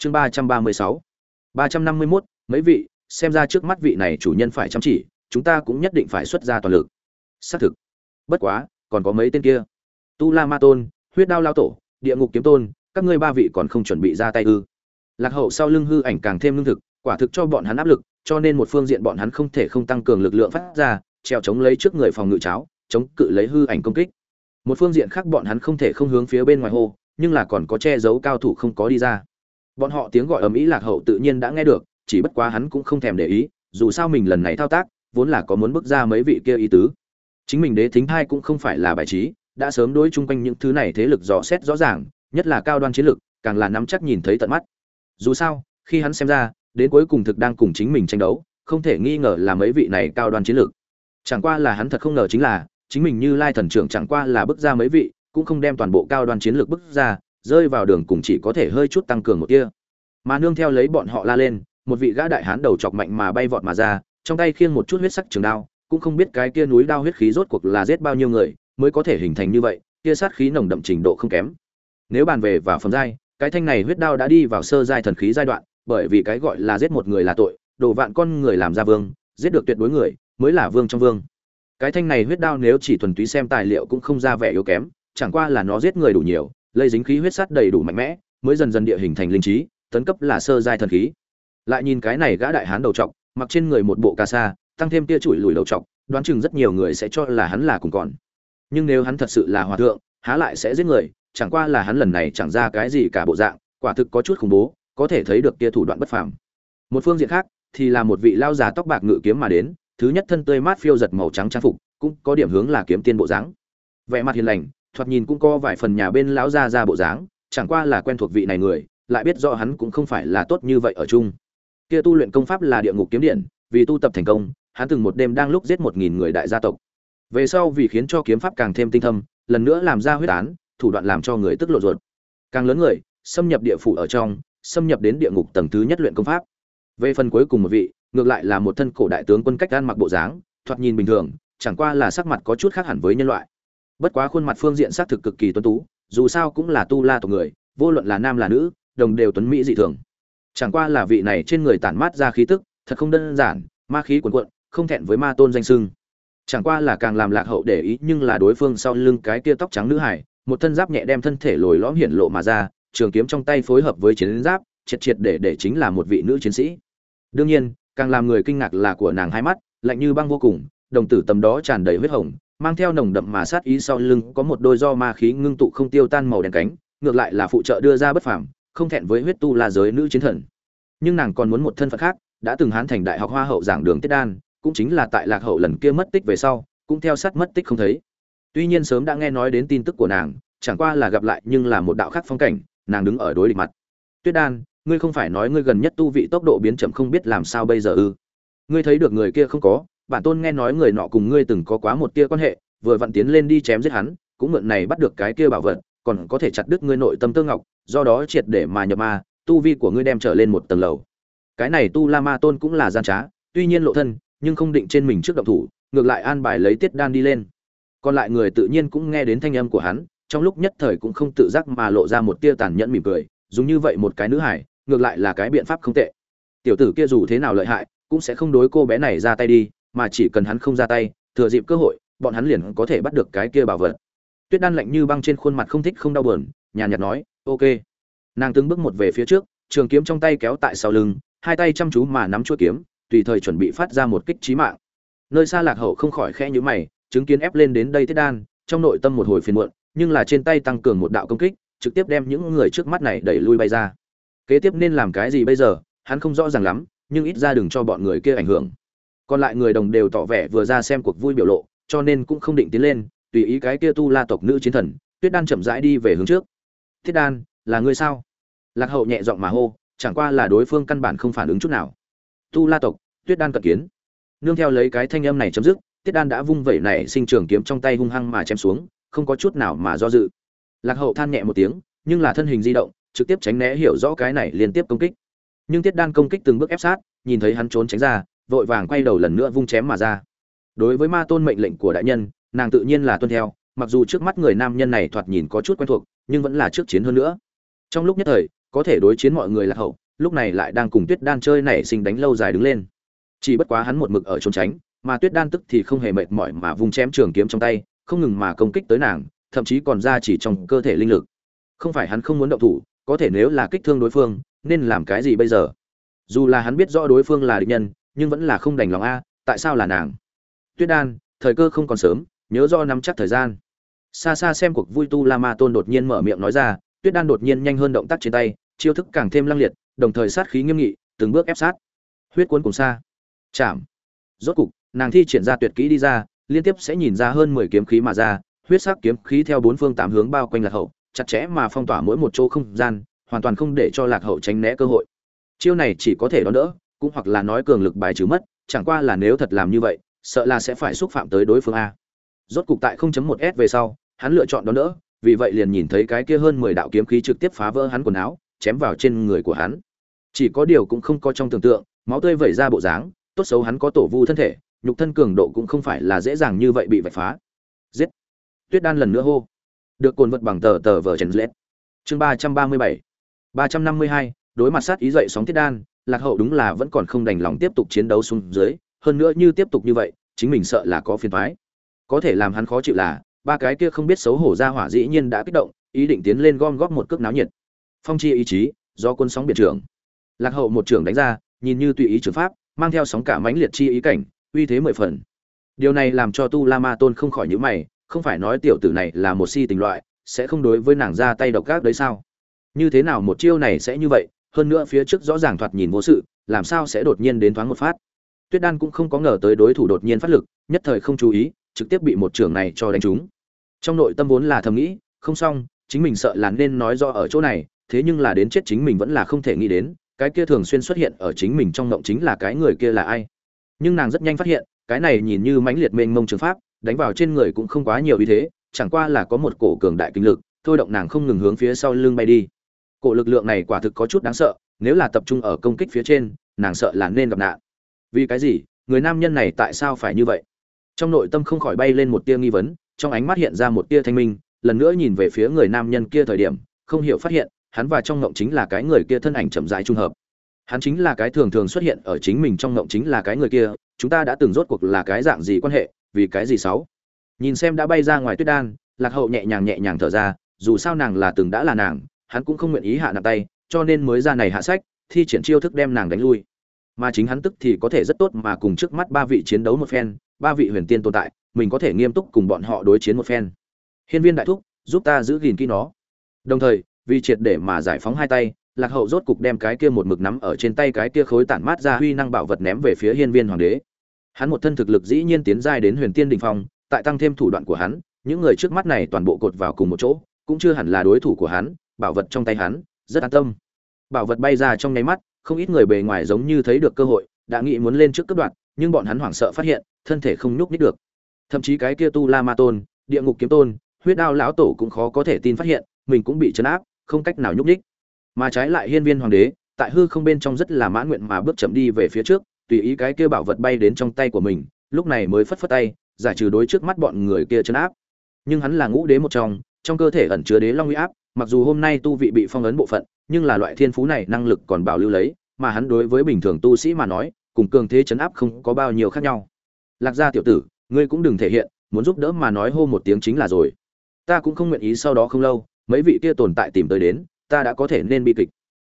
chương ba trăm ba mươi sáu. ba trăm năm mươi mốt mấy vị xem ra trước mắt vị này chủ nhân phải chăm chỉ chúng ta cũng nhất định phải xuất ra toàn lực. Xác thực. Bất quá còn có mấy tên kia. Tu la ma tôn huyết đao lao tổ địa ngục kiếm tôn các ngươi ba vị còn không chuẩn bị ra tay ư? Lạc hậu sau lưng hư ảnh càng thêm lương thực quả thực cho bọn hắn áp lực cho nên một phương diện bọn hắn không thể không tăng cường lực lượng phát ra treo chống lấy trước người phòng ngự cháo chống cự lấy hư ảnh công kích. Một phương diện khác bọn hắn không thể không hướng phía bên ngoài hồ, nhưng là còn có che giấu cao thủ không có đi ra bọn họ tiếng gọi ầm ĩ lạc hậu tự nhiên đã nghe được, chỉ bất quá hắn cũng không thèm để ý, dù sao mình lần này thao tác, vốn là có muốn bước ra mấy vị kia ý tứ. Chính mình đế thính hai cũng không phải là bài trí, đã sớm đối chung quanh những thứ này thế lực dò xét rõ ràng, nhất là cao đoan chiến lực, càng là nắm chắc nhìn thấy tận mắt. Dù sao, khi hắn xem ra, đến cuối cùng thực đang cùng chính mình tranh đấu, không thể nghi ngờ là mấy vị này cao đoan chiến lược chẳng qua là hắn thật không ngờ chính là, chính mình như lai thần trưởng chẳng qua là bước ra mấy vị, cũng không đem toàn bộ cao đoan chiến lược bước ra rơi vào đường cùng chỉ có thể hơi chút tăng cường một kia mà nương theo lấy bọn họ la lên, một vị gã đại hán đầu chọc mạnh mà bay vọt mà ra, trong tay khiêng một chút huyết sắc trường đao, cũng không biết cái kia núi đao huyết khí rốt cuộc là giết bao nhiêu người, mới có thể hình thành như vậy, kia sát khí nồng đậm trình độ không kém. Nếu bàn về và phẩm giai, cái thanh này huyết đao đã đi vào sơ giai thần khí giai đoạn, bởi vì cái gọi là giết một người là tội, đồ vạn con người làm ra vương, giết được tuyệt đối người, mới là vương trong vương. Cái thanh này huyết đao nếu chỉ thuần túy xem tài liệu cũng không ra vẻ yếu kém, chẳng qua là nó giết người đủ nhiều lây dính khí huyết sắt đầy đủ mạnh mẽ, mới dần dần địa hình thành linh trí, tấn cấp là sơ giai thần khí. Lại nhìn cái này gã đại hán đầu trọc, mặc trên người một bộ ca sa, tăng thêm tia chùi lùi đầu trọc, đoán chừng rất nhiều người sẽ cho là hắn là cùng còn. Nhưng nếu hắn thật sự là hòa thượng, há lại sẽ giết người, chẳng qua là hắn lần này chẳng ra cái gì cả bộ dạng, quả thực có chút khủng bố, có thể thấy được kia thủ đoạn bất phàm. Một phương diện khác, thì là một vị lao già tóc bạc ngự kiếm mà đến, thứ nhất thân tươi mát phiêu giật màu trắng trang phục, cũng có điểm hướng là kiếm tiên bộ dáng. Vẻ mặt hiền lành thoạt nhìn cũng có vài phần nhà bên lão gia ra bộ dáng, chẳng qua là quen thuộc vị này người, lại biết rõ hắn cũng không phải là tốt như vậy ở chung. Kia tu luyện công pháp là địa ngục kiếm điện, vì tu tập thành công, hắn từng một đêm đang lúc giết một nghìn người đại gia tộc. Về sau vì khiến cho kiếm pháp càng thêm tinh thâm, lần nữa làm ra huyết án, thủ đoạn làm cho người tức lộ ruột. Càng lớn người, xâm nhập địa phủ ở trong, xâm nhập đến địa ngục tầng thứ nhất luyện công pháp. Về phần cuối cùng một vị, ngược lại là một thân cổ đại tướng quân cách gan mặc bộ dáng, thoạt nhìn bình thường, chẳng qua là sắc mặt có chút khác hẳn với nhân loại bất quá khuôn mặt phương diện xác thực cực kỳ tuấn tú, dù sao cũng là tu la tộc người, vô luận là nam là nữ, đồng đều tuấn mỹ dị thường. Chẳng qua là vị này trên người tản mát ra khí tức, thật không đơn giản, ma khí cuồn cuộn, không thẹn với ma tôn danh sưng. Chẳng qua là càng làm lạc hậu để ý nhưng là đối phương sau lưng cái kia tóc trắng nữ hải một thân giáp nhẹ đem thân thể lồi lõm hiển lộ mà ra, trường kiếm trong tay phối hợp với chiến giáp, triệt triệt để để chính là một vị nữ chiến sĩ. Đương nhiên, càng làm người kinh ngạc là của nàng hai mắt, lạnh như băng vô cùng, đồng tử tầm đó tràn đầy huyết hồng mang theo nồng đậm mà sát ý sau lưng có một đôi do ma khí ngưng tụ không tiêu tan màu đen cánh, ngược lại là phụ trợ đưa ra bất phàm, không thẹn với huyết tu la giới nữ chiến thần. Nhưng nàng còn muốn một thân phận khác, đã từng hán thành đại học hoa hậu giảng đường tiết đan, cũng chính là tại lạc hậu lần kia mất tích về sau, cũng theo sát mất tích không thấy. Tuy nhiên sớm đã nghe nói đến tin tức của nàng, chẳng qua là gặp lại nhưng là một đạo khác phong cảnh, nàng đứng ở đối địch mặt. Tuyết đan, ngươi không phải nói ngươi gần nhất tu vị tốc độ biến chậm không biết làm sao bây giờ ư? Ngươi thấy được người kia không có bản tôn nghe nói người nọ cùng ngươi từng có quá một tia quan hệ, vừa vặn tiến lên đi chém giết hắn, cũng mượn này bắt được cái kia bảo vật, còn có thể chặt đứt ngươi nội tâm tương ngọc, do đó triệt để mà nhập ma, tu vi của ngươi đem trở lên một tầng lầu. Cái này tu la ma tôn cũng là gian trá, tuy nhiên lộ thân, nhưng không định trên mình trước động thủ, ngược lại an bài lấy tiết đan đi lên. Còn lại người tự nhiên cũng nghe đến thanh âm của hắn, trong lúc nhất thời cũng không tự giác mà lộ ra một tia tàn nhẫn mỉm cười, dùng như vậy một cái nữ hải, ngược lại là cái biện pháp không tệ. Tiểu tử kia dù thế nào lợi hại, cũng sẽ không đối cô bé này ra tay đi mà chỉ cần hắn không ra tay, thừa dịp cơ hội, bọn hắn liền có thể bắt được cái kia bảo vật. Tuyết đan lạnh như băng trên khuôn mặt không thích không đau buồn, nhàn nhạt nói, ok. Nàng từng bước một về phía trước, trường kiếm trong tay kéo tại sau lưng, hai tay chăm chú mà nắm chuôi kiếm, tùy thời chuẩn bị phát ra một kích chí mạng. Nơi xa lạc hậu không khỏi khẽ nhíu mày, chứng kiến ép lên đến đây tiết đan, trong nội tâm một hồi phiền muộn, nhưng là trên tay tăng cường một đạo công kích, trực tiếp đem những người trước mắt này đẩy lui bay ra. Kế tiếp nên làm cái gì bây giờ, hắn không rõ ràng lắm, nhưng ít ra đừng cho bọn người kia ảnh hưởng còn lại người đồng đều tỏ vẻ vừa ra xem cuộc vui biểu lộ, cho nên cũng không định tiến lên, tùy ý cái kia tu la tộc nữ chiến thần, tuyết đan chậm rãi đi về hướng trước. Thiết đan, là ngươi sao? Lạc hậu nhẹ giọng mà hô, chẳng qua là đối phương căn bản không phản ứng chút nào. Tu la tộc, tuyết đan cận kiến. Nương theo lấy cái thanh âm này chấm dứt tiết đan đã vung vẩy này sinh trường kiếm trong tay hung hăng mà chém xuống, không có chút nào mà do dự. Lạc hậu than nhẹ một tiếng, nhưng là thân hình di động, trực tiếp tránh né hiểu rõ cái này liên tiếp công kích. Nhưng tiết đan công kích từng bước ép sát, nhìn thấy hắn trốn tránh ra vội vàng quay đầu lần nữa vung chém mà ra. Đối với ma tôn mệnh lệnh của đại nhân, nàng tự nhiên là tuân theo, mặc dù trước mắt người nam nhân này thoạt nhìn có chút quen thuộc, nhưng vẫn là trước chiến hơn nữa. Trong lúc nhất thời, có thể đối chiến mọi người lạc hậu, lúc này lại đang cùng tuyết đan chơi nảy sinh đánh lâu dài đứng lên. Chỉ bất quá hắn một mực ở trốn tránh, mà tuyết đan tức thì không hề mệt mỏi mà vung chém trường kiếm trong tay, không ngừng mà công kích tới nàng, thậm chí còn ra chỉ trong cơ thể linh lực. Không phải hắn không muốn động thủ, có thể nếu là kích thương đối phương, nên làm cái gì bây giờ? Dù là hắn biết rõ đối phương là địch nhân nhưng vẫn là không đành lòng a, tại sao là nàng? Tuyết đan, thời cơ không còn sớm, nhớ do nắm chắc thời gian. Xa xa xem cuộc vui tu la ma tôn đột nhiên mở miệng nói ra, tuyết đan đột nhiên nhanh hơn động tác trên tay, chiêu thức càng thêm lăng liệt, đồng thời sát khí nghiêm nghị, từng bước ép sát. Huyết cuốn cùng xa. Chạm. Rốt cục, nàng thi triển ra tuyệt kỹ đi ra, liên tiếp sẽ nhìn ra hơn mười kiếm khí mà ra, huyết sắc kiếm khí theo bốn phương tám hướng bao quanh lạc hậu, chặt chẽ mà phong tỏa mỗi một chỗ không gian, hoàn toàn không để cho lạc hậu tránh né cơ hội. Chiêu này chỉ có thể đón đỡ cũng hoặc là nói cường lực bài trừ mất, chẳng qua là nếu thật làm như vậy, sợ là sẽ phải xúc phạm tới đối phương a. Rốt cục tại 0.1 s về sau, hắn lựa chọn đón đỡ, vì vậy liền nhìn thấy cái kia hơn 10 đạo kiếm khí trực tiếp phá vỡ hắn quần áo, chém vào trên người của hắn. Chỉ có điều cũng không có trong tưởng tượng, máu tươi vẩy ra bộ dáng, tốt xấu hắn có tổ vu thân thể, nhục thân cường độ cũng không phải là dễ dàng như vậy bị vạch phá. Giết! Tuyết đan lần nữa hô. Được cồn vật bằng tờ tờ vở trần lết. Chương ba trăm ba mươi bảy. ba trăm năm mươi hai, đối mặt sát ý dậy sóng tiết đan lạc hậu đúng là vẫn còn không đành lòng tiếp tục chiến đấu xuống dưới, hơn nữa như tiếp tục như vậy, chính mình sợ là có phiền thoái có thể làm hắn khó chịu là, ba cái kia không biết xấu hổ ra hỏa dĩ nhiên đã kích động, ý định tiến lên gom góp một cước náo nhiệt. Phong chi ý chí, do quân sóng biệt trưởng. Lạc hậu một trưởng đánh ra, nhìn như tùy ý trường pháp, mang theo sóng cả mãnh liệt chi ý cảnh, uy thế mười phần. Điều này làm cho tu la ma tôn không khỏi nhữ mày, không phải nói tiểu tử này là một si tình loại, sẽ không đối với nàng ra tay độc gác đấy sao? Như thế nào một chiêu này sẽ như vậy? Hơn nữa phía trước rõ ràng thoạt nhìn vô sự, làm sao sẽ đột nhiên đến thoáng một phát. Tuyết đan cũng không có ngờ tới đối thủ đột nhiên phát lực, nhất thời không chú ý, trực tiếp bị một trưởng này cho đánh trúng. Trong nội tâm vốn là thầm nghĩ, không xong, chính mình sợ là nên nói do ở chỗ này, thế nhưng là đến chết chính mình vẫn là không thể nghĩ đến, cái kia thường xuyên xuất hiện ở chính mình trong mộng chính là cái người kia là ai. Nhưng nàng rất nhanh phát hiện, cái này nhìn như mãnh liệt mênh mông trường pháp, đánh vào trên người cũng không quá nhiều ý thế, chẳng qua là có một cổ cường đại kinh lực, thôi động nàng không ngừng hướng phía sau lưng bay đi cổ lực lượng này quả thực có chút đáng sợ, nếu là tập trung ở công kích phía trên, nàng sợ là nên gặp nạn. Vì cái gì? Người nam nhân này tại sao phải như vậy? Trong nội tâm không khỏi bay lên một tia nghi vấn, trong ánh mắt hiện ra một tia thanh minh, lần nữa nhìn về phía người nam nhân kia thời điểm, không hiểu phát hiện, hắn và trong ngộng chính là cái người kia thân ảnh chậm rãi trung hợp. Hắn chính là cái thường thường xuất hiện ở chính mình trong ngộng chính là cái người kia, chúng ta đã từng rốt cuộc là cái dạng gì quan hệ, vì cái gì xấu nhìn xem đã bay ra ngoài tuyết đan, lạc hậu nhẹ nhàng nhẹ nhàng thở ra, dù sao nàng là từng đã là nàng hắn cũng không nguyện ý hạ nặng tay, cho nên mới ra này hạ sách, thi triển chiêu thức đem nàng đánh lui. Mà chính hắn tức thì có thể rất tốt mà cùng trước mắt ba vị chiến đấu một phen, ba vị huyền tiên tồn tại, mình có thể nghiêm túc cùng bọn họ đối chiến một phen. Hiên viên đại thúc, giúp ta giữ gìn kỹ nó. Đồng thời, vì triệt để mà giải phóng hai tay, lạc hậu rốt cục đem cái kia một mực nắm ở trên tay cái kia khối tản mát ra huy năng bảo vật ném về phía hiên viên hoàng đế. Hắn một thân thực lực dĩ nhiên tiến giai đến huyền tiên đình phong, tại tăng thêm thủ đoạn của hắn, những người trước mắt này toàn bộ cột vào cùng một chỗ, cũng chưa hẳn là đối thủ của hắn bảo vật trong tay hắn, rất an tâm. Bảo vật bay ra trong nháy mắt, không ít người bề ngoài giống như thấy được cơ hội, đã nghĩ muốn lên trước cấp đoạn nhưng bọn hắn hoảng sợ phát hiện, thân thể không nhúc nhích được. Thậm chí cái kia tu la ma tôn, địa ngục kiếm tôn, huyết đao lão tổ cũng khó có thể tin phát hiện, mình cũng bị chấn áp, không cách nào nhúc nhích. Mà trái lại hiên viên hoàng đế, tại hư không bên trong rất là mãn nguyện mà bước chậm đi về phía trước, tùy ý cái kia bảo vật bay đến trong tay của mình, lúc này mới phất phất tay, giải trừ đối trước mắt bọn người kia chấn áp. Nhưng hắn là ngũ đế một trong trong cơ thể ẩn chứa đế long uy áp mặc dù hôm nay tu vị bị phong ấn bộ phận, nhưng là loại thiên phú này năng lực còn bảo lưu lấy, mà hắn đối với bình thường tu sĩ mà nói, cùng cường thế chấn áp không có bao nhiêu khác nhau. Lạc gia tiểu tử, ngươi cũng đừng thể hiện, muốn giúp đỡ mà nói hô một tiếng chính là rồi. Ta cũng không nguyện ý sau đó không lâu, mấy vị kia tồn tại tìm tới đến, ta đã có thể nên bi kịch.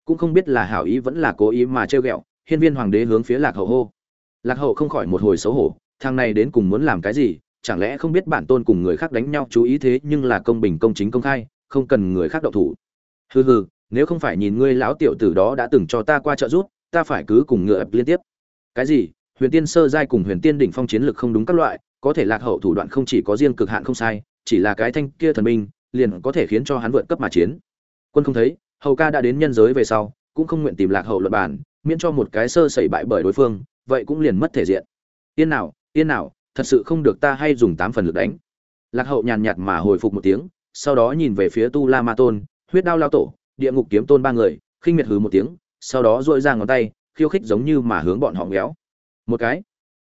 Cũng không biết là hảo ý vẫn là cố ý mà trêu ghẹo, hiên viên hoàng đế hướng phía lạc hậu hô. Lạc hậu không khỏi một hồi xấu hổ, thằng này đến cùng muốn làm cái gì, chẳng lẽ không biết bản tôn cùng người khác đánh nhau chú ý thế nhưng là công bình công chính công khai không cần người khác động thủ. Hừ hừ, nếu không phải nhìn ngươi lão tiểu tử đó đã từng cho ta qua trợ giúp, ta phải cứ cùng ngựa ập liên tiếp. Cái gì? Huyền tiên sơ giai cùng huyền tiên đỉnh phong chiến lực không đúng các loại, có thể lạc hậu thủ đoạn không chỉ có riêng cực hạn không sai, chỉ là cái thanh kia thần minh liền có thể khiến cho hắn vượt cấp mà chiến. Quân không thấy, hầu ca đã đến nhân giới về sau, cũng không nguyện tìm lạc hậu luật bản miễn cho một cái sơ sẩy bại bởi đối phương, vậy cũng liền mất thể diện. Yên nào yên nào, thật sự không được ta hay dùng tám phần lực đánh. Lạc hậu nhàn nhạt mà hồi phục một tiếng sau đó nhìn về phía tu la ma tôn, huyết đao lao tổ, địa ngục kiếm tôn ba người, khinh miệt hừ một tiếng, sau đó dội ra ngón tay, khiêu khích giống như mà hướng bọn họ ngéo. Một cái.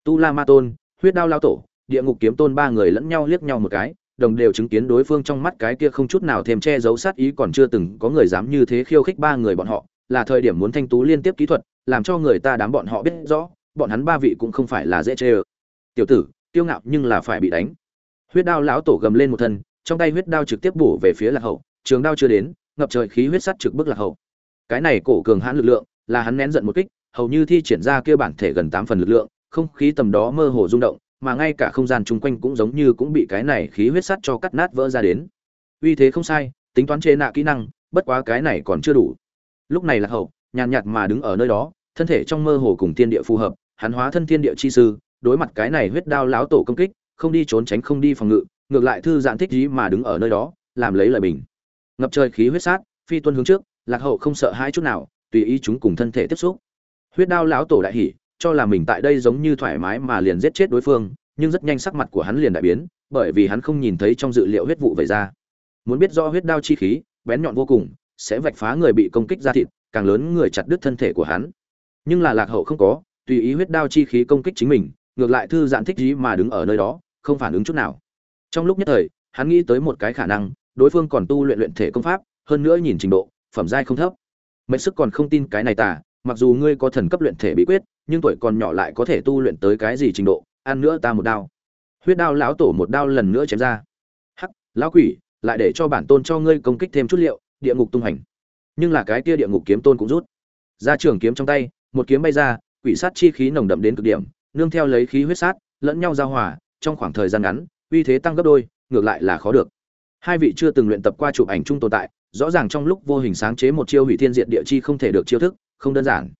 Tu la ma tôn, huyết đao lao tổ, địa ngục kiếm tôn ba người lẫn nhau liếc nhau một cái, đồng đều chứng kiến đối phương trong mắt cái kia không chút nào thêm che giấu sát ý còn chưa từng có người dám như thế khiêu khích ba người bọn họ, là thời điểm muốn thanh tú liên tiếp kỹ thuật, làm cho người ta đám bọn họ biết rõ, bọn hắn ba vị cũng không phải là dễ chê ơ. Tiểu tử tiêu ngạo nhưng là phải bị đánh. Huyết đao lão tổ gầm lên một thân trong tay huyết đao trực tiếp bổ về phía lạc hậu, trường đao chưa đến, ngập trời khí huyết sắt trực bức lạc hậu. Cái này cổ cường hãn lực lượng, là hắn nén giận một kích, hầu như thi triển ra kia bản thể gần tám phần lực lượng, không khí tầm đó mơ hồ rung động, mà ngay cả không gian chung quanh cũng giống như cũng bị cái này khí huyết sắt cho cắt nát vỡ ra đến. Uy thế không sai, tính toán chế nạ kỹ năng, bất quá cái này còn chưa đủ. Lúc này là hậu, nhàn nhạt mà đứng ở nơi đó, thân thể trong mơ hồ cùng thiên địa phù hợp, hắn hóa thân thiên địa chi sư, đối mặt cái này huyết đao láo tổ công kích, không đi trốn tránh không đi phòng ngự ngược lại thư giãn thích ý mà đứng ở nơi đó, làm lấy lời bình. Ngập trời khí huyết sát, phi tuân hướng trước, lạc hậu không sợ hãi chút nào, tùy ý chúng cùng thân thể tiếp xúc. Huyết đao lão tổ đại hỉ, cho là mình tại đây giống như thoải mái mà liền giết chết đối phương, nhưng rất nhanh sắc mặt của hắn liền đại biến, bởi vì hắn không nhìn thấy trong dự liệu huyết vụ vậy ra. Muốn biết rõ huyết đao chi khí, bén nhọn vô cùng, sẽ vạch phá người bị công kích ra thịt, càng lớn người chặt đứt thân thể của hắn. Nhưng là lạc hậu không có, tùy ý huyết đao chi khí công kích chính mình, ngược lại thư giãn thích gì mà đứng ở nơi đó, không phản ứng chút nào trong lúc nhất thời, hắn nghĩ tới một cái khả năng, đối phương còn tu luyện luyện thể công pháp, hơn nữa nhìn trình độ, phẩm giai không thấp. Mệnh sức còn không tin cái này tả mặc dù ngươi có thần cấp luyện thể bí quyết, nhưng tuổi còn nhỏ lại có thể tu luyện tới cái gì trình độ, ăn nữa ta một đao. Huyết đao lão tổ một đao lần nữa chém ra. Hắc, lão quỷ, lại để cho bản tôn cho ngươi công kích thêm chút liệu, địa ngục tung hành. Nhưng là cái kia địa ngục kiếm tôn cũng rút. Ra trường kiếm trong tay, một kiếm bay ra, quỷ sát chi khí nồng đậm đến cực điểm, nương theo lấy khí huyết sát, lẫn nhau giao hòa, trong khoảng thời gian ngắn uy thế tăng gấp đôi, ngược lại là khó được. Hai vị chưa từng luyện tập qua chụp ảnh chung tồn tại, rõ ràng trong lúc vô hình sáng chế một chiêu hủy thiên diện địa chi không thể được chiêu thức, không đơn giản.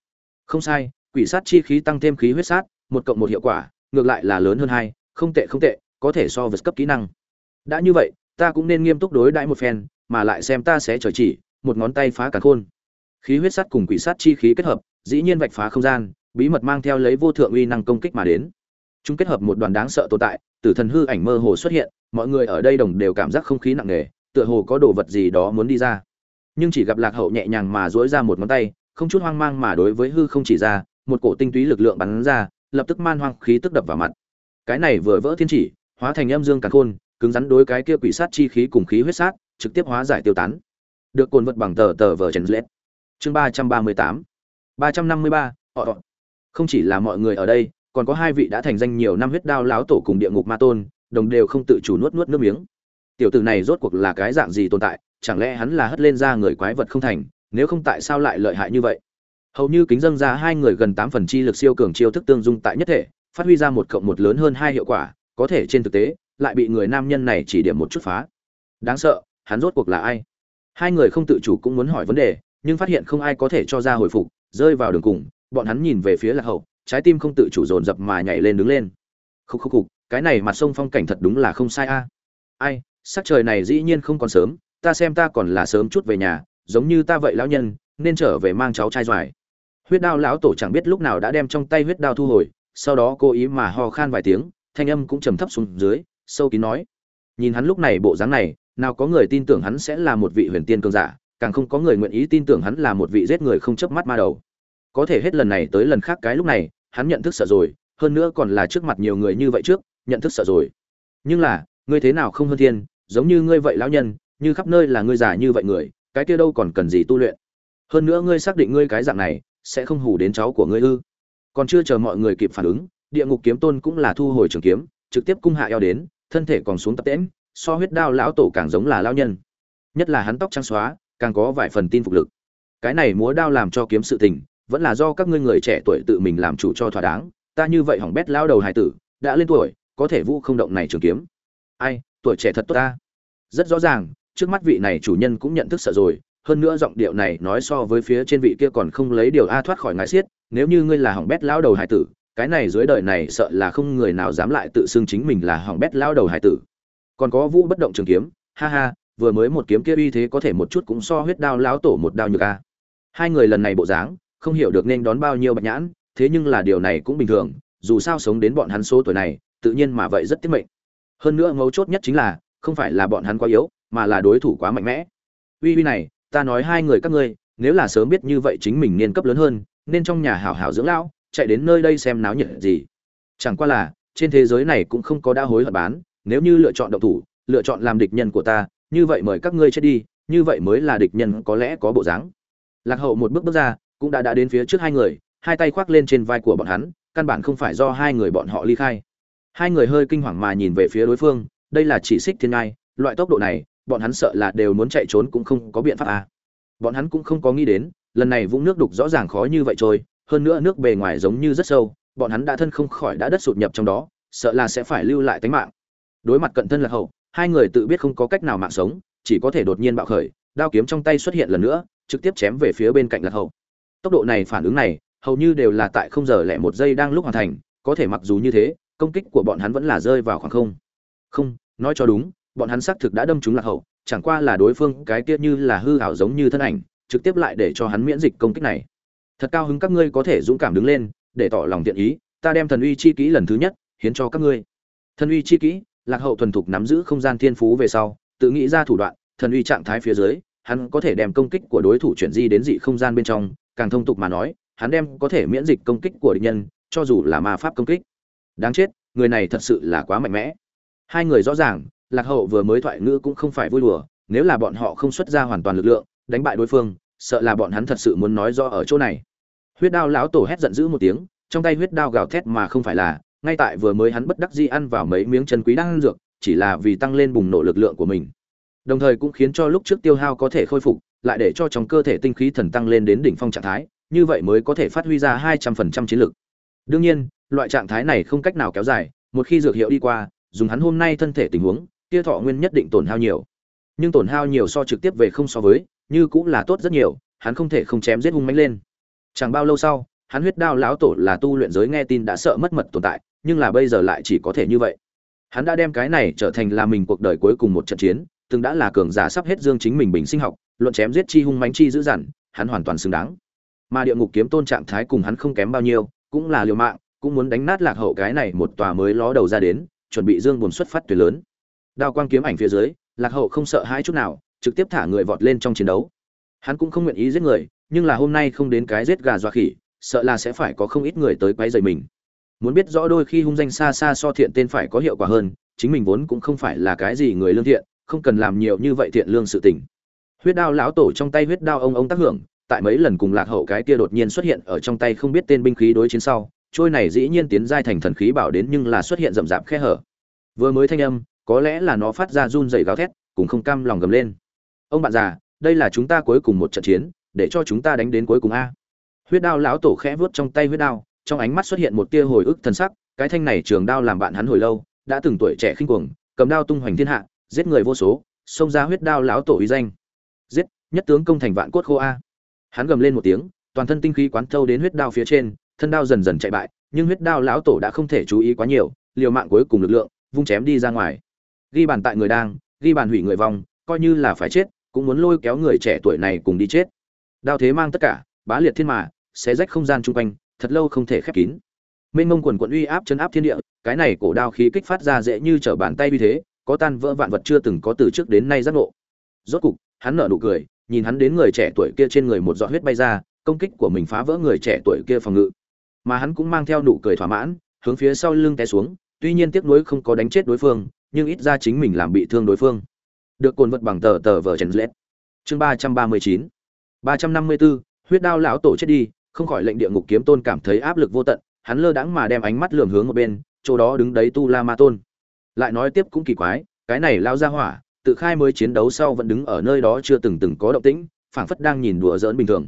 Không sai, quỷ sát chi khí tăng thêm khí huyết sát, một cộng một hiệu quả, ngược lại là lớn hơn hai, không tệ không tệ, có thể so với cấp kỹ năng. Đã như vậy, ta cũng nên nghiêm túc đối đãi một phen, mà lại xem ta sẽ trời chỉ, một ngón tay phá cả khôn. Khí huyết sát cùng quỷ sát chi khí kết hợp, dĩ nhiên vạch phá không gian, bí mật mang theo lấy vô thượng uy năng công kích mà đến. Chúng kết hợp một đoàn đáng sợ tồn tại tử thần hư ảnh mơ hồ xuất hiện, mọi người ở đây đồng đều cảm giác không khí nặng nề, tựa hồ có đồ vật gì đó muốn đi ra. Nhưng chỉ gặp lạc hậu nhẹ nhàng mà dỗi ra một ngón tay, không chút hoang mang mà đối với hư không chỉ ra, một cổ tinh túy lực lượng bắn ra, lập tức man hoang khí tức đập vào mặt. Cái này vừa vỡ thiên chỉ, hóa thành âm dương càn khôn, cứng rắn đối cái kia quỷ sát chi khí cùng khí huyết sát, trực tiếp hóa giải tiêu tán. Được cồn vật bằng tờ tờ vở trần lết. Chương ba trăm ba mươi tám. ba trăm năm mươi ba, họ. Không chỉ là mọi người ở đây còn có hai vị đã thành danh nhiều năm huyết đao láo tổ cùng địa ngục ma tôn, đồng đều không tự chủ nuốt nuốt nước miếng. Tiểu tử này rốt cuộc là cái dạng gì tồn tại, chẳng lẽ hắn là hất lên ra người quái vật không thành, nếu không tại sao lại lợi hại như vậy? Hầu như kính dâng ra hai người gần tám phần chi lực siêu cường chiêu thức tương dung tại nhất thể, phát huy ra một cộng một lớn hơn hai hiệu quả, có thể trên thực tế, lại bị người nam nhân này chỉ điểm một chút phá. Đáng sợ, hắn rốt cuộc là ai? Hai người không tự chủ cũng muốn hỏi vấn đề, nhưng phát hiện không ai có thể cho ra hồi phục, rơi vào đường cùng, bọn hắn nhìn về phía lạc hậu trái tim không tự chủ dồn dập mà nhảy lên đứng lên. Khúc khúc khúc, cái này mặt sông phong cảnh thật đúng là không sai a. Ai, sắc trời này dĩ nhiên không còn sớm, ta xem ta còn là sớm chút về nhà, giống như ta vậy lão nhân, nên trở về mang cháu trai doài. Huyết đao lão tổ chẳng biết lúc nào đã đem trong tay huyết đao thu hồi, sau đó cố ý mà ho khan vài tiếng, thanh âm cũng trầm thấp xuống dưới, sâu kín nói. Nhìn hắn lúc này bộ dáng này, nào có người tin tưởng hắn sẽ là một vị huyền tiên cường giả, càng không có người nguyện ý tin tưởng hắn là một vị giết người không chớp mắt ma đầu. Có thể hết lần này tới lần khác cái lúc này hắn nhận thức sợ rồi, hơn nữa còn là trước mặt nhiều người như vậy trước, nhận thức sợ rồi. Nhưng là, ngươi thế nào không hơn thiên, giống như ngươi vậy lão nhân, như khắp nơi là ngươi già như vậy người, cái kia đâu còn cần gì tu luyện. Hơn nữa ngươi xác định ngươi cái dạng này, sẽ không hù đến cháu của ngươi ư. Còn chưa chờ mọi người kịp phản ứng, địa ngục kiếm tôn cũng là thu hồi trường kiếm, trực tiếp cung hạ eo đến, thân thể còn xuống tập tễm so huyết đao lão tổ càng giống là lão nhân. Nhất là hắn tóc trắng xóa, càng có vài phần tin phục lực. Cái này múa đao làm cho kiếm sự tình vẫn là do các ngươi người trẻ tuổi tự mình làm chủ cho thỏa đáng. Ta như vậy hỏng bét lao đầu hải tử, đã lên tuổi, có thể vũ không động này trường kiếm. Ai, tuổi trẻ thật tốt ta. Rất rõ ràng, trước mắt vị này chủ nhân cũng nhận thức sợ rồi, hơn nữa giọng điệu này nói so với phía trên vị kia còn không lấy điều a thoát khỏi ngài xiết, nếu như ngươi là hỏng bét lao đầu hải tử, cái này dưới đời này sợ là không người nào dám lại tự xưng chính mình là hỏng bét lao đầu hải tử. Còn có vũ bất động trường kiếm, ha ha, vừa mới một kiếm kia uy thế có thể một chút cũng so huyết đao lão tổ một đao nhược a. Hai người lần này bộ dáng không hiểu được nên đón bao nhiêu bạch nhãn, thế nhưng là điều này cũng bình thường, dù sao sống đến bọn hắn số tuổi này, tự nhiên mà vậy rất tiết mệnh. Hơn nữa mấu chốt nhất chính là, không phải là bọn hắn quá yếu, mà là đối thủ quá mạnh mẽ. Uy uy này, ta nói hai người các ngươi, nếu là sớm biết như vậy chính mình niên cấp lớn hơn, nên trong nhà hảo hảo dưỡng lão, chạy đến nơi đây xem náo nhiệt gì. Chẳng qua là, trên thế giới này cũng không có đã hối hận bán, nếu như lựa chọn động thủ, lựa chọn làm địch nhân của ta, như vậy mời các ngươi chết đi, như vậy mới là địch nhân có lẽ có bộ dáng. Lạc hậu một bước bước ra cũng đã đã đến phía trước hai người, hai tay khoác lên trên vai của bọn hắn, căn bản không phải do hai người bọn họ ly khai. Hai người hơi kinh hoàng mà nhìn về phía đối phương, đây là chỉ xích thiên ngai, loại tốc độ này, bọn hắn sợ là đều muốn chạy trốn cũng không có biện pháp à. bọn hắn cũng không có nghĩ đến, lần này vũng nước đục rõ ràng khó như vậy trôi, hơn nữa nước bề ngoài giống như rất sâu, bọn hắn đã thân không khỏi đã đất sụt nhập trong đó, sợ là sẽ phải lưu lại tính mạng. Đối mặt cận thân là hậu, hai người tự biết không có cách nào mạng sống, chỉ có thể đột nhiên bạo khởi, đao kiếm trong tay xuất hiện lần nữa, trực tiếp chém về phía bên cạnh lạc hậu tốc độ này phản ứng này, hầu như đều là tại không giờ lẻ một giây đang lúc hoàn thành, có thể mặc dù như thế, công kích của bọn hắn vẫn là rơi vào khoảng không. Không, nói cho đúng, bọn hắn xác thực đã đâm trúng lạc hậu, chẳng qua là đối phương cái kia như là hư ảo giống như thân ảnh, trực tiếp lại để cho hắn miễn dịch công kích này. Thật cao hứng các ngươi có thể dũng cảm đứng lên, để tỏ lòng thiện ý, ta đem thần uy chi kỹ lần thứ nhất, hiến cho các ngươi. Thần uy chi kỹ, lạc hậu thuần thục nắm giữ không gian thiên phú về sau, tự nghĩ ra thủ đoạn, thần uy trạng thái phía dưới, hắn có thể đem công kích của đối thủ chuyển di đến dị không gian bên trong càng thông tục mà nói, hắn đem có thể miễn dịch công kích của địch nhân, cho dù là ma pháp công kích. Đáng chết, người này thật sự là quá mạnh mẽ. Hai người rõ ràng, lạc hậu vừa mới thoại ngữ cũng không phải vui đùa, nếu là bọn họ không xuất ra hoàn toàn lực lượng, đánh bại đối phương, sợ là bọn hắn thật sự muốn nói do ở chỗ này. Huyết đao lão tổ hét giận dữ một tiếng, trong tay huyết đao gào thét mà không phải là, ngay tại vừa mới hắn bất đắc dĩ ăn vào mấy miếng chân quý đang dược, chỉ là vì tăng lên bùng nổ lực lượng của mình. Đồng thời cũng khiến cho lúc trước tiêu hao có thể khôi phục lại để cho trong cơ thể tinh khí thần tăng lên đến đỉnh phong trạng thái, như vậy mới có thể phát huy ra hai trăm phần trăm chiến lực. Đương nhiên, loại trạng thái này không cách nào kéo dài, một khi dược hiệu đi qua, dùng hắn hôm nay thân thể tình huống, kia thọ nguyên nhất định tổn hao nhiều. Nhưng tổn hao nhiều so trực tiếp về không so với, như cũng là tốt rất nhiều, hắn không thể không chém giết hung mãnh lên. Chẳng bao lâu sau, hắn huyết đao lão tổ là tu luyện giới nghe tin đã sợ mất mật tồn tại, nhưng là bây giờ lại chỉ có thể như vậy. Hắn đã đem cái này trở thành là mình cuộc đời cuối cùng một trận chiến, từng đã là cường giả sắp hết dương chính mình bình sinh học luận chém giết chi hung mãnh chi dữ dằn, hắn hoàn toàn xứng đáng. Mà địa ngục kiếm tôn trạng thái cùng hắn không kém bao nhiêu, cũng là liều mạng, cũng muốn đánh nát lạc hậu cái này một tòa mới ló đầu ra đến, chuẩn bị dương buồn xuất phát tuyệt lớn. Đao quang kiếm ảnh phía dưới, lạc hậu không sợ hãi chút nào, trực tiếp thả người vọt lên trong chiến đấu. Hắn cũng không nguyện ý giết người, nhưng là hôm nay không đến cái giết gà dọa khỉ, sợ là sẽ phải có không ít người tới quấy rầy mình. Muốn biết rõ đôi khi hung danh xa xa so thiện tên phải có hiệu quả hơn, chính mình vốn cũng không phải là cái gì người lương thiện, không cần làm nhiều như vậy thiện lương sự tình huyết đao lão tổ trong tay huyết đao ông ông tác hưởng, tại mấy lần cùng lạc hậu cái kia đột nhiên xuất hiện ở trong tay không biết tên binh khí đối chiến sau, trôi này dĩ nhiên tiến giai thành thần khí bảo đến nhưng là xuất hiện rậm rạp khe hở. Vừa mới thanh âm, có lẽ là nó phát ra run rẩy gào thét, cùng không cam lòng gầm lên. Ông bạn già, đây là chúng ta cuối cùng một trận chiến, để cho chúng ta đánh đến cuối cùng a. Huyết đao lão tổ khẽ vuốt trong tay huyết đao, trong ánh mắt xuất hiện một tia hồi ức thần sắc, cái thanh này trường đao làm bạn hắn hồi lâu, đã từng tuổi trẻ khinh cuồng, cầm đao tung hoành thiên hạ, giết người vô số, xông ra huyết đao lão tổ uy danh nhất tướng công thành vạn cốt khô a. Hắn gầm lên một tiếng, toàn thân tinh khí quán thâu đến huyết đao phía trên, thân đao dần dần chạy bại, nhưng huyết đao lão tổ đã không thể chú ý quá nhiều, liều mạng cuối cùng lực lượng, vung chém đi ra ngoài. Ghi bàn tại người đang, ghi bàn hủy người vong, coi như là phải chết, cũng muốn lôi kéo người trẻ tuổi này cùng đi chết. Đao thế mang tất cả, bá liệt thiên mà, xé rách không gian chung quanh, thật lâu không thể khép kín. Mênh mông quần quận uy áp chấn áp thiên địa, cái này cổ đao khí kích phát ra dễ như trở bàn tay uy thế, có tan vỡ vạn vật chưa từng có từ trước đến nay giác ngộ. Rốt cục, hắn nở nụ cười nhìn hắn đến người trẻ tuổi kia trên người một giọt huyết bay ra, công kích của mình phá vỡ người trẻ tuổi kia phòng ngự. Mà hắn cũng mang theo nụ cười thỏa mãn, hướng phía sau lưng té xuống, tuy nhiên tiếc nuối không có đánh chết đối phương, nhưng ít ra chính mình làm bị thương đối phương. Được cuộn vật bằng tờ tờ vở Trần lết. Chương ba trăm ba mươi chín, ba trăm năm mươi bốn huyết đao lão tổ chết đi, không khỏi lệnh địa ngục kiếm tôn cảm thấy áp lực vô tận, hắn lơ đãng mà đem ánh mắt lườm hướng một bên, chỗ đó đứng đấy tu la ma tôn. Lại nói tiếp cũng kỳ quái, cái này lao ra hỏa tự khai mới chiến đấu sau vẫn đứng ở nơi đó chưa từng từng có động tĩnh, phảng phất đang nhìn đùa giỡn bình thường.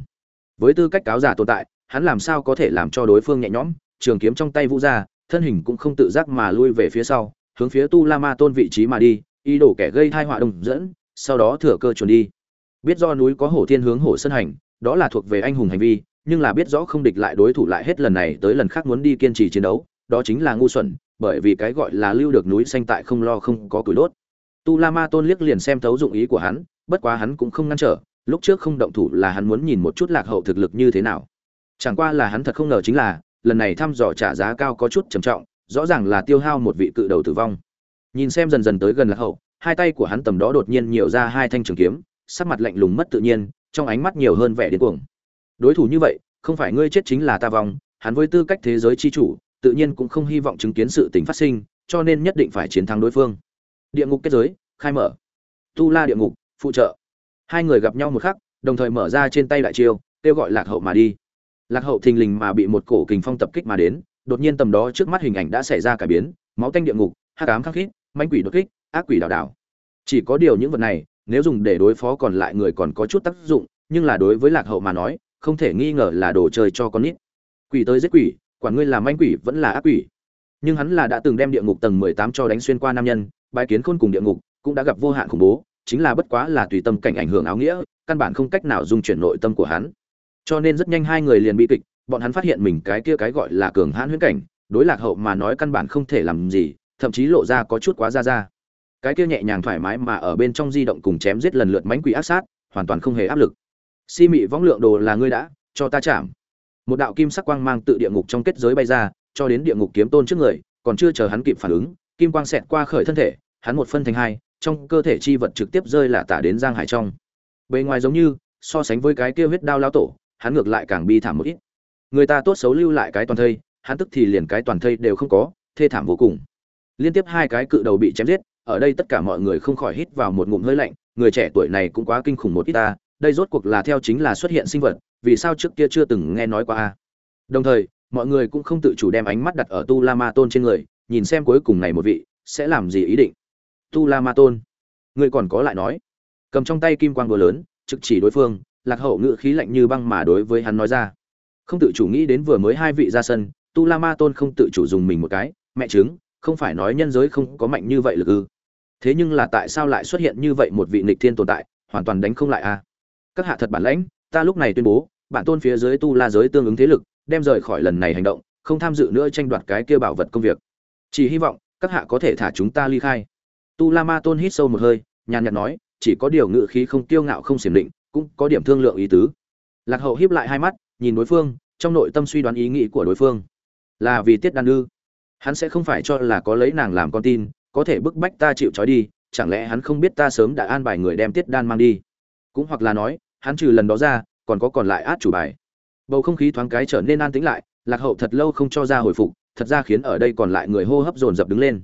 Với tư cách cáo giả tồn tại, hắn làm sao có thể làm cho đối phương nhẹ nhõm, trường kiếm trong tay vũ ra, thân hình cũng không tự giác mà lui về phía sau, hướng phía tu la ma tôn vị trí mà đi, ý đồ kẻ gây thai họa đồng dẫn, sau đó thừa cơ trốn đi. Biết do núi có hổ thiên hướng hổ sân hành, đó là thuộc về anh hùng hành vi, nhưng là biết rõ không địch lại đối thủ lại hết lần này tới lần khác muốn đi kiên trì chiến đấu, đó chính là ngu xuẩn, bởi vì cái gọi là lưu được núi xanh tại không lo không có củi đốt tu la ma tôn liếc liền xem thấu dụng ý của hắn, bất quá hắn cũng không ngăn trở, lúc trước không động thủ là hắn muốn nhìn một chút lạc hậu thực lực như thế nào. Chẳng qua là hắn thật không ngờ chính là, lần này thăm dò trả giá cao có chút trầm trọng, rõ ràng là tiêu hao một vị cự đầu tử vong. Nhìn xem dần dần tới gần lạc hậu, hai tay của hắn tầm đó đột nhiên nhiều ra hai thanh trường kiếm, sắc mặt lạnh lùng mất tự nhiên, trong ánh mắt nhiều hơn vẻ điên cuồng. Đối thủ như vậy, không phải ngươi chết chính là ta vong, hắn với tư cách thế giới chi chủ, tự nhiên cũng không hy vọng chứng kiến sự tình phát sinh, cho nên nhất định phải chiến thắng đối phương địa ngục kết giới, khai mở. Tu la địa ngục, phụ trợ. Hai người gặp nhau một khắc, đồng thời mở ra trên tay đại chiêu, kêu gọi lạc hậu mà đi. Lạc hậu thình lình mà bị một cổ kình phong tập kích mà đến, đột nhiên tầm đó trước mắt hình ảnh đã xảy ra cải biến, máu tanh địa ngục, hắc ám khắc khít manh quỷ đột kích, ác quỷ đảo đảo. Chỉ có điều những vật này, nếu dùng để đối phó còn lại người còn có chút tác dụng, nhưng là đối với lạc hậu mà nói, không thể nghi ngờ là đồ chơi cho con nít. Quỷ tới giết quỷ quản ngươi là manh quỷ vẫn là ác quỷ. Nhưng hắn là đã từng đem địa ngục tầng mười tám cho đánh xuyên qua nam nhân bài kiến khôn cùng địa ngục, cũng đã gặp vô hạn khủng bố, chính là bất quá là tùy tâm cảnh ảnh hưởng áo nghĩa, căn bản không cách nào dung chuyển nội tâm của hắn. Cho nên rất nhanh hai người liền bị kịch, bọn hắn phát hiện mình cái kia cái gọi là cường hãn huyễn cảnh, đối lạc hậu mà nói căn bản không thể làm gì, thậm chí lộ ra có chút quá ra ra. Cái kia nhẹ nhàng thoải mái mà ở bên trong di động cùng chém giết lần lượt mánh quỷ ác sát, hoàn toàn không hề áp lực. Si mị võng lượng đồ là ngươi đã, cho ta chạm. Một đạo kim sắc quang mang tự địa ngục trong kết giới bay ra, cho đến địa ngục kiếm tôn trước người, còn chưa chờ hắn kịp phản ứng, kim quang xẹt qua khởi thân thể hắn một phân thành hai, trong cơ thể chi vật trực tiếp rơi là tả đến giang hải trong. Bề ngoài giống như, so sánh với cái kia huyết đao lao tổ, hắn ngược lại càng bi thảm một ít. Người ta tốt xấu lưu lại cái toàn thây, hắn tức thì liền cái toàn thây đều không có, thê thảm vô cùng. Liên tiếp hai cái cự đầu bị chém giết, ở đây tất cả mọi người không khỏi hít vào một ngụm hơi lạnh, người trẻ tuổi này cũng quá kinh khủng một ít ta, đây rốt cuộc là theo chính là xuất hiện sinh vật, vì sao trước kia chưa từng nghe nói qua a? Đồng thời, mọi người cũng không tự chủ đem ánh mắt đặt ở tu la ma tôn trên người, nhìn xem cuối cùng này một vị, sẽ làm gì ý định tu la ma tôn. Người còn có lại nói. Cầm trong tay kim quang đồ lớn, trực chỉ đối phương, lạc hậu ngự khí lạnh như băng mà đối với hắn nói ra. Không tự chủ nghĩ đến vừa mới hai vị ra sân, tu la ma tôn không tự chủ dùng mình một cái, mẹ chứng không phải nói nhân giới không có mạnh như vậy lực ư. Thế nhưng là tại sao lại xuất hiện như vậy một vị nghịch thiên tồn tại, hoàn toàn đánh không lại a? Các hạ thật bản lãnh, ta lúc này tuyên bố, bản tôn phía dưới tu la giới tương ứng thế lực, đem rời khỏi lần này hành động, không tham dự nữa tranh đoạt cái kia bảo vật công việc. Chỉ hy vọng, các hạ có thể thả chúng ta ly khai tu la ma tôn hít sâu một hơi, nhàn nhạt nói, chỉ có điều ngự khí không tiêu ngạo không xiểm định, cũng có điểm thương lượng ý tứ. Lạc hậu híp lại hai mắt, nhìn đối phương, trong nội tâm suy đoán ý nghĩ của đối phương. Là vì tiết đan ư. Hắn sẽ không phải cho là có lấy nàng làm con tin, có thể bức bách ta chịu trói đi, chẳng lẽ hắn không biết ta sớm đã an bài người đem tiết đan mang đi. Cũng hoặc là nói, hắn trừ lần đó ra, còn có còn lại át chủ bài. Bầu không khí thoáng cái trở nên an tĩnh lại, lạc hậu thật lâu không cho ra hồi phục, thật ra khiến ở đây còn lại người hô hấp dồn dập đứng lên.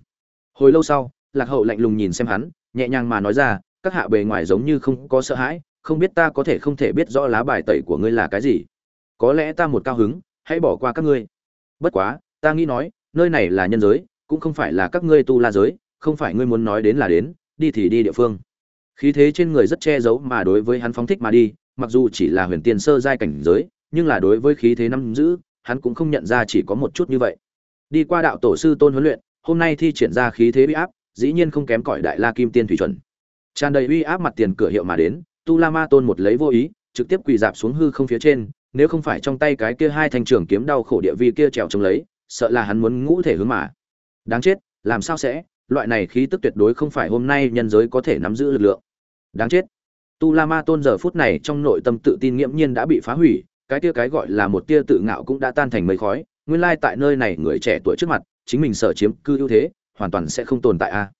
Hồi lâu sau lạc hậu lạnh lùng nhìn xem hắn, nhẹ nhàng mà nói ra, các hạ bề ngoài giống như không có sợ hãi, không biết ta có thể không thể biết rõ lá bài tẩy của ngươi là cái gì. Có lẽ ta một cao hứng, hãy bỏ qua các ngươi. Bất quá, ta nghĩ nói, nơi này là nhân giới, cũng không phải là các ngươi tu la giới, không phải ngươi muốn nói đến là đến, đi thì đi địa phương. Khí thế trên người rất che giấu mà đối với hắn phóng thích mà đi, mặc dù chỉ là huyền tiên sơ giai cảnh giới, nhưng là đối với khí thế năm giữ, hắn cũng không nhận ra chỉ có một chút như vậy. Đi qua đạo tổ sư tôn huấn luyện, hôm nay thi triển ra khí thế bị áp dĩ nhiên không kém cỏi đại la kim tiên thủy chuẩn. Tràn đầy uy áp mặt tiền cửa hiệu mà đến, tu la ma tôn một lấy vô ý, trực tiếp quỳ dạp xuống hư không phía trên, nếu không phải trong tay cái kia hai thanh trường kiếm đau khổ địa vi kia trèo trông lấy, sợ là hắn muốn ngũ thể hướng mà. Đáng chết, làm sao sẽ? Loại này khí tức tuyệt đối không phải hôm nay nhân giới có thể nắm giữ lực lượng. Đáng chết. Tu la ma tôn giờ phút này trong nội tâm tự tin nghiễm nhiên đã bị phá hủy, cái tia cái gọi là một tia tự ngạo cũng đã tan thành mây khói, nguyên lai tại nơi này người trẻ tuổi trước mặt, chính mình sở chiếm cư ưu thế hoàn toàn sẽ không tồn tại a.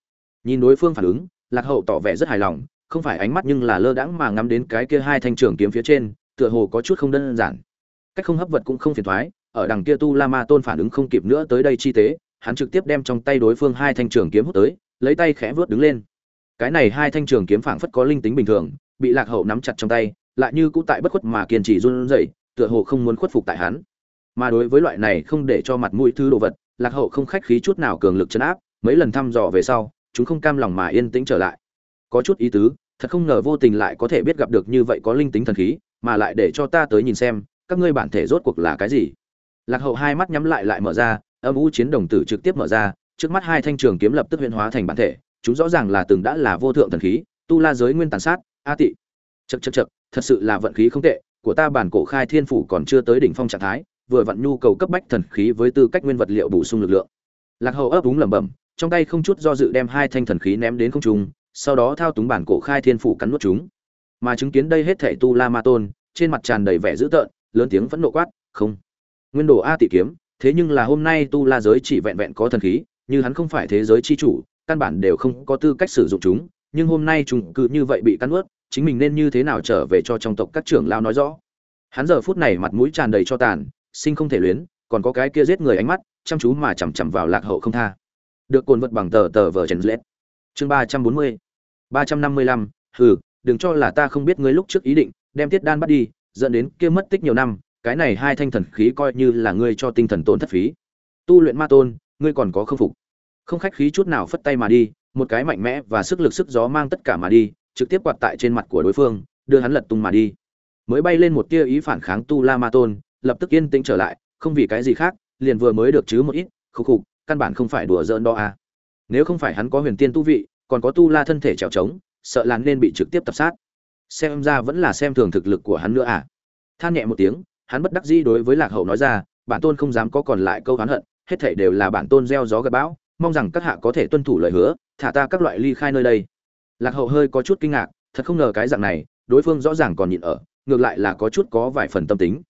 Nhìn đối phương phản ứng, lạc hậu tỏ vẻ rất hài lòng, không phải ánh mắt nhưng là lơ đãng mà ngắm đến cái kia hai thanh trường kiếm phía trên, tựa hồ có chút không đơn giản. Cách không hấp vật cũng không phiền thoái ở đằng kia tu la ma tôn phản ứng không kịp nữa tới đây chi tế, hắn trực tiếp đem trong tay đối phương hai thanh trường kiếm hút tới, lấy tay khẽ vớt đứng lên. Cái này hai thanh trường kiếm phảng phất có linh tính bình thường, bị lạc hậu nắm chặt trong tay, lại như cũ tại bất khuất mà kiên trì run rẩy, tựa hồ không muốn khuất phục tại hắn. Mà đối với loại này không để cho mặt mũi thứ đồ vật, lạc hậu không khách khí chút nào cường lực chấn áp mấy lần thăm dò về sau, chúng không cam lòng mà yên tĩnh trở lại. Có chút ý tứ, thật không ngờ vô tình lại có thể biết gặp được như vậy có linh tính thần khí, mà lại để cho ta tới nhìn xem, các ngươi bản thể rốt cuộc là cái gì. Lạc hậu hai mắt nhắm lại lại mở ra, âm u chiến đồng tử trực tiếp mở ra, trước mắt hai thanh trường kiếm lập tức huyễn hóa thành bản thể, chúng rõ ràng là từng đã là vô thượng thần khí, tu la giới nguyên tàn sát, a tị. Chật chật chật thật sự là vận khí không tệ, của ta bản cổ khai thiên phủ còn chưa tới đỉnh phong trạng thái, vừa vận nhu cầu cấp bách thần khí với tư cách nguyên vật liệu bổ sung lực lượng. Lạc hậu ấp úng lẩm bẩm trong tay không chút do dự đem hai thanh thần khí ném đến không trung sau đó thao túng bản cổ khai thiên phủ cắn nuốt chúng. Mà chứng kiến đây hết thảy tu la ma tôn trên mặt tràn đầy vẻ dữ tợn lớn tiếng phẫn nộ quát không nguyên đồ a tị kiếm thế nhưng là hôm nay tu la giới chỉ vẹn vẹn có thần khí như hắn không phải thế giới chi chủ căn bản đều không có tư cách sử dụng chúng nhưng hôm nay chúng cứ như vậy bị cắn nuốt, chính mình nên như thế nào trở về cho trong tộc các trưởng lao nói rõ? Hắn giờ phút này mặt mũi tràn đầy cho tàn sinh không thể luyến còn có cái kia giết người ánh mắt chăm chú mà chằm chằm vào lạc hậu không tha được cồn vật bằng tờ tờ vở trần lết. Chương ba trăm bốn mươi, ba trăm năm mươi lăm, hừ, đừng cho là ta không biết ngươi lúc trước ý định, đem tiết đan bắt đi, dẫn đến kia mất tích nhiều năm, cái này hai thanh thần khí coi như là ngươi cho tinh thần tốn thất phí. Tu luyện ma tôn, ngươi còn có không phục. Không khách khí chút nào phất tay mà đi, một cái mạnh mẽ và sức lực sức gió mang tất cả mà đi, trực tiếp quạt tại trên mặt của đối phương, đưa hắn lật tung mà đi. Mới bay lên một tia ý phản kháng tu la ma tôn, lập tức yên tĩnh trở lại, không vì cái gì khác, liền vừa mới được chứ một ít, khục khục căn bản không phải đùa giỡn đó à. Nếu không phải hắn có huyền tiên tu vị, còn có tu la thân thể trèo trống, sợ là nên bị trực tiếp tập sát. Xem ra vẫn là xem thường thực lực của hắn nữa à. Than nhẹ một tiếng, hắn bất đắc dĩ đối với lạc hậu nói ra, bản tôn không dám có còn lại câu oán hận, hết thảy đều là bản tôn gieo gió gặt bão, mong rằng các hạ có thể tuân thủ lời hứa, thả ta các loại ly khai nơi đây. Lạc hậu hơi có chút kinh ngạc, thật không ngờ cái dạng này, đối phương rõ ràng còn nhịn ở, ngược lại là có chút có vài phần tâm tính.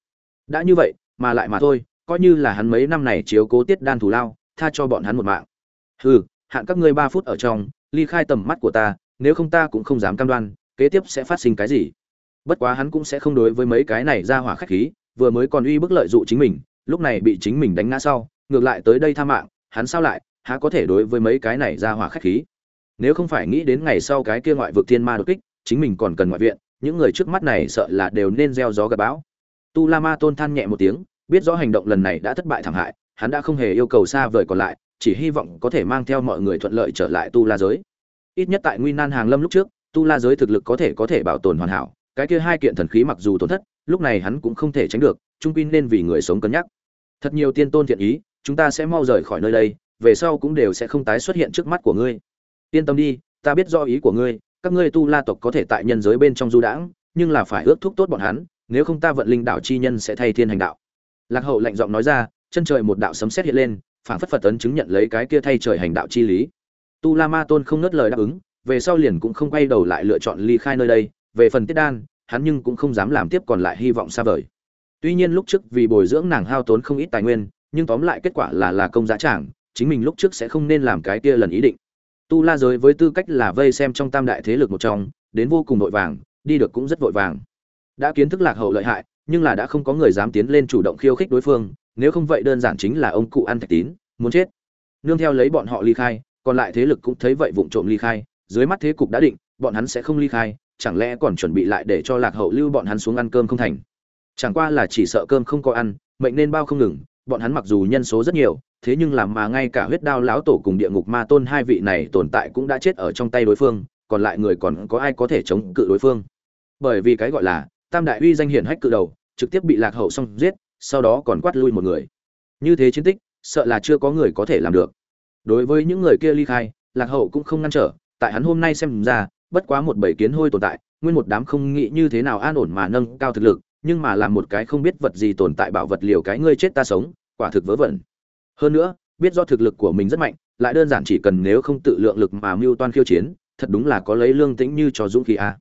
Đã như vậy, mà lại mà thôi, coi như là hắn mấy năm này chiếu cố tiết đan thủ lao tha cho bọn hắn một mạng. Hừ, hạn các ngươi ba phút ở trong, ly khai tầm mắt của ta, nếu không ta cũng không dám cam đoan, kế tiếp sẽ phát sinh cái gì. Bất quá hắn cũng sẽ không đối với mấy cái này ra hỏa khách khí, vừa mới còn uy bức lợi dụ chính mình, lúc này bị chính mình đánh ngã sau, ngược lại tới đây tha mạng, hắn sao lại, há có thể đối với mấy cái này ra hỏa khách khí? Nếu không phải nghĩ đến ngày sau cái kia ngoại vực thiên ma đột kích, chính mình còn cần ngoại viện, những người trước mắt này sợ là đều nên gieo gió gặp bão. Tu la ma tôn than nhẹ một tiếng, biết rõ hành động lần này đã thất bại thảm hại hắn đã không hề yêu cầu xa vời còn lại, chỉ hy vọng có thể mang theo mọi người thuận lợi trở lại tu la giới. Ít nhất tại nguy nan hàng lâm lúc trước, tu la giới thực lực có thể có thể bảo tồn hoàn hảo, cái kia hai kiện thần khí mặc dù tổn thất, lúc này hắn cũng không thể tránh được, trung pin nên vì người sống cân nhắc. Thật nhiều tiên tôn thiện ý, chúng ta sẽ mau rời khỏi nơi đây, về sau cũng đều sẽ không tái xuất hiện trước mắt của ngươi. Yên tâm đi, ta biết do ý của ngươi, các ngươi tu la tộc có thể tại nhân giới bên trong du đãng, nhưng là phải ước thúc tốt bọn hắn, nếu không ta vận linh đạo chi nhân sẽ thay thiên hành đạo. Lạc hậu lạnh giọng nói ra chân trời một đạo sấm sét hiện lên phảng phất phật tấn chứng nhận lấy cái kia thay trời hành đạo chi lý. Tu la ma tôn không nớt lời đáp ứng về sau liền cũng không quay đầu lại lựa chọn ly khai nơi đây về phần tiết đan hắn nhưng cũng không dám làm tiếp còn lại hy vọng xa vời. Tuy nhiên lúc trước vì bồi dưỡng nàng hao tốn không ít tài nguyên nhưng tóm lại kết quả là là công giá chẳng, chính mình lúc trước sẽ không nên làm cái kia lần ý định. Tu la giới với tư cách là vây xem trong tam đại thế lực một trong đến vô cùng vội vàng đi được cũng rất vội vàng. Đã kiến thức lạc hậu lợi hại nhưng là đã không có người dám tiến lên chủ động khiêu khích đối phương nếu không vậy đơn giản chính là ông cụ ăn thạch tín, muốn chết. Nương theo lấy bọn họ ly khai, còn lại thế lực cũng thấy vậy vụng trộm ly khai, dưới mắt thế cục đã định, bọn hắn sẽ không ly khai, chẳng lẽ còn chuẩn bị lại để cho lạc hậu lưu bọn hắn xuống ăn cơm không thành? Chẳng qua là chỉ sợ cơm không có ăn, mệnh nên bao không ngừng, bọn hắn mặc dù nhân số rất nhiều, thế nhưng làm mà ngay cả huyết đao lão tổ cùng địa ngục ma tôn hai vị này tồn tại cũng đã chết ở trong tay đối phương, còn lại người còn có ai có thể chống cự đối phương? Bởi vì cái gọi là tam đại uy danh hiển hách cự đầu, trực tiếp bị lạc hậu xong giết sau đó còn quát lui một người. Như thế chiến tích, sợ là chưa có người có thể làm được. Đối với những người kia ly khai, lạc hậu cũng không ngăn trở, tại hắn hôm nay xem ra, bất quá một bảy kiến hôi tồn tại, nguyên một đám không nghĩ như thế nào an ổn mà nâng cao thực lực, nhưng mà làm một cái không biết vật gì tồn tại bảo vật liều cái ngươi chết ta sống, quả thực vớ vẩn. Hơn nữa, biết do thực lực của mình rất mạnh, lại đơn giản chỉ cần nếu không tự lượng lực mà mưu toan khiêu chiến, thật đúng là có lấy lương tĩnh như cho dũng khí a.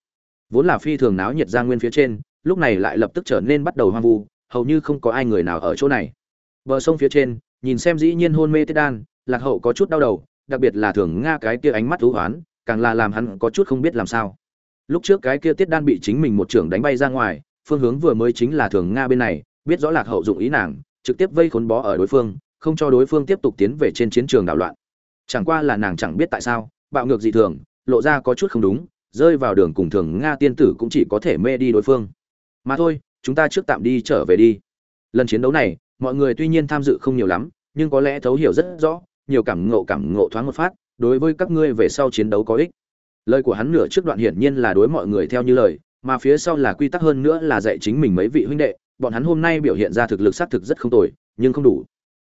Vốn là phi thường náo nhiệt ra nguyên phía trên, lúc này lại lập tức trở nên bắt đầu hoang vu hầu như không có ai người nào ở chỗ này. Bờ sông phía trên, nhìn xem dĩ nhiên hôn mê tiết đan, lạc hậu có chút đau đầu, đặc biệt là thường nga cái kia ánh mắt thú hoán, càng là làm hắn có chút không biết làm sao. Lúc trước cái kia tiết đan bị chính mình một trưởng đánh bay ra ngoài, phương hướng vừa mới chính là thường nga bên này, biết rõ lạc hậu dụng ý nàng, trực tiếp vây khốn bó ở đối phương, không cho đối phương tiếp tục tiến về trên chiến trường đảo loạn. Chẳng qua là nàng chẳng biết tại sao, bạo ngược dị thường, lộ ra có chút không đúng, rơi vào đường cùng thường nga tiên tử cũng chỉ có thể mê đi đối phương. Mà thôi chúng ta trước tạm đi trở về đi. Lần chiến đấu này, mọi người tuy nhiên tham dự không nhiều lắm, nhưng có lẽ thấu hiểu rất rõ, nhiều cảm ngộ cảm ngộ thoáng một phát, đối với các ngươi về sau chiến đấu có ích. Lời của hắn nửa trước đoạn hiển nhiên là đối mọi người theo như lời, mà phía sau là quy tắc hơn nữa là dạy chính mình mấy vị huynh đệ, bọn hắn hôm nay biểu hiện ra thực lực xác thực rất không tồi, nhưng không đủ.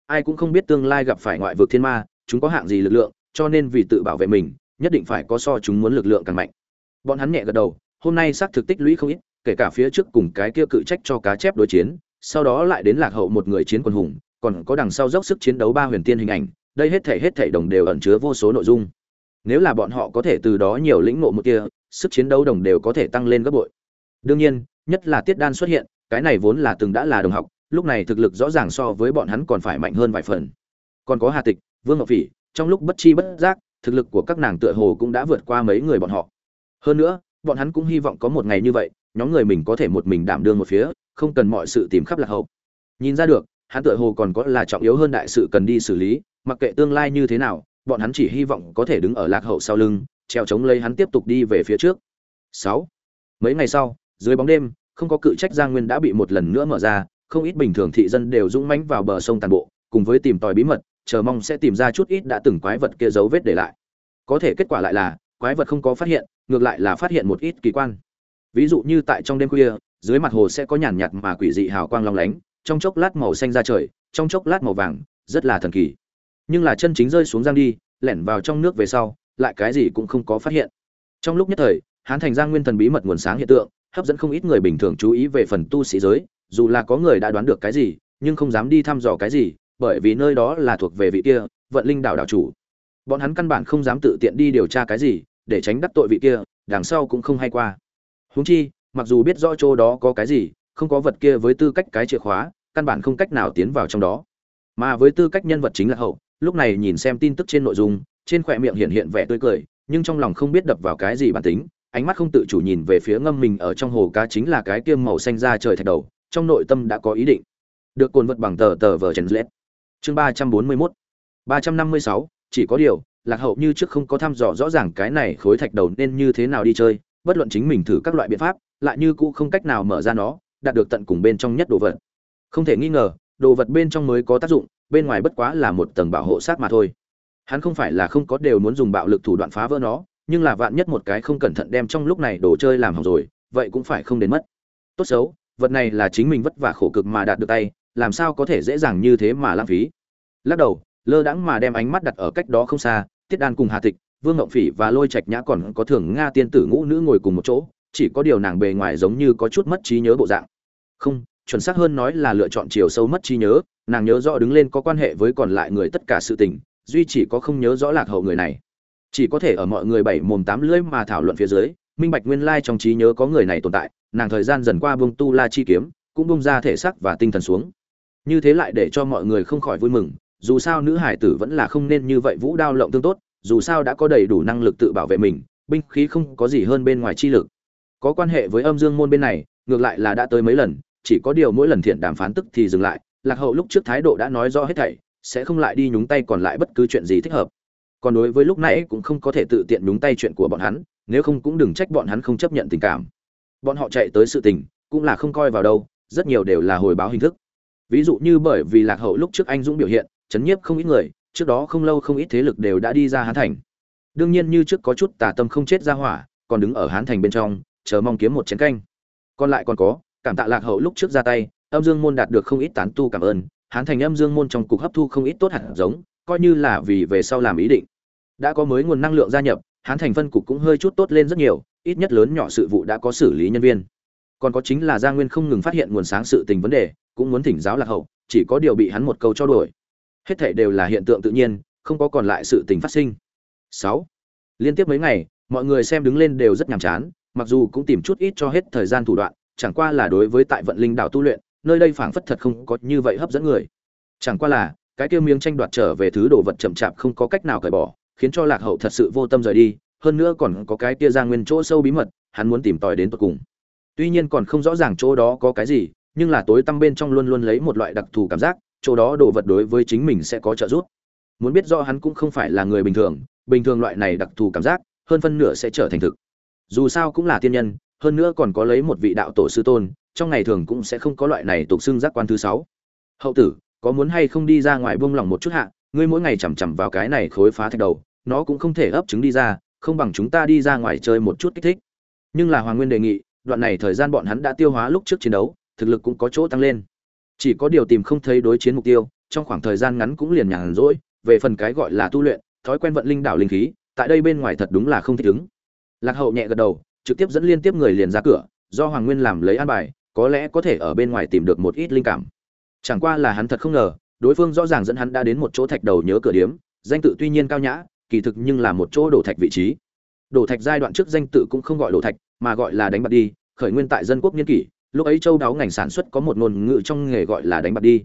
Ai cũng không biết tương lai gặp phải ngoại vực thiên ma, chúng có hạng gì lực lượng, cho nên vì tự bảo vệ mình, nhất định phải có so chúng muốn lực lượng càng mạnh. Bọn hắn nhẹ gật đầu, hôm nay xác thực tích lũy không ít kể cả phía trước cùng cái kia cự trách cho cá chép đối chiến, sau đó lại đến lạc hậu một người chiến quân hùng, còn có đằng sau dốc sức chiến đấu ba huyền tiên hình ảnh, đây hết thể hết thể đồng đều ẩn chứa vô số nội dung. Nếu là bọn họ có thể từ đó nhiều lĩnh ngộ một kia, sức chiến đấu đồng đều có thể tăng lên gấp bội. Đương nhiên, nhất là tiết đan xuất hiện, cái này vốn là từng đã là đồng học, lúc này thực lực rõ ràng so với bọn hắn còn phải mạnh hơn vài phần. Còn có hà tịch, vương ngọc phỉ, trong lúc bất chi bất giác, thực lực của các nàng tựa hồ cũng đã vượt qua mấy người bọn họ. Hơn nữa, bọn hắn cũng hy vọng có một ngày như vậy nhóm người mình có thể một mình đảm đương một phía không cần mọi sự tìm khắp lạc hậu nhìn ra được hắn tựa hồ còn có là trọng yếu hơn đại sự cần đi xử lý mặc kệ tương lai như thế nào bọn hắn chỉ hy vọng có thể đứng ở lạc hậu sau lưng treo chống lấy hắn tiếp tục đi về phía trước. 6. Mấy ngày sau, dưới bóng đêm, không có cự trách Giang Nguyên đã bị một lần nữa mở ra, không ít bình thường thị dân đều dũng mãnh vào bờ sông tàn bộ, cùng với tìm tòi bí mật, chờ mong sẽ tìm ra chút ít đã từng quái vật kia dấu vết để lại. Có thể kết quả lại là, quái vật không có phát hiện, ngược lại là phát hiện một ít kỳ quan. Ví dụ như tại trong đêm khuya, dưới mặt hồ sẽ có nhàn nhạt mà quỷ dị hào quang long lánh, trong chốc lát màu xanh ra trời, trong chốc lát màu vàng, rất là thần kỳ. Nhưng là chân chính rơi xuống giang đi, lẻn vào trong nước về sau, lại cái gì cũng không có phát hiện. Trong lúc nhất thời, Hán Thành Giang Nguyên thần bí mật nguồn sáng hiện tượng, hấp dẫn không ít người bình thường chú ý về phần tu sĩ giới, dù là có người đã đoán được cái gì, nhưng không dám đi thăm dò cái gì, bởi vì nơi đó là thuộc về vị kia, Vận Linh đảo đảo chủ. Bọn hắn căn bản không dám tự tiện đi điều tra cái gì, để tránh đắc tội vị kia, đằng sau cũng không hay qua. Huống chi, mặc dù biết rõ chỗ đó có cái gì, không có vật kia với tư cách cái chìa khóa, căn bản không cách nào tiến vào trong đó. Mà với tư cách nhân vật chính là hậu, lúc này nhìn xem tin tức trên nội dung, trên khóe miệng hiện hiện vẻ tươi cười, nhưng trong lòng không biết đập vào cái gì bản tính, ánh mắt không tự chủ nhìn về phía ngâm mình ở trong hồ cá chính là cái kia màu xanh da trời thạch đầu, trong nội tâm đã có ý định. Được cồn vật bằng tờ tờ vở Trần Lết. Chương ba trăm bốn mươi 341. 356, chỉ có điều, Lạc Hậu như trước không có thăm dò rõ ràng cái này khối thạch đầu nên như thế nào đi chơi, bất luận chính mình thử các loại biện pháp, lại như cũ không cách nào mở ra nó, đạt được tận cùng bên trong nhất đồ vật. Không thể nghi ngờ, đồ vật bên trong mới có tác dụng, bên ngoài bất quá là một tầng bảo hộ sát mà thôi. Hắn không phải là không có đều muốn dùng bạo lực thủ đoạn phá vỡ nó, nhưng là vạn nhất một cái không cẩn thận đem trong lúc này đồ chơi làm hỏng rồi, vậy cũng phải không đến mất. Tốt xấu, vật này là chính mình vất vả khổ cực mà đạt được tay, làm sao có thể dễ dàng như thế mà lãng phí. Lắc đầu, lơ đãng mà đem ánh mắt đặt ở cách đó không xa, Tiết Đan cùng Hà Tịch, Vương Ngộng Phỉ và Lôi Trạch Nhã còn có thường Nga tiên tử ngũ nữ ngồi cùng một chỗ, chỉ có điều nàng bề ngoài giống như có chút mất trí nhớ bộ dạng. Không, chuẩn xác hơn nói là lựa chọn chiều sâu mất trí nhớ, nàng nhớ rõ đứng lên có quan hệ với còn lại người tất cả sự tình, duy chỉ có không nhớ rõ lạc hậu người này chỉ có thể ở mọi người bảy mồm tám lưỡi mà thảo luận phía dưới minh bạch nguyên lai trong trí nhớ có người này tồn tại nàng thời gian dần qua bông tu la chi kiếm cũng bông ra thể xác và tinh thần xuống như thế lại để cho mọi người không khỏi vui mừng dù sao nữ hải tử vẫn là không nên như vậy vũ đao lộng tương tốt dù sao đã có đầy đủ năng lực tự bảo vệ mình, binh khí không có gì hơn bên ngoài chi lực. Có quan hệ với âm dương môn bên này, ngược lại là đã tới mấy lần, chỉ có điều mỗi lần thiện đàm phán tức thì dừng lại, lạc hậu lúc trước thái độ đã nói rõ hết thảy, sẽ không lại đi nhúng tay còn lại bất cứ chuyện gì thích hợp. Còn đối với lúc nãy cũng không có thể tự tiện nhúng tay chuyện của bọn hắn, nếu không cũng đừng trách bọn hắn không chấp nhận tình cảm. Bọn họ chạy tới sự tình, cũng là không coi vào đâu, rất nhiều đều là hồi báo hình thức. Ví dụ như bởi vì lạc hậu lúc trước anh dũng biểu hiện, chấn nhiếp không ít người trước đó không lâu không ít thế lực đều đã đi ra hán thành. Đương nhiên như trước có chút tà tâm không chết ra hỏa, còn đứng ở hán thành bên trong, chờ mong kiếm một chén canh. Còn lại còn có, cảm tạ lạc hậu lúc trước ra tay, âm dương môn đạt được không ít tán tu cảm ơn, hán thành âm dương môn trong cục hấp thu không ít tốt hạt giống, coi như là vì về sau làm ý định. Đã có mới nguồn năng lượng gia nhập, hán thành phân cục cũng hơi chút tốt lên rất nhiều, ít nhất lớn nhỏ sự vụ đã có xử lý nhân viên. Còn có chính là gia nguyên không ngừng phát hiện nguồn sáng sự tình vấn đề, cũng muốn thỉnh giáo lạc hậu, chỉ có điều bị hắn một câu cho đuổi hết thảy đều là hiện tượng tự nhiên, không có còn lại sự tình phát sinh. Sáu, liên tiếp mấy ngày, mọi người xem đứng lên đều rất nhàm chán, mặc dù cũng tìm chút ít cho hết thời gian thủ đoạn, chẳng qua là đối với tại vận linh đảo tu luyện, nơi đây phảng phất thật không có như vậy hấp dẫn người. Chẳng qua là, cái kia miếng tranh đoạt trở về thứ đồ vật chậm chạp không có cách nào cởi bỏ, khiến cho lạc hậu thật sự vô tâm rời đi, hơn nữa còn có cái kia ra nguyên chỗ sâu bí mật, hắn muốn tìm tòi đến tận cùng. Tuy nhiên còn không rõ ràng chỗ đó có cái gì, nhưng là tối tăm bên trong luôn luôn lấy một loại đặc thù cảm giác chỗ đó đồ vật đối với chính mình sẽ có trợ giúp. Muốn biết rõ hắn cũng không phải là người bình thường bình thường loại này đặc thù cảm giác, hơn phân nửa sẽ trở thành thực. Dù sao cũng là tiên nhân, hơn nữa còn có lấy một vị đạo tổ sư tôn, trong ngày thường cũng sẽ không có loại này tục xưng giác quan thứ sáu. Hậu tử, có muốn hay không đi ra ngoài buông lỏng một chút hạ, ngươi mỗi ngày chằm chằm vào cái này khối phá thạch đầu, nó cũng không thể ấp trứng đi ra, không bằng chúng ta đi ra ngoài chơi một chút kích thích. Nhưng là hoàng nguyên đề nghị, đoạn này thời gian bọn hắn đã tiêu hóa lúc trước chiến đấu, thực lực cũng có chỗ tăng lên chỉ có điều tìm không thấy đối chiến mục tiêu, trong khoảng thời gian ngắn cũng liền nhàn rỗi, về phần cái gọi là tu luyện, thói quen vận linh đảo linh khí, tại đây bên ngoài thật đúng là không thích ứng. Lạc hậu nhẹ gật đầu, trực tiếp dẫn liên tiếp người liền ra cửa, do hoàng nguyên làm lấy an bài, có lẽ có thể ở bên ngoài tìm được một ít linh cảm. Chẳng qua là hắn thật không ngờ, đối phương rõ ràng dẫn hắn đã đến một chỗ thạch đầu nhớ cửa điếm, danh tự tuy nhiên cao nhã, kỳ thực nhưng là một chỗ đổ thạch vị trí. Đổ thạch giai đoạn trước danh tự cũng không gọi đổ thạch, mà gọi là đánh bạc đi, khởi nguyên tại dân quốc niên kỷ lúc ấy châu đáo ngành sản xuất có một ngôn ngữ trong nghề gọi là đánh bạc đi.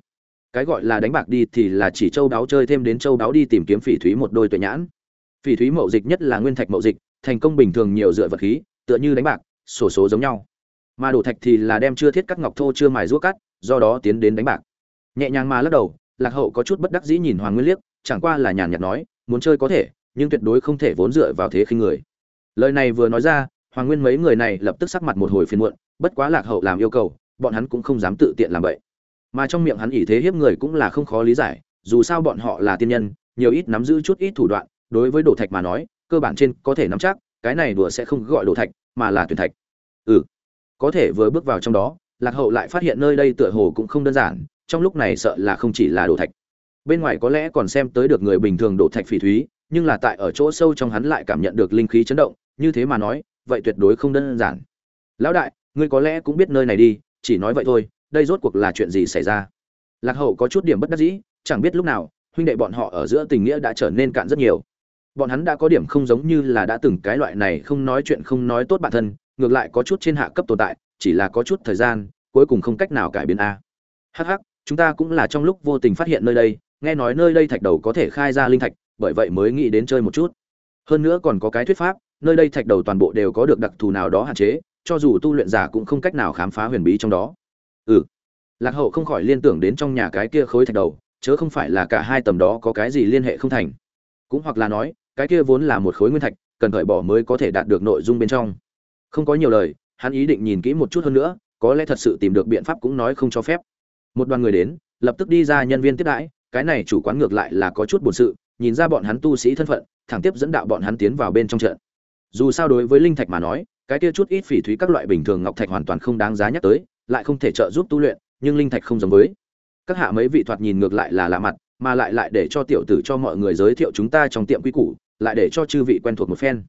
Cái gọi là đánh bạc đi thì là chỉ châu đáo chơi thêm đến châu đáo đi tìm kiếm phỉ thúy một đôi tuệ nhãn. Phỉ thúy mậu dịch nhất là nguyên thạch mậu dịch, thành công bình thường nhiều dựa vật khí, tựa như đánh bạc, sổ số giống nhau. Mà đổ thạch thì là đem chưa thiết cắt ngọc thô chưa mài ruốc cắt, do đó tiến đến đánh bạc. Nhẹ nhàng mà lắc đầu, lạc hậu có chút bất đắc dĩ nhìn hoàng nguyên liếc, chẳng qua là nhàn nhạt nói, muốn chơi có thể, nhưng tuyệt đối không thể vốn dựa vào thế khinh người. Lời này vừa nói ra, hoàng nguyên mấy người này lập tức sắc mặt một hồi phiền muộn bất quá lạc hậu làm yêu cầu, bọn hắn cũng không dám tự tiện làm vậy. Mà trong miệng hắn ỷ thế hiếp người cũng là không khó lý giải, dù sao bọn họ là tiên nhân, nhiều ít nắm giữ chút ít thủ đoạn, đối với đồ thạch mà nói, cơ bản trên có thể nắm chắc, cái này đùa sẽ không gọi đồ thạch, mà là tuyển thạch. Ừ có thể vừa bước vào trong đó, lạc hậu lại phát hiện nơi đây tựa hồ cũng không đơn giản, trong lúc này sợ là không chỉ là đồ thạch. Bên ngoài có lẽ còn xem tới được người bình thường đồ thạch phỉ thúy, nhưng là tại ở chỗ sâu trong hắn lại cảm nhận được linh khí chấn động, như thế mà nói, vậy tuyệt đối không đơn giản. Lão đại ngươi có lẽ cũng biết nơi này đi, chỉ nói vậy thôi, đây rốt cuộc là chuyện gì xảy ra? Lạc hậu có chút điểm bất đắc dĩ, chẳng biết lúc nào, huynh đệ bọn họ ở giữa tình nghĩa đã trở nên cạn rất nhiều. Bọn hắn đã có điểm không giống như là đã từng cái loại này không nói chuyện không nói tốt bản thân, ngược lại có chút trên hạ cấp tồn tại, chỉ là có chút thời gian, cuối cùng không cách nào cải biến a. Hh chúng ta cũng là trong lúc vô tình phát hiện nơi đây, nghe nói nơi đây thạch đầu có thể khai ra linh thạch, bởi vậy mới nghĩ đến chơi một chút. Hơn nữa còn có cái thuyết pháp, nơi đây thạch đầu toàn bộ đều có được đặc thù nào đó hạn chế cho dù tu luyện giả cũng không cách nào khám phá huyền bí trong đó. Ừ. Lạc hậu không khỏi liên tưởng đến trong nhà cái kia khối thạch đầu, chớ không phải là cả hai tầm đó có cái gì liên hệ không thành. Cũng hoặc là nói, cái kia vốn là một khối nguyên thạch, cần cởi bỏ mới có thể đạt được nội dung bên trong. Không có nhiều lời, hắn ý định nhìn kỹ một chút hơn nữa, có lẽ thật sự tìm được biện pháp cũng nói không cho phép. Một đoàn người đến, lập tức đi ra nhân viên tiếp đãi, cái này chủ quán ngược lại là có chút buồn sự, nhìn ra bọn hắn tu sĩ thân phận, thẳng tiếp dẫn đạo bọn hắn tiến vào bên trong trận dù sao đối với linh thạch mà nói, cái kia chút ít phỉ thúy các loại bình thường ngọc thạch hoàn toàn không đáng giá nhắc tới, lại không thể trợ giúp tu luyện, nhưng linh thạch không giống với. Các hạ mấy vị thoạt nhìn ngược lại là lạ mặt, mà lại lại để cho tiểu tử cho mọi người giới thiệu chúng ta trong tiệm quy củ, lại để cho chư vị quen thuộc một phen.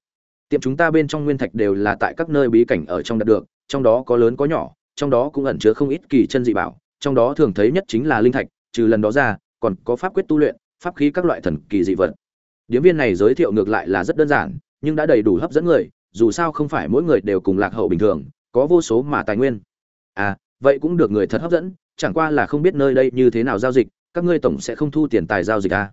Tiệm chúng ta bên trong nguyên thạch đều là tại các nơi bí cảnh ở trong đạt được, trong đó có lớn có nhỏ, trong đó cũng ẩn chứa không ít kỳ chân dị bảo, trong đó thường thấy nhất chính là linh thạch, trừ lần đó ra, còn có pháp quyết tu luyện, pháp khí các loại thần kỳ dị vật. Điếm viên này giới thiệu ngược lại là rất đơn giản nhưng đã đầy đủ hấp dẫn người, dù sao không phải mỗi người đều cùng lạc hậu bình thường, có vô số mà tài nguyên. À vậy cũng được người thật hấp dẫn, chẳng qua là không biết nơi đây như thế nào giao dịch, các ngươi tổng sẽ không thu tiền tài giao dịch à.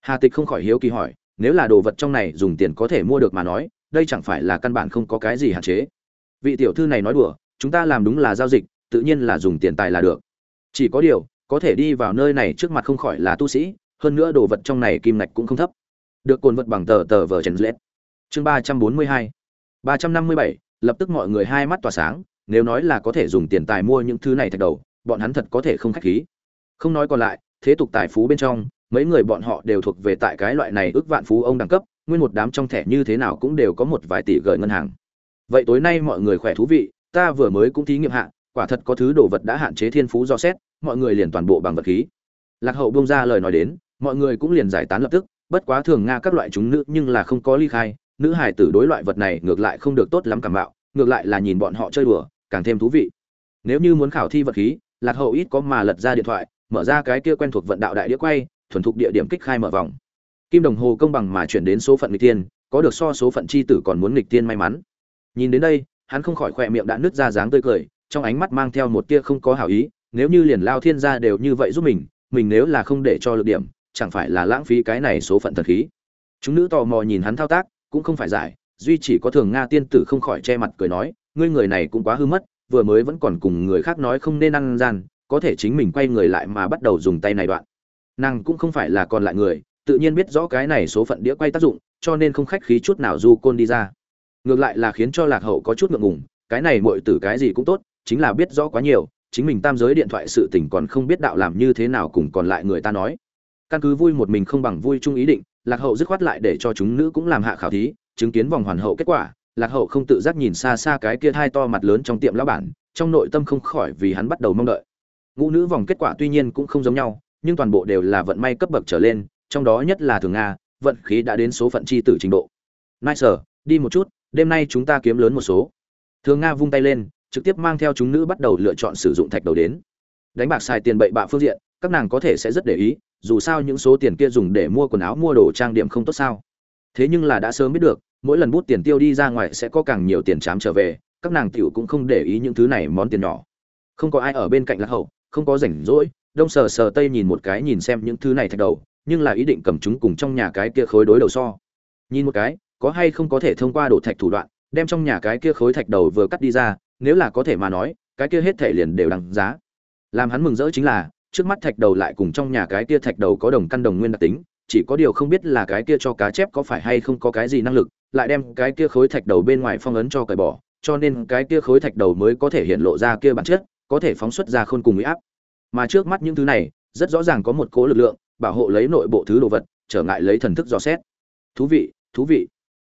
hà tịch không khỏi hiếu kỳ hỏi, nếu là đồ vật trong này dùng tiền có thể mua được mà nói, đây chẳng phải là căn bản không có cái gì hạn chế. Vị tiểu thư này nói đùa, chúng ta làm đúng là giao dịch, tự nhiên là dùng tiền tài là được. Chỉ có điều, có thể đi vào nơi này trước mặt không khỏi là tu sĩ, hơn nữa đồ vật trong này kim ngạch cũng không thấp. Được cồn vật bằng tờ tờ vờ trần lết chương ba trăm bốn mươi hai, ba trăm năm mươi bảy, lập tức mọi người hai mắt tỏa sáng, nếu nói là có thể dùng tiền tài mua những thứ này thạch đầu, bọn hắn thật có thể không khách khí. Không nói còn lại, thế tục tài phú bên trong, mấy người bọn họ đều thuộc về tại cái loại này ước vạn phú ông đẳng cấp, nguyên một đám trong thẻ như thế nào cũng đều có một vài tỷ gửi ngân hàng. Vậy tối nay mọi người khỏe thú vị, ta vừa mới cũng thí nghiệm hạ, quả thật có thứ đồ vật đã hạn chế thiên phú do xét, mọi người liền toàn bộ bằng vật khí. Lạc hậu bông ra lời nói đến, mọi người cũng liền giải tán lập tức, bất quá thường nga các loại chúng nữ nhưng là không có ly khai nữ hải tử đối loại vật này ngược lại không được tốt lắm cảm bạo, ngược lại là nhìn bọn họ chơi đùa, càng thêm thú vị. Nếu như muốn khảo thi vật khí, lạc hậu ít có mà lật ra điện thoại, mở ra cái kia quen thuộc vận đạo đại đĩa quay, thuần thục địa điểm kích khai mở vòng. Kim đồng hồ công bằng mà chuyển đến số phận nghịch tiên, có được so số phận chi tử còn muốn nghịch tiên may mắn. Nhìn đến đây, hắn không khỏi khỏe miệng đã nứt ra dáng tươi cười, trong ánh mắt mang theo một tia không có hảo ý, nếu như liền lao thiên gia đều như vậy giúp mình mình nếu là không để cho lực điểm, chẳng phải là lãng phí cái này số phận thần khí. Chúng nữ tò mò nhìn hắn thao tác cũng không phải giải, duy chỉ có thường nga tiên tử không khỏi che mặt cười nói, ngươi người này cũng quá hư mất, vừa mới vẫn còn cùng người khác nói không nên ăn gian, có thể chính mình quay người lại mà bắt đầu dùng tay này đoạn. Nàng cũng không phải là còn lại người, tự nhiên biết rõ cái này số phận đĩa quay tác dụng, cho nên không khách khí chút nào du côn đi ra. Ngược lại là khiến cho lạc hậu có chút ngượng ngùng, cái này mọi tử cái gì cũng tốt, chính là biết rõ quá nhiều, chính mình tam giới điện thoại sự tình còn không biết đạo làm như thế nào cùng còn lại người ta nói. Căn cứ vui một mình không bằng vui chung ý định lạc hậu dứt khoát lại để cho chúng nữ cũng làm hạ khảo thí, chứng kiến vòng hoàn hậu kết quả, lạc hậu không tự giác nhìn xa xa cái kia hai to mặt lớn trong tiệm lão bản, trong nội tâm không khỏi vì hắn bắt đầu mong đợi. Ngũ nữ vòng kết quả tuy nhiên cũng không giống nhau, nhưng toàn bộ đều là vận may cấp bậc trở lên, trong đó nhất là thường nga vận khí đã đến số phận chi tử trình độ. Nai nice đi một chút, đêm nay chúng ta kiếm lớn một số. Thường nga vung tay lên, trực tiếp mang theo chúng nữ bắt đầu lựa chọn sử dụng thạch đầu đến. Đánh bạc xài tiền bậy bạ phương diện các nàng có thể sẽ rất để ý, dù sao những số tiền kia dùng để mua quần áo, mua đồ trang điểm không tốt sao. Thế nhưng là đã sớm biết được, mỗi lần bút tiền tiêu đi ra ngoài sẽ có càng nhiều tiền chám trở về, các nàng tiểu cũng không để ý những thứ này, món tiền nhỏ. Không có ai ở bên cạnh lạc hậu, không có rảnh rỗi, đông sờ sờ tây nhìn một cái, nhìn xem những thứ này thạch đầu, nhưng là ý định cầm chúng cùng trong nhà cái kia khối đối đầu so. Nhìn một cái, có hay không có thể thông qua đổ thạch thủ đoạn, đem trong nhà cái kia khối thạch đầu vừa cắt đi ra, nếu là có thể mà nói, cái kia hết thể liền đều đằng giá. Làm hắn mừng rỡ chính là trước mắt thạch đầu lại cùng trong nhà cái kia thạch đầu có đồng căn đồng nguyên đặc tính, chỉ có điều không biết là cái kia cho cá chép có phải hay không có cái gì năng lực, lại đem cái kia khối thạch đầu bên ngoài phong ấn cho cởi bỏ, cho nên cái kia khối thạch đầu mới có thể hiện lộ ra kia bản chất, có thể phóng xuất ra khôn cùng uy áp. Mà trước mắt những thứ này, rất rõ ràng có một cố lực lượng, bảo hộ lấy nội bộ thứ đồ vật, trở ngại lấy thần thức dò xét. Thú vị thú vị.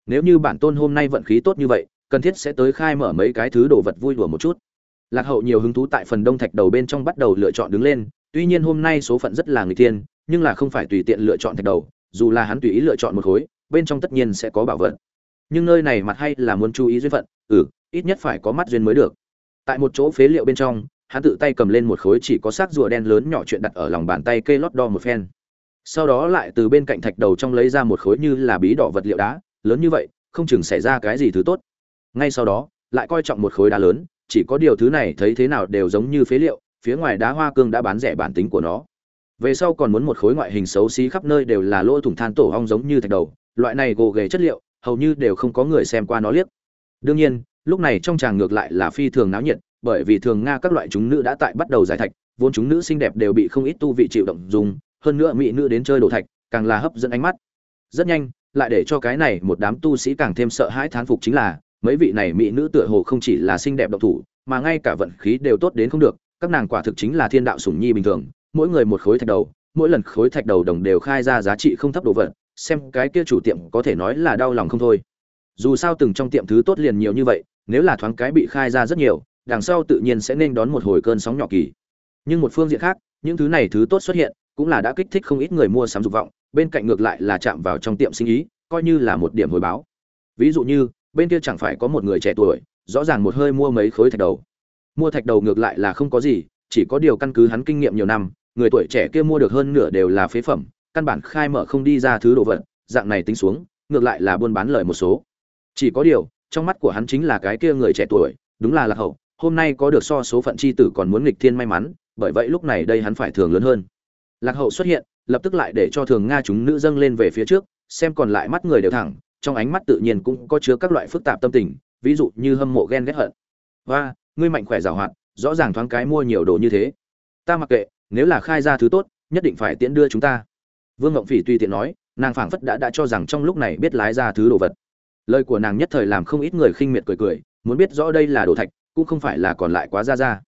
Nếu như bản tôn hôm nay vận khí tốt như vậy, cần thiết sẽ tới khai mở mấy cái thứ đồ vật vui đùa một chút. Lạc hậu nhiều hứng thú tại phần đông thạch đầu bên trong bắt đầu lựa chọn đứng lên tuy nhiên hôm nay số phận rất là người tiên nhưng là không phải tùy tiện lựa chọn thạch đầu, dù là hắn tùy ý lựa chọn một khối, bên trong tất nhiên sẽ có bảo vật. Nhưng nơi này mặt hay là muốn chú ý duyên phận ừ ít nhất phải có mắt duyên mới được. Tại một chỗ phế liệu bên trong, hắn tự tay cầm lên một khối chỉ có xác rùa đen lớn nhỏ chuyện đặt ở lòng bàn tay kê lót đo một phen. Sau đó lại từ bên cạnh thạch đầu trong lấy ra một khối như là bí đỏ vật liệu đá, lớn như vậy, không chừng xảy ra cái gì thứ tốt. Ngay sau đó, lại coi trọng một khối đá lớn, chỉ có điều thứ này thấy thế nào đều giống như phế liệu phía ngoài đá hoa cương đã bán rẻ bản tính của nó. Về sau còn muốn một khối ngoại hình xấu xí khắp nơi đều là lỗ thủng than tổ ong giống như thạch đầu, loại này gồ ghề chất liệu, hầu như đều không có người xem qua nó liếc. Đương nhiên, lúc này trong tràng ngược lại là phi thường náo nhiệt, bởi vì thường nga các loại chúng nữ đã tại bắt đầu giải thạch, vốn chúng nữ xinh đẹp đều bị không ít tu vị chịu động dùng, hơn nữa mỹ nữ đến chơi đồ thạch, càng là hấp dẫn ánh mắt. Rất nhanh, lại để cho cái này một đám tu sĩ càng thêm sợ hãi thán phục chính là, mấy vị này mỹ nữ tựa hồ không chỉ là xinh đẹp độc thủ, mà ngay cả vận khí đều tốt đến không được các nàng quả thực chính là thiên đạo sủng nhi bình thường, mỗi người một khối thạch đầu, mỗi lần khối thạch đầu đồng đều khai ra giá trị không thấp đồ vật, xem cái kia chủ tiệm có thể nói là đau lòng không thôi. Dù sao từng trong tiệm thứ tốt liền nhiều như vậy, nếu là thoáng cái bị khai ra rất nhiều, đằng sau tự nhiên sẽ nên đón một hồi cơn sóng nhỏ kỳ. Nhưng một phương diện khác, những thứ này thứ tốt xuất hiện, cũng là đã kích thích không ít người mua sắm dục vọng, bên cạnh ngược lại là chạm vào trong tiệm sinh ý, coi như là một điểm hồi báo. Ví dụ như, bên kia chẳng phải có một người trẻ tuổi, rõ ràng một hơi mua mấy khối thạch đầu mua thạch đầu ngược lại là không có gì, chỉ có điều căn cứ hắn kinh nghiệm nhiều năm, người tuổi trẻ kia mua được hơn nửa đều là phế phẩm, căn bản khai mở không đi ra thứ đồ vật, dạng này tính xuống, ngược lại là buôn bán lời một số. Chỉ có điều, trong mắt của hắn chính là cái kia người trẻ tuổi, đúng là lạc hậu, hôm nay có được so số phận chi tử còn muốn nghịch thiên may mắn, bởi vậy lúc này đây hắn phải thường lớn hơn. Lạc hậu xuất hiện, lập tức lại để cho thường nga chúng nữ dâng lên về phía trước, xem còn lại mắt người đều thẳng, trong ánh mắt tự nhiên cũng có chứa các loại phức tạp tâm tình, ví dụ như hâm mộ ghen ghét hận. Và ngươi mạnh khỏe giàu hoạt, rõ ràng thoáng cái mua nhiều đồ như thế. Ta mặc kệ, nếu là khai ra thứ tốt, nhất định phải tiễn đưa chúng ta. Vương ngộng phỉ tùy tiện nói, nàng phảng phất đã đã cho rằng trong lúc này biết lái ra thứ đồ vật. Lời của nàng nhất thời làm không ít người khinh miệt cười cười, muốn biết rõ đây là đồ thạch, cũng không phải là còn lại quá ra ra.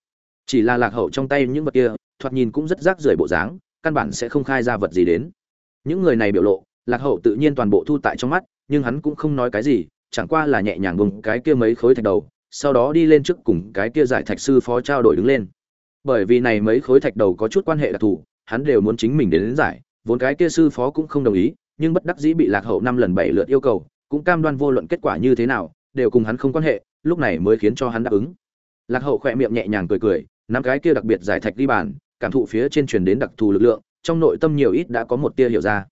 Chỉ là lạc hậu trong tay những vật kia, thoạt nhìn cũng rất rác rưởi bộ dáng, căn bản sẽ không khai ra vật gì đến. Những người này biểu lộ, lạc hậu tự nhiên toàn bộ thu tại trong mắt, nhưng hắn cũng không nói cái gì, chẳng qua là nhẹ nhàng bùng cái kia mấy khối thạch đầu sau đó đi lên trước cùng cái kia giải thạch sư phó trao đổi đứng lên. Bởi vì này mấy khối thạch đầu có chút quan hệ đặc thù hắn đều muốn chính mình đến, đến giải vốn cái kia sư phó cũng không đồng ý nhưng bất đắc dĩ bị lạc hậu năm lần bảy lượt yêu cầu cũng cam đoan vô luận kết quả như thế nào đều cùng hắn không quan hệ lúc này mới khiến cho hắn đáp ứng. Lạc hậu khỏe miệng nhẹ nhàng cười cười năm cái kia đặc biệt giải thạch đi bàn cảm thụ phía trên truyền đến đặc thù lực lượng trong nội tâm nhiều ít đã có một tia hiểu ra.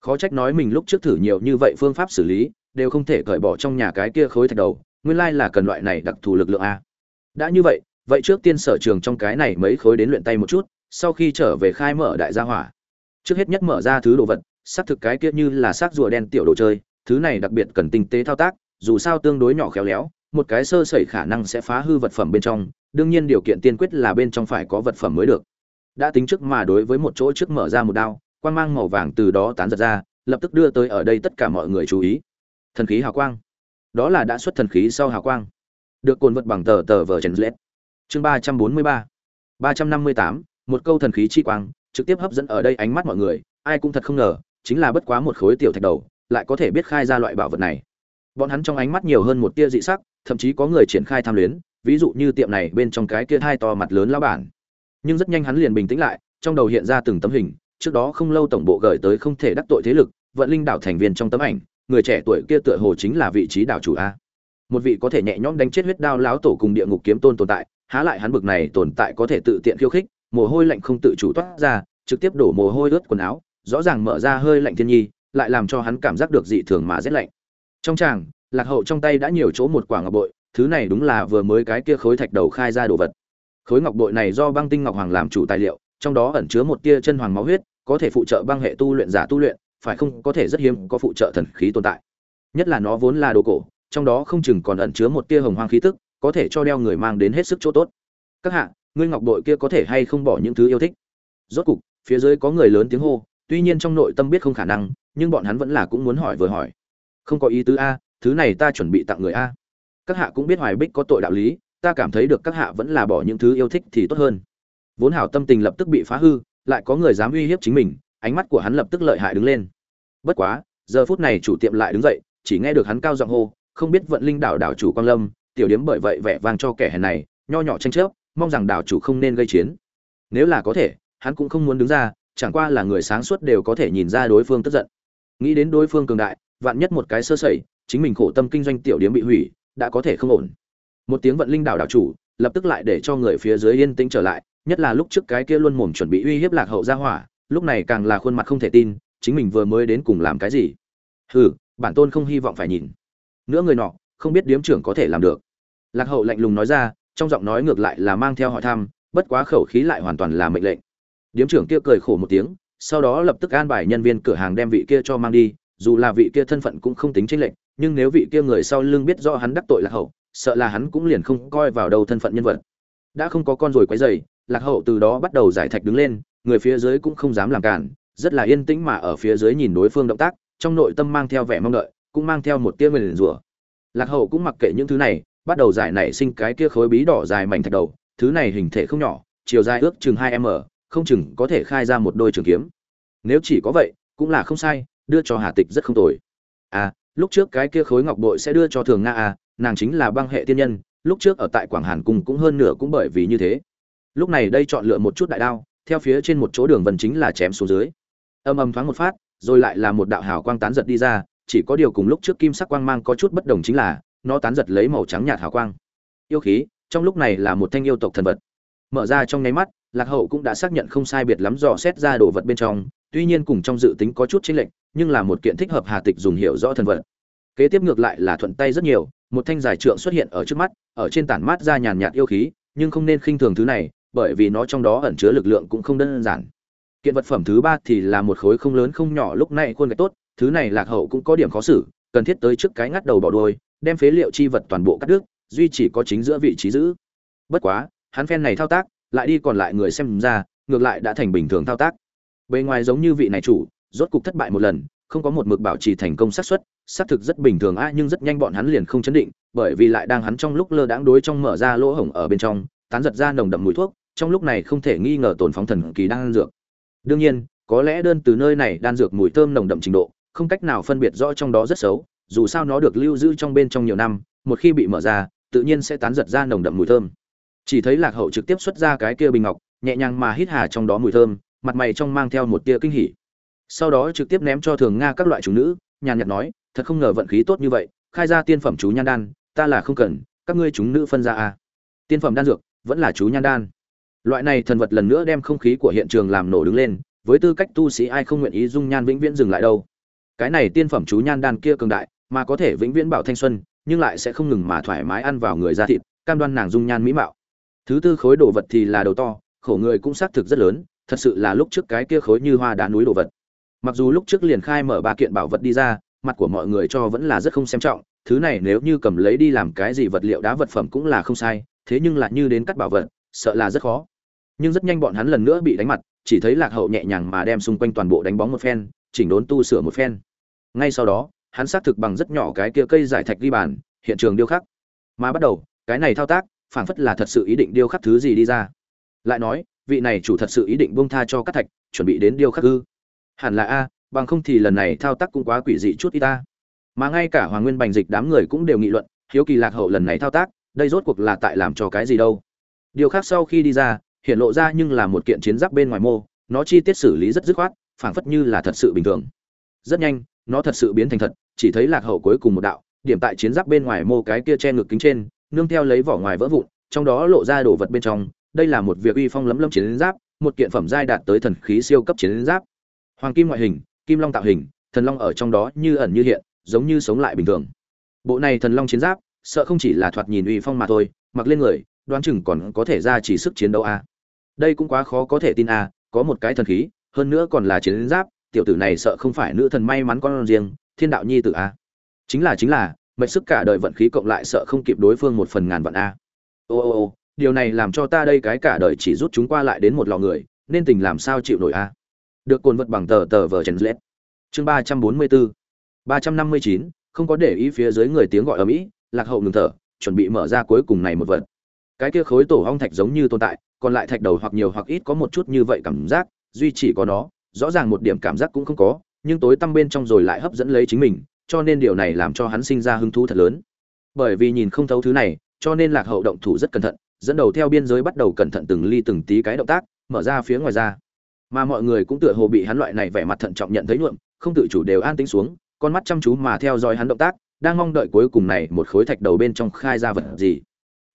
Khó trách nói mình lúc trước thử nhiều như vậy phương pháp xử lý đều không thể cởi bỏ trong nhà cái kia khối thạch đầu nguyên lai là cần loại này đặc thù lực lượng a. Đã như vậy vậy trước tiên sở trường trong cái này mấy khối đến luyện tay một chút, sau khi trở về khai mở đại gia hỏa. Trước hết nhất mở ra thứ đồ vật, xác thực cái kia như là xác rùa đen tiểu đồ chơi, thứ này đặc biệt cần tinh tế thao tác, dù sao tương đối nhỏ khéo léo, một cái sơ sẩy khả năng sẽ phá hư vật phẩm bên trong, đương nhiên điều kiện tiên quyết là bên trong phải có vật phẩm mới được. Đã tính trước mà đối với một chỗ trước mở ra một đao, quang mang màu vàng từ đó tán giật ra, lập tức đưa tới ở đây tất cả mọi người chú ý. Thần khí hào quang đó là đã xuất thần khí sau hào quang. Được cồn vật bằng tờ tờ vờ trần lết. Chương ba trăm bốn mươi ba. ba trăm năm mươi tám, một câu thần khí chi quang, trực tiếp hấp dẫn ở đây ánh mắt mọi người, ai cũng thật không ngờ, chính là bất quá một khối tiểu thạch đầu, lại có thể biết khai ra loại bảo vật này. Bọn hắn trong ánh mắt nhiều hơn một tia dị sắc, thậm chí có người triển khai tham luyến, ví dụ như tiệm này bên trong cái kia hai to mặt lớn lao bản. Nhưng rất nhanh hắn liền bình tĩnh lại, trong đầu hiện ra từng tấm hình, trước đó không lâu tổng bộ gửi tới không thể đắc tội thế lực, vận linh đảo thành viên trong tấm ảnh người trẻ tuổi kia tựa hồ chính là vị trí đảo chủ a. Một vị có thể nhẹ nhõm đánh chết huyết đao láo tổ cùng địa ngục kiếm tôn tồn tại, há lại hắn bực này tồn tại có thể tự tiện khiêu khích, mồ hôi lạnh không tự chủ toát ra, trực tiếp đổ mồ hôi ướt quần áo, rõ ràng mở ra hơi lạnh thiên nhi, lại làm cho hắn cảm giác được dị thường mà rét lạnh. Trong tràng, lạc hậu trong tay đã nhiều chỗ một quả ngọc bội, thứ này đúng là vừa mới cái kia khối thạch đầu khai ra đồ vật. Khối ngọc bội này do băng tinh ngọc hoàng làm chủ tài liệu, trong đó ẩn chứa một tia chân hoàng máu huyết, có thể phụ trợ băng hệ tu luyện giả tu luyện phải không có thể rất hiếm có phụ trợ thần khí tồn tại. Nhất là nó vốn là đồ cổ, trong đó không chừng còn ẩn chứa một tia hồng hoang khí tức, có thể cho đeo người mang đến hết sức chỗ tốt. Các hạ, ngươi ngọc bội kia có thể hay không bỏ những thứ yêu thích? Rốt cục, phía dưới có người lớn tiếng hô, tuy nhiên trong nội tâm biết không khả năng, nhưng bọn hắn vẫn là cũng muốn hỏi vừa hỏi. Không có ý tứ a, thứ này ta chuẩn bị tặng người a. Các hạ cũng biết hoài bích có tội đạo lý, ta cảm thấy được các hạ vẫn là bỏ những thứ yêu thích thì tốt hơn. Vốn hảo tâm tình lập tức bị phá hư, lại có người dám uy hiếp chính mình ánh mắt của hắn lập tức lợi hại đứng lên. Bất quá, giờ phút này chủ tiệm lại đứng dậy, chỉ nghe được hắn cao giọng hô, không biết vận linh đảo đảo chủ quang lâm, tiểu điếm bởi vậy vẻ vang cho kẻ hèn này, nho nhỏ tranh chấp, mong rằng đảo chủ không nên gây chiến. Nếu là có thể, hắn cũng không muốn đứng ra, chẳng qua là người sáng suốt đều có thể nhìn ra đối phương tức giận. Nghĩ đến đối phương cường đại, vạn nhất một cái sơ sẩy, chính mình khổ tâm kinh doanh tiểu điếm bị hủy, đã có thể không ổn. Một tiếng vận linh đảo đảo chủ, lập tức lại để cho người phía dưới yên tĩnh trở lại, nhất là lúc trước cái kia luôn mồm chuẩn bị uy hiếp lạc hậu ra hỏa lúc này càng là khuôn mặt không thể tin, chính mình vừa mới đến cùng làm cái gì. Hừ, bản tôn không hy vọng phải nhìn. Nữa người nọ, không biết điếm trưởng có thể làm được. Lạc hậu lạnh lùng nói ra, trong giọng nói ngược lại là mang theo hỏi thăm, bất quá khẩu khí lại hoàn toàn là mệnh lệnh. Điếm trưởng kia cười khổ một tiếng, sau đó lập tức an bài nhân viên cửa hàng đem vị kia cho mang đi, dù là vị kia thân phận cũng không tính chênh lệnh nhưng nếu vị kia người sau lưng biết rõ hắn đắc tội lạc hậu, sợ là hắn cũng liền không coi vào đâu thân phận nhân vật. Đã không có con rồi quấy dày lạc hậu từ đó bắt đầu giải thạch đứng lên người phía dưới cũng không dám làm cản, rất là yên tĩnh mà ở phía dưới nhìn đối phương động tác, trong nội tâm mang theo vẻ mong đợi, cũng mang theo một tia nguyền rủa. Lạc hậu cũng mặc kệ những thứ này, bắt đầu giải nảy sinh cái kia khối bí đỏ dài mảnh thạch đầu, thứ này hình thể không nhỏ, chiều dài ước chừng hai m, không chừng có thể khai ra một đôi trường kiếm. Nếu chỉ có vậy, cũng là không sai, đưa cho hà tịch rất không tồi. À lúc trước cái kia khối ngọc bội sẽ đưa cho thường nga à nàng chính là băng hệ tiên nhân, lúc trước ở tại quảng hàn cung cũng hơn nửa cũng bởi vì như thế. Lúc này đây chọn lựa một chút đại đao theo phía trên một chỗ đường vân chính là chém xuống dưới. Âm âm thoáng một phát, rồi lại là một đạo hào quang tán giật đi ra, chỉ có điều cùng lúc trước kim sắc quang mang có chút bất đồng chính là, nó tán giật lấy màu trắng nhạt hào quang. Yêu khí, trong lúc này là một thanh yêu tộc thần vật. Mở ra trong nháy mắt, lạc hậu cũng đã xác nhận không sai biệt lắm dò xét ra đồ vật bên trong, tuy nhiên cùng trong dự tính có chút chính lệnh nhưng là một kiện thích hợp hà tịch dùng hiểu rõ thần vật. Kế tiếp ngược lại là thuận tay rất nhiều, một thanh giải trượng xuất hiện ở trước mắt, ở trên tản mát ra nhàn nhạt yêu khí, nhưng không nên khinh thường thứ này bởi vì nó trong đó ẩn chứa lực lượng cũng không đơn giản. Kiện vật phẩm thứ ba thì là một khối không lớn không nhỏ lúc này khuôn gạch tốt, thứ này lạc hậu cũng có điểm khó xử, cần thiết tới trước cái ngắt đầu bỏ đuôi, đem phế liệu chi vật toàn bộ cắt đứt, duy chỉ có chính giữa vị trí giữ. Bất quá, hắn phen này thao tác, lại đi còn lại người xem ra, ngược lại đã thành bình thường thao tác. Bề ngoài giống như vị này chủ, rốt cục thất bại một lần, không có một mực bảo trì thành công xác suất, xác thực rất bình thường a nhưng rất nhanh bọn hắn liền không chấn định, bởi vì lại đang hắn trong lúc lơ đãng đối trong mở ra lỗ hổng ở bên trong, tán giật ra nồng đậm mùi thuốc trong lúc này không thể nghi ngờ tồn phóng thần kỳ đang dược. Đương nhiên, có lẽ đơn từ nơi này đan dược mùi thơm nồng đậm trình độ, không cách nào phân biệt rõ trong đó rất xấu, dù sao nó được lưu giữ trong bên trong nhiều năm, một khi bị mở ra, tự nhiên sẽ tán giật ra nồng đậm mùi thơm. Chỉ thấy lạc hậu trực tiếp xuất ra cái kia bình ngọc, nhẹ nhàng mà hít hà trong đó mùi thơm, mặt mày trong mang theo một tia kinh hỉ. Sau đó trực tiếp ném cho thường nga các loại chủ nữ, nhàn nhạt nói, thật không ngờ vận khí tốt như vậy, khai ra tiên phẩm chú nhan đan, ta là không cần, các ngươi chúng nữ phân ra a tiên phẩm đan dược vẫn là chú nhan đan loại này thần vật lần nữa đem không khí của hiện trường làm nổ đứng lên, với tư cách tu sĩ ai không nguyện ý dung nhan vĩnh viễn dừng lại đâu. Cái này tiên phẩm chú nhan đan kia cường đại, mà có thể vĩnh viễn bảo thanh xuân, nhưng lại sẽ không ngừng mà thoải mái ăn vào người da thịt, cam đoan nàng dung nhan mỹ mạo. Thứ tư khối đồ vật thì là đầu to, khổ người cũng xác thực rất lớn, thật sự là lúc trước cái kia khối như hoa đá núi đồ vật. Mặc dù lúc trước liền khai mở ba kiện bảo vật đi ra, mặt của mọi người cho vẫn là rất không xem trọng, thứ này nếu như cầm lấy đi làm cái gì vật liệu đá vật phẩm cũng là không sai, thế nhưng lại như đến cắt bảo vật, sợ là rất khó nhưng rất nhanh bọn hắn lần nữa bị đánh mặt, chỉ thấy lạc hậu nhẹ nhàng mà đem xung quanh toàn bộ đánh bóng một phen, chỉnh đốn tu sửa một phen. Ngay sau đó, hắn xác thực bằng rất nhỏ cái kia cây giải thạch ghi bàn, hiện trường điêu khắc. Mà bắt đầu, cái này thao tác, phảng phất là thật sự ý định điêu khắc thứ gì đi ra. Lại nói, vị này chủ thật sự ý định buông tha cho các thạch, chuẩn bị đến điêu khắc ư? Hẳn là a, bằng không thì lần này thao tác cũng quá quỷ dị chút y ta. Mà ngay cả hoàng nguyên bành dịch đám người cũng đều nghị luận, hiếu kỳ lạc hậu lần này thao tác, đây rốt cuộc là tại làm cho cái gì đâu? Điều khác sau khi đi ra hiện lộ ra nhưng là một kiện chiến giáp bên ngoài mô, nó chi tiết xử lý rất dứt khoát, phảng phất như là thật sự bình thường. Rất nhanh, nó thật sự biến thành thật, chỉ thấy lạc hậu cuối cùng một đạo, điểm tại chiến giáp bên ngoài mô cái kia che ngực kính trên, nương theo lấy vỏ ngoài vỡ vụn, trong đó lộ ra đồ vật bên trong, đây là một việc uy phong lấm lấm chiến giáp, một kiện phẩm giai đạt tới thần khí siêu cấp chiến giáp. Hoàng kim ngoại hình, kim long tạo hình, thần long ở trong đó như ẩn như hiện, giống như sống lại bình thường. Bộ này thần long chiến giáp, sợ không chỉ là thoạt nhìn uy phong mà thôi, mặc lên người, đoán chừng còn có thể ra chỉ sức chiến đấu a đây cũng quá khó có thể tin à có một cái thần khí, hơn nữa còn là chiến giáp, tiểu tử này sợ không phải nữ thần may mắn con riêng, thiên đạo nhi tử a chính là chính là, mệnh sức cả đời vận khí cộng lại sợ không kịp đối phương một phần ngàn vạn a ô ô ô, điều này làm cho ta đây cái cả đời chỉ rút chúng qua lại đến một lò người, nên tình làm sao chịu nổi a được cồn vật bằng tờ tờ vờ chèn lết. Chương ba trăm bốn mươi bốn ba trăm năm mươi chín, không có để ý phía dưới người tiếng gọi ở mỹ, lạc hậu ngừng thở, chuẩn bị mở ra cuối cùng này một vật cái kia khối tổ hong thạch giống như tồn tại, còn lại thạch đầu hoặc nhiều hoặc ít có một chút như vậy cảm giác, duy chỉ có nó, rõ ràng một điểm cảm giác cũng không có, nhưng tối tăm bên trong rồi lại hấp dẫn lấy chính mình, cho nên điều này làm cho hắn sinh ra hứng thú thật lớn. Bởi vì nhìn không thấu thứ này, cho nên lạc hậu động thủ rất cẩn thận, dẫn đầu theo biên giới bắt đầu cẩn thận từng ly từng tí cái động tác, mở ra phía ngoài ra. Mà mọi người cũng tựa hồ bị hắn loại này vẻ mặt thận trọng nhận thấy nhuộm, không tự chủ đều an tĩnh xuống, con mắt chăm chú mà theo dõi hắn động tác, đang mong đợi cuối cùng này một khối thạch đầu bên trong khai ra vật gì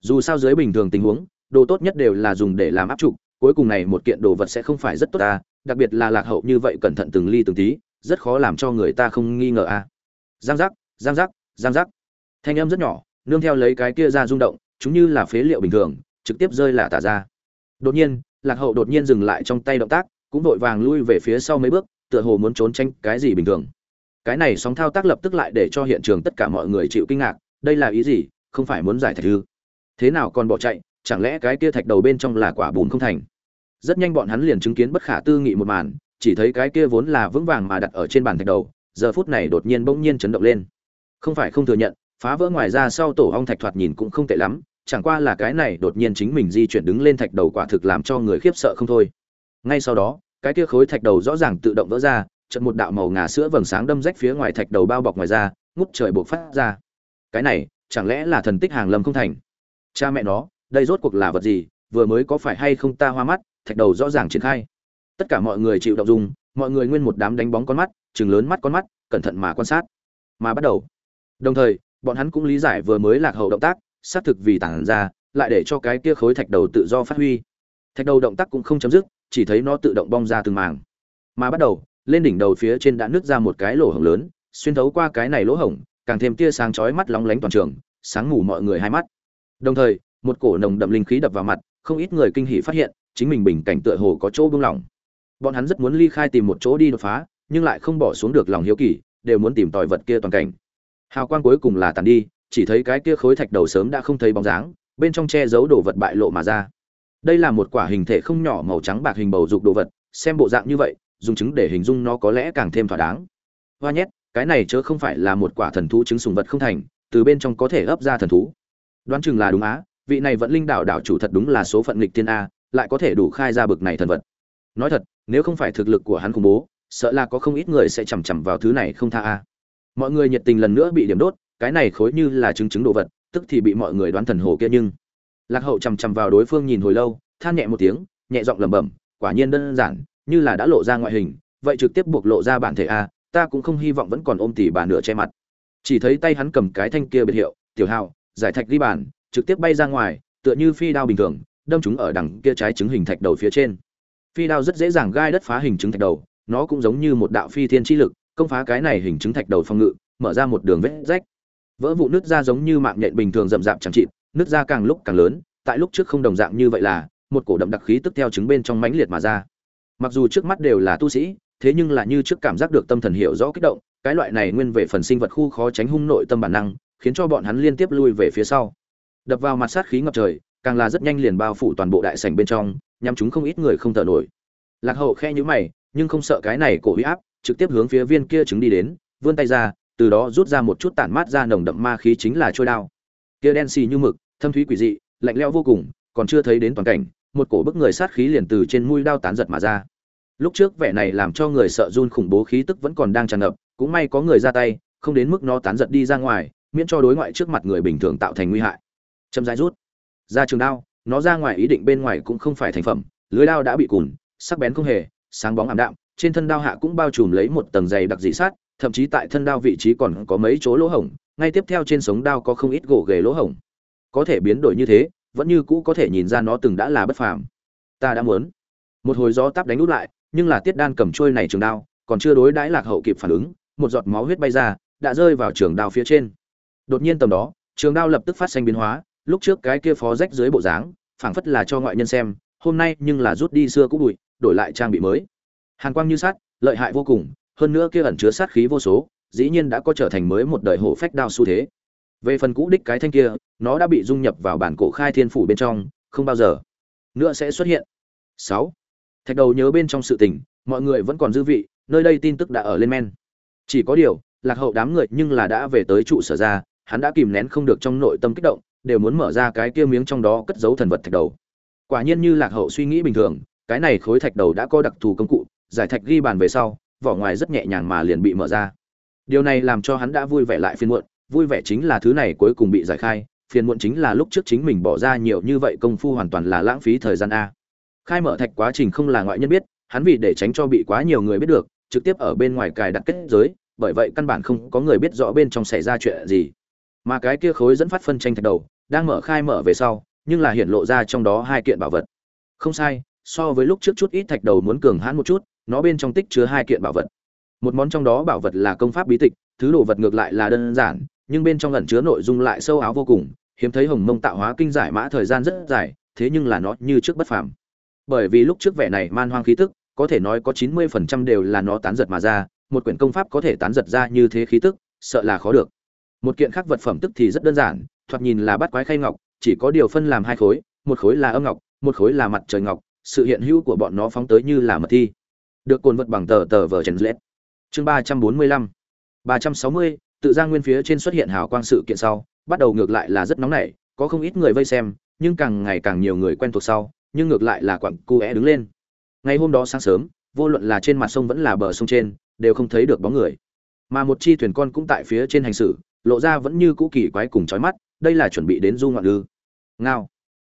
dù sao dưới bình thường tình huống, đồ tốt nhất đều là dùng để làm áp trụ cuối cùng này một kiện đồ vật sẽ không phải rất tốt ta, đặc biệt là lạc hậu như vậy cẩn thận từng ly từng tí, rất khó làm cho người ta không nghi ngờ a. Giang giác giang giác giang giác. Thanh âm rất nhỏ, nương theo lấy cái kia ra rung động, chúng như là phế liệu bình thường, trực tiếp rơi là tả ra. Đột nhiên, lạc hậu đột nhiên dừng lại trong tay động tác, cũng vội vàng lui về phía sau mấy bước, tựa hồ muốn trốn tránh cái gì bình thường. Cái này sóng thao tác lập tức lại để cho hiện trường tất cả mọi người chịu kinh ngạc, đây là ý gì, không phải muốn giải thạch ư? Thế nào còn bỏ chạy, chẳng lẽ cái kia thạch đầu bên trong là quả bùn không thành? Rất nhanh bọn hắn liền chứng kiến bất khả tư nghị một màn, chỉ thấy cái kia vốn là vững vàng mà đặt ở trên bàn thạch đầu, giờ phút này đột nhiên bỗng nhiên chấn động lên. Không phải không thừa nhận, phá vỡ ngoài ra sau tổ ong thạch thoạt nhìn cũng không tệ lắm, chẳng qua là cái này đột nhiên chính mình di chuyển đứng lên thạch đầu quả thực làm cho người khiếp sợ không thôi. Ngay sau đó, cái kia khối thạch đầu rõ ràng tự động vỡ ra trận một đạo màu ngà sữa vầng sáng đâm rách phía ngoài thạch đầu bao bọc ngoài ra, ngút trời buộc phát ra. Cái này, chẳng lẽ là thần tích hàng lâm không thành? Cha mẹ nó, đây rốt cuộc là vật gì? Vừa mới có phải hay không ta hoa mắt, thạch đầu rõ ràng triển khai. Tất cả mọi người chịu động dung, mọi người nguyên một đám đánh bóng con mắt, chừng lớn mắt con mắt, cẩn thận mà quan sát. Mà bắt đầu. Đồng thời, bọn hắn cũng lý giải vừa mới lạc hậu động tác, xác thực vì tản ra, lại để cho cái kia khối thạch đầu tự do phát huy. Thạch đầu động tác cũng không chấm dứt, chỉ thấy nó tự động bong ra từng màng mà bắt đầu, lên đỉnh đầu phía trên đã nứt ra một cái lỗ hổng lớn, xuyên thấu qua cái này lỗ hổng, càng thêm tia sáng chói mắt lóng lánh toàn trường, sáng ngủ mọi người hai mắt đồng thời, một cổ nồng đậm linh khí đập vào mặt, không ít người kinh hỉ phát hiện, chính mình bình cảnh tựa hồ có chỗ buông lỏng. Bọn hắn rất muốn ly khai tìm một chỗ đi đột phá, nhưng lại không bỏ xuống được lòng hiếu kỳ, đều muốn tìm tòi vật kia toàn cảnh. Hào quang cuối cùng là tàn đi, chỉ thấy cái kia khối thạch đầu sớm đã không thấy bóng dáng, bên trong che giấu đồ vật bại lộ mà ra. Đây là một quả hình thể không nhỏ màu trắng bạc hình bầu dục đồ vật, xem bộ dạng như vậy, dùng chứng để hình dung nó có lẽ càng thêm thỏa đáng. Hoa nhét, cái này chớ không phải là một quả thần thú trứng sùng vật không thành, từ bên trong có thể ấp ra thần thú đoán chừng là đúng á, vị này vẫn linh đảo đảo chủ thật đúng là số phận nghịch thiên a, lại có thể đủ khai ra bực này thần vật. Nói thật, nếu không phải thực lực của hắn khủng bố, sợ là có không ít người sẽ chằm chằm vào thứ này không tha a. Mọi người nhiệt tình lần nữa bị điểm đốt, cái này khối như là chứng chứng đồ vật, tức thì bị mọi người đoán thần hồ kia nhưng lạc hậu chằm chằm vào đối phương nhìn hồi lâu, than nhẹ một tiếng, nhẹ giọng lẩm bẩm, quả nhiên đơn giản, như là đã lộ ra ngoại hình, vậy trực tiếp buộc lộ ra bản thể a, ta cũng không hy vọng vẫn còn ôm tỉ bà nửa che mặt. Chỉ thấy tay hắn cầm cái thanh kia biệt hiệu, tiểu hào giải thạch ghi bàn, trực tiếp bay ra ngoài, tựa như phi đao bình thường, đâm chúng ở đằng kia trái trứng hình thạch đầu phía trên. Phi đao rất dễ dàng gai đất phá hình trứng thạch đầu, nó cũng giống như một đạo phi thiên chi lực, công phá cái này hình trứng thạch đầu phòng ngự, mở ra một đường vết rách. Vỡ vụ nứt ra giống như mạng nhện bình thường rậm rạp chẳng chịt, nứt ra càng lúc càng lớn, tại lúc trước không đồng dạng như vậy là, một cổ đậm đặc khí tức theo trứng bên trong mãnh liệt mà ra. Mặc dù trước mắt đều là tu sĩ, thế nhưng là như trước cảm giác được tâm thần hiểu rõ kích động, cái loại này nguyên về phần sinh vật khu khó tránh hung nội tâm bản năng khiến cho bọn hắn liên tiếp lui về phía sau. Đập vào mặt sát khí ngập trời, càng là rất nhanh liền bao phủ toàn bộ đại sảnh bên trong nhằm chúng không ít người không thở nổi. Lạc hậu khe nhíu mày, nhưng không sợ cái này cổ huy áp, trực tiếp hướng phía viên kia trứng đi đến, vươn tay ra, từ đó rút ra một chút tản mát ra nồng đậm ma khí chính là trôi đao. Kia đen xì như mực, thâm thúy quỷ dị, lạnh lẽo vô cùng, còn chưa thấy đến toàn cảnh, một cổ bức người sát khí liền từ trên mũi đao tán giật mà ra. Lúc trước vẻ này làm cho người sợ run khủng bố khí tức vẫn còn đang tràn ngập, cũng may có người ra tay, không đến mức nó tán giật đi ra ngoài miễn cho đối ngoại trước mặt người bình thường tạo thành nguy hại. Châm rãi rút. Ra trường đao, nó ra ngoài ý định bên ngoài cũng không phải thành phẩm, lưới đao đã bị cùn, sắc bén không hề, sáng bóng ảm đạm, trên thân đao hạ cũng bao trùm lấy một tầng dày đặc dị sát, thậm chí tại thân đao vị trí còn có mấy chỗ lỗ hổng, ngay tiếp theo trên sống đao có không ít gỗ ghề lỗ hổng. Có thể biến đổi như thế, vẫn như cũ có thể nhìn ra nó từng đã là bất phàm. Ta đã muốn. Một hồi gió táp đánh út lại, nhưng là tiết đan cầm trôi này trường đao, còn chưa đối đãi lạc hậu kịp phản ứng, một giọt máu huyết bay ra, đã rơi vào trường đao phía trên đột nhiên tầm đó, trường đao lập tức phát sinh biến hóa, lúc trước cái kia phó rách dưới bộ dáng, phảng phất là cho ngoại nhân xem, hôm nay nhưng là rút đi xưa cũ bụi, đổi lại trang bị mới. Hàn quang như sát lợi hại vô cùng, hơn nữa kia ẩn chứa sát khí vô số, dĩ nhiên đã có trở thành mới một đời hổ phách đao xu thế. Về phần cũ đích cái thanh kia, nó đã bị dung nhập vào bản cổ khai thiên phủ bên trong, không bao giờ nữa sẽ xuất hiện. Sáu. Thạch đầu nhớ bên trong sự tình, mọi người vẫn còn dư vị, nơi đây tin tức đã ở lên men. Chỉ có điều, lạc hậu đám người nhưng là đã về tới trụ sở ra hắn đã kìm nén không được trong nội tâm kích động, đều muốn mở ra cái kia miếng trong đó cất giấu thần vật thạch đầu. Quả nhiên như lạc hậu suy nghĩ bình thường, cái này khối thạch đầu đã có đặc thù công cụ, giải thạch ghi bàn về sau, vỏ ngoài rất nhẹ nhàng mà liền bị mở ra. Điều này làm cho hắn đã vui vẻ lại phiền muộn, vui vẻ chính là thứ này cuối cùng bị giải khai, phiền muộn chính là lúc trước chính mình bỏ ra nhiều như vậy công phu hoàn toàn là lãng phí thời gian a. Khai mở thạch quá trình không là ngoại nhân biết, hắn vì để tránh cho bị quá nhiều người biết được, trực tiếp ở bên ngoài cài đặt kết giới, bởi vậy căn bản không có người biết rõ bên trong xảy ra chuyện gì mà cái kia khối dẫn phát phân tranh thạch đầu, đang mở khai mở về sau, nhưng là hiện lộ ra trong đó hai kiện bảo vật. Không sai, so với lúc trước chút ít thạch đầu muốn cường hãn một chút, nó bên trong tích chứa hai kiện bảo vật. Một món trong đó bảo vật là công pháp bí tịch, thứ đồ vật ngược lại là đơn giản, nhưng bên trong ẩn chứa nội dung lại sâu áo vô cùng, hiếm thấy hồng mông tạo hóa kinh giải mã thời gian rất dài, thế nhưng là nó như trước bất phàm. Bởi vì lúc trước vẻ này man hoang khí tức, có thể nói có chín mươi phần trăm đều là nó tán giật mà ra, một quyển công pháp có thể tán giật ra như thế khí tức, sợ là khó được một kiện khác vật phẩm tức thì rất đơn giản, thoạt nhìn là bắt quái khay ngọc, chỉ có điều phân làm hai khối, một khối là âm ngọc, một khối là mặt trời ngọc, sự hiện hữu của bọn nó phóng tới như là mật thi. Được cồn vật bằng tờ tờ vờ trần lết. Chương ba trăm bốn mươi lăm. ba trăm sáu mươi, tự ra nguyên phía trên xuất hiện hào quang sự kiện sau, bắt đầu ngược lại là rất nóng nảy, có không ít người vây xem, nhưng càng ngày càng nhiều người quen thuộc sau, nhưng ngược lại là quặng cu é đứng lên. Ngày hôm đó sáng sớm, vô luận là trên mặt sông vẫn là bờ sông trên, đều không thấy được bóng người. Mà một chi thuyền con cũng tại phía trên hành xử lộ ra vẫn như cũ kỳ quái cùng chói mắt đây là chuẩn bị đến du ngoạn ư. Ngao.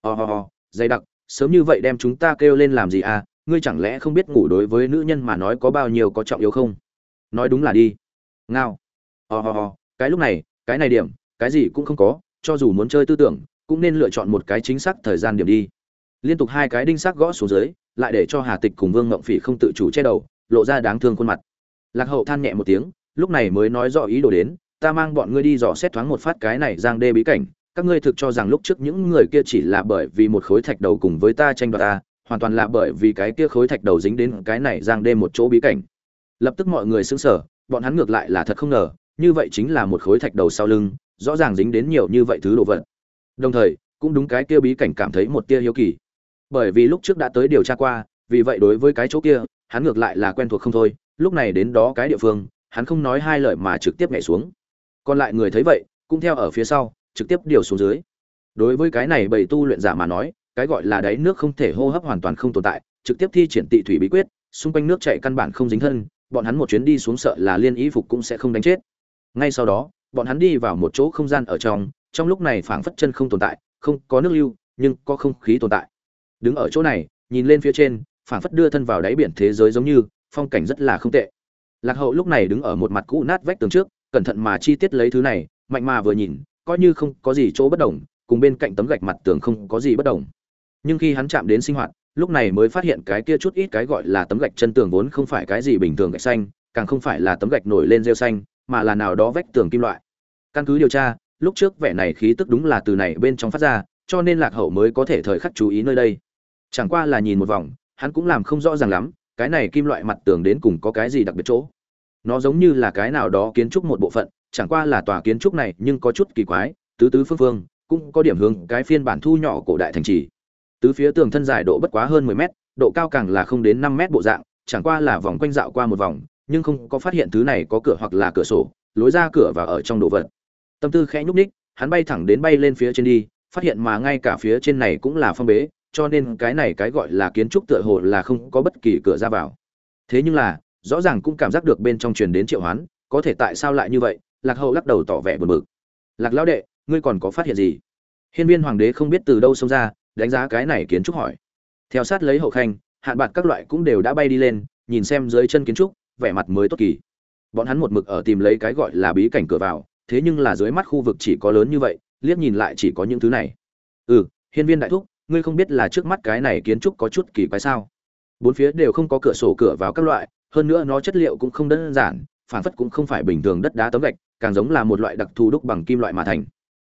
Ho oh, dày đặc sớm như vậy đem chúng ta kêu lên làm gì à ngươi chẳng lẽ không biết ngủ đối với nữ nhân mà nói có bao nhiêu có trọng yếu không? Nói đúng là đi. Ngao. Ho、oh、ho、ho cái lúc này cái này điểm cái gì cũng không có cho dù muốn chơi tư tưởng cũng nên lựa chọn một cái chính xác thời gian điểm đi. Liên tục hai cái đinh xác gõ xuống dưới lại để cho hà tịch cùng vương ngộng phỉ không tự chủ che đầu lộ ra đáng thương khuôn mặt. Lạc hậu than nhẹ một tiếng lúc này mới nói rõ ý đồ đến ta mang bọn ngươi đi dò xét thoáng một phát cái này giang đê bí cảnh, các ngươi thực cho rằng lúc trước những người kia chỉ là bởi vì một khối thạch đầu cùng với ta tranh đoạt ta, hoàn toàn là bởi vì cái kia khối thạch đầu dính đến cái này giang đê một chỗ bí cảnh. Lập tức mọi người sững sờ, bọn hắn ngược lại là thật không ngờ, như vậy chính là một khối thạch đầu sau lưng, rõ ràng dính đến nhiều như vậy thứ đồ vật. Đồng thời, cũng đúng cái kia bí cảnh cảm thấy một tia hiếu kỳ. Bởi vì lúc trước đã tới điều tra qua, vì vậy đối với cái chỗ kia, hắn ngược lại là quen thuộc không thôi, lúc này đến đó cái địa phương, hắn không nói hai lời mà trực tiếp nhảy xuống còn lại người thấy vậy, cũng theo ở phía sau, trực tiếp điều xuống dưới. Đối với cái này bầy tu luyện giả mà nói, cái gọi là đáy nước không thể hô hấp hoàn toàn không tồn tại, trực tiếp thi triển tị thủy bí quyết, xung quanh nước chạy căn bản không dính thân, bọn hắn một chuyến đi xuống sợ là liên y phục cũng sẽ không đánh chết. Ngay sau đó, bọn hắn đi vào một chỗ không gian ở trong trong lúc này phảng phất chân không tồn tại, không có nước lưu, nhưng có không khí tồn tại. Đứng ở chỗ này, nhìn lên phía trên, phảng phất đưa thân vào đáy biển thế giới giống như, phong cảnh rất là không tệ. Lạc hậu lúc này đứng ở một mặt cũ nát vách tường trước cẩn thận mà chi tiết lấy thứ này, mạnh mà vừa nhìn, coi như không có gì chỗ bất đồng, cùng bên cạnh tấm gạch mặt tường không có gì bất đồng. Nhưng khi hắn chạm đến sinh hoạt, lúc này mới phát hiện cái kia chút ít cái gọi là tấm gạch chân tường vốn không phải cái gì bình thường gạch xanh, càng không phải là tấm gạch nổi lên rêu xanh, mà là nào đó vách tường kim loại. Căn cứ điều tra, lúc trước vẻ này khí tức đúng là từ này bên trong phát ra, cho nên lạc hậu mới có thể thời khắc chú ý nơi đây. Chẳng qua là nhìn một vòng, hắn cũng làm không rõ ràng lắm, cái này kim loại mặt tường đến cùng có cái gì đặc biệt chỗ nó giống như là cái nào đó kiến trúc một bộ phận, chẳng qua là tòa kiến trúc này nhưng có chút kỳ quái, tứ tứ phương phương, cũng có điểm hướng cái phiên bản thu nhỏ cổ đại thành trì. Tứ phía tường thân dài độ bất quá hơn 10 mét, độ cao càng là không đến năm mét bộ dạng, chẳng qua là vòng quanh dạo qua một vòng, nhưng không có phát hiện thứ này có cửa hoặc là cửa sổ, lối ra cửa và ở trong đồ vật. Tâm tư khẽ nhúc ních hắn bay thẳng đến bay lên phía trên đi, phát hiện mà ngay cả phía trên này cũng là phong bế, cho nên cái này cái gọi là kiến trúc tựa hồ là không có bất kỳ cửa ra vào. Thế nhưng là rõ ràng cũng cảm giác được bên trong truyền đến triệu hoán, có thể tại sao lại như vậy? Lạc hậu lắc đầu tỏ vẻ buồn bực. Lạc lão đệ, ngươi còn có phát hiện gì? Hiên viên hoàng đế không biết từ đâu xông ra, đánh giá cái này kiến trúc hỏi. Theo sát lấy hậu khanh, hạn bạc các loại cũng đều đã bay đi lên, nhìn xem dưới chân kiến trúc, vẻ mặt mới tốt kỳ. Bọn hắn một mực ở tìm lấy cái gọi là bí cảnh cửa vào, thế nhưng là dưới mắt khu vực chỉ có lớn như vậy, liếc nhìn lại chỉ có những thứ này. Ừ hiên viên đại thúc, ngươi không biết là trước mắt cái này kiến trúc có chút kỳ quái sao? Bốn phía đều không có cửa sổ cửa vào các loại hơn nữa nó chất liệu cũng không đơn giản phản phất cũng không phải bình thường đất đá tấm gạch, càng giống là một loại đặc thù đúc bằng kim loại mà thành.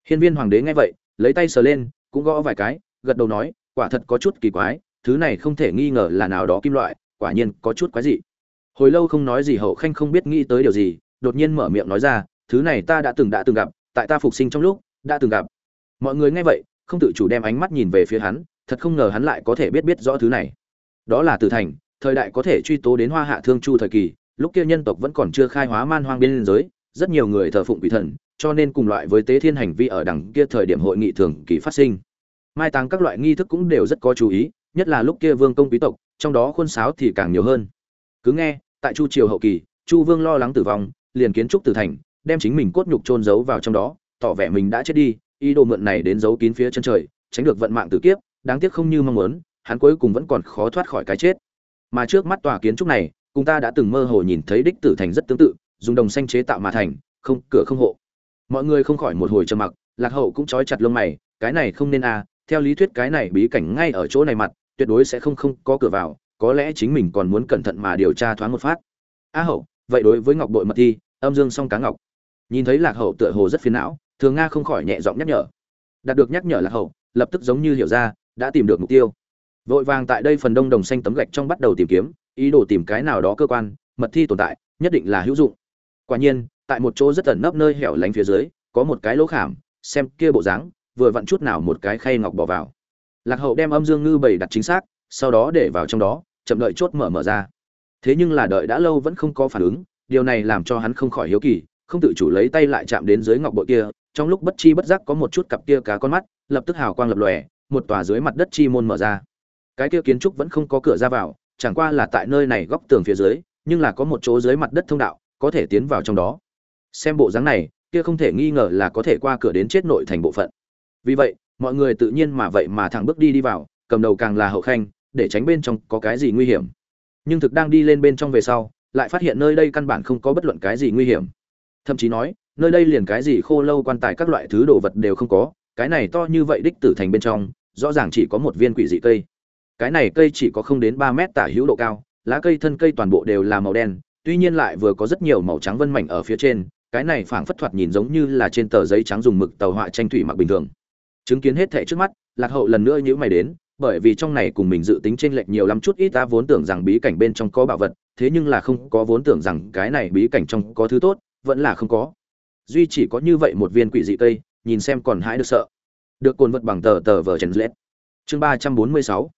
Hiên viên hoàng đế nghe vậy, lấy tay sờ lên, cũng gõ vài cái, gật đầu nói, quả thật có chút kỳ quái, thứ này không thể nghi ngờ là nào đó kim loại, quả nhiên có chút quái dị. Hồi lâu không nói gì hậu khanh không biết nghĩ tới điều gì, đột nhiên mở miệng nói ra, thứ này ta đã từng đã từng gặp, tại ta phục sinh trong lúc, đã từng gặp. Mọi người nghe vậy, không tự chủ đem ánh mắt nhìn về phía hắn, thật không ngờ hắn lại có thể biết biết rõ thứ này. Đó là Tử thành thời đại có thể truy tố đến hoa hạ thương chu thời kỳ, lúc kia nhân tộc vẫn còn chưa khai hóa man hoang biên giới, rất nhiều người thờ phụng quỷ thần, cho nên cùng loại với tế thiên hành vi ở đằng kia thời điểm hội nghị thường kỳ phát sinh. Mai táng các loại nghi thức cũng đều rất có chú ý, nhất là lúc kia vương công quý tộc, trong đó khuôn sáo thì càng nhiều hơn. Cứ nghe, tại chu triều hậu kỳ, chu vương lo lắng tử vong, liền kiến trúc tử thành, đem chính mình cốt nhục chôn giấu vào trong đó, tỏ vẻ mình đã chết đi, ý đồ mượn này đến giấu kín phía chân trời, tránh được vận mạng tử kiếp, đáng tiếc không như mong muốn, hắn cuối cùng vẫn còn khó thoát khỏi cái chết mà trước mắt tòa kiến trúc này, cùng ta đã từng mơ hồ nhìn thấy đích tử thành rất tương tự, dùng đồng xanh chế tạo mà thành, không, cửa không hộ. Mọi người không khỏi một hồi trầm mặc, lạc hậu cũng trói chặt lông mày, cái này không nên à theo lý thuyết cái này bí cảnh ngay ở chỗ này mặt, tuyệt đối sẽ không không có cửa vào, có lẽ chính mình còn muốn cẩn thận mà điều tra thoáng một phát. A hậu, vậy đối với ngọc bội mật thi, âm dương song cá ngọc. Nhìn thấy lạc hậu tựa hồ rất phiền não, thường nga không khỏi nhẹ giọng nhắc nhở. Đạt được nhắc nhở lạc hậu, lập tức giống như hiểu ra, đã tìm được mục tiêu vội vàng tại đây phần đông đồng xanh tấm gạch trong bắt đầu tìm kiếm, ý đồ tìm cái nào đó cơ quan, mật thi tồn tại, nhất định là hữu dụng. Quả nhiên, tại một chỗ rất ẩn nấp nơi hẻo lánh phía dưới, có một cái lỗ khảm, xem kia bộ dáng, vừa vặn chút nào một cái khay ngọc bỏ vào. Lạc hậu đem âm dương ngư bầy đặt chính xác, sau đó để vào trong đó, chậm đợi chốt mở mở ra. Thế nhưng là đợi đã lâu vẫn không có phản ứng, điều này làm cho hắn không khỏi hiếu kỳ, không tự chủ lấy tay lại chạm đến dưới ngọc bội kia, trong lúc bất chi bất giác có một chút cặp kia cá con mắt, lập tức hào quang lập lòe, một tòa dưới mặt đất chi môn mở ra cái kia kiến trúc vẫn không có cửa ra vào, chẳng qua là tại nơi này góc tường phía dưới, nhưng là có một chỗ dưới mặt đất thông đạo, có thể tiến vào trong đó. Xem bộ dáng này, kia không thể nghi ngờ là có thể qua cửa đến chết nội thành bộ phận. Vì vậy, mọi người tự nhiên mà vậy mà thẳng bước đi đi vào, cầm đầu càng là hậu khanh, để tránh bên trong có cái gì nguy hiểm. Nhưng thực đang đi lên bên trong về sau, lại phát hiện nơi đây căn bản không có bất luận cái gì nguy hiểm. Thậm chí nói, nơi đây liền cái gì khô lâu quan tài các loại thứ đồ vật đều không có, cái này to như vậy đích tử thành bên trong, rõ ràng chỉ có một viên quỷ dị cây cái này cây chỉ có không đến ba mét tả hữu độ cao, lá cây thân cây toàn bộ đều là màu đen, tuy nhiên lại vừa có rất nhiều màu trắng vân mảnh ở phía trên, cái này phảng phất thoạt nhìn giống như là trên tờ giấy trắng dùng mực tàu họa tranh thủy mặc bình thường. Chứng kiến hết thảy trước mắt, lạc hậu lần nữa nhữ mày đến, bởi vì trong này cùng mình dự tính chênh lệch nhiều lắm chút ít ta vốn tưởng rằng bí cảnh bên trong có bảo vật, thế nhưng là không có vốn tưởng rằng cái này bí cảnh trong có thứ tốt, vẫn là không có. Duy chỉ có như vậy một viên quỷ dị cây, nhìn xem còn hãi được sợ. Được cồn vật bằng tờ tờ vờ chèn lết chương ba trăm bốn mươi sáu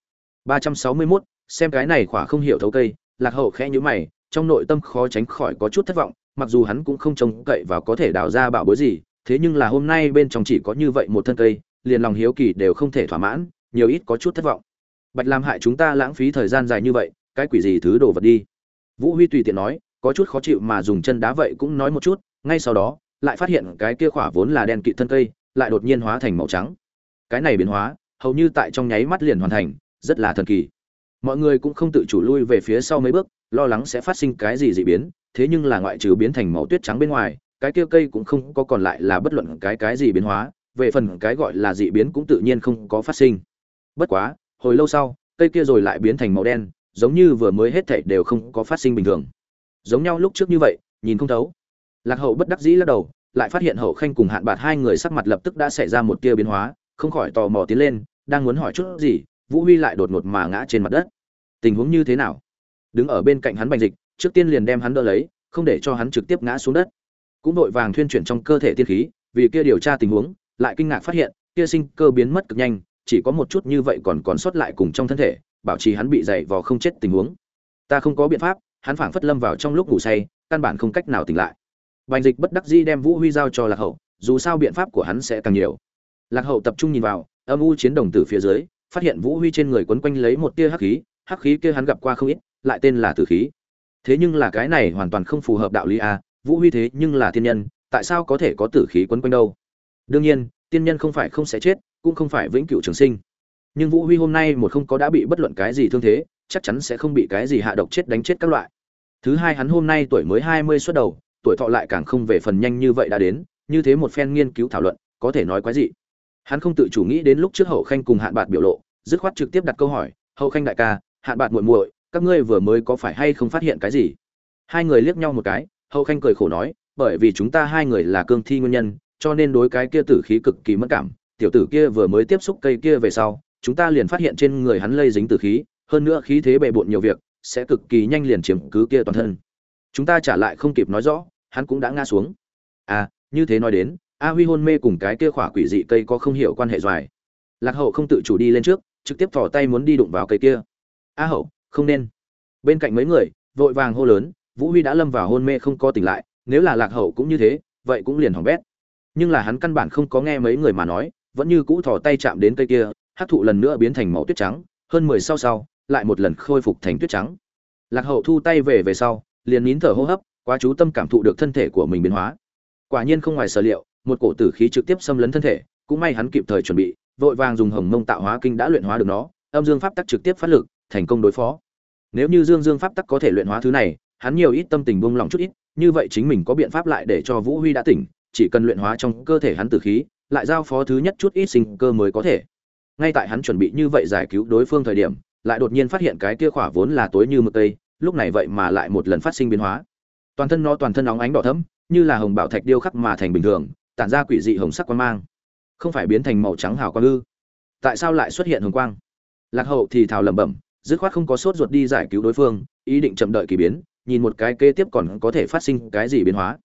ba trăm sáu mươi mốt, xem cái này khỏa không hiểu thấu cây, lạc hậu khẽ nhíu mày, trong nội tâm khó tránh khỏi có chút thất vọng, mặc dù hắn cũng không trông cậy vào có thể đào ra bảo bối gì, thế nhưng là hôm nay bên trong chỉ có như vậy một thân cây, liền lòng hiếu kỳ đều không thể thỏa mãn, nhiều ít có chút thất vọng. Bạch làm hại chúng ta lãng phí thời gian dài như vậy, cái quỷ gì thứ đồ vật đi? Vũ huy tùy tiện nói, có chút khó chịu mà dùng chân đá vậy cũng nói một chút, ngay sau đó, lại phát hiện cái kia khỏa vốn là đen kịt thân cây, lại đột nhiên hóa thành màu trắng. Cái này biến hóa, hầu như tại trong nháy mắt liền hoàn thành rất là thần kỳ. Mọi người cũng không tự chủ lui về phía sau mấy bước, lo lắng sẽ phát sinh cái gì dị biến, thế nhưng là ngoại trừ biến thành màu tuyết trắng bên ngoài, cái kia cây cũng không có còn lại là bất luận cái cái gì biến hóa, về phần cái gọi là dị biến cũng tự nhiên không có phát sinh. Bất quá, hồi lâu sau, cây kia rồi lại biến thành màu đen, giống như vừa mới hết thảy đều không có phát sinh bình thường. Giống nhau lúc trước như vậy, nhìn không thấu. Lạc hậu bất đắc dĩ lắc đầu, lại phát hiện hậu khanh cùng hạn bạt hai người sắc mặt lập tức đã xảy ra một tia biến hóa, không khỏi tò mò tiến lên, đang muốn hỏi chút gì vũ huy lại đột ngột mà ngã trên mặt đất. Tình huống như thế nào? Đứng ở bên cạnh hắn bành dịch, trước tiên liền đem hắn đỡ lấy, không để cho hắn trực tiếp ngã xuống đất. Cũng vội vàng thuyên chuyển trong cơ thể tiên khí, vì kia điều tra tình huống, lại kinh ngạc phát hiện, kia sinh cơ biến mất cực nhanh, chỉ có một chút như vậy còn còn sót lại cùng trong thân thể, bảo trì hắn bị dày vò không chết tình huống. Ta không có biện pháp, hắn phảng phất lâm vào trong lúc ngủ say, căn bản không cách nào tỉnh lại. Bành dịch bất đắc dĩ đem vũ huy giao cho lạc hậu, dù sao biện pháp của hắn sẽ càng nhiều. Lạc hậu tập trung nhìn vào, âm u chiến đồng tử phía dưới phát hiện vũ huy trên người quấn quanh lấy một tia hắc khí hắc khí kia hắn gặp qua không ít, lại tên là tử khí. Thế nhưng là cái này hoàn toàn không phù hợp đạo lý a vũ huy thế nhưng là thiên nhân, tại sao có thể có tử khí quấn quanh đâu? Đương nhiên, tiên nhân không phải không sẽ chết, cũng không phải vĩnh cửu trường sinh. Nhưng vũ huy hôm nay một không có đã bị bất luận cái gì thương thế, chắc chắn sẽ không bị cái gì hạ độc chết đánh chết các loại. Thứ hai hắn hôm nay tuổi mới hai mươi xuất đầu, tuổi thọ lại càng không về phần nhanh như vậy đã đến, như thế một phen nghiên cứu thảo luận, có thể nói quái gì hắn không tự chủ nghĩ đến lúc trước hậu khanh cùng hạn bạc biểu lộ, dứt khoát trực tiếp đặt câu hỏi, hậu khanh đại ca, hạn bạc muội muội, các ngươi vừa mới có phải hay không phát hiện cái gì? Hai người liếc nhau một cái, hậu khanh cười khổ nói, bởi vì chúng ta hai người là cương thi nguyên nhân, cho nên đối cái kia tử khí cực kỳ mất cảm, tiểu tử kia vừa mới tiếp xúc cây kia về sau, chúng ta liền phát hiện trên người hắn lây dính tử khí, hơn nữa khí thế bề bộn nhiều việc, sẽ cực kỳ nhanh liền chiếm cứ kia toàn thân. Chúng ta trả lại không kịp nói rõ, hắn cũng đã ngã xuống. À như thế nói đến a huy hôn mê cùng cái kia khỏa quỷ dị cây có không hiểu quan hệ doài. Lạc hậu không tự chủ đi lên trước, trực tiếp thỏ tay muốn đi đụng vào cây kia. A hậu, không nên. Bên cạnh mấy người, vội vàng hô lớn, vũ huy đã lâm vào hôn mê không có tỉnh lại, nếu là lạc hậu cũng như thế, vậy cũng liền hỏng bét. Nhưng là hắn căn bản không có nghe mấy người mà nói, vẫn như cũ thò tay chạm đến cây kia hát thụ lần nữa biến thành màu tuyết trắng, hơn mười sau sau, lại một lần khôi phục thành tuyết trắng. Lạc hậu thu tay về về sau, liền nín thở hô hấp, quá chú tâm cảm thụ được thân thể của mình biến hóa. Quả nhiên không ngoài sở liệu một cổ tử khí trực tiếp xâm lấn thân thể, cũng may hắn kịp thời chuẩn bị, vội vàng dùng hồng mông tạo hóa kinh đã luyện hóa được nó, âm dương pháp tắc trực tiếp phát lực, thành công đối phó. Nếu như dương dương pháp tắc có thể luyện hóa thứ này, hắn nhiều ít tâm tình buông lỏng chút ít, như vậy chính mình có biện pháp lại để cho vũ huy đã tỉnh, chỉ cần luyện hóa trong cơ thể hắn tử khí, lại giao phó thứ nhất chút ít sinh cơ mới có thể. Ngay tại hắn chuẩn bị như vậy giải cứu đối phương thời điểm, lại đột nhiên phát hiện cái kia khỏa vốn là tối như mực tây, lúc này vậy mà lại một lần phát sinh biến hóa. Toàn thân nó toàn thân óng ánh đỏ thẫm, như là hồng bảo thạch điêu khắc mà thành bình thường tản ra quỷ dị hồng sắc quang mang. Không phải biến thành màu trắng hào quang ư? Tại sao lại xuất hiện hồng quang? Lạc hậu thì thào lẩm bẩm, dứt khoát không có sốt ruột đi giải cứu đối phương, ý định chậm đợi kỳ biến, nhìn một cái kế tiếp còn có thể phát sinh cái gì biến hóa.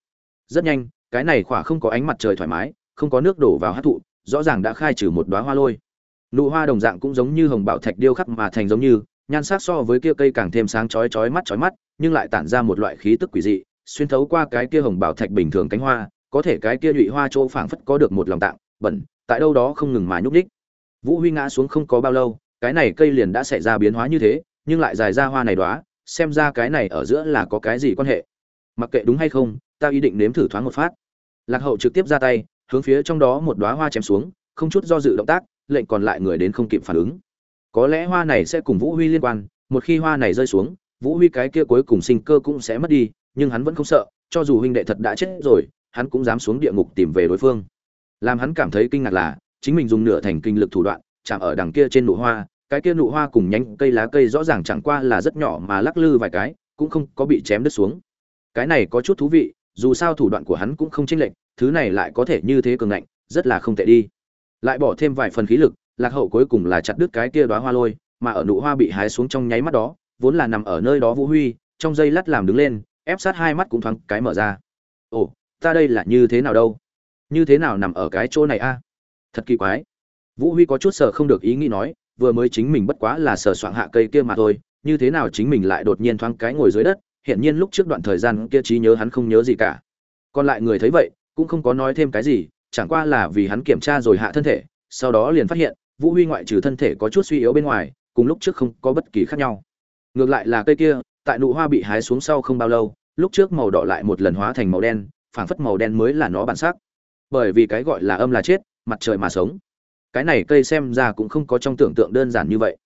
Rất nhanh, cái này khỏa không có ánh mặt trời thoải mái, không có nước đổ vào hát thụ, rõ ràng đã khai trừ một đóa hoa lôi. Nụ hoa đồng dạng cũng giống như hồng bảo thạch điêu khắc mà thành giống như, nhan sắc so với kia cây càng thêm sáng chói chói mắt chói mắt, nhưng lại tản ra một loại khí tức quỷ dị, xuyên thấu qua cái kia hồng bảo thạch bình thường cánh hoa có thể cái kia nhụy hoa chỗ phảng phất có được một lòng tạng, bẩn, tại đâu đó không ngừng mà nhúc ních vũ huy ngã xuống không có bao lâu, cái này cây liền đã xảy ra biến hóa như thế, nhưng lại dài ra hoa này đóa, xem ra cái này ở giữa là có cái gì quan hệ. Mặc kệ đúng hay không, ta ý định nếm thử thoáng một phát. Lạc hậu trực tiếp ra tay, hướng phía trong đó một đóa hoa chém xuống, không chút do dự động tác, lệnh còn lại người đến không kịp phản ứng. Có lẽ hoa này sẽ cùng vũ huy liên quan, một khi hoa này rơi xuống, vũ huy cái kia cuối cùng sinh cơ cũng sẽ mất đi, nhưng hắn vẫn không sợ, cho dù huynh đệ thật đã chết rồi hắn cũng dám xuống địa ngục tìm về đối phương. Làm hắn cảm thấy kinh ngạc là, chính mình dùng nửa thành kinh lực thủ đoạn, chạm ở đằng kia trên nụ hoa, cái kia nụ hoa cùng nhánh cây lá cây rõ ràng chẳng qua là rất nhỏ mà lắc lư vài cái, cũng không có bị chém đứt xuống. Cái này có chút thú vị, dù sao thủ đoạn của hắn cũng không chênh lệch, thứ này lại có thể như thế cường ngạnh, rất là không tệ đi. Lại bỏ thêm vài phần khí lực, lạc hậu cuối cùng là chặt đứt cái kia đóa hoa lôi, mà ở nụ hoa bị hái xuống trong nháy mắt đó, vốn là nằm ở nơi đó vũ huy, trong giây lát làm đứng lên, ép sát hai mắt cũng thoáng cái mở ra. Ồ ta đây là như thế nào đâu? Như thế nào nằm ở cái chỗ này a? Thật kỳ quái. Vũ huy có chút sợ không được ý nghĩ nói, vừa mới chính mình bất quá là sờ soạng hạ cây kia mà thôi, như thế nào chính mình lại đột nhiên thoáng cái ngồi dưới đất hiện nhiên lúc trước đoạn thời gian kia trí nhớ hắn không nhớ gì cả. Còn lại người thấy vậy, cũng không có nói thêm cái gì, chẳng qua là vì hắn kiểm tra rồi hạ thân thể, sau đó liền phát hiện, vũ huy ngoại trừ thân thể có chút suy yếu bên ngoài, cùng lúc trước không có bất kỳ khác nhau. Ngược lại là cây kia, tại nụ hoa bị hái xuống sau không bao lâu, lúc trước màu đỏ lại một lần hóa thành màu đen phảng phất màu đen mới là nó bản sắc. Bởi vì cái gọi là âm là chết, mặt trời mà sống. Cái này cây xem ra cũng không có trong tưởng tượng đơn giản như vậy.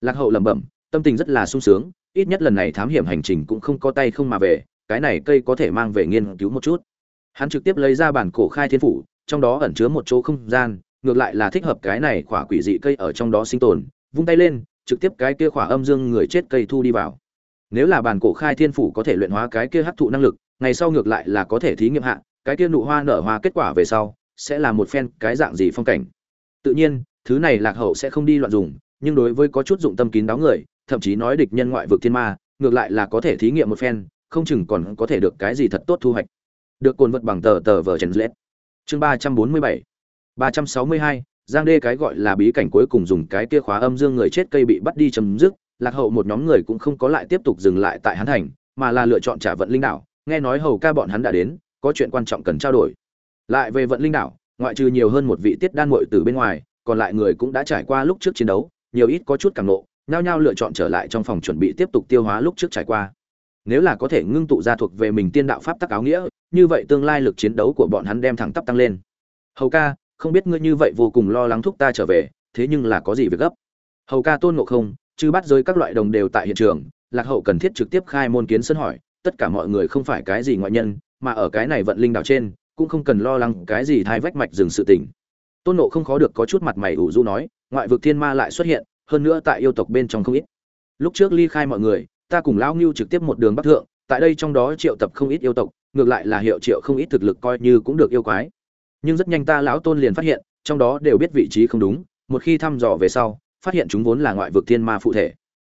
Lạc hậu lẩm bẩm, tâm tình rất là sung sướng, ít nhất lần này thám hiểm hành trình cũng không có tay không mà về, cái này cây có thể mang về nghiên cứu một chút. Hắn trực tiếp lấy ra bản cổ khai thiên phủ, trong đó ẩn chứa một chỗ không gian, ngược lại là thích hợp cái này khỏa quỷ dị cây ở trong đó sinh tồn, vung tay lên, trực tiếp cái kia khỏa âm dương người chết cây thu đi vào. Nếu là bản cổ khai thiên phủ có thể luyện hóa cái kia hấp thụ năng lực ngày sau ngược lại là có thể thí nghiệm hạ, cái kia nụ hoa nở hoa kết quả về sau, sẽ là một phen cái dạng gì phong cảnh. Tự nhiên, thứ này lạc hậu sẽ không đi loạn dùng, nhưng đối với có chút dụng tâm kín đáo người, thậm chí nói địch nhân ngoại vực thiên ma, ngược lại là có thể thí nghiệm một phen, không chừng còn có thể được cái gì thật tốt thu hoạch. Được cồn vật bằng tờ tờ vở trần lết. Chương ba trăm bốn mươi bảy, ba trăm sáu mươi hai, giang đê cái gọi là bí cảnh cuối cùng dùng cái kia khóa âm dương người chết cây bị bắt đi chấm dứt, lạc hậu một nhóm người cũng không có lại tiếp tục dừng lại tại hán thành, mà là lựa chọn trả vận linh đảo nghe nói hầu ca bọn hắn đã đến, có chuyện quan trọng cần trao đổi. Lại về vận linh đảo, ngoại trừ nhiều hơn một vị tiết đan muội từ bên ngoài, còn lại người cũng đã trải qua lúc trước chiến đấu, nhiều ít có chút cảm nộ, nhao nhao lựa chọn trở lại trong phòng chuẩn bị tiếp tục tiêu hóa lúc trước trải qua. Nếu là có thể ngưng tụ ra thuộc về mình tiên đạo pháp tắc áo nghĩa, như vậy tương lai lực chiến đấu của bọn hắn đem thẳng tắp tăng lên. Hầu ca, không biết ngươi như vậy vô cùng lo lắng thúc ta trở về, thế nhưng là có gì việc gấp? Hầu ca tôn ngộ không chứ bắt rơi các loại đồng đều tại hiện trường, lạc hậu cần thiết trực tiếp khai môn kiến sân hỏi tất cả mọi người không phải cái gì ngoại nhân, mà ở cái này vận linh đảo trên, cũng không cần lo lắng cái gì thai vách mạch dừng sự tình. Tôn nộ không khó được có chút mặt mày ủ rũ nói, ngoại vực thiên ma lại xuất hiện, hơn nữa tại yêu tộc bên trong không ít. Lúc trước ly khai mọi người, ta cùng lão ngưu trực tiếp một đường bắc thượng, tại đây trong đó triệu tập không ít yêu tộc, ngược lại là hiệu triệu không ít thực lực coi như cũng được yêu quái. Nhưng rất nhanh ta lão tôn liền phát hiện, trong đó đều biết vị trí không đúng, một khi thăm dò về sau, phát hiện chúng vốn là ngoại vực thiên ma phụ thể.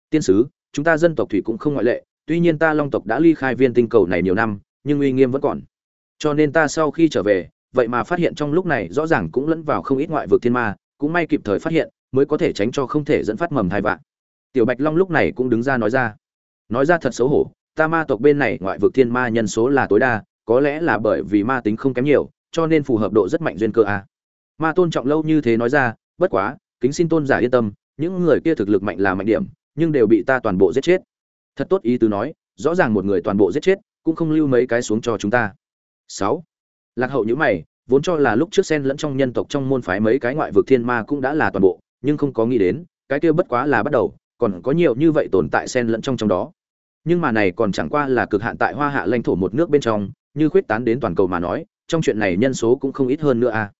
Tiên sứ, chúng ta dân tộc thủy cũng không ngoại lệ tuy nhiên ta long tộc đã ly khai viên tinh cầu này nhiều năm, nhưng uy nghiêm vẫn còn. Cho nên ta sau khi trở về, vậy mà phát hiện trong lúc này rõ ràng cũng lẫn vào không ít ngoại vực thiên ma, cũng may kịp thời phát hiện, mới có thể tránh cho không thể dẫn phát mầm thai vạn. Tiểu bạch long lúc này cũng đứng ra nói ra. Nói ra thật xấu hổ, ta ma tộc bên này ngoại vực thiên ma nhân số là tối đa, có lẽ là bởi vì ma tính không kém nhiều, cho nên phù hợp độ rất mạnh duyên cơ a. Ma tôn trọng lâu như thế nói ra, bất quá, kính xin tôn giả yên tâm, những người kia thực lực mạnh là mạnh điểm, nhưng đều bị ta toàn bộ giết chết thật tốt ý tứ nói, rõ ràng một người toàn bộ giết chết, cũng không lưu mấy cái xuống cho chúng ta. Sáu. Lạc hậu như mày, vốn cho là lúc trước sen lẫn trong nhân tộc trong môn phái mấy cái ngoại vực thiên ma cũng đã là toàn bộ, nhưng không có nghĩ đến, cái kia bất quá là bắt đầu, còn có nhiều như vậy tồn tại sen lẫn trong trong đó. Nhưng mà này còn chẳng qua là cực hạn tại hoa hạ lãnh thổ một nước bên trong, như khuyết tán đến toàn cầu mà nói, trong chuyện này nhân số cũng không ít hơn nữa à.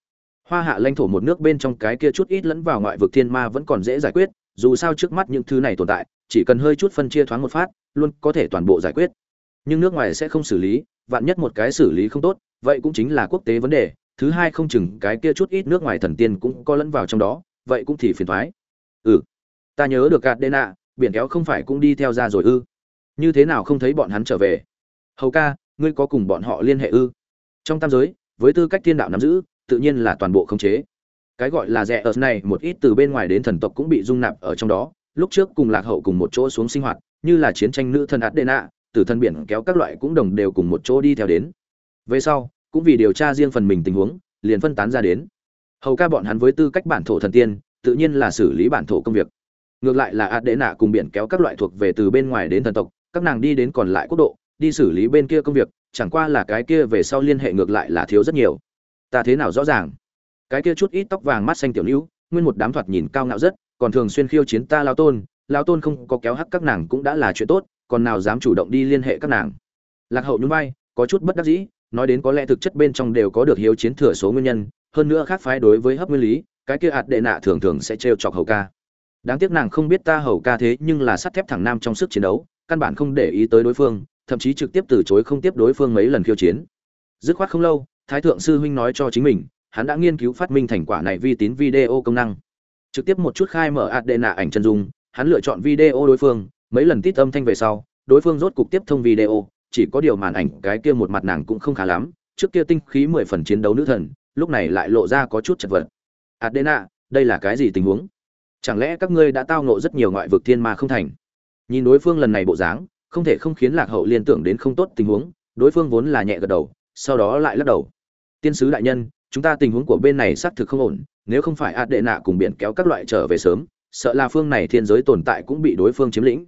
Hoa hạ lãnh thổ một nước bên trong cái kia chút ít lẫn vào ngoại vực thiên ma vẫn còn dễ giải quyết, dù sao trước mắt những thứ này tồn tại chỉ cần hơi chút phân chia thoáng một phát, luôn có thể toàn bộ giải quyết. Nhưng nước ngoài sẽ không xử lý, vạn nhất một cái xử lý không tốt, vậy cũng chính là quốc tế vấn đề, thứ hai không chừng cái kia chút ít nước ngoài thần tiên cũng có lẫn vào trong đó, vậy cũng thì phiền thoái ừ ta nhớ được gạt đê nạ biển kéo không phải cũng đi theo ra rồi ư? Như thế nào không thấy bọn hắn trở về? Hầu ca, ngươi có cùng bọn họ liên hệ ư? Trong tam giới, với tư cách thiên đạo nắm giữ, tự nhiên là toàn bộ khống chế. Cái gọi là rẻ ở này, một ít từ bên ngoài đến thần tộc cũng bị dung nạp ở trong đó lúc trước cùng lạc hậu cùng một chỗ xuống sinh hoạt như là chiến tranh nữ thần Adena, tử thần biển kéo các loại cũng đồng đều cùng một chỗ đi theo đến. Về sau, cũng vì điều tra riêng phần mình tình huống, liền phân tán ra đến. Hầu ca bọn hắn với tư cách bản thổ thần tiên, tự nhiên là xử lý bản thổ công việc. Ngược lại là Adena cùng biển kéo các loại thuộc về từ bên ngoài đến thần tộc, các nàng đi đến còn lại quốc độ, đi xử lý bên kia công việc, chẳng qua là cái kia về sau liên hệ ngược lại là thiếu rất nhiều. Ta thế nào rõ ràng? Cái kia chút ít tóc vàng mắt xanh tiểu lưu, nguyên một đám thoạt nhìn cao ngạo rất, còn thường xuyên khiêu chiến ta lao tôn, lão tôn không có kéo hắc các nàng cũng đã là chuyện tốt còn nào dám chủ động đi liên hệ các nàng. Lạc hậu nhún vai có chút bất đắc dĩ nói đến có lẽ thực chất bên trong đều có được hiếu chiến thừa số nguyên nhân hơn nữa khác phái đối với hấp nguyên lý cái kia ạt đệ nạ thường thường sẽ trêu chọc hầu ca. Đáng tiếc nàng không biết ta hầu ca thế nhưng là sắt thép thẳng nam trong sức chiến đấu căn bản không để ý tới đối phương thậm chí trực tiếp từ chối không tiếp đối phương mấy lần khiêu chiến. Dứt khoát không lâu thái thượng sư huynh nói cho chính mình hắn đã nghiên cứu phát minh thành quả này vi tín video công năng trực tiếp một chút khai mở ạt đệ nạ ảnh chân dung hắn lựa chọn video đối phương, mấy lần tít âm thanh về sau, đối phương rốt cục tiếp thông video, chỉ có điều màn ảnh cái kia một mặt nàng cũng không khá lắm, trước kia tinh khí mười phần chiến đấu nữ thần, lúc này lại lộ ra có chút chật vật. Adena, đây là cái gì tình huống? Chẳng lẽ các ngươi đã tao ngộ rất nhiều ngoại vực thiên ma không thành? Nhìn đối phương lần này bộ dáng, không thể không khiến Lạc Hậu liên tưởng đến không tốt tình huống, đối phương vốn là nhẹ gật đầu, sau đó lại lắc đầu. Tiên sứ đại nhân, chúng ta tình huống của bên này xác thực không ổn, nếu không phải Adena cùng biển kéo các loại trở về sớm, sợ là phương này thiên giới tồn tại cũng bị đối phương chiếm lĩnh.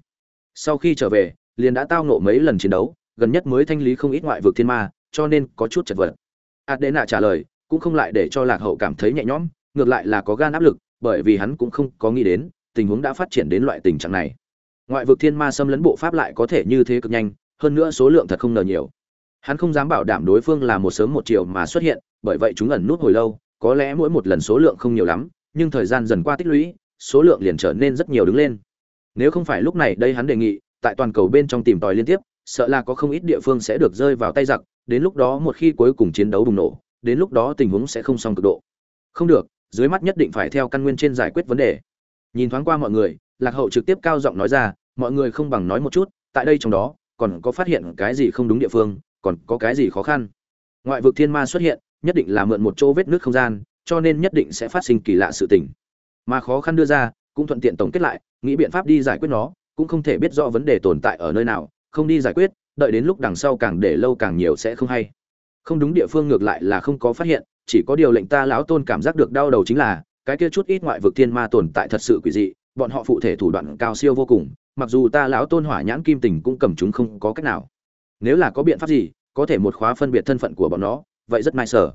Sau khi trở về liền đã tao nộ mấy lần chiến đấu gần nhất mới thanh lý không ít ngoại vực thiên ma cho nên có chút chật vật. Adena trả lời cũng không lại để cho lạc hậu cảm thấy nhẹ nhõm ngược lại là có gan áp lực bởi vì hắn cũng không có nghĩ đến tình huống đã phát triển đến loại tình trạng này. Ngoại vực thiên ma xâm lấn bộ pháp lại có thể như thế cực nhanh hơn nữa số lượng thật không ngờ nhiều. Hắn không dám bảo đảm đối phương là một sớm một chiều mà xuất hiện bởi vậy chúng ẩn nút hồi lâu, có lẽ mỗi một lần số lượng không nhiều lắm, nhưng thời gian dần qua tích lũy, số lượng liền trở nên rất nhiều đứng lên. Nếu không phải lúc này đây hắn đề nghị, tại toàn cầu bên trong tìm tòi liên tiếp, sợ là có không ít địa phương sẽ được rơi vào tay giặc, đến lúc đó một khi cuối cùng chiến đấu bùng nổ, đến lúc đó tình huống sẽ không xong cực độ. Không được, dưới mắt nhất định phải theo căn nguyên trên giải quyết vấn đề. Nhìn thoáng qua mọi người, lạc hậu trực tiếp cao giọng nói ra, mọi người không bằng nói một chút, tại đây trong đó, còn có phát hiện cái gì không đúng địa phương, còn có cái gì khó khăn. Ngoại vực thiên ma xuất hiện nhất định là mượn một chỗ vết nước không gian, cho nên nhất định sẽ phát sinh kỳ lạ sự tình. Mà khó khăn đưa ra, cũng thuận tiện tổng kết lại, nghĩ biện pháp đi giải quyết nó, cũng không thể biết rõ vấn đề tồn tại ở nơi nào, không đi giải quyết, đợi đến lúc đằng sau càng để lâu càng nhiều sẽ không hay. Không đúng địa phương ngược lại là không có phát hiện, chỉ có điều lệnh ta lão tôn cảm giác được đau đầu chính là, cái kia chút ít ngoại vực thiên ma tồn tại thật sự quỷ dị, bọn họ phụ thể thủ đoạn cao siêu vô cùng, mặc dù ta lão tôn hỏa nhãn kim tình cũng cầm chúng không có cách nào. Nếu là có biện pháp gì, có thể một khóa phân biệt thân phận của bọn nó vậy rất nice sở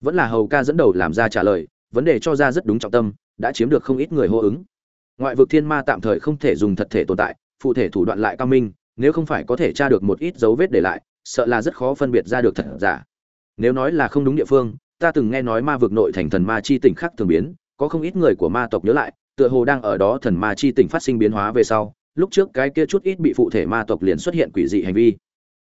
vẫn là hầu ca dẫn đầu làm ra trả lời, vấn đề cho ra rất đúng trọng tâm, đã chiếm được không ít người hô ứng. Ngoại vực thiên ma tạm thời không thể dùng thật thể tồn tại, phụ thể thủ đoạn lại cao minh, nếu không phải có thể tra được một ít dấu vết để lại, sợ là rất khó phân biệt ra được thật giả. Nếu nói là không đúng địa phương, ta từng nghe nói ma vực nội thành thần ma chi tỉnh khác thường biến, có không ít người của ma tộc nhớ lại, tựa hồ đang ở đó thần ma chi tỉnh phát sinh biến hóa về sau, lúc trước cái kia chút ít bị phụ thể ma tộc liền xuất hiện quỷ dị hành vi.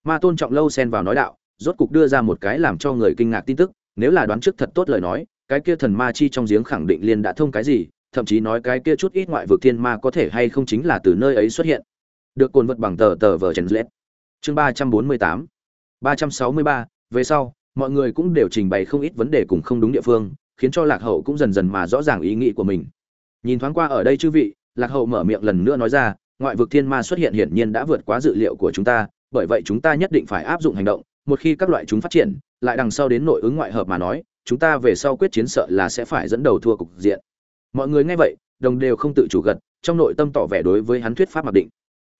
Ma tôn trọng lâu xen vào nói đạo rốt cục đưa ra một cái làm cho người kinh ngạc tin tức nếu là đoán trước thật tốt lời nói cái kia thần ma chi trong giếng khẳng định liền đã thông cái gì, thậm chí nói cái kia chút ít ngoại vực thiên ma có thể hay không chính là từ nơi ấy xuất hiện. Được cồn vật bằng tờ tờ vở Trần Lết. Chương ba trăm bốn mươi tám ba trăm sáu mươi ba về sau, mọi người cũng đều trình bày không ít vấn đề cùng không đúng địa phương, khiến cho Lạc Hậu cũng dần dần mà rõ ràng ý nghĩ của mình. Nhìn thoáng qua ở đây chư vị, Lạc Hậu mở miệng lần nữa nói ra, ngoại vực thiên ma xuất hiện hiển nhiên đã vượt quá dự liệu của chúng ta, bởi vậy chúng ta nhất định phải áp dụng hành động, một khi các loại chúng phát triển, lại đằng sau đến nội ứng ngoại hợp mà nói, chúng ta về sau quyết chiến sợ là sẽ phải dẫn đầu thua cục diện. Mọi người nghe vậy, đồng đều không tự chủ gật, trong nội tâm tỏ vẻ đối với hắn thuyết pháp mặc định.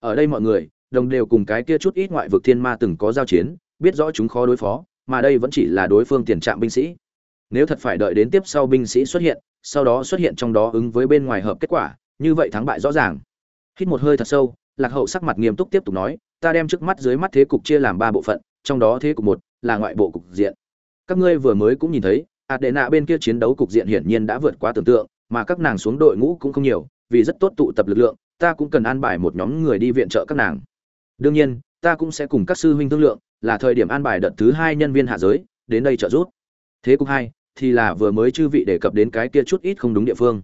Ở đây mọi người, đồng đều cùng cái kia chút ít ngoại vực thiên ma từng có giao chiến, biết rõ chúng khó đối phó, mà đây vẫn chỉ là đối phương tiền trạm binh sĩ. Nếu thật phải đợi đến tiếp sau binh sĩ xuất hiện, sau đó xuất hiện trong đó ứng với bên ngoài hợp kết quả, như vậy thắng bại rõ ràng. Hít một hơi thật sâu, lạc hậu sắc mặt nghiêm túc tiếp tục nói, ta đem trước mắt dưới mắt thế cục chia làm ba bộ phận trong đó thế cục một là ngoại bộ cục diện. Các ngươi vừa mới cũng nhìn thấy, adena bên kia chiến đấu cục diện hiển nhiên đã vượt quá tưởng tượng, mà các nàng xuống đội ngũ cũng không nhiều, vì rất tốt tụ tập lực lượng, ta cũng cần an bài một nhóm người đi viện trợ các nàng. Đương nhiên, ta cũng sẽ cùng các sư huynh thương lượng, là thời điểm an bài đợt thứ hai nhân viên hạ giới, đến đây trợ giúp. Thế cục hai thì là vừa mới chư vị đề cập đến cái kia chút ít không đúng địa phương.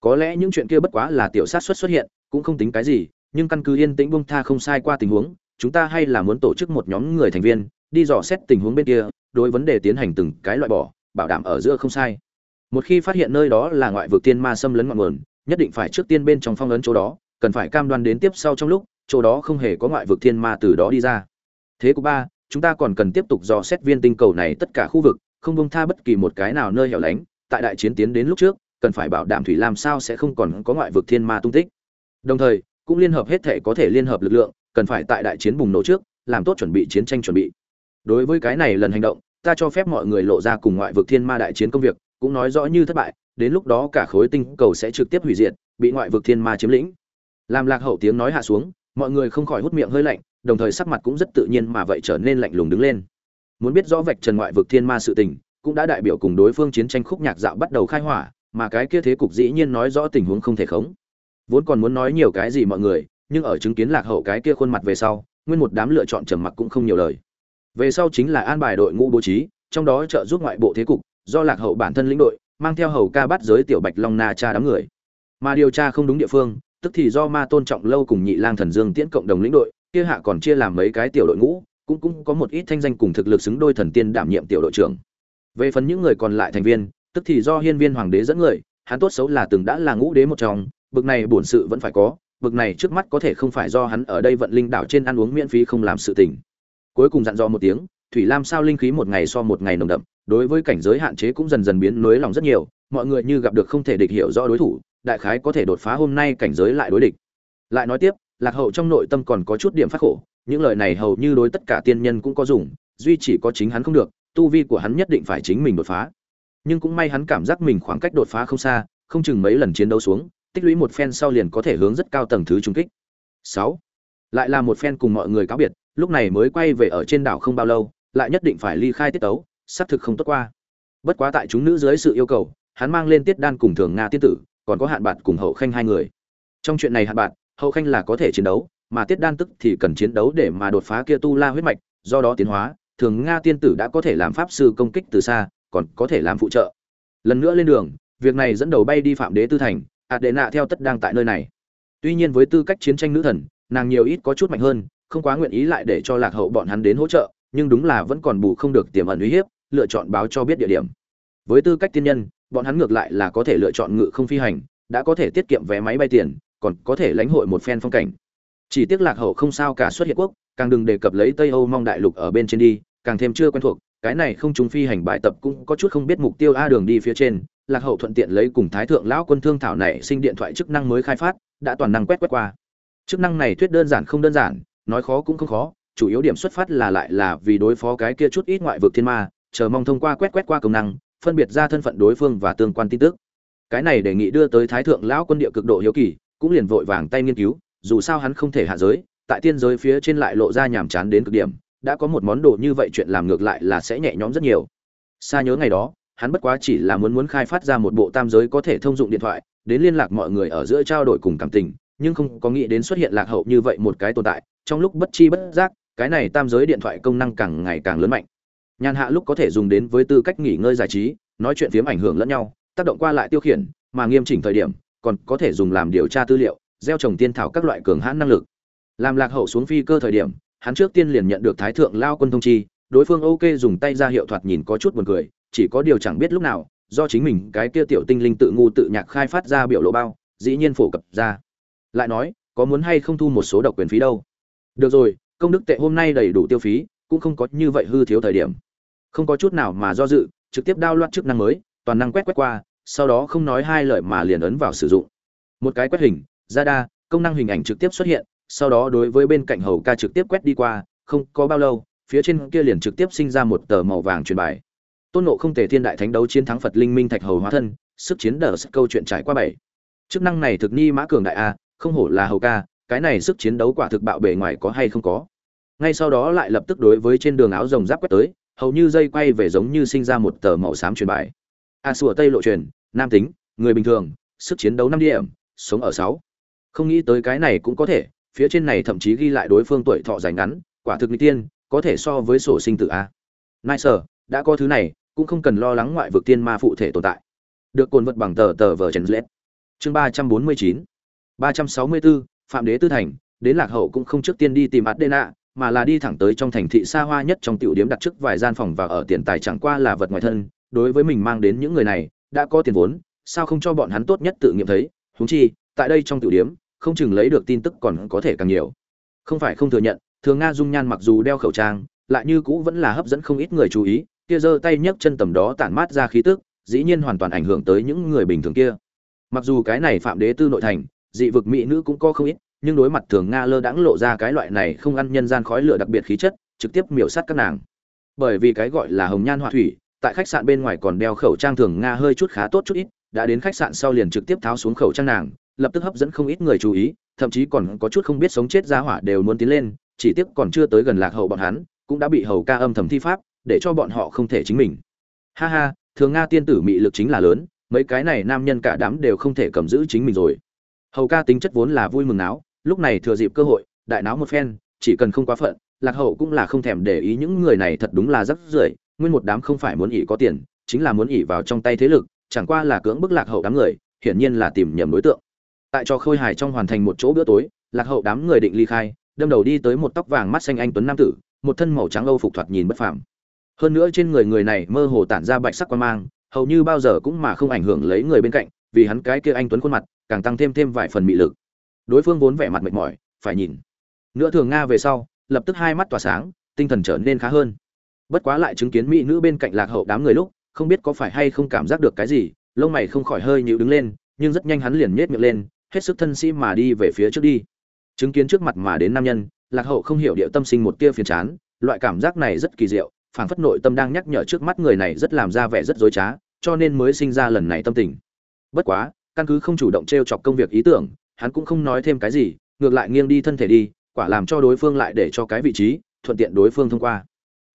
Có lẽ những chuyện kia bất quá là tiểu sát xuất xuất hiện, cũng không tính cái gì, nhưng căn cứ yên tĩnh bông tha không sai qua tình huống chúng ta hay là muốn tổ chức một nhóm người thành viên, đi dò xét tình huống bên kia, đối vấn đề tiến hành từng cái loại bỏ, bảo đảm ở giữa không sai. Một khi phát hiện nơi đó là ngoại vực tiên ma xâm lấn ngọn nguồn, nhất định phải trước tiên bên trong phong ấn chỗ đó, cần phải cam đoan đến tiếp sau trong lúc, chỗ đó không hề có ngoại vực thiên ma từ đó đi ra. Thế của ba, chúng ta còn cần tiếp tục dò xét viên tinh cầu này tất cả khu vực, không bông tha bất kỳ một cái nào nơi hẻo lánh. Tại đại chiến tiến đến lúc trước, cần phải bảo đảm thủy làm sao sẽ không còn có ngoại vực thiên ma tung tích. Đồng thời, cũng liên hợp hết thể có thể liên hợp lực lượng cần phải tại đại chiến bùng nổ trước, làm tốt chuẩn bị chiến tranh chuẩn bị. Đối với cái này lần hành động, ta cho phép mọi người lộ ra cùng ngoại vực thiên ma đại chiến công việc, cũng nói rõ như thất bại, đến lúc đó cả khối tinh cầu sẽ trực tiếp hủy diệt, bị ngoại vực thiên ma chiếm lĩnh. Làm lạc hậu tiếng nói hạ xuống, mọi người không khỏi hút miệng hơi lạnh, đồng thời sắc mặt cũng rất tự nhiên mà vậy trở nên lạnh lùng đứng lên. Muốn biết rõ vạch trần ngoại vực thiên ma sự tình, cũng đã đại biểu cùng đối phương chiến tranh khúc nhạc dạo bắt đầu khai hỏa, mà cái kia thế cục dĩ nhiên nói rõ tình huống không thể khống. Vốn còn muốn nói nhiều cái gì mọi người nhưng ở chứng kiến lạc hậu cái kia khuôn mặt về sau, nguyên một đám lựa chọn trầm mặc cũng không nhiều lời. Về sau chính là an bài đội ngũ bố trí, trong đó trợ giúp ngoại bộ thế cục, do lạc hậu bản thân lĩnh đội, mang theo hầu ca bắt giới tiểu bạch long na cha đám người. Mà điều tra không đúng địa phương, tức thì do ma tôn trọng lâu cùng nhị lang thần dương tiễn cộng đồng lĩnh đội, kia hạ còn chia làm mấy cái tiểu đội ngũ, cũng cũng có một ít thanh danh cùng thực lực xứng đôi thần tiên đảm nhiệm tiểu đội trưởng. Về phần những người còn lại thành viên, tức thì do hiên viên hoàng đế dẫn người, hắn tốt xấu là từng đã là ngũ đế một trong, bực này bổn sự vẫn phải có bực này trước mắt có thể không phải do hắn ở đây vận linh đảo trên ăn uống miễn phí không làm sự tình. Cuối cùng dặn dò một tiếng, thủy lam sao linh khí một ngày so một ngày nồng đậm, đối với cảnh giới hạn chế cũng dần dần biến nới lòng rất nhiều, mọi người như gặp được không thể địch hiểu rõ đối thủ, đại khái có thể đột phá hôm nay cảnh giới lại đối địch. Lại nói tiếp, lạc hậu trong nội tâm còn có chút điểm phát khổ, những lời này hầu như đối tất cả tiên nhân cũng có dùng, duy chỉ có chính hắn không được, tu vi của hắn nhất định phải chính mình đột phá. Nhưng cũng may hắn cảm giác mình khoảng cách đột phá không xa, không chừng mấy lần chiến đấu xuống tích lũy một phen sau liền có thể hướng rất cao tầng thứ trung kích. Sáu. Lại là một phen cùng mọi người cáo biệt, lúc này mới quay về ở trên đảo không bao lâu, lại nhất định phải ly khai tiết tấu sắp thực không tốt qua. Bất quá tại chúng nữ dưới sự yêu cầu, hắn mang lên tiết đan cùng thường nga tiên tử, còn có hạn bạt cùng hậu khanh hai người. Trong chuyện này hạn bạt, hậu khanh là có thể chiến đấu, mà tiết đan tức thì cần chiến đấu để mà đột phá kia tu la huyết mạch, do đó tiến hóa, thường nga tiên tử đã có thể làm pháp sư công kích từ xa, còn có thể làm phụ trợ. Lần nữa lên đường, việc này dẫn đầu bay đi phạm đế tư thành ạt đệ nạ theo tất đang tại nơi này. Tuy nhiên với tư cách chiến tranh nữ thần, nàng nhiều ít có chút mạnh hơn, không quá nguyện ý lại để cho lạc hậu bọn hắn đến hỗ trợ, nhưng đúng là vẫn còn bù không được tiềm ẩn uy hiếp, lựa chọn báo cho biết địa điểm. Với tư cách tiên nhân, bọn hắn ngược lại là có thể lựa chọn ngự không phi hành, đã có thể tiết kiệm vé máy bay tiền, còn có thể lãnh hội một phen phong cảnh. Chỉ tiếc lạc hậu không sao cả xuất hiện quốc, càng đừng đề cập lấy tây âu mong đại lục ở bên trên đi, càng thêm chưa quen thuộc, cái này không chúng phi hành bài tập cũng có chút không biết mục tiêu a đường đi phía trên lạc hậu thuận tiện lấy cùng thái thượng lão quân thương thảo này sinh điện thoại chức năng mới khai phát, đã toàn năng quét quét qua. Chức năng này thuyết đơn giản không đơn giản, nói khó cũng không khó, chủ yếu điểm xuất phát là lại là vì đối phó cái kia chút ít ngoại vực thiên ma, chờ mong thông qua quét quét qua công năng, phân biệt ra thân phận đối phương và tương quan tin tức. Cái này đề nghị đưa tới thái thượng lão quân địa cực độ hiếu kỳ, cũng liền vội vàng tay nghiên cứu, dù sao hắn không thể hạ giới, tại tiên giới phía trên lại lộ ra nhàm chán đến cực điểm, đã có một món đồ như vậy chuyện làm ngược lại là sẽ nhẹ nhõm rất nhiều. Xa nhớ ngày đó hắn bất quá chỉ là muốn muốn khai phát ra một bộ tam giới có thể thông dụng điện thoại, đến liên lạc mọi người ở giữa trao đổi cùng cảm tình, nhưng không có nghĩ đến xuất hiện lạc hậu như vậy một cái tồn tại, trong lúc bất chi bất giác, cái này tam giới điện thoại công năng càng ngày càng lớn mạnh. Nhàn hạ lúc có thể dùng đến với tư cách nghỉ ngơi giải trí, nói chuyện phiếm ảnh hưởng lẫn nhau, tác động qua lại tiêu khiển, mà nghiêm chỉnh thời điểm, còn có thể dùng làm điều tra tư liệu, gieo trồng tiên thảo các loại cường hãn năng lực. Làm lạc hậu xuống phi cơ thời điểm, hắn trước tiên liền nhận được thái thượng lao quân thông chi, đối phương ok dùng tay ra hiệu thoạt nhìn có chút buồn cười chỉ có điều chẳng biết lúc nào, do chính mình cái kia tiểu tinh linh tự ngu tự nhạc khai phát ra biểu lộ bao, dĩ nhiên phổ cập ra. Lại nói, có muốn hay không thu một số độc quyền phí đâu? Được rồi, công đức tệ hôm nay đầy đủ tiêu phí, cũng không có như vậy hư thiếu thời điểm. Không có chút nào mà do dự, trực tiếp đao loạt chức năng mới, toàn năng quét quét qua, sau đó không nói hai lời mà liền ấn vào sử dụng. Một cái quét hình, ra đa, công năng hình ảnh trực tiếp xuất hiện, sau đó đối với bên cạnh hầu ca trực tiếp quét đi qua, không có bao lâu, phía trên kia liền trực tiếp sinh ra một tờ màu vàng truyền bài tôn nộ không thể thiên đại thánh đấu chiến thắng phật linh minh thạch hầu hóa thân, sức chiến đờ sức câu chuyện trải qua bảy. Chức năng này thực ni mã cường đại a, không hổ là hầu ca, cái này sức chiến đấu quả thực bạo bề ngoài có hay không có. Ngay sau đó lại lập tức đối với trên đường áo rồng giáp quét tới, hầu như dây quay về giống như sinh ra một tờ màu xám truyền bài. A sùa tây lộ truyền, nam tính, người bình thường, sức chiến đấu năm điểm, sống ở sáu. Không nghĩ tới cái này cũng có thể, phía trên này thậm chí ghi lại đối phương tuổi thọ dài ngắn, quả thực n tiên, có thể so với sổ sinh tử a. Nice đã có thứ này cũng không cần lo lắng ngoại vực tiên ma phụ thể tồn tại. Được cồn vật bằng tờ tờ vờ trần lết. Chương ba trăm bốn mươi chín. ba trăm sáu mươi bốn phạm đế tư thành, đến lạc hậu cũng không trước tiên đi tìm adena, mà là đi thẳng tới trong thành thị xa hoa nhất trong tiểu điếm đặt trước vài gian phòng và ở tiền tài chẳng qua là vật ngoài thân. Đối với mình mang đến những người này, đã có tiền vốn, sao không cho bọn hắn tốt nhất tự nghiệm thấy? Huống chi, tại đây trong tiểu điếm, không chừng lấy được tin tức còn có thể càng nhiều. Không phải không thừa nhận, thường nga dung nhan mặc dù đeo khẩu trang, lại như cũ vẫn là hấp dẫn không ít người chú ý kia giơ tay nhấc chân tầm đó tản mát ra khí tức, dĩ nhiên hoàn toàn ảnh hưởng tới những người bình thường kia. Mặc dù cái này phạm đế tư nội thành, dị vực mỹ nữ cũng có không ít, nhưng đối mặt thường nga lơ đãng lộ ra cái loại này không ăn nhân gian khói lửa đặc biệt khí chất, trực tiếp miểu sát các nàng. Bởi vì cái gọi là hồng nhan họa thủy, tại khách sạn bên ngoài còn đeo khẩu trang thường nga hơi chút khá tốt chút ít, đã đến khách sạn sau liền trực tiếp tháo xuống khẩu trang nàng, lập tức hấp dẫn không ít người chú ý, thậm chí còn có chút không biết sống chết ra hỏa đều muốn tiến lên, chỉ tiếc còn chưa tới gần lạc hậu bọn hắn, cũng đã bị hầu ca âm thầm thi pháp để cho bọn họ không thể chính mình. Ha ha, thường nga tiên tử mị lực chính là lớn, mấy cái này nam nhân cả đám đều không thể cầm giữ chính mình rồi. Hầu ca tính chất vốn là vui mừng náo, lúc này thừa dịp cơ hội, đại náo một phen, chỉ cần không quá phận, lạc hậu cũng là không thèm để ý những người này thật đúng là rất rưởi, nguyên một đám không phải muốn ỉ có tiền, chính là muốn ỉ vào trong tay thế lực, chẳng qua là cưỡng bức lạc hậu đám người, hiển nhiên là tìm nhầm đối tượng. Tại cho khôi hài trong hoàn thành một chỗ bữa tối, lạc hậu đám người định ly khai, đâm đầu đi tới một tóc vàng mắt xanh anh tuấn nam tử, một thân màu trắng âu phục thoạt nhìn bất phàm hơn nữa trên người người này mơ hồ tản ra bạch sắc quan mang, hầu như bao giờ cũng mà không ảnh hưởng lấy người bên cạnh, vì hắn cái kia anh tuấn khuôn mặt, càng tăng thêm thêm vài phần mị lực. Đối phương vốn vẻ mặt mệt mỏi, phải nhìn. Nữa thường nga về sau, lập tức hai mắt tỏa sáng, tinh thần trở nên khá hơn. Bất quá lại chứng kiến mỹ nữ bên cạnh lạc hậu đám người lúc, không biết có phải hay không cảm giác được cái gì, lông mày không khỏi hơi nhịu đứng lên, nhưng rất nhanh hắn liền nhét miệng lên, hết sức thân sĩ mà đi về phía trước đi. Chứng kiến trước mặt mà đến nam nhân, lạc hậu không hiểu điệu tâm sinh một tia phiền chán, loại cảm giác này rất kỳ diệu phảng phất nội tâm đang nhắc nhở trước mắt người này rất làm ra vẻ rất dối trá, cho nên mới sinh ra lần này tâm tình. Bất quá, căn cứ không chủ động t r e o chọc công việc ý tưởng, hắn cũng không nói thêm cái gì, ngược lại nghiêng đi thân thể đi, quả làm cho đối phương lại để cho cái vị trí, thuận tiện đối phương thông qua.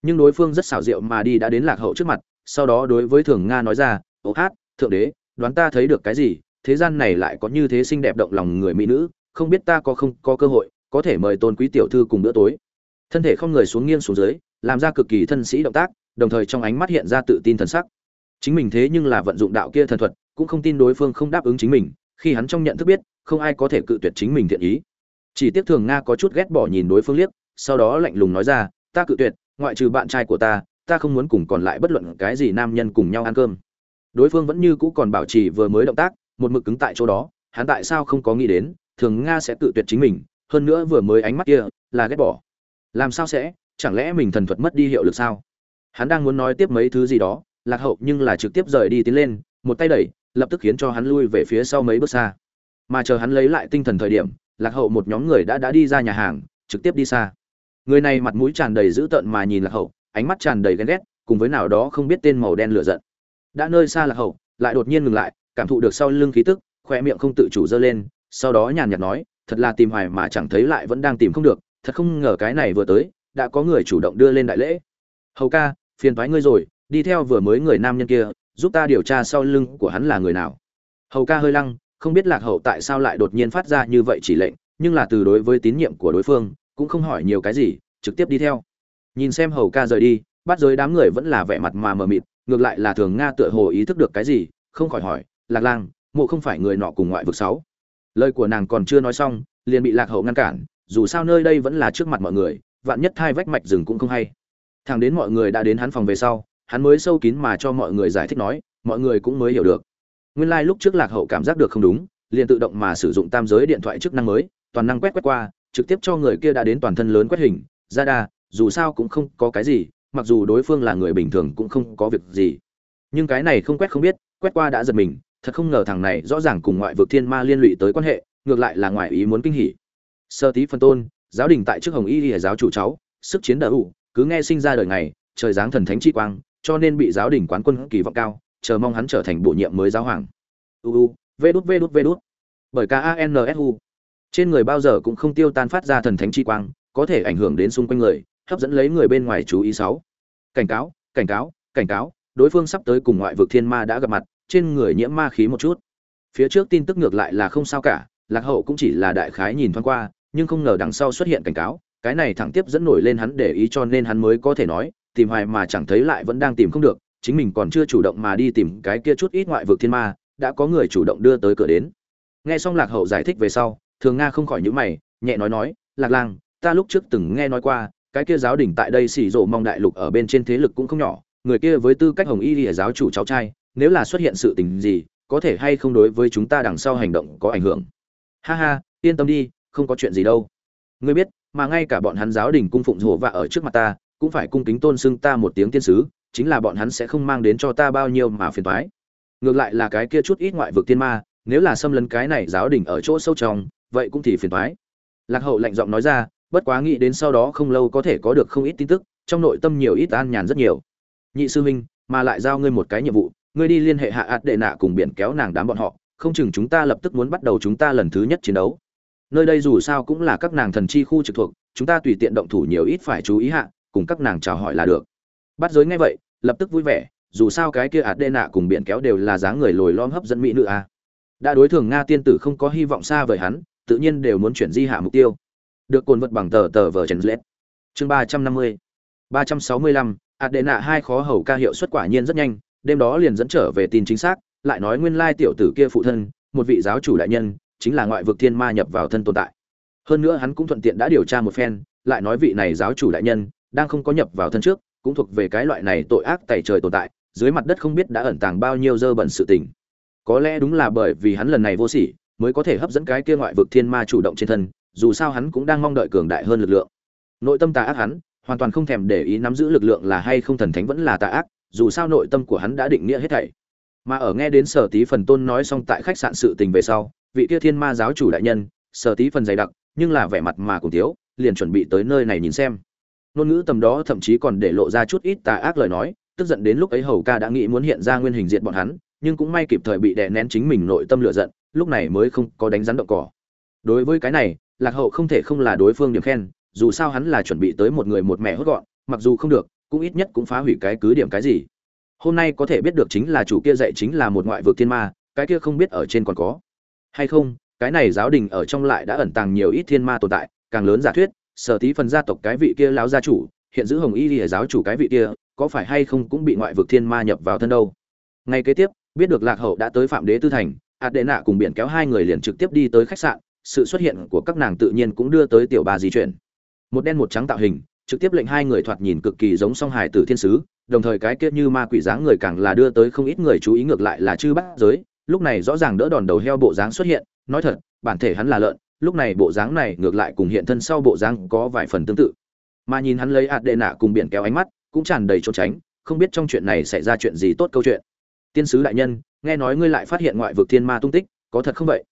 Nhưng đối phương rất xảo diệu mà đi đã đến lạc hậu trước mặt, sau đó đối với thường nga nói ra, ô hát, thượng đế, đoán ta thấy được cái gì? Thế gian này lại có như thế xinh đẹp động lòng người mỹ nữ, không biết ta có không có cơ hội, có thể mời tôn quý tiểu thư cùng bữa tối. Thân thể không người xuống nghiêng xuống dưới làm ra cực kỳ thân sĩ động tác, đồng thời trong ánh mắt hiện ra tự tin thần sắc. Chính mình thế nhưng là vận dụng đạo kia thần thuật, cũng không tin đối phương không đáp ứng chính mình, khi hắn trong nhận thức biết, không ai có thể cự tuyệt chính mình thiện ý. Chỉ tiếc thường nga có chút ghét bỏ nhìn đối phương liếc, sau đó lạnh lùng nói ra, ta cự tuyệt, ngoại trừ bạn trai của ta ta không muốn cùng còn lại bất luận cái gì nam nhân cùng nhau ăn cơm. Đối phương vẫn như cũ còn bảo trì vừa mới động tác, một mực cứng tại chỗ đó, hắn tại sao không có nghĩ đến, thường nga sẽ cự tuyệt chính mình, hơn nữa vừa mới ánh mắt kia là ghét bỏ. Làm sao sẽ? Chẳng lẽ mình thần thuật mất đi hiệu lực sao? Hắn đang muốn nói tiếp mấy thứ gì đó, lạc hậu nhưng là trực tiếp rời đi tiến lên, một tay đẩy, lập tức khiến cho hắn lui về phía sau mấy bước xa. Mà chờ hắn lấy lại tinh thần thời điểm, lạc hậu một nhóm người đã đã đi ra nhà hàng, trực tiếp đi xa. Người này mặt mũi tràn đầy dữ tợn mà nhìn lạc hậu, ánh mắt tràn đầy ghen ghét, cùng với nào đó không biết tên màu đen lửa giận. Đã nơi xa lạc hậu, lại đột nhiên ngừng lại, cảm thụ được sau lưng khí tức, khoe miệng không tự chủ dơ lên, sau đó nhàn nhạt nói, thật là tìm hoài mà chẳng thấy lại vẫn đang tìm không được, thật không ngờ cái này vừa tới đã có người chủ động đưa lên đại lễ. Hầu ca, phiền thoái ngươi rồi, đi theo vừa mới người nam nhân kia, giúp ta điều tra sau lưng của hắn là người nào. Hầu ca hơi lăng, không biết lạc hậu tại sao lại đột nhiên phát ra như vậy chỉ lệnh, nhưng là từ đối với tín nhiệm của đối phương, cũng không hỏi nhiều cái gì, trực tiếp đi theo. Nhìn xem hầu ca rời đi, bắt giới đám người vẫn là vẻ mặt mà mờ mịt, ngược lại là thường nga tựa hồ ý thức được cái gì, không khỏi hỏi, lạc lang, mộ không phải người nọ cùng ngoại vực sáu? Lời của nàng còn chưa nói xong, liền bị lạc hậu ngăn cản, dù sao nơi đây vẫn là trước mặt mọi người vạn nhất thai vách mạch rừng cũng không hay. Thằng đến mọi người đã đến hắn phòng về sau, hắn mới sâu kín mà cho mọi người giải thích nói, mọi người cũng mới hiểu được. Nguyên lai lúc trước lạc hậu cảm giác được không đúng, liền tự động mà sử dụng tam giới điện thoại chức năng mới, toàn năng quét quét qua, trực tiếp cho người kia đã đến toàn thân lớn quét hình. Ra đa, dù sao cũng không có cái gì, mặc dù đối phương là người bình thường cũng không có việc gì. Nhưng cái này không quét không biết, quét qua đã giật mình, thật không ngờ thằng này rõ ràng cùng ngoại vực thiên ma liên lụy tới quan hệ, ngược lại là ngoại ý muốn kinh hỉ. Sơ tí phân tôn giáo đình tại trước hồng y y giáo chủ cháu, sức chiến đỡ ủ cứ nghe sinh ra đời ngày, trời giáng thần thánh chi quang, cho nên bị giáo đình quán quân kỳ vọng cao, chờ mong hắn trở thành bổ nhiệm mới giáo hoàng. Uu vê đút vê đút vê đút. Bởi kansu trên người bao giờ cũng không tiêu tan phát ra thần thánh chi quang, có thể ảnh hưởng đến xung quanh người, hấp dẫn lấy người bên ngoài chú ý sáu. Cảnh cáo cảnh cáo cảnh cáo, đối phương sắp tới cùng ngoại vực thiên ma đã gặp mặt, trên người nhiễm ma khí một chút. Phía trước tin tức ngược lại là không sao cả, lạc hậu cũng chỉ là đại khái nhìn thoáng qua nhưng không ngờ đằng sau xuất hiện cảnh cáo, cái này thẳng tiếp dẫn nổi lên hắn để ý cho nên hắn mới có thể nói, tìm hoài mà chẳng thấy lại vẫn đang tìm không được, chính mình còn chưa chủ động mà đi tìm cái kia chút ít ngoại vực thiên ma, đã có người chủ động đưa tới cửa đến. Nghe xong lạc hậu giải thích về sau, thường nga không khỏi những mày, nhẹ nói nói, lạc lang, ta lúc trước từng nghe nói qua, cái kia giáo đỉnh tại đây xỉ rộ mong đại lục ở bên trên thế lực cũng không nhỏ, người kia với tư cách hồng y lìa giáo chủ cháu trai, nếu là xuất hiện sự tình gì, có thể hay không đối với chúng ta đằng sau hành động có ảnh hưởng? Ha ha, yên tâm đi không có chuyện gì đâu. Ngươi biết, mà ngay cả bọn hắn giáo đình cung phụng hổ vạ ở trước mặt ta, cũng phải cung kính tôn xưng ta một tiếng tiên sứ, chính là bọn hắn sẽ không mang đến cho ta bao nhiêu mà phiền toái. Ngược lại là cái kia chút ít ngoại vực tiên ma, nếu là xâm lấn cái này giáo đình ở chỗ sâu trong, vậy cũng thì phiền toái. Lạc hậu lạnh giọng nói ra, bất quá nghĩ đến sau đó không lâu có thể có được không ít tin tức, trong nội tâm nhiều ít an nhàn rất nhiều. Nhị sư huynh, mà lại giao ngươi một cái nhiệm vụ, ngươi đi liên hệ hạ ạt đệ nạ cùng biển kéo nàng đám bọn họ, không chừng chúng ta lập tức muốn bắt đầu chúng ta lần thứ nhất chiến đấu nơi đây dù sao cũng là các nàng thần chi khu trực thuộc, chúng ta tùy tiện động thủ nhiều ít phải chú ý hạ, cùng các nàng chào hỏi là được. Bắt giới ngay vậy, lập tức vui vẻ, dù sao cái kia ạt đê nạ cùng biển kéo đều là dáng người lồi lom hấp dẫn mỹ nữ a. Đã đối thường nga tiên tử không có hy vọng xa vời hắn, tự nhiên đều muốn chuyển di hạ mục tiêu. Được cồn vật bằng tờ tờ vờ trần lết. Chương ba trăm năm mươi. ba trăm sáu mươi lăm ạt đệ nạ hai khó hầu ca hiệu suất quả nhiên rất nhanh, đêm đó liền dẫn trở về tin chính xác, lại nói nguyên lai tiểu tử kia phụ thân, một vị giáo chủ đại nhân chính là ngoại vực thiên ma nhập vào thân tồn tại. Hơn nữa hắn cũng thuận tiện đã điều tra một phen, lại nói vị này giáo chủ đại nhân, đang không có nhập vào thân trước, cũng thuộc về cái loại này tội ác tày trời tồn tại, dưới mặt đất không biết đã ẩn tàng bao nhiêu dơ bẩn sự tình. Có lẽ đúng là bởi vì hắn lần này vô sỉ, mới có thể hấp dẫn cái kia ngoại vực thiên ma chủ động trên thân, dù sao hắn cũng đang mong đợi cường đại hơn lực lượng. Nội tâm tà ác hắn, hoàn toàn không thèm để ý nắm giữ lực lượng là hay không thần thánh vẫn là tà ác, dù sao nội tâm của hắn đã định nghĩa hết thảy. Mà ở nghe đến sở tí phần tôn nói xong tại khách sạn sự tình về sau vị kia thiên ma giáo chủ đại nhân, sở tí phần dày đặc, nhưng là vẻ mặt mà cùng thiếu, liền chuẩn bị tới nơi này nhìn xem. Ngôn ngữ tầm đó thậm chí còn để lộ ra chút ít tà ác lời nói, tức giận đến lúc ấy hầu ca đã nghĩ muốn hiện ra nguyên hình diện bọn hắn, nhưng cũng may kịp thời bị đè nén chính mình nội tâm lửa giận, lúc này mới không có đánh rắn động cỏ. Đối với cái này, lạc hậu không thể không là đối phương điểm khen, dù sao hắn là chuẩn bị tới một người một mẹ hốt gọn, mặc dù không được, cũng ít nhất cũng phá hủy cái cứ điểm cái gì. Hôm nay có thể biết được chính là chủ kia dạy chính là một ngoại vực thiên ma, cái kia không biết ở trên còn có hay không, cái này giáo đình ở trong lại đã ẩn tàng nhiều ít thiên ma tồn tại, càng lớn giả thuyết, sở tí phần gia tộc cái vị kia láo gia chủ, hiện giữ hồng y lìa giáo chủ cái vị kia, có phải hay không cũng bị ngoại vực thiên ma nhập vào thân đâu? Ngay kế tiếp, biết được lạc hậu đã tới phạm đế tư thành ạt đệ nạ cùng biển kéo hai người liền trực tiếp đi tới khách sạn, sự xuất hiện của các nàng tự nhiên cũng đưa tới tiểu bà di chuyển. Một đen một trắng tạo hình, trực tiếp lệnh hai người thoạt nhìn cực kỳ giống song hài tử thiên sứ, đồng thời cái kia như ma quỷ dáng người càng là đưa tới không ít người chú ý ngược lại là chư bát giới lúc này rõ ràng đỡ đòn đầu heo bộ dáng xuất hiện, nói thật, bản thể hắn là lợn, lúc này bộ dáng này ngược lại cùng hiện thân sau bộ dáng có vài phần tương tự. Mà nhìn hắn lấy ạt đệ nạ cùng biển kéo ánh mắt, cũng tràn đầy trốn tránh, không biết trong chuyện này xảy ra chuyện gì tốt câu chuyện. Tiên sứ đại nhân, nghe nói ngươi lại phát hiện ngoại vực thiên ma tung tích, có thật không vậy?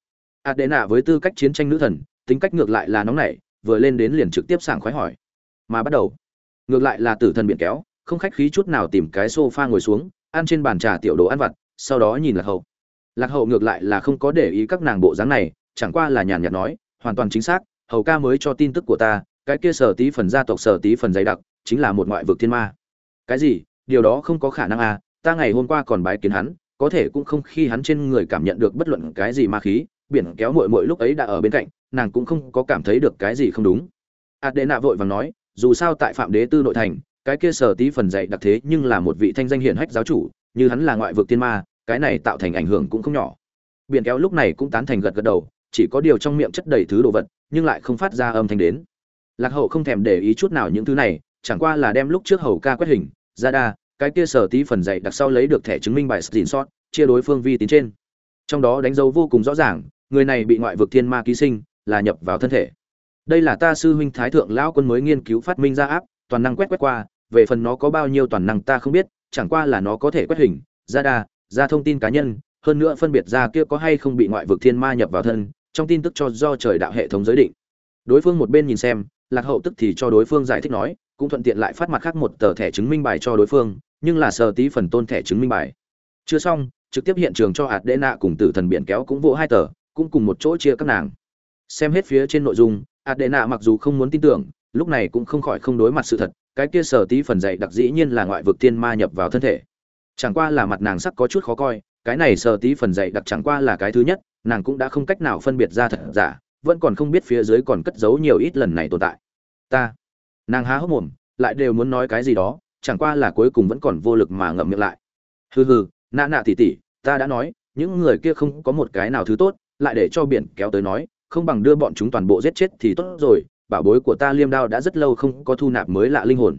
Ạt đệ nạ với tư cách chiến tranh nữ thần, tính cách ngược lại là nóng nảy, vừa lên đến liền trực tiếp sảng khoái hỏi. Mà bắt đầu, ngược lại là tử thần biển kéo, không khách khí chút nào tìm cái sofa ngồi xuống, ăn trên bàn trà tiểu đồ ăn vặt, sau đó nhìn là hậu lạc hậu ngược lại là không có để ý các nàng bộ dáng này, chẳng qua là nhàn nhạt nói, hoàn toàn chính xác, hầu ca mới cho tin tức của ta, cái kia sở tí phần gia tộc, sở tí phần dày đặc, chính là một ngoại vực thiên ma. Cái gì? Điều đó không có khả năng à ta ngày hôm qua còn bái kiến hắn, có thể cũng không khi hắn trên người cảm nhận được bất luận cái gì ma khí, biển kéo muội muội lúc ấy đã ở bên cạnh, nàng cũng không có cảm thấy được cái gì không đúng. Adena vội vàng nói, dù sao tại phạm đế tư nội thành, cái kia sở tí phần dạy đặc thế nhưng là một vị thanh danh hiển hách giáo chủ, như hắn là ngoại vực tiên ma cái này tạo thành ảnh hưởng cũng không nhỏ. Biển kéo lúc này cũng tán thành gật gật đầu, chỉ có điều trong miệng chất đầy thứ đồ vật, nhưng lại không phát ra âm thanh đến. Lạc hậu không thèm để ý chút nào những thứ này, chẳng qua là đem lúc trước hầu ca quét hình, ra đa, cái kia sở tí phần dạy đặc sau lấy được thẻ chứng minh bài xin sót, chia đối phương vi tín trên. Trong đó đánh dấu vô cùng rõ ràng, người này bị ngoại vực thiên ma ký sinh, là nhập vào thân thể. Đây là ta sư huynh thái thượng lão quân mới nghiên cứu phát minh ra áp, toàn năng quét quét qua, về phần nó có bao nhiêu toàn năng ta không biết, chẳng qua là nó có thể quét hình, ra đa ra thông tin cá nhân, hơn nữa phân biệt ra kia có hay không bị ngoại vực thiên ma nhập vào thân, trong tin tức cho do trời đạo hệ thống giới định. Đối phương một bên nhìn xem, lạc hậu tức thì cho đối phương giải thích nói, cũng thuận tiện lại phát mặt khác một tờ thẻ chứng minh bài cho đối phương, nhưng là sờ tí phần tôn thẻ chứng minh bài. Chưa xong, trực tiếp hiện trường cho hạt đệ nạ cùng tử thần biển kéo cũng vỗ hai tờ, cũng cùng một chỗ chia các nàng. Xem hết phía trên nội dung hạt đệ nạ mặc dù không muốn tin tưởng, lúc này cũng không khỏi không đối mặt sự thật, cái kia sờ tí phần dạy đặc dĩ nhiên là ngoại vực thiên ma nhập vào thân thể chẳng qua là mặt nàng sắc có chút khó coi, cái này sờ tí phần dạy đặc chẳng qua là cái thứ nhất, nàng cũng đã không cách nào phân biệt ra thật giả, vẫn còn không biết phía dưới còn cất giấu nhiều ít lần này tồn tại. Ta. Nàng há hốc mồm, lại đều muốn nói cái gì đó, chẳng qua là cuối cùng vẫn còn vô lực mà ngậm miệng lại. Hừ hừ, nạ nạ tỉ tỉ, ta đã nói, những người kia không có một cái nào thứ tốt, lại để cho biển kéo tới nói, không bằng đưa bọn chúng toàn bộ giết chết thì tốt rồi, bảo bối của ta liêm đao đã rất lâu không có thu nạp mới lạ linh hồn.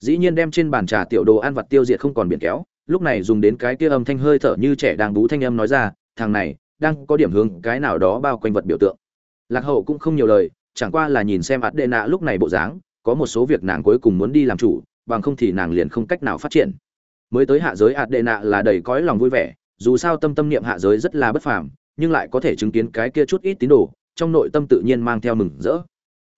Dĩ nhiên đem trên bàn trà tiểu đồ ăn vặt tiêu diệt không còn biển kéo lúc này dùng đến cái kia âm thanh hơi thở như trẻ đang bú thanh âm nói ra, thằng này, đang có điểm hướng cái nào đó bao quanh vật biểu tượng. Lạc hậu cũng không nhiều lời, chẳng qua là nhìn xem ạt đệ nạ lúc này bộ dáng, có một số việc nàng cuối cùng muốn đi làm chủ, bằng không thì nàng liền không cách nào phát triển. Mới tới hạ giới ạt đệ nạ là đầy cõi lòng vui vẻ, dù sao tâm tâm niệm hạ giới rất là bất phàm, nhưng lại có thể chứng kiến cái kia chút ít tín đồ, trong nội tâm tự nhiên mang theo mừng rỡ.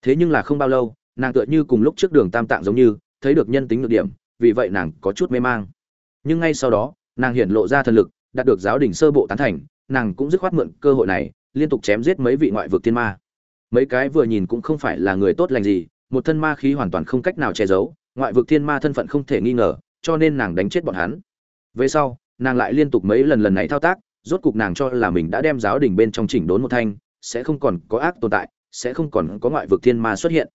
Thế nhưng là không bao lâu, nàng tựa như cùng lúc trước đường tam tạng giống như, thấy được nhân tính được điểm, vì vậy nàng có chút mê mang nhưng ngay sau đó, nàng hiện lộ ra thần lực, đạt được giáo đình sơ bộ tán thành, nàng cũng dứt khoát mượn cơ hội này, liên tục chém giết mấy vị ngoại vực tiên ma. Mấy cái vừa nhìn cũng không phải là người tốt lành gì, một thân ma khí hoàn toàn không cách nào che giấu, ngoại vực thiên ma thân phận không thể nghi ngờ, cho nên nàng đánh chết bọn hắn. Về sau, nàng lại liên tục mấy lần lần này thao tác, rốt cục nàng cho là mình đã đem giáo đình bên trong chỉnh đốn một thanh, sẽ không còn có ác tồn tại, sẽ không còn có ngoại vực thiên ma xuất hiện.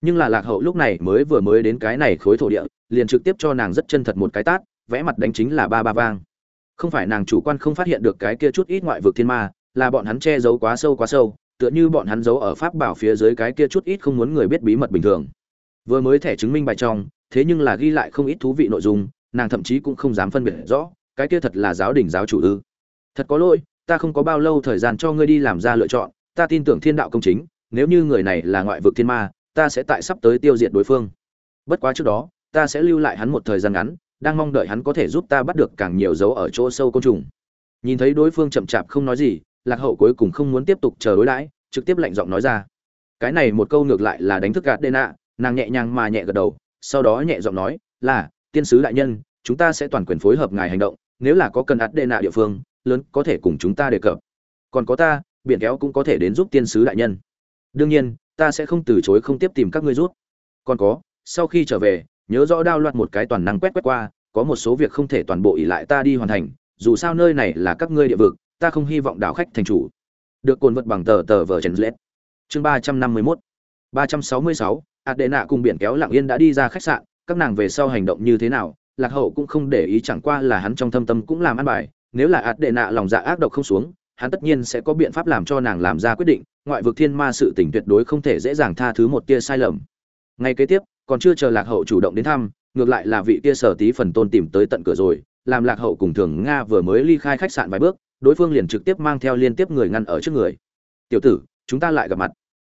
Nhưng là lạc hậu lúc này mới vừa mới đến cái này khối thổ địa, liền trực tiếp cho nàng rất chân thật một cái tát vẽ mặt đánh chính là ba ba vang. Không phải nàng chủ quan không phát hiện được cái kia chút ít ngoại vực thiên ma, là bọn hắn che giấu quá sâu quá sâu, tựa như bọn hắn giấu ở pháp bảo phía dưới cái kia chút ít không muốn người biết bí mật bình thường. Vừa mới thẻ chứng minh bài trong, thế nhưng là ghi lại không ít thú vị nội dung, nàng thậm chí cũng không dám phân biệt rõ, cái kia thật là giáo đình giáo chủ ư. Thật có lỗi, ta không có bao lâu thời gian cho ngươi đi làm ra lựa chọn, ta tin tưởng thiên đạo công chính, nếu như người này là ngoại vực thiên ma, ta sẽ tại sắp tới tiêu diệt đối phương. Bất quá trước đó, ta sẽ lưu lại hắn một thời gian ngắn đang mong đợi hắn có thể giúp ta bắt được càng nhiều dấu ở chỗ sâu côn trùng. Nhìn thấy đối phương chậm chạp không nói gì, lạc hậu cuối cùng không muốn tiếp tục chờ đối đãi, trực tiếp lạnh giọng nói ra. Cái này một câu ngược lại là đánh thức gạt đê nạ, nàng nhẹ nhàng mà nhẹ gật đầu, sau đó nhẹ giọng nói, là, tiên sứ đại nhân, chúng ta sẽ toàn quyền phối hợp ngài hành động, nếu là có cần ạt đê nạ địa phương, lớn có thể cùng chúng ta đề cập. Còn có ta, biển kéo cũng có thể đến giúp tiên sứ đại nhân. Đương nhiên, ta sẽ không từ chối không tiếp tìm các ngươi rút. Còn có, sau khi trở về nhớ rõ đao loạt một cái toàn năng quét quét qua, có một số việc không thể toàn bộ ỉ lại ta đi hoàn thành, dù sao nơi này là các ngươi địa vực, ta không hy vọng đảo khách thành chủ. Được cồn vật bằng tờ tờ vở trần lết. Chương ba trăm năm mươi mốt. ba trăm sáu mươi sáu ạt đệ nạ cùng biển kéo lặng yên đã đi ra khách sạn, các nàng về sau hành động như thế nào, lạc hậu cũng không để ý chẳng qua là hắn trong thâm tâm cũng làm ăn bài, nếu là ạt đệ nạ lòng dạ ác độc không xuống, hắn tất nhiên sẽ có biện pháp làm cho nàng làm ra quyết định, ngoại vực thiên ma sự tỉnh tuyệt đối không thể dễ dàng tha thứ một tia sai lầm. Ngay kế tiếp còn chưa chờ lạc hậu chủ động đến thăm, ngược lại là vị kia sở tí phần tôn tìm tới tận cửa rồi, làm lạc hậu cùng thường nga vừa mới ly khai khách sạn vài bước, đối phương liền trực tiếp mang theo liên tiếp người ngăn ở trước người. Tiểu tử, chúng ta lại gặp mặt.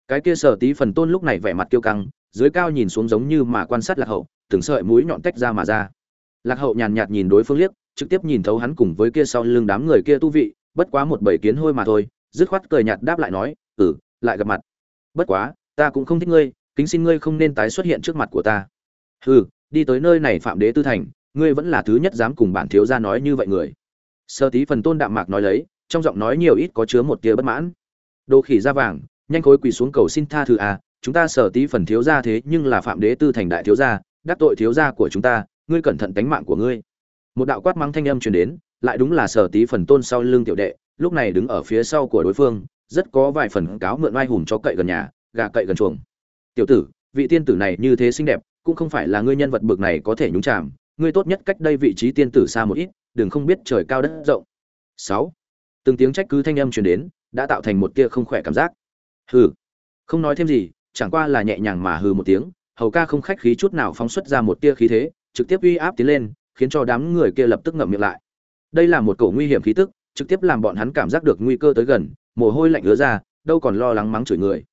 Cái kia sở tí phần tôn lúc này vẻ mặt kiêu căng, dưới cao nhìn xuống giống như mà quan sát lạc hậu, từng sợi mũi nhọn tách ra mà ra. Lạc hậu nhàn nhạt nhìn đối phương liếc, trực tiếp nhìn thấu hắn cùng với kia sau lưng đám người kia tu vị, bất quá một bầy kiến hôi mà thôi, dứt khoát cười nhạt đáp lại nói ừ lại gặp mặt. Bất quá, ta cũng không thích ngươi kính xin ngươi không nên tái xuất hiện trước mặt của ta. Hừ, đi tới nơi này phạm đế tư thành, ngươi vẫn là thứ nhất dám cùng bản thiếu gia nói như vậy người. Sơ tí phần tôn đạm mạc nói lấy, trong giọng nói nhiều ít có chứa một tia bất mãn. Đồ khỉ da vàng, nhanh khối quỳ xuống cầu xin tha thứ à chúng ta sở tí phần thiếu gia thế nhưng là phạm đế tư thành đại thiếu gia, đắc tội thiếu gia của chúng ta, ngươi cẩn thận tánh mạng của ngươi. Một đạo quát mắng thanh âm truyền đến, lại đúng là sở tí phần tôn sau lưng tiểu đệ, lúc này đứng ở phía sau của đối phương, rất có vài phần cáo mượn oai hùng cho cậy gần nhà, gà cậy gần chuồng tiểu tử, vị tiên tử này như thế xinh đẹp, cũng không phải là ngươi nhân vật bực này có thể nhúng chạm ngươi tốt nhất cách đây vị trí tiên tử xa một ít, đừng không biết trời cao đất rộng. Sáu. Từng tiếng trách cứ thanh âm truyền đến, đã tạo thành một tia không khỏe cảm giác. Hừ. Không nói thêm gì, chẳng qua là nhẹ nhàng mà hừ một tiếng, hầu ca không khách khí chút nào phóng xuất ra một tia khí thế, trực tiếp uy áp tiến lên, khiến cho đám người kia lập tức ngậm miệng lại. Đây là một cổ nguy hiểm khí tức, trực tiếp làm bọn hắn cảm giác được nguy cơ tới gần, mồ hôi lạnh ứa ra, đâu còn lo lắng mắng chửi người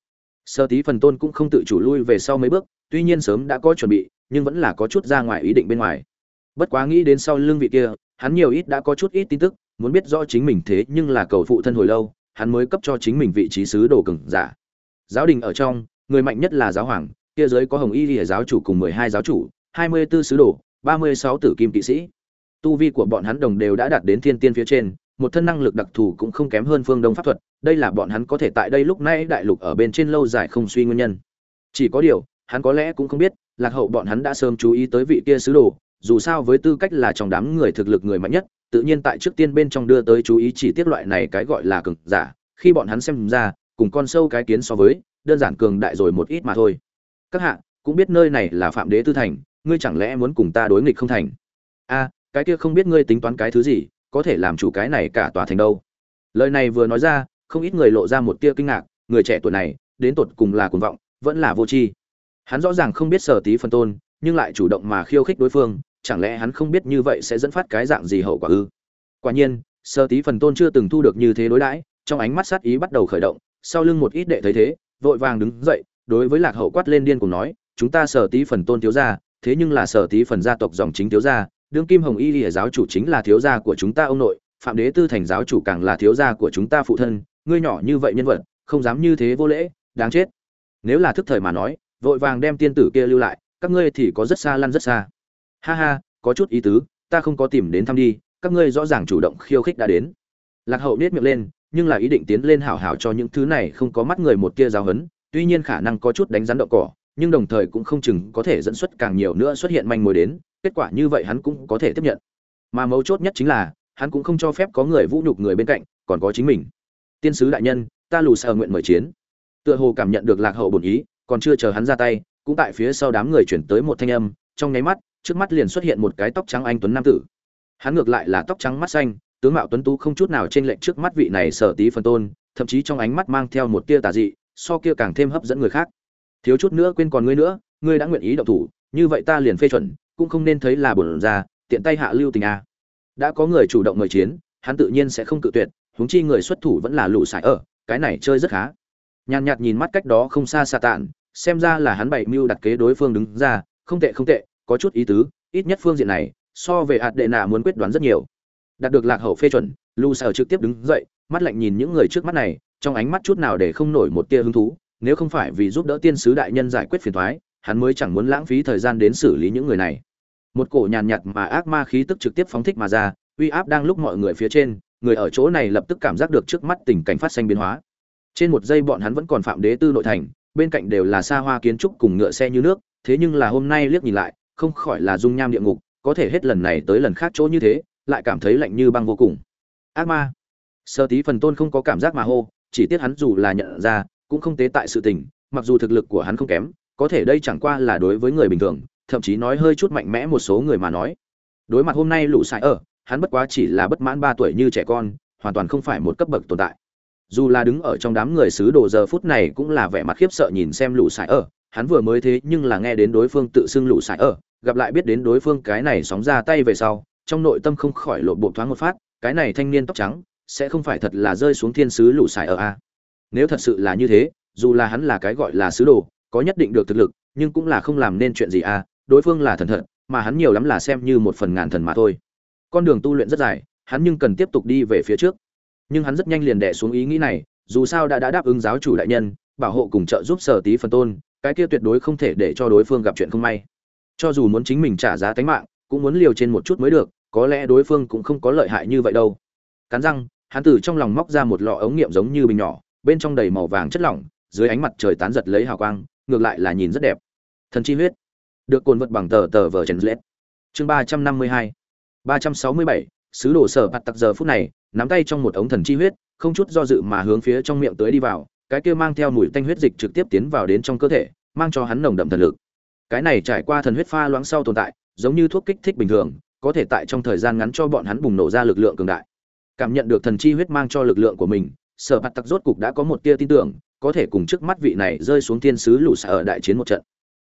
sơ tí phần tôn cũng không tự chủ lui về sau mấy bước, tuy nhiên sớm đã có chuẩn bị, nhưng vẫn là có chút ra ngoài ý định bên ngoài. Bất quá nghĩ đến sau lưng vị kia, hắn nhiều ít đã có chút ít tin tức, muốn biết rõ chính mình thế nhưng là cầu phụ thân hồi lâu, hắn mới cấp cho chính mình vị trí sứ đồ cừng giả. Giáo đình ở trong, người mạnh nhất là giáo hoàng, kia giới có hồng y lìa giáo chủ cùng mười hai giáo chủ, hai mươi 24 sứ đồ, ba mươi sáu tử kim kỵ sĩ. Tu vi của bọn hắn đồng đều đã đạt đến thiên tiên phía trên một thân năng lực đặc thù cũng không kém hơn phương đông pháp thuật, đây là bọn hắn có thể tại đây lúc nay đại lục ở bên trên lâu dài không suy nguyên nhân. Chỉ có điều, hắn có lẽ cũng không biết, lạc hậu bọn hắn đã sớm chú ý tới vị kia sứ đồ, dù sao với tư cách là trong đám người thực lực người mạnh nhất, tự nhiên tại trước tiên bên trong đưa tới chú ý chỉ tiết loại này cái gọi là cường giả, khi bọn hắn xem ra, cùng con sâu cái kiến so với, đơn giản cường đại rồi một ít mà thôi. Các hạ, cũng biết nơi này là phạm đế tư thành, ngươi chẳng lẽ muốn cùng ta đối nghịch không thành? A, cái kia không biết ngươi tính toán cái thứ gì có thể làm chủ cái này cả tòa thành đâu. Lời này vừa nói ra, không ít người lộ ra một tia kinh ngạc, người trẻ tuổi này, đến tột cùng là cuồng vọng, vẫn là vô tri. Hắn rõ ràng không biết sở tí phân tôn, nhưng lại chủ động mà khiêu khích đối phương, chẳng lẽ hắn không biết như vậy sẽ dẫn phát cái dạng gì hậu quả ư? Quả nhiên, sở tí phần tôn chưa từng thu được như thế đối đãi, trong ánh mắt sát ý bắt đầu khởi động, sau lưng một ít đệ thấy thế, vội vàng đứng dậy, đối với lạc hậu quát lên điên cùng nói, chúng ta sở tí phần tôn thiếu gia, thế nhưng là sở tí phần gia tộc dòng chính thiếu gia đương kim hồng y lìa giáo chủ chính là thiếu gia của chúng ta ông nội, phạm đế tư thành giáo chủ càng là thiếu gia của chúng ta phụ thân, ngươi nhỏ như vậy nhân vật, không dám như thế vô lễ, đáng chết. Nếu là thức thời mà nói, vội vàng đem tiên tử kia lưu lại, các ngươi thì có rất xa lăn rất xa. Ha ha, có chút ý tứ, ta không có tìm đến thăm đi, các ngươi rõ ràng chủ động khiêu khích đã đến. Lạc hậu nết miệng lên, nhưng là ý định tiến lên hảo hảo cho những thứ này không có mắt người một kia giáo hấn tuy nhiên khả năng có chút đánh rắn đậu cỏ, nhưng đồng thời cũng không chừng có thể dẫn xuất càng nhiều nữa xuất hiện manh mối đến kết quả như vậy hắn cũng có thể tiếp nhận. Mà mấu chốt nhất chính là, hắn cũng không cho phép có người vũ nhục người bên cạnh, còn có chính mình. Tiên sứ đại nhân, ta lù sợ nguyện mời chiến. Tựa hồ cảm nhận được lạc hậu bổn ý, còn chưa chờ hắn ra tay, cũng tại phía sau đám người chuyển tới một thanh âm, trong nháy mắt, trước mắt liền xuất hiện một cái tóc trắng anh tuấn nam tử. Hắn ngược lại là tóc trắng mắt xanh, tướng mạo tuấn tú không chút nào trên lệnh trước mắt vị này sở tí phần tôn, thậm chí trong ánh mắt mang theo một tia tà dị, so kia càng thêm hấp dẫn người khác. Thiếu chút nữa quên còn ngươi nữa, ngươi đã nguyện ý động thủ, như vậy ta liền phê chuẩn cũng không nên thấy là bổn ra, tiện tay hạ lưu tình a. Đã có người chủ động mời chiến, hắn tự nhiên sẽ không cự tuyệt, huống chi người xuất thủ vẫn là lũ sải ở, cái này chơi rất khá. Nhàn nhạt nhìn mắt cách đó không xa xa tạn xem ra là hắn bày mưu đặt kế đối phương đứng ra, không tệ không tệ, có chút ý tứ, ít nhất phương diện này, so về hạt đệ nạ muốn quyết đoán rất nhiều. Đạt được lạc hậu phê chuẩn lu sở trực tiếp đứng dậy, mắt lạnh nhìn những người trước mắt này, trong ánh mắt chút nào để không nổi một tia hứng thú, nếu không phải vì giúp đỡ tiên sứ đại nhân giải quyết phiền thoái hắn mới chẳng muốn lãng phí thời gian đến xử lý những người này một cổ nhàn nhạt mà ác ma khí tức trực tiếp phóng thích mà ra, uy áp đang lúc mọi người phía trên, người ở chỗ này lập tức cảm giác được trước mắt tình cảnh phát sinh biến hóa. Trên một giây bọn hắn vẫn còn phạm đế tư nội thành, bên cạnh đều là xa hoa kiến trúc cùng ngựa xe như nước, thế nhưng là hôm nay liếc nhìn lại, không khỏi là dung nham địa ngục, có thể hết lần này tới lần khác chỗ như thế, lại cảm thấy lạnh như băng vô cùng. Ác ma. Sơ tí phần tôn không có cảm giác mà hô, chỉ tiếc hắn dù là nhận ra, cũng không tế tại sự tình, mặc dù thực lực của hắn không kém, có thể đây chẳng qua là đối với người bình thường thậm chí nói hơi chút mạnh mẽ một số người mà nói. Đối mặt hôm nay lũ sải ở, hắn bất quá chỉ là bất mãn ba tuổi như trẻ con, hoàn toàn không phải một cấp bậc tồn tại. Dù là đứng ở trong đám người xứ đồ giờ phút này cũng là vẻ mặt khiếp sợ nhìn xem lũ sải ở, hắn vừa mới thế nhưng là nghe đến đối phương tự xưng lũ sải ở, gặp lại biết đến đối phương cái này sóng ra tay về sau, trong nội tâm không khỏi lộ bộ thoáng một phát, cái này thanh niên tóc trắng, sẽ không phải thật là rơi xuống thiên sứ lũ sải ở a. Nếu thật sự là như thế, dù là hắn là cái gọi là sứ đồ, có nhất định được thực lực, nhưng cũng là không làm nên chuyện gì a đối phương là thần thật, mà hắn nhiều lắm là xem như một phần ngàn thần mà thôi. Con đường tu luyện rất dài, hắn nhưng cần tiếp tục đi về phía trước. Nhưng hắn rất nhanh liền đẻ xuống ý nghĩ này, dù sao đã đã đáp ứng giáo chủ đại nhân, bảo hộ cùng trợ giúp sở tí phần tôn, cái kia tuyệt đối không thể để cho đối phương gặp chuyện không may. Cho dù muốn chính mình trả giá tánh mạng, cũng muốn liều trên một chút mới được, có lẽ đối phương cũng không có lợi hại như vậy đâu. Cắn răng, hắn từ trong lòng móc ra một lọ ống nghiệm giống như bình nhỏ, bên trong đầy màu vàng chất lỏng, dưới ánh mặt trời tán giật lấy hào quang, ngược lại là nhìn rất đẹp. Thần chi huyết được cồn vật bằng tờ tờ vở trần lết chương ba trăm năm mươi hai. ba trăm sáu mươi bảy, sứ đồ sở bạt tặc giờ phút này, nắm tay trong một ống thần chi huyết, không chút do dự mà hướng phía trong miệng tới đi vào, cái kia mang theo mùi tanh huyết dịch trực tiếp tiến vào đến trong cơ thể, mang cho hắn nồng đậm thần lực. Cái này trải qua thần huyết pha loãng sau tồn tại, giống như thuốc kích thích bình thường, có thể tại trong thời gian ngắn cho bọn hắn bùng nổ ra lực lượng cường đại. Cảm nhận được thần chi huyết mang cho lực lượng của mình, sở bạt tặc rốt cục đã có một tia tin tưởng, có thể cùng trước mắt vị này rơi xuống thiên sứ lũ sở đại chiến một trận.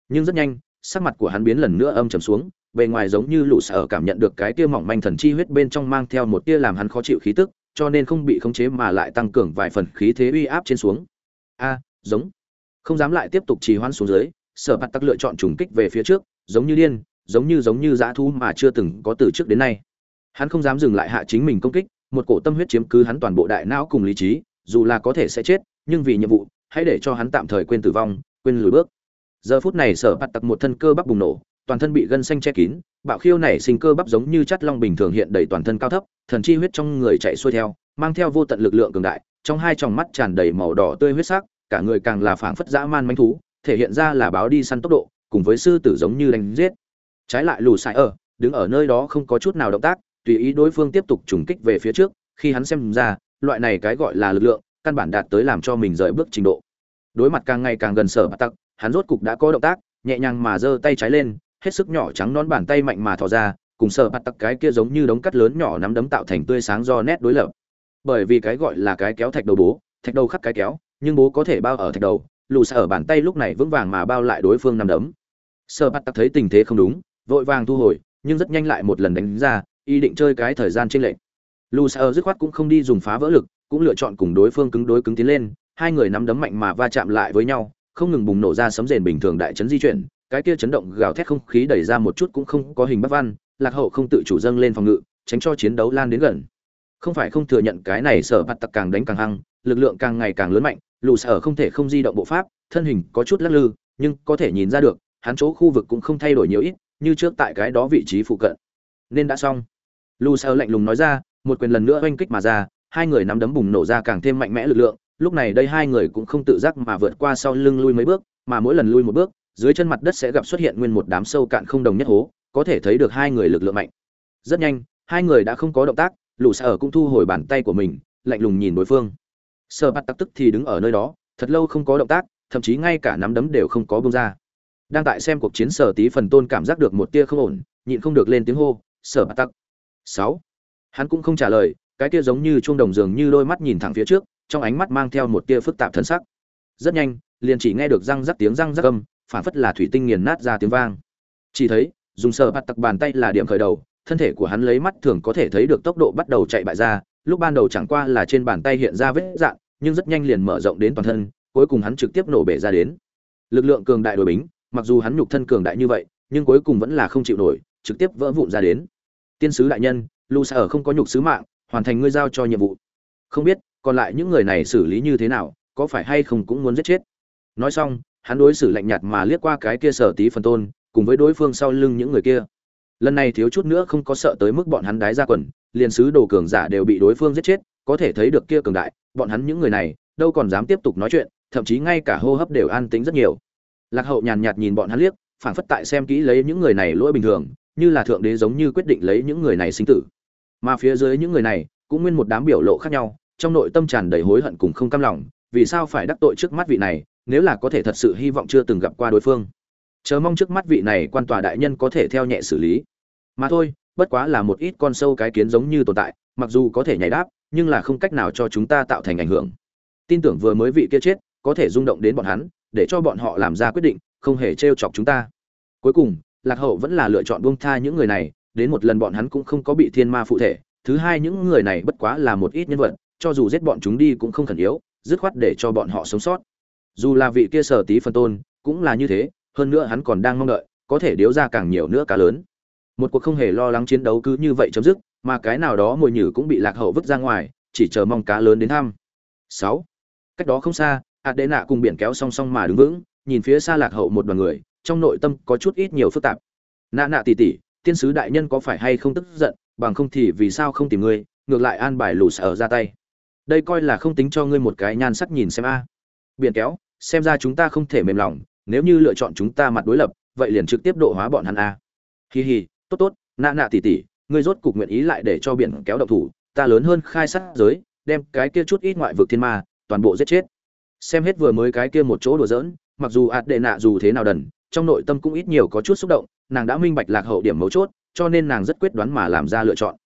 Nhưng rất nhanh sắc mặt của hắn biến lần nữa âm trầm xuống, bề ngoài giống như lũ sở ở cảm nhận được cái tia mỏng manh thần chi huyết bên trong mang theo một tia làm hắn khó chịu khí tức, cho nên không bị khống chế mà lại tăng cường vài phần khí thế uy áp trên xuống. A, giống. Không dám lại tiếp tục trì hoãn xuống dưới, sở bạt tắc lựa chọn trùng kích về phía trước, giống như điên, giống như giống như dã thú mà chưa từng có từ trước đến nay. Hắn không dám dừng lại hạ chính mình công kích, một cổ tâm huyết chiếm cứ hắn toàn bộ đại não cùng lý trí, dù là có thể sẽ chết, nhưng vì nhiệm vụ, hãy để cho hắn tạm thời quên tử vong, quên lùi bước giờ phút này sở bạt tặc một thân cơ bắp bùng nổ, toàn thân bị gân xanh che kín, bạo khiêu này sinh cơ bắp giống như chắt long bình thường hiện đầy toàn thân cao thấp, thần chi huyết trong người chạy xuôi theo, mang theo vô tận lực lượng cường đại, trong hai tròng mắt tràn đầy màu đỏ tươi huyết sắc, cả người càng là phảng phất dã man manh thú, thể hiện ra là báo đi săn tốc độ, cùng với sư tử giống như đánh giết trái lại lù sai ở, đứng ở nơi đó không có chút nào động tác, tùy ý đối phương tiếp tục trùng kích về phía trước, khi hắn xem ra, loại này cái gọi là lực lượng, căn bản đạt tới làm cho mình rời bước trình độ đối mặt càng ngày càng gần sở bạt tặc hắn rốt cục đã có động tác, nhẹ nhàng mà giơ tay trái lên, hết sức nhỏ trắng non bàn tay mạnh mà thò ra, cùng sở bạt tặc cái kia giống như đống cắt lớn nhỏ nắm đấm tạo thành tươi sáng do nét đối lập. Bởi vì cái gọi là cái kéo thạch đầu bố, thạch đầu khắc cái kéo, nhưng bố có thể bao ở thạch đầu, lù xa ở bàn tay lúc này vững vàng mà bao lại đối phương nắm đấm. Sở bạt tặc thấy tình thế không đúng, vội vàng thu hồi, nhưng rất nhanh lại một lần đánh ra, ý định chơi cái thời gian trên lệnh lù xa ở dứt khoát cũng không đi dùng phá vỡ lực, cũng lựa chọn cùng đối phương cứng đối cứng tiến lên, hai người nắm đấm mạnh mà va chạm lại với nhau không ngừng bùng nổ ra sấm rền bình thường đại chấn di chuyển, cái kia chấn động gào thét không khí đẩy ra một chút cũng không có hình bắc văn, lạc hậu không tự chủ dâng lên phòng ngự, tránh cho chiến đấu lan đến gần. Không phải không thừa nhận cái này sở bạt tặc càng đánh càng hăng, lực lượng càng ngày càng lớn mạnh lù sở không thể không di động bộ pháp, thân hình có chút lắc lư, nhưng có thể nhìn ra được, hắn chỗ khu vực cũng không thay đổi nhiều ít, như trước tại cái đó vị trí phụ cận. Nên đã xong. Lù sở lạnh lùng nói ra, một quyền lần nữa oanh kích mà ra, hai người nắm đấm bùng nổ ra càng thêm mạnh mẽ lực lượng lúc này đây hai người cũng không tự giác mà vượt qua sau lưng lui mấy bước, mà mỗi lần lui một bước, dưới chân mặt đất sẽ gặp xuất hiện nguyên một đám sâu cạn không đồng nhất hố, có thể thấy được hai người lực lượng mạnh. Rất nhanh, hai người đã không có động tác, lũ sở cũng thu hồi bàn tay của mình, lạnh lùng nhìn đối phương. Sơ bắt tắc tức thì đứng ở nơi đó, thật lâu không có động tác, thậm chí ngay cả nắm đấm đều không có bông ra. Đang tại xem cuộc chiến sở tí phần tôn cảm giác được một tia không ổn, nhịn không được lên tiếng hô, sở bắt tắc. Sáu. Hắn cũng không trả lời, cái tia giống như chuông đồng dường như đôi mắt nhìn thẳng phía trước trong ánh mắt mang theo một tia phức tạp thân sắc. Rất nhanh, liền chỉ nghe được răng rắc tiếng răng rắc âm, phản phất là thủy tinh nghiền nát ra tiếng vang. Chỉ thấy, dùng sờ bạt tặc bàn tay là điểm khởi đầu, thân thể của hắn lấy mắt thường có thể thấy được tốc độ bắt đầu chạy bại ra, lúc ban đầu chẳng qua là trên bàn tay hiện ra vết dạn nhưng rất nhanh liền mở rộng đến toàn thân, cuối cùng hắn trực tiếp nổ bể ra đến. Lực lượng cường đại đội bính, mặc dù hắn nhục thân cường đại như vậy, nhưng cuối cùng vẫn là không chịu nổi, trực tiếp vỡ vụn ra đến. Tiên sứ đại nhân, lu sa ở không có nhục sứ mạng, hoàn thành ngươi giao cho nhiệm vụ. Không biết còn lại những người này xử lý như thế nào, có phải hay không cũng muốn giết chết. Nói xong, hắn đối xử lạnh nhạt mà liếc qua cái kia sở tí phần tôn, cùng với đối phương sau lưng những người kia. Lần này thiếu chút nữa không có sợ tới mức bọn hắn đái ra quần, liền sứ đồ cường giả đều bị đối phương giết chết, có thể thấy được kia cường đại, bọn hắn những người này, đâu còn dám tiếp tục nói chuyện, thậm chí ngay cả hô hấp đều an tính rất nhiều. Lạc hậu nhàn nhạt nhìn bọn hắn liếc phản phất tại xem kỹ lấy những người này lỗi bình thường, như là thượng đế giống như quyết định lấy những người này sinh tử. Mà phía dưới những người này, cũng nguyên một đám biểu lộ khác nhau trong nội tâm tràn đầy hối hận cùng không cam lòng, vì sao phải đắc tội trước mắt vị này, nếu là có thể thật sự hy vọng chưa từng gặp qua đối phương. Chờ mong trước mắt vị này quan tòa đại nhân có thể theo nhẹ xử lý. Mà thôi, bất quá là một ít con sâu cái kiến giống như tồn tại, mặc dù có thể nhảy đáp, nhưng là không cách nào cho chúng ta tạo thành ảnh hưởng. Tin tưởng vừa mới vị kia chết, có thể rung động đến bọn hắn, để cho bọn họ làm ra quyết định, không hề trêu chọc chúng ta. Cuối cùng, lạc hậu vẫn là lựa chọn buông tha những người này, đến một lần bọn hắn cũng không có bị thiên ma phụ thể, thứ hai những người này bất quá là một ít nhân vật cho dù giết bọn chúng đi cũng không khẩn yếu, dứt khoát để cho bọn họ sống sót. Dù là vị kia sở tí phân tôn, cũng là như thế, hơn nữa hắn còn đang mong đợi, có thể điếu ra càng nhiều nữa cá lớn. Một cuộc không hề lo lắng chiến đấu cứ như vậy chấm dứt, mà cái nào đó mồi nhử cũng bị lạc hậu vứt ra ngoài, chỉ chờ mong cá lớn đến thăm. Sáu. Cách đó không xa hạt đế nạ cùng biển kéo song song mà đứng vững, nhìn phía xa lạc hậu một đoàn người, trong nội tâm có chút ít nhiều phức tạp. Nạ nạ tỉ tỉ, tiên sứ đại nhân có phải hay không tức giận, bằng không thì vì sao không tìm ngươi, ngược lại an bài lù sở ra tay đây coi là không tính cho ngươi một cái nhan sắc nhìn xem a. Biển kéo, xem ra chúng ta không thể mềm lòng, nếu như lựa chọn chúng ta mặt đối lập, vậy liền trực tiếp độ hóa bọn hắn a. Hì hì tốt tốt, nạ nạ tỉ tỉ, ngươi rốt cục nguyện ý lại để cho biển kéo động thủ, ta lớn hơn khai sát giới, đem cái kia chút ít ngoại vực thiên ma, toàn bộ giết chết. Xem hết vừa mới cái kia một chỗ đùa giỡn, mặc dù ạt đệ nạ dù thế nào đần, trong nội tâm cũng ít nhiều có chút xúc động, nàng đã minh bạch lạc hậu điểm mấu chốt, cho nên nàng rất quyết đoán mà làm ra lựa chọn.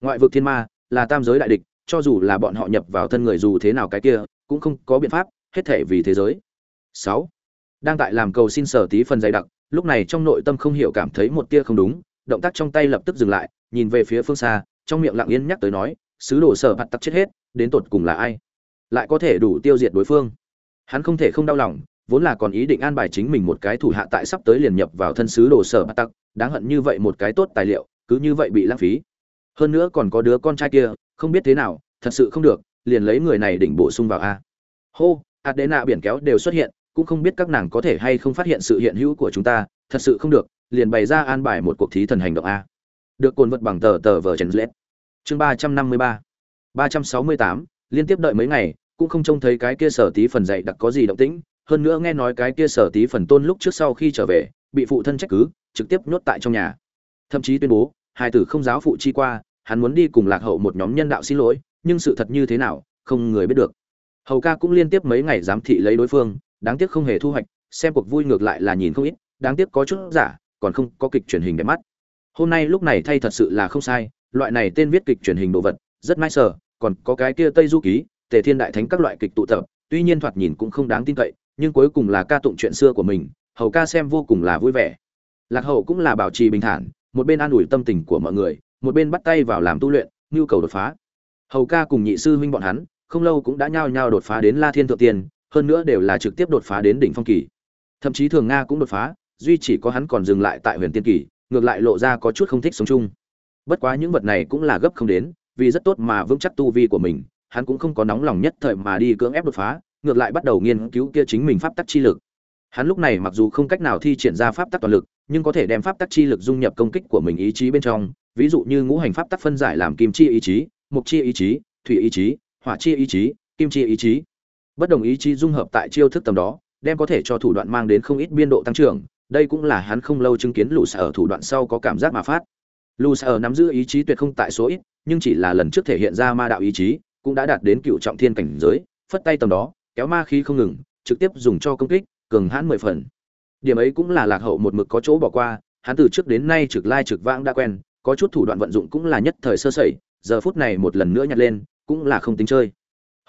Ngoại vực thiên ma là tam giới đại địch cho dù là bọn họ nhập vào thân người dù thế nào cái kia, cũng không có biện pháp, hết thể vì thế giới. Sáu, đang tại làm cầu xin sở tí phần dày đặc, lúc này trong nội tâm không hiểu cảm thấy một tia không đúng, động tác trong tay lập tức dừng lại, nhìn về phía phương xa, trong miệng lặng yên nhắc tới nói, sứ đồ sở bạt tắc chết hết, đến tột cùng là ai? Lại có thể đủ tiêu diệt đối phương. Hắn không thể không đau lòng, vốn là còn ý định an bài chính mình một cái thủ hạ tại sắp tới liền nhập vào thân sứ đồ sở bát tắc đáng hận như vậy một cái tốt tài liệu, cứ như vậy bị lãng phí hơn nữa còn có đứa con trai kia, không biết thế nào, thật sự không được, liền lấy người này đỉnh bổ sung vào a. Hô, adena biển kéo đều xuất hiện, cũng không biết các nàng có thể hay không phát hiện sự hiện hữu của chúng ta, thật sự không được, liền bày ra an bài một cuộc thí thần hành động a. Được cồn vật bằng tờ tờ vờ chấn lết chương ba trăm năm mươi ba. ba trăm sáu mươi tám, liên tiếp đợi mấy ngày, cũng không trông thấy cái kia sở tí phần dạy đặc có gì động tĩnh, hơn nữa nghe nói cái kia sở tí phần tôn lúc trước sau khi trở về, bị phụ thân trách cứ, trực tiếp nhốt tại trong nhà. Thậm chí tuyên bố hai tử không giáo phụ chi qua, hắn muốn đi cùng lạc hậu một nhóm nhân đạo xin lỗi, nhưng sự thật như thế nào, không người biết được. Hầu ca cũng liên tiếp mấy ngày giám thị lấy đối phương, đáng tiếc không hề thu hoạch, xem cuộc vui ngược lại là nhìn không ít, đáng tiếc có chút giả, còn không có kịch truyền hình đẹp mắt. Hôm nay lúc này thay thật sự là không sai, loại này tên viết kịch truyền hình đồ vật, rất mai sở còn có cái kia tây du ký, tề thiên đại thánh các loại kịch tụ tập, tuy nhiên thoạt nhìn cũng không đáng tin cậy, nhưng cuối cùng là ca tụng chuyện xưa của mình, hầu ca xem vô cùng là vui vẻ. Lạc hậu cũng là bảo trì bình thản một bên an ủi tâm tình của mọi người, một bên bắt tay vào làm tu luyện, nhu cầu đột phá. Hầu ca cùng nhị sư huynh bọn hắn, không lâu cũng đã nhao nhao đột phá đến la thiên thượng tiên, hơn nữa đều là trực tiếp đột phá đến đỉnh phong kỳ. Thậm chí thường nga cũng đột phá, duy chỉ có hắn còn dừng lại tại huyền tiên kỳ, ngược lại lộ ra có chút không thích sống chung. Bất quá những vật này cũng là gấp không đến, vì rất tốt mà vững chắc tu vi của mình, hắn cũng không có nóng lòng nhất thời mà đi cưỡng ép đột phá, ngược lại bắt đầu nghiên cứu kia chính mình pháp tắc chi lực hắn lúc này mặc dù không cách nào thi triển ra pháp tắc toàn lực, nhưng có thể đem pháp tắc chi lực dung nhập công kích của mình ý chí bên trong, ví dụ như ngũ hành pháp tắc phân giải làm kim chi ý chí mục chi ý chí, thủy ý chí, hỏa chi ý chí, kim chi ý chí. Bất đồng ý chí dung hợp tại chiêu thức tầm đó, đem có thể cho thủ đoạn mang đến không ít biên độ tăng trưởng, đây cũng là hắn không lâu chứng kiến lũ sở thủ đoạn sau có cảm giác mà phát. Lũ sở nắm giữ ý chí tuyệt không tại số ít, nhưng chỉ là lần trước thể hiện ra ma đạo ý chí, cũng đã đạt đến cựu trọng thiên cảnh giới, phất tay tầm đó, kéo ma khí không ngừng, trực tiếp dùng cho công kích cường hãn mười phần. Điểm ấy cũng là lạc hậu một mực có chỗ bỏ qua, hắn từ trước đến nay trực lai trực vãng đã quen, có chút thủ đoạn vận dụng cũng là nhất thời sơ sẩy, giờ phút này một lần nữa nhặt lên, cũng là không tính chơi.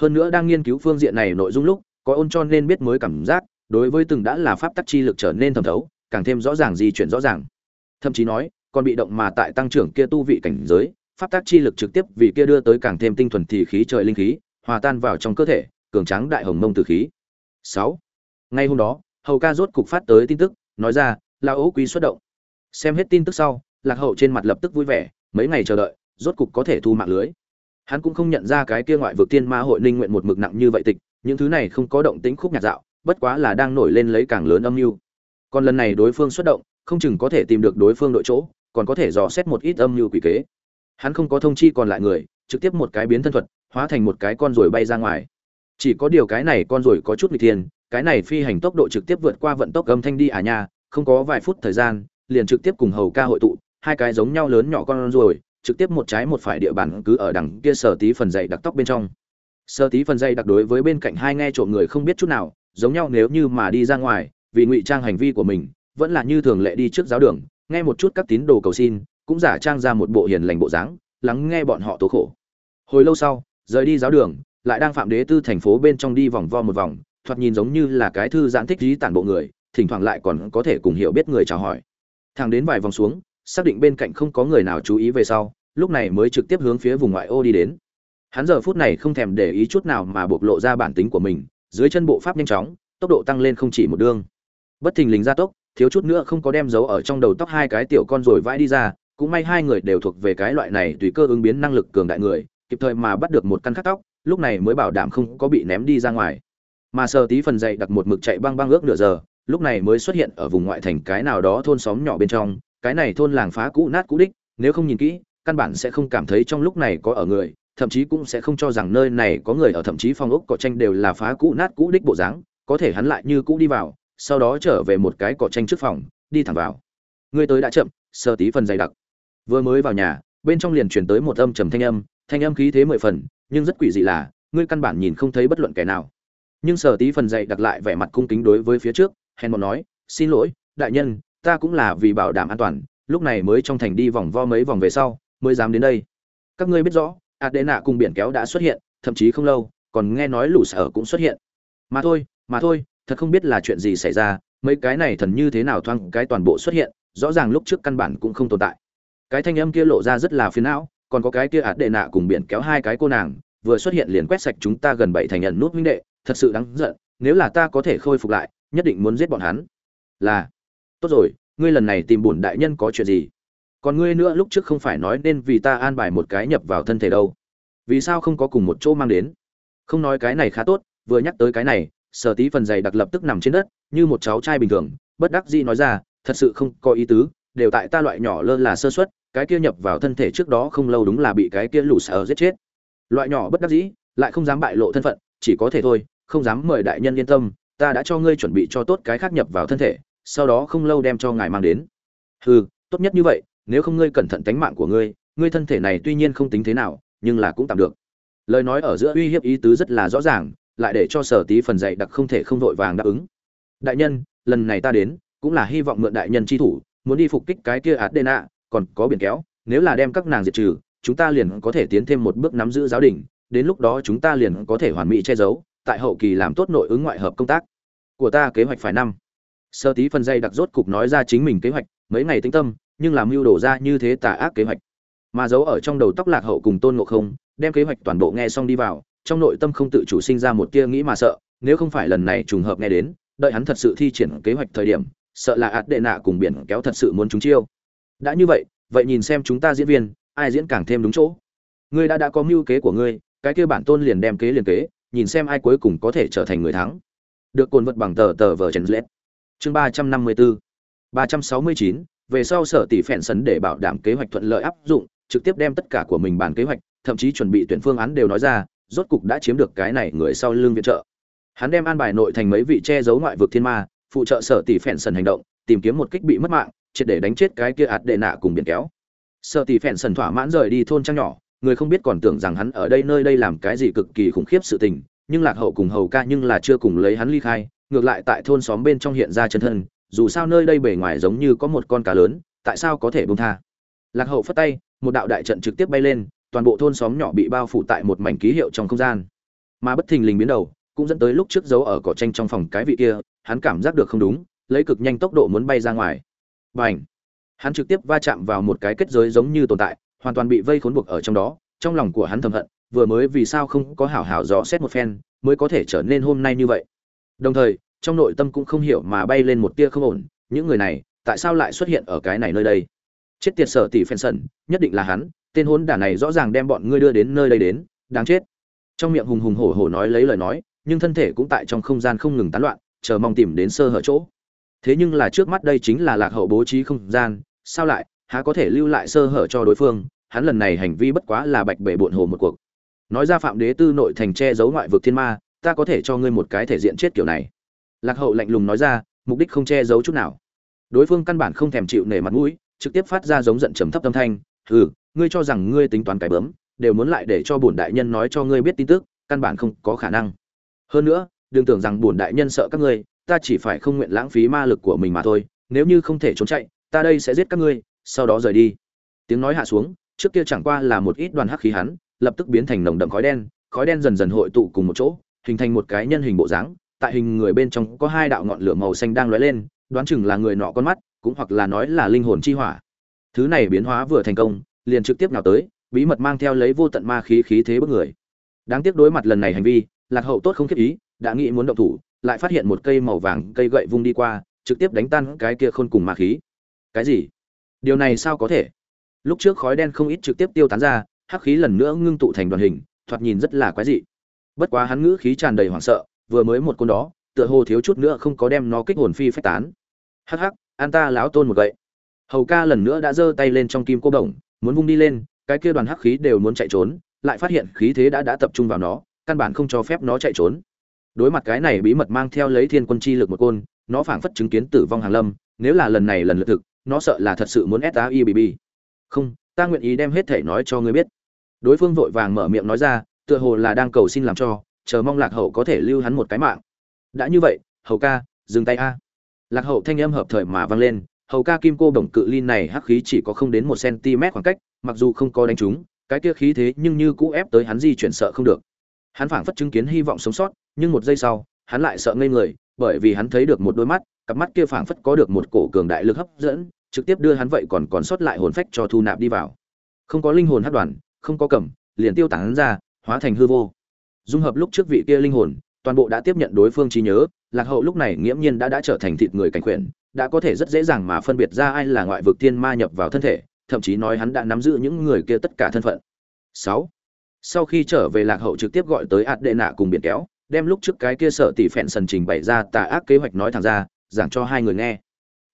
Hơn nữa đang nghiên cứu phương diện này nội dung lúc, có ôn cho nên biết mới cảm giác, đối với từng đã là pháp tắc chi lực trở nên thẩm thấu, càng thêm rõ ràng di chuyển rõ ràng. Thậm chí nói, còn bị động mà tại tăng trưởng kia tu vị cảnh giới, pháp tắc chi lực trực tiếp vì kia đưa tới càng thêm tinh thuần thì khí trời linh khí, hòa tan vào trong cơ thể, cường tráng đại hồng mông từ khí. Sáu ngay hôm đó, hầu ca rốt cục phát tới tin tức, nói ra là ố quý xuất động. Xem hết tin tức sau, lạc hậu trên mặt lập tức vui vẻ, mấy ngày chờ đợi, rốt cục có thể thu mạng lưới. Hắn cũng không nhận ra cái kia ngoại vực tiên ma hội ninh nguyện một mực nặng như vậy tịch, những thứ này không có động tính khúc nhạc dạo, bất quá là đang nổi lên lấy càng lớn âm mưu. Còn lần này đối phương xuất động, không chừng có thể tìm được đối phương đội chỗ, còn có thể dò xét một ít âm mưu quỷ kế. Hắn không có thông chi còn lại người, trực tiếp một cái biến thân thuật, hóa thành một cái con ruồi bay ra ngoài. Chỉ có điều cái này con ruồi có chút nguy thiên cái này phi hành tốc độ trực tiếp vượt qua vận tốc âm thanh đi à nha không có vài phút thời gian liền trực tiếp cùng hầu ca hội tụ hai cái giống nhau lớn nhỏ con rồi, trực tiếp một trái một phải địa bàn cứ ở đằng kia sở tí phần dày đặc tóc bên trong. Sơ tí phần dày đặc đối với bên cạnh hai nghe trộm người không biết chút nào giống nhau nếu như mà đi ra ngoài vì ngụy trang hành vi của mình vẫn là như thường lệ đi trước giáo đường nghe một chút các tín đồ cầu xin cũng giả trang ra một bộ hiền lành bộ dáng lắng nghe bọn họ tố khổ. Hồi lâu sau rời đi giáo đường lại đang phạm đế tư thành phố bên trong đi vòng vo một vòng thoạt nhìn giống như là cái thư giãn thích trí tản bộ người, thỉnh thoảng lại còn có thể cùng hiểu biết người chào hỏi. Thang đến vài vòng xuống, xác định bên cạnh không có người nào chú ý về sau, lúc này mới trực tiếp hướng phía vùng ngoại ô đi đến. Hắn giờ phút này không thèm để ý chút nào mà bộc lộ ra bản tính của mình, dưới chân bộ pháp nhanh chóng, tốc độ tăng lên không chỉ một đương bất thình lình gia tốc, thiếu chút nữa không có đem dấu ở trong đầu tóc hai cái tiểu con rồi vãi đi ra, cũng may hai người đều thuộc về cái loại này tùy cơ ứng biến năng lực cường đại người, kịp thời mà bắt được một căn khắc tóc, lúc này mới bảo đảm không có bị ném đi ra ngoài mà sờ tí phần dậy đặt một mực chạy băng băng ước nửa giờ, lúc này mới xuất hiện ở vùng ngoại thành cái nào đó thôn xóm nhỏ bên trong, cái này thôn làng phá cũ nát cũ đích, nếu không nhìn kỹ, căn bản sẽ không cảm thấy trong lúc này có ở người, thậm chí cũng sẽ không cho rằng nơi này có người ở, thậm chí phong ốc cỏ tranh đều là phá cũ nát cũ đích bộ dáng, có thể hắn lại như cũ đi vào, sau đó trở về một cái cỏ tranh trước phòng, đi thẳng vào. Người tới đã chậm sơ tí phần dày đặc. Vừa mới vào nhà, bên trong liền truyền tới một âm trầm thanh âm thanh âm khí thế mười phần, nhưng rất quỷ dị là, ngươi căn bản nhìn không thấy bất luận kẻ nào nhưng sở tí phần dạy đặt lại vẻ mặt cung kính đối với phía trước, hèn bọn nói, xin lỗi, đại nhân, ta cũng là vì bảo đảm an toàn, lúc này mới trong thành đi vòng vo mấy vòng về sau, mới dám đến đây. Các ngươi biết rõ, adena cùng biển kéo đã xuất hiện, thậm chí không lâu, còn nghe nói lũ sở cũng xuất hiện. Mà thôi mà thôi, thật không biết là chuyện gì xảy ra, mấy cái này thần như thế nào thoang cái toàn bộ xuất hiện, rõ ràng lúc trước căn bản cũng không tồn tại. Cái thanh âm kia lộ ra rất là phiền não, còn có cái kia ạt đệ nạ cùng biển kéo hai cái cô nàng vừa xuất hiện liền quét sạch chúng ta gần bảy thành nhận nút huynh đệ, thật sự đáng giận, nếu là ta có thể khôi phục lại, nhất định muốn giết bọn hắn. Là, tốt rồi, ngươi lần này tìm bổn đại nhân có chuyện gì? Còn ngươi nữa lúc trước không phải nói nên vì ta an bài một cái nhập vào thân thể đâu. Vì sao không có cùng một chỗ mang đến? Không nói cái này khá tốt, vừa nhắc tới cái này, sở tí phần dày đặc lập tức nằm trên đất, như một cháu trai bình thường, bất đắc dĩ nói ra, thật sự không có ý tứ, đều tại ta loại nhỏ lơ là sơ suất, cái kia nhập vào thân thể trước đó không lâu đúng là bị cái kia lũ sở giết chết loại nhỏ bất đắc dĩ, lại không dám bại lộ thân phận, chỉ có thể thôi, không dám mời đại nhân yên tâm, ta đã cho ngươi chuẩn bị cho tốt cái khác nhập vào thân thể, sau đó không lâu đem cho ngài mang đến. Hừ, tốt nhất như vậy, nếu không ngươi cẩn thận tánh mạng của ngươi ngươi thân thể này tuy nhiên không tính thế nào, nhưng là cũng tạm được. Lời nói ở giữa uy hiếp ý tứ rất là rõ ràng, lại để cho sở tí phần dạy đặc không thể không vội vàng đáp ứng. Đại nhân, lần này ta đến, cũng là hy vọng mượn đại nhân chi thủ, muốn đi phục kích cái kia ạt đê nạ còn có biển kéo, nếu là đem các nàng diệt trừ chúng ta liền có thể tiến thêm một bước nắm giữ giáo đình, đến lúc đó chúng ta liền có thể hoàn mỹ che giấu, tại hậu kỳ làm tốt nội ứng ngoại hợp công tác của ta kế hoạch phải năm. Sơ tí phần dây đặc rốt cục nói ra chính mình kế hoạch, mấy ngày tĩnh tâm, nhưng làm mưu đổ ra như thế tà ác kế hoạch. Mà giấu ở trong đầu tóc lạc hậu cùng tôn ngộ không, đem kế hoạch toàn bộ nghe xong đi vào, trong nội tâm không tự chủ sinh ra một tia nghĩ mà sợ, nếu không phải lần này trùng hợp nghe đến, đợi hắn thật sự thi triển kế hoạch thời điểm, sợ là ạt đệ nạ cùng biển kéo thật sự muốn chúng chiêu. Đã như vậy vậy nhìn xem chúng ta diễn viên ai diễn càng thêm đúng chỗ. Ngươi đã đã có mưu kế của ngươi, cái kia bản tôn liền đem kế liền kế, nhìn xem ai cuối cùng có thể trở thành người thắng. Được cồn vật bằng tờ tờ vờ chấn lết. Chương ba trăm năm mươi bốn ba trăm sáu mươi chín, về sau sở tỷ phèn sấn để bảo đảm kế hoạch thuận lợi áp dụng, trực tiếp đem tất cả của mình bàn kế hoạch, thậm chí chuẩn bị tuyển phương án đều nói ra, rốt cục đã chiếm được cái này người sau lưng viện trợ. Hắn đem an bài nội thành mấy vị che giấu ngoại vực thiên ma, phụ trợ sở tỷ phèn sần hành động, tìm kiếm một kích bị mất mạng, triệt để đánh chết cái kia ạt đệ nạ cùng biển kéo sợ tỷ phèn sần thỏa mãn rời đi thôn trang nhỏ, người không biết còn tưởng rằng hắn ở đây nơi đây làm cái gì cực kỳ khủng khiếp sự tình, nhưng lạc hậu cùng hầu ca nhưng là chưa cùng lấy hắn ly khai, ngược lại tại thôn xóm bên trong hiện ra chân thân, dù sao nơi đây bề ngoài giống như có một con cá lớn, tại sao có thể bông tha? Lạc hậu phất tay, một đạo đại trận trực tiếp bay lên, toàn bộ thôn xóm nhỏ bị bao phủ tại một mảnh ký hiệu trong không gian. Mà bất thình lình biến đầu, cũng dẫn tới lúc trước giấu ở cỏ tranh trong phòng cái vị kia, hắn cảm giác được không đúng, lấy cực nhanh tốc độ muốn bay ra ngoài. B à hắn trực tiếp va chạm vào một cái kết giới giống như tồn tại, hoàn toàn bị vây khốn buộc ở trong đó, trong lòng của hắn thầm hận, vừa mới vì sao không có hảo hảo dò xét một phen, mới có thể trở nên hôm nay như vậy. Đồng thời, trong nội tâm cũng không hiểu mà bay lên một tia không ổn, những người này, tại sao lại xuất hiện ở cái này nơi đây? Chết tiệt sở tỷ phen sần, nhất định là hắn, tên hôn đả này rõ ràng đem bọn ngươi đưa đến nơi đây đến, đáng chết. Trong miệng hùng hùng hổ hổ nói lấy lời nói, nhưng thân thể cũng tại trong không gian không ngừng tán loạn, chờ mong tìm đến sơ hở chỗ thế nhưng là trước mắt đây chính là lạc hậu bố trí không gian, sao lại, há có thể lưu lại sơ hở cho đối phương, hắn lần này hành vi bất quá là bạch bể bộn hồ một cuộc. Nói ra phạm đế tư nội thành che giấu ngoại vực thiên ma, ta có thể cho ngươi một cái thể diện chết kiểu này. Lạc hậu lạnh lùng nói ra, mục đích không che giấu chút nào. Đối phương căn bản không thèm chịu nể mặt mũi, trực tiếp phát ra giống giận trầm thấp tâm thanh, hừ, ngươi cho rằng ngươi tính toán cái bướm, đều muốn lại để cho bổn đại nhân nói cho ngươi biết tin tức, căn bản không có khả năng. Hơn nữa, đừng tưởng rằng bổn đại nhân sợ các ngươi ta chỉ phải không nguyện lãng phí ma lực của mình mà thôi, nếu như không thể trốn chạy, ta đây sẽ giết các ngươi, sau đó rời đi. Tiếng nói hạ xuống, trước kia chẳng qua là một ít đoàn hắc khí hắn, lập tức biến thành nồng đậm khói đen khói đen dần dần hội tụ cùng một chỗ, hình thành một cái nhân hình bộ dáng, tại hình người bên trong có hai đạo ngọn lửa màu xanh đang lóe lên, đoán chừng là người nọ con mắt, cũng hoặc là nói là linh hồn chi hỏa. Thứ này biến hóa vừa thành công, liền trực tiếp nào tới, bí mật mang theo lấy vô tận ma khí khí thế bức người. Đáng tiếc đối mặt lần này hành vi, lạc hậu tốt không khiếp ý, đã nghĩ muốn động thủ lại phát hiện một cây màu vàng cây gậy vung đi qua, trực tiếp đánh tan cái kia khôn cùng ma khí. Cái gì? Điều này sao có thể? Lúc trước khói đen không ít trực tiếp tiêu tán ra, hắc khí lần nữa ngưng tụ thành đoàn hình, thoạt nhìn rất là quái dị. Bất quá hắn ngữ khí tràn đầy hoảng sợ, vừa mới một côn đó, tựa hồ thiếu chút nữa không có đem nó kích hồn phi phách tán. Hắc hắc, an ta láo tôn một gậy. Hầu ca lần nữa đã giơ tay lên trong kim cô đồng, muốn vung đi lên, cái kia đoàn hắc khí đều muốn chạy trốn, lại phát hiện khí thế đã đã tập trung vào nó, căn bản không cho phép nó chạy trốn đối mặt cái này bí mật mang theo lấy thiên quân chi lực một côn, nó phảng phất chứng kiến tử vong hàng lâm, nếu là lần này lần lượt thực, nó sợ là thật sự muốn ép a i không, ta nguyện ý đem hết thể nói cho ngươi biết. Đối phương vội vàng mở miệng nói ra, tựa hồ là đang cầu xin làm cho, chờ mong lạc hậu có thể lưu hắn một cái mạng. Đã như vậy, hầu ca, dừng tay a. Lạc hậu thanh âm hợp thời mà vang lên, hầu ca kim cô đồng cự ly này hắc khí chỉ có không đến một cm khoảng cách, mặc dù không có đánh trúng, cái kia khí thế nhưng như cũ ép tới hắn di chuyển sợ không được. Hắn phảng phất chứng kiến hy vọng sống sót nhưng một giây sau, hắn lại sợ ngây người, bởi vì hắn thấy được một đôi mắt, cặp mắt kia phảng phất có được một cổ cường đại lực hấp dẫn, trực tiếp đưa hắn vậy còn còn sót lại hồn phách cho thu nạp đi vào. Không có linh hồn hát đoàn, không có cầm, liền tiêu tán ra, hóa thành hư vô. Dung hợp lúc trước vị kia linh hồn, toàn bộ đã tiếp nhận đối phương trí nhớ, lạc hậu lúc này nghiễm nhiên đã đã trở thành thịt người cảnh quyển đã có thể rất dễ dàng mà phân biệt ra ai là ngoại vực tiên ma nhập vào thân thể, thậm chí nói hắn đã nắm giữ những người kia tất cả thân phận. Sáu. Sau khi trở về lạc hậu trực tiếp gọi tới ạt đệ nạ cùng biển kéo đem lúc trước cái kia sợ tỷ phẹn sần trình bày ra tà ác kế hoạch nói thẳng ra, giảng cho hai người nghe.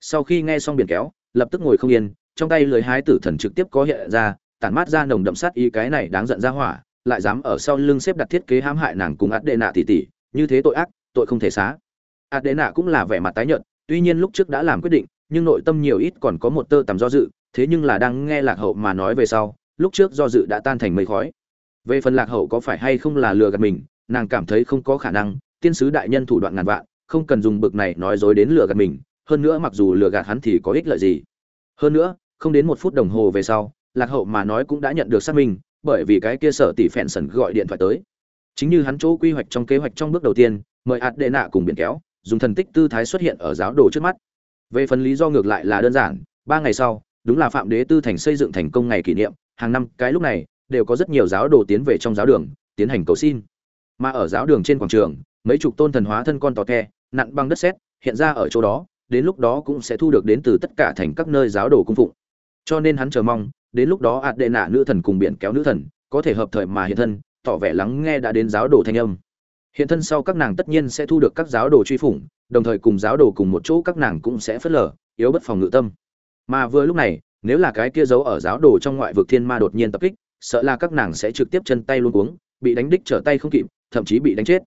Sau khi nghe xong biển kéo, lập tức ngồi không yên, trong tay lưới hái tử thần trực tiếp có hiện ra, tản mát ra nồng đậm sát ý cái này đáng giận ra hỏa, lại dám ở sau lưng xếp đặt thiết kế hãm hại nàng cùng ắt đệ nạ tỷ tỷ như thế tội ác, tội không thể xá. Ắt đệ nạ cũng là vẻ mặt tái nhợt, tuy nhiên lúc trước đã làm quyết định, nhưng nội tâm nhiều ít còn có một tơ tầm do dự, thế nhưng là đang nghe lạc hậu mà nói về sau, lúc trước do dự đã tan thành mây khói. Về phần lạc hậu có phải hay không là lừa gạt mình nàng cảm thấy không có khả năng, tiên sứ đại nhân thủ đoạn ngàn vạn, không cần dùng bực này nói dối đến lừa gạt mình, hơn nữa mặc dù lừa gạt hắn thì có ích lợi gì. Hơn nữa, không đến một phút đồng hồ về sau, lạc hậu mà nói cũng đã nhận được xác minh, bởi vì cái kia sở tỷ phèn sần gọi điện thoại tới. Chính như hắn chỗ quy hoạch trong kế hoạch trong bước đầu tiên, mời ạt đệ nạ cùng biển kéo, dùng thần tích tư thái xuất hiện ở giáo đồ trước mắt. Về phần lý do ngược lại là đơn giản, ba ngày sau, đúng là phạm đế tư thành xây dựng thành công ngày kỷ niệm, hàng năm, cái lúc này, đều có rất nhiều giáo đồ tiến về trong giáo đường, tiến hành cầu xin mà ở giáo đường trên quảng trường, mấy chục tôn thần hóa thân con tò te, nặn băng đất sét, hiện ra ở chỗ đó, đến lúc đó cũng sẽ thu được đến từ tất cả thành các nơi giáo đồ cung phụng. Cho nên hắn chờ mong, đến lúc đó ạt đệ nạ nữ thần cùng biển kéo nữ thần, có thể hợp thời mà hiện thân, tỏ vẻ lắng nghe đã đến giáo đồ thanh âm. Hiện thân sau các nàng tất nhiên sẽ thu được các giáo đồ truy phủng, đồng thời cùng giáo đồ cùng một chỗ các nàng cũng sẽ phớt lờ, yếu bất phòng ngự tâm. Mà vừa lúc này, nếu là cái kia giấu ở giáo đồ trong ngoại vực thiên ma đột nhiên tập kích, sợ là các nàng sẽ trực tiếp chân tay luôn cuống, bị đánh đích trở tay không kịp thậm chí bị đánh chết.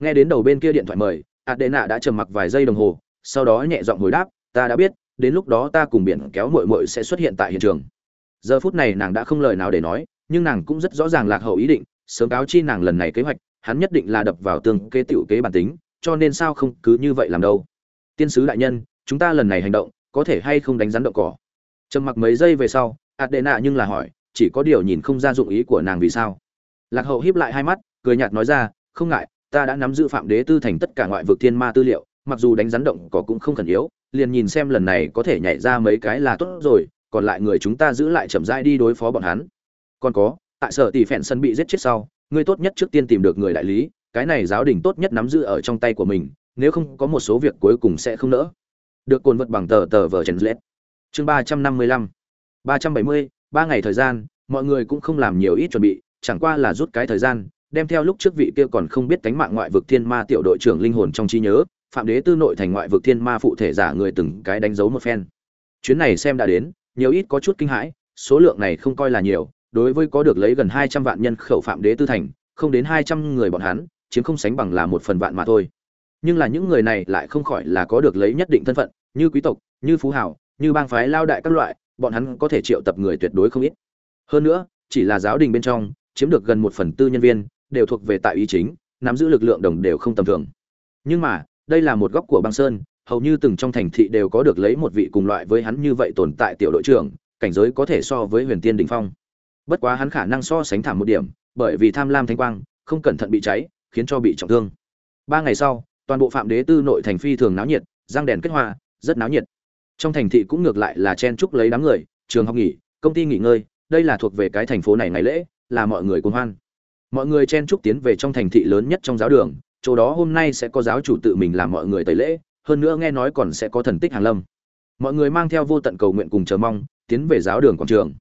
Nghe đến đầu bên kia điện thoại mời, adena đã trầm mặc vài giây đồng hồ, sau đó nhẹ giọng hồi đáp, ta đã biết, đến lúc đó ta cùng biển kéo mội mội sẽ xuất hiện tại hiện trường. Giờ phút này nàng đã không lời nào để nói, nhưng nàng cũng rất rõ ràng lạc hậu ý định, sớm cáo chi nàng lần này kế hoạch, hắn nhất định là đập vào tương kế tiểu kế bản tính, cho nên sao không cứ như vậy làm đâu. Tiên sứ đại nhân, chúng ta lần này hành động, có thể hay không đánh rắn động cỏ? Trầm mặc mấy giây về sau, adena nhưng là hỏi, chỉ có điều nhìn không ra dụng ý của nàng vì sao. Lạc hậu híp lại hai mắt cười nhạt nói ra, không ngại, ta đã nắm giữ phạm đế tư thành tất cả ngoại vực thiên ma tư liệu, mặc dù đánh rắn động cỏ cũng không khẩn yếu, liền nhìn xem lần này có thể nhảy ra mấy cái là tốt rồi, còn lại người chúng ta giữ lại chậm rãi đi đối phó bọn hắn. Còn có, tại sở tỷ phẹn sân bị giết chết sau, ngươi tốt nhất trước tiên tìm được người đại lý, cái này giáo đình tốt nhất nắm giữ ở trong tay của mình, nếu không có một số việc cuối cùng sẽ không nỡ. Được cồn vật bằng tờ tờ vở trần lết. Chương ba trăm năm mươi lăm. Ba trăm bảy mươi, ba ngày thời gian, mọi người cũng không làm nhiều ít chuẩn bị, chẳng qua là rút cái thời gian đem theo lúc trước vị kia còn không biết cánh mạng ngoại vực thiên ma tiểu đội trưởng linh hồn trong trí nhớ, phạm đế tư nội thành ngoại vực thiên ma phụ thể giả người từng cái đánh dấu một phen. Chuyến này xem đã đến, nhiều ít có chút kinh hãi, số lượng này không coi là nhiều, đối với có được lấy gần hai trăm vạn nhân khẩu phạm đế tư thành, không đến hai trăm người bọn hắn, chiếm không sánh bằng là một phần vạn mà thôi. Nhưng là những người này lại không khỏi là có được lấy nhất định thân phận, như quý tộc, như phú hảo như bang phái lao đại các loại, bọn hắn có thể triệu tập người tuyệt đối không ít. Hơn nữa, chỉ là giáo đình bên trong, chiếm được gần một phần tư nhân viên đều thuộc về tại ý chính, nắm giữ lực lượng đồng đều không tầm thường. Nhưng mà, đây là một góc của băng sơn, hầu như từng trong thành thị đều có được lấy một vị cùng loại với hắn như vậy tồn tại tiểu đội trưởng, cảnh giới có thể so với huyền tiên đình phong. Bất quá hắn khả năng so sánh thảm một điểm, bởi vì tham lam thanh quang, không cẩn thận bị cháy, khiến cho bị trọng thương. Ba ngày sau, toàn bộ phạm đế tư nội thành phi thường náo nhiệt, giang đèn kết hoa, rất náo nhiệt. Trong thành thị cũng ngược lại là chen chúc lấy đám người, trường học nghỉ, công ty nghỉ ngơi, đây là thuộc về cái thành phố này ngày lễ, là mọi người cuồng hoan mọi người chen chúc tiến về trong thành thị lớn nhất trong giáo đường, chỗ đó hôm nay sẽ có giáo chủ tự mình làm mọi người tẩy lễ, hơn nữa nghe nói còn sẽ có thần tích hàng lâm. Mọi người mang theo vô tận cầu nguyện cùng chờ mong, tiến về giáo đường quảng trường.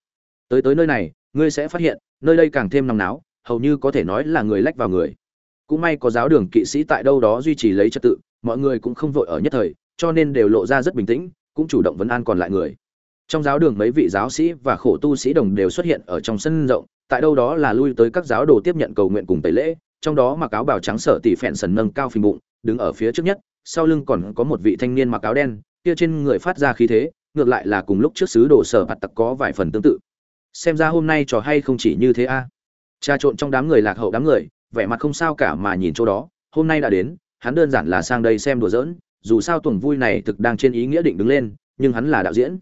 Tới tới nơi này, ngươi sẽ phát hiện, nơi đây càng thêm nóng náo, hầu như có thể nói là người lách vào người. Cũng may có giáo đường kỵ sĩ tại đâu đó duy trì lấy trật tự, mọi người cũng không vội ở nhất thời, cho nên đều lộ ra rất bình tĩnh, cũng chủ động vấn an còn lại người. Trong giáo đường mấy vị giáo sĩ và khổ tu sĩ đồng đều xuất hiện ở trong sân rộng tại đâu đó là lui tới các giáo đồ tiếp nhận cầu nguyện cùng tẩy lễ, trong đó mặc áo bào trắng sở tỷ phèn sần nâng cao phình bụng, đứng ở phía trước nhất, sau lưng còn có một vị thanh niên mặc áo đen, kia trên người phát ra khí thế, ngược lại là cùng lúc trước sứ đồ sở bạt tặc có vài phần tương tự xem ra hôm nay trò hay không chỉ như thế a à. trà trộn trong đám người lạc hậu đám người, vẻ mặt không sao cả mà nhìn chỗ đó, hôm nay đã đến, hắn đơn giản là sang đây xem đùa giỡn, dù sao tuần vui này thực đang trên ý nghĩa định đứng lên, nhưng hắn là đạo diễn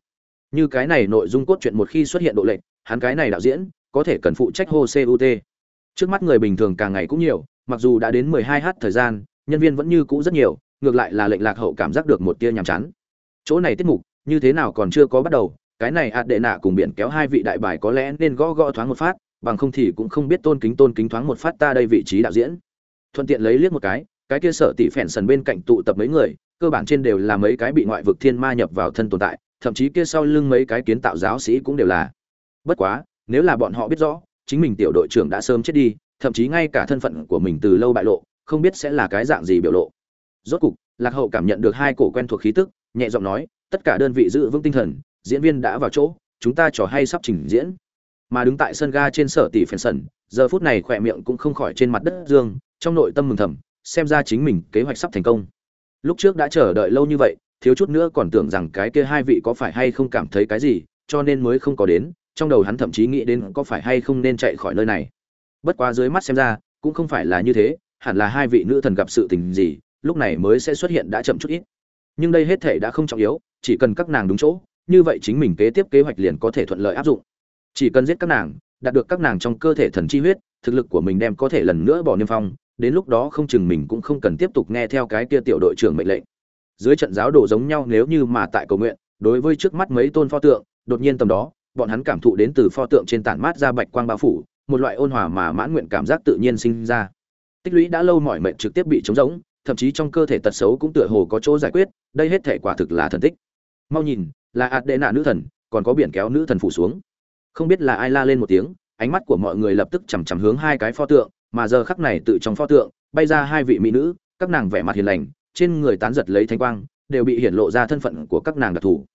như cái này nội dung cốt truyện một khi xuất hiện độ lệnh hắn cái này đạo diễn có thể cần phụ trách hồ cut trước mắt người bình thường càng ngày cũng nhiều, mặc dù đã đến 12 h thời gian, nhân viên vẫn như cũ rất nhiều, ngược lại là lệnh lạc hậu cảm giác được một tia nhàm chán. Chỗ này tiết mục, như thế nào còn chưa có bắt đầu, cái này ạt đệ nạ cùng biển kéo hai vị đại bài có lẽ nên gõ gõ thoáng một phát, bằng không thì cũng không biết tôn kính tôn kính thoáng một phát ta đây vị trí đạo diễn. Thuận tiện lấy liếc một cái cái kia sở tỷ phèn sần bên cạnh tụ tập mấy người, cơ bản trên đều là mấy cái bị ngoại vực thiên ma nhập vào thân tồn tại, thậm chí kia sau lưng mấy cái kiến tạo giáo sĩ cũng đều là. Bất quá nếu là bọn họ biết rõ, chính mình tiểu đội trưởng đã sớm chết đi, thậm chí ngay cả thân phận của mình từ lâu bại lộ, không biết sẽ là cái dạng gì biểu lộ. Rốt cục, lạc hậu cảm nhận được hai cổ quen thuộc khí tức, nhẹ giọng nói, tất cả đơn vị giữ vững tinh thần, diễn viên đã vào chỗ, chúng ta trò hay sắp trình diễn. Mà đứng tại sân ga trên sở tỷ phèn sần, giờ phút này khỏe miệng cũng không khỏi trên mặt đất dương, trong nội tâm mừng thầm, xem ra chính mình kế hoạch sắp thành công. Lúc trước đã chờ đợi lâu như vậy, thiếu chút nữa còn tưởng rằng cái kia hai vị có phải hay không cảm thấy cái gì, cho nên mới không có đến trong đầu hắn thậm chí nghĩ đến có phải hay không nên chạy khỏi nơi này. Bất quá dưới mắt xem ra, cũng không phải là như thế, hẳn là hai vị nữ thần gặp sự tình gì, lúc này mới sẽ xuất hiện đã chậm chút ít. Nhưng đây hết thể đã không trọng yếu, chỉ cần các nàng đúng chỗ, như vậy chính mình kế tiếp kế hoạch liền có thể thuận lợi áp dụng. Chỉ cần giết các nàng, đạt được các nàng trong cơ thể thần chi huyết, thực lực của mình đem có thể lần nữa bỏ niêm phong, đến lúc đó không chừng mình cũng không cần tiếp tục nghe theo cái kia tiểu đội trưởng mệnh lệnh. Dưới trận giáo đồ giống nhau nếu như mà tại cầu nguyện, đối với trước mắt mấy tôn pho tượng, đột nhiên tầm đó bọn hắn cảm thụ đến từ pho tượng trên tản mát ra bạch quang bao phủ, một loại ôn hòa mà mãn nguyện cảm giác tự nhiên sinh ra. Tích lũy đã lâu mọi mệnh trực tiếp bị trống rỗng, thậm chí trong cơ thể tật xấu cũng tựa hồ có chỗ giải quyết, đây hết thể quả thực là thần tích. Mau nhìn, là ạt đệ nạ nữ thần, còn có biển kéo nữ thần phủ xuống. Không biết là ai la lên một tiếng, ánh mắt của mọi người lập tức chằm chằm hướng hai cái pho tượng, mà giờ khắc này tự trong pho tượng, bay ra hai vị mỹ nữ, các nàng vẻ mặt hiền lành, trên người tán giật lấy thanh quang, đều bị hiển lộ ra thân phận của các nàng đặc thù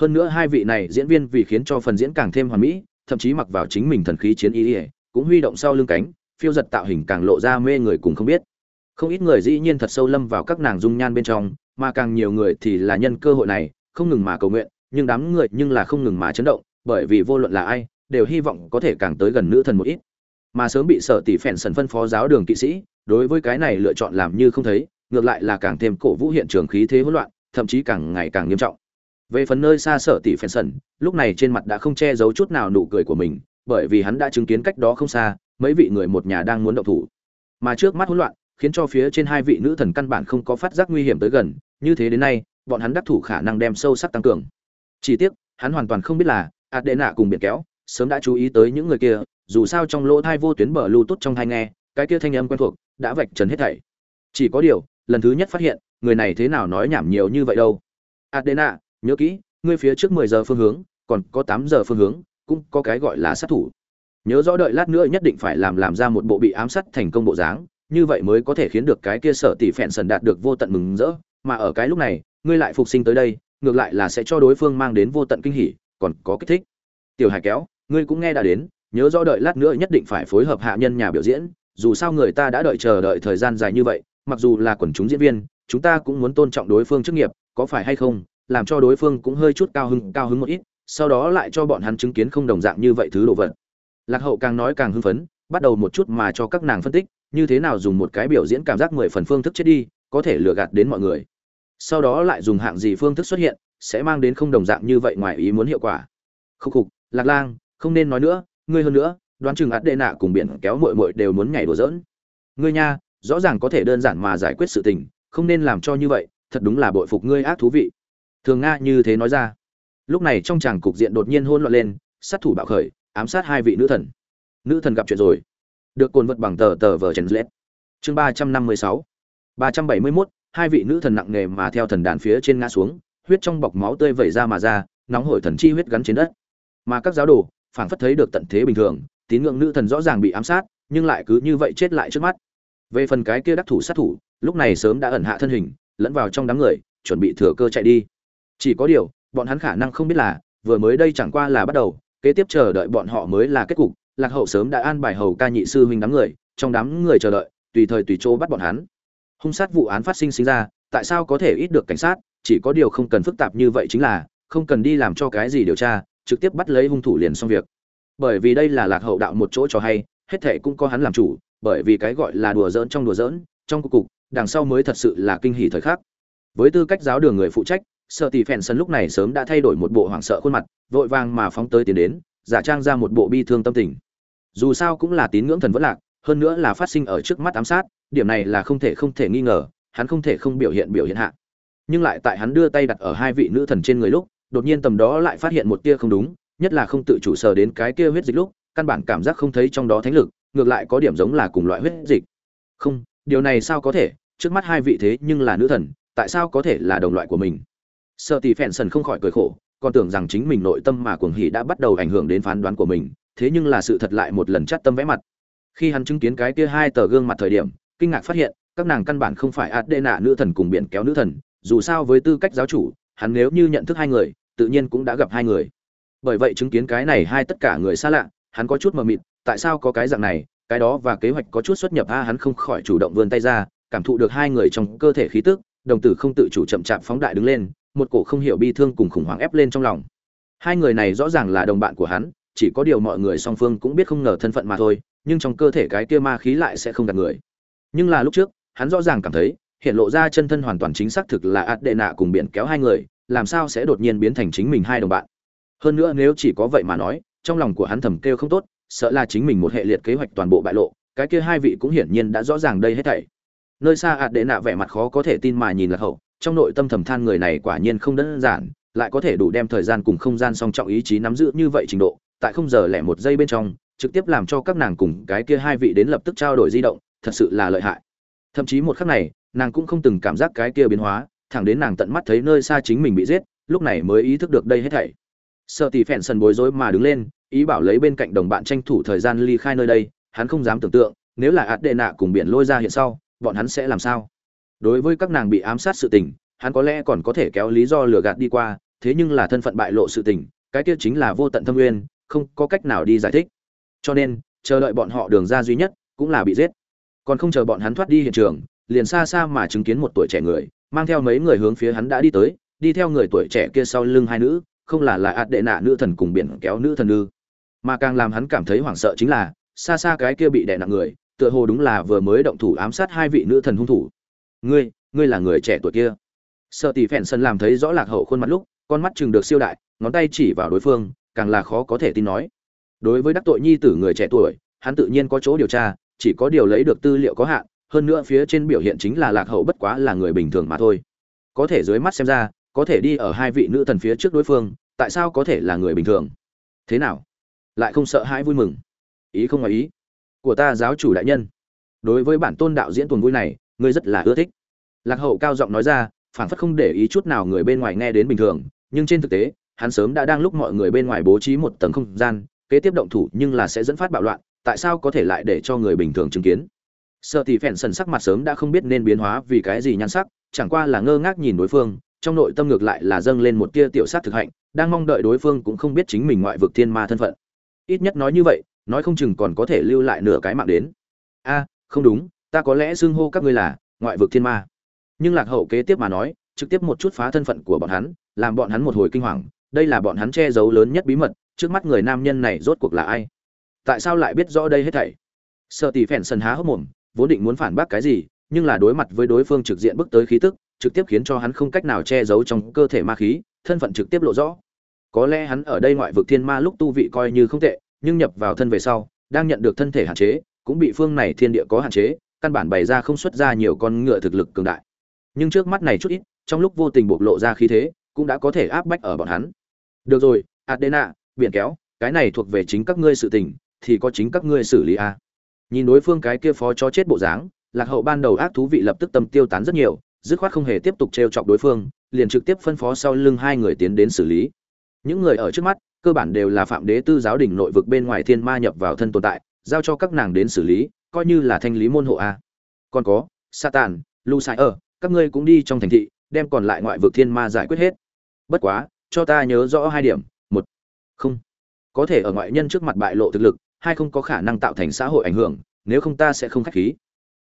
hơn nữa hai vị này diễn viên vì khiến cho phần diễn càng thêm hoàn mỹ, thậm chí mặc vào chính mình thần khí chiến y ỉa cũng huy động sau lưng cánh, phiêu giật tạo hình càng lộ ra mê người cùng không biết. Không ít người dĩ nhiên thật sâu lâm vào các nàng dung nhan bên trong, mà càng nhiều người thì là nhân cơ hội này, không ngừng mà cầu nguyện, nhưng đám người nhưng là không ngừng mà chấn động, bởi vì vô luận là ai, đều hy vọng có thể càng tới gần nữ thần một ít. Mà sớm bị sở tỷ phèn sần phân phó giáo đường kỵ sĩ, đối với cái này lựa chọn làm như không thấy, ngược lại là càng thêm cổ vũ hiện trường khí thế hỗn loạn, thậm chí càng ngày càng nghiêm trọng về phần nơi xa sở tỷ phèn sần, lúc này trên mặt đã không che giấu chút nào nụ cười của mình, bởi vì hắn đã chứng kiến cách đó không xa, mấy vị người một nhà đang muốn động thủ. Mà trước mắt hỗn loạn, khiến cho phía trên hai vị nữ thần căn bản không có phát giác nguy hiểm tới gần, như thế đến nay, bọn hắn đắc thủ khả năng đem sâu sắc tăng cường. Chỉ tiếc, hắn hoàn toàn không biết là ạt đệ nạ cùng biển kéo, sớm đã chú ý tới những người kia, dù sao trong lỗ thai vô tuyến bờ lưu tốt trong thai nghe, cái kia thanh âm quen thuộc, đã vạch trần hết thảy. Chỉ có điều, lần thứ nhất phát hiện, người này thế nào nói nhảm nhiều như vậy đâu. Adena nhớ kỹ, ngươi phía trước mười giờ phương hướng, còn có tám giờ phương hướng, cũng có cái gọi là sát thủ. Nhớ rõ đợi lát nữa nhất định phải làm làm ra một bộ bị ám sát thành công bộ dáng, như vậy mới có thể khiến được cái kia sở tỷ phèn sần đạt được vô tận mừng rỡ. Mà ở cái lúc này, ngươi lại phục sinh tới đây, ngược lại là sẽ cho đối phương mang đến vô tận kinh hỉ, còn có kích thích. Tiểu hải kéo, ngươi cũng nghe đã đến, nhớ rõ đợi lát nữa nhất định phải phối hợp hạ nhân nhà biểu diễn, dù sao người ta đã đợi chờ đợi thời gian dài như vậy, mặc dù là quần chúng diễn viên, chúng ta cũng muốn tôn trọng đối phương chức nghiệp, có phải hay không? Làm cho đối phương cũng hơi chút cao hứng cao hứng một ít, sau đó lại cho bọn hắn chứng kiến không đồng dạng như vậy thứ đồ vật. Lạc hậu càng nói càng hưng phấn, bắt đầu một chút mà cho các nàng phân tích, như thế nào dùng một cái biểu diễn cảm giác mười phần phương thức chết đi, có thể lừa gạt đến mọi người. Sau đó lại dùng hạng gì phương thức xuất hiện, sẽ mang đến không đồng dạng như vậy ngoài ý muốn hiệu quả. Khúc khục, lạc lang, không nên nói nữa, ngươi hơn nữa, đoán chừng ắt đệ nạ cùng biển kéo mội mội đều muốn nhảy đùa dỡn ngươi nha, rõ ràng có thể đơn giản mà giải quyết sự tình, không nên làm cho như vậy, thật đúng là bội phục ngươi ác thú vị thường nga như thế nói ra. Lúc này trong tràng cục diện đột nhiên hôn loạn lên, sát thủ bạo khởi, ám sát hai vị nữ thần. Nữ thần gặp chuyện rồi. Được cồn vật bằng tờ tờ vờ chèn lết. Chương ba trăm năm mươi sáu. ba trăm bảy mươi mốt, hai vị nữ thần nặng nề mà theo thần đàn phía trên ngã xuống, huyết trong bọc máu tươi vẩy ra mà ra, nóng hổi thần chi huyết gắn trên đất. Mà các giáo đồ, phảng phất thấy được tận thế bình thường, tín ngưỡng nữ thần rõ ràng bị ám sát, nhưng lại cứ như vậy chết lại trước mắt. Về phần cái kia đắc thủ sát thủ, lúc này sớm đã ẩn hạ thân hình, lẫn vào trong đám người, chuẩn bị thừa cơ chạy đi chỉ có điều, bọn hắn khả năng không biết là, vừa mới đây chẳng qua là bắt đầu, kế tiếp chờ đợi bọn họ mới là kết cục. Lạc hậu sớm đã an bài hầu ca nhị sư huynh đám người, trong đám người chờ đợi, tùy thời tùy chỗ bắt bọn hắn. Hung sát vụ án phát sinh sinh ra, tại sao có thể ít được cảnh sát? Chỉ có điều không cần phức tạp như vậy chính là, không cần đi làm cho cái gì điều tra, trực tiếp bắt lấy hung thủ liền xong việc. Bởi vì đây là lạc hậu đạo một chỗ cho hay, hết thệ cũng có hắn làm chủ, bởi vì cái gọi là đùa giỡn trong đùa giỡn, trong cuộc cục, đằng sau mới thật sự là kinh hỉ thời khắc. Với tư cách giáo đường người phụ trách sợ tỷ phèn sân lúc này sớm đã thay đổi một bộ hoảng sợ khuôn mặt, vội vàng mà phóng tới tiến đến, giả trang ra một bộ bi thương tâm tình. Dù sao cũng là tín ngưỡng thần vẫn lạc, hơn nữa là phát sinh ở trước mắt ám sát, điểm này là không thể không thể nghi ngờ, hắn không thể không biểu hiện biểu hiện hạ. Nhưng lại tại hắn đưa tay đặt ở hai vị nữ thần trên người lúc, đột nhiên tầm đó lại phát hiện một tia không đúng, nhất là không tự chủ sờ đến cái kia huyết dịch lúc, căn bản cảm giác không thấy trong đó thánh lực, ngược lại có điểm giống là cùng loại huyết dịch. Không, điều này sao có thể? Trước mắt hai vị thế nhưng là nữ thần, tại sao có thể là đồng loại của mình? Sợ tỷ phèn sần không khỏi cười khổ, còn tưởng rằng chính mình nội tâm mà cuồng hỉ đã bắt đầu ảnh hưởng đến phán đoán của mình, thế nhưng là sự thật lại một lần chắt tâm vẽ mặt. Khi hắn chứng kiến cái kia hai tờ gương mặt thời điểm, kinh ngạc phát hiện, các nàng căn bản không phải ạt đệ nạ nữ thần cùng biển kéo nữ thần, dù sao với tư cách giáo chủ, hắn nếu như nhận thức hai người, tự nhiên cũng đã gặp hai người. Bởi vậy chứng kiến cái này hai tất cả người xa lạ, hắn có chút mờ mịt, tại sao có cái dạng này, cái đó và kế hoạch có chút xuất nhập, a, hắn không khỏi chủ động vươn tay ra, cảm thụ được hai người trong cơ thể khí tức, đồng tử không tự chủ chậm chạp phóng đại đứng lên một cổ không hiểu bi thương cùng khủng hoảng ép lên trong lòng. Hai người này rõ ràng là đồng bạn của hắn, chỉ có điều mọi người song phương cũng biết không ngờ thân phận mà thôi, nhưng trong cơ thể cái kia ma khí lại sẽ không gạt người. Nhưng là lúc trước, hắn rõ ràng cảm thấy, hiện lộ ra chân thân hoàn toàn chính xác thực là ạt đệ nạ cùng biển kéo hai người, làm sao sẽ đột nhiên biến thành chính mình hai đồng bạn. Hơn nữa nếu chỉ có vậy mà nói, trong lòng của hắn thầm kêu không tốt, sợ là chính mình một hệ liệt kế hoạch toàn bộ bại lộ, cái kia hai vị cũng hiển nhiên đã rõ ràng đây hết thảy. Nơi xa ạt đệ nạ vẻ mặt khó có thể tin mà nhìn là hậu trong nội tâm thầm than người này quả nhiên không đơn giản, lại có thể đủ đem thời gian cùng không gian song trọng ý chí nắm giữ như vậy trình độ, tại không giờ lẻ một giây bên trong, trực tiếp làm cho các nàng cùng cái kia hai vị đến lập tức trao đổi di động, thật sự là lợi hại. Thậm chí một khắc này, nàng cũng không từng cảm giác cái kia biến hóa, thẳng đến nàng tận mắt thấy nơi xa chính mình bị giết, lúc này mới ý thức được đây hết thảy. Sợ tỷ phèn sần bối rối mà đứng lên, ý bảo lấy bên cạnh đồng bạn tranh thủ thời gian ly khai nơi đây, hắn không dám tưởng tượng, nếu là ạt đệ nạ cùng biển lôi ra hiện sau, bọn hắn sẽ làm sao? Đối với các nàng bị ám sát sự tình, hắn có lẽ còn có thể kéo lý do lừa gạt đi qua, thế nhưng là thân phận bại lộ sự tình, cái kia chính là vô tận thâm nguyên, không có cách nào đi giải thích. Cho nên, chờ đợi bọn họ đường ra duy nhất, cũng là bị giết. Còn không chờ bọn hắn thoát đi hiện trường, liền xa xa mà chứng kiến một tuổi trẻ người, mang theo mấy người hướng phía hắn đã đi tới, đi theo người tuổi trẻ kia sau lưng hai nữ, không là là ạt đệ nạ nữ thần cùng biển kéo nữ thần ư. Mà càng làm hắn cảm thấy hoảng sợ chính là, xa xa cái kia bị đè nặng người, tựa hồ đúng là vừa mới động thủ ám sát hai vị nữ thần hung thủ ngươi ngươi là người trẻ tuổi kia. Sợ tỷ phèn sân làm thấy rõ lạc hậu khuôn mặt lúc, con mắt chừng được siêu đại, ngón tay chỉ vào đối phương, càng là khó có thể tin nói. Đối với đắc tội nhi tử người trẻ tuổi, hắn tự nhiên có chỗ điều tra, chỉ có điều lấy được tư liệu có hạn, hơn nữa phía trên biểu hiện chính là lạc hậu bất quá là người bình thường mà thôi. Có thể dưới mắt xem ra, có thể đi ở hai vị nữ thần phía trước đối phương, tại sao có thể là người bình thường? Thế nào? Lại không sợ hãi vui mừng? Ý không ngoài ý. Của ta giáo chủ đại nhân. Đối với bản tôn đạo diễn tuần vui này ngươi rất là ưa thích. Lạc hậu cao giọng nói ra phản phất không để ý chút nào người bên ngoài nghe đến bình thường, nhưng trên thực tế, hắn sớm đã đang lúc mọi người bên ngoài bố trí một tầng không gian, kế tiếp động thủ nhưng là sẽ dẫn phát bạo loạn, tại sao có thể lại để cho người bình thường chứng kiến? Sợ tỷ phèn sần sắc mặt sớm đã không biết nên biến hóa vì cái gì nhan sắc, chẳng qua là ngơ ngác nhìn đối phương, trong nội tâm ngược lại là dâng lên một tia tiểu sát thực hạnh, đang mong đợi đối phương cũng không biết chính mình ngoại vực thiên ma thân phận. Ít nhất nói như vậy, nói không chừng còn có thể lưu lại nửa cái mạng đến. A, không đúng ta có lẽ xưng hô các ngươi là ngoại vực thiên ma. Nhưng lạc hậu kế tiếp mà nói, trực tiếp một chút phá thân phận của bọn hắn, làm bọn hắn một hồi kinh hoàng, đây là bọn hắn che giấu lớn nhất bí mật, trước mắt người nam nhân này rốt cuộc là ai? Tại sao lại biết rõ đây hết thảy? Sợ tỷ phèn sần há hốc mồm, vốn định muốn phản bác cái gì, nhưng là đối mặt với đối phương trực diện bước tới khí tức, trực tiếp khiến cho hắn không cách nào che giấu trong cơ thể ma khí, thân phận trực tiếp lộ rõ. Có lẽ hắn ở đây ngoại vực thiên ma lúc tu vị coi như không tệ, nhưng nhập vào thân về sau, đang nhận được thân thể hạn chế, cũng bị phương này thiên địa có hạn chế căn bản bày ra không xuất ra nhiều con ngựa thực lực cường đại. Nhưng trước mắt này chút ít, trong lúc vô tình bộc lộ ra khí thế, cũng đã có thể áp bách ở bọn hắn. Được rồi, adena, biển kéo, cái này thuộc về chính các ngươi sự tình, thì có chính các ngươi xử lý a nhìn đối phương cái kia phó cho chết bộ dáng, lạc hậu ban đầu ác thú vị lập tức tâm tiêu tán rất nhiều, dứt khoát không hề tiếp tục trêu chọc đối phương, liền trực tiếp phân phó sau lưng hai người tiến đến xử lý. Những người ở trước mắt, cơ bản đều là phạm đế tư giáo đình nội vực bên ngoài thiên ma nhập vào thân tồn tại, giao cho các nàng đến xử lý coi như là thanh lý môn hộ a. Còn có, satan lu sai ở các ngươi cũng đi trong thành thị, đem còn lại ngoại vực thiên ma giải quyết hết. Bất quá, cho ta nhớ rõ hai điểm, một, không, có thể ở ngoại nhân trước mặt bại lộ thực lực, hai không có khả năng tạo thành xã hội ảnh hưởng, nếu không ta sẽ không khách khí.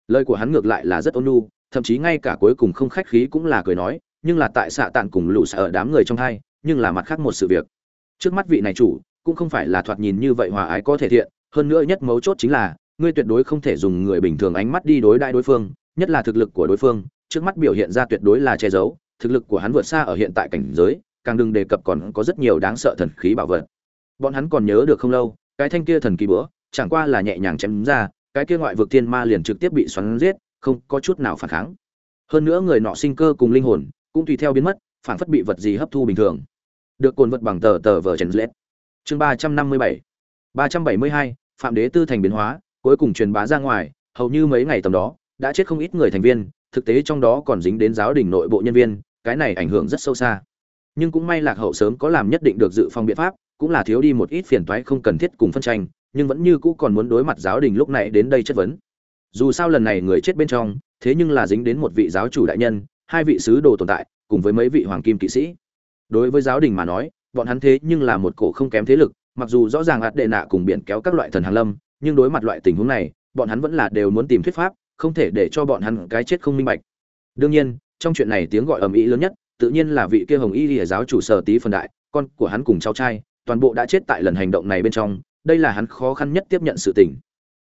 Lời của hắn ngược lại là rất ôn nhu, thậm chí ngay cả cuối cùng không khách khí cũng là cười nói, nhưng là tại xạ tàn cùng lũ xạ ở đám người trong hai, nhưng là mặt khác một sự việc. Trước mắt vị này chủ, cũng không phải là thoạt nhìn như vậy hòa ái có thể thiện, hơn nữa nhất mấu chốt chính là ngươi tuyệt đối không thể dùng người bình thường ánh mắt đi đối đại đối phương, nhất là thực lực của đối phương, trước mắt biểu hiện ra tuyệt đối là che giấu, thực lực của hắn vượt xa ở hiện tại cảnh giới, càng đừng đề cập còn có rất nhiều đáng sợ thần khí bảo vật. Bọn hắn còn nhớ được không lâu, cái thanh kia thần kỳ bữa chẳng qua là nhẹ nhàng chém ra, cái kia ngoại vực thiên ma liền trực tiếp bị xoắn giết, không có chút nào phản kháng. Hơn nữa người nọ sinh cơ cùng linh hồn, cũng tùy theo biến mất, phản phất bị vật gì hấp thu bình thường. Được cuộn vật bằng tờ tờ vở trần lết. Chương ba trăm năm mươi bảy. Ba trăm bảy mươi hai, phạm đế tư thành biến hóa cuối cùng truyền bá ra ngoài, hầu như mấy ngày tầm đó, đã chết không ít người thành viên, thực tế trong đó còn dính đến giáo đình nội bộ nhân viên, cái này ảnh hưởng rất sâu xa. Nhưng cũng may lạc hậu sớm có làm nhất định được dự phòng biện pháp, cũng là thiếu đi một ít phiền toái không cần thiết cùng phân tranh, nhưng vẫn như cũ còn muốn đối mặt giáo đình lúc này đến đây chất vấn. Dù sao lần này người chết bên trong, thế nhưng là dính đến một vị giáo chủ đại nhân, hai vị sứ đồ tồn tại, cùng với mấy vị hoàng kim kỵ sĩ. Đối với giáo đình mà nói, bọn hắn thế nhưng là một cổ không kém thế lực, mặc dù rõ ràng ạt đệ nạ cùng biển kéo các loại thần hàng lâm nhưng đối mặt loại tình huống này, bọn hắn vẫn là đều muốn tìm thuyết pháp, không thể để cho bọn hắn cái chết không minh bạch. Đương nhiên, trong chuyện này tiếng gọi ầm ĩ lớn nhất, tự nhiên là vị kia hồng y Liễu giáo chủ sở tí phần đại, con của hắn cùng cháu trai, toàn bộ đã chết tại lần hành động này bên trong, đây là hắn khó khăn nhất tiếp nhận sự tình.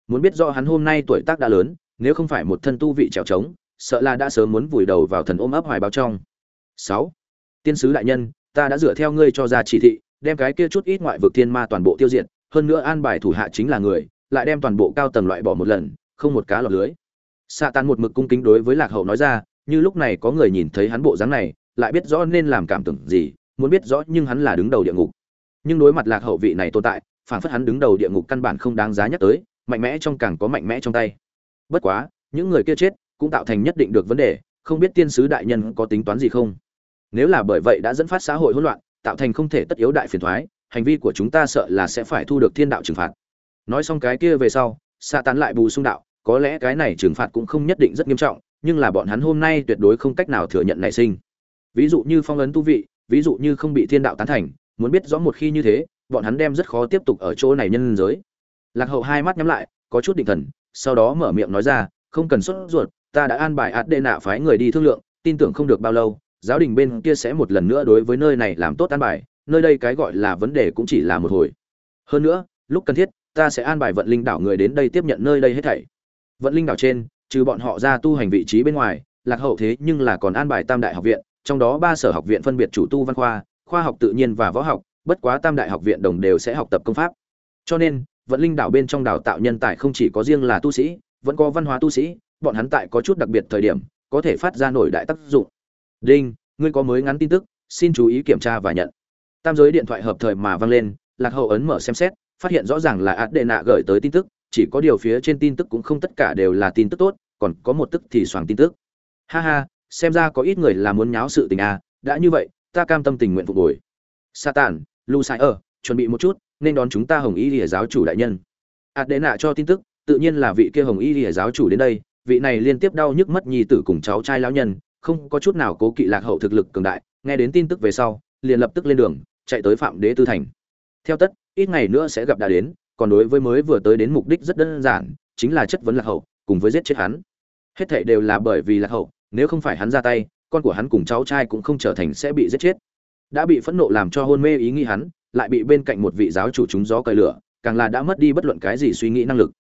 Muốn biết do hắn hôm nay tuổi tác đã lớn, nếu không phải một thân tu vị trèo trống, sợ là đã sớm muốn vùi đầu vào thần ôm ấp hoài báo trong. Sáu, tiên sứ đại nhân, ta đã dựa theo ngươi cho ra chỉ thị, đem cái kia chút ít ngoại vực thiên ma toàn bộ tiêu diệt, hơn nữa an bài thủ hạ chính là người lại đem toàn bộ cao tầng loại bỏ một lần, không một cá lọt lưới. Xạ tàn một mực cung kính đối với lạc hậu nói ra, như lúc này có người nhìn thấy hắn bộ dáng này, lại biết rõ nên làm cảm tưởng gì, muốn biết rõ nhưng hắn là đứng đầu địa ngục. Nhưng đối mặt lạc hậu vị này tồn tại, phản phất hắn đứng đầu địa ngục căn bản không đáng giá nhắc tới, mạnh mẽ trong càng có mạnh mẽ trong tay. Bất quá, những người kia chết cũng tạo thành nhất định được vấn đề, không biết tiên sứ đại nhân có tính toán gì không? Nếu là bởi vậy đã dẫn phát xã hội hỗn loạn, tạo thành không thể tất yếu đại phiền thoái, hành vi của chúng ta sợ là sẽ phải thu được thiên đạo trừng phạt nói xong cái kia về sau xạ tán lại bù sung đạo, có lẽ cái này trừng phạt cũng không nhất định rất nghiêm trọng, nhưng là bọn hắn hôm nay tuyệt đối không cách nào thừa nhận nảy sinh. Ví dụ như phong ấn tu vị, ví dụ như không bị thiên đạo tán thành, muốn biết rõ một khi như thế, bọn hắn đem rất khó tiếp tục ở chỗ này nhân giới. Lạc hậu hai mắt nhắm lại, có chút định thần, sau đó mở miệng nói ra, không cần sốt ruột, ta đã an bài ạt đệ nạ phái người đi thương lượng, tin tưởng không được bao lâu, giáo đình bên kia sẽ một lần nữa đối với nơi này làm tốt an bài, nơi đây cái gọi là vấn đề cũng chỉ là một hồi. Hơn nữa, lúc cần thiết ta sẽ an bài vận linh đảo người đến đây tiếp nhận nơi đây hết thảy. Vận linh đảo trên, trừ bọn họ ra tu hành vị trí bên ngoài, lạc hậu thế nhưng là còn an bài tam đại học viện, trong đó ba sở học viện phân biệt chủ tu văn khoa khoa học tự nhiên và võ học, bất quá tam đại học viện đồng đều sẽ học tập công pháp. Cho nên, vận linh đảo bên trong đào tạo nhân tài không chỉ có riêng là tu sĩ, vẫn có văn hóa tu sĩ, bọn hắn tại có chút đặc biệt thời điểm, có thể phát ra nổi đại tác dụng. Đinh, ngươi có mới ngắn tin tức, xin chú ý kiểm tra và nhận. Tam giới điện thoại hợp thời mà vang lên, lạc hậu ấn mở xem xét phát hiện rõ ràng là ạt đệ nạ gửi tới tin tức, chỉ có điều phía trên tin tức cũng không tất cả đều là tin tức tốt, còn có một tức thì soàng tin tức. Ha ha, xem ra có ít người là muốn nháo sự tình à đã như vậy, ta cam tâm tình nguyện phục hồi. Satan lu sai ở chuẩn bị một chút, nên đón chúng ta hồng y lìa giáo chủ đại nhân. Ạt đệ nạ cho tin tức, tự nhiên là vị kia hồng y lìa giáo chủ đến đây, vị này liên tiếp đau nhức mất nhi tử cùng cháu trai lão nhân, không có chút nào cố kỵ lạc hậu thực lực cường đại, nghe đến tin tức về sau, liền lập tức lên đường, chạy tới phạm đế tư thành. Theo tất ít ngày nữa sẽ gặp đã đến, còn đối với mới vừa tới đến mục đích rất đơn giản, chính là chất vấn lạc hậu, cùng với giết chết hắn. Hết thảy đều là bởi vì lạc hậu, nếu không phải hắn ra tay, con của hắn cùng cháu trai cũng không trở thành sẽ bị giết chết. Đã bị phẫn nộ làm cho hôn mê ý nghĩ hắn, lại bị bên cạnh một vị giáo chủ trúng gió cởi lửa, càng là đã mất đi bất luận cái gì suy nghĩ năng lực.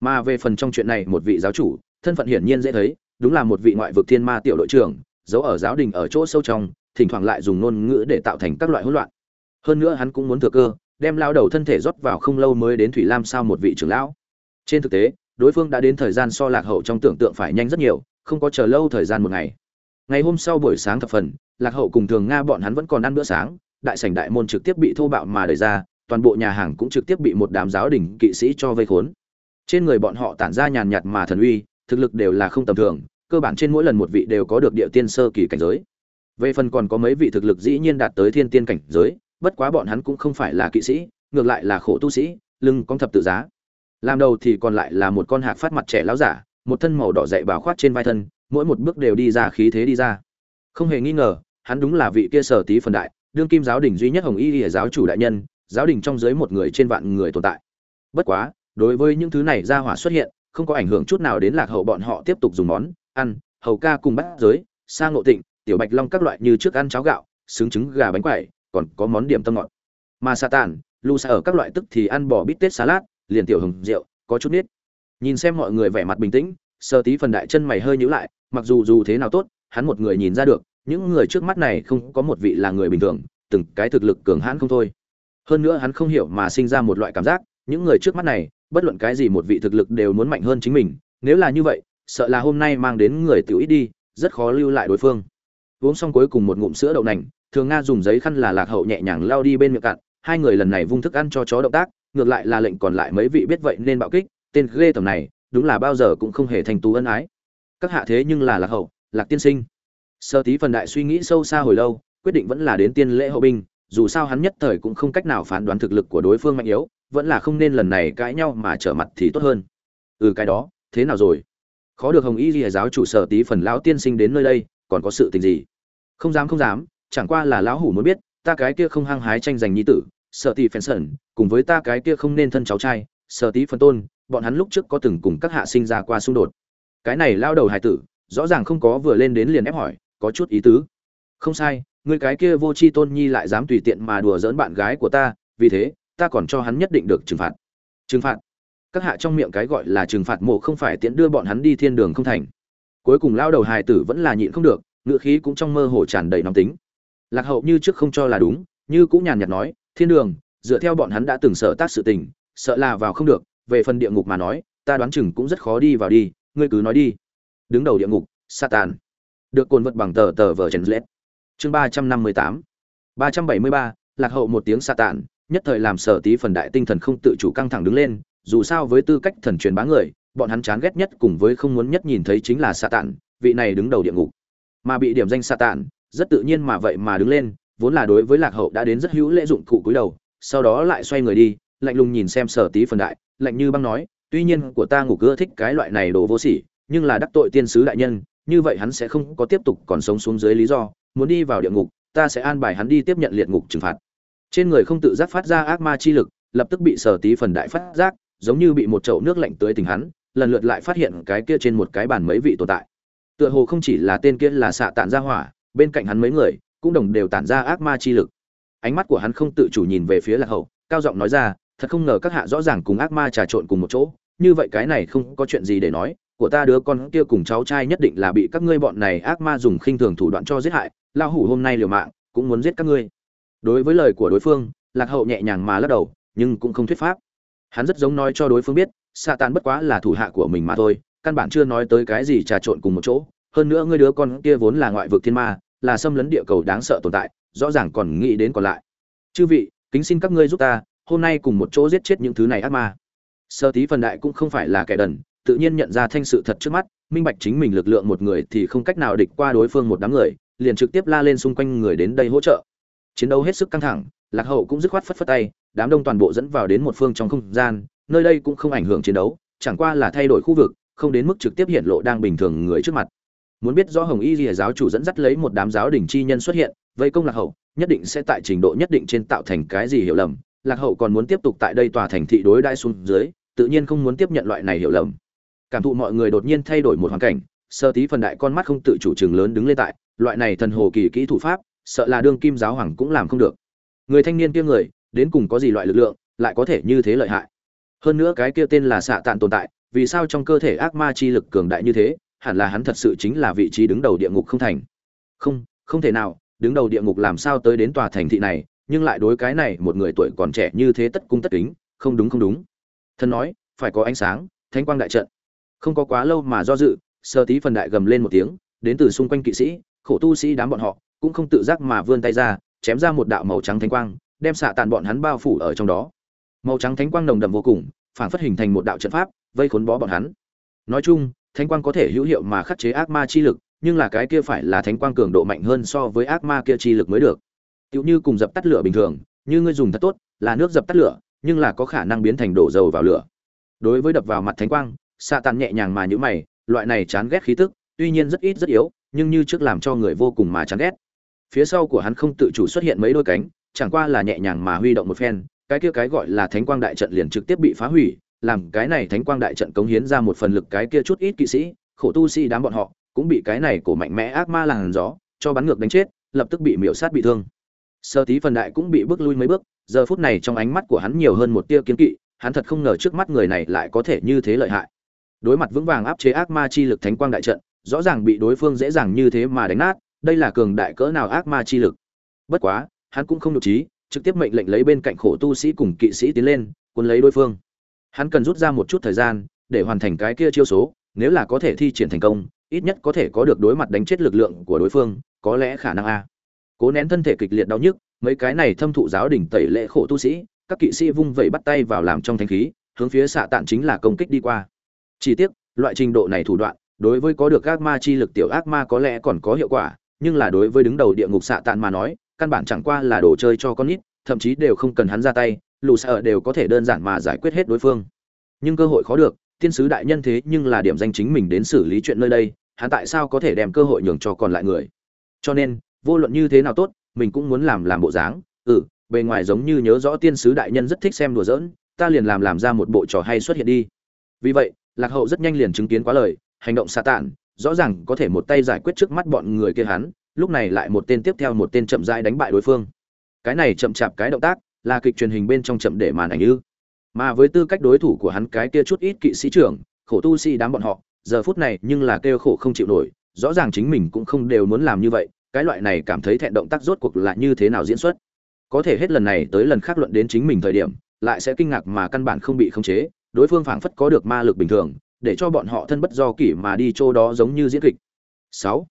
Mà về phần trong chuyện này một vị giáo chủ, thân phận hiển nhiên dễ thấy, đúng là một vị ngoại vực thiên ma tiểu đội trưởng, giấu ở giáo đình ở chỗ sâu trong, thỉnh thoảng lại dùng ngôn ngữ để tạo thành các loại hỗn loạn. Hơn nữa hắn cũng muốn thừa cơ đem lao đầu thân thể rót vào không lâu mới đến thủy lam sao một vị trưởng lão. Trên thực tế, đối phương đã đến thời gian so lạc hậu trong tưởng tượng phải nhanh rất nhiều, không có chờ lâu thời gian một ngày. Ngày hôm sau buổi sáng thập phần, lạc hậu cùng thường nga bọn hắn vẫn còn ăn bữa sáng, đại sảnh đại môn trực tiếp bị thô bạo mà đẩy ra, toàn bộ nhà hàng cũng trực tiếp bị một đám giáo đình kỵ sĩ cho vây khốn. Trên người bọn họ tản ra nhàn nhạt mà thần uy, thực lực đều là không tầm thường, cơ bản trên mỗi lần một vị đều có được địa tiên sơ kỳ cảnh giới. Về phần còn có mấy vị thực lực dĩ nhiên đạt tới thiên tiên cảnh giới bất quá bọn hắn cũng không phải là kỵ sĩ, ngược lại là khổ tu sĩ, lưng con thập tự giá. Làm đầu thì còn lại là một con hạc phát mặt trẻ láo giả, một thân màu đỏ dậy bào khoát trên vai thân, mỗi một bước đều đi ra khí thế đi ra. Không hề nghi ngờ, hắn đúng là vị kia sở tí phần đại, đương kim giáo đình duy nhất hồng y lìa giáo chủ đại nhân, giáo đình trong dưới một người trên vạn người tồn tại. Bất quá, đối với những thứ này ra hỏa xuất hiện, không có ảnh hưởng chút nào đến lạc hậu bọn họ tiếp tục dùng món ăn, hầu ca cùng bắt giới sang ngộ tịnh, tiểu bạch long các loại như trước ăn cháo gạo xứng trứng gà bánh quẩy còn có món điểm tâm ngọt. Mà sa tàn lu sa ở các loại tức thì ăn bò bít tết salad, liền tiểu hồng rượu, có chút nít. Nhìn xem mọi người vẻ mặt bình tĩnh, sơ tí phần đại chân mày hơi nhíu lại, mặc dù dù thế nào tốt, hắn một người nhìn ra được, những người trước mắt này không có một vị là người bình thường, từng cái thực lực cường hãn không thôi. Hơn nữa hắn không hiểu mà sinh ra một loại cảm giác, những người trước mắt này, bất luận cái gì một vị thực lực đều muốn mạnh hơn chính mình, nếu là như vậy, sợ là hôm nay mang đến người tiểu ít đi, rất khó lưu lại đối phương. Uống xong cuối cùng một ngụm sữa đậu nành thường nga dùng giấy khăn là lạc hậu nhẹ nhàng lao đi bên miệng cạn, hai người lần này vung thức ăn cho chó động tác, ngược lại là lệnh còn lại mấy vị biết vậy nên bạo kích, tên ghê tầm này, đúng là bao giờ cũng không hề thành tú ân ái. Các hạ thế nhưng là lạc hậu, lạc tiên sinh. Sơ tí phần đại suy nghĩ sâu xa hồi lâu, quyết định vẫn là đến tiên lễ hậu binh, dù sao hắn nhất thời cũng không cách nào phán đoán thực lực của đối phương mạnh yếu, vẫn là không nên lần này cãi nhau mà trở mặt thì tốt hơn. Ừ cái đó, thế nào rồi? Khó được hồng y ghi giáo chủ sở tí phần lão tiên sinh đến nơi đây, còn có sự tình gì? Không dám không dám chẳng qua là lão hủ muốn biết, ta cái kia không hăng hái tranh giành nhi tử sở tỷ phèn sẩn, cùng với ta cái kia không nên thân cháu trai sở tí phân tôn, bọn hắn lúc trước có từng cùng các hạ sinh ra qua xung đột. Cái này lao đầu hài tử, rõ ràng không có vừa lên đến liền ép hỏi, có chút ý tứ. Không sai người cái kia vô tri tôn nhi lại dám tùy tiện mà đùa giỡn bạn gái của ta, vì thế, ta còn cho hắn nhất định được trừng phạt. Trừng phạt? Các hạ trong miệng cái gọi là trừng phạt mộ không phải tiện đưa bọn hắn đi thiên đường không thành. Cuối cùng lao đầu hài tử vẫn là nhịn không được ngựa khí cũng trong mơ hồ tràn đầy nóng tính lạc hậu như trước không cho là đúng, như cũng nhàn nhạt nói, thiên đường, dựa theo bọn hắn đã từng sợ tác sự tình, sợ là vào không được, về phần địa ngục mà nói, ta đoán chừng cũng rất khó đi vào đi, ngươi cứ nói đi. Đứng đầu địa ngục, satan. Được cồn vật bằng tờ tờ vở trần lết chương ba trăm năm mươi tám. Ba trăm bảy mươi ba, lạc hậu một tiếng satan, nhất thời làm sở tí phần đại tinh thần không tự chủ căng thẳng đứng lên, dù sao với tư cách thần truyền bá người, bọn hắn chán ghét nhất cùng với không muốn nhất nhìn thấy chính là satan, vị này đứng đầu địa ngục. Mà bị điểm danh satan rất tự nhiên mà vậy mà đứng lên, vốn là đối với lạc hậu đã đến rất hữu lễ dụng cụ cúi đầu, sau đó lại xoay người đi, lạnh lùng nhìn xem sở tí phần đại, lạnh như băng nói, tuy nhiên của ta ngủ cưa thích cái loại này đồ vô sỉ, nhưng là đắc tội tiên sứ đại nhân, như vậy hắn sẽ không có tiếp tục còn sống xuống dưới lý do, muốn đi vào địa ngục, ta sẽ an bài hắn đi tiếp nhận liệt ngục trừng phạt. Trên người không tự giác phát ra ác ma chi lực, lập tức bị sở tí phần đại phát giác, giống như bị một chậu nước lạnh tưới tình hắn, lần lượt lại phát hiện cái kia trên một cái bàn mấy vị tồn tại. Tựa hồ không chỉ là tên kia là xạ tản ra hỏa bên cạnh hắn mấy người cũng đồng đều tản ra ác ma chi lực. Ánh mắt của hắn không tự chủ nhìn về phía lạc hậu, cao giọng nói ra, thật không ngờ các hạ rõ ràng cùng ác ma trà trộn cùng một chỗ, như vậy cái này không có chuyện gì để nói, của ta đứa con kia cùng cháu trai nhất định là bị các ngươi bọn này ác ma dùng khinh thường thủ đoạn cho giết hại lao hủ hôm nay liều mạng, cũng muốn giết các ngươi. Đối với lời của đối phương, lạc hậu nhẹ nhàng mà lắc đầu, nhưng cũng không thuyết pháp. Hắn rất giống nói cho đối phương biết, sa tàn bất quá là thủ hạ của mình mà thôi, căn bản chưa nói tới cái gì trà trộn cùng một chỗ hơn nữa ngươi đứa con kia vốn là ngoại vực thiên ma, là xâm lấn địa cầu đáng sợ tồn tại, rõ ràng còn nghĩ đến còn lại. Chư vị, kính xin các ngươi giúp ta, hôm nay cùng một chỗ giết chết những thứ này ác ma. Sơ tí phần đại cũng không phải là kẻ đần, tự nhiên nhận ra thanh sự thật trước mắt, minh bạch chính mình lực lượng một người thì không cách nào địch qua đối phương một đám người, liền trực tiếp la lên xung quanh người đến đây hỗ trợ. Chiến đấu hết sức căng thẳng, lạc hậu cũng dứt khoát phất phất tay, đám đông toàn bộ dẫn vào đến một phương trong không gian, nơi đây cũng không ảnh hưởng chiến đấu, chẳng qua là thay đổi khu vực, không đến mức trực tiếp hiện lộ đang bình thường người trước mặt muốn biết rõ hồng y lìa giáo chủ dẫn dắt lấy một đám giáo đình chi nhân xuất hiện, vây công lạc hậu, nhất định sẽ tại trình độ nhất định trên tạo thành cái gì hiểu lầm. Lạc hậu còn muốn tiếp tục tại đây tòa thành thị đối đai xuống dưới, tự nhiên không muốn tiếp nhận loại này hiểu lầm. Cảm thụ mọi người đột nhiên thay đổi một hoàn cảnh, sơ tí phần đại con mắt không tự chủ trường lớn đứng lên tại, loại này thần hồ kỳ kỹ thủ pháp, sợ là đương kim giáo hoàng cũng làm không được. Người thanh niên kia người, đến cùng có gì loại lực lượng, lại có thể như thế lợi hại? Hơn nữa cái kia tên là xạ tạn tồn tại, vì sao trong cơ thể ác ma chi lực cường đại như thế? Hẳn là hắn thật sự chính là vị trí đứng đầu địa ngục không thành. Không không thể nào, đứng đầu địa ngục làm sao tới đến tòa thành thị này, nhưng lại đối cái này một người tuổi còn trẻ như thế tất cung tất kính, không đúng không đúng. Thần nói, phải có ánh sáng, thánh quang đại trận. Không có quá lâu mà do dự, sơ tí phần đại gầm lên một tiếng, đến từ xung quanh kỵ sĩ, khổ tu sĩ đám bọn họ, cũng không tự giác mà vươn tay ra, chém ra một đạo màu trắng thánh quang, đem xạ tàn bọn hắn bao phủ ở trong đó. Màu trắng thánh quang nồng đậm vô cùng phản phất hình thành một đạo trận pháp, vây khốn bó bọn hắn. Nói chung thánh quang có thể hữu hiệu mà khắc chế ác ma chi lực, nhưng là cái kia phải là thánh quang cường độ mạnh hơn so với ác ma kia chi lực mới được. Tựu như cùng dập tắt lửa bình thường, như ngươi dùng thật tốt, là nước dập tắt lửa, nhưng là có khả năng biến thành đổ dầu vào lửa. Đối với đập vào mặt thánh quang, xạ tàn nhẹ nhàng mà nhữ mày, loại này chán ghét khí tức, tuy nhiên rất ít rất yếu, nhưng như trước làm cho người vô cùng mà chán ghét. Phía sau của hắn không tự chủ xuất hiện mấy đôi cánh, chẳng qua là nhẹ nhàng mà huy động một phen, cái kia cái gọi là thánh quang đại trận liền trực tiếp bị phá hủy làm cái này thánh quang đại trận cống hiến ra một phần lực cái kia chút ít kỵ sĩ, khổ tu sĩ đám bọn họ, cũng bị cái này cổ mạnh mẽ ác ma làn gió, cho bắn ngược đánh chết, lập tức bị miểu sát bị thương. Sơ tí phần đại cũng bị bước lui mấy bước, giờ phút này trong ánh mắt của hắn nhiều hơn một tia kiến kỵ, hắn thật không ngờ trước mắt người này lại có thể như thế lợi hại. Đối mặt vững vàng áp chế ác ma chi lực thánh quang đại trận, rõ ràng bị đối phương dễ dàng như thế mà đánh nát, đây là cường đại cỡ nào ác ma chi lực. Bất quá, hắn cũng không nhục trí, trực tiếp mệnh lệnh lấy bên cạnh khổ tu sĩ cùng kỵ sĩ tiến lên quân lấy đối phương hắn cần rút ra một chút thời gian để hoàn thành cái kia chiêu số, nếu là có thể thi triển thành công, ít nhất có thể có được đối mặt đánh chết lực lượng của đối phương, có lẽ khả năng a. Cố nén thân thể kịch liệt đau nhức, mấy cái này thâm thụ giáo đỉnh tẩy lệ khổ tu sĩ, các kỵ sĩ vung vẩy bắt tay vào làm trong thanh khí, hướng phía xạ tạn chính là công kích đi qua. Chỉ tiếc, loại trình độ này thủ đoạn, đối với có được ác ma chi lực tiểu ác ma có lẽ còn có hiệu quả, nhưng là đối với đứng đầu địa ngục xạ tạn mà nói, căn bản chẳng qua là đồ chơi cho con nít, thậm chí đều không cần hắn ra tay lù sợ đều có thể đơn giản mà giải quyết hết đối phương. Nhưng cơ hội khó được thiên sứ đại nhân thế nhưng là điểm danh chính mình đến xử lý chuyện nơi đây, hắn tại sao có thể đem cơ hội nhường cho còn lại người? Cho nên, vô luận như thế nào tốt, mình cũng muốn làm làm bộ dáng. Ừ bề ngoài giống như nhớ rõ tiên sứ đại nhân rất thích xem đùa giỡn, ta liền làm làm ra một bộ trò hay xuất hiện đi. Vì vậy, lạc hậu rất nhanh liền chứng kiến quá lời, hành động xa tản, rõ ràng có thể một tay giải quyết trước mắt bọn người kia hắn, lúc này lại một tên tiếp theo một tên chậm rãi đánh bại đối phương. Cái này chậm chạp cái động tác là kịch truyền hình bên trong chậm để màn ảnh ư. Mà với tư cách đối thủ của hắn cái kia chút ít kỵ sĩ trưởng, khổ tu sĩ đám bọn họ, giờ phút này nhưng là kêu khổ không chịu nổi, rõ ràng chính mình cũng không đều muốn làm như vậy, cái loại này cảm thấy thẹn động tác rốt cuộc là như thế nào diễn xuất. Có thể hết lần này tới lần khác luận đến chính mình thời điểm, lại sẽ kinh ngạc mà căn bản không bị khống chế, đối phương phảng phất có được ma lực bình thường, để cho bọn họ thân bất do kỷ mà đi chỗ đó giống như diễn kịch. Sáu.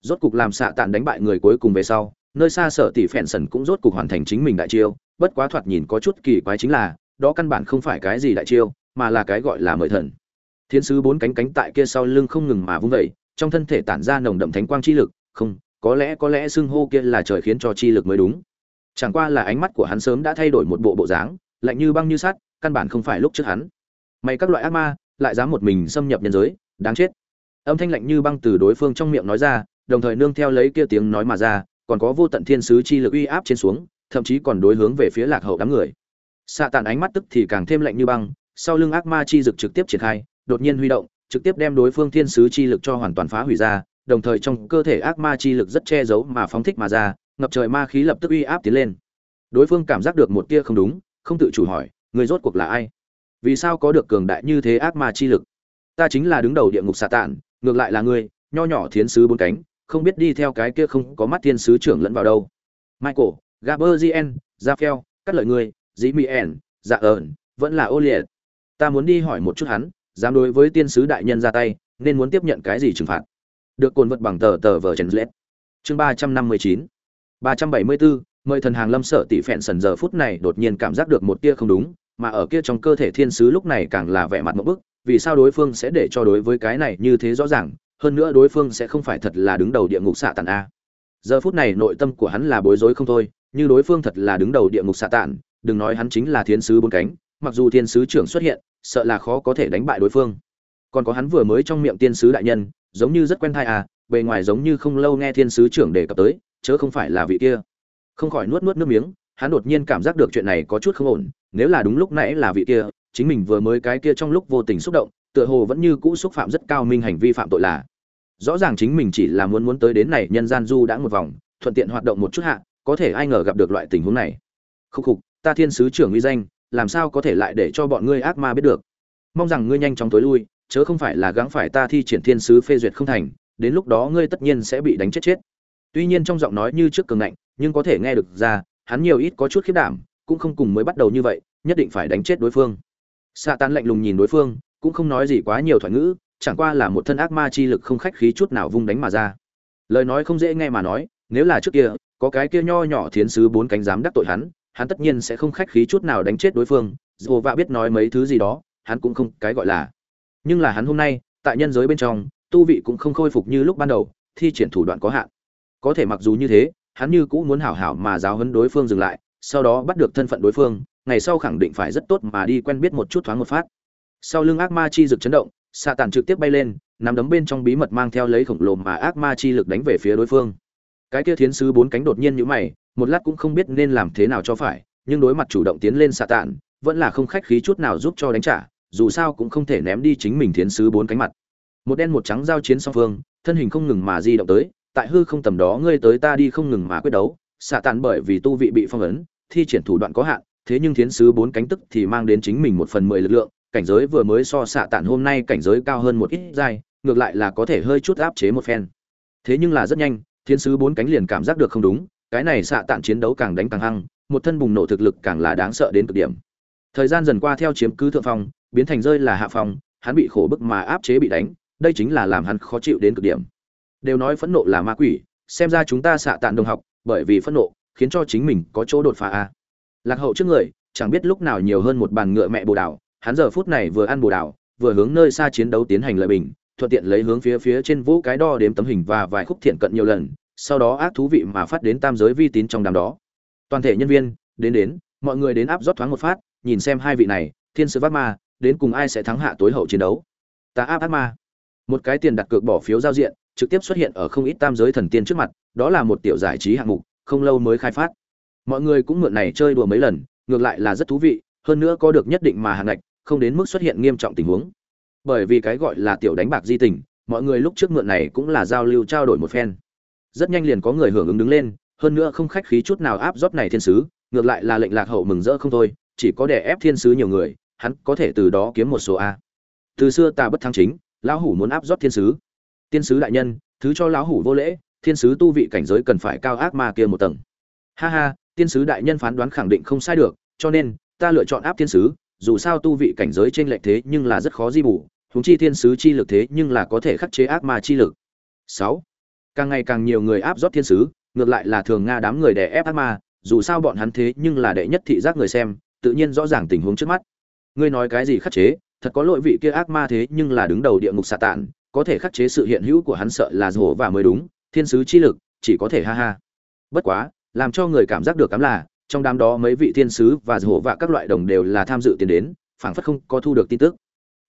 Rốt cục làm xạ tàn đánh bại người cuối cùng về sau nơi xa sở tỷ phèn sần cũng rốt cục hoàn thành chính mình đại chiêu, bất quá thoạt nhìn có chút kỳ quái chính là, đó căn bản không phải cái gì đại chiêu, mà là cái gọi là mời thần. Thiên sứ bốn cánh cánh tại kia sau lưng không ngừng mà vung vẩy trong thân thể tản ra nồng đậm thánh quang chi lực, không, có lẽ có lẽ xưng hô kia là trời khiến cho chi lực mới đúng. Chẳng qua là ánh mắt của hắn sớm đã thay đổi một bộ bộ dáng, lạnh như băng như sắt, căn bản không phải lúc trước hắn. Mày các loại ác ma, lại dám một mình xâm nhập nhân giới, đáng chết. Âm thanh lạnh như băng từ đối phương trong miệng nói ra, đồng thời nương theo lấy kia tiếng nói mà ra còn có vô tận thiên sứ chi lực uy áp trên xuống, thậm chí còn đối hướng về phía lạc hậu đám người. Xạ tàn ánh mắt tức thì càng thêm lạnh như băng, sau lưng ác ma chi dực trực tiếp triển khai, đột nhiên huy động, trực tiếp đem đối phương thiên sứ chi lực cho hoàn toàn phá hủy ra, đồng thời trong cơ thể ác ma chi lực rất che giấu mà phóng thích mà ra, ngập trời ma khí lập tức uy áp tiến lên. Đối phương cảm giác được một tia không đúng, không tự chủ hỏi, người rốt cuộc là ai? Vì sao có được cường đại như thế ác ma chi lực? Ta chính là đứng đầu địa ngục xạ tản ngược lại là ngươi nho nhỏ thiến sứ bốn cánh không biết đi theo cái kia không có mắt thiên sứ trưởng lẫn vào đâu. Michael gaberzien raphael cắt lợi người, Jimien, dạ ẩn vẫn là ô liệt ta muốn đi hỏi một chút hắn dám đối với tiên sứ đại nhân ra tay nên muốn tiếp nhận cái gì trừng phạt? Được cuốn vật bằng tờ tờ vở trần lết. Chương ba trăm năm mươi chín. ba trăm bảy mươi bốn mời thần hàng lâm sở tỷ phẹn sần giờ phút này đột nhiên cảm giác được một tia không đúng mà ở kia trong cơ thể thiên sứ lúc này càng là vẻ mặt một bức vì sao đối phương sẽ để cho đối với cái này như thế rõ ràng hơn nữa đối phương sẽ không phải thật là đứng đầu địa ngục xạ tàn a. Giờ phút này nội tâm của hắn là bối rối không thôi, như đối phương thật là đứng đầu địa ngục xạ tàn đừng nói hắn chính là thiên sứ bốn cánh, mặc dù thiên sứ trưởng xuất hiện, sợ là khó có thể đánh bại đối phương. Còn có hắn vừa mới trong miệng tiên sứ đại nhân, giống như rất quen thai à bề ngoài giống như không lâu nghe thiên sứ trưởng đề cập tới, chớ không phải là vị kia. Không khỏi nuốt nuốt nước miếng, hắn đột nhiên cảm giác được chuyện này có chút không ổn, nếu là đúng lúc nãy là vị kia, chính mình vừa mới cái kia trong lúc vô tình xúc động tựa hồ vẫn như cũ xúc phạm rất cao minh hành vi phạm tội là. Rõ ràng chính mình chỉ là muốn muốn tới đến này, nhân gian du đã một vòng, thuận tiện hoạt động một chút hạ, có thể ai ngờ gặp được loại tình huống này. Khúc khục, ta thiên sứ trưởng uy danh, làm sao có thể lại để cho bọn ngươi ác ma biết được? Mong rằng ngươi nhanh chóng tối lui, chớ không phải là gắng phải ta thi triển thiên sứ phê duyệt không thành, đến lúc đó ngươi tất nhiên sẽ bị đánh chết chết. Tuy nhiên trong giọng nói như trước cường ngạnh, nhưng có thể nghe được ra, hắn nhiều ít có chút khiết đảm, cũng không cùng mới bắt đầu như vậy, nhất định phải đánh chết đối phương. Xạ tan lạnh lùng nhìn đối phương cũng không nói gì quá nhiều thoại ngữ, chẳng qua là một thân ác ma chi lực không khách khí chút nào vung đánh mà ra. Lời nói không dễ nghe mà nói, nếu là trước kia, có cái kia nho nhỏ thiến sứ bốn cánh dám đắc tội hắn hắn tất nhiên sẽ không khách khí chút nào đánh chết đối phương, dù vạ biết nói mấy thứ gì đó, hắn cũng không cái gọi là. Nhưng là hắn hôm nay, tại nhân giới bên trong, tu vị cũng không khôi phục như lúc ban đầu, thi triển thủ đoạn có hạn. Có thể mặc dù như thế, hắn như cũng muốn hảo hảo mà giáo huấn đối phương dừng lại, sau đó bắt được thân phận đối phương, ngày sau khẳng định phải rất tốt mà đi quen biết một chút thoáng một phát sau lưng ác ma chi rực chấn động, xạ tàn trực tiếp bay lên nằm đấm bên trong bí mật mang theo lấy khổng lồ mà ác ma chi lực đánh về phía đối phương. Cái kia thiến sứ bốn cánh đột nhiên như mày, một lát cũng không biết nên làm thế nào cho phải, nhưng đối mặt chủ động tiến lên xạ tàn, vẫn là không khách khí chút nào giúp cho đánh trả, dù sao cũng không thể ném đi chính mình thiến sứ bốn cánh mặt. Một đen một trắng giao chiến song phương, thân hình không ngừng mà di động tới, tại hư không tầm đó ngươi tới ta đi không ngừng mà quyết đấu, xạ tàn bởi vì tu vị bị phong ấn, thi triển thủ đoạn có hạn, thế nhưng thiến sứ bốn cánh tức thì mang đến chính mình một phần mười lực lượng cảnh giới vừa mới so xạ tản hôm nay cảnh giới cao hơn một ít dài. ngược lại là có thể hơi chút áp chế một phen. Thế nhưng là rất nhanh, thiên sứ bốn cánh liền cảm giác được không đúng, cái này xạ tản chiến đấu càng đánh càng hăng, một thân bùng nổ thực lực càng là đáng sợ đến cực điểm. Thời gian dần qua theo chiếm cứ thượng phong, biến thành rơi là hạ phong, hắn bị khổ bức mà áp chế bị đánh, đây chính là làm hắn khó chịu đến cực điểm. Đều nói phẫn nộ là ma quỷ, xem ra chúng ta xạ tản đồng học, bởi vì phẫn nộ, khiến cho chính mình có chỗ đột phá a. Lạc hậu trước người, chẳng biết lúc nào nhiều hơn một bàn ngựa mẹ bồ đào hắn giờ phút này vừa ăn bồ đào, vừa hướng nơi xa chiến đấu tiến hành lợi bình, thuận tiện lấy hướng phía phía trên vũ cái đo đếm tấm hình và vài khúc thiện cận nhiều lần, sau đó ác thú vị mà phát đến tam giới vi tín trong đám đó. Toàn thể nhân viên, đến đến, mọi người đến áp rót thoáng một phát, nhìn xem hai vị này, thiên sứ vác ma, đến cùng ai sẽ thắng hạ tối hậu chiến đấu. Ta áp ác ma. Một cái tiền đặt cược bỏ phiếu giao diện, trực tiếp xuất hiện ở không ít tam giới thần tiên trước mặt, đó là một tiểu giải trí hạng mục, không lâu mới khai phát. Mọi người cũng mượn này chơi đùa mấy lần, ngược lại là rất thú vị, hơn nữa có được nhất định mà hàng ngạch không đến mức xuất hiện nghiêm trọng tình huống. Bởi vì cái gọi là tiểu đánh bạc di tình, mọi người lúc trước mượn này cũng là giao lưu trao đổi một phen. Rất nhanh liền có người hưởng ứng đứng lên, hơn nữa không khách khí chút nào áp rót này thiên sứ, ngược lại là lệnh lạc hậu mừng rỡ không thôi, chỉ có để ép thiên sứ nhiều người, hắn có thể từ đó kiếm một số a. Từ xưa ta bất thắng chính, lão hủ muốn áp rót thiên sứ. Thiên sứ đại nhân, thứ cho lão hủ vô lễ, thiên sứ tu vị cảnh giới cần phải cao ác ma kia một tầng. Ha ha thiên sứ đại nhân phán đoán khẳng định không sai được, cho nên, ta lựa chọn áp thiên sứ dù sao tu vị cảnh giới trên lệch thế nhưng là rất khó di bù, huống chi thiên sứ chi lực thế nhưng là có thể khắc chế ác ma chi lực. Sáu, càng ngày càng nhiều người áp rót thiên sứ, ngược lại là thường nga đám người đè ép ác ma, dù sao bọn hắn thế nhưng là đệ nhất thị giác người xem, tự nhiên rõ ràng tình huống trước mắt. Ngươi nói cái gì khắc chế, thật có lỗi vị kia ác ma thế nhưng là đứng đầu địa ngục xạ tạn có thể khắc chế sự hiện hữu của hắn sợ là rổ và mới đúng, thiên sứ chi lực chỉ có thể ha ha. Bất quá, làm cho người cảm giác được cắm là trong đám đó mấy vị thiên sứ và hổ vạ các loại đồng đều là tham dự tiền đến, phảng phất không có thu được tin tức.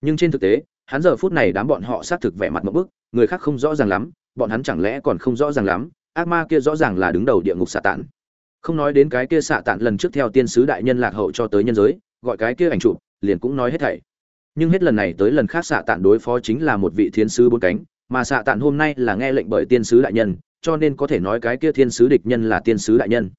Nhưng trên thực tế, hắn giờ phút này đám bọn họ xác thực vẻ mặt một bức, người khác không rõ ràng lắm, bọn hắn chẳng lẽ còn không rõ ràng lắm, ác ma kia rõ ràng là đứng đầu địa ngục xạ tạn không nói đến cái kia xạ tạn lần trước theo tiên sứ đại nhân lạc hậu cho tới nhân giới, gọi cái kia ảnh chụp, liền cũng nói hết thảy. Nhưng hết lần này tới lần khác xạ tạn đối phó chính là một vị thiên sứ bốn cánh, mà xạ tạn hôm nay là nghe lệnh bởi tiên sứ đại nhân, cho nên có thể nói cái kia thiên sứ địch nhân là tiên sứ đại nhân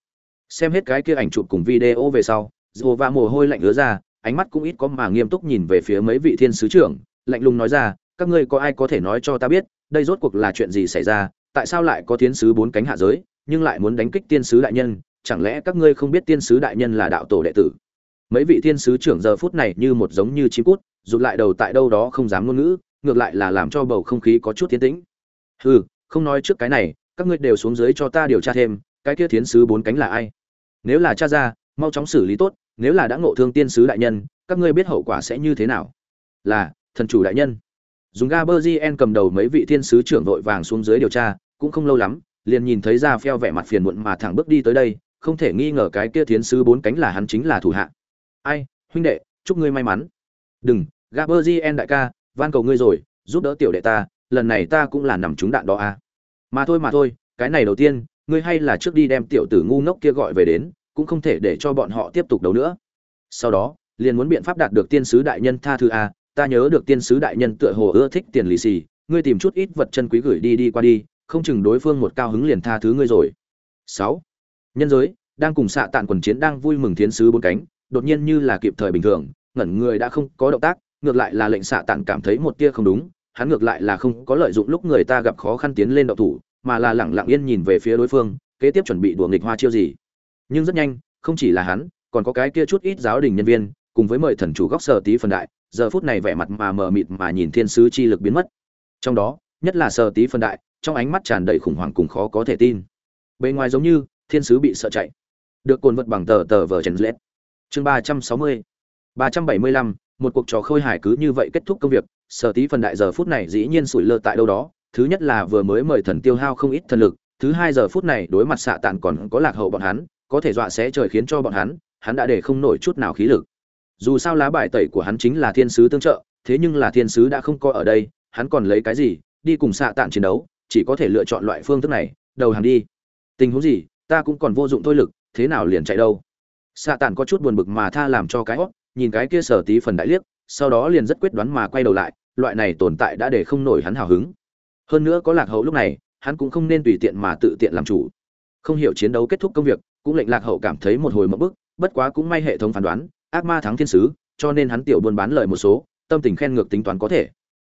xem hết cái kia ảnh chụp cùng video về sau, dù và mồ hôi lạnh ứa ra, ánh mắt cũng ít có mà nghiêm túc nhìn về phía mấy vị thiên sứ trưởng, lạnh lùng nói ra, các ngươi có ai có thể nói cho ta biết, đây rốt cuộc là chuyện gì xảy ra, tại sao lại có thiên sứ bốn cánh hạ giới, nhưng lại muốn đánh kích tiên sứ đại nhân, chẳng lẽ các ngươi không biết tiên sứ đại nhân là đạo tổ đệ tử? Mấy vị thiên sứ trưởng giờ phút này như một giống như chim cút, rụt lại đầu tại đâu đó không dám ngôn ngữ, ngược lại là làm cho bầu không khí có chút tiến tĩnh. Hừ, không nói trước cái này, các ngươi đều xuống dưới cho ta điều tra thêm, cái kia thiên sứ bốn cánh là ai? Nếu là cha ra, mau chóng xử lý tốt, nếu là đã ngộ thương tiên sứ đại nhân, các ngươi biết hậu quả sẽ như thế nào? Là, thần chủ đại nhân. Dùng gaberzien cầm đầu mấy vị thiên sứ trưởng vội vàng xuống dưới điều tra, cũng không lâu lắm, liền nhìn thấy ra phèo vẻ mặt phiền muộn mà thẳng bước đi tới đây, không thể nghi ngờ cái kia thiên sứ bốn cánh là hắn chính là thủ hạ. Ai, huynh đệ, chúc ngươi may mắn. Đừng gaberzien đại ca, van cầu ngươi rồi, giúp đỡ tiểu đệ ta, lần này ta cũng là nằm trúng đạn đó à. mà thôi mà thôi, cái này đầu tiên ngươi hay là trước đi đem tiểu tử ngu ngốc kia gọi về đến, cũng không thể để cho bọn họ tiếp tục đấu nữa. Sau đó, liền muốn biện pháp đạt được tiên sứ đại nhân tha thứ a, ta nhớ được tiên sứ đại nhân tựa hồ ưa thích tiền lì xì, ngươi tìm chút ít vật chân quý gửi đi đi qua đi, không chừng đối phương một cao hứng liền tha thứ ngươi rồi. Sáu, nhân giới, đang cùng xạ tạn quần chiến đang vui mừng tiến sứ bốn cánh, đột nhiên như là kịp thời bình thường, ngẩn người đã không có động tác, ngược lại là lệnh xạ tạn cảm thấy một tia không đúng, hắn ngược lại là không có lợi dụng lúc người ta gặp khó khăn tiến lên đạo thủ mà là lẳng lặng yên nhìn về phía đối phương, kế tiếp chuẩn bị đùa nghịch hoa chiêu gì. Nhưng rất nhanh, không chỉ là hắn, còn có cái kia chút ít giáo đình nhân viên, cùng với mời thần chủ góc sở tí phần đại, giờ phút này vẻ mặt mà mờ mịt mà nhìn thiên sứ chi lực biến mất. Trong đó, nhất là sở tí phần đại, trong ánh mắt tràn đầy khủng hoảng cùng khó có thể tin. Bề ngoài giống như, thiên sứ bị sợ chạy. Được cồn vật bằng tờ tờ vờ trần lết. Chương ba trăm sáu mươi, ba trăm bảy mươi lăm, một cuộc trò khôi hài cứ như vậy kết thúc công việc, sở tí phần đại giờ phút này dĩ nhiên sủi lơ tại đâu đó thứ nhất là vừa mới mời thần tiêu hao không ít thần lực, thứ hai giờ phút này đối mặt xạ tàn còn có lạc hậu bọn hắn, có thể dọa sẽ trời khiến cho bọn hắn hắn đã để không nổi chút nào khí lực. Dù sao lá bài tẩy của hắn chính là thiên sứ tương trợ, thế nhưng là thiên sứ đã không có ở đây, hắn còn lấy cái gì, đi cùng xạ tàn chiến đấu, chỉ có thể lựa chọn loại phương thức này, đầu hàng đi. Tình huống gì, ta cũng còn vô dụng thôi lực, thế nào liền chạy đâu? Xạ tàn có chút buồn bực mà tha làm cho cái hót nhìn cái kia sở tí phần đại liếc, sau đó liền rất quyết đoán mà quay đầu lại, loại này tồn tại đã để không nổi hắn hào hứng hơn nữa có lạc hậu lúc này, hắn cũng không nên tùy tiện mà tự tiện làm chủ. Không hiểu chiến đấu kết thúc công việc, cũng lệnh lạc hậu cảm thấy một hồi mẫu bức, bất quá cũng may hệ thống phán đoán, ác ma thắng thiên sứ, cho nên hắn tiểu buôn bán lời một số, tâm tình khen ngược tính toán có thể.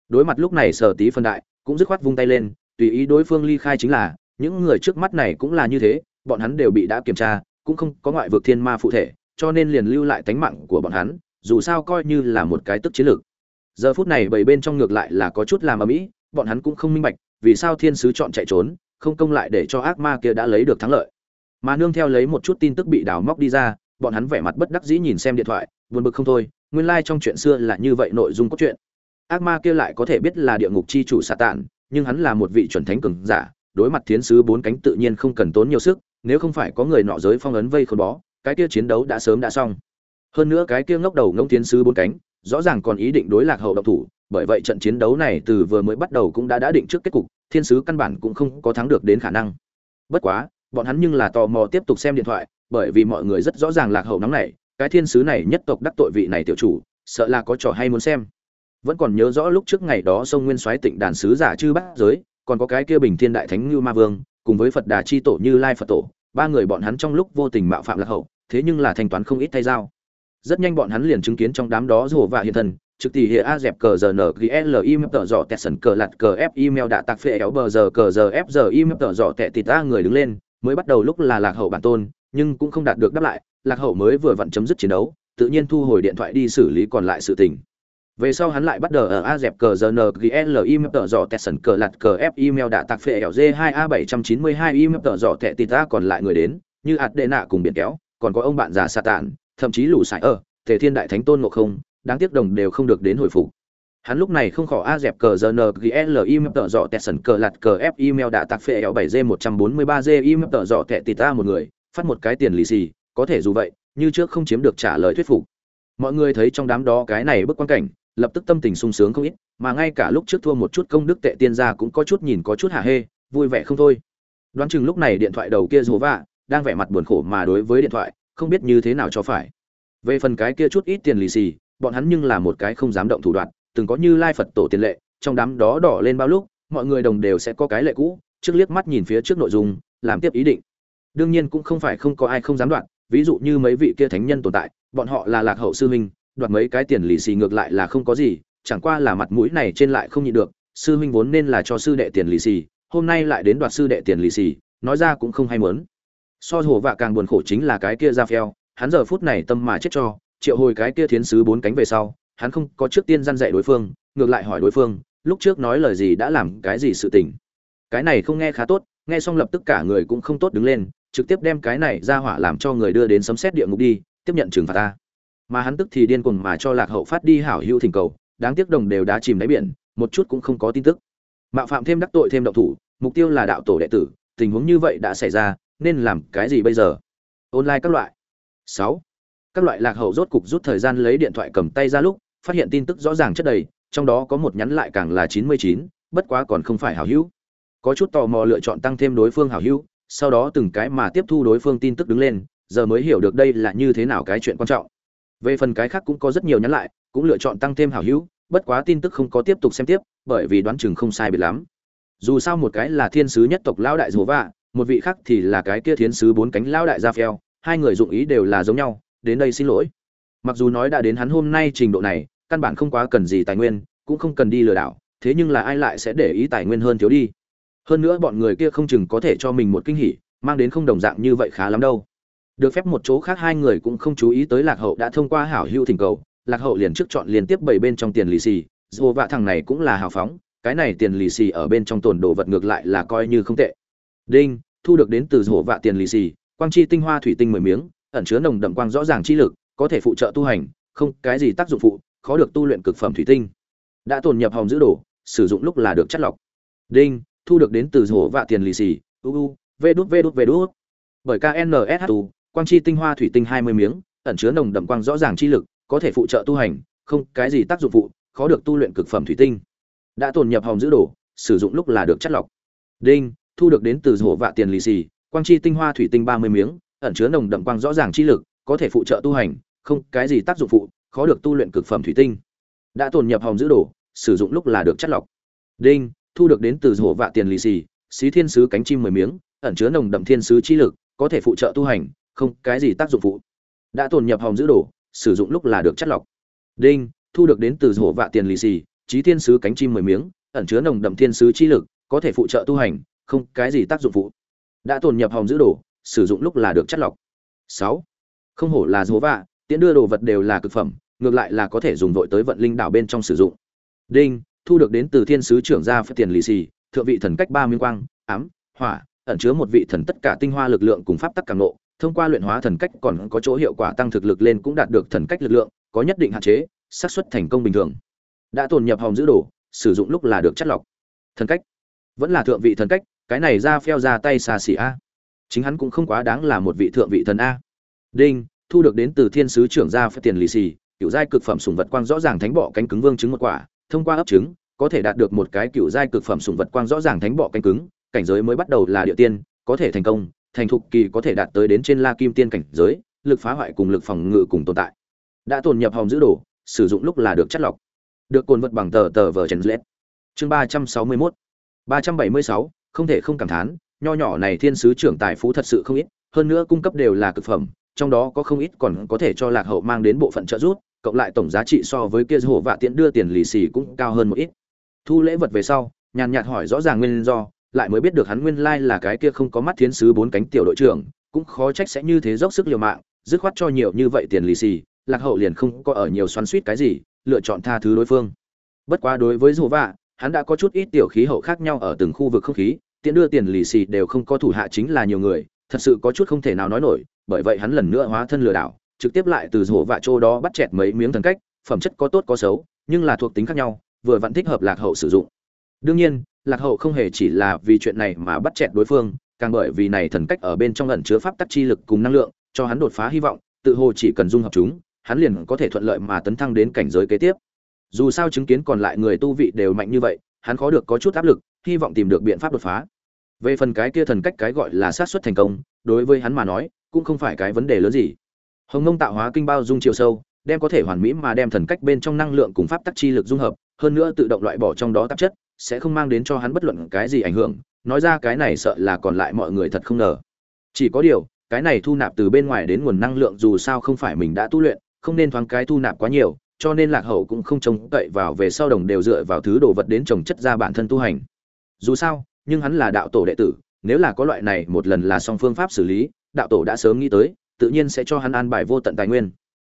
Đối mặt lúc này sở tí phân đại, cũng dứt khoát vung tay lên, tùy ý đối phương ly khai chính là, những người trước mắt này cũng là như thế, bọn hắn đều bị đã kiểm tra, cũng không có ngoại vực thiên ma phụ thể, cho nên liền lưu lại tánh mạng của bọn hắn, dù sao coi như là một cái tức chiến lược. Giờ phút này bảy bên trong ngược lại là có chút làm ở mỹ bọn hắn cũng không minh bạch, vì sao thiên sứ chọn chạy trốn, không công lại để cho ác ma kia đã lấy được thắng lợi. Mà nương theo lấy một chút tin tức bị đào móc đi ra, bọn hắn vẻ mặt bất đắc dĩ nhìn xem điện thoại, buồn bực không thôi, nguyên lai trong chuyện xưa là như vậy nội dung cốt truyện. Ác ma kia lại có thể biết là địa ngục chi chủ xạ tản nhưng hắn là một vị chuẩn thánh cường giả, đối mặt thiến sứ bốn cánh tự nhiên không cần tốn nhiều sức, nếu không phải có người nọ giới phong ấn vây khốn bó, cái kia chiến đấu đã sớm đã xong. Hơn nữa cái kia ngốc đầu ngông thiến sứ bốn cánh, rõ ràng còn ý định đối lạc hậu độc thủ bởi vậy trận chiến đấu này từ vừa mới bắt đầu cũng đã đã định trước kết cục, thiên sứ căn bản cũng không có thắng được đến khả năng. Bất quá, bọn hắn nhưng là tò mò tiếp tục xem điện thoại, bởi vì mọi người rất rõ ràng lạc hậu nóng này, cái thiên sứ này nhất tộc đắc tội vị này tiểu chủ, sợ là có trò hay muốn xem. Vẫn còn nhớ rõ lúc trước ngày đó sông nguyên soái tịnh đàn sứ giả chư bát giới, còn có cái kia bình thiên đại thánh như ma vương, cùng với phật đà chi tổ như lai phật tổ, ba người bọn hắn trong lúc vô tình mạo phạm lạc hậu, thế nhưng là thanh toán không ít thay dao rất nhanh bọn hắn liền chứng kiến trong đám đó rồ và hiện thần trực tỷ hệ a dẹp cờ giờ n g l im tợ dọ tẹt sần cờ lặt cờ f email đã tạc phệ éo bờ giờ cờ giờ f giờ im tợ dọ tẹt tịt ta người đứng lên, mới bắt đầu lúc là lạc hậu bản tôn, nhưng cũng không đạt được đáp lại, lạc hậu mới vừa vặn chấm dứt chiến đấu, tự nhiên thu hồi điện thoại đi xử lý còn lại sự tình. Về sau hắn lại bắt đầu ở a dẹp cờ giờ n g l im tợ dọ tẹt sần cờ lặt cờ f email đã tạc phệ éo g hai a 792 im tợ dọ tẹt tịt ta còn lại người đến, như ạt đệ nạ cùng biển kéo, còn có ông bạn già sa tản thậm chí lũ sải ở thể thiên đại thánh tôn ngộ không đáng tiếc đồng đều không được đến hồi phục. Hắn lúc này không khỏi a dẹp cờ giờ n g l im tợ dọ tẹt sần cờ lặt cờ f email đã tạc phệ éo 7 g 143 g im tợ dọ tẹt tịt ta một người, phát một cái tiền lì xì, có thể dù vậy, như trước không chiếm được trả lời thuyết phục. Mọi người thấy trong đám đó cái này bức quan cảnh, lập tức tâm tình sung sướng không ít, mà ngay cả lúc trước thua một chút công đức tệ tiên gia cũng có chút nhìn có chút hả hê, vui vẻ không thôi. Đoán chừng lúc này điện thoại đầu kia rồ vạ, đang vẻ mặt buồn khổ mà đối với điện thoại, không biết như thế nào cho phải. Về phần cái kia chút ít tiền lì xì bọn hắn nhưng là một cái không dám động thủ đoạn, từng có như lai phật tổ tiền lệ, trong đám đó đỏ lên bao lúc, mọi người đồng đều sẽ có cái lệ cũ, trước liếc mắt nhìn phía trước nội dung, làm tiếp ý định. Đương nhiên cũng không phải không có ai không dám đoạn ví dụ như mấy vị kia thánh nhân tồn tại, bọn họ là lạc hậu sư huynh, đoạt mấy cái tiền lì xì ngược lại là không có gì, chẳng qua là mặt mũi này trên lại không nhịn được, sư huynh vốn nên là cho sư đệ tiền lì xì, hôm nay lại đến đoạt sư đệ tiền lì xì, nói ra cũng không hay mớn so hồ vạ càng buồn khổ chính là cái kia ra phèo, hắn giờ phút này tâm mà chết cho triệu hồi cái kia thiến sứ bốn cánh về sau, hắn không có trước tiên răn dạy đối phương, ngược lại hỏi đối phương, lúc trước nói lời gì đã làm cái gì sự tình. Cái này không nghe khá tốt, nghe xong lập tức cả người cũng không tốt đứng lên, trực tiếp đem cái này ra hỏa làm cho người đưa đến sấm xét địa ngục đi, tiếp nhận trừng phạt ta. Mà hắn tức thì điên cuồng mà cho lạc hậu phát đi hảo hữu thỉnh cầu, đáng tiếc đồng đều đã chìm đáy biển, một chút cũng không có tin tức. Mạo phạm thêm đắc tội thêm động thủ, mục tiêu là đạo tổ đệ tử, tình huống như vậy đã xảy ra, nên làm cái gì bây giờ? Online các loại. Sáu các loại lạc hậu rốt cục rút thời gian lấy điện thoại cầm tay ra lúc, phát hiện tin tức rõ ràng chất đầy, trong đó có một nhắn lại càng là chín mươi chín, bất quá còn không phải hảo hữu. Có chút tò mò lựa chọn tăng thêm đối phương hảo hữu, sau đó từng cái mà tiếp thu đối phương tin tức đứng lên, giờ mới hiểu được đây là như thế nào cái chuyện quan trọng. Về phần cái khác cũng có rất nhiều nhắn lại, cũng lựa chọn tăng thêm hảo hữu, bất quá tin tức không có tiếp tục xem tiếp, bởi vì đoán chừng không sai biệt lắm. Dù sao một cái là thiên sứ nhất tộc lão đại dù vạ, một vị khác thì là cái kia thiên sứ bốn cánh lão đại gia phèo, hai người dụng ý đều là giống nhau đến đây xin lỗi. Mặc dù nói đã đến hắn hôm nay trình độ này, căn bản không quá cần gì tài nguyên, cũng không cần đi lừa đảo, thế nhưng là ai lại sẽ để ý tài nguyên hơn thiếu đi? Hơn nữa bọn người kia không chừng có thể cho mình một kinh hỉ, mang đến không đồng dạng như vậy khá lắm đâu. Được phép một chỗ khác hai người cũng không chú ý tới lạc hậu đã thông qua hảo hữu thỉnh cầu, lạc hậu liền trước chọn liên tiếp bảy bên trong tiền lì xì, dù vạ thằng này cũng là hào phóng, cái này tiền lì xì ở bên trong tồn đồ vật ngược lại là coi như không tệ. Đinh, thu được đến từ rổ vạ tiền lì xì, quang chi tinh hoa thủy tinh mười miếng ẩn chứa nồng đậm quang rõ ràng chi lực có thể phụ trợ tu hành không cái gì tác dụng phụ khó được tu luyện cực phẩm thủy tinh. Đã tồn nhập hồng giữ đồ sử dụng lúc là được chất lọc. Đinh thu được đến từ rổ vạ tiền lì xì uu vê đút vê đút vê đút. Bởi KNSH, quang chi tinh hoa thủy tinh hai mươi miếng ẩn chứa nồng đậm quang rõ ràng chi lực có thể phụ trợ tu hành không cái gì tác dụng phụ khó được tu luyện cực phẩm thủy tinh. Đã tồn nhập hồng giữ đồ sử dụng lúc là được chất lọc. Đinh thu được đến từ rổ vạ tiền lì xì quang chi tinh hoa thủy tinh ba mươi miếng ẩn chứa nồng đậm quang rõ ràng chi lực, có thể phụ trợ tu hành, không, cái gì tác dụng phụ, khó được tu luyện cực phẩm thủy tinh. Đã tồn nhập hòm giữ đồ, sử dụng lúc là được chất lọc. Đinh, thu được đến từ hộ vạ tiền lì xì, xí thiên sứ cánh chim mười miếng, ẩn chứa nồng đậm thiên sứ chi lực, có thể phụ trợ tu hành, không, cái gì tác dụng phụ. Đã tồn nhập hòm giữ đồ, sử dụng lúc là được chất lọc. Đinh, thu được đến từ hộ vạ tiền lì xì, chí thiên sứ cánh chim mười miếng, ẩn chứa nồng đậm thiên sứ chi lực, có thể phụ trợ tu hành, không, cái gì tác dụng phụ. Đã tồn nhập hòm giữ đồ sử dụng lúc là được chất lọc. Sáu, không hổ là rổ vạ, tiễn đưa đồ vật đều là cực phẩm, ngược lại là có thể dùng vội tới vận linh đảo bên trong sử dụng. Đinh, thu được đến từ thiên sứ trưởng gia phải tiền lì xì, thượng vị thần cách ba miếng quang, ám, hỏa, ẩn chứa một vị thần tất cả tinh hoa lực lượng cùng pháp tắc càng nộ thông qua luyện hóa thần cách còn có chỗ hiệu quả tăng thực lực lên cũng đạt được thần cách lực lượng, có nhất định hạn chế, xác suất thành công bình thường. Đã tồn nhập hồng giữ đồ, sử dụng lúc là được chất lọc. Thần cách. Vẫn là thượng vị thần cách, cái này ra phèo ra tay xa xỉ a chính hắn cũng không quá đáng là một vị thượng vị thần a. Đinh, thu được đến từ thiên sứ trưởng gia phải tiền lì xì, cựu giai cực phẩm sùng vật quang rõ ràng thánh bọ cánh cứng vương trứng một quả, thông qua ấp trứng có thể đạt được một cái cựu giai cực phẩm sùng vật quang rõ ràng thánh bọ cánh cứng, cảnh giới mới bắt đầu là địa tiên, có thể thành công, thành thục kỳ có thể đạt tới đến trên la kim tiên cảnh giới, lực phá hoại cùng lực phòng ngự cùng tồn tại. Đã tồn nhập hòm giữ đồ, sử dụng lúc là được chất lọc. Được cồn vật bằng tờ tờ vờ trần lết. Chương ba trăm sáu mươi mốt. Ba trăm bảy mươi sáu, không thể không cảm thán nho nhỏ này thiên sứ trưởng tài phú thật sự không ít, hơn nữa cung cấp đều là cực phẩm, trong đó có không ít còn có thể cho lạc hậu mang đến bộ phận trợ giúp, cộng lại tổng giá trị so với kia hộ vạ tiện đưa tiền lì xì cũng cao hơn một ít. Thu lễ vật về sau, nhàn nhạt hỏi rõ ràng nguyên do, lại mới biết được hắn nguyên lai là cái kia không có mắt thiên sứ bốn cánh tiểu đội trưởng, cũng khó trách sẽ như thế dốc sức liều mạng, dứt khoát cho nhiều như vậy tiền lì xì, lạc hậu liền không có ở nhiều xoắn xuýt cái gì, lựa chọn tha thứ đối phương. Bất quá đối với dù vạ, hắn đã có chút ít tiểu khí hậu khác nhau ở từng khu vực không khí tiện đưa tiền lì xì đều không có thủ hạ chính là nhiều người, thật sự có chút không thể nào nói nổi, bởi vậy hắn lần nữa hóa thân lừa đảo, trực tiếp lại từ rổ vạ chỗ đó bắt chẹt mấy miếng thần cách, phẩm chất có tốt có xấu, nhưng là thuộc tính khác nhau, vừa vẫn thích hợp lạc hậu sử dụng. Đương nhiên, lạc hậu không hề chỉ là vì chuyện này mà bắt chẹt đối phương, càng bởi vì này thần cách ở bên trong ẩn chứa pháp tắc chi lực cùng năng lượng, cho hắn đột phá hy vọng, tự hồ chỉ cần dung hợp chúng, hắn liền có thể thuận lợi mà tấn thăng đến cảnh giới kế tiếp. Dù sao chứng kiến còn lại người tu vị đều mạnh như vậy hắn khó được có chút áp lực, hy vọng tìm được biện pháp đột phá. Về phần cái kia thần cách cái gọi là sát xuất thành công, đối với hắn mà nói, cũng không phải cái vấn đề lớn gì. Hồng nông tạo hóa kinh bao dung chiều sâu, đem có thể hoàn mỹ mà đem thần cách bên trong năng lượng cùng pháp tắc chi lực dung hợp, hơn nữa tự động loại bỏ trong đó tạp chất, sẽ không mang đến cho hắn bất luận cái gì ảnh hưởng, nói ra cái này sợ là còn lại mọi người thật không ngờ. Chỉ có điều, cái này thu nạp từ bên ngoài đến nguồn năng lượng dù sao không phải mình đã tu luyện, không nên thoáng cái thu nạp quá nhiều cho nên lạc hậu cũng không trông cậy vào về sau đồng đều dựa vào thứ đồ vật đến trồng chất ra bản thân tu hành. Dù sao, nhưng hắn là đạo tổ đệ tử, nếu là có loại này một lần là xong phương pháp xử lý, đạo tổ đã sớm nghĩ tới, tự nhiên sẽ cho hắn an bài vô tận tài nguyên.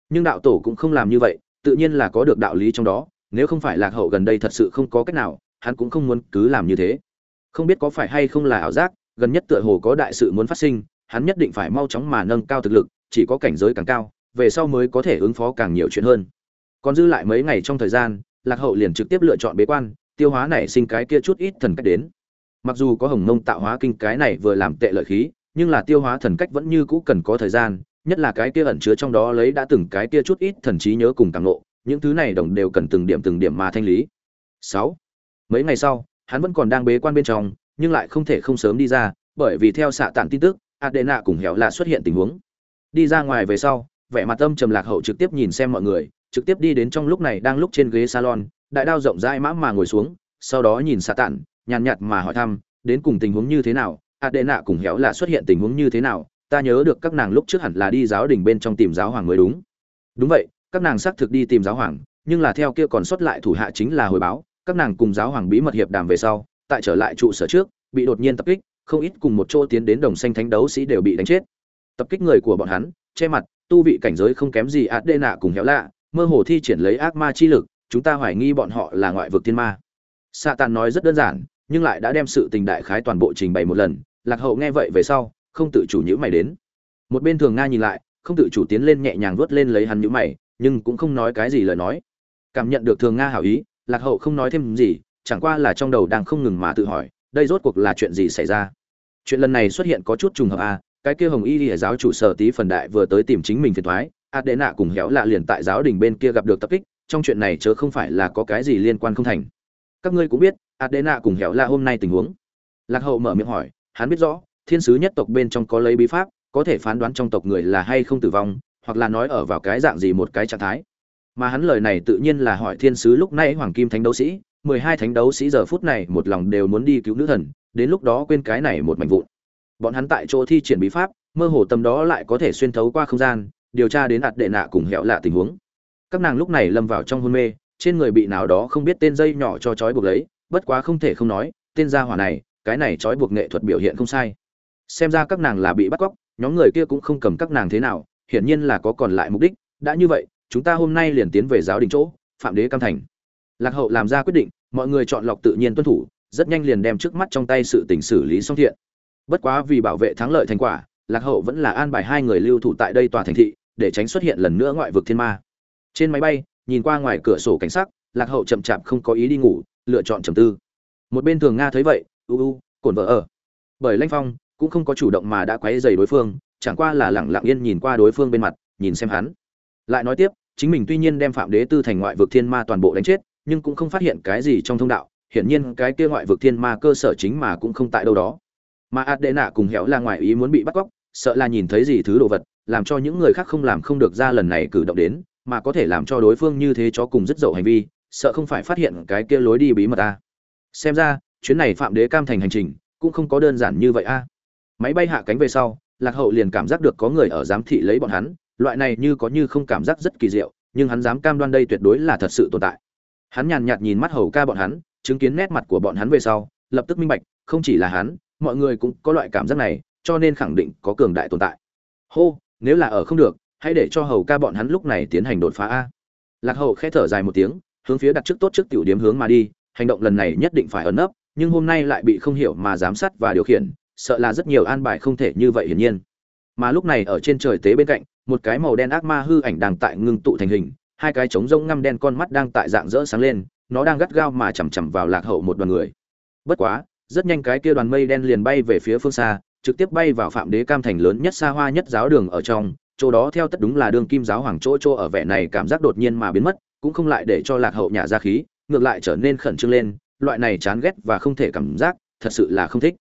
Nhưng đạo tổ cũng không làm như vậy, tự nhiên là có được đạo lý trong đó, nếu không phải lạc hậu gần đây thật sự không có cách nào, hắn cũng không muốn cứ làm như thế. Không biết có phải hay không là ảo giác, gần nhất tựa hồ có đại sự muốn phát sinh, hắn nhất định phải mau chóng mà nâng cao thực lực, chỉ có cảnh giới càng cao, về sau mới có thể ứng phó càng nhiều chuyện hơn còn dư lại mấy ngày trong thời gian, lạc hậu liền trực tiếp lựa chọn bế quan, tiêu hóa nảy sinh cái kia chút ít thần cách đến. Mặc dù có hồng mông tạo hóa kinh cái này vừa làm tệ lợi khí, nhưng là tiêu hóa thần cách vẫn như cũ cần có thời gian, nhất là cái kia ẩn chứa trong đó lấy đã từng cái kia chút ít thần trí nhớ cùng tàng lộ những thứ này đồng đều cần từng điểm từng điểm mà thanh lý. Sáu. Mấy ngày sau, hắn vẫn còn đang bế quan bên trong, nhưng lại không thể không sớm đi ra, bởi vì theo xạ tản tin tức, adena cùng hẻo lạ xuất hiện tình huống. Đi ra ngoài về sau, vẻ mặt âm trầm lạc hậu trực tiếp nhìn xem mọi người trực tiếp đi đến trong lúc này đang lúc trên ghế salon, đại đao rộng rãi mã mà ngồi xuống, sau đó nhìn xạ tản, nhàn nhạt mà hỏi thăm, đến cùng tình huống như thế nào, adena cùng hẻo lạ xuất hiện tình huống như thế nào, ta nhớ được các nàng lúc trước hẳn là đi giáo đình bên trong tìm giáo hoàng mới đúng. Đúng vậy, các nàng xác thực đi tìm giáo hoàng, nhưng là theo kia còn sót lại thủ hạ chính là hồi báo, các nàng cùng giáo hoàng bí mật hiệp đàm về sau, tại trở lại trụ sở trước, bị đột nhiên tập kích, không ít cùng một chỗ tiến đến đồng xanh thánh đấu sĩ đều bị đánh chết. Tập kích người của bọn hắn, che mặt, tu vị cảnh giới không kém gì ạt đê nạ cùng héo lạ mơ hồ thi triển lấy ác ma chi lực, chúng ta hoài nghi bọn họ là ngoại vực thiên ma. Sa tàn nói rất đơn giản, nhưng lại đã đem sự tình đại khái toàn bộ trình bày một lần. Lạc hậu nghe vậy về sau, không tự chủ nhữ mày đến. Một bên thường nga nhìn lại, không tự chủ tiến lên nhẹ nhàng vuốt lên lấy hắn nhữ mày, nhưng cũng không nói cái gì lời nói. Cảm nhận được thường nga hảo ý, lạc hậu không nói thêm gì, chẳng qua là trong đầu đang không ngừng mà tự hỏi, đây rốt cuộc là chuyện gì xảy ra? Chuyện lần này xuất hiện có chút trùng hợp à cái kia hồng y lìa giáo chủ sở tí phần đại vừa tới tìm chính mình phiền thoái ạt đệ nạ cùng héo lạ liền tại giáo đình bên kia gặp được tập kích, trong chuyện này chớ không phải là có cái gì liên quan không thành. Các ngươi cũng biết ạt đệ nạ cùng héo lạ hôm nay tình huống. Lạc hậu mở miệng hỏi, hắn biết rõ, thiên sứ nhất tộc bên trong có lấy bí pháp, có thể phán đoán trong tộc người là hay không tử vong, hoặc là nói ở vào cái dạng gì một cái trạng thái. Mà hắn lời này tự nhiên là hỏi thiên sứ lúc nãy hoàng kim thánh đấu sĩ, mười hai thánh đấu sĩ giờ phút này một lòng đều muốn đi cứu nữ thần, đến lúc đó quên cái này một mảnh vụn. Bọn hắn tại chỗ thi triển bí pháp, mơ hồ tâm đó lại có thể xuyên thấu qua không gian điều tra đến ạt đệ nạ cùng hẹo lạ tình huống. Các nàng lúc này lâm vào trong hôn mê, trên người bị nào đó không biết tên dây nhỏ cho trói buộc lấy, bất quá không thể không nói, tên gia hỏa này, cái này trói buộc nghệ thuật biểu hiện không sai. Xem ra các nàng là bị bắt cóc, nhóm người kia cũng không cầm các nàng thế nào, hiển nhiên là có còn lại mục đích. Đã như vậy, chúng ta hôm nay liền tiến về giáo đình chỗ, phạm đế cam thành. Lạc hậu làm ra quyết định, mọi người chọn lọc tự nhiên tuân thủ, rất nhanh liền đem trước mắt trong tay sự tình xử lý xong thiện. Bất quá vì bảo vệ thắng lợi thành quả, lạc hậu vẫn là an bài hai người lưu thủ tại đây tòa thành thị để tránh xuất hiện lần nữa ngoại vực thiên ma. Trên máy bay, nhìn qua ngoài cửa sổ cảnh sắc, lạc hậu chậm chạp không có ý đi ngủ, lựa chọn trầm tư. Một bên thường nga thấy vậy, u u cồn vợ ở. Bởi lanh phong cũng không có chủ động mà đã quấy dày đối phương, chẳng qua là lẳng lặng yên nhìn qua đối phương bên mặt, nhìn xem hắn. Lại nói tiếp, chính mình tuy nhiên đem phạm đế tư thành ngoại vực thiên ma toàn bộ đánh chết, nhưng cũng không phát hiện cái gì trong thông đạo, hiển nhiên cái kia ngoại vực thiên ma cơ sở chính mà cũng không tại đâu đó. Mà ạt đệ nạ cùng héo là ngoại ý muốn bị bắt cóc sợ là nhìn thấy gì thứ đồ vật, làm cho những người khác không làm không được ra lần này cử động đến, mà có thể làm cho đối phương như thế cho cùng rất dậu hành vi, sợ không phải phát hiện cái kia lối đi bí mật à? xem ra, chuyến này phạm đế cam thành hành trình, cũng không có đơn giản như vậy a máy bay hạ cánh về sau, lạc hậu liền cảm giác được có người ở giám thị lấy bọn hắn, loại này như có như không cảm giác rất kỳ diệu, nhưng hắn dám cam đoan đây tuyệt đối là thật sự tồn tại hắn nhàn nhạt nhìn mắt hầu ca bọn hắn, chứng kiến nét mặt của bọn hắn về sau, lập tức minh bạch, không chỉ là hắn, mọi người cũng có loại cảm giác này cho nên khẳng định có cường đại tồn tại. Hô, nếu là ở không được, hãy để cho hầu ca bọn hắn lúc này tiến hành đột phá a. Lạc hậu khẽ thở dài một tiếng, hướng phía đặt trước tốt trước tiểu điểm hướng mà đi, hành động lần này nhất định phải ẩn nấp, nhưng hôm nay lại bị không hiểu mà giám sát và điều khiển, sợ là rất nhiều an bài không thể như vậy hiển nhiên. Mà lúc này ở trên trời tế bên cạnh, một cái màu đen ác ma hư ảnh đang tại ngưng tụ thành hình, hai cái trống rông ngăm đen con mắt đang tại dạng rỡ sáng lên, nó đang gắt gao mà chằm chằm vào lạc hậu một đoàn người. Bất quá, rất nhanh cái kia đoàn mây đen liền bay về phía phương xa trực tiếp bay vào phạm đế cam thành lớn nhất xa hoa nhất giáo đường ở trong, chỗ đó theo tất đúng là đường kim giáo hoàng chỗ chỗ ở vẻ này cảm giác đột nhiên mà biến mất, cũng không lại để cho lạc hậu nhà ra khí, ngược lại trở nên khẩn trương lên, loại này chán ghét và không thể cảm giác, thật sự là không thích.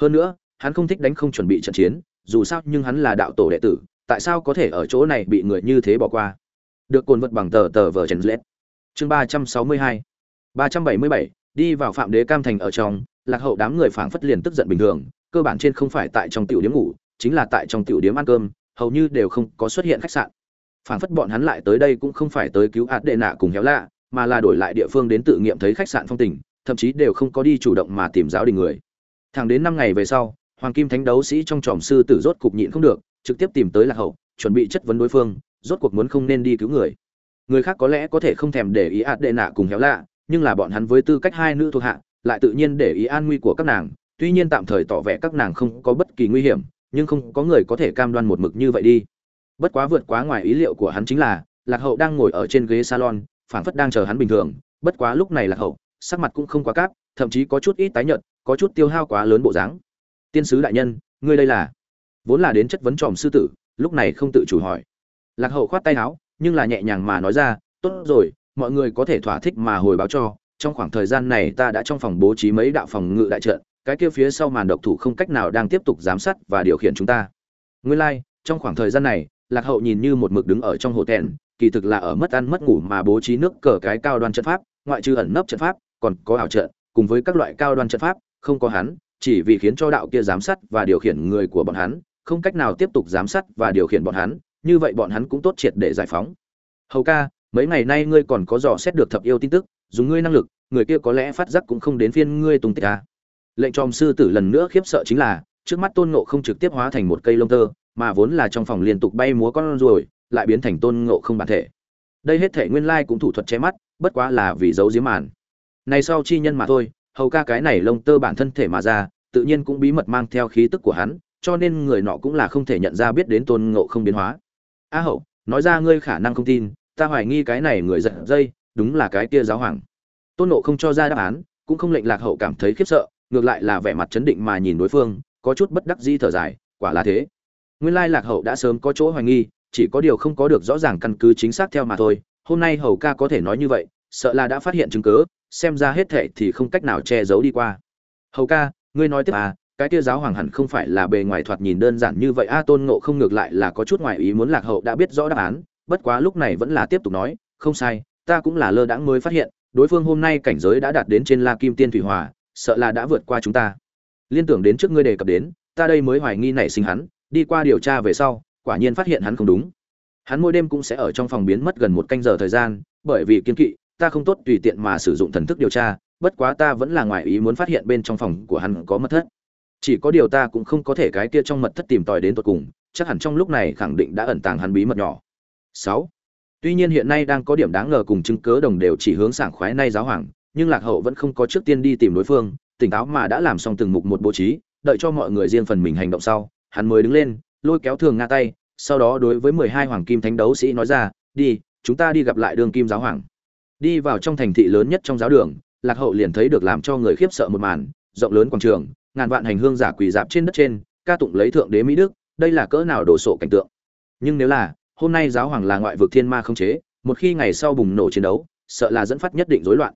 Hơn nữa, hắn không thích đánh không chuẩn bị trận chiến, dù sao nhưng hắn là đạo tổ đệ tử, tại sao có thể ở chỗ này bị người như thế bỏ qua? Được cồn vật bằng tờ tờ vờ trần lết chương ba trăm sáu mươi hai. Ba trăm bảy mươi bảy, đi vào phạm đế cam thành ở trong, lạc hậu đám người phảng phất liền tức giận bình thường cơ bản trên không phải tại trong tiểu điểm ngủ, chính là tại trong tiểu điểm ăn cơm, hầu như đều không có xuất hiện khách sạn. Phảng phất bọn hắn lại tới đây cũng không phải tới cứu ạt đệ nạ cùng héo lạ, mà là đổi lại địa phương đến tự nghiệm thấy khách sạn phong tình, thậm chí đều không có đi chủ động mà tìm giáo đình người. Thẳng đến năm ngày về sau, hoàng kim thánh đấu sĩ trong tròm sư tử rốt cục nhịn không được, trực tiếp tìm tới lạc hậu, chuẩn bị chất vấn đối phương, rốt cuộc muốn không nên đi cứu người. Người khác có lẽ có thể không thèm để ý ạt đệ nạ cùng héo lạ, nhưng là bọn hắn với tư cách hai nữ thuộc hạ, lại tự nhiên để ý an nguy của các nàng tuy nhiên tạm thời tỏ vẻ các nàng không có bất kỳ nguy hiểm, nhưng không có người có thể cam đoan một mực như vậy đi. Bất quá vượt quá ngoài ý liệu của hắn chính là, lạc hậu đang ngồi ở trên ghế salon, phảng phất đang chờ hắn bình thường. Bất quá lúc này lạc hậu, sắc mặt cũng không quá cáp, thậm chí có chút ít tái nhợt, có chút tiêu hao quá lớn bộ dáng. Tiên sứ đại nhân, ngươi đây là? Vốn là đến chất vấn tròm sư tử, lúc này không tự chủ hỏi. Lạc hậu khoát tay áo, nhưng là nhẹ nhàng mà nói ra, tốt rồi, mọi người có thể thỏa thích mà hồi báo cho. Trong khoảng thời gian này ta đã trong phòng bố trí mấy đạo phòng ngự đại trận cái kia phía sau màn độc thủ không cách nào đang tiếp tục giám sát và điều khiển chúng ta nguyên lai like, trong khoảng thời gian này lạc hậu nhìn như một mực đứng ở trong hồ tèn kỳ thực là ở mất ăn mất ngủ mà bố trí nước cờ cái cao đoan trận pháp ngoại trừ ẩn nấp trận pháp còn có ảo trận cùng với các loại cao đoan trận pháp không có hắn chỉ vì khiến cho đạo kia giám sát và điều khiển người của bọn hắn không cách nào tiếp tục giám sát và điều khiển bọn hắn như vậy bọn hắn cũng tốt triệt để giải phóng hầu ca mấy ngày nay ngươi còn có dò xét được thập yêu tin tức dùng ngươi năng lực người kia có lẽ phát giác cũng không đến phiên ngươi tung tích à? Lệnh tròm sư tử lần nữa khiếp sợ chính là, trước mắt tôn ngộ không trực tiếp hóa thành một cây lông tơ, mà vốn là trong phòng liên tục bay múa con ruồi, lại biến thành tôn ngộ không bản thể. Đây hết thể nguyên lai cũng thủ thuật che mắt, bất quá là vì giấu giếm màn. Này sau chi nhân mà thôi, hầu ca cái này lông tơ bản thân thể mà ra, tự nhiên cũng bí mật mang theo khí tức của hắn, cho nên người nọ cũng là không thể nhận ra biết đến tôn ngộ không biến hóa. A hậu, nói ra ngươi khả năng không tin, ta hoài nghi cái này người giật dây, đúng là cái kia giáo hoàng. Tôn ngộ không cho ra đáp án, cũng không lệnh lạc hậu cảm thấy khiếp sợ ngược lại là vẻ mặt chấn định mà nhìn đối phương, có chút bất đắc dĩ thở dài, quả là thế. Nguyên lai lạc hậu đã sớm có chỗ hoài nghi, chỉ có điều không có được rõ ràng căn cứ chính xác theo mà thôi. Hôm nay hầu ca có thể nói như vậy, sợ là đã phát hiện chứng cứ, xem ra hết thệ thì không cách nào che giấu đi qua. Hầu ca, ngươi nói tiếp à cái kia giáo hoàng hẳn không phải là bề ngoài thoạt nhìn đơn giản như vậy. A, tôn ngộ không ngược lại là có chút ngoại ý muốn lạc hậu đã biết rõ đáp án, bất quá lúc này vẫn là tiếp tục nói, không sai, ta cũng là lơ đãng mới phát hiện, đối phương hôm nay cảnh giới đã đạt đến trên la kim tiên thủy hòa sợ là đã vượt qua chúng ta. Liên tưởng đến trước ngươi đề cập đến, ta đây mới hoài nghi nảy sinh hắn, đi qua điều tra về sau, quả nhiên phát hiện hắn không đúng. Hắn mỗi đêm cũng sẽ ở trong phòng biến mất gần một canh giờ thời gian, bởi vì kiên kỵ, ta không tốt tùy tiện mà sử dụng thần thức điều tra, bất quá ta vẫn là ngoài ý muốn phát hiện bên trong phòng của hắn có mật thất. Chỉ có điều ta cũng không có thể cái kia trong mật thất tìm tòi đến tột cùng, chắc hẳn trong lúc này khẳng định đã ẩn tàng hắn bí mật nhỏ. Sáu. Tuy nhiên hiện nay đang có điểm đáng ngờ cùng chứng cớ đồng đều chỉ hướng sảng khoái nay giáo hoàng nhưng lạc hậu vẫn không có trước tiên đi tìm đối phương, tỉnh táo mà đã làm xong từng mục một bố trí, đợi cho mọi người riêng phần mình hành động sau, hắn mới đứng lên, lôi kéo thường nga tay, sau đó đối với mười hai hoàng kim thánh đấu sĩ nói ra, đi, chúng ta đi gặp lại đường kim giáo hoàng. Đi vào trong thành thị lớn nhất trong giáo đường, lạc hậu liền thấy được làm cho người khiếp sợ một màn, rộng lớn quảng trường, ngàn vạn hành hương giả quỳ dạp trên đất trên, ca tụng lấy thượng đế mỹ đức, đây là cỡ nào đổ sộ cảnh tượng. Nhưng nếu là, hôm nay giáo hoàng là ngoại vực thiên ma không chế, một khi ngày sau bùng nổ chiến đấu, sợ là dẫn phát nhất định rối loạn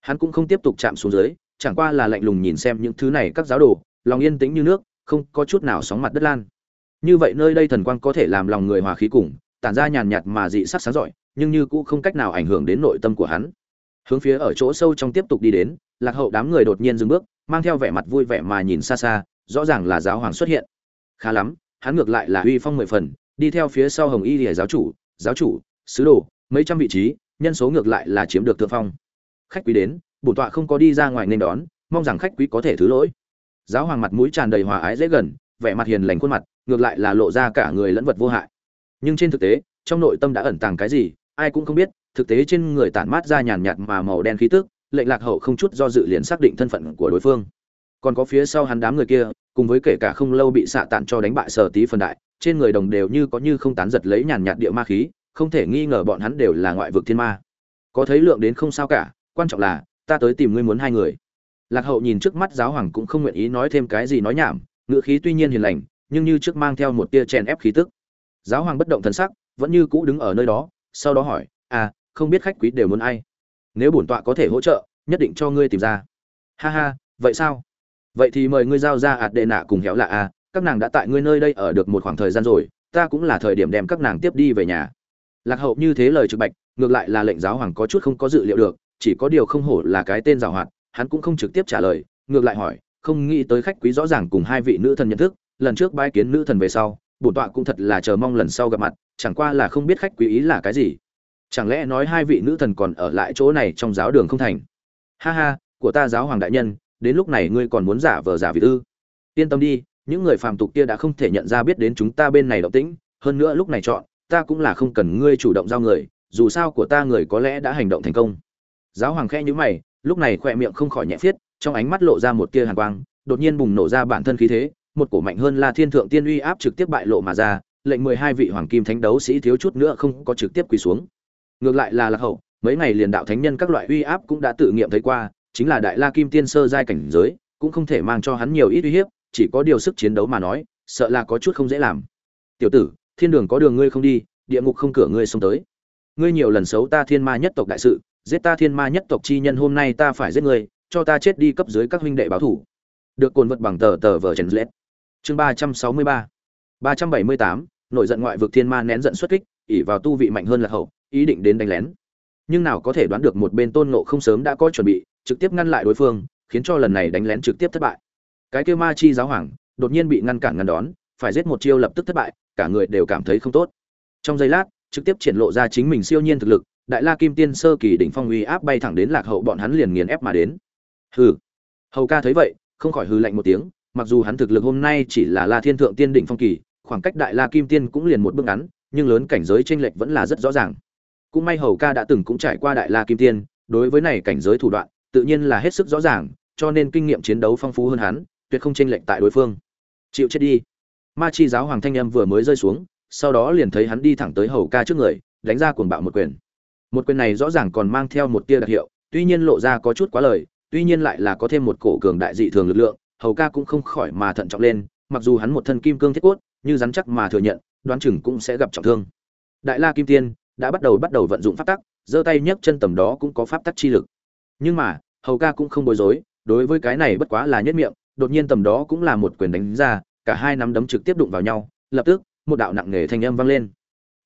hắn cũng không tiếp tục chạm xuống dưới, chẳng qua là lạnh lùng nhìn xem những thứ này các giáo đồ, lòng yên tĩnh như nước, không có chút nào sóng mặt đất lan. Như vậy nơi đây thần quang có thể làm lòng người hòa khí cùng, tản ra nhàn nhạt mà dị sắc sáng giỏi nhưng như cũng không cách nào ảnh hưởng đến nội tâm của hắn. Hướng phía ở chỗ sâu trong tiếp tục đi đến, lạc hậu đám người đột nhiên dừng bước, mang theo vẻ mặt vui vẻ mà nhìn xa xa, rõ ràng là giáo hoàng xuất hiện. Khá lắm, hắn ngược lại là uy phong mười phần, đi theo phía sau hồng y lìa giáo chủ giáo chủ, sứ đồ, mấy trăm vị trí, nhân số ngược lại là chiếm được thượng phong khách quý đến, bổn tọa không có đi ra ngoài nên đón, mong rằng khách quý có thể thứ lỗi. Giáo hoàng mặt mũi tràn đầy hòa ái dễ gần, vẻ mặt hiền lành khuôn mặt, ngược lại là lộ ra cả người lẫn vật vô hại. Nhưng trên thực tế, trong nội tâm đã ẩn tàng cái gì, ai cũng không biết, thực tế trên người tản mát ra nhàn nhạt mà màu đen khí tức, lệnh lạc hậu không chút do dự liền xác định thân phận của đối phương. Còn có phía sau hắn đám người kia, cùng với kể cả không lâu bị xạ tạn cho đánh bại sở tí phần đại, trên người đồng đều như có như không tán giật lấy nhàn nhạt địa ma khí, không thể nghi ngờ bọn hắn đều là ngoại vực thiên ma. Có thấy lượng đến không sao cả quan trọng là, ta tới tìm ngươi muốn hai người. Lạc hậu nhìn trước mắt giáo hoàng cũng không nguyện ý nói thêm cái gì nói nhảm, ngữ khí tuy nhiên hiền lành, nhưng như trước mang theo một tia chèn ép khí tức. Giáo hoàng bất động thần sắc, vẫn như cũ đứng ở nơi đó, sau đó hỏi à không biết khách quý đều muốn ai? Nếu bổn tọa có thể hỗ trợ, nhất định cho ngươi tìm ra. Ha ha, vậy sao? Vậy thì mời ngươi giao ra ạt đệ nạ cùng héo lạ à các nàng đã tại ngươi nơi đây ở được một khoảng thời gian rồi, ta cũng là thời điểm đem các nàng tiếp đi về nhà. Lạc hậu như thế lời trực bạch, ngược lại là lệnh giáo hoàng có chút không có dự liệu được chỉ có điều không hổ là cái tên giàu hoạt, hắn cũng không trực tiếp trả lời, ngược lại hỏi, không nghĩ tới khách quý rõ ràng cùng hai vị nữ thần nhận thức, lần trước bái kiến nữ thần về sau, bổn tọa cũng thật là chờ mong lần sau gặp mặt, chẳng qua là không biết khách quý ý là cái gì. Chẳng lẽ nói hai vị nữ thần còn ở lại chỗ này trong giáo đường không thành? Ha ha, của ta giáo hoàng đại nhân, đến lúc này ngươi còn muốn giả vờ giả vị ư? Yên tâm đi, những người phàm tục kia đã không thể nhận ra biết đến chúng ta bên này động tĩnh, hơn nữa lúc này chọn, ta cũng là không cần ngươi chủ động giao người, dù sao của ta người có lẽ đã hành động thành công giáo hoàng Khe nhíu mày, lúc này khỏe miệng không khỏi nhẹ phiết, trong ánh mắt lộ ra một tia hàn quang, đột nhiên bùng nổ ra bản thân khí thế, một cổ mạnh hơn la thiên thượng tiên uy áp trực tiếp bại lộ mà ra, lệnh mười hai vị hoàng kim thánh đấu sĩ thiếu chút nữa không có trực tiếp quỳ xuống. Ngược lại là lạc hậu, mấy ngày liền đạo thánh nhân các loại uy áp cũng đã tự nghiệm thấy qua, chính là đại la kim tiên sơ giai cảnh giới, cũng không thể mang cho hắn nhiều ít uy hiếp, chỉ có điều sức chiến đấu mà nói, sợ là có chút không dễ làm. Tiểu tử, thiên đường có đường ngươi không đi, địa ngục không cửa ngươi xông tới. Ngươi nhiều lần xấu ta thiên ma nhất tộc đại sự giết ta thiên ma nhất tộc chi nhân, hôm nay ta phải giết ngươi, cho ta chết đi cấp dưới các huynh đệ báo thủ. Được cồn vật bằng tờ tờ vở trần lết chương ba trăm sáu mươi ba. Ba trăm bảy mươi tám, nội giận ngoại vực thiên ma nén giận xuất kích ỉ vào tu vị mạnh hơn là hậu, ý định đến đánh lén. Nhưng nào có thể đoán được một bên tôn nộ không sớm đã có chuẩn bị, trực tiếp ngăn lại đối phương, khiến cho lần này đánh lén trực tiếp thất bại. Cái kêu ma chi giáo hoàng, đột nhiên bị ngăn cản ngăn đón, phải giết một chiêu lập tức thất bại, cả người đều cảm thấy không tốt. Trong giây lát, trực tiếp triển lộ ra chính mình siêu nhiên thực lực đại la kim tiên sơ kỳ đỉnh phong uy áp bay thẳng đến lạc hậu, bọn hắn liền nghiền ép mà đến. Hừ. Hầu ca thấy vậy, không khỏi hừ lạnh một tiếng, mặc dù hắn thực lực hôm nay chỉ là la thiên thượng tiên đỉnh phong kỳ, khoảng cách đại la kim tiên cũng liền một bước ngắn, nhưng lớn cảnh giới chênh lệch vẫn là rất rõ ràng. Cũng may hầu ca đã từng cũng trải qua đại la kim tiên, đối với này cảnh giới thủ đoạn, tự nhiên là hết sức rõ ràng, cho nên kinh nghiệm chiến đấu phong phú hơn hắn, tuyệt không chênh lệch tại đối phương. Chịu chết đi. Ma chi giáo hoàng thanh âm vừa mới rơi xuống, sau đó liền thấy hắn đi thẳng tới hầu ca trước người, đánh ra cuồng bạo một quyền một quyền này rõ ràng còn mang theo một tia đặc hiệu, tuy nhiên lộ ra có chút quá lời, tuy nhiên lại là có thêm một cổ cường đại dị thường lực lượng, hầu ca cũng không khỏi mà thận trọng lên, mặc dù hắn một thân kim cương thiết cốt, như rắn chắc mà thừa nhận, đoán chừng cũng sẽ gặp trọng thương. Đại la kim tiên đã bắt đầu bắt đầu vận dụng pháp tắc, giơ tay nhấc chân tầm đó cũng có pháp tắc chi lực. Nhưng mà, hầu ca cũng không bối rối, đối với cái này bất quá là nhất miệng, đột nhiên tầm đó cũng là một quyền đánh ra, cả hai nắm đấm trực tiếp đụng vào nhau, lập tức, một đạo nặng nề thanh âm vang lên.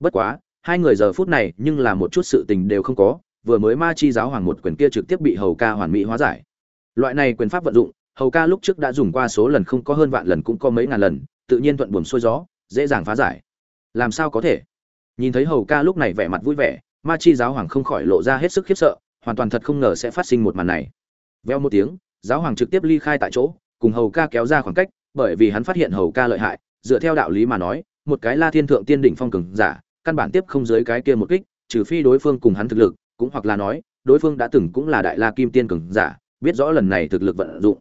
Bất quá hai người giờ phút này nhưng là một chút sự tình đều không có, vừa mới ma chi giáo hoàng một quyền kia trực tiếp bị hầu ca hoàn mỹ hóa giải. Loại này quyền pháp vận dụng, hầu ca lúc trước đã dùng qua số lần không có hơn vạn lần cũng có mấy ngàn lần, tự nhiên thuận buồm xuôi gió, dễ dàng phá giải. Làm sao có thể? Nhìn thấy hầu ca lúc này vẻ mặt vui vẻ, ma chi giáo hoàng không khỏi lộ ra hết sức khiếp sợ, hoàn toàn thật không ngờ sẽ phát sinh một màn này. Veo một tiếng, giáo hoàng trực tiếp ly khai tại chỗ, cùng hầu ca kéo ra khoảng cách, bởi vì hắn phát hiện hầu ca lợi hại, dựa theo đạo lý mà nói, một cái la thiên thượng tiên đỉnh phong cường giả căn bản tiếp không dưới cái kia một kích, trừ phi đối phương cùng hắn thực lực, cũng hoặc là nói, đối phương đã từng cũng là đại la kim tiên cường giả, biết rõ lần này thực lực vận dụng.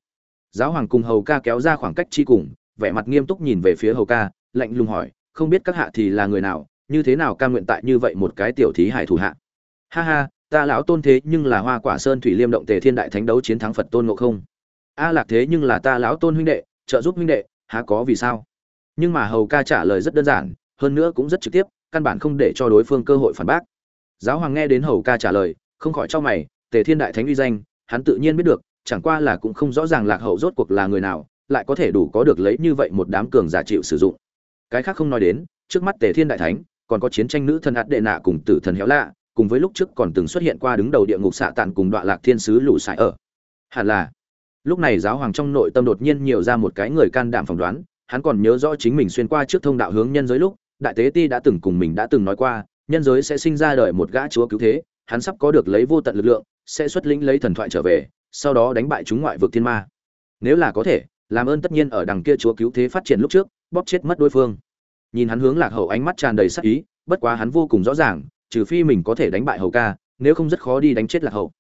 Giáo hoàng cùng hầu ca kéo ra khoảng cách chi cùng, vẻ mặt nghiêm túc nhìn về phía hầu ca, lạnh lùng hỏi, không biết các hạ thì là người nào, như thế nào ca nguyện tại như vậy một cái tiểu thí hải thủ hạ? Ha ha, ta lão tôn thế nhưng là hoa quả sơn thủy liêm động tề thiên đại thánh đấu chiến thắng phật tôn ngộ không? A lạc thế nhưng là ta lão tôn huynh đệ, trợ giúp huynh đệ, há có vì sao? Nhưng mà hầu ca trả lời rất đơn giản, hơn nữa cũng rất trực tiếp căn bản không để cho đối phương cơ hội phản bác. Giáo hoàng nghe đến hầu ca trả lời, không khỏi cho mày, tề thiên đại thánh uy danh, hắn tự nhiên biết được, chẳng qua là cũng không rõ ràng lạc hậu rốt cuộc là người nào, lại có thể đủ có được lấy như vậy một đám cường giả chịu sử dụng. Cái khác không nói đến, trước mắt tề thiên đại thánh, còn có chiến tranh nữ thần ạt đệ nạ cùng tử thần héo lạ, cùng với lúc trước còn từng xuất hiện qua đứng đầu địa ngục xạ tàn cùng đoạn lạc thiên sứ lũ sải ở. Hẳn là, lúc này giáo hoàng trong nội tâm đột nhiên nhiều ra một cái người can đảm phỏng đoán, hắn còn nhớ rõ chính mình xuyên qua trước thông đạo hướng nhân giới lúc đại tế ti đã từng cùng mình đã từng nói qua, nhân giới sẽ sinh ra đời một gã chúa cứu thế, hắn sắp có được lấy vô tận lực lượng, sẽ xuất lĩnh lấy thần thoại trở về, sau đó đánh bại chúng ngoại vực thiên ma. Nếu là có thể, làm ơn tất nhiên ở đằng kia chúa cứu thế phát triển lúc trước, bóp chết mất đối phương. Nhìn hắn hướng lạc hậu ánh mắt tràn đầy sắc ý, bất quá hắn vô cùng rõ ràng, trừ phi mình có thể đánh bại hầu ca, nếu không rất khó đi đánh chết lạc hậu.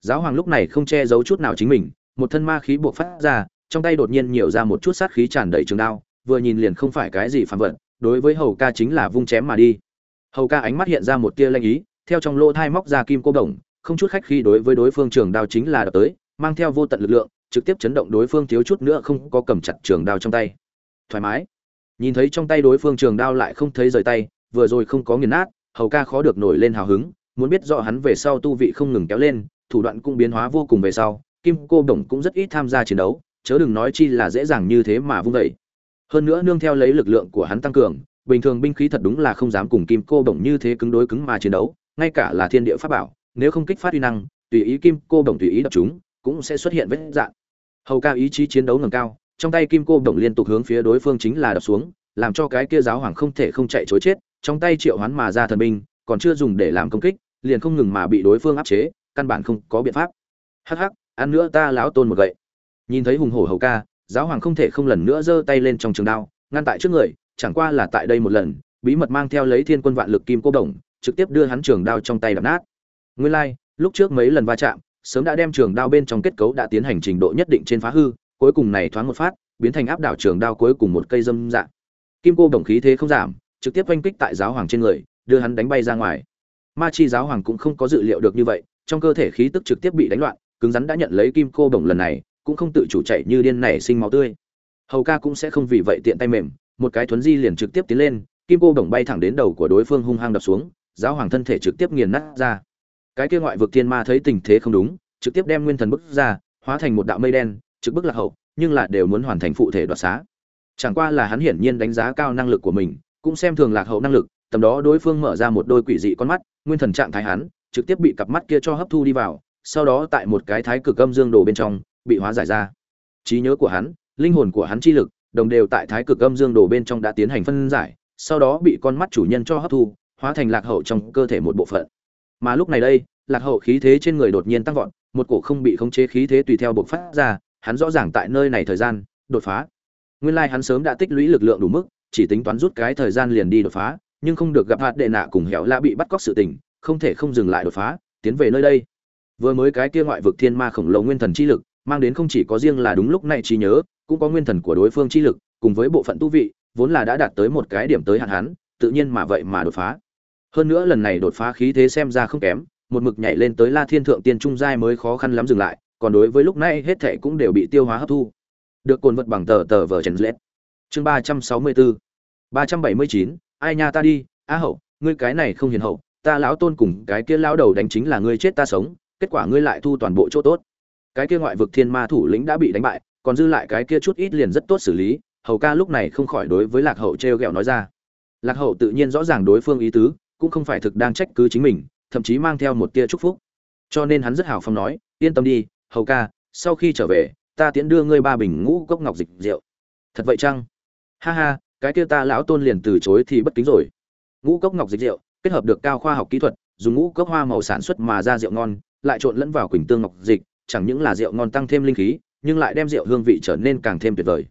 Giáo hoàng lúc này không che giấu chút nào chính mình, một thân ma khí buộc phát ra, trong tay đột nhiên nhiều ra một chút sát khí tràn đầy trường đao, vừa nhìn liền không phải cái gì phản vận đối với hầu ca chính là vung chém mà đi. Hầu ca ánh mắt hiện ra một tia lanh ý, theo trong lỗ thai móc ra kim cô đồng, không chút khách khi đối với đối phương trường đao chính là đập tới, mang theo vô tận lực lượng, trực tiếp chấn động đối phương thiếu chút nữa không có cầm chặt trường đao trong tay. Thoải mái. Nhìn thấy trong tay đối phương trường đao lại không thấy rời tay, vừa rồi không có nghiền nát, hầu ca khó được nổi lên hào hứng, muốn biết rõ hắn về sau tu vị không ngừng kéo lên, thủ đoạn cũng biến hóa vô cùng về sau, kim cô đồng cũng rất ít tham gia chiến đấu, chớ đừng nói chi là dễ dàng như thế mà vung vẩy hơn nữa nương theo lấy lực lượng của hắn tăng cường, bình thường binh khí thật đúng là không dám cùng kim cô đồng như thế cứng đối cứng mà chiến đấu, ngay cả là thiên địa pháp bảo, nếu không kích phát uy năng, tùy ý kim cô đồng tùy ý đập chúng, cũng sẽ xuất hiện vết dạn hầu ca ý chí chiến đấu ngầm cao, trong tay kim cô đồng liên tục hướng phía đối phương chính là đập xuống, làm cho cái kia giáo hoàng không thể không chạy chối chết, trong tay triệu hoán mà ra thần binh, còn chưa dùng để làm công kích, liền không ngừng mà bị đối phương áp chế, căn bản không có biện pháp. Hắc hắc, ăn nữa ta lão tôn một gậy. Nhìn thấy hùng hổ hầu ca giáo hoàng không thể không lần nữa giơ tay lên trong trường đao ngăn tại trước người chẳng qua là tại đây một lần bí mật mang theo lấy thiên quân vạn lực kim cô đồng trực tiếp đưa hắn trường đao trong tay đập nát. Nguyên lai like, lúc trước mấy lần va chạm sớm đã đem trường đao bên trong kết cấu đã tiến hành trình độ nhất định trên phá hư cuối cùng này thoáng một phát biến thành áp đảo trường đao cuối cùng một cây dâm dạng kim cô đồng khí thế không giảm trực tiếp oanh kích tại giáo hoàng trên người đưa hắn đánh bay ra ngoài. Ma chi giáo hoàng cũng không có dự liệu được như vậy trong cơ thể khí tức trực tiếp bị đánh loạn cứng rắn đã nhận lấy kim cô đồng lần này cũng không tự chủ chạy như điên nảy sinh máu tươi. Hầu ca cũng sẽ không vì vậy tiện tay mềm, một cái thuấn di liền trực tiếp tiến lên, kim cô đồng bay thẳng đến đầu của đối phương hung hăng đập xuống, giáo hoàng thân thể trực tiếp nghiền nát ra. Cái kia ngoại vực thiên ma thấy tình thế không đúng, trực tiếp đem nguyên thần bức ra, hóa thành một đạo mây đen, trực bức lạc hậu, nhưng là đều muốn hoàn thành phụ thể đoạt xá. Chẳng qua là hắn hiển nhiên đánh giá cao năng lực của mình, cũng xem thường lạc hậu năng lực, tầm đó đối phương mở ra một đôi quỷ dị con mắt, nguyên thần trạng thái hắn, trực tiếp bị cặp mắt kia cho hấp thu đi vào, sau đó tại một cái thái cực âm dương đồ bên trong bị hóa giải ra. Trí nhớ của hắn, linh hồn của hắn chi lực, đồng đều tại thái cực âm dương đồ bên trong đã tiến hành phân giải, sau đó bị con mắt chủ nhân cho hấp thu, hóa thành lạc hậu trong cơ thể một bộ phận. Mà lúc này đây, lạc hậu khí thế trên người đột nhiên tăng vọt, một cổ không bị khống chế khí thế tùy theo bộc phát ra, hắn rõ ràng tại nơi này thời gian, đột phá. Nguyên lai hắn sớm đã tích lũy lực lượng đủ mức, chỉ tính toán rút cái thời gian liền đi đột phá, nhưng không được gặp hạt đệ nạ cùng hẻo lạ bị bắt cóc sự tình, không thể không dừng lại đột phá, tiến về nơi đây. Vừa mới cái kia ngoại vực thiên ma khổng lồ nguyên thần chi lực mang đến không chỉ có riêng là đúng lúc này trí nhớ, cũng có nguyên thần của đối phương chi lực, cùng với bộ phận tu vị, vốn là đã đạt tới một cái điểm tới hạn hán, tự nhiên mà vậy mà đột phá. Hơn nữa lần này đột phá khí thế xem ra không kém, một mực nhảy lên tới la thiên thượng tiên trung giai mới khó khăn lắm dừng lại, còn đối với lúc này hết thệ cũng đều bị tiêu hóa hấp thu. Được cồn vật bằng tờ tờ vở trần lết. Chương ba trăm sáu mươi bốn ba trăm bảy mươi chín. Ai nha ta đi, á hậu, ngươi cái này không hiền hậu, ta lão tôn cùng cái kia lão đầu đánh chính là ngươi chết ta sống, kết quả ngươi lại thu toàn bộ chỗ tốt cái kia ngoại vực thiên ma thủ lĩnh đã bị đánh bại, còn dư lại cái kia chút ít liền rất tốt xử lý, hầu ca lúc này không khỏi đối với lạc hậu t r e o g ẹ o nói ra. Lạc hậu tự nhiên rõ ràng đối phương ý tứ, cũng không phải thực đang trách cứ chính mình, thậm chí mang theo một tia chúc phúc. Cho nên hắn rất hào phong nói, yên tâm đi, hầu ca, sau khi trở về, ta tiễn đưa ngươi ba bình ngũ cốc ngọc dịch rượu. Thật vậy chăng? Ha ha, cái kia ta lão tôn liền từ chối thì bất kính rồi. Ngũ cốc ngọc dịch rượu, kết hợp được cao khoa học kỹ thuật, dùng ngũ cốc hoa màu sản xuất mà ra rượu ngon, lại trộn lẫn vào quỳnh tương ngọc dịch chẳng những là rượu ngon tăng thêm linh khí, nhưng lại đem rượu hương vị trở nên càng thêm tuyệt vời.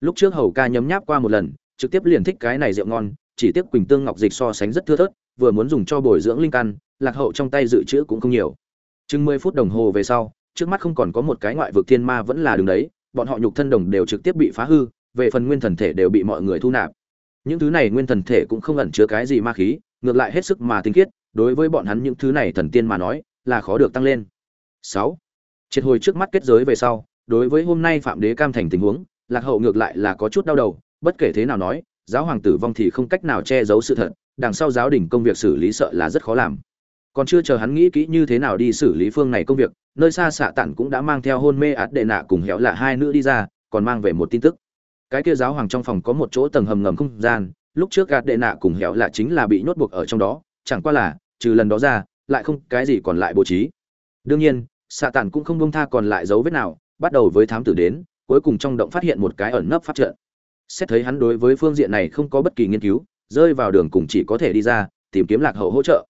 Lúc trước hầu ca nhấm nháp qua một lần, trực tiếp liền thích cái này rượu ngon, chỉ tiếc quỳnh tương ngọc dịch so sánh rất thưa thớt, vừa muốn dùng cho bồi dưỡng linh căn, lạc hậu trong tay dự trữ cũng không nhiều. Chừng mười phút đồng hồ về sau, trước mắt không còn có một cái ngoại vực thiên ma vẫn là đường đấy, bọn họ nhục thân đồng đều trực tiếp bị phá hư, về phần nguyên thần thể đều bị mọi người thu nạp. Những thứ này nguyên thần thể cũng không ẩn chứa cái gì ma khí, ngược lại hết sức mà tinh khiết, đối với bọn hắn những thứ này thần tiên mà nói, là khó được tăng lên. Sáu triệt hồi trước mắt kết giới về sau, đối với hôm nay phạm đế cam thành tình huống, lạc hậu ngược lại là có chút đau đầu, bất kể thế nào nói, giáo hoàng tử vong thì không cách nào che giấu sự thật, đằng sau giáo đình công việc xử lý sợ là rất khó làm. Còn chưa chờ hắn nghĩ kỹ như thế nào đi xử lý phương này công việc, nơi xa xạ tản cũng đã mang theo hôn mê ạt đệ nạ cùng hẻo là hai nữ đi ra, còn mang về một tin tức. Cái kia giáo hoàng trong phòng có một chỗ tầng hầm ngầm không gian, lúc trước gạt đệ nạ cùng hẻo là chính là bị nhốt buộc ở trong đó, chẳng qua là, trừ lần đó ra, lại không cái gì còn lại bố trí. Đương nhiên xạ tản cũng không bông tha còn lại dấu vết nào, bắt đầu với thám tử đến, cuối cùng trong động phát hiện một cái ẩn nấp phát trận. Xét thấy hắn đối với phương diện này không có bất kỳ nghiên cứu, rơi vào đường cùng chỉ có thể đi ra, tìm kiếm lạc hậu hỗ trợ.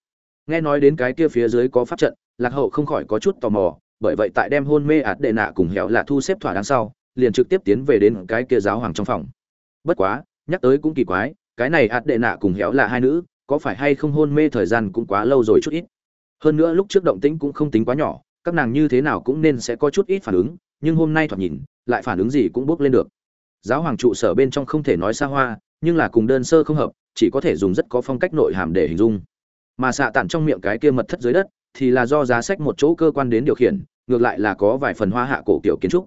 Nghe nói đến cái kia phía dưới có pháp trận, lạc hậu không khỏi có chút tò mò, bởi vậy tại đem hôn mê ạt đệ nạ cùng hẹo là thu xếp thỏa đáng sau, liền trực tiếp tiến về đến cái kia giáo hoàng trong phòng. Bất quá, nhắc tới cũng kỳ quái, cái này ạt đệ nạ cùng hẹo là hai nữ, có phải hay không hôn mê thời gian cũng quá lâu rồi chút ít? Hơn nữa lúc trước động tĩnh cũng không tính quá nhỏ các nàng như thế nào cũng nên sẽ có chút ít phản ứng, nhưng hôm nay thoạt nhìn, lại phản ứng gì cũng bước lên được. Giáo hoàng trụ sở bên trong không thể nói xa hoa, nhưng là cùng đơn sơ không hợp, chỉ có thể dùng rất có phong cách nội hàm để hình dung. Mà xạ tản trong miệng cái kia mật thất dưới đất, thì là do giá sách một chỗ cơ quan đến điều khiển, ngược lại là có vài phần hoa hạ cổ kiểu kiến trúc.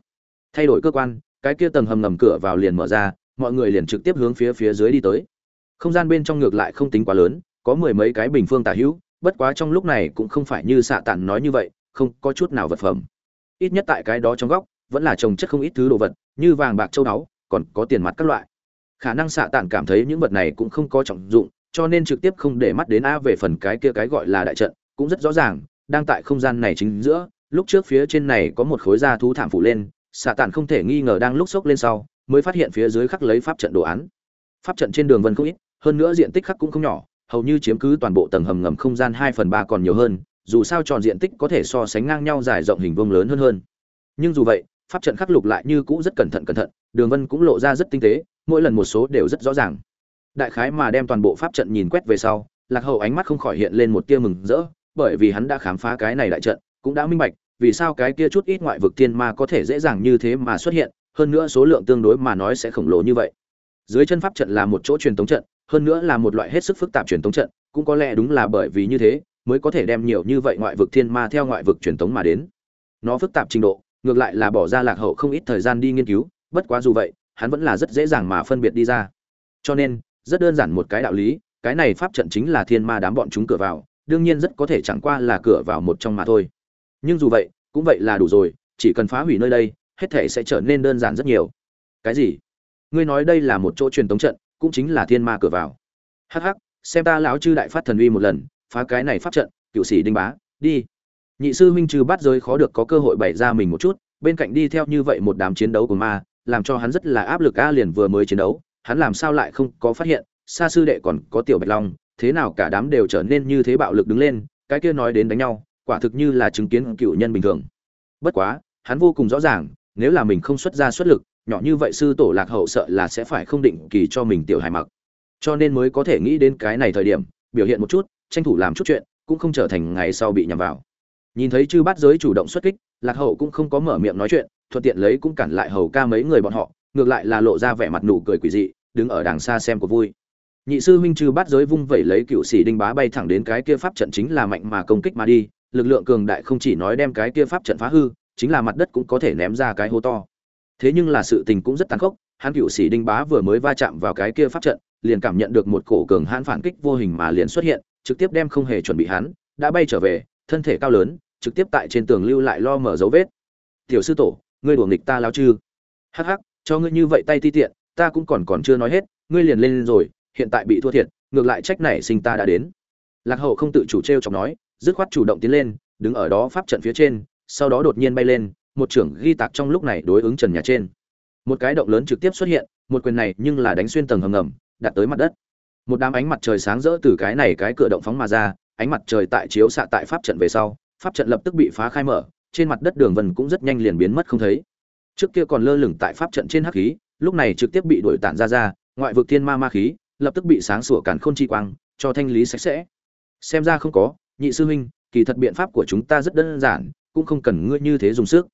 Thay đổi cơ quan, cái kia tầng hầm ngầm cửa vào liền mở ra, mọi người liền trực tiếp hướng phía phía dưới đi tới. Không gian bên trong ngược lại không tính quá lớn, có mười mấy cái bình phương tả hữu, bất quá trong lúc này cũng không phải như xạ tản nói như vậy không có chút nào vật phẩm. Ít nhất tại cái đó trong góc, vẫn là trồng chất không ít thứ đồ vật, như vàng bạc châu báu, còn có tiền mặt các loại. Khả năng xạ tản cảm thấy những vật này cũng không có trọng dụng, cho nên trực tiếp không để mắt đến a về phần cái kia cái gọi là đại trận, cũng rất rõ ràng, đang tại không gian này chính giữa, lúc trước phía trên này có một khối da thú thảm phủ lên, xạ tản không thể nghi ngờ đang lúc sốc lên sau, mới phát hiện phía dưới khắc lấy pháp trận đồ án. Pháp trận trên đường vân không ít, hơn nữa diện tích khắc cũng không nhỏ, hầu như chiếm cứ toàn bộ tầng hầm ngầm không gian hai phần ba còn nhiều hơn dù sao tròn diện tích có thể so sánh ngang nhau dài rộng hình vuông lớn hơn hơn. Nhưng dù vậy, pháp trận khắc lục lại như cũ rất cẩn thận cẩn thận, đường vân cũng lộ ra rất tinh tế, mỗi lần một số đều rất rõ ràng. Đại khái mà đem toàn bộ pháp trận nhìn quét về sau, lạc hậu ánh mắt không khỏi hiện lên một tia mừng rỡ, bởi vì hắn đã khám phá cái này đại trận, cũng đã minh bạch, vì sao cái kia chút ít ngoại vực thiên ma có thể dễ dàng như thế mà xuất hiện, hơn nữa số lượng tương đối mà nói sẽ khổng lồ như vậy. Dưới chân pháp trận là một chỗ truyền tống trận, hơn nữa là một loại hết sức phức tạp truyền tống trận, cũng có lẽ đúng là bởi vì như thế mới có thể đem nhiều như vậy ngoại vực thiên ma theo ngoại vực truyền thống mà đến. Nó phức tạp trình độ, ngược lại là bỏ ra lạc hậu không ít thời gian đi nghiên cứu, bất quá dù vậy, hắn vẫn là rất dễ dàng mà phân biệt đi ra. Cho nên, rất đơn giản một cái đạo lý, cái này pháp trận chính là thiên ma đám bọn chúng cửa vào, đương nhiên rất có thể chẳng qua là cửa vào một trong mà thôi. Nhưng dù vậy, cũng vậy là đủ rồi, chỉ cần phá hủy nơi đây, hết thể sẽ trở nên đơn giản rất nhiều. Cái gì? Ngươi nói đây là một chỗ truyền tống trận, cũng chính là thiên ma cửa vào. Hắc hắc, xem ta lão chư đại phát thần uy một lần phá cái này pháp trận, cựu sĩ đinh bá, đi. Nhị sư huynh trừ bắt giới khó được có cơ hội bày ra mình một chút, bên cạnh đi theo như vậy một đám chiến đấu của ma, làm cho hắn rất là áp lực a liền vừa mới chiến đấu, hắn làm sao lại không có phát hiện, xa sư đệ còn có tiểu bạch long, thế nào cả đám đều trở nên như thế bạo lực đứng lên, cái kia nói đến đánh nhau, quả thực như là chứng kiến cựu nhân bình thường. Bất quá, hắn vô cùng rõ ràng, nếu là mình không xuất ra xuất lực, nhỏ như vậy sư tổ lạc hậu sợ là sẽ phải không định kỳ cho mình tiểu hài mặc. Cho nên mới có thể nghĩ đến cái này thời điểm, biểu hiện một chút tranh thủ làm chút chuyện, cũng không trở thành ngày sau bị nhầm vào. Nhìn thấy chư bát giới chủ động xuất kích, lạc hậu cũng không có mở miệng nói chuyện, thuận tiện lấy cũng cản lại hầu ca mấy người bọn họ, ngược lại là lộ ra vẻ mặt nụ cười quỷ dị, đứng ở đằng xa xem có vui. Nhị sư huynh chư bát giới vung vẩy lấy cựu sĩ đinh bá bay thẳng đến cái kia pháp trận chính là mạnh mà công kích mà đi, lực lượng cường đại không chỉ nói đem cái kia pháp trận phá hư, chính là mặt đất cũng có thể ném ra cái hố to. Thế nhưng là sự tình cũng rất tàn khốc, hắn cựu sĩ đinh bá vừa mới va chạm vào cái kia pháp trận, liền cảm nhận được một cổ cường hãn phản kích vô hình mà liền xuất hiện trực tiếp đem không hề chuẩn bị hắn, đã bay trở về, thân thể cao lớn, trực tiếp tại trên tường lưu lại lo mở dấu vết. Tiểu sư tổ, ngươi đuổi nghịch ta lao chư. Hắc hắc, cho ngươi như vậy tay ti tiện, ta cũng còn còn chưa nói hết, ngươi liền lên rồi, hiện tại bị thua thiệt, ngược lại trách này sinh ta đã đến. Lạc hậu không tự chủ t r e o chọc nói, dứt khoát chủ động tiến lên, đứng ở đó pháp trận phía trên, sau đó đột nhiên bay lên, một trưởng ghi tạc trong lúc này đối ứng trần nhà trên. Một cái động lớn trực tiếp xuất hiện, một quyền này nhưng là đánh xuyên tầng hầm ngầm, đặt tới mặt đất một đám ánh mặt trời sáng rỡ từ cái này cái cửa động phóng mà ra, ánh mặt trời tại chiếu xạ tại pháp trận về sau, pháp trận lập tức bị phá khai mở, trên mặt đất đường vân cũng rất nhanh liền biến mất không thấy. Trước kia còn lơ lửng tại pháp trận trên hắc khí, lúc này trực tiếp bị đuổi tản ra ra, ngoại vực thiên ma ma khí, lập tức bị sáng sủa cản khôn chi quang, cho thanh lý sạch sẽ. Xem ra không có, nhị sư huynh, kỳ thật biện pháp của chúng ta rất đơn giản, cũng không cần ngươi như thế dùng sức.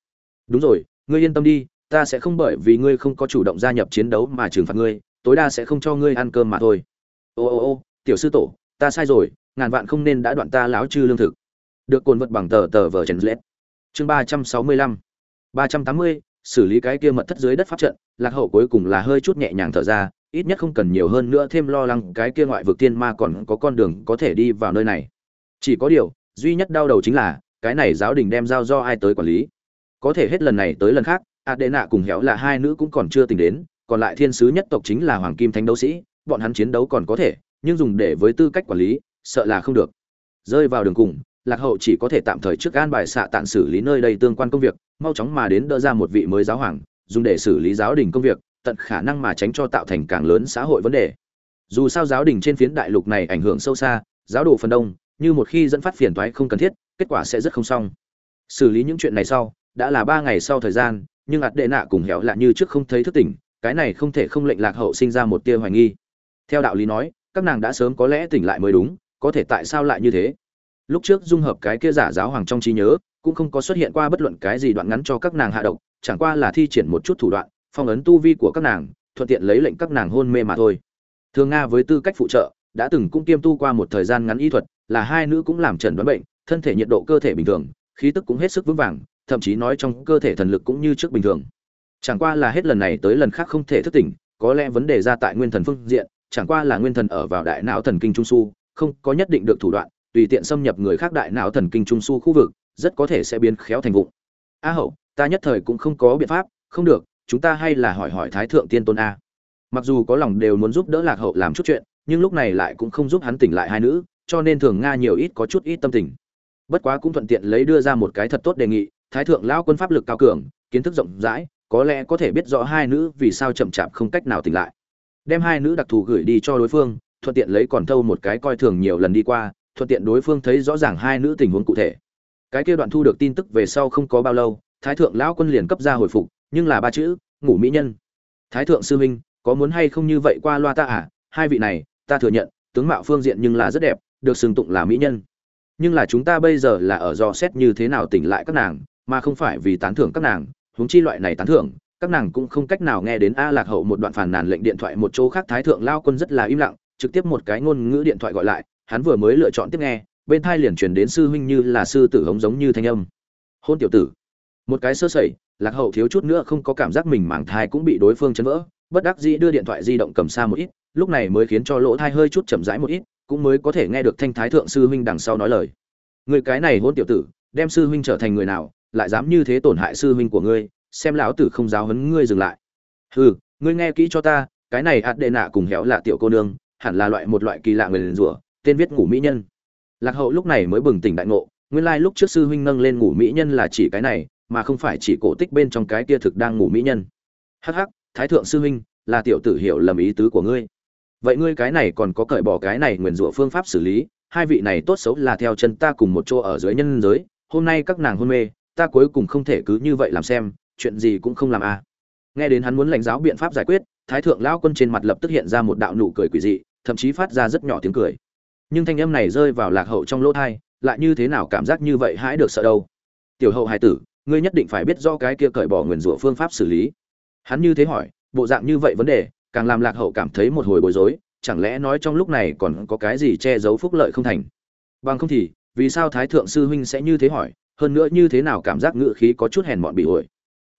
Đúng rồi, ngươi yên tâm đi, ta sẽ không bởi vì ngươi không có chủ động gia nhập chiến đấu mà trừng phạt ngươi, tối đa sẽ không cho ngươi ăn cơm mà thôi ô ô ô, tiểu sư tổ, ta sai rồi, ngàn vạn không nên đã đoạn ta láo chư lương thực. Được cồn vật bằng tờ tờ vở trần lết. Chương ba trăm sáu mươi lăm. Ba trăm tám mươi, xử lý cái kia mật thất dưới đất pháp trận, lạc hậu cuối cùng là hơi chút nhẹ nhàng thở ra, ít nhất không cần nhiều hơn nữa thêm lo lắng cái kia ngoại vực tiên ma còn có con đường có thể đi vào nơi này. Chỉ có điều, duy nhất đau đầu chính là, cái này giáo đình đem giao do ai tới quản lý. Có thể hết lần này tới lần khác, adena cùng héo là hai nữ cũng còn chưa tỉnh đến, còn lại thiên sứ nhất tộc chính là hoàng kim thánh đấu sĩ bọn hắn chiến đấu còn có thể, nhưng dùng để với tư cách quản lý, sợ là không được. Rơi vào đường cùng, lạc hậu chỉ có thể tạm thời trước an bài xạ tạm xử lý nơi đây tương quan công việc, mau chóng mà đến đỡ ra một vị mới giáo hoàng, dùng để xử lý giáo đình công việc, tận khả năng mà tránh cho tạo thành càng lớn xã hội vấn đề. Dù sao giáo đình trên phiến đại lục này ảnh hưởng sâu xa, giáo đồ phần đông, như một khi dẫn phát phiền toái không cần thiết, kết quả sẽ rất không xong. Xử lý những chuyện này sau, đã là ba ngày sau thời gian, nhưng ạt đệ nạ cùng hẻo lạ như trước không thấy thức tỉnh, cái này không thể không lệnh lạc hậu sinh ra một tia hoài nghi theo đạo lý nói, các nàng đã sớm có lẽ tỉnh lại mới đúng, có thể tại sao lại như thế? Lúc trước dung hợp cái kia giả giáo hoàng trong trí nhớ, cũng không có xuất hiện qua bất luận cái gì đoạn ngắn cho các nàng hạ độc, chẳng qua là thi triển một chút thủ đoạn, phong ấn tu vi của các nàng, thuận tiện lấy lệnh các nàng hôn mê mà thôi. Thường nga với tư cách phụ trợ, đã từng cũng kiêm tu qua một thời gian ngắn y thuật, là hai nữ cũng làm trần đoán bệnh, thân thể nhiệt độ cơ thể bình thường, khí tức cũng hết sức vững vàng, thậm chí nói trong cơ thể thần lực cũng như trước bình thường. Chẳng qua là hết lần này tới lần khác không thể thức tỉnh, có lẽ vấn đề ra tại nguyên thần phương diện chẳng qua là nguyên thần ở vào đại não thần kinh trung su, không có nhất định được thủ đoạn, tùy tiện xâm nhập người khác đại não thần kinh trung su khu vực, rất có thể sẽ biến khéo thành vụng. A hậu, ta nhất thời cũng không có biện pháp, không được, chúng ta hay là hỏi hỏi thái thượng tiên tôn a. Mặc dù có lòng đều muốn giúp đỡ lạc hậu làm chút chuyện, nhưng lúc này lại cũng không giúp hắn tỉnh lại hai nữ, cho nên thường nga nhiều ít có chút ít tâm tình. Bất quá cũng thuận tiện lấy đưa ra một cái thật tốt đề nghị, thái thượng lão quân pháp lực cao cường, kiến thức rộng rãi, có lẽ có thể biết rõ hai nữ vì sao chậm chạp không cách nào tỉnh lại đem hai nữ đặc thù gửi đi cho đối phương, thuận tiện lấy còn thâu một cái coi thường nhiều lần đi qua, thuận tiện đối phương thấy rõ ràng hai nữ tình huống cụ thể. Cái kia đoạn thu được tin tức về sau không có bao lâu, thái thượng lão quân liền cấp ra hồi phục, nhưng là ba chữ, ngủ mỹ nhân. Thái thượng sư huynh, có muốn hay không như vậy qua loa ta à? Hai vị này, ta thừa nhận, tướng mạo phương diện nhưng là rất đẹp, được xưng tụng là mỹ nhân. Nhưng là chúng ta bây giờ là ở do xét như thế nào tỉnh lại các nàng, mà không phải vì tán thưởng các nàng, huống chi loại này tán thưởng các nàng cũng không cách nào nghe đến a lạc hậu một đoạn phản nàn lệnh điện thoại, một chỗ khác thái thượng lao quân rất là im lặng, trực tiếp một cái ngôn ngữ điện thoại gọi lại, hắn vừa mới lựa chọn tiếp nghe, bên thai liền truyền đến sư huynh như là sư tử hống giống như thanh âm. Hôn tiểu tử. Một cái sơ sẩy, lạc hậu thiếu chút nữa không có cảm giác mình mảng thai cũng bị đối phương chấn vỡ, bất đắc dĩ đưa điện thoại di động cầm xa một ít, lúc này mới khiến cho lỗ thai hơi chút chậm rãi một ít, cũng mới có thể nghe được thanh thái thượng sư huynh đằng sau nói lời. Người cái này hôn tiểu tử, đem sư huynh trở thành người nào, lại dám như thế tổn hại sư huynh của ngươi xem lão tử không giáo huấn ngươi dừng lại. Hừ, ngươi nghe kỹ cho ta, cái này ạt đệ nạ cùng héo là tiểu cô nương, hẳn là loại một loại kỳ lạ người liền rủa, tên viết ngủ mỹ nhân. Lạc hậu lúc này mới bừng tỉnh đại ngộ, nguyên lai lúc trước sư huynh nâng lên ngủ mỹ nhân là chỉ cái này, mà không phải chỉ cổ tích bên trong cái kia thực đang ngủ mỹ nhân. Hắc hắc, thái thượng sư huynh, là tiểu tử hiểu lầm ý tứ của ngươi. Vậy ngươi cái này còn có cởi bỏ cái này nguyền rủa phương pháp xử lý, hai vị này tốt xấu là theo chân ta cùng một chỗ ở dưới nhân giới, hôm nay các nàng hôn mê, ta cuối cùng không thể cứ như vậy làm xem chuyện gì cũng không làm à. Nghe đến hắn muốn lãnh giáo biện pháp giải quyết, thái thượng lão quân trên mặt lập tức hiện ra một đạo nụ cười quỷ dị, thậm chí phát ra rất nhỏ tiếng cười. Nhưng thanh âm này rơi vào lạc hậu trong lỗ thai, lại như thế nào cảm giác như vậy hãi được sợ đâu. Tiểu hậu hài tử, ngươi nhất định phải biết do cái kia cởi bỏ nguyền rủa phương pháp xử lý. Hắn như thế hỏi, bộ dạng như vậy vấn đề, càng làm lạc hậu cảm thấy một hồi bối rối, chẳng lẽ nói trong lúc này còn có cái gì che giấu phúc lợi không thành? Bằng không thì, vì sao thái thượng sư huynh sẽ như thế hỏi, hơn nữa như thế nào cảm giác ngự khí có chút hèn mọn bị ổi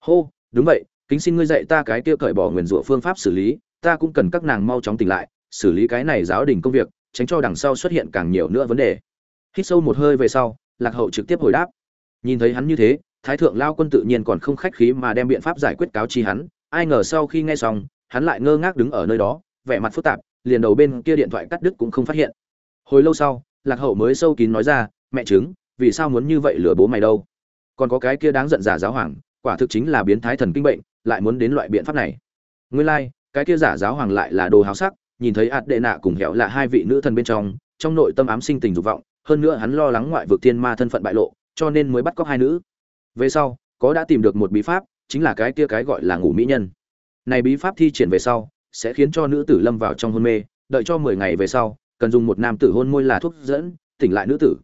hô, đúng vậy, kính xin ngươi dạy ta cái kia cởi bỏ nguyền rủa phương pháp xử lý, ta cũng cần các nàng mau chóng tỉnh lại, xử lý cái này giáo đình công việc, tránh cho đằng sau xuất hiện càng nhiều nữa vấn đề. Hít sâu một hơi về sau, lạc hậu trực tiếp hồi đáp. Nhìn thấy hắn như thế, thái thượng lao quân tự nhiên còn không khách khí mà đem biện pháp giải quyết cáo chi hắn, ai ngờ sau khi nghe xong, hắn lại ngơ ngác đứng ở nơi đó, vẻ mặt phức tạp, liền đầu bên kia điện thoại cắt đứt cũng không phát hiện. Hồi lâu sau, lạc hậu mới sâu kín nói ra, mẹ chứng vì sao muốn như vậy lừa bố mày đâu? Còn có cái kia đáng giận giả giáo hoàng quả thực chính là biến thái thần kinh bệnh lại muốn đến loại biện pháp này. Nguyên lai、like, cái kia giả giáo hoàng lại là đồ háo sắc nhìn thấy ạt đệ nạ cùng hẹo là hai vị nữ thần bên trong trong nội tâm ám sinh tình dục vọng hơn nữa hắn lo lắng ngoại vực tiên ma thân phận bại lộ cho nên mới bắt cóc hai nữ. Về sau có đã tìm được một bí pháp chính là cái kia cái gọi là ngủ mỹ nhân. Này bí pháp thi triển về sau sẽ khiến cho nữ tử lâm vào trong hôn mê đợi cho mười ngày về sau cần dùng một nam tử hôn môi là thuốc dẫn tỉnh lại nữ tử.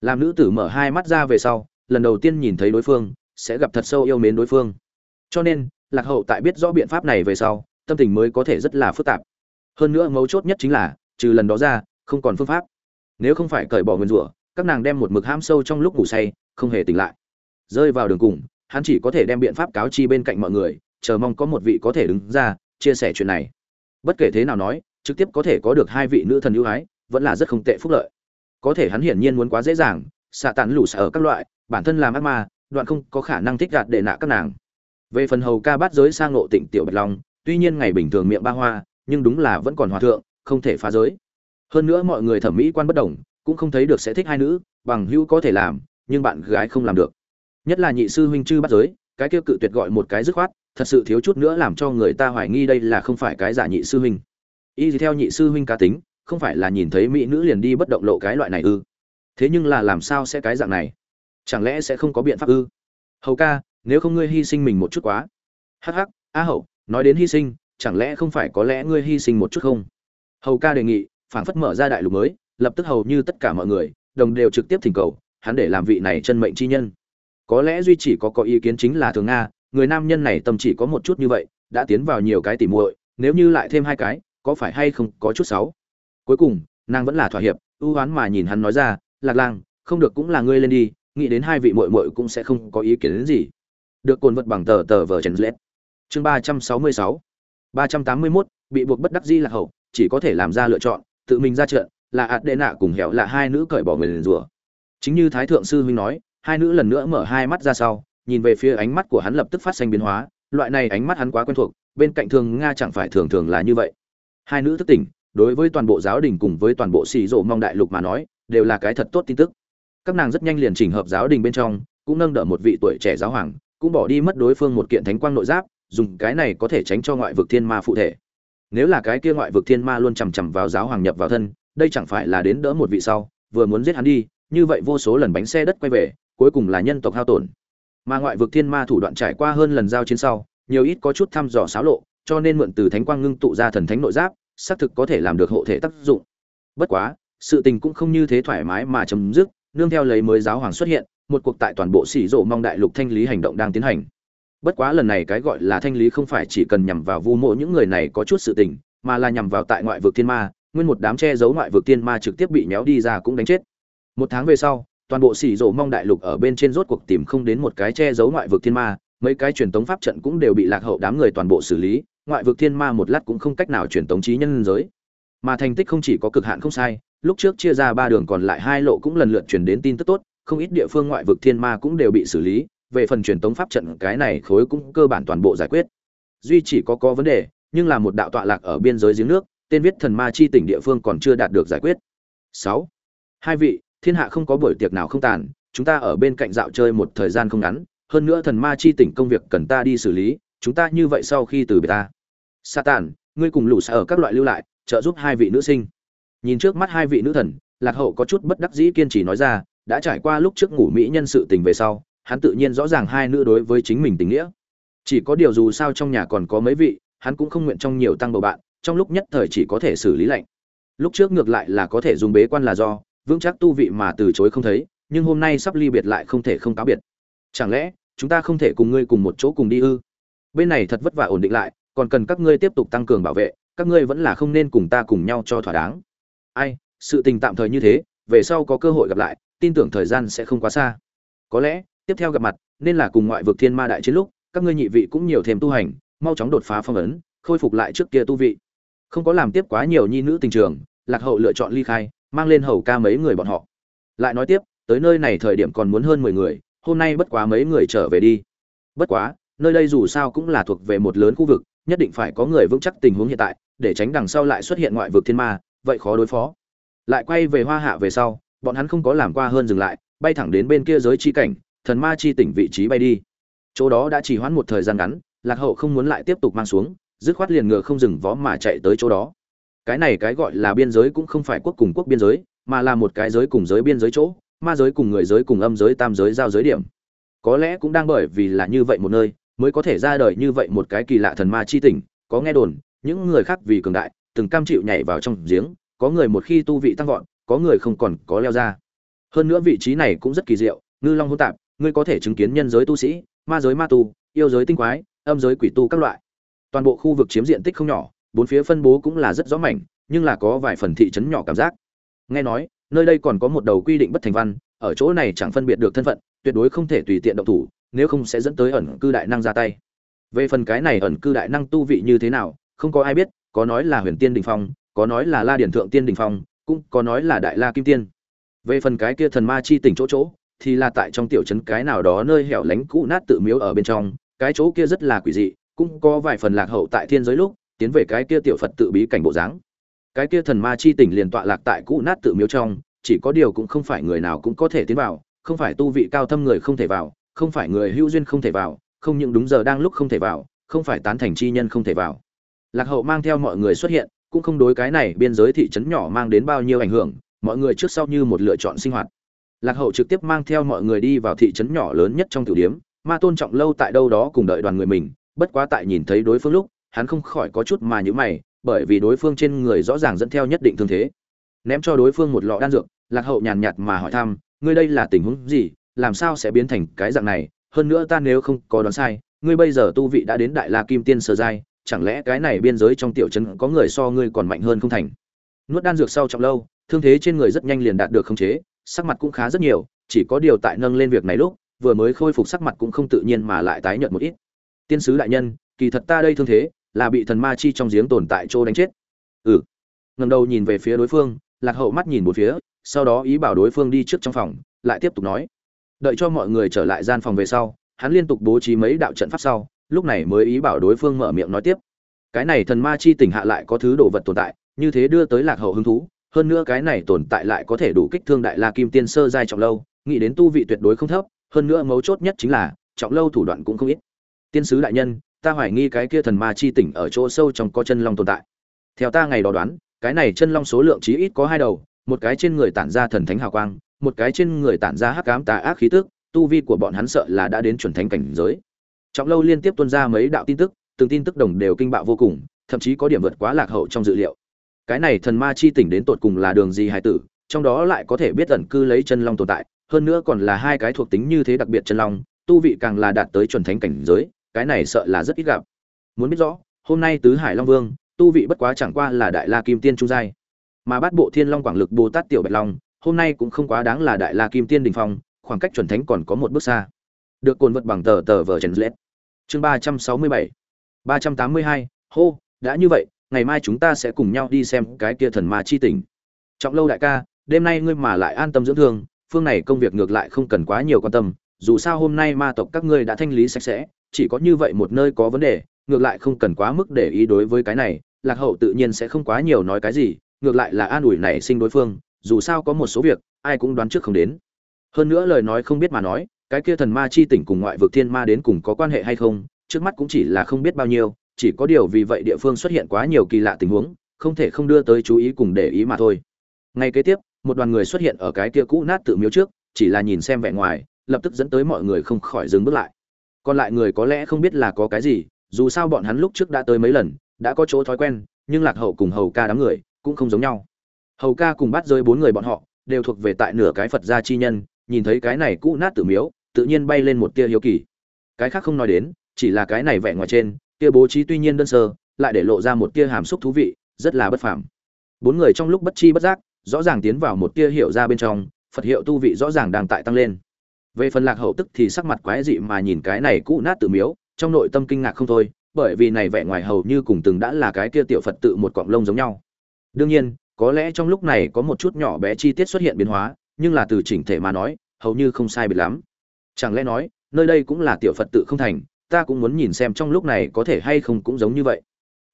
Làm nữ tử mở hai mắt ra về sau lần đầu tiên nhìn thấy đối phương sẽ gặp thật sâu yêu mến đối phương. Cho nên, lạc hậu tại biết rõ biện pháp này về sau, tâm tình mới có thể rất là phức tạp. Hơn nữa mấu chốt nhất chính là, trừ lần đó ra, không còn phương pháp. Nếu không phải cởi bỏ nguyên rủa, các nàng đem một mực ham sâu trong lúc ngủ say, không hề tỉnh lại. Rơi vào đường cùng, hắn chỉ có thể đem biện pháp cáo chi bên cạnh mọi người, chờ mong có một vị có thể đứng ra, chia sẻ chuyện này. Bất kể thế nào nói, trực tiếp có thể có được hai vị nữ thần ưu ái, vẫn là rất không tệ phúc lợi. Có thể hắn hiển nhiên muốn quá dễ dàng, xạ tàn lũ xạ ở các loại, bản thân làm ác ma đoạn không có khả năng thích gạt để nạ các nàng. Về phần hầu ca bát giới sang ngộ tịnh tiểu bạch long, tuy nhiên ngày bình thường miệng ba hoa, nhưng đúng là vẫn còn hòa thượng, không thể phá giới. Hơn nữa mọi người thẩm mỹ quan bất đồng, cũng không thấy được sẽ thích hai nữ, bằng hữu có thể làm, nhưng bạn gái không làm được. Nhất là nhị sư huynh chư bắt giới, cái kia cự tuyệt gọi một cái dứt khoát, thật sự thiếu chút nữa làm cho người ta hoài nghi đây là không phải cái giả nhị sư huynh. Y theo nhị sư huynh cá tính, không phải là nhìn thấy mỹ nữ liền đi bất động lộ cái loại này ư. Thế nhưng là làm sao sẽ cái dạng này? Chẳng lẽ sẽ không có biện pháp ư? Hầu ca, nếu không ngươi hy sinh mình một chút quá. Hắc hắc, a hậu, nói đến hy sinh, chẳng lẽ không phải có lẽ ngươi hy sinh một chút không? Hầu ca đề nghị, phảng phất mở ra đại lục mới, lập tức hầu như tất cả mọi người, đồng đều trực tiếp thỉnh cầu, hắn để làm vị này chân mệnh chi nhân. Có lẽ duy chỉ có có ý kiến chính là thường nga, người nam nhân này tâm chỉ có một chút như vậy, đã tiến vào nhiều cái tỉ muội, nếu như lại thêm hai cái, có phải hay không có chút xấu? Cuối cùng, nàng vẫn là thỏa hiệp, ưu oán mà nhìn hắn nói ra, lạc lang, không được cũng là ngươi lên đi nghĩ đến hai vị muội muội cũng sẽ không có ý kiến đến gì. Được cồn vật bằng tờ tờ vở trần lết chương ba trăm sáu mươi sáu. ba trăm tám mươi mốt, bị buộc bất đắc dĩ là hậu, chỉ có thể làm ra lựa chọn, tự mình ra trận, là ạt đệ nạ cùng hẻo là hai nữ cởi bỏ người liền rủa chính như thái thượng sư huynh nói, hai nữ lần nữa mở hai mắt ra sau, nhìn về phía ánh mắt của hắn lập tức phát sinh biến hóa, loại này ánh mắt hắn quá quen thuộc, bên cạnh thường nga chẳng phải thường thường là như vậy. Hai nữ thức tỉnh, đối với toàn bộ giáo đình cùng với toàn bộ xì rộ mong đại lục mà nói, đều là cái thật tốt tin tức các nàng rất nhanh liền chỉnh hợp giáo đình bên trong, cũng nâng đỡ một vị tuổi trẻ giáo hoàng, cũng bỏ đi mất đối phương một kiện thánh quang nội giáp, dùng cái này có thể tránh cho ngoại vực thiên ma phụ thể. Nếu là cái kia ngoại vực thiên ma luôn chằm chằm vào giáo hoàng nhập vào thân, đây chẳng phải là đến đỡ một vị sau, vừa muốn giết hắn đi, như vậy vô số lần bánh xe đất quay về, cuối cùng là nhân tộc hao tổn. Mà ngoại vực thiên ma thủ đoạn trải qua hơn lần giao chiến sau, nhiều ít có chút thăm dò xáo lộ, cho nên mượn từ thánh quang ngưng tụ ra thần thánh nội giáp, xác thực có thể làm được hộ thể tác dụng. Bất quá, sự tình cũng không như thế thoải mái mà chấm dứt nương theo lấy mới giáo hoàng xuất hiện, một cuộc tại toàn bộ xỉ rộ mong đại lục thanh lý hành động đang tiến hành. Bất quá lần này cái gọi là thanh lý không phải chỉ cần nhằm vào vu mộ những người này có chút sự tình, mà là nhằm vào tại ngoại vực thiên ma, nguyên một đám che giấu ngoại vực thiên ma trực tiếp bị nhéo đi ra cũng đánh chết. Một tháng về sau, toàn bộ xỉ rộ mong đại lục ở bên trên rốt cuộc tìm không đến một cái che giấu ngoại vực thiên ma, mấy cái truyền tống pháp trận cũng đều bị lạc hậu đám người toàn bộ xử lý, ngoại vực thiên ma một lát cũng không cách nào truyền tống trí nhân giới. Mà thành tích không chỉ có cực hạn không sai lúc trước chia ra ba đường còn lại hai lộ cũng lần lượt truyền đến tin tức tốt, không ít địa phương ngoại vực thiên ma cũng đều bị xử lý, về phần truyền tống pháp trận, cái này khối cũng cơ bản toàn bộ giải quyết. Duy chỉ có có vấn đề, nhưng là một đạo tọa lạc ở biên giới giếng nước, tên viết thần ma chi tỉnh địa phương còn chưa đạt được giải quyết. Sáu. Hai vị, thiên hạ không có buổi tiệc nào không tàn, chúng ta ở bên cạnh dạo chơi một thời gian không ngắn, hơn nữa thần ma chi tỉnh công việc cần ta đi xử lý, chúng ta như vậy sau khi từ biệt ta. Sa tàn, ngươi cùng lũ xa ở các loại lưu lại, trợ giúp hai vị nữ sinh nhìn trước mắt hai vị nữ thần, lạc hậu có chút bất đắc dĩ kiên trì nói ra, đã trải qua lúc trước ngủ mỹ nhân sự tình về sau, hắn tự nhiên rõ ràng hai nữ đối với chính mình tình nghĩa. Chỉ có điều dù sao trong nhà còn có mấy vị, hắn cũng không nguyện trong nhiều tăng bầu bạn, trong lúc nhất thời chỉ có thể xử lý lạnh. Lúc trước ngược lại là có thể dùng bế quan là do, vững chắc tu vị mà từ chối không thấy, nhưng hôm nay sắp ly biệt lại không thể không cáo biệt. Chẳng lẽ, chúng ta không thể cùng ngươi cùng một chỗ cùng đi ư? Bên này thật vất vả ổn định lại, còn cần các ngươi tiếp tục tăng cường bảo vệ, các ngươi vẫn là không nên cùng ta cùng nhau cho thỏa đáng ai, sự tình tạm thời như thế, về sau có cơ hội gặp lại, tin tưởng thời gian sẽ không quá xa. Có lẽ, tiếp theo gặp mặt, nên là cùng ngoại vực thiên ma đại chiến lúc, các ngươi nhị vị cũng nhiều thêm tu hành, mau chóng đột phá phong ấn, khôi phục lại trước kia tu vị. Không có làm tiếp quá nhiều nhi nữ tình trường, lạc hậu lựa chọn ly khai, mang lên hầu ca mấy người bọn họ. Lại nói tiếp, tới nơi này thời điểm còn muốn hơn mười người, hôm nay bất quá mấy người trở về đi. Bất quá, nơi đây dù sao cũng là thuộc về một lớn khu vực, nhất định phải có người vững chắc tình huống hiện tại, để tránh đằng sau lại xuất hiện ngoại vực thiên ma vậy khó đối phó. Lại quay về hoa hạ về sau, bọn hắn không có làm qua hơn dừng lại, bay thẳng đến bên kia giới chi cảnh, thần ma chi tỉnh vị trí bay đi. Chỗ đó đã chỉ hoãn một thời gian ngắn, lạc hậu không muốn lại tiếp tục mang xuống, dứt khoát liền ngựa không dừng vó mà chạy tới chỗ đó. Cái này cái gọi là biên giới cũng không phải quốc cùng quốc biên giới, mà là một cái giới cùng giới biên giới chỗ, ma giới cùng người giới cùng âm giới tam giới giao giới điểm. Có lẽ cũng đang bởi vì là như vậy một nơi, mới có thể ra đời như vậy một cái kỳ lạ thần ma chi tỉnh, có nghe đồn, những người khác vì cường đại từng cam chịu nhảy vào trong giếng, có người một khi tu vị tăng vọt, có người không còn có leo ra. Hơn nữa vị trí này cũng rất kỳ diệu, ngư long hỗn tạp, ngươi có thể chứng kiến nhân giới tu sĩ, ma giới ma tu, yêu giới tinh quái, âm giới quỷ tu các loại. Toàn bộ khu vực chiếm diện tích không nhỏ, bốn phía phân bố cũng là rất rõ mảnh, nhưng là có vài phần thị trấn nhỏ cảm giác. Nghe nói, nơi đây còn có một đầu quy định bất thành văn, ở chỗ này chẳng phân biệt được thân phận, tuyệt đối không thể tùy tiện động thủ, nếu không sẽ dẫn tới ẩn cư đại năng ra tay. Về phần cái này ẩn cư đại năng tu vị như thế nào, không có ai biết có nói là huyền tiên đình phong, có nói là la điển thượng tiên đình phong, cũng có nói là đại la kim tiên. Về phần cái kia thần ma chi tỉnh chỗ chỗ, thì là tại trong tiểu trấn cái nào đó nơi hẻo lánh cũ nát tự miếu ở bên trong, cái chỗ kia rất là quỷ dị, cũng có vài phần lạc hậu tại thiên giới lúc, tiến về cái kia tiểu phật tự bí cảnh bộ dáng. Cái kia thần ma chi tỉnh liền tọa lạc tại cũ nát tự miếu trong, chỉ có điều cũng không phải người nào cũng có thể tiến vào, không phải tu vị cao thâm người không thể vào, không phải người hữu duyên không thể vào, không những đúng giờ đang lúc không thể vào, không phải tán thành chi nhân không thể vào lạc hậu mang theo mọi người xuất hiện, cũng không đối cái này biên giới thị trấn nhỏ mang đến bao nhiêu ảnh hưởng, mọi người trước sau như một lựa chọn sinh hoạt. Lạc hậu trực tiếp mang theo mọi người đi vào thị trấn nhỏ lớn nhất trong tiểu điếm, ma tôn trọng lâu tại đâu đó cùng đợi đoàn người mình, bất quá tại nhìn thấy đối phương lúc, hắn không khỏi có chút mà nhữ mày, bởi vì đối phương trên người rõ ràng dẫn theo nhất định thương thế. Ném cho đối phương một lọ đan dược, lạc hậu nhàn nhạt mà hỏi thăm, ngươi đây là tình huống gì? Làm sao sẽ biến thành cái dạng này? Hơn nữa ta nếu không có đoán sai, ngươi bây giờ tu vị đã đến đại la kim tiên sơ giai chẳng lẽ cái này biên giới trong tiểu trấn có người so ngươi còn mạnh hơn không thành? Nuốt đan dược sau trọng lâu, thương thế trên người rất nhanh liền đạt được khống chế, sắc mặt cũng khá rất nhiều, chỉ có điều tại nâng lên việc này lúc, vừa mới khôi phục sắc mặt cũng không tự nhiên mà lại tái nhợt một ít. Tiên sứ đại nhân, kỳ thật ta đây thương thế, là bị thần ma chi trong giếng tồn tại chỗ đánh chết. Ừ. Ngầm đầu nhìn về phía đối phương, lạc hậu mắt nhìn một phía, sau đó ý bảo đối phương đi trước trong phòng, lại tiếp tục nói. Đợi cho mọi người trở lại gian phòng về sau, hắn liên tục bố trí mấy đạo trận pháp sau lúc này mới ý bảo đối phương mở miệng nói tiếp. Cái này thần ma chi tỉnh hạ lại có thứ đồ vật tồn tại, như thế đưa tới lạc hậu hứng thú, hơn nữa cái này tồn tại lại có thể đủ kích thương đại la kim tiên sơ giai trọng lâu, nghĩ đến tu vị tuyệt đối không thấp, hơn nữa mấu chốt nhất chính là, trọng lâu thủ đoạn cũng không ít. Tiên sứ đại nhân, ta hoài nghi cái kia thần ma chi tỉnh ở chỗ sâu trong có chân long tồn tại. Theo ta ngày đó đoán, cái này chân long số lượng chí ít có hai đầu, một cái trên người tản ra thần thánh hào quang, một cái trên người tản ra hắc ám tà ác khí tức, tu vi của bọn hắn sợ là đã đến chuẩn thánh cảnh giới trọng lâu liên tiếp tuân ra mấy đạo tin tức, từng tin tức đồng đều kinh bạo vô cùng, thậm chí có điểm vượt quá lạc hậu trong dự liệu. Cái này thần ma chi tỉnh đến tột cùng là đường gì hài tử, trong đó lại có thể biết tẩn cư lấy chân long tồn tại, hơn nữa còn là hai cái thuộc tính như thế đặc biệt chân long, tu vị càng là đạt tới chuẩn thánh cảnh giới, cái này sợ là rất ít gặp. Muốn biết rõ, hôm nay tứ hải long vương, tu vị bất quá chẳng qua là đại la kim tiên trung giai, mà bát bộ thiên long quảng lực bồ tát tiểu bạch long, hôm nay cũng không quá đáng là đại la kim tiên đình phong, khoảng cách chuẩn thánh còn có một bước xa. Được cồn vật bằng tờ tờ vờ chèn lết chương ba trăm sáu mươi bảy. ba trăm tám mươi hai, hô, đã như vậy, ngày mai chúng ta sẽ cùng nhau đi xem cái kia thần ma chi tỉnh trọng lâu đại ca, đêm nay ngươi mà lại an tâm dưỡng thương, phương này công việc ngược lại không cần quá nhiều quan tâm, dù sao hôm nay ma tộc các ngươi đã thanh lý sạch sẽ, chỉ có như vậy một nơi có vấn đề, ngược lại không cần quá mức để ý đối với cái này, lạc hậu tự nhiên sẽ không quá nhiều nói cái gì, ngược lại là an ủi nảy sinh đối phương, dù sao có một số việc, ai cũng đoán trước không đến. Hơn nữa lời nói không biết mà nói cái kia thần ma chi tỉnh cùng ngoại vực thiên ma đến cùng có quan hệ hay không, trước mắt cũng chỉ là không biết bao nhiêu, chỉ có điều vì vậy địa phương xuất hiện quá nhiều kỳ lạ tình huống, không thể không đưa tới chú ý cùng để ý mà thôi. Ngay kế tiếp, một đoàn người xuất hiện ở cái kia cũ nát tự miếu trước, chỉ là nhìn xem vẻ ngoài, lập tức dẫn tới mọi người không khỏi dừng bước lại. Còn lại người có lẽ không biết là có cái gì, dù sao bọn hắn lúc trước đã tới mấy lần, đã có chỗ thói quen, nhưng lạc hậu cùng hầu ca đám người cũng không giống nhau. Hầu ca cùng bắt rơi bốn người bọn họ, đều thuộc về tại nửa cái phật gia chi nhân, nhìn thấy cái này cũ nát tự miếu tự nhiên bay lên một tia hiếu kỳ. Cái khác không nói đến, chỉ là cái này vẻ ngoài trên tia bố trí tuy nhiên đơn sơ, lại để lộ ra một tia hàm xúc thú vị, rất là bất phàm. Bốn người trong lúc bất chi bất giác, rõ ràng tiến vào một tia hiểu ra bên trong, phật hiệu tu vị rõ ràng đang tại tăng lên. Về phần lạc hậu tức thì sắc mặt quái dị mà nhìn cái này cũ nát tự miếu, trong nội tâm kinh ngạc không thôi, bởi vì này vẻ ngoài hầu như cùng từng đã là cái kia tiểu phật tự một quặng lông giống nhau. Đương nhiên, có lẽ trong lúc này có một chút nhỏ bé chi tiết xuất hiện biến hóa, nhưng là từ chỉnh thể mà nói, hầu như không sai biệt lắm chẳng lẽ nói, nơi đây cũng là tiểu phật tự không thành, ta cũng muốn nhìn xem trong lúc này có thể hay không cũng giống như vậy.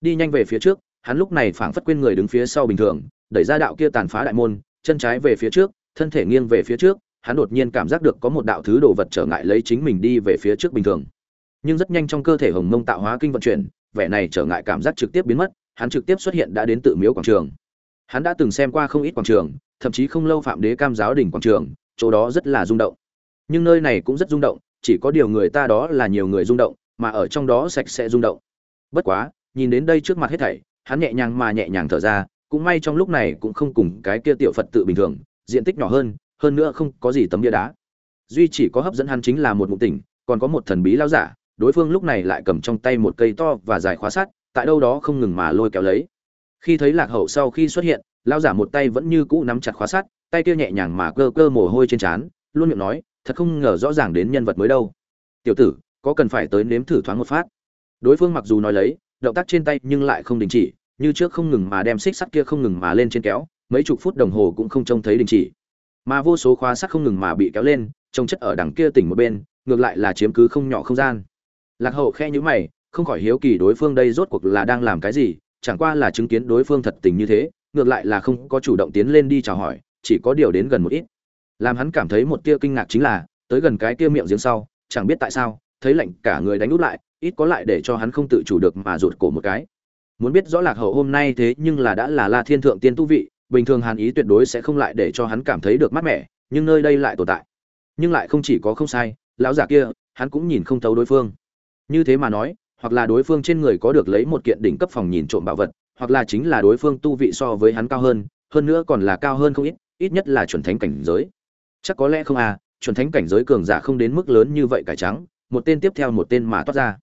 Đi nhanh về phía trước, hắn lúc này phảng phất quên người đứng phía sau bình thường, đẩy ra đạo kia tàn phá đại môn, chân trái về phía trước, thân thể nghiêng về phía trước, hắn đột nhiên cảm giác được có một đạo thứ đồ vật trở ngại lấy chính mình đi về phía trước bình thường. Nhưng rất nhanh trong cơ thể hồng mông tạo hóa kinh vận chuyển, vẻ này trở ngại cảm giác trực tiếp biến mất, hắn trực tiếp xuất hiện đã đến tự miếu quảng trường. Hắn đã từng xem qua không ít quảng trường, thậm chí không lâu phạm đế cam giáo đỉnh quảng trường, chỗ đó rất là rung động nhưng nơi này cũng rất rung động, chỉ có điều người ta đó là nhiều người rung động, mà ở trong đó sạch sẽ rung động. Bất quá, nhìn đến đây trước mặt hết thảy, hắn nhẹ nhàng mà nhẹ nhàng thở ra, cũng may trong lúc này cũng không cùng cái kia tiểu phật tự bình thường, diện tích nhỏ hơn hơn nữa không có gì tấm bia đá. Duy chỉ có hấp dẫn hắn chính là một mục tỉnh, còn có một thần bí lao giả, đối phương lúc này lại cầm trong tay một cây to và dài khóa sắt, tại đâu đó không ngừng mà lôi kéo lấy. Khi thấy lạc hậu sau khi xuất hiện, lao giả một tay vẫn như cũ nắm chặt khóa sắt, tay kia nhẹ nhàng mà cơ cơ mồ hôi trên trán, luôn miệng nói thật không ngờ rõ ràng đến nhân vật mới đâu. Tiểu tử, có cần phải tới nếm thử thoáng một phát? Đối phương mặc dù nói lấy, động tác trên tay nhưng lại không đình chỉ, như trước không ngừng mà đem xích sắt kia không ngừng mà lên trên kéo, mấy chục phút đồng hồ cũng không trông thấy đình chỉ. Mà vô số khóa sắt không ngừng mà bị kéo lên, trông chất ở đằng kia tỉnh một bên, ngược lại là chiếm cứ không nhỏ không gian. Lạc hậu khe nhữ mày, không khỏi hiếu kỳ đối phương đây rốt cuộc là đang làm cái gì, chẳng qua là chứng kiến đối phương thật tình như thế, ngược lại là không có chủ động tiến lên đi chào hỏi, chỉ có điều đến gần một ít làm hắn cảm thấy một tia kinh ngạc chính là, tới gần cái kia miệng giếng sau, chẳng biết tại sao, thấy lạnh cả người đánh út lại, ít có lại để cho hắn không tự chủ được mà rụt cổ một cái. Muốn biết rõ lạc hậu hôm nay thế nhưng là đã là la thiên thượng tiên tu vị, bình thường hàn ý tuyệt đối sẽ không lại để cho hắn cảm thấy được mát mẻ, nhưng nơi đây lại tồn tại. Nhưng lại không chỉ có không sai, lão giả kia, hắn cũng nhìn không thấu đối phương. Như thế mà nói, hoặc là đối phương trên người có được lấy một kiện đỉnh cấp phòng nhìn trộm bảo vật, hoặc là chính là đối phương tu vị so với hắn cao hơn hơn nữa còn là cao hơn không ít ít nhất là chuẩn thánh cảnh giới chắc có lẽ không à chuẩn thánh cảnh giới cường giả không đến mức lớn như vậy cải trắng, một tên tiếp theo một tên mà toát ra.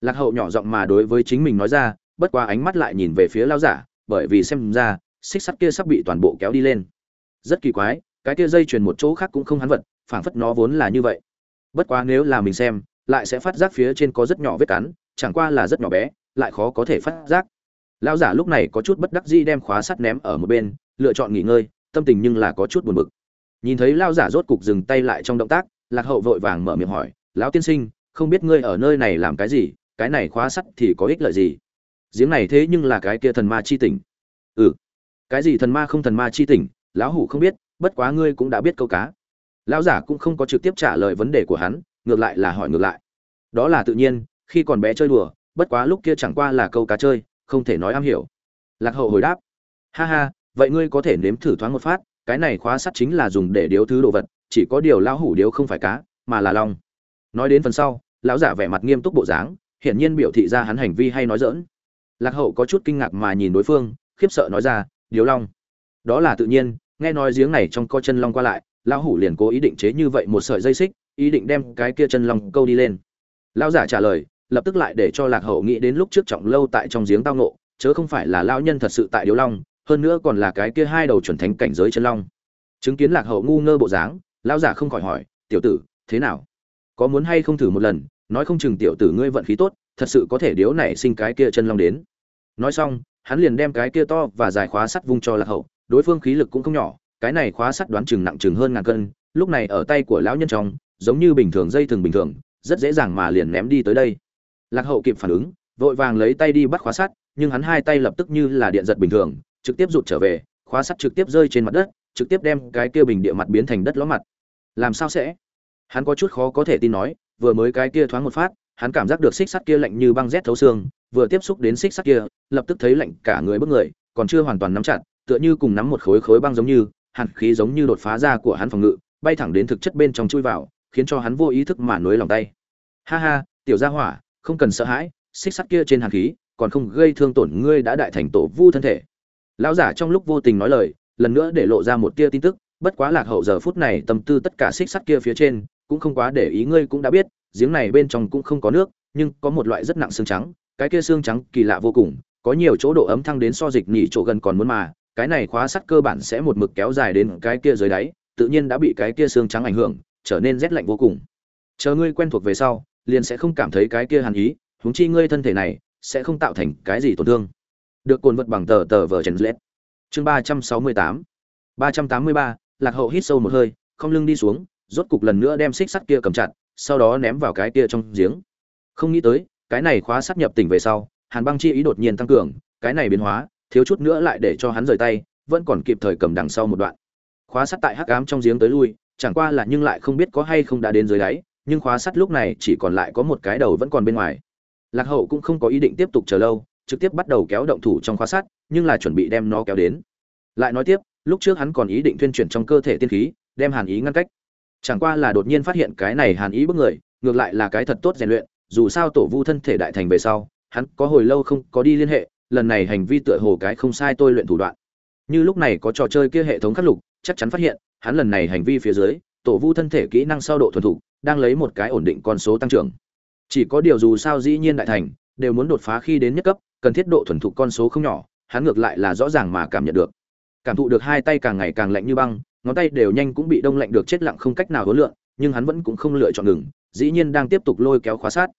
Lạc hậu nhỏ giọng mà đối với chính mình nói ra, bất qua ánh mắt lại nhìn về phía lao giả, bởi vì xem ra, xích sắt kia sắp bị toàn bộ kéo đi lên. Rất kỳ quái, cái kia dây chuyền một chỗ khác cũng không hắn vật, phảng phất nó vốn là như vậy. Bất quá nếu là mình xem, lại sẽ phát giác phía trên có rất nhỏ vết cắn, chẳng qua là rất nhỏ bé, lại khó có thể phát giác. Lão giả lúc này có chút bất đắc dĩ đem khóa sắt ném ở một bên, lựa chọn nghỉ ngơi, tâm tình nhưng là có chút buồn bực nhìn thấy lão giả rốt cục dừng tay lại trong động tác, lạc hậu vội vàng mở miệng hỏi, lão tiên sinh, không biết ngươi ở nơi này làm cái gì? Cái này khóa sắt thì có ích lợi gì? Giếng này thế nhưng là cái kia thần ma chi tỉnh. Ừ. Cái gì thần ma không thần ma chi tỉnh, lão hủ không biết, bất quá ngươi cũng đã biết câu cá. Lão giả cũng không có trực tiếp trả lời vấn đề của hắn, ngược lại là hỏi ngược lại. Đó là tự nhiên, khi còn bé chơi đùa, bất quá lúc kia chẳng qua là câu cá chơi, không thể nói am hiểu. Lạc hậu hồi đáp, ha ha, vậy ngươi có thể nếm thử thoáng một phát cái này khóa sắt chính là dùng để điếu thứ đồ vật, chỉ có điều lão hủ điếu không phải cá, mà là long. Nói đến phần sau, lão giả vẻ mặt nghiêm túc bộ dáng, hiển nhiên biểu thị ra hắn hành vi hay nói dỡn lạc hậu có chút kinh ngạc mà nhìn đối phương, khiếp sợ nói ra, điếu long. Đó là tự nhiên, nghe nói giếng này trong co chân long qua lại, lão hủ liền cố ý định chế như vậy một sợi dây xích, ý định đem cái kia chân long câu đi lên. Lão giả trả lời, lập tức lại để cho lạc hậu nghĩ đến lúc trước trọng lâu tại trong giếng tao nộ chớ không phải là lão nhân thật sự tại điếu long hơn nữa còn là cái kia hai đầu chuẩn thánh cảnh giới chân long. Chứng kiến lạc hậu ngu ngơ bộ dáng, lão giả không khỏi hỏi, tiểu tử, thế nào? Có muốn hay không thử một lần? Nói không chừng tiểu tử ngươi vận khí tốt, thật sự có thể điếu nảy sinh cái kia chân long đến. Nói xong, hắn liền đem cái kia to và dài khóa sắt vung cho lạc hậu, đối phương khí lực cũng không nhỏ, cái này khóa sắt đoán chừng nặng chừng hơn ngàn cân, lúc này ở tay của lão nhân trong, giống như bình thường dây thường bình thường, rất dễ dàng mà liền ném đi tới đây. Lạc hậu kịp phản ứng, vội vàng lấy tay đi bắt khóa sắt, nhưng hắn hai tay lập tức như là điện giật bình thường trực tiếp rụt trở về, khóa sắt trực tiếp rơi trên mặt đất, trực tiếp đem cái kia bình địa mặt biến thành đất ló mặt. Làm sao sẽ? Hắn có chút khó có thể tin nói, vừa mới cái kia thoáng một phát, hắn cảm giác được xích sắt kia lạnh như băng rét thấu xương, vừa tiếp xúc đến xích sắt kia, lập tức thấy lạnh cả người bức người, còn chưa hoàn toàn nắm chặt, tựa như cùng nắm một khối khối băng giống như, hàn khí giống như đột phá ra của hắn phòng ngự, bay thẳng đến thực chất bên trong chui vào, khiến cho hắn vô ý thức mà nối lòng tay. Ha ha, tiểu gia hỏa, không cần sợ hãi, xích sắt kia trên hàn khí, còn không gây thương tổn ngươi đã đại thành tổ vu thân thể lão giả trong lúc vô tình nói lời, lần nữa để lộ ra một tia tin tức, bất quá lạc hậu giờ phút này tâm tư tất cả xích sắt kia phía trên, cũng không quá để ý, ngươi cũng đã biết, giếng này bên trong cũng không có nước, nhưng có một loại rất nặng xương trắng, cái kia xương trắng kỳ lạ vô cùng, có nhiều chỗ độ ấm thăng đến so dịch nhị chỗ gần còn muốn mà, cái này khóa sắt cơ bản sẽ một mực kéo dài đến cái kia dưới đáy, tự nhiên đã bị cái kia xương trắng ảnh hưởng, trở nên rét lạnh vô cùng. Chờ ngươi quen thuộc về sau, liền sẽ không cảm thấy cái kia hàn ý, huống chi ngươi thân thể này, sẽ không tạo thành cái gì tổn thương được cồn vật bằng tờ tờ vở trần lết chương ba trăm sáu mươi tám. ba trăm tám mươi ba, lạc hậu hít sâu một hơi, không lưng đi xuống, rốt cục lần nữa đem xích sắt kia cầm chặt, sau đó ném vào cái kia trong giếng. Không nghĩ tới, cái này khóa sắt nhập tỉnh về sau, hàn băng chi ý đột nhiên tăng cường, cái này biến hóa, thiếu chút nữa lại để cho hắn rời tay, vẫn còn kịp thời cầm đằng sau một đoạn. Khóa sắt tại hắc ám trong giếng tới lui, chẳng qua là nhưng lại không biết có hay không đã đến dưới đáy, nhưng khóa sắt lúc này chỉ còn lại có một cái đầu vẫn còn bên ngoài. Lạc hậu cũng không có ý định tiếp tục chờ lâu trực tiếp bắt đầu kéo động thủ trong khóa sắt nhưng là chuẩn bị đem nó kéo đến. Lại nói tiếp, lúc trước hắn còn ý định tuyên chuyển trong cơ thể tiên khí, đem hàn ý ngăn cách. Chẳng qua là đột nhiên phát hiện cái này hàn ý bức người, ngược lại là cái thật tốt rèn luyện, dù sao tổ vu thân thể đại thành về sau, hắn có hồi lâu không có đi liên hệ, lần này hành vi tựa hồ cái không sai tôi luyện thủ đoạn. Như lúc này có trò chơi kia hệ thống khắc lục, chắc chắn phát hiện, hắn lần này hành vi phía dưới, tổ vu thân thể kỹ năng sau độ thuần thục, đang lấy một cái ổn định con số tăng trưởng. Chỉ có điều dù sao dĩ nhiên đại thành, đều muốn đột phá khi đến nhất cấp cần thiết độ thuần thục con số không nhỏ, hắn ngược lại là rõ ràng mà cảm nhận được. Cảm thụ được hai tay càng ngày càng lạnh như băng, ngón tay đều nhanh cũng bị đông lạnh được chết lặng không cách nào hối lượng, nhưng hắn vẫn cũng không lựa chọn ngừng, dĩ nhiên đang tiếp tục lôi kéo khóa sát.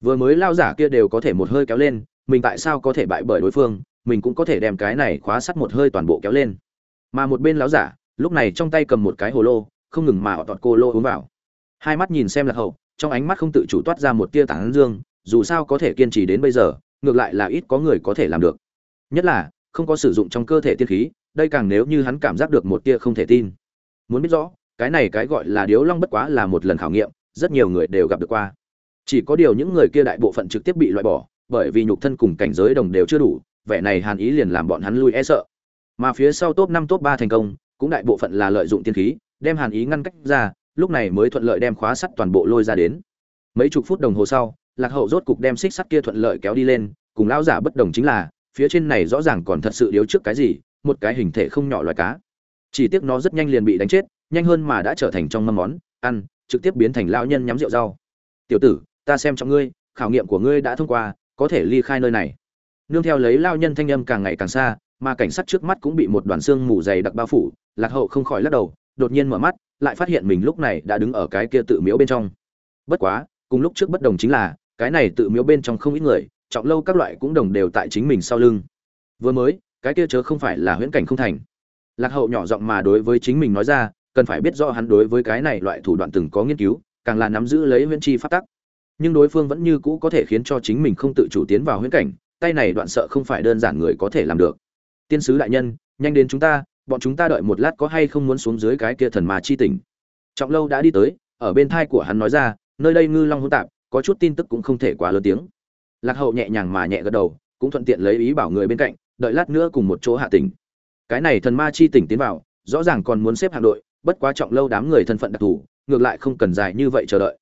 Vừa mới lao giả kia đều có thể một hơi kéo lên, mình tại sao có thể bại bởi đối phương, mình cũng có thể đem cái này khóa sắt một hơi toàn bộ kéo lên. Mà một bên lão giả, lúc này trong tay cầm một cái hồ lô, không ngừng mà ọt cô lô uống vào. Hai mắt nhìn xem là hậu, trong ánh mắt không tự chủ toát ra một tia tảng dương, dù sao có thể kiên trì đến bây giờ ngược lại là ít có người có thể làm được. Nhất là, không có sử dụng trong cơ thể tiên khí, đây càng nếu như hắn cảm giác được một tia không thể tin. Muốn biết rõ, cái này cái gọi là điếu long bất quá là một lần khảo nghiệm, rất nhiều người đều gặp được qua. Chỉ có điều những người kia đại bộ phận trực tiếp bị loại bỏ, bởi vì nhục thân cùng cảnh giới đồng đều chưa đủ, vẻ này hàn ý liền làm bọn hắn lui e sợ. Mà phía sau top năm, top ba thành công, cũng đại bộ phận là lợi dụng tiên khí, đem hàn ý ngăn cách ra, lúc này mới thuận lợi đem khóa sắt toàn bộ lôi ra đến. Mấy chục phút đồng hồ sau lạc hậu rốt cục đem xích sắt kia thuận lợi kéo đi lên, cùng lão giả bất đồng chính là, phía trên này rõ ràng còn thật sự điếu trước cái gì, một cái hình thể không nhỏ loài cá. Chỉ tiếc nó rất nhanh liền bị đánh chết, nhanh hơn mà đã trở thành trong mâm món, ăn, trực tiếp biến thành lão nhân nhắm rượu rau. Tiểu tử, ta xem trong ngươi, khảo nghiệm của ngươi đã thông qua, có thể ly khai nơi này. Nương theo lấy lao nhân thanh âm càng ngày càng xa, mà cảnh sát trước mắt cũng bị một đoàn xương mù dày đặc bao phủ, lạc hậu không khỏi lắc đầu, đột nhiên mở mắt, lại phát hiện mình lúc này đã đứng ở cái kia tự miếu bên trong. Bất quá, cùng lúc trước bất đồng chính là cái này tự miếu bên trong không ít người, trọng lâu các loại cũng đồng đều tại chính mình sau lưng. Vừa mới, cái kia chớ không phải là huyễn cảnh không thành. Lạc hậu nhỏ giọng mà đối với chính mình nói ra, cần phải biết rõ hắn đối với cái này loại thủ đoạn từng có nghiên cứu, càng là nắm giữ lấy huyễn chi phát tắc. Nhưng đối phương vẫn như cũ có thể khiến cho chính mình không tự chủ tiến vào huyễn cảnh, tay này đoạn sợ không phải đơn giản người có thể làm được. Tiên sứ đại nhân, nhanh đến chúng ta, bọn chúng ta đợi một lát có hay không muốn xuống dưới cái kia thần mà chi tỉnh. Trọng lâu đã đi tới, ở bên thai của hắn nói ra, nơi đây ngư long hỗn tạp có chút tin tức cũng không thể quá lớn tiếng. Lạc hậu nhẹ nhàng mà nhẹ gật đầu, cũng thuận tiện lấy ý bảo người bên cạnh, đợi lát nữa cùng một chỗ hạ tỉnh. Cái này thần ma chi tỉnh tiến vào, rõ ràng còn muốn xếp hàng đội, bất quá trọng lâu đám người thân phận đặc thù, ngược lại không cần dài như vậy chờ đợi.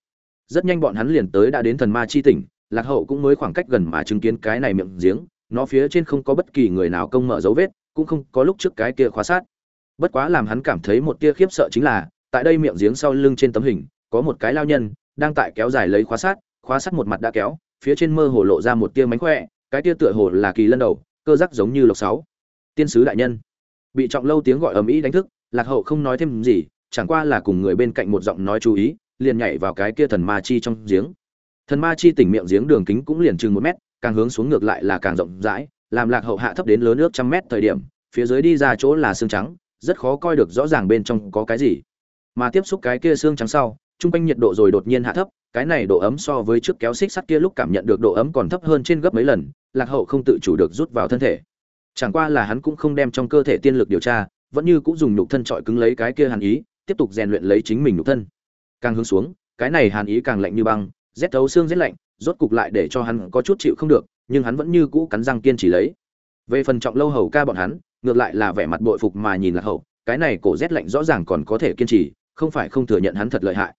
Rất nhanh bọn hắn liền tới đã đến thần ma chi tỉnh, lạc hậu cũng mới khoảng cách gần mà chứng kiến cái này miệng giếng, nó phía trên không có bất kỳ người nào công mở dấu vết, cũng không có lúc trước cái kia khóa sát. Bất quá làm hắn cảm thấy một tia khiếp sợ chính là, tại đây miệng giếng sau lưng trên tấm hình, có một cái lao nhân đang tại kéo dài lấy khóa sát khóa sát một mặt đã kéo, phía trên mơ hồ lộ ra một tia mánh khỏe, cái tia tựa hồ là kỳ lân đầu, cơ giác giống như lộc sáu. Tiên sứ đại nhân. Bị trọng lâu tiếng gọi ầm ĩ đánh thức, lạc hậu không nói thêm gì, chẳng qua là cùng người bên cạnh một giọng nói chú ý, liền nhảy vào cái kia thần ma chi trong giếng. Thần ma chi tỉnh miệng giếng đường kính cũng liền chừng một mét, càng hướng xuống ngược lại là càng rộng rãi, làm lạc hậu hạ thấp đến lớn nước trăm mét thời điểm, phía dưới đi ra chỗ là xương trắng, rất khó coi được rõ ràng bên trong có cái gì. Mà tiếp xúc cái kia xương trắng sau trung quanh nhiệt độ rồi đột nhiên hạ thấp, cái này độ ấm so với trước kéo xích sắt kia lúc cảm nhận được độ ấm còn thấp hơn trên gấp mấy lần, lạc hậu không tự chủ được rút vào thân thể. Chẳng qua là hắn cũng không đem trong cơ thể tiên lực điều tra, vẫn như cũng dùng nhục thân trọi cứng lấy cái kia hàn ý, tiếp tục rèn luyện lấy chính mình nhục thân. Càng hướng xuống, cái này hàn ý càng lạnh như băng, rét thấu xương rét lạnh, rốt cục lại để cho hắn có chút chịu không được, nhưng hắn vẫn như cũ cắn răng kiên trì lấy. Về phần trọng lâu hầu ca bọn hắn, ngược lại là vẻ mặt bội phục mà nhìn lạc hậu, cái này cổ rét lạnh rõ ràng còn có thể kiên trì, không phải không thừa nhận hắn thật lợi hại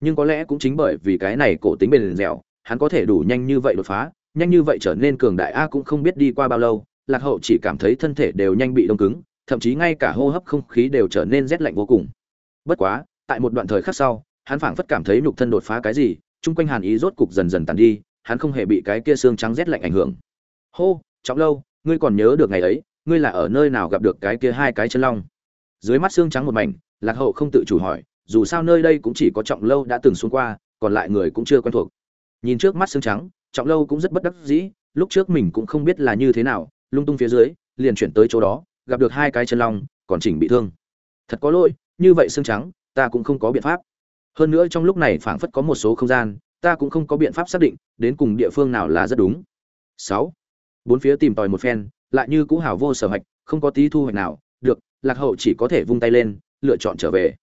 nhưng có lẽ cũng chính bởi vì cái này cổ tính bền dẻo, hắn có thể đủ nhanh như vậy đột phá, nhanh như vậy trở nên cường đại a cũng không biết đi qua bao lâu, lạc hậu chỉ cảm thấy thân thể đều nhanh bị đông cứng, thậm chí ngay cả hô hấp không khí đều trở nên rét lạnh vô cùng. Bất quá, tại một đoạn thời khắc sau, hắn phảng phất cảm thấy nhục thân đột phá cái gì, chung quanh hàn ý rốt cục dần dần tàn đi, hắn không hề bị cái kia xương trắng rét lạnh ảnh hưởng. Hô, trọng lâu, ngươi còn nhớ được ngày ấy, ngươi là ở nơi nào gặp được cái kia hai cái chân long? Dưới mắt xương trắng một mảnh, lạc hậu không tự chủ hỏi dù sao nơi đây cũng chỉ có trọng lâu đã từng xuống qua, còn lại người cũng chưa quen thuộc. Nhìn trước mắt xương trắng, trọng lâu cũng rất bất đắc dĩ, lúc trước mình cũng không biết là như thế nào, lung tung phía dưới, liền chuyển tới chỗ đó, gặp được hai cái chân long, còn chỉnh bị thương. Thật có lỗi, như vậy xương trắng, ta cũng không có biện pháp. Hơn nữa trong lúc này phảng phất có một số không gian, ta cũng không có biện pháp xác định, đến cùng địa phương nào là rất đúng. Sáu. Bốn phía tìm tòi một phen, lại như cũ hảo vô sở hạch không có tí thu hoạch nào, được, lạc hậu chỉ có thể vung tay lên, lựa chọn trở về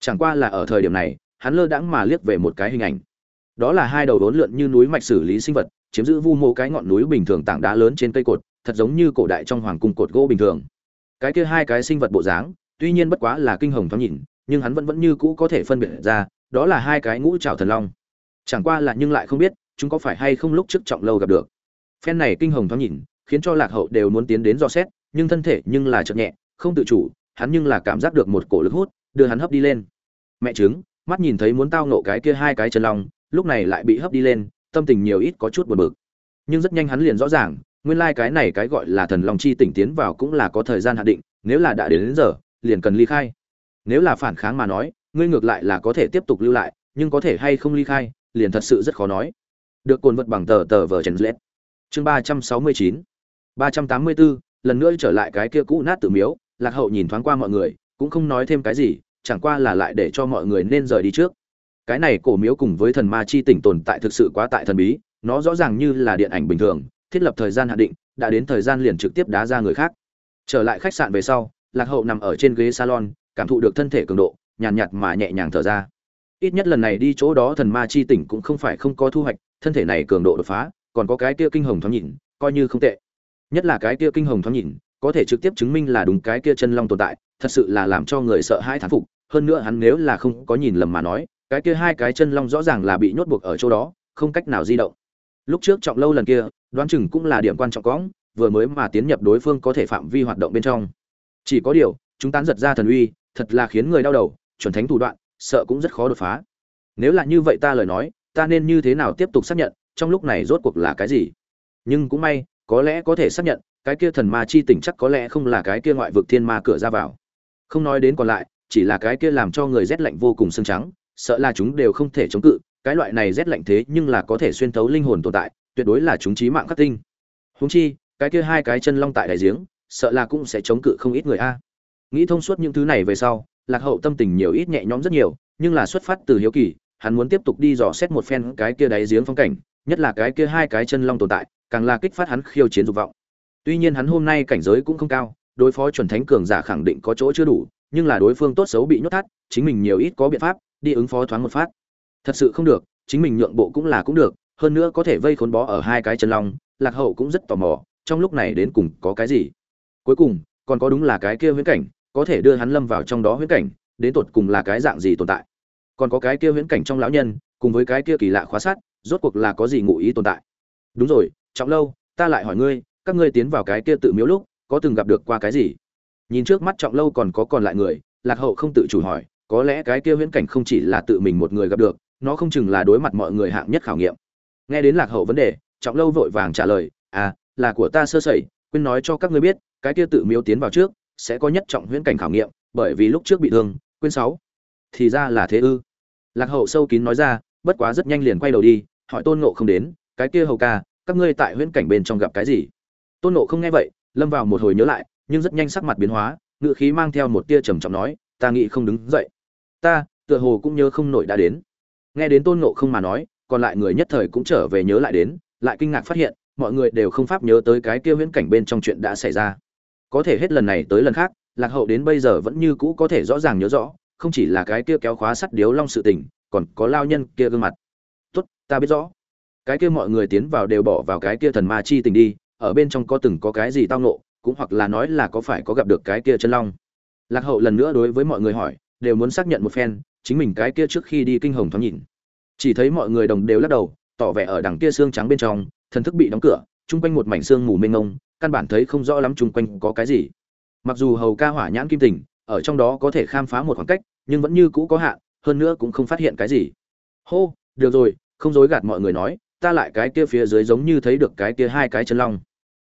chẳng qua là ở thời điểm này, hắn lơ đãng mà liếc về một cái hình ảnh. Đó là hai đầu đốn lượn như núi mạch xử lý sinh vật, chiếm giữ vu mô cái ngọn núi bình thường tảng đá lớn trên cây cột, thật giống như cổ đại trong hoàng cung cột gỗ bình thường. Cái kia hai cái sinh vật bộ dáng, tuy nhiên bất quá là kinh hồng thoáng nhìn, nhưng hắn vẫn vẫn như cũ có thể phân biệt ra, đó là hai cái ngũ trảo thần long. Chẳng qua là nhưng lại không biết, chúng có phải hay không lúc trước trọng lâu gặp được. Phen này kinh hồng thoáng nhìn, khiến cho lạc hậu đều muốn tiến đến dò xét, nhưng thân thể nhưng là chợt nhẹ, không tự chủ, hắn nhưng là cảm giác được một cổ lực hút đưa hắn hấp đi lên. Mẹ trứng mắt nhìn thấy muốn tao nộ cái kia hai cái chân long lúc này lại bị hấp đi lên tâm tình nhiều ít có chút buồn bực. Nhưng rất nhanh hắn liền rõ ràng nguyên lai cái này cái gọi là thần long chi tỉnh tiến vào cũng là có thời gian hạn định nếu là đã đến, đến giờ liền cần ly khai. Nếu là phản kháng mà nói ngươi ngược lại là có thể tiếp tục lưu lại nhưng có thể hay không ly khai liền thật sự rất khó nói. Được cồn vật bằng tờ tờ vờ trần lết chương ba trăm sáu mươi chín. Ba trăm tám mươi bốn lần nữa trở lại cái kia cũ nát tự miếu lạc hậu nhìn thoáng qua mọi người cũng không nói thêm cái gì chẳng qua là lại để cho mọi người nên rời đi trước. Cái này cổ miếu cùng với thần ma chi tỉnh tồn tại thực sự quá tại thần bí nó rõ ràng như là điện ảnh bình thường thiết lập thời gian hạn định đã đến thời gian liền trực tiếp đá ra người khác. Trở lại khách sạn về sau lạc hậu nằm ở trên ghế salon cảm thụ được thân thể cường độ nhàn nhạt, nhạt mà nhẹ nhàng thở ra. Ít nhất lần này đi chỗ đó thần ma chi tỉnh cũng không phải không có thu hoạch thân thể này cường độ đột phá còn có cái kia kinh hồng thoáng nhìn coi như không tệ. Nhất là cái kia kinh hồng thoáng nhìn có thể trực tiếp chứng minh là đúng cái kia chân long tồn tại thật sự là làm cho người sợ hãi thán phục, hơn nữa hắn nếu là không có nhìn lầm mà nói, cái kia hai cái chân long rõ ràng là bị nhốt buộc ở chỗ đó, không cách nào di động. Lúc trước trọng lâu lần kia, đoán chừng cũng là điểm quan trọng cõng, vừa mới mà tiến nhập đối phương có thể phạm vi hoạt động bên trong. Chỉ có điều, chúng tán giật ra thần uy, thật là khiến người đau đầu, chuẩn thánh thủ đoạn, sợ cũng rất khó đột phá. Nếu là như vậy ta lời nói, ta nên như thế nào tiếp tục xác nhận, trong lúc này rốt cuộc là cái gì? Nhưng cũng may, có lẽ có thể xác nhận, cái kia thần ma chi tỉnh chắc có lẽ không là cái kia ngoại vực thiên ma cửa ra vào không nói đến còn lại, chỉ là cái kia làm cho người rét lạnh vô cùng xương trắng, sợ là chúng đều không thể chống cự, cái loại này rét lạnh thế nhưng là có thể xuyên thấu linh hồn tồn tại, tuyệt đối là chúng trí mạng khắc tinh. Húng chi, cái kia hai cái chân long tại đại giếng, sợ là cũng sẽ chống cự không ít người a. Nghĩ thông suốt những thứ này về sau, lạc hậu tâm tình nhiều ít nhẹ nhõm rất nhiều, nhưng là xuất phát từ hiếu kỳ, hắn muốn tiếp tục đi dò xét một phen cái kia đáy giếng phong cảnh, nhất là cái kia hai cái chân long tồn tại, càng là kích phát hắn khiêu chiến dục vọng. Tuy nhiên hắn hôm nay cảnh giới cũng không cao đối phó chuẩn thánh cường giả khẳng định có chỗ chưa đủ, nhưng là đối phương tốt xấu bị nhốt thắt, chính mình nhiều ít có biện pháp, đi ứng phó thoáng một phát. Thật sự không được, chính mình nhượng bộ cũng là cũng được, hơn nữa có thể vây khốn bó ở hai cái chân long, lạc hậu cũng rất tò mò, trong lúc này đến cùng có cái gì. Cuối cùng, còn có đúng là cái kia huyễn cảnh, có thể đưa hắn lâm vào trong đó huyễn cảnh, đến tột cùng là cái dạng gì tồn tại? Còn có cái kia huyễn cảnh trong lão nhân, cùng với cái kia kỳ lạ khóa sát rốt cuộc là có gì ngụ ý tồn tại? Đúng rồi, trọng lâu, ta lại hỏi ngươi, các ngươi tiến vào cái kia tự miếu lúc có từng gặp được qua cái gì? Nhìn trước mắt trọng lâu còn có còn lại người, lạc hậu không tự chủ hỏi, có lẽ cái kia huyễn cảnh không chỉ là tự mình một người gặp được, nó không chừng là đối mặt mọi người hạng nhất khảo nghiệm. Nghe đến lạc hậu vấn đề, trọng lâu vội vàng trả lời à là của ta sơ sẩy, quên nói cho các ngươi biết, cái kia tự miếu tiến vào trước, sẽ có nhất trọng huyễn cảnh khảo nghiệm, bởi vì lúc trước bị thương, quên sáu. Thì ra là thế ư? Lạc hậu sâu kín nói ra, bất quá rất nhanh liền quay đầu đi, hỏi tôn ngộ không đến, cái kia hầu ca, các ngươi tại huyễn cảnh bên trong gặp cái gì? Tôn ngộ không nghe vậy lâm vào một hồi nhớ lại, nhưng rất nhanh sắc mặt biến hóa ngự khí mang theo một tia trầm trọng nói, ta nghĩ không đứng dậy. Ta, tựa hồ cũng nhớ không nổi đã đến. Nghe đến tôn ngộ không mà nói, còn lại người nhất thời cũng trở về nhớ lại đến, lại kinh ngạc phát hiện, mọi người đều không pháp nhớ tới cái kia huyễn cảnh bên trong chuyện đã xảy ra. Có thể hết lần này tới lần khác, lạc hậu đến bây giờ vẫn như cũ có thể rõ ràng nhớ rõ, không chỉ là cái kia kéo khóa sắt điếu long sự tình, còn có lao nhân kia gương mặt. Tốt, ta biết rõ. Cái kia mọi người tiến vào đều bỏ vào cái kia thần ma chi tình đi ở bên trong có từng có cái gì tao nộ cũng hoặc là nói là có phải có gặp được cái kia chân long. Lạc hậu lần nữa đối với mọi người hỏi, đều muốn xác nhận một phen, chính mình cái kia trước khi đi kinh hồng thoáng nhìn. Chỉ thấy mọi người đồng đều lắc đầu, tỏ vẻ ở đằng kia xương trắng bên trong, thần thức bị đóng cửa, chung quanh một mảnh xương mù mênh mông, căn bản thấy không rõ lắm chung quanh có cái gì. Mặc dù hầu ca hỏa nhãn kim tình, ở trong đó có thể khám phá một khoảng cách, nhưng vẫn như cũ có hạn, hơn nữa cũng không phát hiện cái gì. Hô, được rồi, không dối gạt mọi người nói, ta lại cái kia phía dưới giống như thấy được cái kia hai cái chân long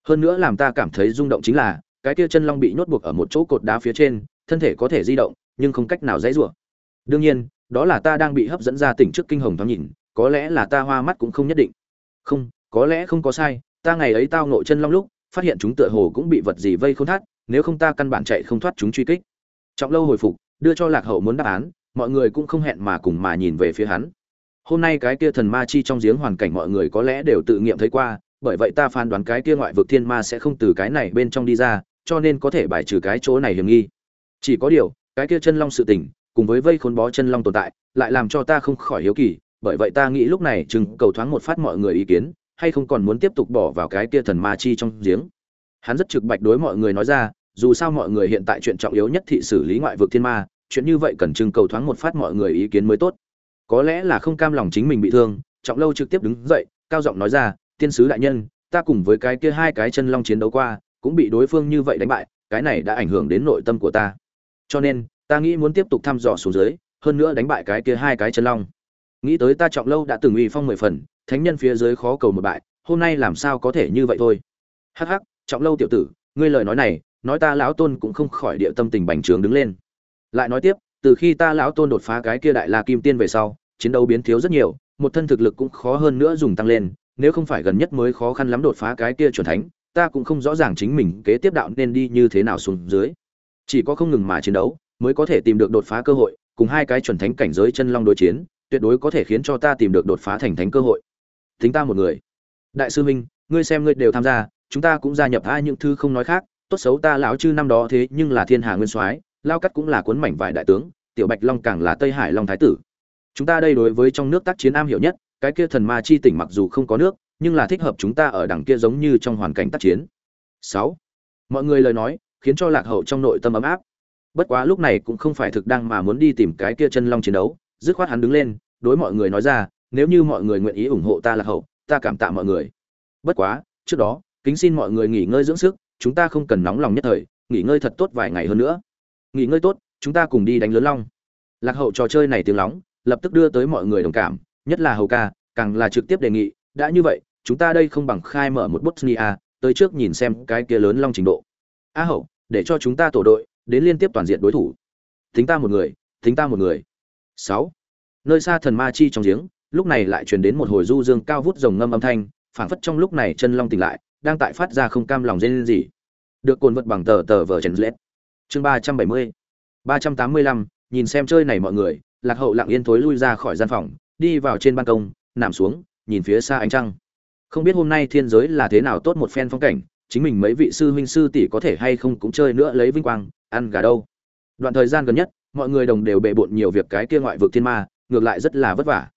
hơn nữa làm ta cảm thấy rung động chính là, cái kia chân long bị nhốt buộc ở một chỗ cột đá phía trên, thân thể có thể di động, nhưng không cách nào dãy rủa. Đương nhiên, đó là ta đang bị hấp dẫn ra tỉnh trước kinh hồng thoáng nhìn, có lẽ là ta hoa mắt cũng không nhất định. Không, có lẽ không có sai, ta ngày ấy tao ngộ chân long lúc, phát hiện chúng tựa hồ cũng bị vật gì vây khốn thắt, nếu không ta căn bản chạy không thoát chúng truy kích. Trọng lâu hồi phục, đưa cho lạc hậu muốn đáp án, mọi người cũng không hẹn mà cùng mà nhìn về phía hắn. Hôm nay cái kia thần ma chi trong giếng hoàn cảnh mọi người có lẽ đều tự nghiệm thấy qua bởi vậy ta phán đoán cái kia ngoại vực thiên ma sẽ không từ cái này bên trong đi ra, cho nên có thể bài trừ cái chỗ này hiểm nghi. Chỉ có điều, cái kia chân long sự tình, cùng với vây khốn bó chân long tồn tại, lại làm cho ta không khỏi hiếu kỳ, bởi vậy ta nghĩ lúc này chừng cầu thoáng một phát mọi người ý kiến, hay không còn muốn tiếp tục bỏ vào cái kia thần ma chi trong giếng. Hắn rất trực bạch đối mọi người nói ra, dù sao mọi người hiện tại chuyện trọng yếu nhất thị xử lý ngoại vực thiên ma, chuyện như vậy cần trưng cầu thoáng một phát mọi người ý kiến mới tốt. Có lẽ là không cam lòng chính mình bị thương, trọng lâu trực tiếp đứng dậy, cao giọng nói ra tiên sứ đại nhân, ta cùng với cái kia hai cái chân long chiến đấu qua, cũng bị đối phương như vậy đánh bại, cái này đã ảnh hưởng đến nội tâm của ta. Cho nên, ta nghĩ muốn tiếp tục thăm dò xuống dưới, hơn nữa đánh bại cái kia hai cái chân long. Nghĩ tới ta trọng lâu đã từng uy phong mười phần, thánh nhân phía dưới khó cầu một bại, hôm nay làm sao có thể như vậy thôi? Hắc hắc, trọng lâu tiểu tử, ngươi lời nói này, nói ta lão tôn cũng không khỏi địa tâm tình bành trướng đứng lên. Lại nói tiếp, từ khi ta lão tôn đột phá cái kia đại la kim tiên về sau, chiến đấu biến thiếu rất nhiều, một thân thực lực cũng khó hơn nữa dùng tăng lên nếu không phải gần nhất mới khó khăn lắm đột phá cái kia chuẩn thánh, ta cũng không rõ ràng chính mình kế tiếp đạo nên đi như thế nào xuống dưới. Chỉ có không ngừng mà chiến đấu, mới có thể tìm được đột phá cơ hội, cùng hai cái chuẩn thánh cảnh giới chân long đối chiến, tuyệt đối có thể khiến cho ta tìm được đột phá thành thánh cơ hội. Tính ta một người. Đại sư huynh ngươi xem ngươi đều tham gia, chúng ta cũng gia nhập hai những thứ không nói khác, tốt xấu ta lão chư năm đó thế nhưng là thiên hà nguyên soái, lao cắt cũng là cuốn mảnh vải đại tướng, tiểu bạch long càng là tây hải long thái tử. Chúng ta đây đối với trong nước tác chiến am hiểu nhất cái kia thần ma chi tỉnh mặc dù không có nước, nhưng là thích hợp chúng ta ở đằng kia giống như trong hoàn cảnh tác chiến. Sáu. Mọi người lời nói, khiến cho lạc hậu trong nội tâm ấm áp. Bất quá lúc này cũng không phải thực đang mà muốn đi tìm cái kia chân long chiến đấu, dứt khoát hắn đứng lên, đối mọi người nói ra, nếu như mọi người nguyện ý ủng hộ ta lạc hậu, ta cảm tạ mọi người. Bất quá, trước đó, kính xin mọi người nghỉ ngơi dưỡng sức, chúng ta không cần nóng lòng nhất thời, nghỉ ngơi thật tốt vài ngày hơn nữa. Nghỉ ngơi tốt, chúng ta cùng đi đánh lớn long. Lạc hậu trò chơi này tiếng lóng, lập tức đưa tới mọi người đồng cảm nhất là hầu ca, càng là trực tiếp đề nghị, đã như vậy, chúng ta đây không bằng khai mở một bosnia, tới trước nhìn xem cái kia lớn long trình độ. A hậu để cho chúng ta tổ đội, đến liên tiếp toàn diện đối thủ. Thính ta một người, thính ta một người. Sáu. Nơi xa thần ma chi trong giếng, lúc này lại truyền đến một hồi du dương cao vút rồng ngâm âm thanh, phảng phất trong lúc này chân long tỉnh lại, đang tại phát ra không cam lòng dên gì. Được cồn vật bằng tờ tờ vở trần lết. Chương ba trăm bảy mươi, ba trăm tám mươi lăm, nhìn xem chơi này mọi người, lạc hậu lặng yên tối lui ra khỏi gian phòng đi vào trên ban công, nằm xuống, nhìn phía xa ánh trăng. Không biết hôm nay thiên giới là thế nào tốt một phen phong cảnh, chính mình mấy vị sư huynh sư tỷ có thể hay không cũng chơi nữa lấy vinh quang, ăn gà đâu. Đoạn thời gian gần nhất, mọi người đồng đều bề bộn nhiều việc cái kia ngoại vực thiên ma, ngược lại rất là vất vả.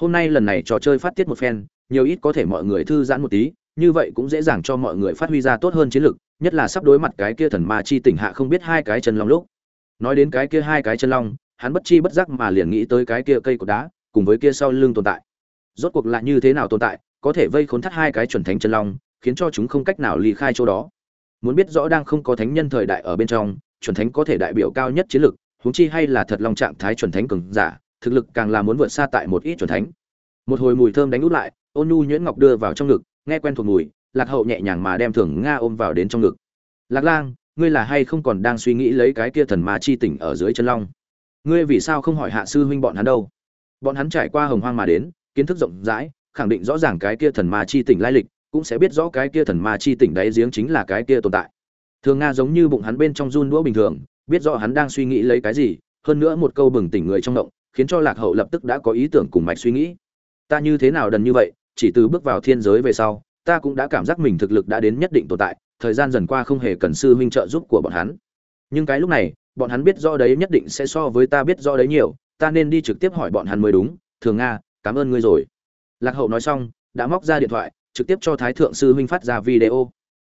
Hôm nay lần này trò chơi phát tiết một phen, nhiều ít có thể mọi người thư giãn một tí, như vậy cũng dễ dàng cho mọi người phát huy ra tốt hơn chiến lược nhất là sắp đối mặt cái kia thần ma chi tỉnh hạ không biết hai cái chân long lúc. Nói đến cái kia hai cái chân long, hắn bất chi bất giác mà liền nghĩ tới cái kia cây cột đá cùng với kia sau lưng tồn tại. Rốt cuộc là như thế nào tồn tại, có thể vây khốn thắt hai cái chuẩn thánh chân long, khiến cho chúng không cách nào ly khai chỗ đó. Muốn biết rõ đang không có thánh nhân thời đại ở bên trong, chuẩn thánh có thể đại biểu cao nhất chiến lực, huống chi hay là thật long trạng thái chuẩn thánh cường giả, thực lực càng là muốn vượt xa tại một ít chuẩn thánh. Một hồi mùi thơm đánh út lại, ôn nhu nhuyễn ngọc đưa vào trong ngực, nghe quen thuộc mùi, lạc hậu nhẹ nhàng mà đem thường nga ôm vào đến trong ngực. Lạc lang, ngươi là hay không còn đang suy nghĩ lấy cái kia thần ma chi tỉnh ở dưới chân long? Ngươi vì sao không hỏi hạ sư huynh bọn hắn đâu? Bọn hắn trải qua hồng hoang mà đến, kiến thức rộng rãi, khẳng định rõ ràng cái kia thần ma chi tỉnh lai lịch, cũng sẽ biết rõ cái kia thần ma chi tỉnh đáy giếng chính là cái kia tồn tại. Thường nga giống như bụng hắn bên trong run đũa bình thường, biết rõ hắn đang suy nghĩ lấy cái gì, hơn nữa một câu bừng tỉnh người trong động, khiến cho lạc hậu lập tức đã có ý tưởng cùng mạch suy nghĩ. Ta như thế nào đần như vậy, chỉ từ bước vào thiên giới về sau, ta cũng đã cảm giác mình thực lực đã đến nhất định tồn tại, thời gian dần qua không hề cần sư huynh trợ giúp của bọn hắn. Nhưng cái lúc này, bọn hắn biết rõ đấy nhất định sẽ so với ta biết rõ đấy nhiều ta nên đi trực tiếp hỏi bọn hắn mới đúng, thường nga, cảm ơn ngươi rồi. Lạc hậu nói xong, đã móc ra điện thoại, trực tiếp cho thái thượng sư huynh phát ra video.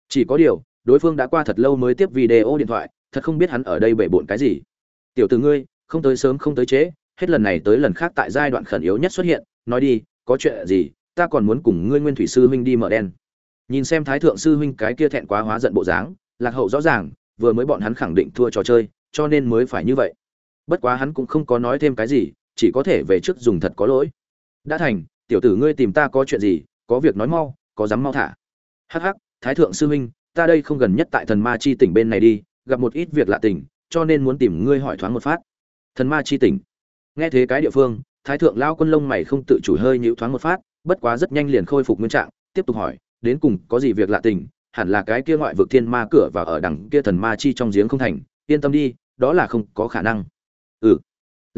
Chỉ có điều, đối phương đã qua thật lâu mới tiếp video điện thoại, thật không biết hắn ở đây bể bộn cái gì. Tiểu từ ngươi, không tới sớm không tới trễ, hết lần này tới lần khác tại giai đoạn khẩn yếu nhất xuất hiện, nói đi, có chuyện gì, ta còn muốn cùng ngươi nguyên thủy sư huynh đi mở đen nhìn xem thái thượng sư huynh cái kia thẹn quá hóa giận bộ dáng, lạc hậu rõ ràng, vừa mới bọn hắn khẳng định thua trò chơi, cho nên mới phải như vậy bất quá hắn cũng không có nói thêm cái gì, chỉ có thể về trước dùng thật có lỗi. Đã thành, tiểu tử ngươi tìm ta có chuyện gì, có việc nói mau, có dám mau thả. Hắc hắc, thái thượng sư huynh ta đây không gần nhất tại thần ma chi tỉnh bên này đi, gặp một ít việc lạ tình, cho nên muốn tìm ngươi hỏi thoáng một phát. Thần ma chi tỉnh. Nghe thế cái địa phương, thái thượng lao quân lông mày không tự chủ hơi nhịu thoáng một phát, bất quá rất nhanh liền khôi phục nguyên trạng, tiếp tục hỏi, đến cùng có gì việc lạ tình, hẳn là cái kia ngoại vực thiên ma cửa và ở đằng kia thần ma chi trong giếng không thành, yên tâm đi, đó là không có khả năng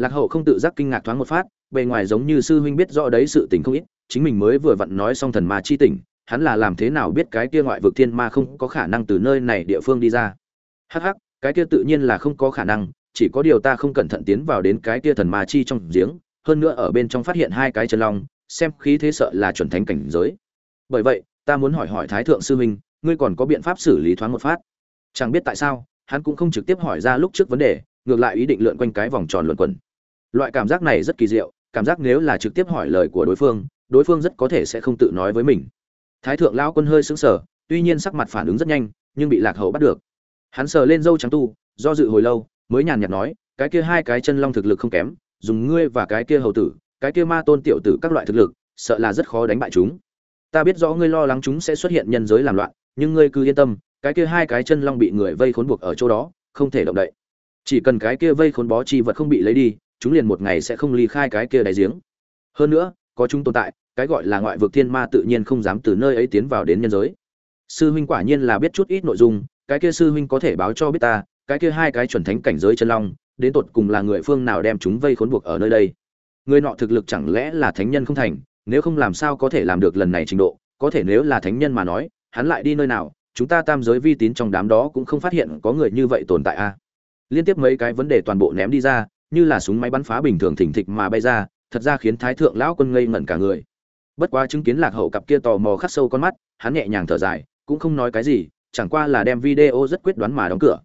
lạc hậu không tự giác kinh ngạc thoáng một phát, bề ngoài giống như sư huynh biết rõ đấy sự tình không ít, chính mình mới vừa vặn nói xong thần ma chi tỉnh hắn là làm thế nào biết cái kia ngoại vực thiên ma không có khả năng từ nơi này địa phương đi ra. Hắc hắc, cái kia tự nhiên là không có khả năng, chỉ có điều ta không cẩn thận tiến vào đến cái kia thần ma chi trong giếng, hơn nữa ở bên trong phát hiện hai cái chân long, xem khí thế sợ là chuẩn thánh cảnh giới. Bởi vậy, ta muốn hỏi hỏi thái thượng sư huynh, ngươi còn có biện pháp xử lý thoáng một phát? Chẳng biết tại sao, hắn cũng không trực tiếp hỏi ra lúc trước vấn đề, ngược lại ý định lượn quanh cái vòng tròn luẩn quẩn loại cảm giác này rất kỳ diệu, cảm giác nếu là trực tiếp hỏi lời của đối phương đối phương rất có thể sẽ không tự nói với mình. Thái thượng lão quân hơi sững sờ, tuy nhiên sắc mặt phản ứng rất nhanh, nhưng bị lạc hậu bắt được. Hắn sờ lên dâu trắng tu, do dự hồi lâu, mới nhàn nhạt nói, cái kia hai cái chân long thực lực không kém, dùng ngươi và cái kia hầu tử, cái kia ma tôn tiểu tử các loại thực lực, sợ là rất khó đánh bại chúng. Ta biết rõ ngươi lo lắng chúng sẽ xuất hiện nhân giới làm loạn, nhưng ngươi cứ yên tâm, cái kia hai cái chân long bị người vây khốn buộc ở chỗ đó, không thể động đậy. Chỉ cần cái kia vây khốn bó chi vật không bị lấy đi chúng liền một ngày sẽ không ly khai cái kia đáy giếng. Hơn nữa, có chúng tồn tại, cái gọi là ngoại vực thiên ma tự nhiên không dám từ nơi ấy tiến vào đến nhân giới. Sư huynh quả nhiên là biết chút ít nội dung, cái kia sư huynh có thể báo cho biết ta, cái kia hai cái chuẩn thánh cảnh giới chân long, đến tột cùng là người phương nào đem chúng vây khốn buộc ở nơi đây? Người nọ thực lực chẳng lẽ là thánh nhân không thành, nếu không làm sao có thể làm được lần này trình độ, có thể nếu là thánh nhân mà nói, hắn lại đi nơi nào? Chúng ta tam giới vi tín trong đám đó cũng không phát hiện có người như vậy tồn tại a liên tiếp mấy cái vấn đề toàn bộ ném đi ra như là súng máy bắn phá bình thường thỉnh thịch mà bay ra, thật ra khiến thái thượng lão quân ngây ngẩn cả người. Bất quá chứng kiến lạc hậu cặp kia tò mò khắc sâu con mắt, hắn nhẹ nhàng thở dài, cũng không nói cái gì, chẳng qua là đem video rất quyết đoán mà đóng cửa.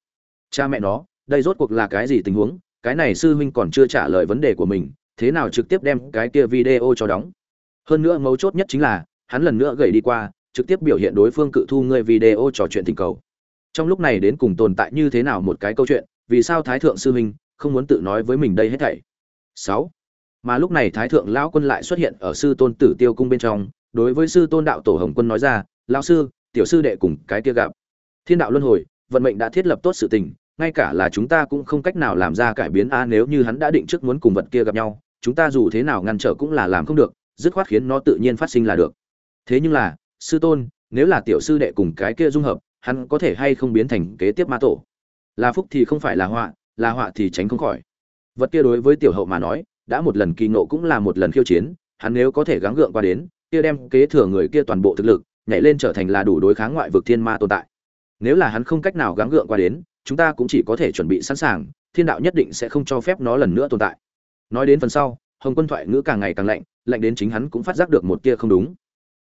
Cha mẹ nó, đây rốt cuộc là cái gì tình huống? Cái này sư huynh còn chưa trả lời vấn đề của mình, thế nào trực tiếp đem cái kia video cho đóng? Hơn nữa mấu chốt nhất chính là, hắn lần nữa gầy đi qua, trực tiếp biểu hiện đối phương cự thu ngươi video trò chuyện tình cầu. Trong lúc này đến cùng tồn tại như thế nào một cái câu chuyện, vì sao thái thượng sư huynh không muốn tự nói với mình đây hết thảy. Sáu. Mà lúc này thái thượng lão quân lại xuất hiện ở sư tôn tử tiêu cung bên trong, đối với sư tôn đạo tổ hồng quân nói ra, lão sư, tiểu sư đệ cùng cái kia gặp. Thiên đạo luân hồi, vận mệnh đã thiết lập tốt sự tình, ngay cả là chúng ta cũng không cách nào làm ra cải biến a, nếu như hắn đã định trước muốn cùng vật kia gặp nhau, chúng ta dù thế nào ngăn trở cũng là làm không được, dứt khoát khiến nó tự nhiên phát sinh là được. Thế nhưng là, sư tôn, nếu là tiểu sư đệ cùng cái kia dung hợp, hắn có thể hay không biến thành kế tiếp ma tổ? Là phúc thì không phải là họa là họa thì tránh không khỏi. Vật kia đối với tiểu hậu mà nói, đã một lần kỳ nộ cũng là một lần khiêu chiến, hắn nếu có thể gắng gượng qua đến, kia đem kế thừa người kia toàn bộ thực lực, nhảy lên trở thành là đủ đối kháng ngoại vực thiên ma tồn tại. Nếu là hắn không cách nào gắng gượng qua đến, chúng ta cũng chỉ có thể chuẩn bị sẵn sàng, thiên đạo nhất định sẽ không cho phép nó lần nữa tồn tại. Nói đến phần sau, hồng quân thoại ngữ càng ngày càng lạnh lạnh đến chính hắn cũng phát giác được một tia không đúng.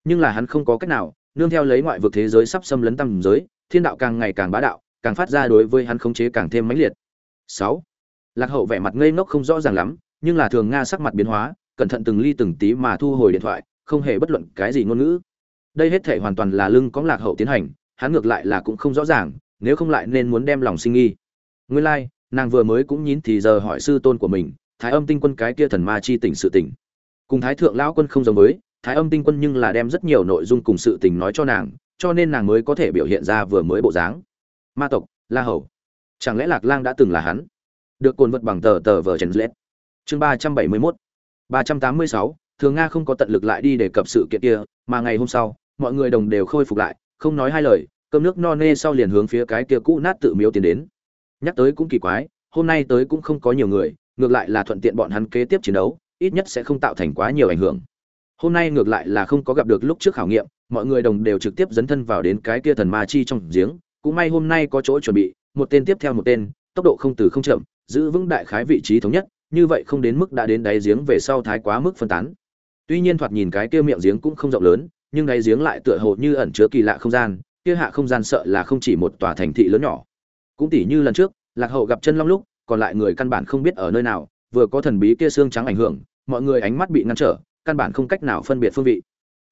Nhưng là hắn không có cách nào, nương theo lấy ngoại vực thế giới sắp xâm lấn tầm giới, thiên đạo càng ngày càng bá đạo, càng phát ra đối với hắn khống chế càng thêm mãnh liệt sáu. Lạc hậu vẻ mặt ngây ngốc không rõ ràng lắm nhưng là thường nga sắc mặt biến hóa cẩn thận từng ly từng tí mà thu hồi điện thoại không hề bất luận cái gì ngôn ngữ. Đây hết thể hoàn toàn là lưng có lạc hậu tiến hành hắn ngược lại là cũng không rõ ràng nếu không lại nên muốn đem lòng sinh nghi. Nguyên lai like, nàng vừa mới cũng nhín thì giờ hỏi sư tôn của mình thái âm tinh quân cái kia thần ma chi tỉnh sự tỉnh cùng thái thượng lão quân không giống với thái âm tinh quân nhưng là đem rất nhiều nội dung cùng sự tình nói cho nàng cho nên nàng mới có thể biểu hiện ra vừa mới bộ dáng. Ma tộc la hầu chẳng lẽ lạc lang đã từng là hắn? Được cồn vật bằng tờ tờ vờ chèn lết chương ba trăm bảy mươi mốt. Ba trăm tám mươi sáu, thường nga không có tận lực lại đi đề cập sự kiện kia, mà ngày hôm sau, mọi người đồng đều khôi phục lại, không nói hai lời, cơm nước no nê sau liền hướng phía cái kia cũ nát tự miếu tiến đến. Nhắc tới cũng kỳ quái, hôm nay tới cũng không có nhiều người, ngược lại là thuận tiện bọn hắn kế tiếp chiến đấu, ít nhất sẽ không tạo thành quá nhiều ảnh hưởng. Hôm nay ngược lại là không có gặp được lúc trước khảo nghiệm, mọi người đồng đều trực tiếp dấn thân vào đến cái kia thần ma chi trong giếng, cũng may hôm nay có chỗ chuẩn bị một tên tiếp theo một tên, tốc độ không từ không chậm, giữ vững đại khái vị trí thống nhất, như vậy không đến mức đã đến đáy giếng về sau thái quá mức phân tán. Tuy nhiên thoạt nhìn cái kia miệng giếng cũng không rộng lớn, nhưng đáy giếng lại tựa hồ như ẩn chứa kỳ lạ không gian, kia hạ không gian sợ là không chỉ một tòa thành thị lớn nhỏ. Cũng tỉ như lần trước, lạc hậu gặp chân long lúc, còn lại người căn bản không biết ở nơi nào, vừa có thần bí kia xương trắng ảnh hưởng, mọi người ánh mắt bị ngăn trở, căn bản không cách nào phân biệt phương vị.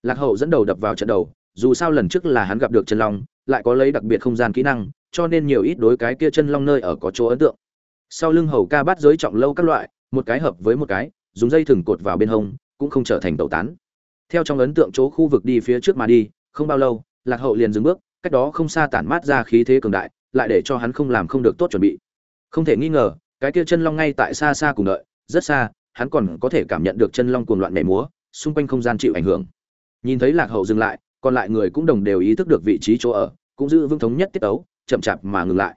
Lạc hậu dẫn đầu đập vào trận đầu, dù sao lần trước là hắn gặp được chân long, lại có lấy đặc biệt không gian kỹ năng cho nên nhiều ít đối cái kia chân long nơi ở có chỗ ấn tượng. Sau lưng hầu ca bắt giới trọng lâu các loại, một cái hợp với một cái, dùng dây thừng cột vào bên hông, cũng không trở thành tẩu tán. Theo trong ấn tượng chỗ khu vực đi phía trước mà đi, không bao lâu, lạc hậu liền dừng bước, cách đó không xa tản mát ra khí thế cường đại, lại để cho hắn không làm không được tốt chuẩn bị. Không thể nghi ngờ, cái kia chân long ngay tại xa xa cùng đợi, rất xa, hắn còn có thể cảm nhận được chân long cuồng loạn nhảy múa, xung quanh không gian chịu ảnh hưởng. Nhìn thấy lạc hậu dừng lại, còn lại người cũng đồng đều ý thức được vị trí chỗ ở, cũng giữ vững thống nhất tiết ấu chậm chạp mà ngừng lại.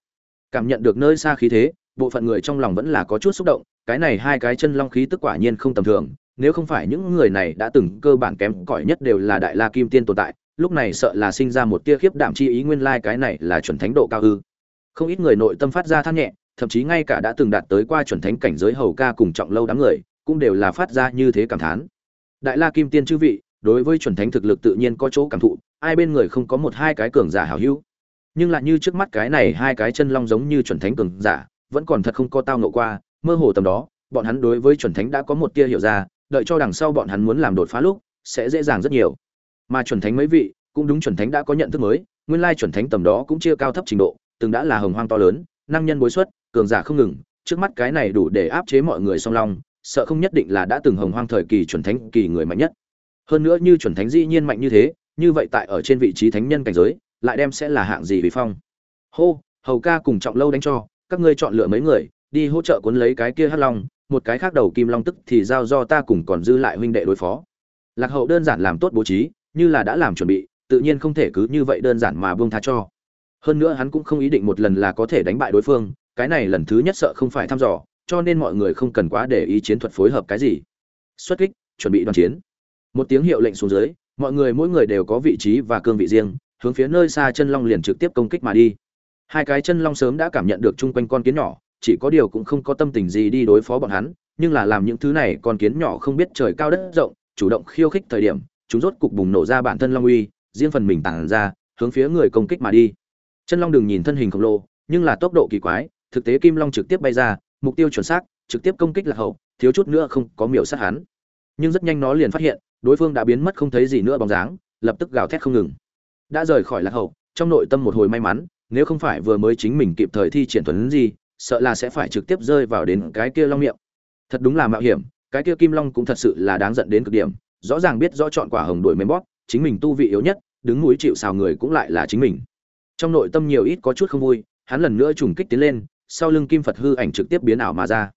Cảm nhận được nơi xa khí thế, bộ phận người trong lòng vẫn là có chút xúc động, cái này hai cái chân long khí tức quả nhiên không tầm thường, nếu không phải những người này đã từng cơ bản kém cỏi nhất đều là đại la kim tiên tồn tại, lúc này sợ là sinh ra một tia khiếp đảm chi ý nguyên lai cái này là chuẩn thánh độ cao ư. Không ít người nội tâm phát ra than nhẹ, thậm chí ngay cả đã từng đạt tới qua chuẩn thánh cảnh giới hầu ca cùng trọng lâu đám người, cũng đều là phát ra như thế cảm thán. Đại la kim tiên chư vị, đối với chuẩn thánh thực lực tự nhiên có chỗ cảm thụ, ai bên người không có một hai cái cường giả hảo hữu nhưng lại như trước mắt cái này hai cái chân long giống như chuẩn thánh cường giả, vẫn còn thật không có tao nộ qua, mơ hồ tầm đó, bọn hắn đối với chuẩn thánh đã có một tia hiểu ra, đợi cho đằng sau bọn hắn muốn làm đột phá lúc, sẽ dễ dàng rất nhiều. Mà chuẩn thánh mấy vị, cũng đúng chuẩn thánh đã có nhận thức mới, nguyên lai chuẩn thánh tầm đó cũng chia cao thấp trình độ, từng đã là hồng hoang to lớn, năng nhân bối xuất, cường giả không ngừng, trước mắt cái này đủ để áp chế mọi người song long, sợ không nhất định là đã từng hồng hoang thời kỳ chuẩn thánh kỳ người mạnh nhất. Hơn nữa như chuẩn thánh dĩ nhiên mạnh như thế, như vậy tại ở trên vị trí thánh nhân cảnh giới lại đem sẽ là hạng gì vì phong. Hô, hầu ca cùng trọng lâu đánh cho, các ngươi chọn lựa mấy người, đi hỗ trợ cuốn lấy cái kia hắc long, một cái khác đầu kim long tức thì giao do ta cùng còn dư lại huynh đệ đối phó. Lạc hậu đơn giản làm tốt bố trí, như là đã làm chuẩn bị, tự nhiên không thể cứ như vậy đơn giản mà buông tha cho. Hơn nữa hắn cũng không ý định một lần là có thể đánh bại đối phương, cái này lần thứ nhất sợ không phải thăm dò, cho nên mọi người không cần quá để ý chiến thuật phối hợp cái gì. Xuất kích, chuẩn bị đoàn chiến. Một tiếng hiệu lệnh xuống dưới, mọi người mỗi người đều có vị trí và cương vị riêng hướng phía nơi xa chân long liền trực tiếp công kích mà đi. Hai cái chân long sớm đã cảm nhận được chung quanh con kiến nhỏ, chỉ có điều cũng không có tâm tình gì đi đối phó bọn hắn, nhưng là làm những thứ này, con kiến nhỏ không biết trời cao đất rộng, chủ động khiêu khích thời điểm, chúng rốt cục bùng nổ ra bản thân long uy, riêng phần mình tản ra, hướng phía người công kích mà đi. Chân long đừng nhìn thân hình khổng lồ, nhưng là tốc độ kỳ quái, thực tế kim long trực tiếp bay ra, mục tiêu chuẩn xác, trực tiếp công kích là hậu, thiếu chút nữa không có miểu sát hắn. Nhưng rất nhanh nó liền phát hiện, đối phương đã biến mất không thấy gì nữa bóng dáng, lập tức gào thét không ngừng đã rời khỏi lạc hậu, trong nội tâm một hồi may mắn, nếu không phải vừa mới chính mình kịp thời thi triển thuấn gì sợ là sẽ phải trực tiếp rơi vào đến cái kia long miệng. Thật đúng là mạo hiểm, cái kia kim long cũng thật sự là đáng giận đến cực điểm, rõ ràng biết rõ chọn quả hồng đuổi mềm bóp, chính mình tu vị yếu nhất, đứng núi chịu sào người cũng lại là chính mình. Trong nội tâm nhiều ít có chút không vui, hắn lần nữa trùng kích tiến lên, sau lưng kim phật hư ảnh trực tiếp biến ảo mà ra.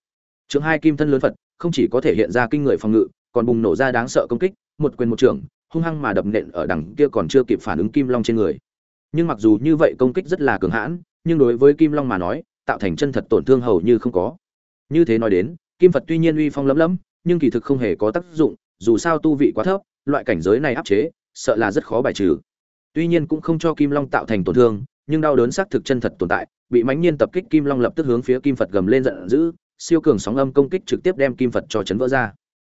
Chương hai kim thân lớn phật, không chỉ có thể hiện ra kinh người phòng ngự, còn bùng nổ ra đáng sợ công kích, một quyền một trưởng hung hăng mà đập nện ở đằng kia còn chưa kịp phản ứng kim long trên người. Nhưng mặc dù như vậy công kích rất là cường hãn, nhưng đối với kim long mà nói, tạo thành chân thật tổn thương hầu như không có. Như thế nói đến, kim phật tuy nhiên uy phong lấm lấm nhưng kỳ thực không hề có tác dụng, dù sao tu vị quá thấp, loại cảnh giới này áp chế, sợ là rất khó bài trừ. Tuy nhiên cũng không cho kim long tạo thành tổn thương, nhưng đau đớn xác thực chân thật tồn tại, bị mãnh nhiên tập kích kim long lập tức hướng phía kim phật gầm lên giận dữ, siêu cường sóng âm công kích trực tiếp đem kim phật cho chấn vỡ ra.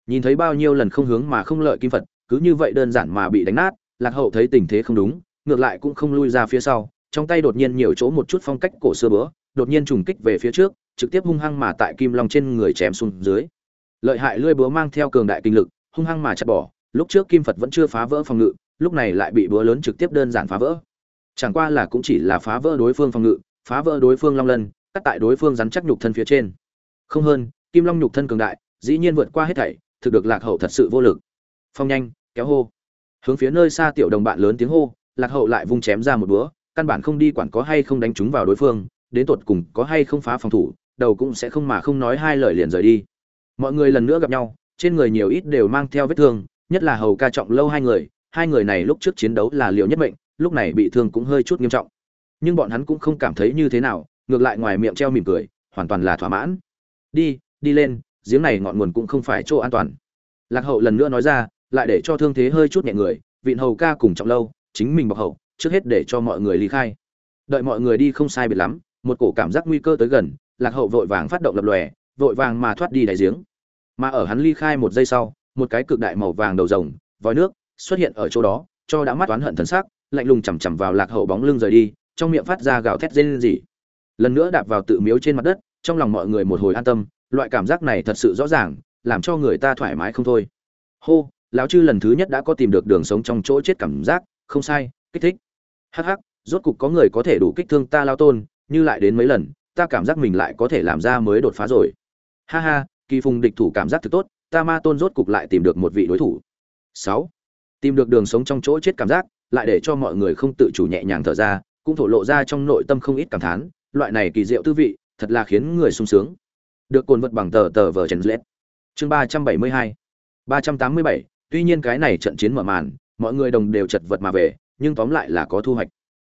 Nhìn thấy bao nhiêu lần không hướng mà không lợi kim phật cứ như vậy đơn giản mà bị đánh nát, lạc hậu thấy tình thế không đúng, ngược lại cũng không lui ra phía sau, trong tay đột nhiên nhiều chỗ một chút phong cách cổ xưa bữa, đột nhiên trùng kích về phía trước, trực tiếp hung hăng mà tại kim long trên người chém xuống dưới. Lợi hại lưỡi búa mang theo cường đại kinh lực, hung hăng mà chặt bỏ, lúc trước kim phật vẫn chưa phá vỡ phòng ngự, lúc này lại bị búa lớn trực tiếp đơn giản phá vỡ. Chẳng qua là cũng chỉ là phá vỡ đối phương phòng ngự, phá vỡ đối phương long lân, cắt tại đối phương rắn chắc nhục thân phía trên. Không hơn, kim long nhục thân cường đại, dĩ nhiên vượt qua hết thảy, thực được lạc hậu thật sự vô lực phong nhanh, kéo hô. Hướng phía nơi xa tiểu đồng bạn lớn tiếng hô, lạc hậu lại vung chém ra một búa, căn bản không đi quản có hay không đánh trúng vào đối phương, đến tột cùng có hay không phá phòng thủ, đầu cũng sẽ không mà không nói hai lời liền rời đi. Mọi người lần nữa gặp nhau, trên người nhiều ít đều mang theo vết thương, nhất là hầu ca trọng lâu hai người hai người này lúc trước chiến đấu là liệu nhất mệnh, lúc này bị thương cũng hơi chút nghiêm trọng. Nhưng bọn hắn cũng không cảm thấy như thế nào, ngược lại ngoài miệng treo mỉm cười, hoàn toàn là thỏa mãn. Đi đi lên, giếng này ngọn nguồn cũng không phải chỗ an toàn. Lạc hậu lần nữa nói ra lại để cho thương thế hơi chút nhẹ người, vịn hầu ca cùng trọng lâu, chính mình bọc hậu, trước hết để cho mọi người ly khai. Đợi mọi người đi không sai biệt lắm, một cổ cảm giác nguy cơ tới gần, lạc hậu vội vàng phát động lập lòe, vội vàng mà thoát đi đáy giếng. Mà ở hắn ly khai một giây sau, một cái cực đại màu vàng đầu rồng, vòi nước, xuất hiện ở chỗ đó, cho đã mắt toán hận thần sắc, lạnh lùng chằm chằm vào lạc hậu bóng lưng rời đi, trong miệng phát ra gào thét rên rỉ. Lần nữa đạp vào tự miếu trên mặt đất, trong lòng mọi người một hồi an tâm, loại cảm giác này thật sự rõ ràng, làm cho người ta thoải mái không thôi. Hô! Lão chư lần thứ nhất đã có tìm được đường sống trong chỗ chết cảm giác, không sai, kích thích. Hắc hắc, rốt cục có người có thể đủ kích thương ta lao tôn, như lại đến mấy lần, ta cảm giác mình lại có thể làm ra mới đột phá rồi. Ha ha, kỳ phùng địch thủ cảm giác thực tốt, ta ma tôn rốt cục lại tìm được một vị đối thủ. Sáu, tìm được đường sống trong chỗ chết cảm giác, lại để cho mọi người không tự chủ nhẹ nhàng thở ra, cũng thổ lộ ra trong nội tâm không ít cảm thán, loại này kỳ diệu tư vị, thật là khiến người sung sướng. Được cồn vật bằng tờ tờ vờ chấn lết chương ba trăm bảy mươi hai, ba trăm tám mươi bảy tuy nhiên cái này trận chiến mở màn, mọi người đồng đều chật vật mà về, nhưng tóm lại là có thu hoạch.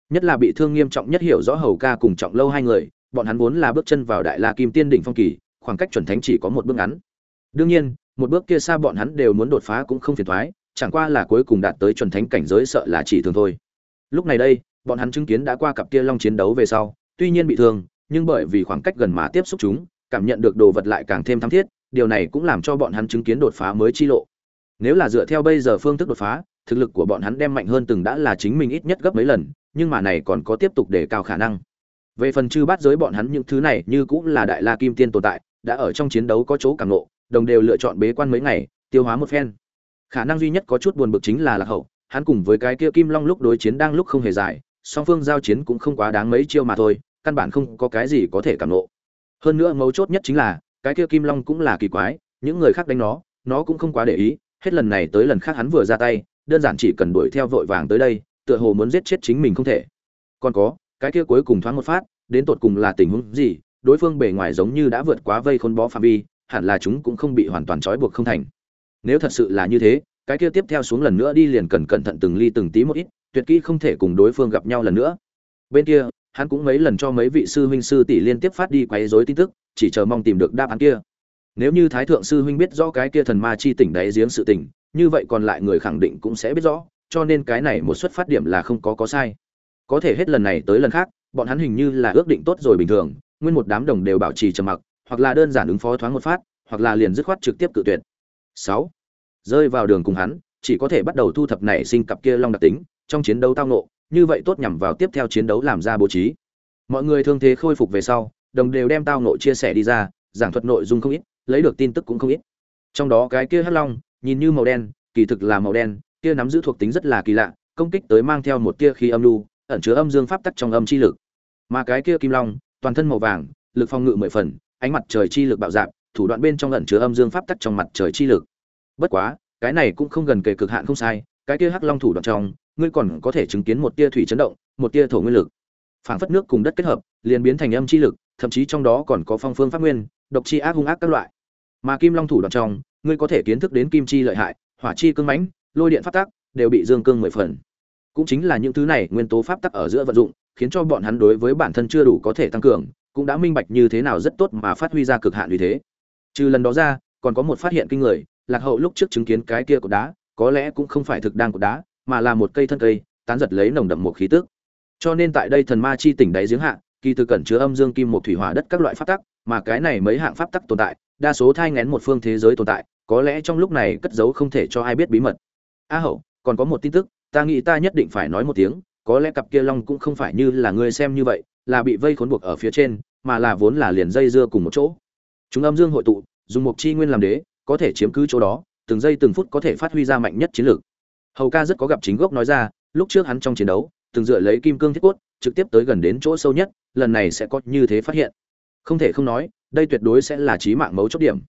Nhất là bị thương nghiêm trọng nhất hiểu rõ hầu ca cùng trọng lâu hai người, bọn hắn vốn là bước chân vào đại la kim tiên đỉnh phong kỳ, khoảng cách chuẩn thánh chỉ có một bước ngắn. Đương nhiên, một bước kia xa bọn hắn đều muốn đột phá cũng không phiền thoái chẳng qua là cuối cùng đạt tới chuẩn thánh cảnh giới sợ là chỉ thường thôi. Lúc này đây, bọn hắn chứng kiến đã qua cặp kia long chiến đấu về sau, tuy nhiên bị thương, nhưng bởi vì khoảng cách gần mà tiếp xúc chúng, cảm nhận được đồ vật lại càng thêm thắm thiết, điều này cũng làm cho bọn hắn chứng kiến đột phá mới chi lộ nếu là dựa theo bây giờ phương thức đột phá, thực lực của bọn hắn đem mạnh hơn từng đã là chính mình ít nhất gấp mấy lần, nhưng mà này còn có tiếp tục để cao khả năng. Về phần chư bát giới bọn hắn những thứ này như cũng là đại la kim tiên tồn tại, đã ở trong chiến đấu có chỗ cảm nộ đồng đều lựa chọn bế quan mấy ngày, tiêu hóa một phen. Khả năng duy nhất có chút buồn bực chính là lạc hậu, hắn cùng với cái kia kim long lúc đối chiến đang lúc không hề dài, song phương giao chiến cũng không quá đáng mấy chiêu mà thôi, căn bản không có cái gì có thể cảm nộ hơn nữa mấu chốt nhất chính là, cái kia kim long cũng là kỳ quái, những người khác đánh nó nó cũng không quá để ý hết lần này tới lần khác hắn vừa ra tay, đơn giản chỉ cần đuổi theo vội vàng tới đây, tựa hồ muốn giết chết chính mình không thể. Còn có, cái kia cuối cùng thoáng một phát, đến tột cùng là tình huống gì, đối phương bề ngoài giống như đã vượt quá vây khốn bó phạm vi, hẳn là chúng cũng không bị hoàn toàn trói buộc không thành. Nếu thật sự là như thế, cái kia tiếp theo xuống lần nữa đi liền cần cẩn thận từng ly từng tí một ít, tuyệt kỹ không thể cùng đối phương gặp nhau lần nữa. Bên kia, hắn cũng mấy lần cho mấy vị sư huynh sư tỷ liên tiếp phát đi quấy rối tin tức, chỉ chờ mong tìm được đáp án kia nếu như thái thượng sư huynh biết rõ cái kia thần ma chi tỉnh đáy giếng sự tỉnh như vậy còn lại người khẳng định cũng sẽ biết rõ, cho nên cái này một xuất phát điểm là không có có sai. Có thể hết lần này tới lần khác, bọn hắn hình như là ước định tốt rồi bình thường, nguyên một đám đồng đều bảo trì trầm mặc, hoặc là đơn giản ứng phó thoáng một phát, hoặc là liền dứt khoát trực tiếp cự tuyệt. Sáu. Rơi vào đường cùng hắn, chỉ có thể bắt đầu thu thập nảy sinh cặp kia long đặc tính, trong chiến đấu tao nộ như vậy tốt nhằm vào tiếp theo chiến đấu làm ra bố trí. Mọi người thương thế khôi phục về sau, đồng đều đem tao nộ chia sẻ đi ra, giảng thuật nội dung không ít lấy được tin tức cũng không ít. Trong đó cái kia hắc long, nhìn như màu đen, kỳ thực là màu đen, kia nắm giữ thuộc tính rất là kỳ lạ, công kích tới mang theo một tia khí âm lưu ẩn chứa âm dương pháp tắc trong âm chi lực. Mà cái kia kim long, toàn thân màu vàng, lực phong ngự mười phần, ánh mặt trời chi lực bạo dạn, thủ đoạn bên trong ẩn chứa âm dương pháp tắc trong mặt trời chi lực. Bất quá, cái này cũng không gần kề cực hạn không sai, cái kia hắc long thủ đoạn trong, ngươi còn có thể chứng kiến một tia thủy chấn động, một tia thổ nguyên lực. Phảng phất nước cùng đất kết hợp, liền biến thành âm chi lực, thậm chí trong đó còn có phong phương pháp nguyên, độc chi ác hung ác các loại mà kim long thủ đoạn trong, ngươi có thể kiến thức đến kim chi lợi hại, hỏa chi cương mãnh, lôi điện pháp tắc, đều bị dương cương mười phần. Cũng chính là những thứ này nguyên tố pháp tắc ở giữa vận dụng, khiến cho bọn hắn đối với bản thân chưa đủ có thể tăng cường, cũng đã minh bạch như thế nào rất tốt mà phát huy ra cực hạn như thế. Trừ lần đó ra, còn có một phát hiện kinh người, lạc hậu lúc trước chứng kiến cái kia của đá, có lẽ cũng không phải thực đang của đá, mà là một cây thân cây, tán giật lấy nồng đậm một khí tức. Cho nên tại đây thần ma chi tỉnh đáy giếng hạ, kỳ từ cẩn chứa âm dương kim một thủy hỏa đất các loại pháp tắc, mà cái này mấy hạng pháp tắc tồn tại đa số thai ngén một phương thế giới tồn tại, có lẽ trong lúc này cất giấu không thể cho ai biết bí mật. A hậu, còn có một tin tức, ta nghĩ ta nhất định phải nói một tiếng, có lẽ cặp kia long cũng không phải như là ngươi xem như vậy, là bị vây khốn buộc ở phía trên, mà là vốn là liền dây dưa cùng một chỗ. Chúng âm dương hội tụ, dùng một chi nguyên làm đế, có thể chiếm cứ chỗ đó, từng giây từng phút có thể phát huy ra mạnh nhất chiến lược. Hầu ca rất có gặp chính gốc nói ra, lúc trước hắn trong chiến đấu, từng dựa lấy kim cương thiết cốt, trực tiếp tới gần đến chỗ sâu nhất, lần này sẽ có như thế phát hiện không thể không nói, đây tuyệt đối sẽ là trí mạng mấu chốt điểm.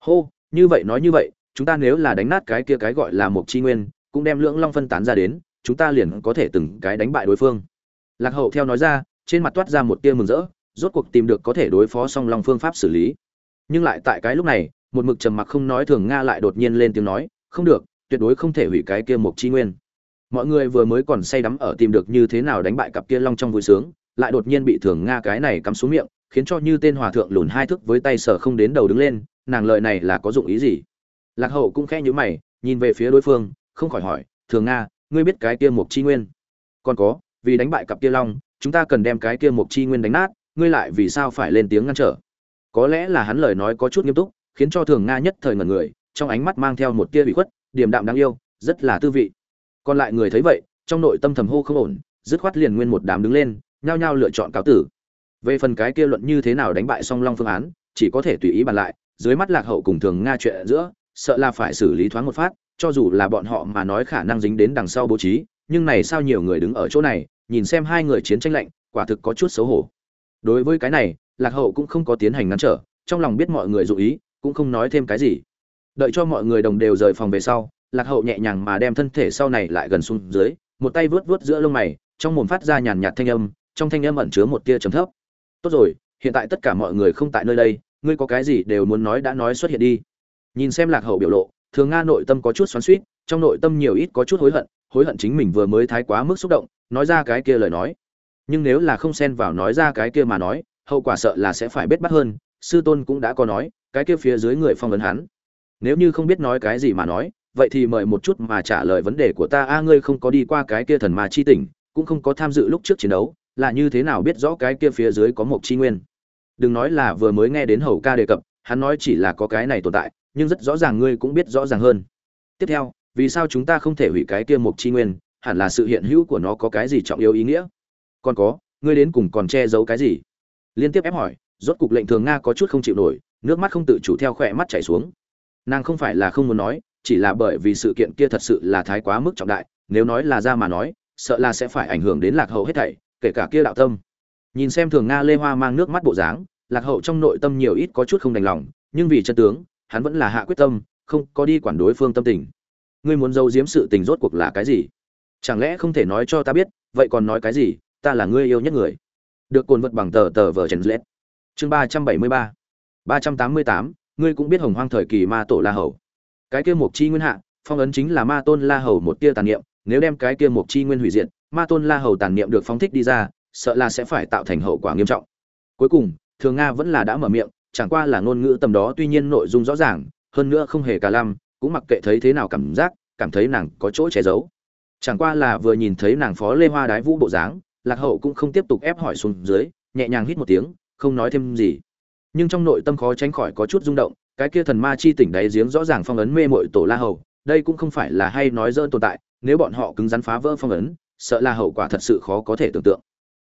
Hô, như vậy nói như vậy, chúng ta nếu là đánh nát cái kia cái gọi là một chi nguyên, cũng đem lưỡng long phân tán ra đến, chúng ta liền có thể từng cái đánh bại đối phương. Lạc hậu theo nói ra, trên mặt toát ra một tia mừng rỡ, rốt cuộc tìm được có thể đối phó song long phương pháp xử lý. Nhưng lại tại cái lúc này, một mực trầm mặc không nói thường nga lại đột nhiên lên tiếng nói, không được, tuyệt đối không thể hủy cái kia một chi nguyên. Mọi người vừa mới còn say đắm ở tìm được như thế nào đánh bại cặp kia long trong vui sướng, lại đột nhiên bị thường nga cái này cắm xuống miệng khiến cho như tên hòa thượng lùn hai thước với tay sở không đến đầu đứng lên, nàng lợi này là có dụng ý gì? Lạc hậu cũng khẽ nhíu mày, nhìn về phía đối phương, không khỏi hỏi, thường nga, ngươi biết cái kia mục chi nguyên? Còn có, vì đánh bại cặp kia long, chúng ta cần đem cái kia mục chi nguyên đánh nát, ngươi lại vì sao phải lên tiếng ngăn trở? Có lẽ là hắn lời nói có chút nghiêm túc, khiến cho thường nga nhất thời ngẩn người, trong ánh mắt mang theo một tia bị khuất, điềm đạm đáng yêu, rất là tư vị. Còn lại người thấy vậy, trong nội tâm thầm hô không ổn, dứt khoát liền nguyên một đám đứng lên, nhao nhao lựa chọn cáo tử về phần cái kia luận như thế nào đánh bại song long phương án, chỉ có thể tùy ý bàn lại, dưới mắt lạc hậu cùng thường nga chuyện giữa, sợ là phải xử lý thoáng một phát, cho dù là bọn họ mà nói khả năng dính đến đằng sau bố trí, nhưng này sao nhiều người đứng ở chỗ này, nhìn xem hai người chiến tranh lạnh, quả thực có chút xấu hổ. Đối với cái này, lạc hậu cũng không có tiến hành ngăn trở, trong lòng biết mọi người dụ ý, cũng không nói thêm cái gì. Đợi cho mọi người đồng đều rời phòng về sau, lạc hậu nhẹ nhàng mà đem thân thể sau này lại gần xuống dưới, một tay vớt vớt giữa lông mày, trong mồm phát ra nhàn nhạt thanh âm, trong thanh âm ẩn chứa một tia trầm thấp tốt rồi, hiện tại tất cả mọi người không tại nơi đây, ngươi có cái gì đều muốn nói đã nói xuất hiện đi. Nhìn xem lạc hậu biểu lộ, thường nga nội tâm có chút xoắn suýt trong nội tâm nhiều ít có chút hối hận hối hận chính mình vừa mới thái quá mức xúc động, nói ra cái kia lời nói. Nhưng nếu là không xen vào nói ra cái kia mà nói, hậu quả sợ là sẽ phải bết bắt hơn, sư tôn cũng đã có nói, cái kia phía dưới người phong vấn hắn. Nếu như không biết nói cái gì mà nói, vậy thì mời một chút mà trả lời vấn đề của ta. A, ngươi không có đi qua cái kia thần ma chi tỉnh, cũng không có tham dự lúc trước chiến đấu là như thế nào biết rõ cái kia phía dưới có một chi nguyên? Đừng nói là vừa mới nghe đến hầu ca đề cập, hắn nói chỉ là có cái này tồn tại, nhưng rất rõ ràng ngươi cũng biết rõ ràng hơn. Tiếp theo, vì sao chúng ta không thể hủy cái kia một chi nguyên? Hẳn là sự hiện hữu của nó có cái gì trọng yếu ý nghĩa? Còn có, ngươi đến cùng còn che giấu cái gì? Liên tiếp ép hỏi, rốt cục lệnh thường nga có chút không chịu nổi, nước mắt không tự chủ theo khỏe mắt chảy xuống. Nàng không phải là không muốn nói, chỉ là bởi vì sự kiện kia thật sự là thái quá mức trọng đại, nếu nói là ra mà nói, sợ là sẽ phải ảnh hưởng đến lạc hậu hết thảy kể cả kia đạo tâm. Nhìn xem thường nga lê hoa mang nước mắt bộ dáng, lạc hậu trong nội tâm nhiều ít có chút không đành lòng, nhưng vì chân tướng, hắn vẫn là hạ quyết tâm, không có đi quản đối phương tâm tình. Ngươi muốn giấu giếm sự tình rốt cuộc là cái gì? Chẳng lẽ không thể nói cho ta biết, vậy còn nói cái gì, ta là ngươi yêu nhất người. Được cồn vật bằng tờ tờ vở trần lết. Chương ba trăm bảy mươi ba. Ba trăm tám mươi tám, ngươi cũng biết hồng hoang thời kỳ ma tổ la hầu. Cái kia mục chi nguyên hạ, phong ấn chính là ma tôn la hầu một tia tàn niệm, nếu đem cái kia mục chi nguyên hủy diệt ma tôn la hầu tàn niệm được phóng thích đi ra, sợ là sẽ phải tạo thành hậu quả nghiêm trọng. Cuối cùng, thường nga vẫn là đã mở miệng, chẳng qua là ngôn ngữ tầm đó tuy nhiên nội dung rõ ràng, hơn nữa không hề cả lăm, cũng mặc kệ thấy thế nào cảm giác, cảm thấy nàng có chỗ che giấu. Chẳng qua là vừa nhìn thấy nàng phó lê hoa đái vũ bộ dáng, lạc hậu cũng không tiếp tục ép hỏi xuống dưới, nhẹ nhàng hít một tiếng, không nói thêm gì. Nhưng trong nội tâm khó tránh khỏi có chút rung động, cái kia thần ma chi tỉnh đáy giếng rõ ràng phong ấn mê mội tổ la hầu, đây cũng không phải là hay nói dơn tồn tại, nếu bọn họ cứng rắn phá vỡ phong ấn sợ là hậu quả thật sự khó có thể tưởng tượng.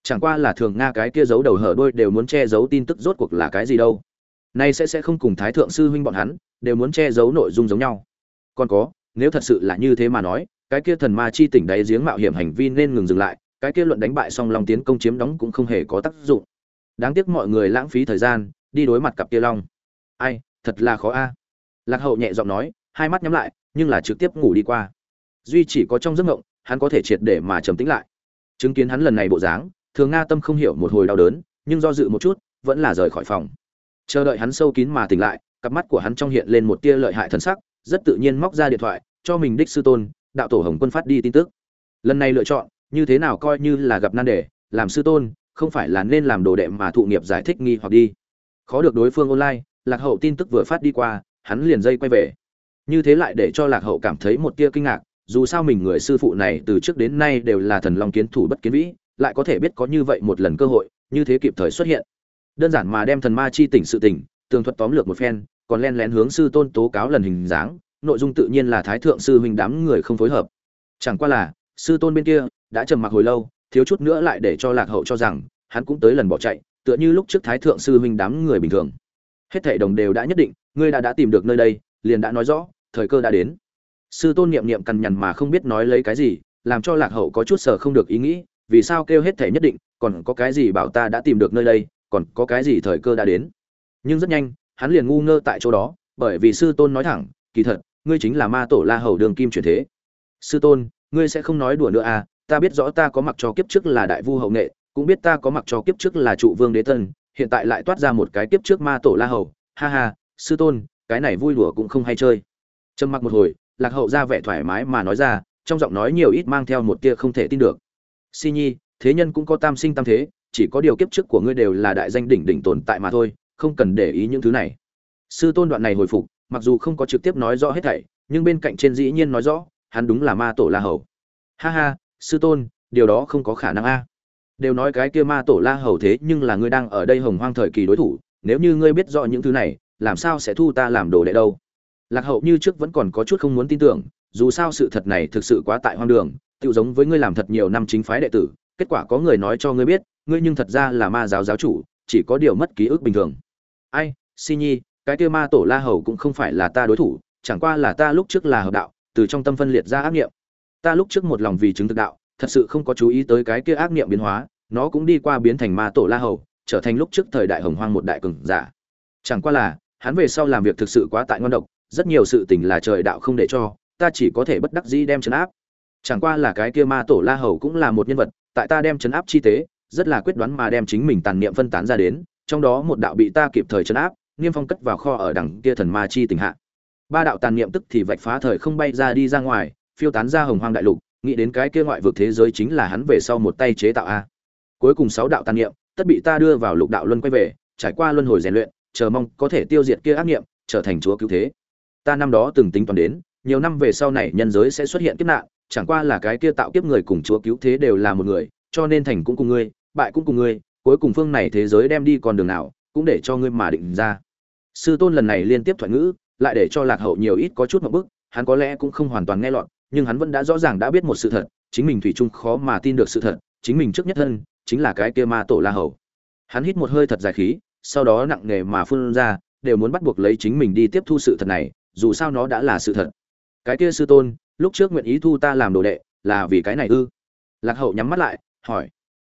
Chẳng qua là thường nga cái kia giấu đầu hở đôi đều muốn che giấu tin tức rốt cuộc là cái gì đâu. Nay sẽ sẽ không cùng thái thượng sư huynh bọn hắn, đều muốn che giấu nội dung giống nhau. Còn có, nếu thật sự là như thế mà nói, cái kia thần ma chi tỉnh đáy giếng mạo hiểm hành vi nên ngừng dừng lại, cái kia luận đánh bại song long tiến công chiếm đóng cũng không hề có tác dụng. Đáng tiếc mọi người lãng phí thời gian, đi đối mặt cặp kia long. Ai, thật là khó a. Lạc hậu nhẹ giọng nói, hai mắt nhắm lại, nhưng là trực tiếp ngủ đi qua. Duy chỉ có trong giấc ngộng hắn có thể triệt để mà trầm tĩnh lại. Chứng kiến hắn lần này bộ dáng, thường nga tâm không hiểu một hồi đau đớn, nhưng do dự một chút, vẫn là rời khỏi phòng. Chờ đợi hắn sâu kín mà tỉnh lại, cặp mắt của hắn trong hiện lên một tia lợi hại thần sắc, rất tự nhiên móc ra điện thoại, cho mình đích sư tôn, đạo tổ hồng quân phát đi tin tức. Lần này lựa chọn, như thế nào coi như là gặp nan đề, làm sư tôn, không phải là nên làm đồ đệ mà thụ nghiệp giải thích nghi hoặc đi. Khó được đối phương online, lạc hậu tin tức vừa phát đi qua, hắn liền dây quay về. Như thế lại để cho lạc hậu cảm thấy một tia kinh ngạc dù sao mình người sư phụ này từ trước đến nay đều là thần long kiến thủ bất kiến vĩ, lại có thể biết có như vậy một lần cơ hội, như thế kịp thời xuất hiện. Đơn giản mà đem thần ma chi tỉnh sự tỉnh, tường thuật tóm lược một phen, còn len lén hướng sư tôn tố cáo lần hình dáng, nội dung tự nhiên là thái thượng sư huynh đám người không phối hợp. Chẳng qua là, sư tôn bên kia đã trầm mặc hồi lâu, thiếu chút nữa lại để cho lạc hậu cho rằng, hắn cũng tới lần bỏ chạy, tựa như lúc trước thái thượng sư huynh đám người bình thường. Hết thảy đồng đều đã nhất định, ngươi đã đã tìm được nơi đây, liền đã nói rõ, thời cơ đã đến sư tôn niệm niệm cằn nhằn mà không biết nói lấy cái gì, làm cho lạc hậu có chút sở không được ý nghĩ, vì sao kêu hết thể nhất định, còn có cái gì bảo ta đã tìm được nơi đây, còn có cái gì thời cơ đã đến. Nhưng rất nhanh, hắn liền ngu ngơ tại chỗ đó, bởi vì sư tôn nói thẳng, kỳ thật, ngươi chính là ma tổ la hầu đường kim truyền thế. Sư tôn, ngươi sẽ không nói đùa nữa à ta biết rõ ta có mặc cho kiếp trước là đại vu hậu nghệ, cũng biết ta có mặc cho kiếp trước là trụ vương đế tân hiện tại lại toát ra một cái kiếp trước ma tổ la hầu. Ha ha, sư tôn, cái này vui đùa cũng không hay chơi. Trầm mặc một hồi lạc hậu ra vẻ thoải mái mà nói ra, trong giọng nói nhiều ít mang theo một tia không thể tin được. Si nhi, thế nhân cũng có tam sinh tam thế, chỉ có điều kiếp trước của ngươi đều là đại danh đỉnh đỉnh tồn tại mà thôi, không cần để ý những thứ này. Sư tôn đoạn này hồi phục, mặc dù không có trực tiếp nói rõ hết thảy, nhưng bên cạnh trên dĩ nhiên nói rõ, hắn đúng là ma tổ la hầu. Ha ha, sư tôn, điều đó không có khả năng a. Đều nói cái kia ma tổ la hầu thế nhưng là ngươi đang ở đây hồng hoang thời kỳ đối thủ, nếu như ngươi biết rõ những thứ này, làm sao sẽ thu ta làm đồ đệ đâu? Lạc hậu như trước vẫn còn có chút không muốn tin tưởng, dù sao sự thật này thực sự quá tại hoang đường tự giống với ngươi làm thật nhiều năm chính phái đệ tử, kết quả có người nói cho ngươi biết, ngươi nhưng thật ra là ma giáo giáo chủ, chỉ có điều mất ký ức bình thường. Ai, si nhi, cái kia ma tổ la hầu cũng không phải là ta đối thủ, chẳng qua là ta lúc trước là hợp đạo, từ trong tâm phân liệt ra ác nghiệm. Ta lúc trước một lòng vì chứng thực đạo, thật sự không có chú ý tới cái kia ác nghiệm biến hóa, nó cũng đi qua biến thành ma tổ la hầu, trở thành lúc trước thời đại hồng hoang một đại cường giả. Chẳng qua là, hắn về sau làm việc thực sự quá tại ngon độc rất nhiều sự tình là trời đạo không để cho, ta chỉ có thể bất đắc dĩ đem chấn áp. Chẳng qua là cái kia ma tổ la hầu cũng là một nhân vật, tại ta đem chấn áp chi tế, rất là quyết đoán mà đem chính mình tàn niệm phân tán ra đến, trong đó một đạo bị ta kịp thời chấn áp, niêm phong cất vào kho ở đằng kia thần ma chi tình hạ. Ba đạo tàn niệm tức thì vạch phá thời không bay ra đi ra ngoài, phiêu tán ra hồng hoang đại lục, nghĩ đến cái kia ngoại vực thế giới chính là hắn về sau một tay chế tạo a. Cuối cùng sáu đạo tàn niệm, tất bị ta đưa vào lục đạo luân quay về, trải qua luân hồi rèn luyện, chờ mong có thể tiêu diệt kia ác niệm, trở thành chúa cứu thế ta năm đó từng tính toán đến, nhiều năm về sau này nhân giới sẽ xuất hiện kiếp nạn, chẳng qua là cái kia tạo kiếp người cùng chúa cứu thế đều là một người, cho nên thành cũng cùng ngươi, bại cũng cùng ngươi, cuối cùng phương này thế giới đem đi con đường nào, cũng để cho ngươi mà định ra. Sư tôn lần này liên tiếp thoại ngữ, lại để cho lạc hậu nhiều ít có chút một bức, hắn có lẽ cũng không hoàn toàn nghe lọt, nhưng hắn vẫn đã rõ ràng đã biết một sự thật, chính mình thủy chung khó mà tin được sự thật, chính mình trước nhất thân, chính là cái kia ma tổ la hầu. Hắn hít một hơi thật dài khí, sau đó nặng nề mà phun ra, đều muốn bắt buộc lấy chính mình đi tiếp thu sự thật này dù sao nó đã là sự thật. Cái kia sư tôn, lúc trước nguyện ý thu ta làm đồ đệ, là vì cái này ư? Lạc hậu nhắm mắt lại, hỏi.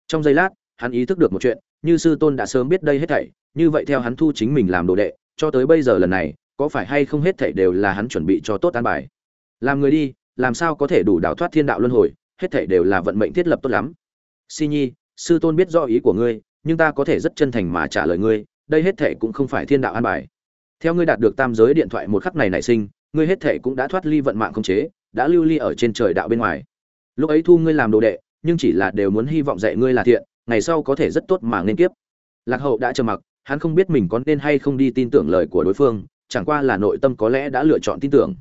Trong giây lát, hắn ý thức được một chuyện, như sư tôn đã sớm biết đây hết thảy, như vậy theo hắn thu chính mình làm đồ đệ, cho tới bây giờ lần này, có phải hay không hết thảy đều là hắn chuẩn bị cho tốt an bài? Làm người đi, làm sao có thể đủ đào thoát thiên đạo luân hồi, hết thảy đều là vận mệnh thiết lập tốt lắm. Si nhi, sư tôn biết rõ ý của ngươi, nhưng ta có thể rất chân thành mà trả lời ngươi, đây hết thảy cũng không phải thiên đạo an bài theo ngươi đạt được tam giới điện thoại một khắc này nảy sinh, ngươi hết thể cũng đã thoát ly vận mạng không chế, đã lưu ly ở trên trời đạo bên ngoài. Lúc ấy thu ngươi làm đồ đệ, nhưng chỉ là đều muốn hy vọng dạy ngươi là thiện, ngày sau có thể rất tốt mà nên kiếp. Lạc hậu đã trầm mặc, hắn không biết mình có nên hay không đi tin tưởng lời của đối phương, chẳng qua là nội tâm có lẽ đã lựa chọn tin tưởng.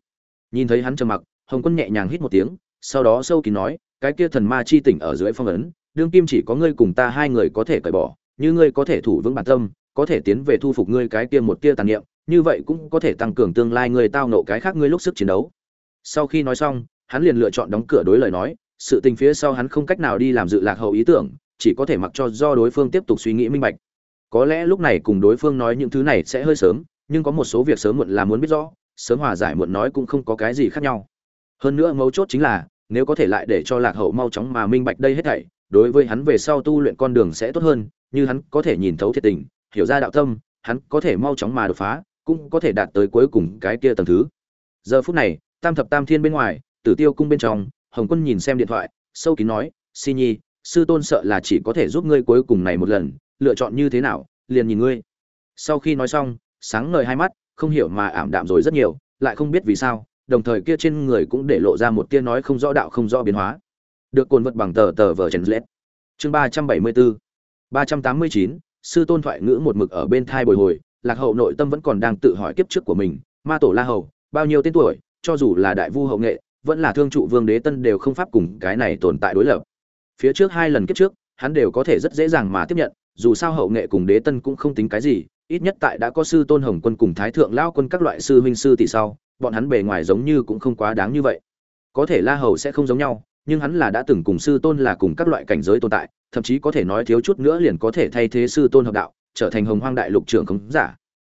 Nhìn thấy hắn trầm mặc, hồng quân nhẹ nhàng hít một tiếng, sau đó sâu kín nói, cái kia thần ma chi tỉnh ở dưới phong ấn, đương kim chỉ có ngươi cùng ta hai người có thể cởi bỏ, như ngươi có thể thủ vững bản tâm, có thể tiến về thu phục ngươi cái kia một kia tàn niệm như vậy cũng có thể tăng cường tương lai người tao nộ cái khác ngươi lúc sức chiến đấu. Sau khi nói xong, hắn liền lựa chọn đóng cửa đối lời nói, sự tình phía sau hắn không cách nào đi làm dự lạc hậu ý tưởng, chỉ có thể mặc cho do đối phương tiếp tục suy nghĩ minh bạch. Có lẽ lúc này cùng đối phương nói những thứ này sẽ hơi sớm, nhưng có một số việc sớm muộn là muốn biết rõ, sớm hòa giải muộn nói cũng không có cái gì khác nhau. Hơn nữa mấu chốt chính là, nếu có thể lại để cho lạc hậu mau chóng mà minh bạch đây hết thảy, đối với hắn về sau tu luyện con đường sẽ tốt hơn, như hắn có thể nhìn thấu thiệt tình, hiểu ra đạo tâm, hắn có thể mau chóng mà đột phá cũng có thể đạt tới cuối cùng cái kia tầng thứ. Giờ phút này, tam thập tam thiên bên ngoài, tử tiêu cung bên trong, hồng quân nhìn xem điện thoại, sâu kín nói, si nhi, sư tôn sợ là chỉ có thể giúp ngươi cuối cùng này một lần, lựa chọn như thế nào, liền nhìn ngươi. Sau khi nói xong, sáng ngời hai mắt, không hiểu mà ảm đạm rồi rất nhiều, lại không biết vì sao, đồng thời kia trên người cũng để lộ ra một tia nói không rõ đạo không rõ biến hóa. Được cồn vật bằng tờ tờ vở trần lết. Chương ba trăm bảy mươi bốn, ba trăm tám mươi chín, sư tôn thoại ngữ một mực ở bên thai bồi hồi lạc hậu nội tâm vẫn còn đang tự hỏi kiếp trước của mình, ma tổ la hầu, bao nhiêu tên tuổi, cho dù là đại vu hậu nghệ, vẫn là thương trụ vương đế tân đều không pháp cùng cái này tồn tại đối lập. Phía trước hai lần kiếp trước, hắn đều có thể rất dễ dàng mà tiếp nhận, dù sao hậu nghệ cùng đế tân cũng không tính cái gì, ít nhất tại đã có sư tôn hồng quân cùng thái thượng lao quân các loại sư huynh sư tỷ sau, bọn hắn bề ngoài giống như cũng không quá đáng như vậy. Có thể la hầu sẽ không giống nhau, nhưng hắn là đã từng cùng sư tôn là cùng các loại cảnh giới tồn tại, thậm chí có thể nói thiếu chút nữa liền có thể thay thế sư tôn hợp đạo trở thành hồng hoang đại lục trưởng khống giả.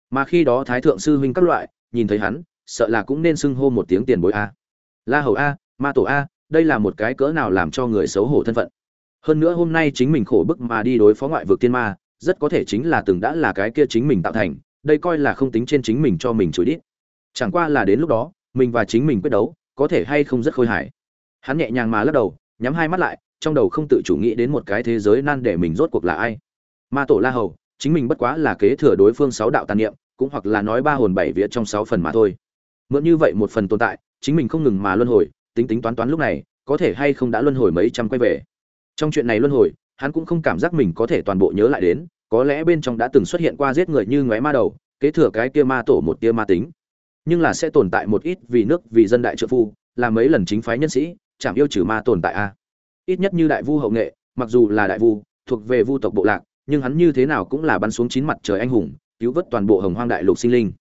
Mà khi đó thái thượng sư huynh các loại, nhìn thấy hắn, sợ là cũng nên xưng hô một tiếng tiền bối a. La hầu a, ma tổ a, đây là một cái cỡ nào làm cho người xấu hổ thân phận. Hơn nữa hôm nay chính mình khổ bức mà đi đối phó ngoại vực tiên ma, rất có thể chính là từng đã là cái kia chính mình tạo thành, đây coi là không tính trên chính mình cho mình chửi đít. Chẳng qua là đến lúc đó, mình và chính mình quyết đấu, có thể hay không rất khôi hài. Hắn nhẹ nhàng mà lắc đầu, nhắm hai mắt lại, trong đầu không tự chủ nghĩ đến một cái thế giới nan để mình rốt cuộc là ai. Ma tổ la hầu chính mình bất quá là kế thừa đối phương sáu đạo tàn niệm, cũng hoặc là nói ba hồn bảy vía trong sáu phần mà thôi. Mượn như vậy một phần tồn tại, chính mình không ngừng mà luân hồi, tính tính toán toán lúc này, có thể hay không đã luân hồi mấy trăm quay về. Trong chuyện này luân hồi, hắn cũng không cảm giác mình có thể toàn bộ nhớ lại đến, có lẽ bên trong đã từng xuất hiện qua giết người như ngoé ma đầu, kế thừa cái kia ma tổ một tia ma tính. Nhưng là sẽ tồn tại một ít vì nước, vì dân đại trợ phu, là mấy lần chính phái nhân sĩ chạm yêu trừ ma tồn tại a. Ít nhất như đại vu hậu nghệ, mặc dù là đại vu, thuộc về vu tộc bộ lạc nhưng hắn như thế nào cũng là bắn xuống chín mặt trời anh hùng, cứu vớt toàn bộ hồng hoang đại lục sinh linh.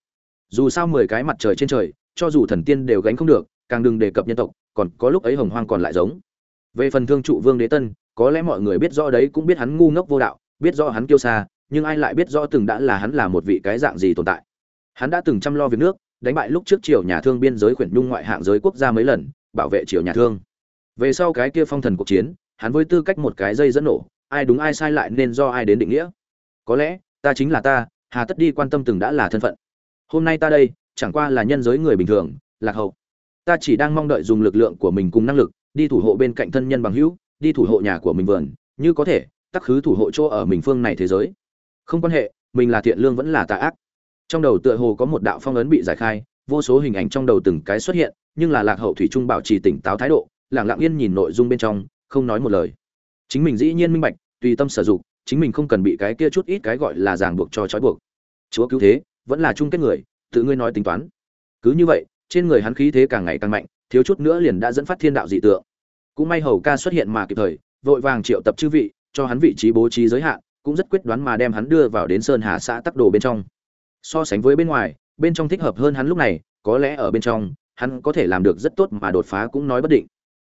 Dù sao mười cái mặt trời trên trời, cho dù thần tiên đều gánh không được, càng đừng đề cập nhân tộc, còn có lúc ấy hồng hoang còn lại giống. Về phần thương trụ vương đế tân, có lẽ mọi người biết rõ đấy, cũng biết hắn ngu ngốc vô đạo, biết rõ hắn kiêu xa nhưng ai lại biết rõ từng đã là hắn là một vị cái dạng gì tồn tại. Hắn đã từng chăm lo việc nước, đánh bại lúc trước triều nhà thương biên giới khuyển nhung ngoại hạng giới quốc gia mấy lần, bảo vệ triều nhà thương. Về sau cái kia phong thần cuộc chiến, hắn với tư cách một cái dây dẫn nổ ai đúng ai sai lại nên do ai đến định nghĩa. Có lẽ, ta chính là ta, hà tất đi quan tâm từng đã là thân phận. Hôm nay ta đây, chẳng qua là nhân giới người bình thường, lạc hậu. Ta chỉ đang mong đợi dùng lực lượng của mình cùng năng lực, đi thủ hộ bên cạnh thân nhân bằng hữu, đi thủ hộ nhà của mình vườn, như có thể, tắc khứ thủ hộ chỗ ở mình phương này thế giới. Không quan hệ, mình là thiện lương vẫn là tà ác. Trong đầu tựa hồ có một đạo phong ấn bị giải khai, vô số hình ảnh trong đầu từng cái xuất hiện, nhưng là lạc hậu thủy trung bảo trì tỉnh táo thái độ lẳng lặng yên nhìn nội dung bên trong, không nói một lời. Chính mình dĩ nhiên minh bạch tùy tâm sử dụng, chính mình không cần bị cái kia chút ít cái gọi là ràng buộc cho trói buộc. Chúa cứu thế, vẫn là chung kết người, tự ngươi nói tính toán. Cứ như vậy, trên người hắn khí thế càng ngày càng mạnh, thiếu chút nữa liền đã dẫn phát thiên đạo dị tượng. Cũng may hầu ca xuất hiện mà kịp thời, vội vàng triệu tập chư vị, cho hắn vị trí bố trí giới hạn, cũng rất quyết đoán mà đem hắn đưa vào đến sơn hà xã tắc đồ bên trong. So sánh với bên ngoài, bên trong thích hợp hơn hắn lúc này, có lẽ ở bên trong, hắn có thể làm được rất tốt mà đột phá cũng nói bất định.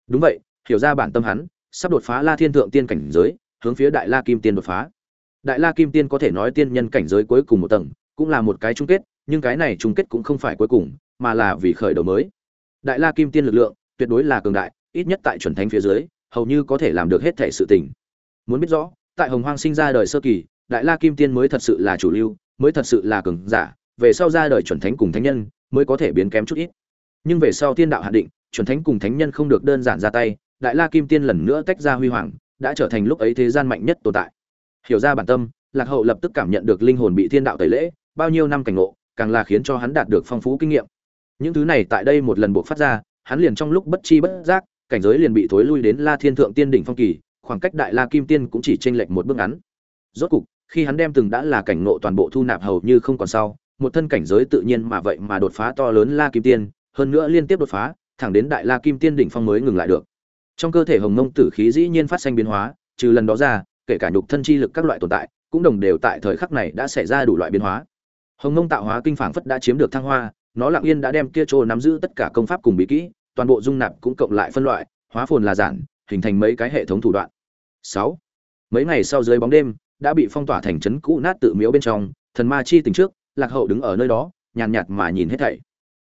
Đúng vậy, hiểu ra bản tâm hắn, sắp đột phá la thiên thượng tiên cảnh giới hướng phía đại la kim tiên đột phá. Đại la kim tiên có thể nói tiên nhân cảnh giới cuối cùng một tầng, cũng là một cái chung kết, nhưng cái này chung kết cũng không phải cuối cùng, mà là vì khởi đầu mới. Đại la kim tiên lực lượng tuyệt đối là cường đại, ít nhất tại chuẩn thánh phía dưới, hầu như có thể làm được hết thể sự tình. Muốn biết rõ, tại hồng hoang sinh ra đời sơ kỳ, đại la kim tiên mới thật sự là chủ lưu, mới thật sự là cường giả, về sau ra đời chuẩn thánh cùng thánh nhân mới có thể biến kém chút ít. Nhưng về sau thiên đạo hạ định, chuẩn thánh cùng thánh nhân không được đơn giản ra tay, đại la kim tiên lần nữa tách ra huy hoàng đã trở thành lúc ấy thế gian mạnh nhất tồn tại. Hiểu ra bản tâm, lạc hậu lập tức cảm nhận được linh hồn bị thiên đạo tẩy lễ, bao nhiêu năm cảnh ngộ, càng là khiến cho hắn đạt được phong phú kinh nghiệm. Những thứ này tại đây một lần buộc phát ra, hắn liền trong lúc bất chi bất giác, cảnh giới liền bị thối lui đến la thiên thượng tiên đỉnh phong kỳ, khoảng cách đại la kim tiên cũng chỉ chênh lệch một bước ngắn. Rốt cục, khi hắn đem từng đã là cảnh ngộ toàn bộ thu nạp hầu như không còn sau, một thân cảnh giới tự nhiên mà vậy mà đột phá to lớn la kim tiên, hơn nữa liên tiếp đột phá, thẳng đến đại la kim tiên đỉnh phong mới ngừng lại được trong cơ thể hồng mông tử khí dĩ nhiên phát sinh biến hóa, trừ lần đó ra, kể cả nhục thân chi lực các loại tồn tại, cũng đồng đều tại thời khắc này đã xảy ra đủ loại biến hóa. Hồng mông tạo hóa kinh phảng phất đã chiếm được thăng hoa, nó lặng yên đã đem kia trô nắm giữ tất cả công pháp cùng bí kỹ, toàn bộ dung nạp cũng cộng lại phân loại, hóa phồn là giản, hình thành mấy cái hệ thống thủ đoạn. Sáu. Mấy ngày sau dưới bóng đêm, đã bị phong tỏa thành trấn cũ nát tự miếu bên trong, thần ma chi tình trước, lạc hậu đứng ở nơi đó, nhàn nhạt mà nhìn hết thảy.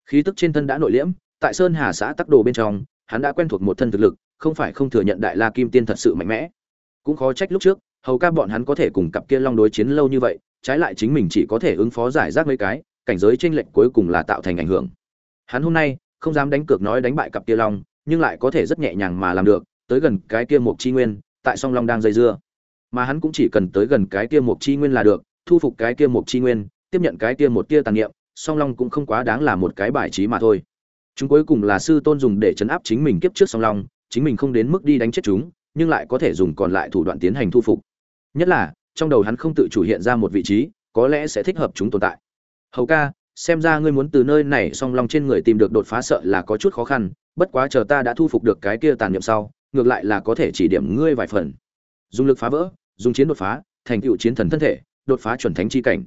Khí tức trên thân đã nội liễm, tại sơn hà xã tắc đồ bên trong, hắn đã quen thuộc một thân thực lực không phải không thừa nhận đại la kim tiên thật sự mạnh mẽ. Cũng khó trách lúc trước, hầu ca bọn hắn có thể cùng cặp kia long đối chiến lâu như vậy, trái lại chính mình chỉ có thể ứng phó giải rác mấy cái, cảnh giới tranh lệch cuối cùng là tạo thành ảnh hưởng. Hắn hôm nay, không dám đánh cược nói đánh bại cặp kia long, nhưng lại có thể rất nhẹ nhàng mà làm được, tới gần cái kia một chi nguyên, tại song long đang dây dưa. Mà hắn cũng chỉ cần tới gần cái kia một chi nguyên là được, thu phục cái kia một chi nguyên, tiếp nhận cái kia một tia tàn niệm, song long cũng không quá đáng là một cái bài trí mà thôi. Chúng cuối cùng là sư tôn dùng để chấn áp chính mình kiếp trước song long chính mình không đến mức đi đánh chết chúng, nhưng lại có thể dùng còn lại thủ đoạn tiến hành thu phục. Nhất là, trong đầu hắn không tự chủ hiện ra một vị trí, có lẽ sẽ thích hợp chúng tồn tại. Hầu ca, xem ra ngươi muốn từ nơi này song long trên người tìm được đột phá sợ là có chút khó khăn, bất quá chờ ta đã thu phục được cái kia tàn niệm sau, ngược lại là có thể chỉ điểm ngươi vài phần. Dùng lực phá vỡ, dùng chiến đột phá, thành tựu chiến thần thân thể, đột phá chuẩn thánh chi cảnh.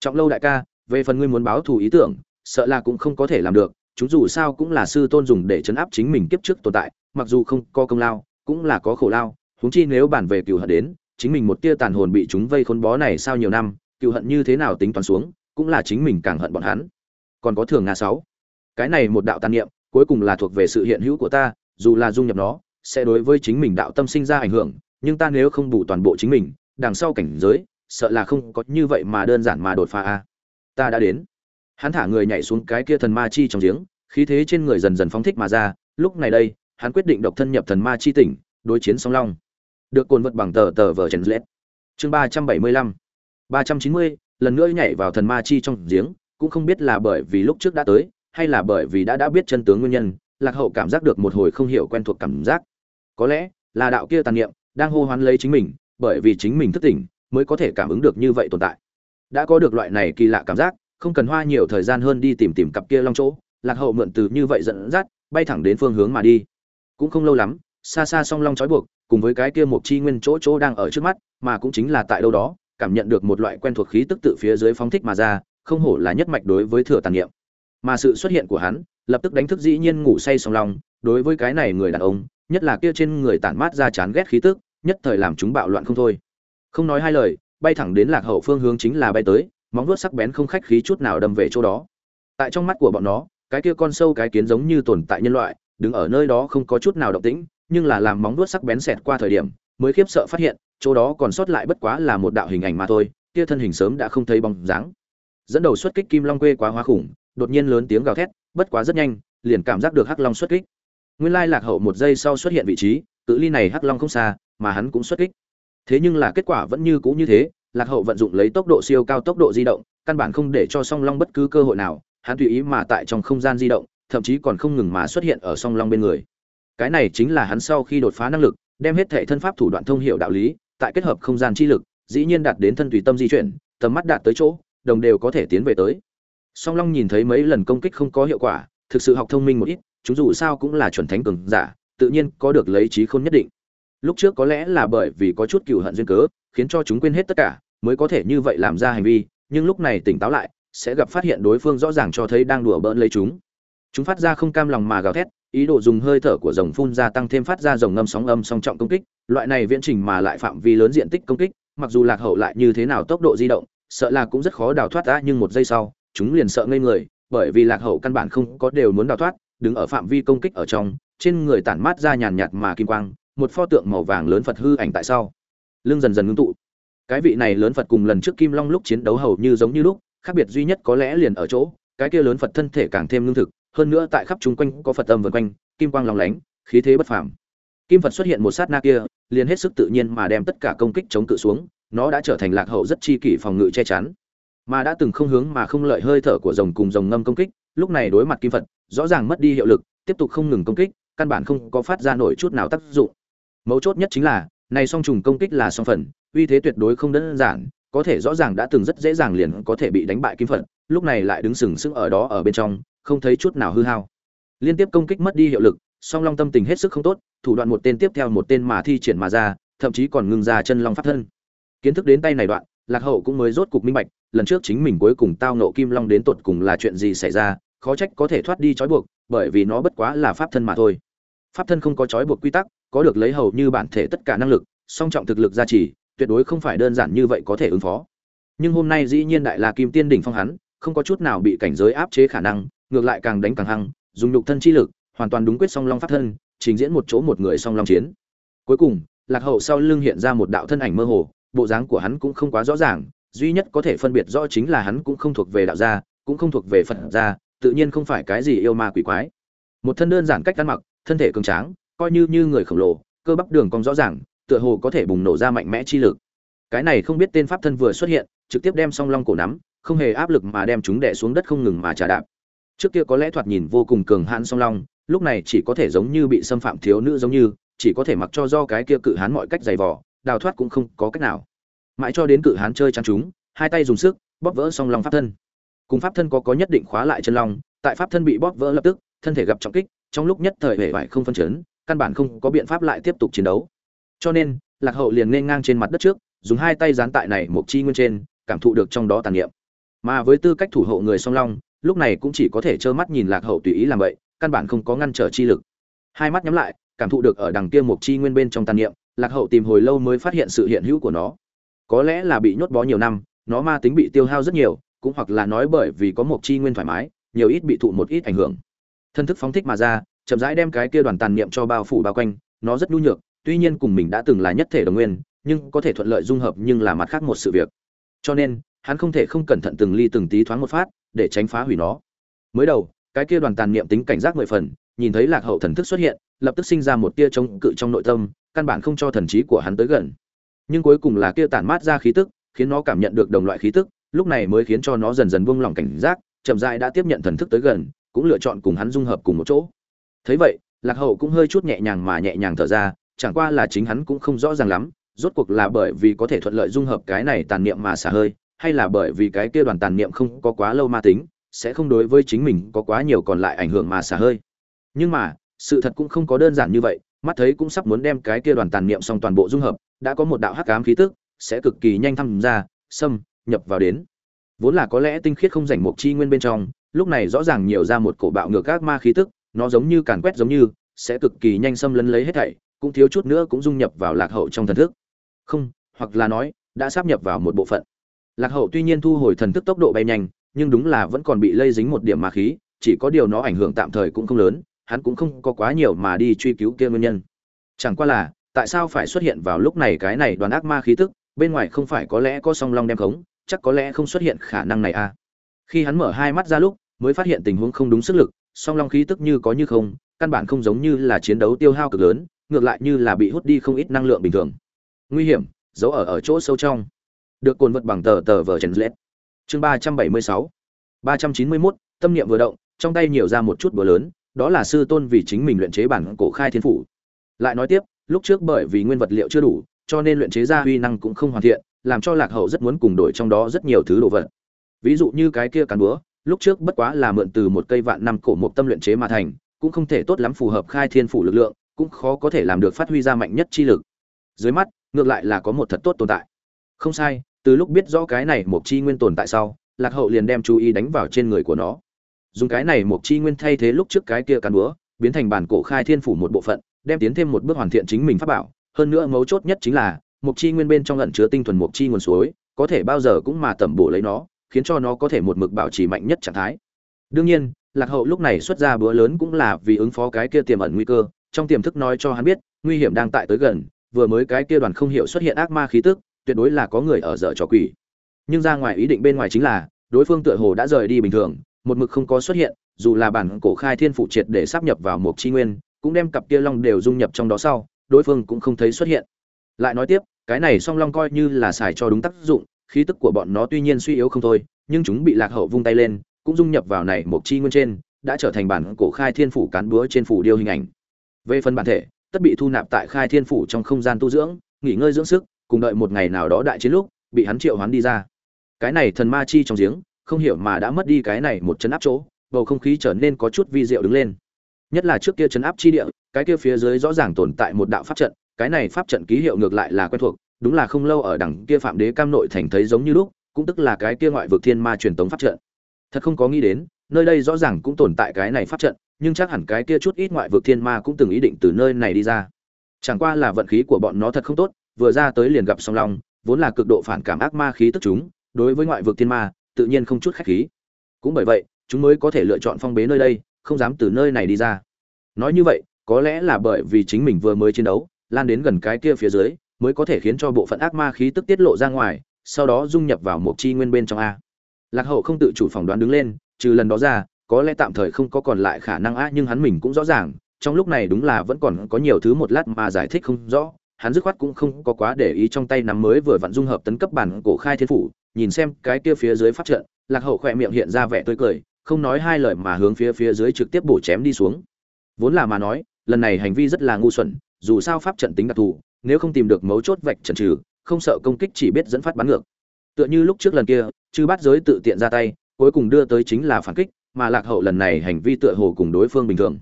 Trọng lâu đại ca, về phần ngươi muốn báo thù ý tưởng, sợ là cũng không có thể làm được, chúng dù sao cũng là sư tôn dùng để chấn áp chính mình kiếp trước tồn tại mặc dù không có công lao, cũng là có khổ lao, huống chi nếu bản về cựu hận đến, chính mình một tia tàn hồn bị chúng vây khốn bó này sau nhiều năm, cựu hận như thế nào tính toán xuống, cũng là chính mình càng hận bọn hắn. Còn có thường nga sáu. Cái này một đạo tàn niệm, cuối cùng là thuộc về sự hiện hữu của ta, dù là dung nhập nó, sẽ đối với chính mình đạo tâm sinh ra ảnh hưởng, nhưng ta nếu không bù toàn bộ chính mình, đằng sau cảnh giới, sợ là không có như vậy mà đơn giản mà đột phá a. Ta đã đến. Hắn thả người nhảy xuống cái kia thần ma chi trong giếng, khí thế trên người dần dần phóng thích mà ra, lúc này đây hắn quyết định độc thân nhập thần ma chi tỉnh, đối chiến song long. Được cuộn vật bằng tờ tờ vở trần lết chương ba trăm bảy mươi lăm. Ba trăm chín mươi, lần nữa nhảy vào thần ma chi trong giếng, cũng không biết là bởi vì lúc trước đã tới, hay là bởi vì đã đã biết chân tướng nguyên nhân, lạc hậu cảm giác được một hồi không hiểu quen thuộc cảm giác. Có lẽ là đạo kia tàn niệm đang hô hoán lấy chính mình, bởi vì chính mình thức tỉnh mới có thể cảm ứng được như vậy tồn tại. Đã có được loại này kỳ lạ cảm giác, không cần hoa nhiều thời gian hơn đi tìm tìm cặp kia long chỗ, lạc hậu mượn từ như vậy dẫn dắt, bay thẳng đến phương hướng mà đi cũng không lâu lắm, xa xa song long trói buộc, cùng với cái kia một chi nguyên chỗ chỗ đang ở trước mắt, mà cũng chính là tại đâu đó, cảm nhận được một loại quen thuộc khí tức tự phía dưới phóng thích mà ra, không hổ là nhất mạch đối với thừa tàn niệm. Mà sự xuất hiện của hắn, lập tức đánh thức dĩ nhiên ngủ say song long, đối với cái này người đàn ông, nhất là kia trên người tản mát ra chán ghét khí tức, nhất thời làm chúng bạo loạn không thôi. Không nói hai lời, bay thẳng đến lạc hậu phương hướng chính là bay tới, móng vuốt sắc bén không khách khí chút nào đâm về chỗ đó. Tại trong mắt của bọn nó, cái kia con sâu cái kiến giống như tồn tại nhân loại đứng ở nơi đó không có chút nào động tĩnh, nhưng là làm móng vuốt sắc bén xẹt qua thời điểm, mới khiếp sợ phát hiện, chỗ đó còn sót lại bất quá là một đạo hình ảnh mà thôi, kia thân hình sớm đã không thấy bóng dáng. Dẫn đầu xuất kích kim long quê quá hóa khủng, đột nhiên lớn tiếng gào thét, bất quá rất nhanh, liền cảm giác được hắc long xuất kích. Nguyên lai lạc hậu một giây sau xuất hiện vị trí, cự ly này hắc long không xa, mà hắn cũng xuất kích. Thế nhưng là kết quả vẫn như cũ như thế, lạc hậu vận dụng lấy tốc độ siêu cao tốc độ di động, căn bản không để cho song long bất cứ cơ hội nào, hắn tùy ý mà tại trong không gian di động thậm chí còn không ngừng mà xuất hiện ở song long bên người. Cái này chính là hắn sau khi đột phá năng lực, đem hết thể thân pháp thủ đoạn thông hiểu đạo lý, tại kết hợp không gian chi lực, dĩ nhiên đạt đến thân tùy tâm di chuyển, tầm mắt đạt tới chỗ, đồng đều có thể tiến về tới. Song long nhìn thấy mấy lần công kích không có hiệu quả, thực sự học thông minh một ít, chúng dù sao cũng là chuẩn thánh cường giả, tự nhiên có được lấy trí khôn nhất định. Lúc trước có lẽ là bởi vì có chút cựu hận duyên cớ, khiến cho chúng quên hết tất cả, mới có thể như vậy làm ra hành vi, nhưng lúc này tỉnh táo lại, sẽ gặp phát hiện đối phương rõ ràng cho thấy đang đùa bỡn lấy chúng chúng phát ra không cam lòng mà gào thét, ý đồ dùng hơi thở của rồng phun ra tăng thêm phát ra rồng ngâm sóng âm song trọng công kích. Loại này viễn trình mà lại phạm vi lớn diện tích công kích, mặc dù lạc hậu lại như thế nào tốc độ di động, sợ là cũng rất khó đào thoát ra nhưng một giây sau, chúng liền sợ ngây người, bởi vì lạc hậu căn bản không có đều muốn đào thoát, đứng ở phạm vi công kích ở trong, trên người tản mát ra nhàn nhạt mà kim quang, một pho tượng màu vàng lớn phật hư ảnh tại sau. Lưng dần dần ngưng tụ. Cái vị này lớn phật cùng lần trước kim long lúc chiến đấu hầu như giống như lúc, khác biệt duy nhất có lẽ liền ở chỗ, cái kia lớn phật thân thể càng thêm lương thực hơn nữa tại khắp chung quanh có phật âm vần quanh, kim quang lòng lánh, khí thế bất phàm. Kim phật xuất hiện một sát na kia, liền hết sức tự nhiên mà đem tất cả công kích chống cự xuống, nó đã trở thành lạc hậu rất chi kỷ phòng ngự che chắn. Mà đã từng không hướng mà không lợi hơi thở của rồng cùng rồng ngâm công kích, lúc này đối mặt kim phật, rõ ràng mất đi hiệu lực, tiếp tục không ngừng công kích, căn bản không có phát ra nổi chút nào tác dụng. Mấu chốt nhất chính là, này song trùng công kích là song phần, uy thế tuyệt đối không đơn giản, có thể rõ ràng đã từng rất dễ dàng liền có thể bị đánh bại kim phật, lúc này lại đứng sừng sững ở đó ở bên trong không thấy chút nào hư hao. Liên tiếp công kích mất đi hiệu lực, song long tâm tình hết sức không tốt, thủ đoạn một tên tiếp theo một tên mà thi triển mà ra, thậm chí còn ngừng ra chân long pháp thân. Kiến thức đến tay này đoạn, lạc hậu cũng mới rốt cục minh bạch, lần trước chính mình cuối cùng tao nộ kim long đến tột cùng là chuyện gì xảy ra, khó trách có thể thoát đi trói buộc, bởi vì nó bất quá là pháp thân mà thôi. Pháp thân không có trói buộc quy tắc, có được lấy hầu như bản thể tất cả năng lực, song trọng thực lực gia trì, tuyệt đối không phải đơn giản như vậy có thể ứng phó. Nhưng hôm nay dĩ nhiên đại la kim tiên đỉnh phong hắn, không có chút nào bị cảnh giới áp chế khả năng ngược lại càng đánh càng hăng, dùng nhục thân chi lực, hoàn toàn đúng quyết song long pháp thân, trình diễn một chỗ một người song long chiến. Cuối cùng, lạc hậu sau lưng hiện ra một đạo thân ảnh mơ hồ, bộ dáng của hắn cũng không quá rõ ràng, duy nhất có thể phân biệt rõ chính là hắn cũng không thuộc về đạo gia, cũng không thuộc về phật gia, tự nhiên không phải cái gì yêu ma quỷ quái. Một thân đơn giản cách ăn mặc, thân thể cường tráng, coi như như người khổng lồ, cơ bắp đường cong rõ ràng, tựa hồ có thể bùng nổ ra mạnh mẽ chi lực. Cái này không biết tên pháp thân vừa xuất hiện, trực tiếp đem song long cổ nắm, không hề áp lực mà đem chúng đè xuống đất không ngừng mà trả đạp trước kia có lẽ thoạt nhìn vô cùng cường hãn song long, lúc này chỉ có thể giống như bị xâm phạm thiếu nữ giống như, chỉ có thể mặc cho do cái kia cự hán mọi cách giày vò, đào thoát cũng không có cách nào. Mãi cho đến cự hán chơi chăn chúng, hai tay dùng sức, bóp vỡ song long pháp thân. Cùng pháp thân có có nhất định khóa lại chân long, tại pháp thân bị bóp vỡ lập tức, thân thể gặp trọng kích, trong lúc nhất thời hệ vải không phân chấn, căn bản không có biện pháp lại tiếp tục chiến đấu. Cho nên, lạc hậu liền nên ngang trên mặt đất trước, dùng hai tay dán tại này một chi nguyên trên, cảm thụ được trong đó tàn niệm. Mà với tư cách thủ hộ người song long lúc này cũng chỉ có thể trơ mắt nhìn lạc hậu tùy ý làm vậy, căn bản không có ngăn trở chi lực. Hai mắt nhắm lại, cảm thụ được ở đằng kia một chi nguyên bên trong tàn niệm, lạc hậu tìm hồi lâu mới phát hiện sự hiện hữu của nó. Có lẽ là bị nhốt bó nhiều năm, nó ma tính bị tiêu hao rất nhiều, cũng hoặc là nói bởi vì có một chi nguyên thoải mái, nhiều ít bị thụ một ít ảnh hưởng. Thân thức phóng thích mà ra, chậm rãi đem cái kia đoàn tàn niệm cho bao phủ bao quanh, nó rất nhu nhược, tuy nhiên cùng mình đã từng là nhất thể đồng nguyên, nhưng có thể thuận lợi dung hợp nhưng là mặt khác một sự việc. Cho nên, hắn không thể không cẩn thận từng ly từng tí thoáng một phát để tránh phá hủy nó. Mới đầu, cái kia đoàn tàn niệm tính cảnh giác mười phần, nhìn thấy lạc hậu thần thức xuất hiện, lập tức sinh ra một tia chống cự trong nội tâm, căn bản không cho thần trí của hắn tới gần. Nhưng cuối cùng là kia tản mát ra khí tức, khiến nó cảm nhận được đồng loại khí tức, lúc này mới khiến cho nó dần dần buông lỏng cảnh giác, chậm rãi đã tiếp nhận thần thức tới gần, cũng lựa chọn cùng hắn dung hợp cùng một chỗ. Thấy vậy, lạc hậu cũng hơi chút nhẹ nhàng mà nhẹ nhàng thở ra, chẳng qua là chính hắn cũng không rõ ràng lắm, rốt cuộc là bởi vì có thể thuận lợi dung hợp cái này tàn niệm mà xả hơi hay là bởi vì cái kia đoàn tàn niệm không có quá lâu ma tính, sẽ không đối với chính mình có quá nhiều còn lại ảnh hưởng mà xả hơi. Nhưng mà, sự thật cũng không có đơn giản như vậy, mắt thấy cũng sắp muốn đem cái kia đoàn tàn niệm xong toàn bộ dung hợp, đã có một đạo hắc ám khí tức, sẽ cực kỳ nhanh thăm ra, xâm, nhập vào đến. Vốn là có lẽ tinh khiết không rảnh một chi nguyên bên trong, lúc này rõ ràng nhiều ra một cổ bạo ngược các ma khí tức, nó giống như càn quét giống như, sẽ cực kỳ nhanh xâm lấn lấy hết thảy, cũng thiếu chút nữa cũng dung nhập vào lạc hậu trong thần thức. Không, hoặc là nói, đã sắp nhập vào một bộ phận lạc hậu tuy nhiên thu hồi thần thức tốc độ bay nhanh, nhưng đúng là vẫn còn bị lây dính một điểm ma khí, chỉ có điều nó ảnh hưởng tạm thời cũng không lớn, hắn cũng không có quá nhiều mà đi truy cứu kia nguyên nhân. Chẳng qua là, tại sao phải xuất hiện vào lúc này cái này đoàn ác ma khí tức, bên ngoài không phải có lẽ có song long đem khống, chắc có lẽ không xuất hiện khả năng này à? Khi hắn mở hai mắt ra lúc, mới phát hiện tình huống không đúng sức lực, song long khí tức như có như không, căn bản không giống như là chiến đấu tiêu hao cực lớn, ngược lại như là bị hút đi không ít năng lượng bình thường. Nguy hiểm giấu ở ở chỗ sâu trong được cồn vật bằng tờ tờ vở chèn lết. Chương ba trăm bảy mươi sáu. ba trăm chín mươi mốt, tâm niệm vừa động, trong tay nhiều ra một chút búa lớn, đó là sư tôn vì chính mình luyện chế bản cổ khai thiên phủ. Lại nói tiếp, lúc trước bởi vì nguyên vật liệu chưa đủ, cho nên luyện chế ra uy năng cũng không hoàn thiện, làm cho lạc hậu rất muốn cùng đổi trong đó rất nhiều thứ đồ vật. Ví dụ như cái kia cán búa, lúc trước bất quá là mượn từ một cây vạn năm cổ một tâm luyện chế mà thành, cũng không thể tốt lắm phù hợp khai thiên phủ lực lượng, cũng khó có thể làm được phát huy ra mạnh nhất chi lực. Dưới mắt, ngược lại là có một thật tốt tồn tại. Không sai từ lúc biết rõ cái này một chi nguyên tồn tại sau, lạc hậu liền đem chú ý đánh vào trên người của nó. Dùng cái này một chi nguyên thay thế lúc trước cái kia cán búa, biến thành bản cổ khai thiên phủ một bộ phận, đem tiến thêm một bước hoàn thiện chính mình pháp bảo. Hơn nữa mấu chốt nhất chính là một chi nguyên bên trong lẩn chứa tinh thuần một chi nguồn suối, có thể bao giờ cũng mà tẩm bổ lấy nó, khiến cho nó có thể một mực bảo trì mạnh nhất trạng thái. Đương nhiên, lạc hậu lúc này xuất ra bữa lớn cũng là vì ứng phó cái kia tiềm ẩn nguy cơ. Trong tiềm thức nói cho hắn biết, nguy hiểm đang tại tới gần, vừa mới cái kia đoàn không hiểu xuất hiện ác ma khí tức tuyệt đối là có người ở dở trò quỷ. Nhưng ra ngoài ý định bên ngoài chính là, đối phương tựa hồ đã rời đi bình thường, một mực không có xuất hiện, dù là bản cổ khai thiên phụ triệt để sắp nhập vào một chi nguyên, cũng đem cặp kia long đều dung nhập trong đó sau, đối phương cũng không thấy xuất hiện. Lại nói tiếp, cái này song long coi như là xài cho đúng tác dụng, khí tức của bọn nó tuy nhiên suy yếu không thôi, nhưng chúng bị lạc hậu vung tay lên, cũng dung nhập vào này một chi nguyên trên, đã trở thành bản cổ khai thiên phủ cán búa trên phủ điêu hình ảnh. Về phần bản thể, tất bị thu nạp tại khai thiên phủ trong không gian tu dưỡng, nghỉ ngơi dưỡng sức cùng đợi một ngày nào đó đại chiến lúc, bị hắn triệu hoán đi ra. Cái này thần ma chi trong giếng, không hiểu mà đã mất đi cái này một chấn áp chỗ, bầu không khí trở nên có chút vi diệu đứng lên. Nhất là trước kia chấn áp chi địa, cái kia phía dưới rõ ràng tồn tại một đạo pháp trận, cái này pháp trận ký hiệu ngược lại là quen thuộc, đúng là không lâu ở đằng kia phạm đế cam nội thành thấy giống như lúc, cũng tức là cái kia ngoại vực thiên ma truyền tống pháp trận. Thật không có nghĩ đến, nơi đây rõ ràng cũng tồn tại cái này pháp trận, nhưng chắc hẳn cái kia chút ít ngoại vực thiên ma cũng từng ý định từ nơi này đi ra. Chẳng qua là vận khí của bọn nó thật không tốt vừa ra tới liền gặp song long, vốn là cực độ phản cảm ác ma khí tức chúng, đối với ngoại vực thiên ma, tự nhiên không chút khách khí. Cũng bởi vậy, chúng mới có thể lựa chọn phong bế nơi đây, không dám từ nơi này đi ra. Nói như vậy, có lẽ là bởi vì chính mình vừa mới chiến đấu, lan đến gần cái kia phía dưới, mới có thể khiến cho bộ phận ác ma khí tức tiết lộ ra ngoài, sau đó dung nhập vào một chi nguyên bên trong a. Lạc hậu không tự chủ phỏng đoán đứng lên, trừ lần đó ra, có lẽ tạm thời không có còn lại khả năng a, nhưng hắn mình cũng rõ ràng, trong lúc này đúng là vẫn còn có nhiều thứ một lát mà giải thích không rõ hắn dứt khoát cũng không có quá để ý trong tay nắm mới vừa vặn dung hợp tấn cấp bản cổ khai thiên phủ, nhìn xem cái kia phía dưới pháp trận, lạc hậu khỏe miệng hiện ra vẻ tươi cười, không nói hai lời mà hướng phía phía dưới trực tiếp bổ chém đi xuống. Vốn là mà nói, lần này hành vi rất là ngu xuẩn, dù sao pháp trận tính đặc thù, nếu không tìm được mấu chốt vạch trần trừ, không sợ công kích chỉ biết dẫn phát bắn ngược. Tựa như lúc trước lần kia, chư bát giới tự tiện ra tay, cuối cùng đưa tới chính là phản kích, mà lạc hậu lần này hành vi tựa hồ cùng đối phương bình thường.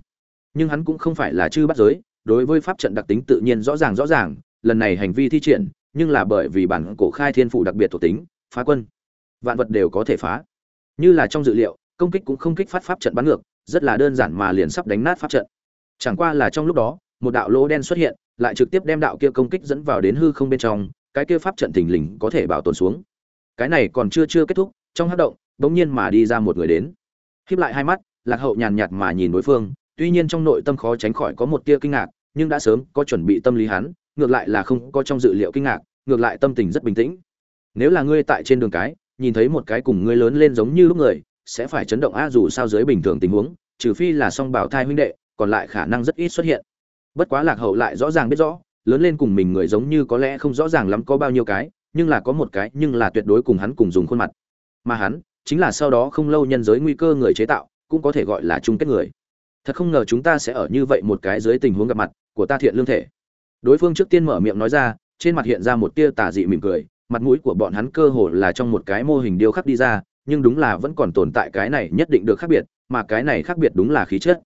Nhưng hắn cũng không phải là chư bát giới đối với pháp trận đặc tính tự nhiên rõ ràng rõ ràng, lần này hành vi thi triển, nhưng là bởi vì bản cổ khai thiên phủ đặc biệt thuộc tính, phá quân. Vạn vật đều có thể phá. Như là trong dự liệu, công kích cũng không kích phát pháp trận bắn ngược, rất là đơn giản mà liền sắp đánh nát pháp trận. Chẳng qua là trong lúc đó, một đạo lỗ đen xuất hiện, lại trực tiếp đem đạo kia công kích dẫn vào đến hư không bên trong, cái kia pháp trận thình lình có thể bảo tồn xuống. Cái này còn chưa chưa kết thúc, trong hắc động, bỗng nhiên mà đi ra một người đến. Khiếp lại hai mắt, lạc hậu nhàn nhạt mà nhìn đối phương, tuy nhiên trong nội tâm khó tránh khỏi có một tia kinh ngạc nhưng đã sớm có chuẩn bị tâm lý hắn, ngược lại là không có trong dự liệu kinh ngạc, ngược lại tâm tình rất bình tĩnh. Nếu là ngươi tại trên đường cái, nhìn thấy một cái cùng ngươi lớn lên giống như lúc người, sẽ phải chấn động a dù sao dưới bình thường tình huống, trừ phi là song bảo thai huynh đệ, còn lại khả năng rất ít xuất hiện. Bất quá lạc hậu lại rõ ràng biết rõ, lớn lên cùng mình người giống như có lẽ không rõ ràng lắm có bao nhiêu cái, nhưng là có một cái, nhưng là tuyệt đối cùng hắn cùng dùng khuôn mặt. Mà hắn, chính là sau đó không lâu nhân giới nguy cơ người chế tạo, cũng có thể gọi là chung kết người thật không ngờ chúng ta sẽ ở như vậy một cái dưới tình huống gặp mặt, của ta thiện lương thể. Đối phương trước tiên mở miệng nói ra, trên mặt hiện ra một tia tà dị mỉm cười, mặt mũi của bọn hắn cơ hồ là trong một cái mô hình điêu khắc đi ra, nhưng đúng là vẫn còn tồn tại cái này nhất định được khác biệt, mà cái này khác biệt đúng là khí chất.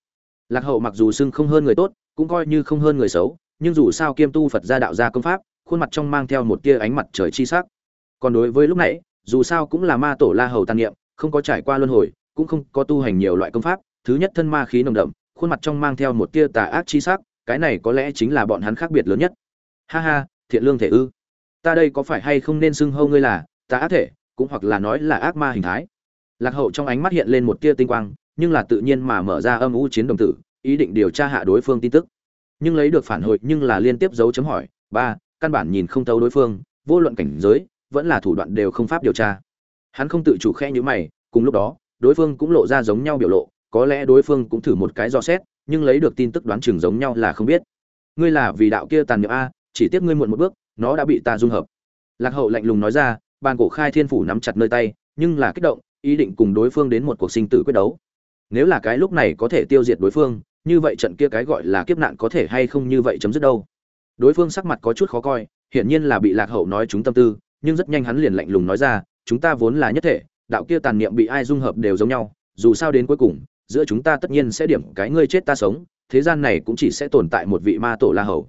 Lạc hậu mặc dù xưng không hơn người tốt, cũng coi như không hơn người xấu, nhưng dù sao kiêm tu phật gia đạo gia công pháp, khuôn mặt trong mang theo một tia ánh mặt trời chi sắc. Còn đối với lúc nãy, dù sao cũng là ma tổ la hầu tàn niệm, không có trải qua luân hồi, cũng không có tu hành nhiều loại công pháp thứ nhất thân ma khí nồng đậm, khuôn mặt trong mang theo một tia tà ác chi sắc, cái này có lẽ chính là bọn hắn khác biệt lớn nhất. Ha ha, thiện lương thể ư? Ta đây có phải hay không nên xưng hâu ngươi là tà ác thể, cũng hoặc là nói là ác ma hình thái? Lạc hậu trong ánh mắt hiện lên một tia tinh quang, nhưng là tự nhiên mà mở ra âm u chiến đồng tử, ý định điều tra hạ đối phương tin tức. Nhưng lấy được phản hồi nhưng là liên tiếp dấu chấm hỏi, ba, căn bản nhìn không thấu đối phương, vô luận cảnh giới, vẫn là thủ đoạn đều không pháp điều tra. Hắn không tự chủ khe như mày, cùng lúc đó, đối phương cũng lộ ra giống nhau biểu lộ có lẽ đối phương cũng thử một cái dò xét, nhưng lấy được tin tức đoán chừng giống nhau là không biết. Ngươi là vì đạo kia tàn niệm a, chỉ tiếc ngươi muộn một bước, nó đã bị ta dung hợp. Lạc hậu lạnh lùng nói ra, bàn cổ khai thiên phủ nắm chặt nơi tay, nhưng là kích động, ý định cùng đối phương đến một cuộc sinh tử quyết đấu. Nếu là cái lúc này có thể tiêu diệt đối phương, như vậy trận kia cái gọi là kiếp nạn có thể hay không như vậy chấm dứt đâu? Đối phương sắc mặt có chút khó coi, hiển nhiên là bị lạc hậu nói chúng tâm tư, nhưng rất nhanh hắn liền lạnh lùng nói ra, chúng ta vốn là nhất thể, đạo kia tàn niệm bị ai dung hợp đều giống nhau, dù sao đến cuối cùng giữa chúng ta tất nhiên sẽ điểm cái ngươi chết ta sống, thế gian này cũng chỉ sẽ tồn tại một vị ma tổ la hầu.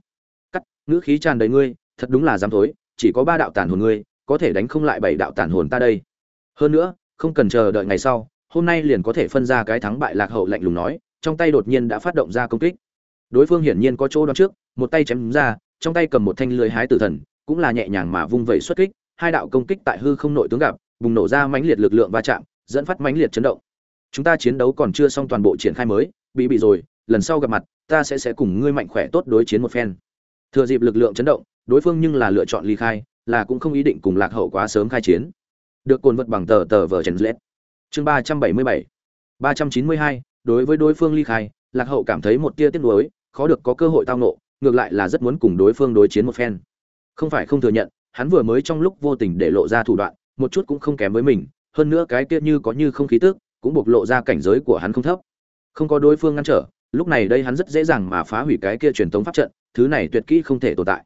Cắt, ngữ khí tràn đầy ngươi, thật đúng là dám thối, chỉ có ba đạo tàn hồn ngươi, có thể đánh không lại bảy đạo tàn hồn ta đây. Hơn nữa, không cần chờ đợi ngày sau, hôm nay liền có thể phân ra cái thắng bại lạc hậu lạnh lùng nói, trong tay đột nhiên đã phát động ra công kích. Đối phương hiển nhiên có chỗ đoán trước, một tay chém ra, trong tay cầm một thanh lưới hái tử thần, cũng là nhẹ nhàng mà vung vẩy xuất kích, hai đạo công kích tại hư không nội tướng gặp, bùng nổ ra mãnh liệt lực lượng va chạm, dẫn phát mãnh liệt chấn động chúng ta chiến đấu còn chưa xong toàn bộ triển khai mới, bị bị rồi, lần sau gặp mặt, ta sẽ sẽ cùng ngươi mạnh khỏe tốt đối chiến một phen. Thừa dịp lực lượng chấn động, đối phương nhưng là lựa chọn ly khai, là cũng không ý định cùng lạc hậu quá sớm khai chiến. Được cồn vật bằng tờ tờ vở trần lết. Chương ba trăm bảy mươi bảy. ba trăm chín mươi hai, đối với đối phương ly khai, lạc hậu cảm thấy một tia tiếc nuối, khó được có cơ hội tao nộ ngược lại là rất muốn cùng đối phương đối chiến một phen. Không phải không thừa nhận, hắn vừa mới trong lúc vô tình để lộ ra thủ đoạn, một chút cũng không kém với mình, hơn nữa cái kia như có như không khí tức cũng bộc lộ ra cảnh giới của hắn không thấp. Không có đối phương ngăn trở, lúc này đây hắn rất dễ dàng mà phá hủy cái kia truyền thống pháp trận, thứ này tuyệt kỹ không thể tồn tại.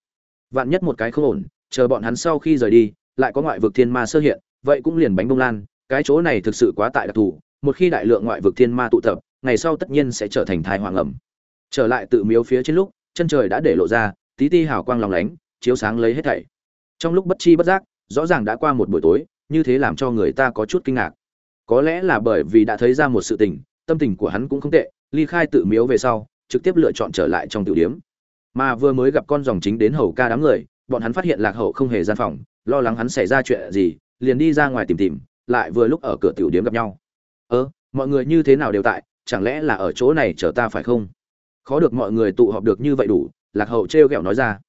Vạn nhất một cái không ổn, chờ bọn hắn sau khi rời đi, lại có ngoại vực thiên ma sơ hiện, vậy cũng liền bánh bông lan, cái chỗ này thực sự quá tại đặc thù, một khi đại lượng ngoại vực thiên ma tụ tập, ngày sau tất nhiên sẽ trở thành thai hoàng ẩm. Trở lại tự miếu phía trên lúc, chân trời đã để lộ ra, tí ti hào quang lòng lánh, chiếu sáng lấy hết thảy. Trong lúc bất chi bất giác, rõ ràng đã qua một buổi tối, như thế làm cho người ta có chút kinh ngạc có lẽ là bởi vì đã thấy ra một sự tình, tâm tình của hắn cũng không tệ, ly khai tự miếu về sau, trực tiếp lựa chọn trở lại trong tiểu điếm. Mà vừa mới gặp con dòng chính đến hầu ca đám người, bọn hắn phát hiện lạc hậu không hề gian phòng, lo lắng hắn xảy ra chuyện gì, liền đi ra ngoài tìm tìm, lại vừa lúc ở cửa tiểu điếm gặp nhau. Ơ, mọi người như thế nào đều tại, chẳng lẽ là ở chỗ này chờ ta phải không? Khó được mọi người tụ họp được như vậy đủ, lạc hậu treo r nói ra.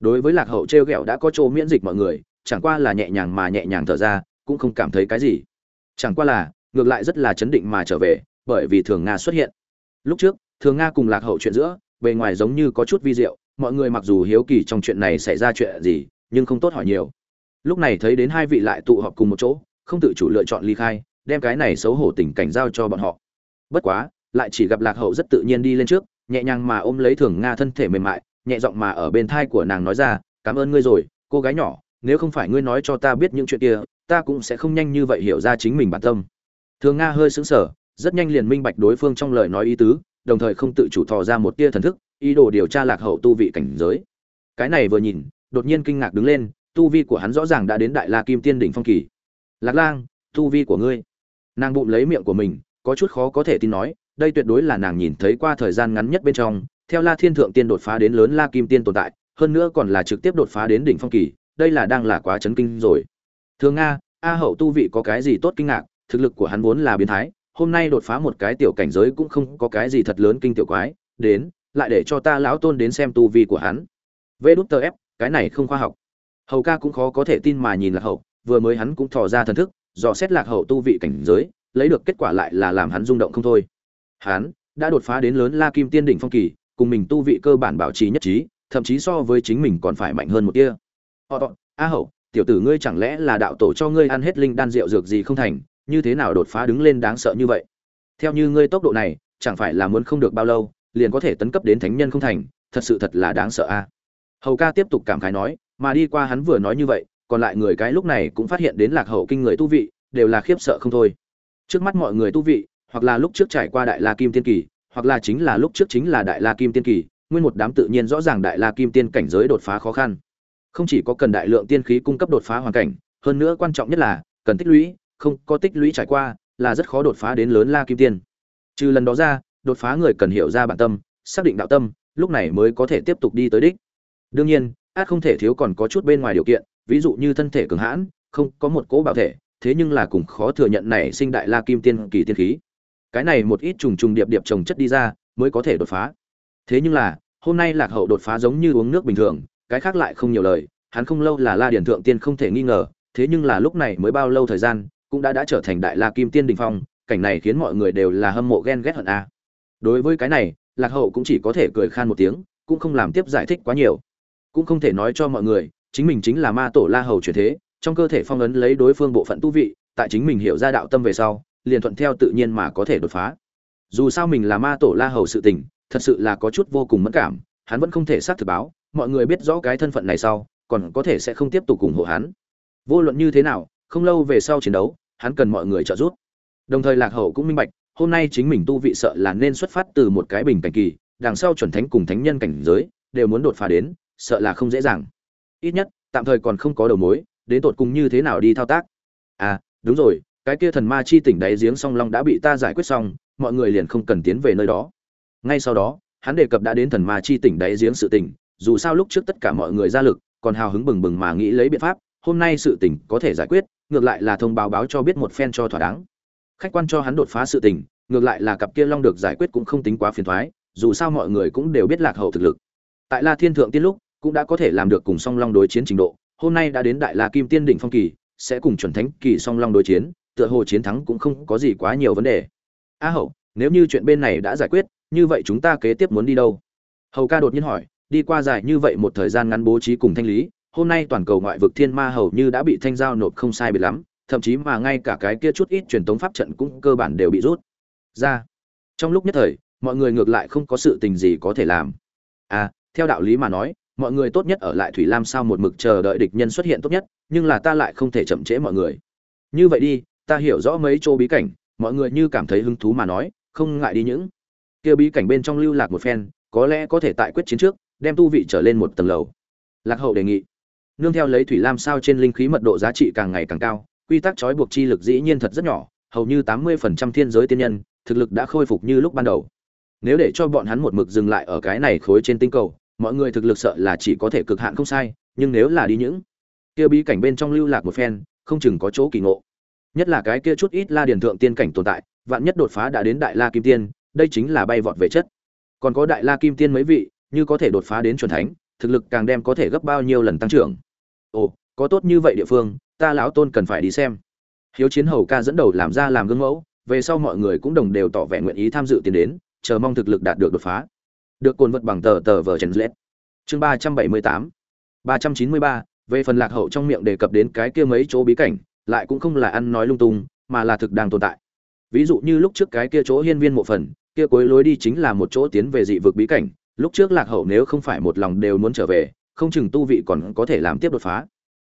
Đối với lạc hậu treo r đã có chỗ miễn dịch mọi người, chẳng qua là nhẹ nhàng mà nhẹ nhàng thở ra, cũng không cảm thấy cái gì chẳng qua là, ngược lại rất là chấn định mà trở về, bởi vì thường nga xuất hiện. Lúc trước, thường nga cùng lạc hậu chuyện giữa, bề ngoài giống như có chút vi diệu, mọi người mặc dù hiếu kỳ trong chuyện này xảy ra chuyện gì, nhưng không tốt hỏi nhiều. Lúc này thấy đến hai vị lại tụ họp cùng một chỗ, không tự chủ lựa chọn ly khai, đem cái này xấu hổ tình cảnh giao cho bọn họ. Bất quá, lại chỉ gặp lạc hậu rất tự nhiên đi lên trước, nhẹ nhàng mà ôm lấy thường nga thân thể mềm mại, nhẹ giọng mà ở bên thai của nàng nói ra, cảm ơn ngươi rồi, cô gái nhỏ, nếu không phải ngươi nói cho ta biết những chuyện kia ta cũng sẽ không nhanh như vậy hiểu ra chính mình bản tâm. Thường nga hơi sững sờ, rất nhanh liền minh bạch đối phương trong lời nói ý tứ, đồng thời không tự chủ thò ra một tia thần thức, ý đồ điều tra lạc hậu tu vị cảnh giới. Cái này vừa nhìn, đột nhiên kinh ngạc đứng lên, tu vi của hắn rõ ràng đã đến đại la kim tiên đỉnh phong kỳ. Lạc lang, tu vi của ngươi. Nàng bụng lấy miệng của mình, có chút khó có thể tin nói, đây tuyệt đối là nàng nhìn thấy qua thời gian ngắn nhất bên trong, theo la thiên thượng tiên đột phá đến lớn la kim tiên tồn tại, hơn nữa còn là trực tiếp đột phá đến đỉnh phong kỳ, đây là đang là quá chấn kinh rồi thường nga, a hậu tu vị có cái gì tốt kinh ngạc, thực lực của hắn vốn là biến thái, hôm nay đột phá một cái tiểu cảnh giới cũng không có cái gì thật lớn kinh tiểu quái, đến, lại để cho ta lão tôn đến xem tu vi của hắn. Vê đút tờ ép, cái này không khoa học. Hầu ca cũng khó có thể tin mà nhìn lạc hậu, vừa mới hắn cũng thò ra thần thức, dò xét lạc hậu tu vị cảnh giới, lấy được kết quả lại là làm hắn rung động không thôi. Hắn đã đột phá đến lớn la kim tiên đỉnh phong kỳ, cùng mình tu vị cơ bản bảo trì nhất trí, thậm chí so với chính mình còn phải mạnh hơn một tia. Họ a hậu tiểu tử ngươi chẳng lẽ là đạo tổ cho ngươi ăn hết linh đan rượu dược gì không thành, như thế nào đột phá đứng lên đáng sợ như vậy? Theo như ngươi tốc độ này, chẳng phải là muốn không được bao lâu, liền có thể tấn cấp đến thánh nhân không thành, thật sự thật là đáng sợ a. Hầu ca tiếp tục cảm khái nói, mà đi qua hắn vừa nói như vậy, còn lại người cái lúc này cũng phát hiện đến lạc hậu kinh người tu vị, đều là khiếp sợ không thôi. Trước mắt mọi người tu vị, hoặc là lúc trước trải qua đại la kim tiên kỳ, hoặc là chính là lúc trước chính là đại la kim tiên kỳ, nguyên một đám tự nhiên rõ ràng đại la kim tiên cảnh giới đột phá khó khăn không chỉ có cần đại lượng tiên khí cung cấp đột phá hoàn cảnh, hơn nữa quan trọng nhất là, cần tích lũy, không có tích lũy trải qua, là rất khó đột phá đến lớn la kim tiên. Trừ lần đó ra, đột phá người cần hiểu ra bản tâm, xác định đạo tâm, lúc này mới có thể tiếp tục đi tới đích. Đương nhiên, át không thể thiếu còn có chút bên ngoài điều kiện, ví dụ như thân thể cường hãn, không có một cỗ bảo thể, thế nhưng là cũng khó thừa nhận này sinh đại la kim tiên kỳ tiên khí. Cái này một ít trùng trùng điệp điệp trồng chất đi ra, mới có thể đột phá. Thế nhưng là, hôm nay lạc hậu đột phá giống như uống nước bình thường cái khác lại không nhiều lời, hắn không lâu là la điển thượng tiên không thể nghi ngờ, thế nhưng là lúc này mới bao lâu thời gian, cũng đã đã trở thành đại la kim tiên đình phong, cảnh này khiến mọi người đều là hâm mộ ghen ghét hận a. Đối với cái này, lạc hậu cũng chỉ có thể cười khan một tiếng, cũng không làm tiếp giải thích quá nhiều. Cũng không thể nói cho mọi người, chính mình chính là ma tổ la hầu chuyển thế, trong cơ thể phong ấn lấy đối phương bộ phận tu vị, tại chính mình hiểu ra đạo tâm về sau, liền thuận theo tự nhiên mà có thể đột phá. Dù sao mình là ma tổ la hầu sự tình, thật sự là có chút vô cùng mẫn cảm, hắn vẫn không thể xác thực báo mọi người biết rõ cái thân phận này sau, còn có thể sẽ không tiếp tục ủng hộ hắn. Vô luận như thế nào, không lâu về sau chiến đấu, hắn cần mọi người trợ giúp. Đồng thời lạc hậu cũng minh bạch, hôm nay chính mình tu vị sợ là nên xuất phát từ một cái bình cảnh kỳ, đằng sau chuẩn thánh cùng thánh nhân cảnh giới, đều muốn đột phá đến, sợ là không dễ dàng. Ít nhất, tạm thời còn không có đầu mối, đến tột cùng như thế nào đi thao tác? À đúng rồi, cái kia thần ma chi tỉnh đáy giếng song long đã bị ta giải quyết xong, mọi người liền không cần tiến về nơi đó. Ngay sau đó, hắn đề cập đã đến thần ma chi tỉnh đáy giếng sự tỉnh dù sao lúc trước tất cả mọi người ra lực, còn hào hứng bừng bừng mà nghĩ lấy biện pháp, hôm nay sự tình có thể giải quyết, ngược lại là thông báo báo cho biết một phen cho thỏa đáng. Khách quan cho hắn đột phá sự tình, ngược lại là cặp kia long được giải quyết cũng không tính quá phiền thoái, dù sao mọi người cũng đều biết lạc hậu thực lực. Tại la thiên thượng tiên lúc, cũng đã có thể làm được cùng song long đối chiến trình độ, hôm nay đã đến đại la kim tiên đỉnh phong kỳ, sẽ cùng chuẩn thánh kỳ song long đối chiến, tựa hồ chiến thắng cũng không có gì quá nhiều vấn đề. A hậu, nếu như chuyện bên này đã giải quyết, như vậy chúng ta kế tiếp muốn đi đâu? Hầu ca đột nhiên hỏi đi qua dài như vậy một thời gian ngắn bố trí cùng thanh lý, hôm nay toàn cầu ngoại vực thiên ma hầu như đã bị thanh giao nộp không sai biệt lắm, thậm chí mà ngay cả cái kia chút ít truyền tống pháp trận cũng cơ bản đều bị rút ra. Trong lúc nhất thời, mọi người ngược lại không có sự tình gì có thể làm. À theo đạo lý mà nói, mọi người tốt nhất ở lại thủy lam sao một mực chờ đợi địch nhân xuất hiện tốt nhất, nhưng là ta lại không thể chậm trễ mọi người. Như vậy đi, ta hiểu rõ mấy chỗ bí cảnh, mọi người như cảm thấy hứng thú mà nói, không ngại đi những kia bí cảnh bên trong lưu lạc một phen có lẽ có thể tại quyết chiến trước, đem tu vị trở lên một tầng lầu. Lạc hậu đề nghị. Nương theo lấy thủy lam sao trên linh khí mật độ giá trị càng ngày càng cao, quy tắc trói buộc chi lực dĩ nhiên thật rất nhỏ, hầu như tám mươi phần trăm thiên giới tiên nhân, thực lực đã khôi phục như lúc ban đầu. Nếu để cho bọn hắn một mực dừng lại ở cái này khối trên tinh cầu, mọi người thực lực sợ là chỉ có thể cực hạn không sai, nhưng nếu là đi những kia bí cảnh bên trong lưu lạc một phen, không chừng có chỗ kỳ ngộ. Nhất là cái kia chút ít la điển thượng tiên cảnh tồn tại, vạn nhất đột phá đã đến đại la kim tiên, đây chính là bay vọt về chất còn có đại la kim tiên mấy vị, như có thể đột phá đến chuẩn thánh, thực lực càng đem có thể gấp bao nhiêu lần tăng trưởng. Ồ, có tốt như vậy địa phương, ta lão tôn cần phải đi xem. Hiếu chiến hầu ca dẫn đầu làm ra làm gương mẫu, về sau mọi người cũng đồng đều tỏ vẻ nguyện ý tham dự tiến đến, chờ mong thực lực đạt được đột phá. Được cồn vật bằng tờ tờ vờ trần lết chương ba trăm bảy mươi tám. ba trăm chín mươi ba, về phần lạc hậu trong miệng đề cập đến cái kia mấy chỗ bí cảnh, lại cũng không là ăn nói lung tung, mà là thực đang tồn tại. Ví dụ như lúc trước cái kia chỗ hiên viên mộ phần kia cuối lối đi chính là một chỗ tiến về dị vực bí cảnh, lúc trước lạc hậu nếu không phải một lòng đều muốn trở về, không chừng tu vị còn có thể làm tiếp đột phá.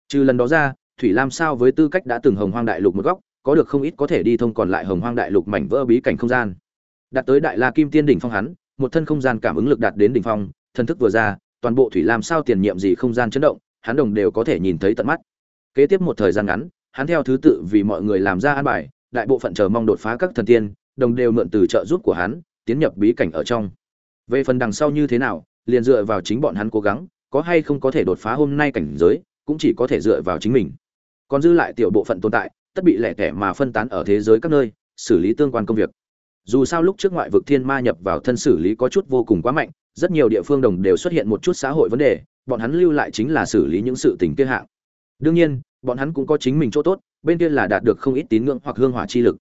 Trừ lần đó ra, thủy lam sao với tư cách đã từng hồng hoang đại lục một góc, có được không ít có thể đi thông còn lại hồng hoang đại lục mảnh vỡ bí cảnh không gian. Đạt tới đại la kim tiên đỉnh phong hắn, một thân không gian cảm ứng lực đạt đến đỉnh phong, thân thức vừa ra, toàn bộ thủy lam sao tiền nhiệm gì không gian chấn động, hắn đồng đều có thể nhìn thấy tận mắt. Kế tiếp một thời gian ngắn, hắn theo thứ tự vì mọi người làm ra an bài, đại bộ phận chờ mong đột phá các thần tiên đồng đều mượn từ trợ giúp của hắn, tiến nhập bí cảnh ở trong. Về phần đằng sau như thế nào, liền dựa vào chính bọn hắn cố gắng, có hay không có thể đột phá hôm nay cảnh giới, cũng chỉ có thể dựa vào chính mình. Còn dư lại tiểu bộ phận tồn tại, tất bị lẻ tẻ mà phân tán ở thế giới các nơi, xử lý tương quan công việc. Dù sao lúc trước ngoại vực thiên ma nhập vào thân xử lý có chút vô cùng quá mạnh, rất nhiều địa phương đồng đều xuất hiện một chút xã hội vấn đề, bọn hắn lưu lại chính là xử lý những sự tình kia hạng. Đương nhiên, bọn hắn cũng có chính mình chỗ tốt, bên kia là đạt được không ít tín ngưỡng hoặc hương hỏa chi lực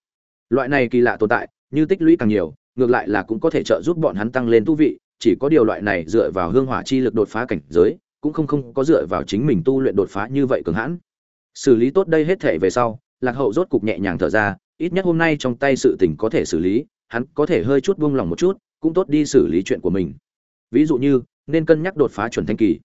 loại này kỳ lạ tồn tại, như tích lũy càng nhiều, ngược lại là cũng có thể trợ giúp bọn hắn tăng lên tu vị, chỉ có điều loại này dựa vào hương hỏa chi lực đột phá cảnh giới, cũng không không có dựa vào chính mình tu luyện đột phá như vậy cường hãn. Xử lý tốt đây hết thể về sau, lạc hậu rốt cục nhẹ nhàng thở ra, ít nhất hôm nay trong tay sự tình có thể xử lý, hắn có thể hơi chút buông lòng một chút, cũng tốt đi xử lý chuyện của mình. Ví dụ như, nên cân nhắc đột phá chuẩn thanh kỳ.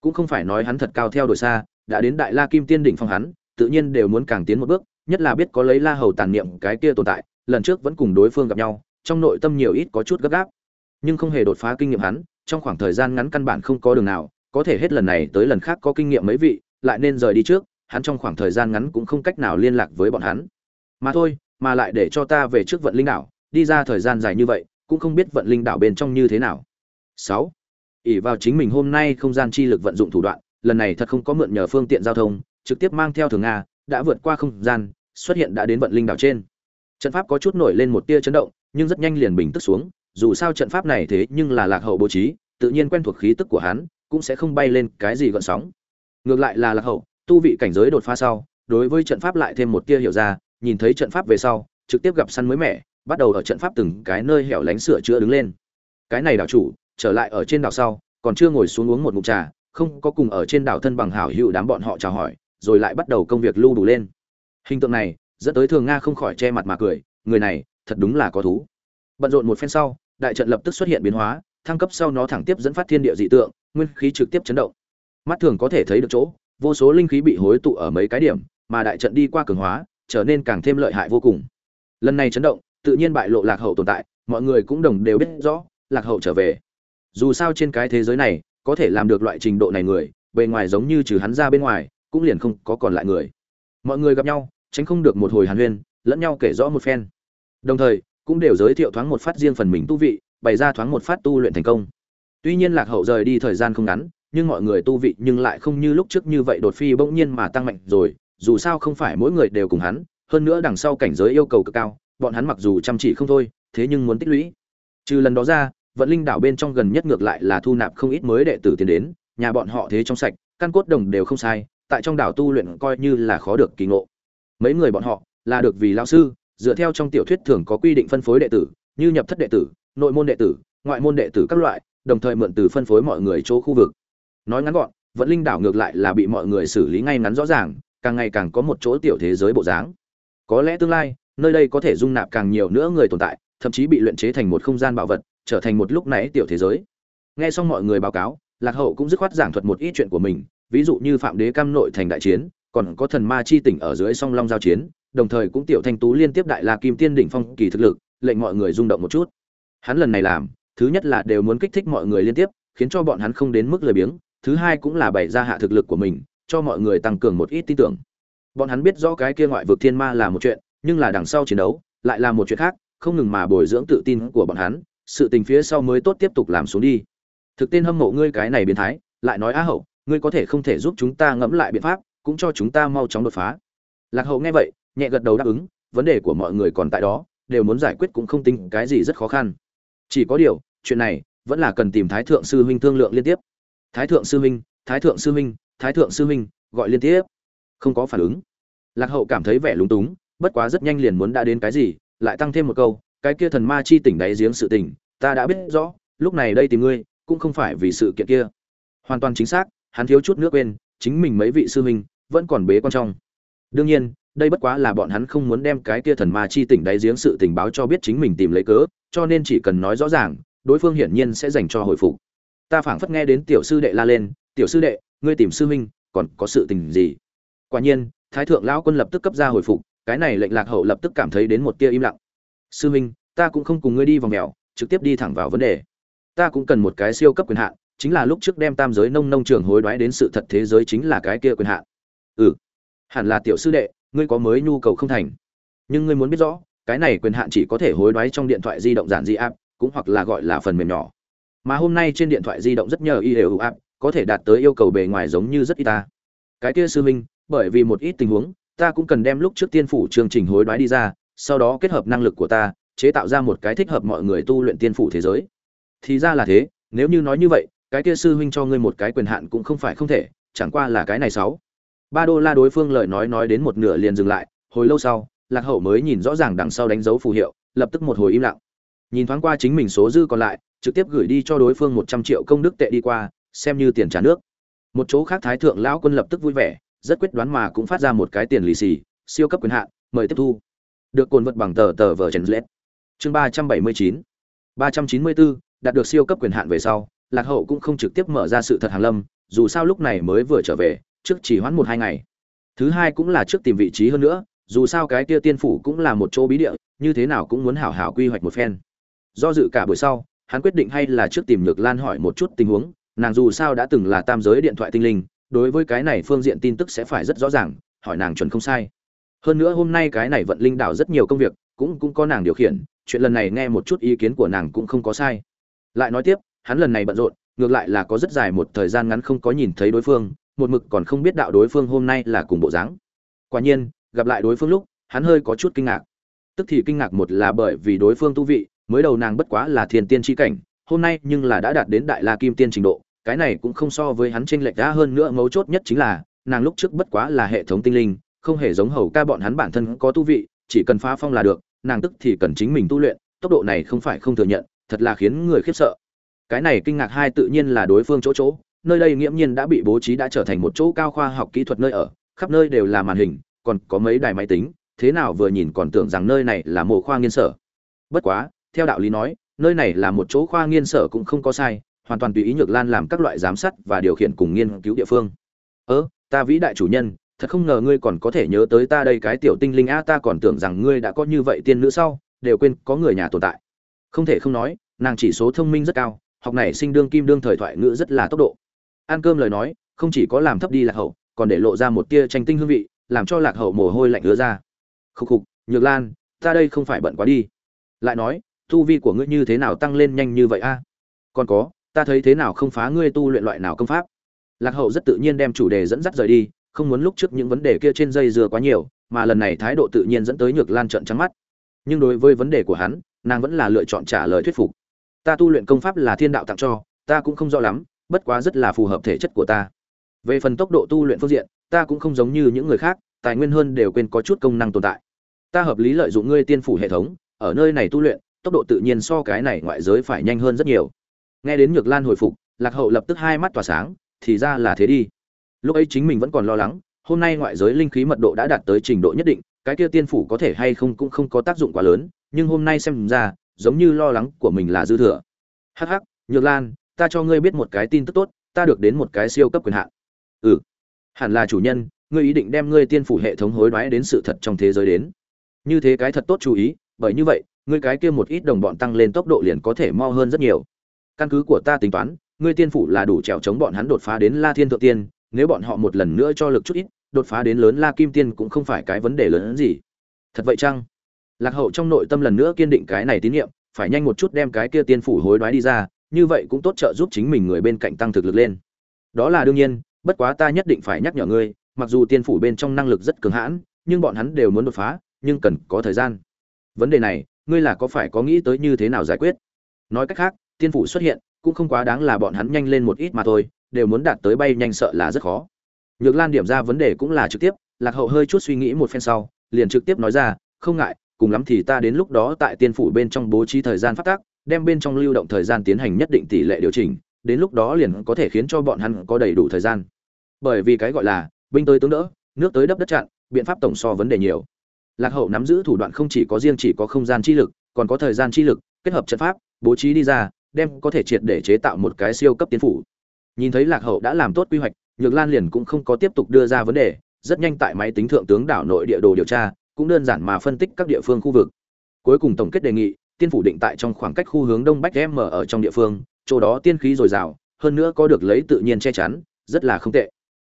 Cũng không phải nói hắn thật cao theo đuổi xa, đã đến đại la kim tiên đỉnh phong hắn, tự nhiên đều muốn càng tiến một bước nhất là biết có lấy la hầu tàn niệm cái kia tồn tại, lần trước vẫn cùng đối phương gặp nhau, trong nội tâm nhiều ít có chút gấp gáp. Nhưng không hề đột phá kinh nghiệm hắn, trong khoảng thời gian ngắn căn bản không có đường nào, có thể hết lần này tới lần khác có kinh nghiệm mấy vị, lại nên rời đi trước, hắn trong khoảng thời gian ngắn cũng không cách nào liên lạc với bọn hắn. Mà thôi, mà lại để cho ta về trước vận linh đảo, đi ra thời gian dài như vậy, cũng không biết vận linh đảo bên trong như thế nào. Sáu, ỷ vào chính mình hôm nay không gian chi lực vận dụng thủ đoạn, lần này thật không có mượn nhờ phương tiện giao thông, trực tiếp mang theo thường nga, đã vượt qua không gian xuất hiện đã đến vận linh đảo trên. Trận pháp có chút nổi lên một tia chấn động, nhưng rất nhanh liền bình tức xuống, dù sao trận pháp này thế nhưng là lạc hậu bố trí, tự nhiên quen thuộc khí tức của hắn, cũng sẽ không bay lên cái gì gợn sóng. Ngược lại là lạc hậu, tu vị cảnh giới đột phá sau, đối với trận pháp lại thêm một tia hiểu ra, nhìn thấy trận pháp về sau, trực tiếp gặp săn mới mẻ, bắt đầu ở trận pháp từng cái nơi hẻo lánh sửa chữa đứng lên. Cái này đảo chủ, trở lại ở trên đảo sau, còn chưa ngồi xuống uống một ngụm trà, không có cùng ở trên đảo thân bằng hảo hữu đám bọn họ chào hỏi, rồi lại bắt đầu công việc lưu đủ lên hình tượng này dẫn tới thường nga không khỏi che mặt mà cười, người này thật đúng là có thú. Bận rộn một phen sau, đại trận lập tức xuất hiện biến hóa, thăng cấp sau nó thẳng tiếp dẫn phát thiên địa dị tượng, nguyên khí trực tiếp chấn động. Mắt thường có thể thấy được chỗ, vô số linh khí bị hối tụ ở mấy cái điểm, mà đại trận đi qua cường hóa, trở nên càng thêm lợi hại vô cùng. Lần này chấn động, tự nhiên bại lộ lạc hậu tồn tại, mọi người cũng đồng đều biết rõ, lạc hậu trở về. Dù sao trên cái thế giới này, có thể làm được loại trình độ này người, bề ngoài giống như trừ hắn ra bên ngoài, cũng liền không có còn lại người mọi người gặp nhau, tránh không được một hồi hàn huyên, lẫn nhau kể rõ một phen. Đồng thời, cũng đều giới thiệu thoáng một phát riêng phần mình tu vị, bày ra thoáng một phát tu luyện thành công. Tuy nhiên lạc hậu rời đi thời gian không ngắn, nhưng mọi người tu vị nhưng lại không như lúc trước như vậy đột phi bỗng nhiên mà tăng mạnh rồi, dù sao không phải mỗi người đều cùng hắn, hơn nữa đằng sau cảnh giới yêu cầu cực cao, bọn hắn mặc dù chăm chỉ không thôi, thế nhưng muốn tích lũy. Trừ lần đó ra, vận linh đảo bên trong gần nhất ngược lại là thu nạp không ít mới đệ tử tiến đến, nhà bọn họ thế trong sạch, căn cốt đồng đều không sai tại trong đảo tu luyện coi như là khó được kỳ ngộ. Mấy người bọn họ là được vì lão sư, dựa theo trong tiểu thuyết thường có quy định phân phối đệ tử, như nhập thất đệ tử, nội môn đệ tử, ngoại môn đệ tử các loại, đồng thời mượn từ phân phối mọi người chỗ khu vực. Nói ngắn gọn, vận linh đảo ngược lại là bị mọi người xử lý ngay ngắn rõ ràng, càng ngày càng có một chỗ tiểu thế giới bộ dáng. Có lẽ tương lai, nơi đây có thể dung nạp càng nhiều nữa người tồn tại, thậm chí bị luyện chế thành một không gian bảo vật, trở thành một lúc nãy tiểu thế giới. Nghe xong mọi người báo cáo, lạc hậu cũng dứt khoát giảng thuật một ít chuyện của mình ví dụ như phạm đế cam nội thành đại chiến, còn có thần ma chi tỉnh ở dưới song long giao chiến, đồng thời cũng tiểu thanh tú liên tiếp đại la kim tiên đỉnh phong kỳ thực lực, lệnh mọi người rung động một chút. Hắn lần này làm, thứ nhất là đều muốn kích thích mọi người liên tiếp, khiến cho bọn hắn không đến mức lười biếng, thứ hai cũng là bày ra hạ thực lực của mình, cho mọi người tăng cường một ít tin tưởng. Bọn hắn biết rõ cái kia ngoại vực thiên ma là một chuyện, nhưng là đằng sau chiến đấu, lại là một chuyện khác, không ngừng mà bồi dưỡng tự tin của bọn hắn, sự tình phía sau mới tốt tiếp tục làm xuống đi. Thực tên hâm mộ ngươi cái này biến thái, lại nói á hậu ngươi có thể không thể giúp chúng ta ngẫm lại biện pháp, cũng cho chúng ta mau chóng đột phá. Lạc hậu nghe vậy, nhẹ gật đầu đáp ứng, vấn đề của mọi người còn tại đó, đều muốn giải quyết cũng không tính cái gì rất khó khăn. Chỉ có điều, chuyện này vẫn là cần tìm thái thượng sư huynh thương lượng liên tiếp. Thái thượng sư huynh, thái thượng sư huynh, thái thượng sư huynh, gọi liên tiếp. Không có phản ứng. Lạc hậu cảm thấy vẻ lúng túng, bất quá rất nhanh liền muốn đã đến cái gì, lại tăng thêm một câu, cái kia thần ma chi tỉnh đáy giếng sự tình ta đã biết rõ, lúc này đây tìm ngươi, cũng không phải vì sự kiện kia. Hoàn toàn chính xác hắn thiếu chút nước quên, chính mình mấy vị sư huynh vẫn còn bế quan trong. Đương nhiên, đây bất quá là bọn hắn không muốn đem cái kia thần ma chi tỉnh đáy giếng sự tình báo cho biết chính mình tìm lấy cớ, cho nên chỉ cần nói rõ ràng, đối phương hiển nhiên sẽ dành cho hồi phục. Ta phảng phất nghe đến tiểu sư đệ la lên, tiểu sư đệ, ngươi tìm sư huynh, còn có sự tình gì? Quả nhiên, thái thượng lão quân lập tức cấp ra hồi phục, cái này lệnh lạc hậu lập tức cảm thấy đến một tia im lặng. Sư huynh, ta cũng không cùng ngươi đi vòng mèo, trực tiếp đi thẳng vào vấn đề. Ta cũng cần một cái siêu cấp quyền hạn chính là lúc trước đem tam giới nông nông trường hối đoái đến sự thật thế giới chính là cái kia quyền hạn. Ừ hẳn là tiểu sư đệ, ngươi có mới nhu cầu không thành. Nhưng ngươi muốn biết rõ, cái này quyền hạn chỉ có thể hối đoái trong điện thoại di động giản dị app, cũng hoặc là gọi là phần mềm nhỏ. Mà hôm nay trên điện thoại di động rất nhờ IEU app, có thể đạt tới yêu cầu bề ngoài giống như rất ít ta. Cái kia sư minh bởi vì một ít tình huống, ta cũng cần đem lúc trước tiên phủ chương trình hối đoái đi ra, sau đó kết hợp năng lực của ta, chế tạo ra một cái thích hợp mọi người tu luyện tiên phủ thế giới. Thì ra là thế, nếu như nói như vậy cái kia sư huynh cho ngươi một cái quyền hạn cũng không phải không thể, chẳng qua là cái này sáu. Ba đô la đối phương lời nói nói đến một nửa liền dừng lại, hồi lâu sau, lạc hậu mới nhìn rõ ràng đằng sau đánh dấu phù hiệu, lập tức một hồi im lặng. Nhìn thoáng qua chính mình số dư còn lại, trực tiếp gửi đi cho đối phương một trăm triệu công đức tệ đi qua, xem như tiền trả nước. Một chỗ khác thái thượng lão quân lập tức vui vẻ, rất quyết đoán mà cũng phát ra một cái tiền lì xì, siêu cấp quyền hạn, mời tiếp thu. Được cồn vật bằng tờ tờ vở trần lết chương ba trăm bảy mươi chín. Ba trăm chín mươi bốn đạt được siêu cấp quyền hạn về sau lạc hậu cũng không trực tiếp mở ra sự thật hàng lâm, dù sao lúc này mới vừa trở về, trước chỉ hoãn một hai ngày. Thứ hai cũng là trước tìm vị trí hơn nữa, dù sao cái kia tiên phủ cũng là một chỗ bí địa, như thế nào cũng muốn hảo hảo quy hoạch một phen. Do dự cả buổi sau, hắn quyết định hay là trước tìm nhược lan hỏi một chút tình huống, nàng dù sao đã từng là tam giới điện thoại tinh linh, đối với cái này phương diện tin tức sẽ phải rất rõ ràng, hỏi nàng chuẩn không sai. Hơn nữa hôm nay cái này vận linh đảo rất nhiều công việc, cũng cũng có nàng điều khiển, chuyện lần này nghe một chút ý kiến của nàng cũng không có sai. Lại nói tiếp hắn lần này bận rộn, ngược lại là có rất dài một thời gian ngắn không có nhìn thấy đối phương, một mực còn không biết đạo đối phương hôm nay là cùng bộ dáng. Quả nhiên, gặp lại đối phương lúc, hắn hơi có chút kinh ngạc. Tức thì kinh ngạc một là bởi vì đối phương tu vị, mới đầu nàng bất quá là thiên tiên chi cảnh, hôm nay nhưng là đã đạt đến đại la kim tiên trình độ, cái này cũng không so với hắn tranh lệch đã hơn nữa mấu chốt nhất chính là, nàng lúc trước bất quá là hệ thống tinh linh, không hề giống hầu ca bọn hắn bản thân có tu vị, chỉ cần phá phong là được, nàng tức thì cần chính mình tu luyện, tốc độ này không phải không thừa nhận, thật là khiến người khiếp sợ cái này kinh ngạc hai tự nhiên là đối phương chỗ chỗ, nơi đây nghiễm nhiên đã bị bố trí đã trở thành một chỗ cao khoa học kỹ thuật nơi ở, khắp nơi đều là màn hình, còn có mấy đài máy tính, thế nào vừa nhìn còn tưởng rằng nơi này là mộ khoa nghiên sở. Bất quá, theo đạo lý nói, nơi này là một chỗ khoa nghiên sở cũng không có sai, hoàn toàn tùy ý nhược lan làm các loại giám sát và điều khiển cùng nghiên cứu địa phương. Ơ, ta vĩ đại chủ nhân, thật không ngờ ngươi còn có thể nhớ tới ta đây cái tiểu tinh linh a, ta còn tưởng rằng ngươi đã có như vậy tiên nữ sau, đều quên có người nhà tồn tại. Không thể không nói, nàng chỉ số thông minh rất cao học này sinh đương kim đương thời thoại ngữ rất là tốc độ. Ăn cơm lời nói, không chỉ có làm thấp đi lạc hậu, còn để lộ ra một tia tranh tinh hương vị, làm cho lạc hậu mồ hôi lạnh ứa ra. Khúc khục, nhược lan, ta đây không phải bận quá đi. Lại nói, tu vi của ngươi như thế nào tăng lên nhanh như vậy a? Còn có, ta thấy thế nào không phá ngươi tu luyện loại nào công pháp? Lạc hậu rất tự nhiên đem chủ đề dẫn dắt rời đi, không muốn lúc trước những vấn đề kia trên dây dưa quá nhiều, mà lần này thái độ tự nhiên dẫn tới nhược lan trợn trắng mắt. Nhưng đối với vấn đề của hắn, nàng vẫn là lựa chọn trả lời thuyết phục ta tu luyện công pháp là thiên đạo tặng cho, ta cũng không rõ lắm, bất quá rất là phù hợp thể chất của ta. Về phần tốc độ tu luyện phương diện, ta cũng không giống như những người khác, tài nguyên hơn đều quên có chút công năng tồn tại. Ta hợp lý lợi dụng ngươi tiên phủ hệ thống, ở nơi này tu luyện, tốc độ tự nhiên so cái này ngoại giới phải nhanh hơn rất nhiều. Nghe đến nhược lan hồi phục, lạc hậu lập tức hai mắt tỏa sáng, thì ra là thế đi. Lúc ấy chính mình vẫn còn lo lắng, hôm nay ngoại giới linh khí mật độ đã đạt tới trình độ nhất định, cái kia tiên phủ có thể hay không cũng không có tác dụng quá lớn, nhưng hôm nay xem ra giống như lo lắng của mình là dư thừa. Hắc hắc, nhược lan, ta cho ngươi biết một cái tin tức tốt, ta được đến một cái siêu cấp quyền hạn. Ừ. Hẳn là chủ nhân, ngươi ý định đem ngươi tiên phủ hệ thống hối đoái đến sự thật trong thế giới đến. Như thế cái thật tốt chú ý, bởi như vậy, ngươi cái kia một ít đồng bọn tăng lên tốc độ liền có thể mau hơn rất nhiều. Căn cứ của ta tính toán, ngươi tiên phủ là đủ trèo chống bọn hắn đột phá đến la thiên thượng tiên, nếu bọn họ một lần nữa cho lực chút ít, đột phá đến lớn la kim tiên cũng không phải cái vấn đề lớn hơn gì. Thật vậy chăng? Lạc hậu trong nội tâm lần nữa kiên định cái này tín nhiệm, phải nhanh một chút đem cái kia tiên phủ hối đoái đi ra, như vậy cũng tốt trợ giúp chính mình người bên cạnh tăng thực lực lên. Đó là đương nhiên, bất quá ta nhất định phải nhắc nhở ngươi, mặc dù tiên phủ bên trong năng lực rất cường hãn, nhưng bọn hắn đều muốn đột phá, nhưng cần có thời gian. Vấn đề này, ngươi là có phải có nghĩ tới như thế nào giải quyết? Nói cách khác, tiên phủ xuất hiện, cũng không quá đáng là bọn hắn nhanh lên một ít mà thôi, đều muốn đạt tới bay nhanh sợ là rất khó. Nhược lan điểm ra vấn đề cũng là trực tiếp, lạc hậu hơi chút suy nghĩ một phen sau, liền trực tiếp nói ra, không ngại cùng lắm thì ta đến lúc đó tại tiên phủ bên trong bố trí thời gian phát tác, đem bên trong lưu động thời gian tiến hành nhất định tỷ lệ điều chỉnh, đến lúc đó liền có thể khiến cho bọn hắn có đầy đủ thời gian. Bởi vì cái gọi là, binh tới tướng đỡ, nước tới đắp đất chặn, biện pháp tổng so vấn đề nhiều. Lạc hậu nắm giữ thủ đoạn không chỉ có riêng chỉ có không gian chi lực, còn có thời gian chi lực, kết hợp trận pháp, bố trí đi ra, đem có thể triệt để chế tạo một cái siêu cấp tiến phủ. Nhìn thấy lạc hậu đã làm tốt quy hoạch, nhược lan liền cũng không có tiếp tục đưa ra vấn đề, rất nhanh tại máy tính thượng tướng đảo nội địa đồ điều tra cũng đơn giản mà phân tích các địa phương khu vực. Cuối cùng tổng kết đề nghị, tiên phủ định tại trong khoảng cách khu hướng đông bắc m ở trong địa phương, chỗ đó tiên khí dồi dào, hơn nữa có được lấy tự nhiên che chắn, rất là không tệ.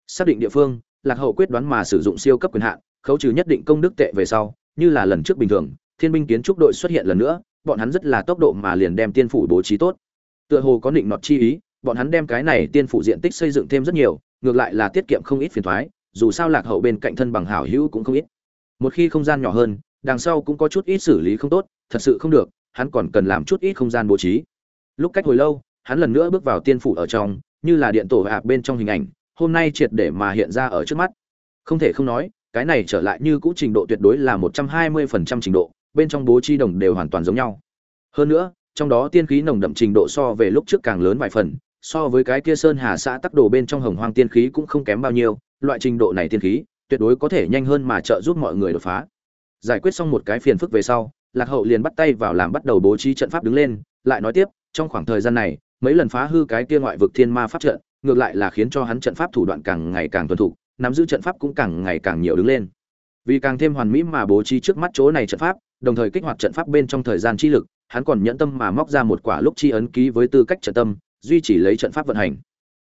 Xác định địa phương, lạc hậu quyết đoán mà sử dụng siêu cấp quyền hạn, khấu trừ nhất định công đức tệ về sau, như là lần trước bình thường, thiên binh kiến trúc đội xuất hiện lần nữa, bọn hắn rất là tốc độ mà liền đem tiên phủ bố trí tốt. Tựa hồ có định nọt chi ý, bọn hắn đem cái này tiên phủ diện tích xây dựng thêm rất nhiều, ngược lại là tiết kiệm không ít phiền toái dù sao lạc hậu bên cạnh thân bằng hảo hữu cũng không ít một khi không gian nhỏ hơn, đằng sau cũng có chút ít xử lý không tốt, thật sự không được, hắn còn cần làm chút ít không gian bố trí. Lúc cách hồi lâu, hắn lần nữa bước vào tiên phủ ở trong, như là điện tổ ạp bên trong hình ảnh, hôm nay triệt để mà hiện ra ở trước mắt. Không thể không nói, cái này trở lại như cũ trình độ tuyệt đối là một trăm hai mươi phần trăm trình độ, bên trong bố trí đồng đều hoàn toàn giống nhau. Hơn nữa, trong đó tiên khí nồng đậm trình độ so về lúc trước càng lớn vài phần, so với cái kia sơn hà xã tắc đồ bên trong hồng hoang tiên khí cũng không kém bao nhiêu, loại trình độ này tiên khí tuyệt đối có thể nhanh hơn mà trợ giúp mọi người đột phá. Giải quyết xong một cái phiền phức về sau, lạc hậu liền bắt tay vào làm bắt đầu bố trí trận pháp đứng lên, lại nói tiếp, trong khoảng thời gian này, mấy lần phá hư cái kia ngoại vực thiên ma pháp trận, ngược lại là khiến cho hắn trận pháp thủ đoạn càng ngày càng tuân thủ nắm giữ trận pháp cũng càng ngày càng nhiều đứng lên. Vì càng thêm hoàn mỹ mà bố trí trước mắt chỗ này trận pháp, đồng thời kích hoạt trận pháp bên trong thời gian chi lực, hắn còn nhẫn tâm mà móc ra một quả lúc chi ấn ký với tư cách trận tâm, duy trì lấy trận pháp vận hành.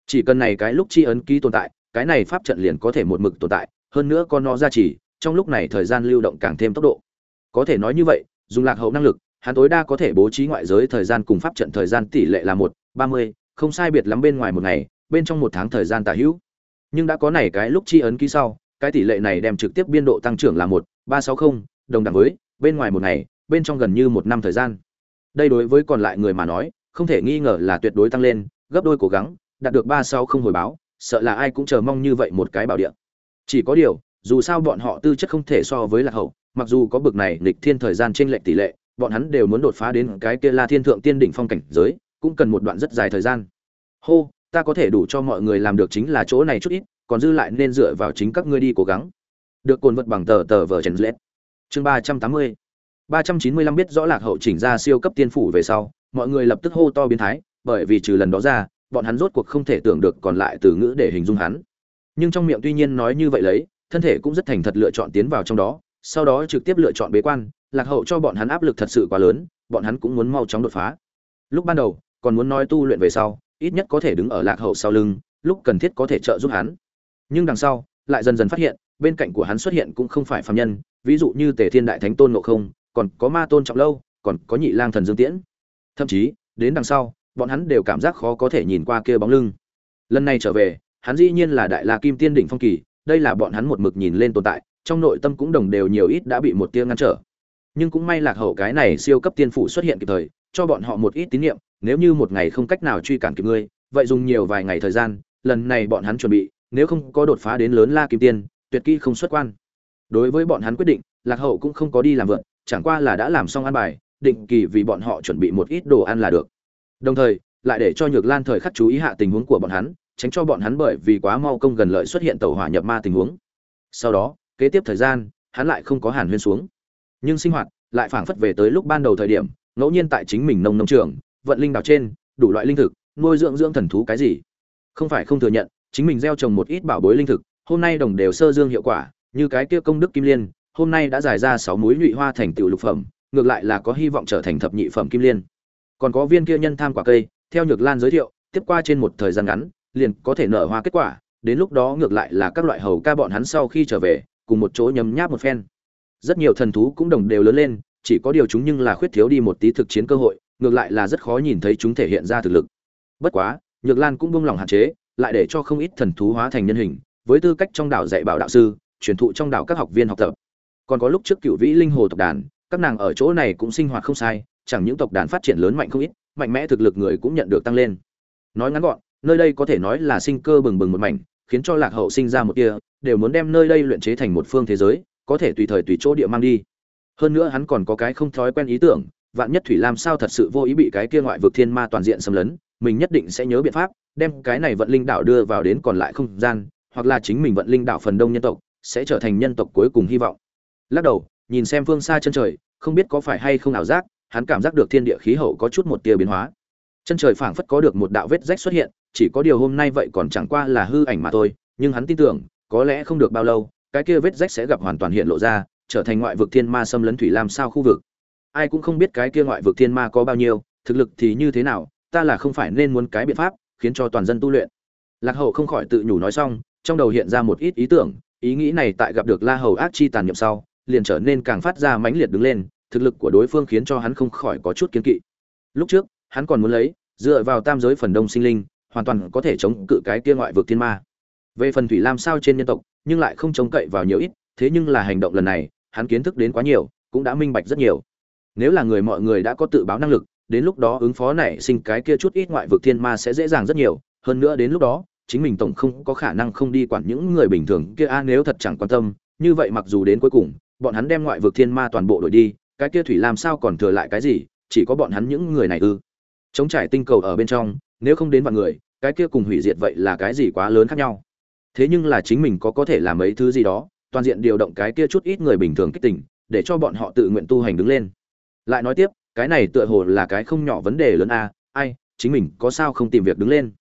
Chỉ cần này cái lúc chi ấn ký tồn tại, cái này pháp trận liền có thể một mực tồn tại hơn nữa con nó ra chỉ trong lúc này thời gian lưu động càng thêm tốc độ. Có thể nói như vậy, dùng lạc hậu năng lực, hắn tối đa có thể bố trí ngoại giới thời gian cùng pháp trận thời gian tỷ lệ là một, ba mươi, không sai biệt lắm bên ngoài một ngày, bên trong một tháng thời gian tả hữu. Nhưng đã có này cái lúc chi ấn ký sau, cái tỷ lệ này đem trực tiếp biên độ tăng trưởng là một, ba sáu không, đồng đẳng với, bên ngoài một ngày, bên trong gần như một năm thời gian. Đây đối với còn lại người mà nói, không thể nghi ngờ là tuyệt đối tăng lên, gấp đôi cố gắng, đạt được ba sáu không hồi báo, sợ là ai cũng chờ mong như vậy một cái bảo địa chỉ có điều, dù sao bọn họ tư chất không thể so với lạc hậu, mặc dù có bực này nghịch thiên thời gian trên lệch tỷ lệ, bọn hắn đều muốn đột phá đến cái kia la thiên thượng tiên đỉnh phong cảnh giới, cũng cần một đoạn rất dài thời gian. Hô, ta có thể đủ cho mọi người làm được chính là chỗ này chút ít, còn dư lại nên dựa vào chính các ngươi đi cố gắng. Được cồn vật bằng tờ tờ vở trần lết. Chương ba trăm tám mươi. Ba trăm chín mươi lăm biết rõ lạc hậu chỉnh ra siêu cấp tiên phủ về sau, mọi người lập tức hô to biến thái, bởi vì trừ lần đó ra, bọn hắn rốt cuộc không thể tưởng được còn lại từ ngữ để hình dung hắn nhưng trong miệng tuy nhiên nói như vậy lấy, thân thể cũng rất thành thật lựa chọn tiến vào trong đó, sau đó trực tiếp lựa chọn bế quan, lạc hậu cho bọn hắn áp lực thật sự quá lớn, bọn hắn cũng muốn mau chóng đột phá. Lúc ban đầu, còn muốn nói tu luyện về sau, ít nhất có thể đứng ở lạc hậu sau lưng, lúc cần thiết có thể trợ giúp hắn. Nhưng đằng sau, lại dần dần phát hiện, bên cạnh của hắn xuất hiện cũng không phải phàm nhân, ví dụ như tề thiên đại thánh tôn ngộ không, còn có ma tôn trọng lâu, còn có nhị lang thần dương tiễn. Thậm chí, đến đằng sau, bọn hắn đều cảm giác khó có thể nhìn qua kia bóng lưng. Lần này trở về hắn dĩ nhiên là đại la kim tiên đỉnh phong kỳ, đây là bọn hắn một mực nhìn lên tồn tại, trong nội tâm cũng đồng đều nhiều ít đã bị một tia ngăn trở. Nhưng cũng may lạc hậu cái này siêu cấp tiên phủ xuất hiện kịp thời, cho bọn họ một ít tín nhiệm, nếu như một ngày không cách nào truy cản kịp ngươi, vậy dùng nhiều vài ngày thời gian, lần này bọn hắn chuẩn bị, nếu không có đột phá đến lớn la kim tiên, tuyệt kỹ không xuất quan. Đối với bọn hắn quyết định, lạc hậu cũng không có đi làm vượn chẳng qua là đã làm xong ăn bài, định kỳ vì bọn họ chuẩn bị một ít đồ ăn là được. Đồng thời, lại để cho nhược lan thời khắc chú ý hạ tình huống của bọn hắn tránh cho bọn hắn bởi vì quá mau công gần lợi xuất hiện tàu hỏa nhập ma tình huống. Sau đó, kế tiếp thời gian, hắn lại không có hàn huyên xuống. Nhưng sinh hoạt lại phảng phất về tới lúc ban đầu thời điểm, ngẫu nhiên tại chính mình nông nông trường, vận linh đào trên, đủ loại linh thực, nuôi dưỡng dưỡng thần thú cái gì. Không phải không thừa nhận, chính mình gieo trồng một ít bảo bối linh thực, hôm nay đồng đều sơ dương hiệu quả, như cái kia công đức kim liên, hôm nay đã giải ra sáu múi nhụy hoa thành tựu lục phẩm, ngược lại là có hy vọng trở thành thập nhị phẩm kim liên. Còn có viên kia nhân tham quả cây, theo nhược lan giới thiệu, tiếp qua trên một thời gian ngắn liền có thể nở hoa kết quả, đến lúc đó ngược lại là các loại hầu ca bọn hắn sau khi trở về, cùng một chỗ nhấm nháp một phen. Rất nhiều thần thú cũng đồng đều lớn lên, chỉ có điều chúng nhưng là khuyết thiếu đi một tí thực chiến cơ hội, ngược lại là rất khó nhìn thấy chúng thể hiện ra thực lực. Bất quá, nhược lan cũng buông lòng hạn chế, lại để cho không ít thần thú hóa thành nhân hình, với tư cách trong đảo dạy bảo đạo sư, truyền thụ trong đảo các học viên học tập. Còn có lúc trước cựu vĩ linh hồ tộc đàn, các nàng ở chỗ này cũng sinh hoạt không sai, chẳng những tộc đàn phát triển lớn mạnh không ít, mạnh mẽ thực lực người cũng nhận được tăng lên. Nói ngắn gọn nơi đây có thể nói là sinh cơ bừng bừng một mảnh khiến cho lạc hậu sinh ra một tia, đều muốn đem nơi đây luyện chế thành một phương thế giới có thể tùy thời tùy chỗ địa mang đi. Hơn nữa hắn còn có cái không thói quen ý tưởng vạn nhất thủy lam sao thật sự vô ý bị cái kia ngoại vực thiên ma toàn diện xâm lấn mình nhất định sẽ nhớ biện pháp đem cái này vận linh đạo đưa vào đến còn lại không gian hoặc là chính mình vận linh đạo phần đông nhân tộc sẽ trở thành nhân tộc cuối cùng hy vọng. Lắc đầu nhìn xem phương xa chân trời không biết có phải hay không ảo giác hắn cảm giác được thiên địa khí hậu có chút một tia biến hóa chân trời phảng phất có được một đạo vết rách xuất hiện, chỉ có điều hôm nay vậy còn chẳng qua là hư ảnh mà thôi, nhưng hắn tin tưởng, có lẽ không được bao lâu, cái kia vết rách sẽ gặp hoàn toàn hiện lộ ra, trở thành ngoại vực thiên ma xâm lấn thủy lam sao khu vực. Ai cũng không biết cái kia ngoại vực thiên ma có bao nhiêu, thực lực thì như thế nào, ta là không phải nên muốn cái biện pháp, khiến cho toàn dân tu luyện. Lạc hậu không khỏi tự nhủ nói xong, trong đầu hiện ra một ít ý tưởng, ý nghĩ này tại gặp được la hầu ác chi tàn nhiệm sau, liền trở nên càng phát ra mãnh liệt đứng lên, thực lực của đối phương khiến cho hắn không khỏi có chút kiên kỵ. Lúc trước hắn còn muốn lấy, dựa vào tam giới phần đông sinh linh, hoàn toàn có thể chống cự cái kia ngoại vực thiên ma. Về phần thủy lam sao trên nhân tộc, nhưng lại không chống cậy vào nhiều ít, thế nhưng là hành động lần này, hắn kiến thức đến quá nhiều, cũng đã minh bạch rất nhiều. Nếu là người mọi người đã có tự báo năng lực, đến lúc đó ứng phó này sinh cái kia chút ít ngoại vực thiên ma sẽ dễ dàng rất nhiều. Hơn nữa đến lúc đó, chính mình tổng không có khả năng không đi quản những người bình thường kia, a, nếu thật chẳng quan tâm, như vậy mặc dù đến cuối cùng, bọn hắn đem ngoại vực thiên ma toàn bộ đổi đi, cái kia thủy làm sao còn thừa lại cái gì, chỉ có bọn hắn những người này ư chống trải tinh cầu ở bên trong, nếu không đến vạn người, cái kia cùng hủy diệt vậy là cái gì quá lớn khác nhau. Thế nhưng là chính mình có có thể làm mấy thứ gì đó, toàn diện điều động cái kia chút ít người bình thường kích tỉnh để cho bọn họ tự nguyện tu hành đứng lên. Lại nói tiếp, cái này tựa hồ là cái không nhỏ vấn đề lớn a, ai, chính mình có sao không tìm việc đứng lên?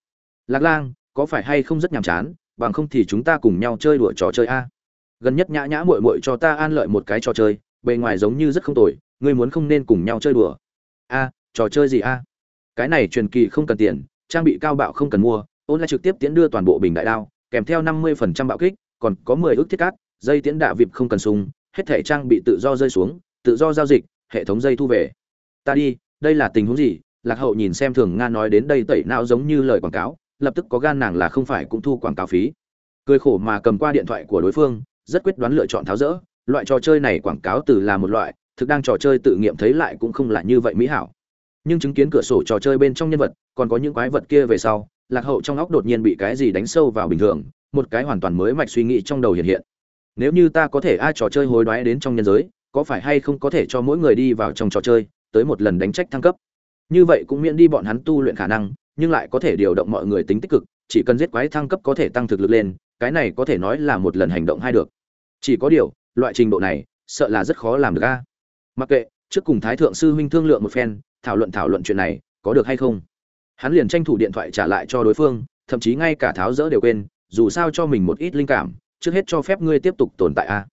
Lạc lang, có phải hay không rất nhàm chán, bằng không thì chúng ta cùng nhau chơi đùa trò chơi a. Gần nhất nhã nhã muội muội cho ta an lợi một cái trò chơi, bề ngoài giống như rất không tồi, ngươi muốn không nên cùng nhau chơi đùa. A, trò chơi gì a? Cái này truyền kỳ không cần tiền, trang bị cao bạo không cần mua, ôn lại trực tiếp tiến đưa toàn bộ bình đại đao, kèm theo năm mươi phần trăm bạo kích, còn có mười ước thiết cát, dây tiến đạ vịp không cần sung hết thể trang bị tự do rơi xuống, tự do giao dịch, hệ thống dây thu về. Ta đi, đây là tình huống gì? Lạc hậu nhìn xem thường nga nói đến đây tẩy não giống như lời quảng cáo, lập tức có gan nàng là không phải cũng thu quảng cáo phí. Cười khổ mà cầm qua điện thoại của đối phương, rất quyết đoán lựa chọn tháo rỡ. Loại trò chơi này quảng cáo từ là một loại, thực đang trò chơi tự nghiệm thấy lại cũng không là như vậy mỹ hảo nhưng chứng kiến cửa sổ trò chơi bên trong nhân vật, còn có những quái vật kia về sau, lạc hậu trong óc đột nhiên bị cái gì đánh sâu vào bình thường, một cái hoàn toàn mới mạch suy nghĩ trong đầu hiện hiện. Nếu như ta có thể ai trò chơi hối đoái đến trong nhân giới, có phải hay không có thể cho mỗi người đi vào trong trò chơi, tới một lần đánh trách thăng cấp? Như vậy cũng miễn đi bọn hắn tu luyện khả năng, nhưng lại có thể điều động mọi người tính tích cực, chỉ cần giết quái thăng cấp có thể tăng thực lực lên, cái này có thể nói là một lần hành động hay được. Chỉ có điều, loại trình độ này, sợ là rất khó làm được a. Mặc kệ, trước cùng thái thượng sư huynh thương lượng một phen thảo luận thảo luận chuyện này, có được hay không? Hắn liền tranh thủ điện thoại trả lại cho đối phương, thậm chí ngay cả tháo rỡ đều quên, dù sao cho mình một ít linh cảm, trước hết cho phép ngươi tiếp tục tồn tại a.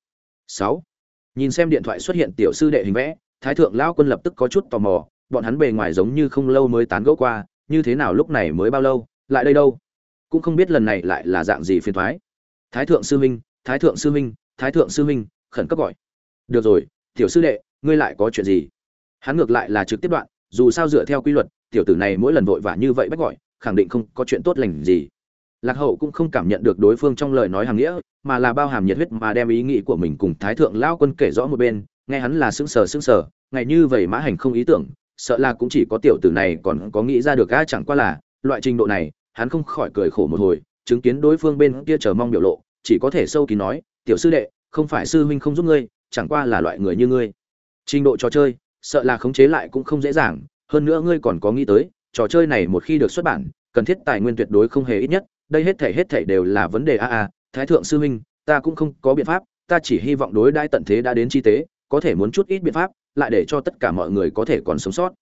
Sáu. Nhìn xem điện thoại xuất hiện tiểu sư đệ hình vẽ, thái thượng lão quân lập tức có chút tò mò, bọn hắn bề ngoài giống như không lâu mới tán gẫu qua, như thế nào lúc này mới bao lâu, lại đây đâu? Cũng không biết lần này lại là dạng gì phiền thoái thái thượng sư huynh thái thượng sư huynh thái thượng sư huynh khẩn cấp gọi. Được rồi, tiểu sư đệ, ngươi lại có chuyện gì? Hắn ngược lại là trực tiếp đoạn dù sao dựa theo quy luật, tiểu tử này mỗi lần vội vã như vậy bách gọi, khẳng định không có chuyện tốt lành gì. Lạc hậu cũng không cảm nhận được đối phương trong lời nói hàng nghĩa, mà là bao hàm nhiệt huyết mà đem ý nghĩ của mình cùng thái thượng lao quân kể rõ một bên, nghe hắn là sững sờ sững sờ, ngày như vậy mã hành không ý tưởng, sợ là cũng chỉ có tiểu tử này còn có nghĩ ra được, a, chẳng qua là, loại trình độ này, hắn không khỏi cười khổ một hồi, chứng kiến đối phương bên kia chờ mong biểu lộ, chỉ có thể sâu kín nói, tiểu sư đệ, không phải sư huynh không giúp ngươi, chẳng qua là loại người như ngươi. Trình độ trò chơi sợ là khống chế lại cũng không dễ dàng, hơn nữa ngươi còn có nghĩ tới, trò chơi này một khi được xuất bản, cần thiết tài nguyên tuyệt đối không hề ít nhất, đây hết thể hết thể đều là vấn đề a a, thái thượng sư huynh ta cũng không có biện pháp, ta chỉ hy vọng đối đãi tận thế đã đến chi tế, có thể muốn chút ít biện pháp, lại để cho tất cả mọi người có thể còn sống sót.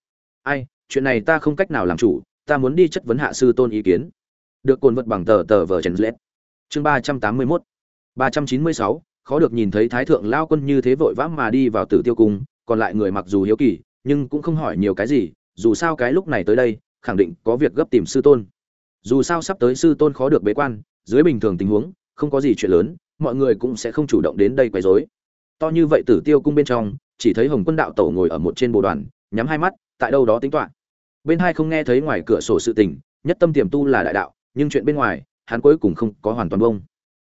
Ai, chuyện này ta không cách nào làm chủ, ta muốn đi chất vấn hạ sư tôn ý kiến. Được cồn vật bằng tờ tờ vờ trần lết. Chương ba trăm tám mươi mốt. Ba trăm chín mươi sáu, khó được nhìn thấy thái thượng lao quân như thế vội vã mà đi vào tử tiêu cung còn lại người mặc dù hiếu kỳ, nhưng cũng không hỏi nhiều cái gì, dù sao cái lúc này tới đây, khẳng định có việc gấp tìm sư tôn. Dù sao sắp tới sư tôn khó được bế quan, dưới bình thường tình huống, không có gì chuyện lớn, mọi người cũng sẽ không chủ động đến đây quấy rối. To như vậy tử tiêu cung bên trong, chỉ thấy hồng quân đạo tổ ngồi ở một trên bồ đoàn, nhắm hai mắt, tại đâu đó tính toán. Bên hai không nghe thấy ngoài cửa sổ sự tình, nhất tâm tiềm tu là đại đạo, nhưng chuyện bên ngoài, hắn cuối cùng không có hoàn toàn bông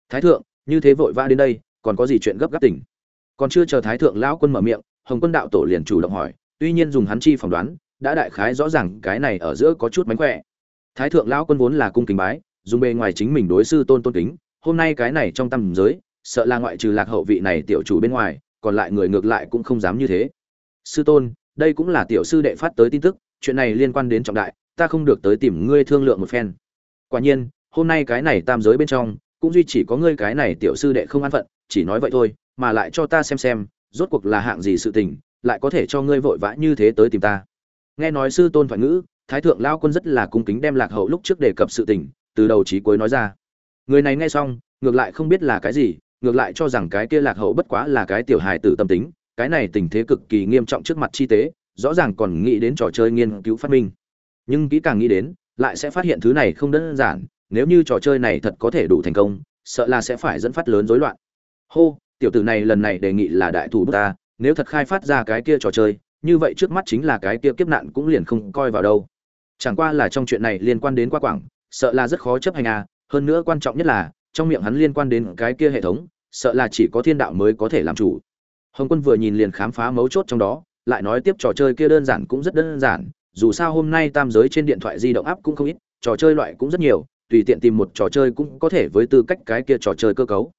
thái thượng, như thế vội vã đến đây, còn có gì chuyện gấp gáp tỉnh? Còn chưa chờ thái thượng lão quân mở miệng hồng quân đạo tổ liền chủ động hỏi, tuy nhiên dùng hắn chi phỏng đoán, đã đại khái rõ ràng cái này ở giữa có chút mánh khỏe. Thái thượng lão quân vốn là cung kính bái, dùng bề ngoài chính mình đối sư tôn tôn kính, hôm nay cái này trong tâm giới, sợ là ngoại trừ lạc hậu vị này tiểu chủ bên ngoài, còn lại người ngược lại cũng không dám như thế. Sư tôn, đây cũng là tiểu sư đệ phát tới tin tức, chuyện này liên quan đến trọng đại, ta không được tới tìm ngươi thương lượng một phen. Quả nhiên, hôm nay cái này tam giới bên trong, cũng duy chỉ có ngươi cái này tiểu sư đệ không an phận, chỉ nói vậy thôi, mà lại cho ta xem xem rốt cuộc là hạng gì sự tình, lại có thể cho ngươi vội vã như thế tới tìm ta. Nghe nói sư tôn thoại ngữ, thái thượng lão quân rất là cung kính đem lạc hậu lúc trước đề cập sự tình, từ đầu chí cuối nói ra. Người này nghe xong, ngược lại không biết là cái gì, ngược lại cho rằng cái kia lạc hậu bất quá là cái tiểu hài tử tâm tính, cái này tình thế cực kỳ nghiêm trọng trước mặt chi tế, rõ ràng còn nghĩ đến trò chơi nghiên cứu phát minh. Nhưng kỹ càng nghĩ đến, lại sẽ phát hiện thứ này không đơn giản, nếu như trò chơi này thật có thể đủ thành công, sợ là sẽ phải dẫn phát lớn rối loạn. Hô tiểu tử này lần này đề nghị là đại thủ bút ta, nếu thật khai phát ra cái kia trò chơi, như vậy trước mắt chính là cái kia kiếp nạn cũng liền không coi vào đâu. Chẳng qua là trong chuyện này liên quan đến qua quảng, sợ là rất khó chấp hành à hơn nữa quan trọng nhất là, trong miệng hắn liên quan đến cái kia hệ thống, sợ là chỉ có thiên đạo mới có thể làm chủ. Hồng quân vừa nhìn liền khám phá mấu chốt trong đó, lại nói tiếp trò chơi kia đơn giản cũng rất đơn giản, dù sao hôm nay tam giới trên điện thoại di động áp cũng không ít, trò chơi loại cũng rất nhiều, tùy tiện tìm một trò chơi cũng có thể với tư cách cái kia trò chơi cơ cấu.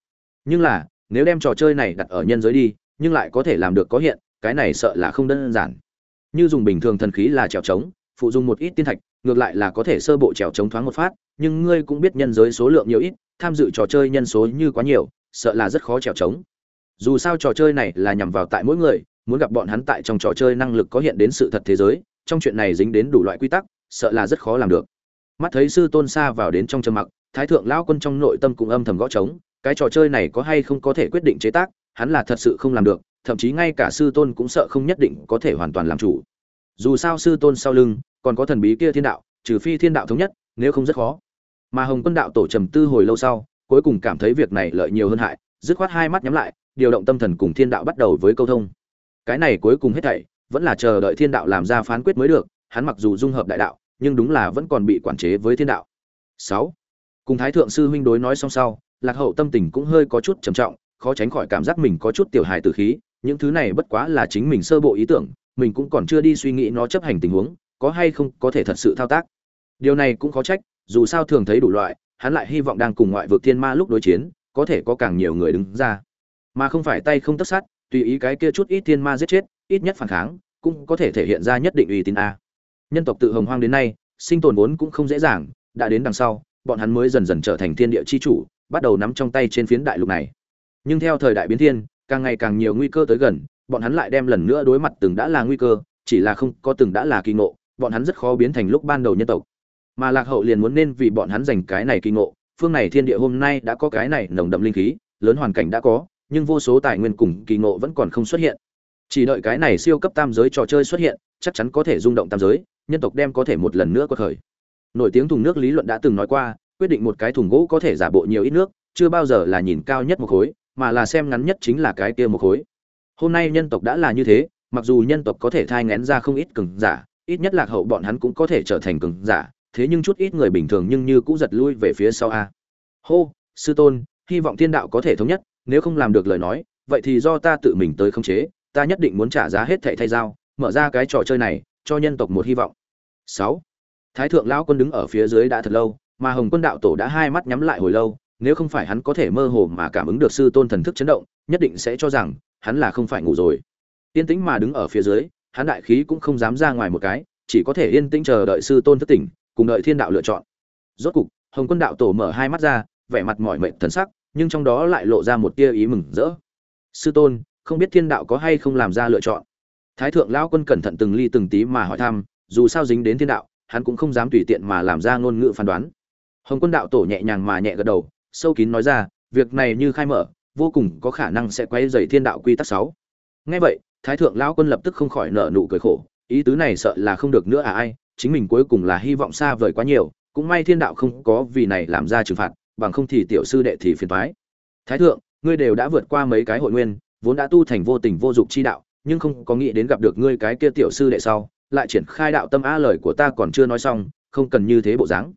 Nhưng là nếu đem trò chơi này đặt ở nhân giới đi, nhưng lại có thể làm được có hiện, cái này sợ là không đơn giản. Như dùng bình thường thần khí là trèo trống, phụ dùng một ít tiên thạch, ngược lại là có thể sơ bộ trèo trống thoáng một phát, nhưng ngươi cũng biết nhân giới số lượng nhiều ít, tham dự trò chơi nhân số như quá nhiều, sợ là rất khó trèo trống. Dù sao trò chơi này là nhằm vào tại mỗi người, muốn gặp bọn hắn tại trong trò chơi năng lực có hiện đến sự thật thế giới, trong chuyện này dính đến đủ loại quy tắc, sợ là rất khó làm được. Mắt thấy sư tôn xa vào đến trong trầm mặc, thái thượng lão quân trong nội tâm cũng âm thầm gõ trống cái trò chơi này có hay không có thể quyết định chế tác, hắn là thật sự không làm được, thậm chí ngay cả sư tôn cũng sợ không nhất định có thể hoàn toàn làm chủ. Dù sao sư tôn sau lưng, còn có thần bí kia thiên đạo, trừ phi thiên đạo thống nhất, nếu không rất khó. Mà hồng quân đạo tổ trầm tư hồi lâu sau, cuối cùng cảm thấy việc này lợi nhiều hơn hại, dứt khoát hai mắt nhắm lại, điều động tâm thần cùng thiên đạo bắt đầu với câu thông. Cái này cuối cùng hết thảy, vẫn là chờ đợi thiên đạo làm ra phán quyết mới được, hắn mặc dù dung hợp đại đạo, nhưng đúng là vẫn còn bị quản chế với thiên đạo. Sáu. Cùng thái thượng sư huynh đối nói xong sau lạc hậu tâm tình cũng hơi có chút trầm trọng, khó tránh khỏi cảm giác mình có chút tiểu hài tử khí, những thứ này bất quá là chính mình sơ bộ ý tưởng, mình cũng còn chưa đi suy nghĩ nó chấp hành tình huống, có hay không có thể thật sự thao tác. Điều này cũng khó trách, dù sao thường thấy đủ loại, hắn lại hy vọng đang cùng ngoại vực thiên ma lúc đối chiến, có thể có càng nhiều người đứng ra. Mà không phải tay không tất sát, tùy ý cái kia chút ít thiên ma giết chết, ít nhất phản kháng, cũng có thể thể hiện ra nhất định uy tín a. Nhân tộc tự hồng hoang đến nay, sinh tồn vốn cũng không dễ dàng, đã đến đằng sau, bọn hắn mới dần dần trở thành thiên địa chi chủ bắt đầu nắm trong tay trên phiến đại lục này. Nhưng theo thời đại biến thiên, càng ngày càng nhiều nguy cơ tới gần, bọn hắn lại đem lần nữa đối mặt từng đã là nguy cơ, chỉ là không có từng đã là kỳ ngộ, bọn hắn rất khó biến thành lúc ban đầu nhân tộc. Mà lạc hậu liền muốn nên vì bọn hắn dành cái này kỳ ngộ, phương này thiên địa hôm nay đã có cái này nồng đậm linh khí, lớn hoàn cảnh đã có, nhưng vô số tài nguyên cùng kỳ ngộ vẫn còn không xuất hiện. Chỉ đợi cái này siêu cấp tam giới trò chơi xuất hiện, chắc chắn có thể rung động tam giới, nhân tộc đem có thể một lần nữa có khởi. Nổi tiếng thùng nước lý luận đã từng nói qua quyết định một cái thùng gỗ có thể giả bộ nhiều ít nước, chưa bao giờ là nhìn cao nhất một khối, mà là xem ngắn nhất chính là cái kia một khối. Hôm nay nhân tộc đã là như thế, mặc dù nhân tộc có thể thai ngén ra không ít cường giả, ít nhất lạc hậu bọn hắn cũng có thể trở thành cường giả, thế nhưng chút ít người bình thường nhưng như cũng giật lui về phía sau a. Hô, sư tôn, hy vọng thiên đạo có thể thống nhất, nếu không làm được lời nói, vậy thì do ta tự mình tới khống chế, ta nhất định muốn trả giá hết thảy thay giao, mở ra cái trò chơi này, cho nhân tộc một hy vọng. Sáu, thái thượng lão quân đứng ở phía dưới đã thật lâu mà hồng quân đạo tổ đã hai mắt nhắm lại hồi lâu, nếu không phải hắn có thể mơ hồ mà cảm ứng được sư tôn thần thức chấn động, nhất định sẽ cho rằng hắn là không phải ngủ rồi. Tiên tĩnh mà đứng ở phía dưới, hắn đại khí cũng không dám ra ngoài một cái, chỉ có thể yên tĩnh chờ đợi sư tôn thất tỉnh, cùng đợi thiên đạo lựa chọn. Rốt cục, hồng quân đạo tổ mở hai mắt ra, vẻ mặt mỏi mệt thần sắc, nhưng trong đó lại lộ ra một tia ý mừng rỡ. Sư tôn, không biết thiên đạo có hay không làm ra lựa chọn? Thái thượng lão quân cẩn thận từng ly từng tí mà hỏi thăm, dù sao dính đến thiên đạo, hắn cũng không dám tùy tiện mà làm ra ngôn ngữ phán đoán hồng quân đạo tổ nhẹ nhàng mà nhẹ gật đầu, sâu kín nói ra, việc này như khai mở, vô cùng có khả năng sẽ quay dày thiên đạo quy tắc sáu. Ngay vậy, thái thượng lão quân lập tức không khỏi nở nụ cười khổ, ý tứ này sợ là không được nữa à ai, chính mình cuối cùng là hy vọng xa vời quá nhiều, cũng may thiên đạo không có vì này làm ra trừng phạt, bằng không thì tiểu sư đệ thì phiền toái. Thái thượng, ngươi đều đã vượt qua mấy cái hội nguyên, vốn đã tu thành vô tình vô dụng chi đạo, nhưng không có nghĩ đến gặp được ngươi cái kia tiểu sư đệ sau, lại triển khai đạo tâm a lời của ta còn chưa nói xong, không cần như thế bộ dáng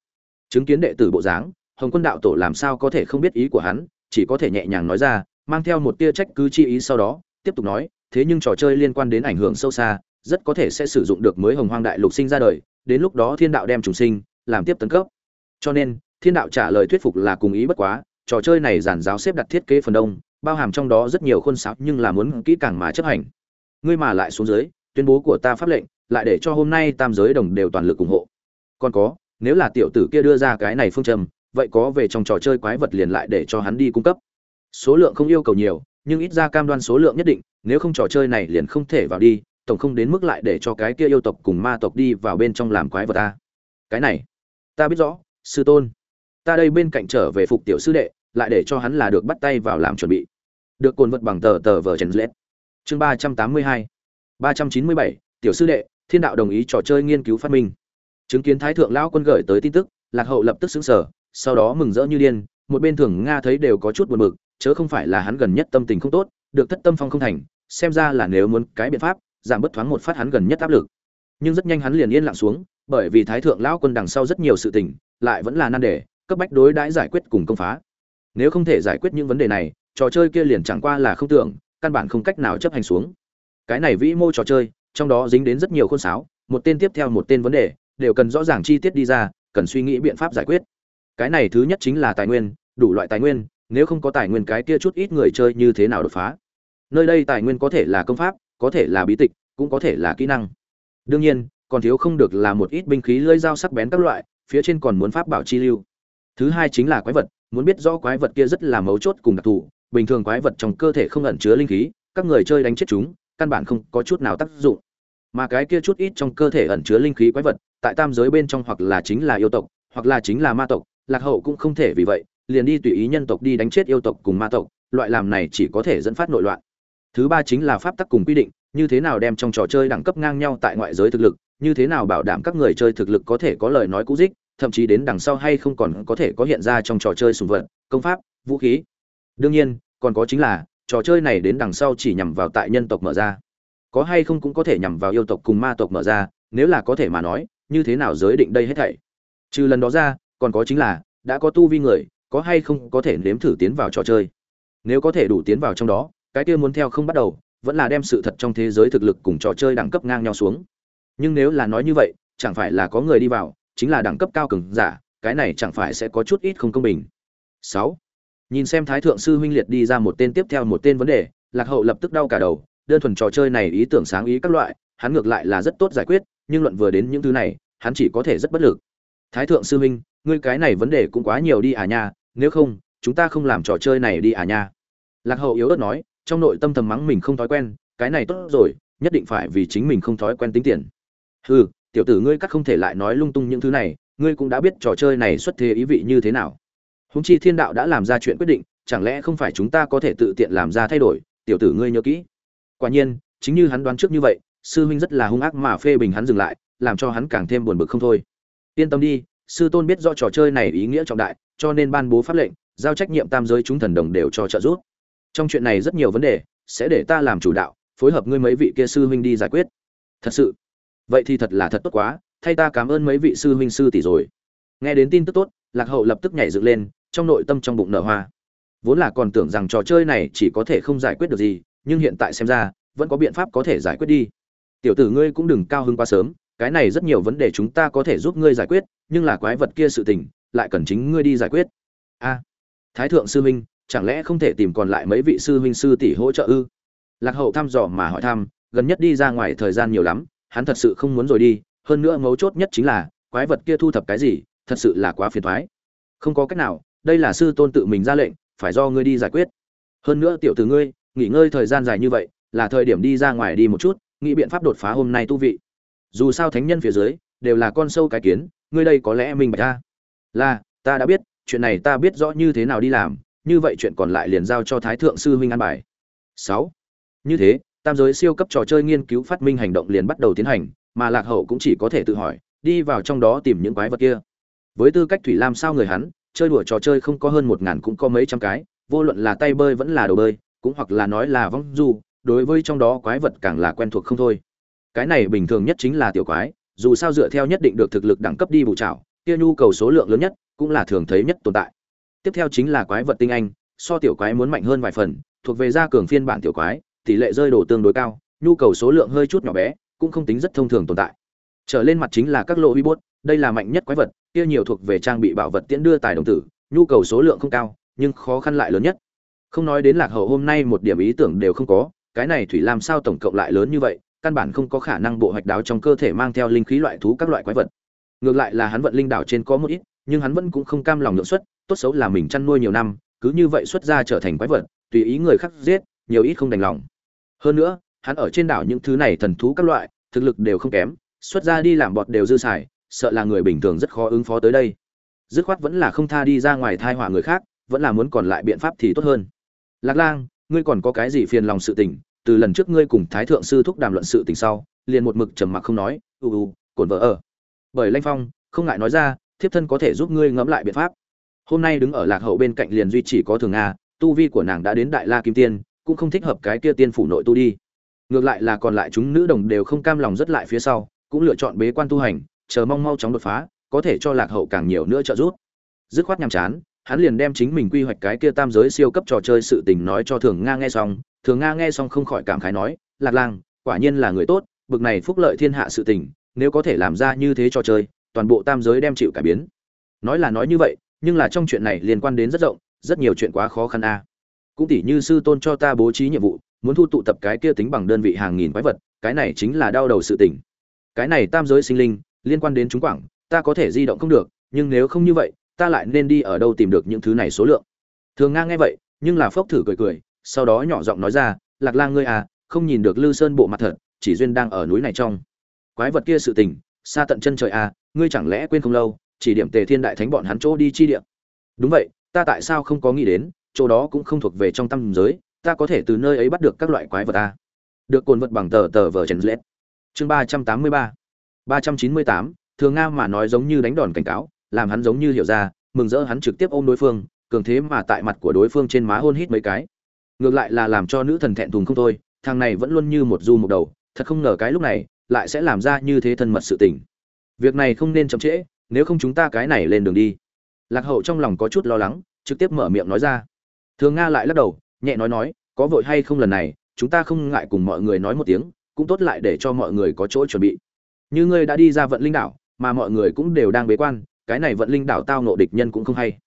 chứng kiến đệ tử bộ dáng, hồng quân đạo tổ làm sao có thể không biết ý của hắn, chỉ có thể nhẹ nhàng nói ra, mang theo một tia trách cứ chi ý sau đó, tiếp tục nói, thế nhưng trò chơi liên quan đến ảnh hưởng sâu xa, rất có thể sẽ sử dụng được mới hồng hoang đại lục sinh ra đời, đến lúc đó thiên đạo đem trùng sinh, làm tiếp tấn cấp. Cho nên, thiên đạo trả lời thuyết phục là cùng ý bất quá, trò chơi này giản giáo xếp đặt thiết kế phần đông, bao hàm trong đó rất nhiều khuôn sáo nhưng là muốn kỹ càng mà chấp hành. Ngươi mà lại xuống dưới, tuyên bố của ta pháp lệnh, lại để cho hôm nay tam giới đồng đều toàn lực ủng hộ. Còn có nếu là tiểu tử kia đưa ra cái này phương trầm vậy có về trong trò chơi quái vật liền lại để cho hắn đi cung cấp. Số lượng không yêu cầu nhiều, nhưng ít ra cam đoan số lượng nhất định, nếu không trò chơi này liền không thể vào đi, tổng không đến mức lại để cho cái kia yêu tộc cùng ma tộc đi vào bên trong làm quái vật ta. Cái này, ta biết rõ, sư tôn. Ta đây bên cạnh trở về phục tiểu sư đệ, lại để cho hắn là được bắt tay vào làm chuẩn bị. Được cồn vật bằng tờ tờ vở trần lết. Chương ba trăm tám mươi hai, ba trăm chín mươi bảy, tiểu sư đệ, thiên đạo đồng ý trò chơi nghiên cứu phát minh chứng kiến thái thượng lão quân gửi tới tin tức, lạc hậu lập tức xứng sở sau đó mừng rỡ như điên, một bên thường nga thấy đều có chút buồn bực, chớ không phải là hắn gần nhất tâm tình không tốt, được thất tâm phong không thành, xem ra là nếu muốn cái biện pháp, giảm bất thoáng một phát hắn gần nhất áp lực. Nhưng rất nhanh hắn liền yên lặng xuống, bởi vì thái thượng lão quân đằng sau rất nhiều sự tình, lại vẫn là nan đề, cấp bách đối đãi giải quyết cùng công phá. Nếu không thể giải quyết những vấn đề này, trò chơi kia liền chẳng qua là không tưởng, căn bản không cách nào chấp hành xuống. Cái này vĩ mô trò chơi, trong đó dính đến rất nhiều khôn sáo, một tên tiếp theo một tên vấn đề đều cần rõ ràng chi tiết đi ra, cần suy nghĩ biện pháp giải quyết. Cái này thứ nhất chính là tài nguyên, đủ loại tài nguyên, nếu không có tài nguyên cái kia chút ít người chơi như thế nào đột phá? Nơi đây tài nguyên có thể là công pháp, có thể là bí tịch, cũng có thể là kỹ năng. Đương nhiên, còn thiếu không được là một ít binh khí lưỡi dao sắc bén các loại, phía trên còn muốn pháp bảo chi lưu. Thứ hai chính là quái vật, muốn biết rõ quái vật kia rất là mấu chốt cùng đặc thù, bình thường quái vật trong cơ thể không ẩn chứa linh khí, các người chơi đánh chết chúng, căn bản không có chút nào tác dụng. Mà cái kia chút ít trong cơ thể ẩn chứa linh khí quái vật tại tam giới bên trong hoặc là chính là yêu tộc, hoặc là chính là ma tộc, lạc hậu cũng không thể vì vậy, liền đi tùy ý nhân tộc đi đánh chết yêu tộc cùng ma tộc, loại làm này chỉ có thể dẫn phát nội loạn. Thứ ba chính là pháp tắc cùng quy định, như thế nào đem trong trò chơi đẳng cấp ngang nhau tại ngoại giới thực lực, như thế nào bảo đảm các người chơi thực lực có thể có lời nói cũ dích, thậm chí đến đằng sau hay không còn có thể có hiện ra trong trò chơi sùng vật, công pháp, vũ khí. Đương nhiên, còn có chính là, trò chơi này đến đằng sau chỉ nhằm vào tại nhân tộc mở ra. Có hay không cũng có thể nhằm vào yêu tộc cùng ma tộc mở ra, nếu là có thể mà nói như thế nào giới định đây hết thảy? Trừ lần đó ra, còn có chính là, đã có tu vi người, có hay không có thể nếm thử tiến vào trò chơi? Nếu có thể đủ tiến vào trong đó, cái kia muốn theo không bắt đầu, vẫn là đem sự thật trong thế giới thực lực cùng trò chơi đẳng cấp ngang nhau xuống. Nhưng nếu là nói như vậy, chẳng phải là có người đi vào, chính là đẳng cấp cao cường giả, cái này chẳng phải sẽ có chút ít không công bình. Sáu. Nhìn xem thái thượng sư huynh liệt đi ra một tên tiếp theo một tên vấn đề, lạc hậu lập tức đau cả đầu, đơn thuần trò chơi này ý tưởng sáng ý các loại, hắn ngược lại là rất tốt giải quyết nhưng luận vừa đến những thứ này, hắn chỉ có thể rất bất lực. Thái thượng sư huynh, ngươi cái này vấn đề cũng quá nhiều đi à nha, nếu không, chúng ta không làm trò chơi này đi à nha. Lạc hậu yếu ớt nói, trong nội tâm thầm mắng mình không thói quen, cái này tốt rồi, nhất định phải vì chính mình không thói quen tính tiền. Hừ, tiểu tử ngươi cắt không thể lại nói lung tung những thứ này, ngươi cũng đã biết trò chơi này xuất thế ý vị như thế nào. Húng chi thiên đạo đã làm ra chuyện quyết định, chẳng lẽ không phải chúng ta có thể tự tiện làm ra thay đổi, tiểu tử ngươi nhớ kỹ. Quả nhiên, chính như hắn đoán trước như vậy sư huynh rất là hung ác mà phê bình hắn dừng lại, làm cho hắn càng thêm buồn bực không thôi. Yên tâm đi, sư tôn biết do trò chơi này ý nghĩa trọng đại, cho nên ban bố pháp lệnh, giao trách nhiệm tam giới chúng thần đồng đều cho trợ giúp. Trong chuyện này rất nhiều vấn đề, sẽ để ta làm chủ đạo, phối hợp ngươi mấy vị kia sư huynh đi giải quyết. Thật sự, vậy thì thật là thật tốt quá, thay ta cảm ơn mấy vị sư huynh sư tỷ rồi. Nghe đến tin tức tốt, lạc hậu lập tức nhảy dựng lên, trong nội tâm trong bụng nở hoa. Vốn là còn tưởng rằng trò chơi này chỉ có thể không giải quyết được gì, nhưng hiện tại xem ra, vẫn có biện pháp có thể giải quyết đi tiểu tử ngươi cũng đừng cao hứng quá sớm, cái này rất nhiều vấn đề chúng ta có thể giúp ngươi giải quyết, nhưng là quái vật kia sự tình, lại cần chính ngươi đi giải quyết. A, thái thượng sư huynh, chẳng lẽ không thể tìm còn lại mấy vị sư huynh sư tỷ hỗ trợ ư? Lạc hậu thăm dò mà hỏi thăm, gần nhất đi ra ngoài thời gian nhiều lắm, hắn thật sự không muốn rồi đi, hơn nữa mấu chốt nhất chính là, quái vật kia thu thập cái gì, thật sự là quá phiền thoái không có cách nào, đây là sư tôn tự mình ra lệnh, phải do ngươi đi giải quyết. Hơn nữa tiểu tử ngươi, nghỉ ngơi thời gian dài như vậy, là thời điểm đi ra ngoài đi một chút nghĩ biện pháp đột phá hôm nay tu vị. Dù sao thánh nhân phía dưới, đều là con sâu cái kiến, ngươi đây có lẽ mình bạch ta. Là, ta đã biết, chuyện này ta biết rõ như thế nào đi làm, như vậy chuyện còn lại liền giao cho thái thượng sư huynh an bài. Sáu. Như thế, tam giới siêu cấp trò chơi nghiên cứu phát minh hành động liền bắt đầu tiến hành, mà lạc hậu cũng chỉ có thể tự hỏi, đi vào trong đó tìm những quái vật kia. Với tư cách thủy lam sao người hắn, chơi đùa trò chơi không có hơn một ngàn cũng có mấy trăm cái, vô luận là tay bơi vẫn là đồ bơi, cũng hoặc là nói là vong du đối với trong đó quái vật càng là quen thuộc không thôi. Cái này bình thường nhất chính là tiểu quái, dù sao dựa theo nhất định được thực lực đẳng cấp đi bù trảo, kia nhu cầu số lượng lớn nhất cũng là thường thấy nhất tồn tại. Tiếp theo chính là quái vật tinh anh, so tiểu quái muốn mạnh hơn vài phần, thuộc về gia cường phiên bản tiểu quái, tỷ lệ rơi đồ tương đối cao, nhu cầu số lượng hơi chút nhỏ bé, cũng không tính rất thông thường tồn tại. Trở lên mặt chính là các lỗ uy bốt đây là mạnh nhất quái vật, kia nhiều thuộc về trang bị bảo vật tiễn đưa tài đồng tử, nhu cầu số lượng không cao, nhưng khó khăn lại lớn nhất. Không nói đến lạc hậu hôm nay một điểm ý tưởng đều không có cái này thủy làm sao tổng cộng lại lớn như vậy, căn bản không có khả năng bộ hoạch đáo trong cơ thể mang theo linh khí loại thú các loại quái vật. Ngược lại là hắn vận linh đảo trên có một ít, nhưng hắn vẫn cũng không cam lòng nhượng xuất, tốt xấu là mình chăn nuôi nhiều năm, cứ như vậy xuất ra trở thành quái vật, tùy ý người khác giết, nhiều ít không đành lòng. Hơn nữa, hắn ở trên đảo những thứ này thần thú các loại, thực lực đều không kém, xuất ra đi làm bọt đều dư xài, sợ là người bình thường rất khó ứng phó tới đây. Dứt khoát vẫn là không tha đi ra ngoài thai họa người khác, vẫn là muốn còn lại biện pháp thì tốt hơn. Lạc lang, ngươi còn có cái gì phiền lòng sự tình từ lần trước ngươi cùng thái thượng sư thúc đàm luận sự tình sau, liền một mực trầm mặc không nói ưu ưu cổn vợ ở. Bởi lanh phong, không ngại nói ra, thiếp thân có thể giúp ngươi ngẫm lại biện pháp. Hôm nay đứng ở lạc hậu bên cạnh liền duy chỉ có thường nga tu vi của nàng đã đến đại la kim tiên, cũng không thích hợp cái kia tiên phủ nội tu đi. Ngược lại là còn lại chúng nữ đồng đều không cam lòng rất lại phía sau, cũng lựa chọn bế quan tu hành, chờ mong mau chóng đột phá, có thể cho lạc hậu càng nhiều nữa trợ giúp. Dứt khoát nhàm chán, hắn liền đem chính mình quy hoạch cái kia tam giới siêu cấp trò chơi sự tình nói cho thường nga nghe xong thường nga nghe xong không khỏi cảm khái nói, lạc lang, quả nhiên là người tốt, bực này phúc lợi thiên hạ sự tình, nếu có thể làm ra như thế cho chơi, toàn bộ tam giới đem chịu cải biến. Nói là nói như vậy, nhưng là trong chuyện này liên quan đến rất rộng, rất nhiều chuyện quá khó khăn a. Cũng tỉ như sư tôn cho ta bố trí nhiệm vụ, muốn thu tụ tập cái kia tính bằng đơn vị hàng nghìn quái vật, cái này chính là đau đầu sự tình. Cái này tam giới sinh linh, liên quan đến chúng quảng, ta có thể di động không được, nhưng nếu không như vậy, ta lại nên đi ở đâu tìm được những thứ này số lượng. Thường nga nghe vậy, nhưng là phốc thử cười cười sau đó nhỏ giọng nói ra, lạc lang ngươi à không nhìn được lư sơn bộ mặt thật, chỉ duyên đang ở núi này trong. Quái vật kia sự tình, xa tận chân trời à ngươi chẳng lẽ quên không lâu, chỉ điểm tề thiên đại thánh bọn hắn chỗ đi chi điểm đúng vậy, ta tại sao không có nghĩ đến, chỗ đó cũng không thuộc về trong tâm giới, ta có thể từ nơi ấy bắt được các loại quái vật ta được cồn vật bằng tờ tờ vờ trần lết. Chương ba trăm tám mươi ba. Ba trăm chín mươi tám, thường nga mà nói giống như đánh đòn cảnh cáo, làm hắn giống như hiểu ra, mừng rỡ hắn trực tiếp ôm đối phương, cường thế mà tại mặt của đối phương trên má hôn hít mấy cái ngược lại là làm cho nữ thần thẹn thùng không thôi, thằng này vẫn luôn như một du một đầu, thật không ngờ cái lúc này, lại sẽ làm ra như thế thân mật sự tình. Việc này không nên chậm trễ, nếu không chúng ta cái này lên đường đi. Lạc hậu trong lòng có chút lo lắng, trực tiếp mở miệng nói ra. Thường nga lại lắc đầu, nhẹ nói nói, có vội hay không lần này, chúng ta không ngại cùng mọi người nói một tiếng, cũng tốt lại để cho mọi người có chỗ chuẩn bị. Như ngươi đã đi ra vận linh đảo, mà mọi người cũng đều đang bế quan, cái này vận linh đảo tao nộ địch nhân cũng không hay.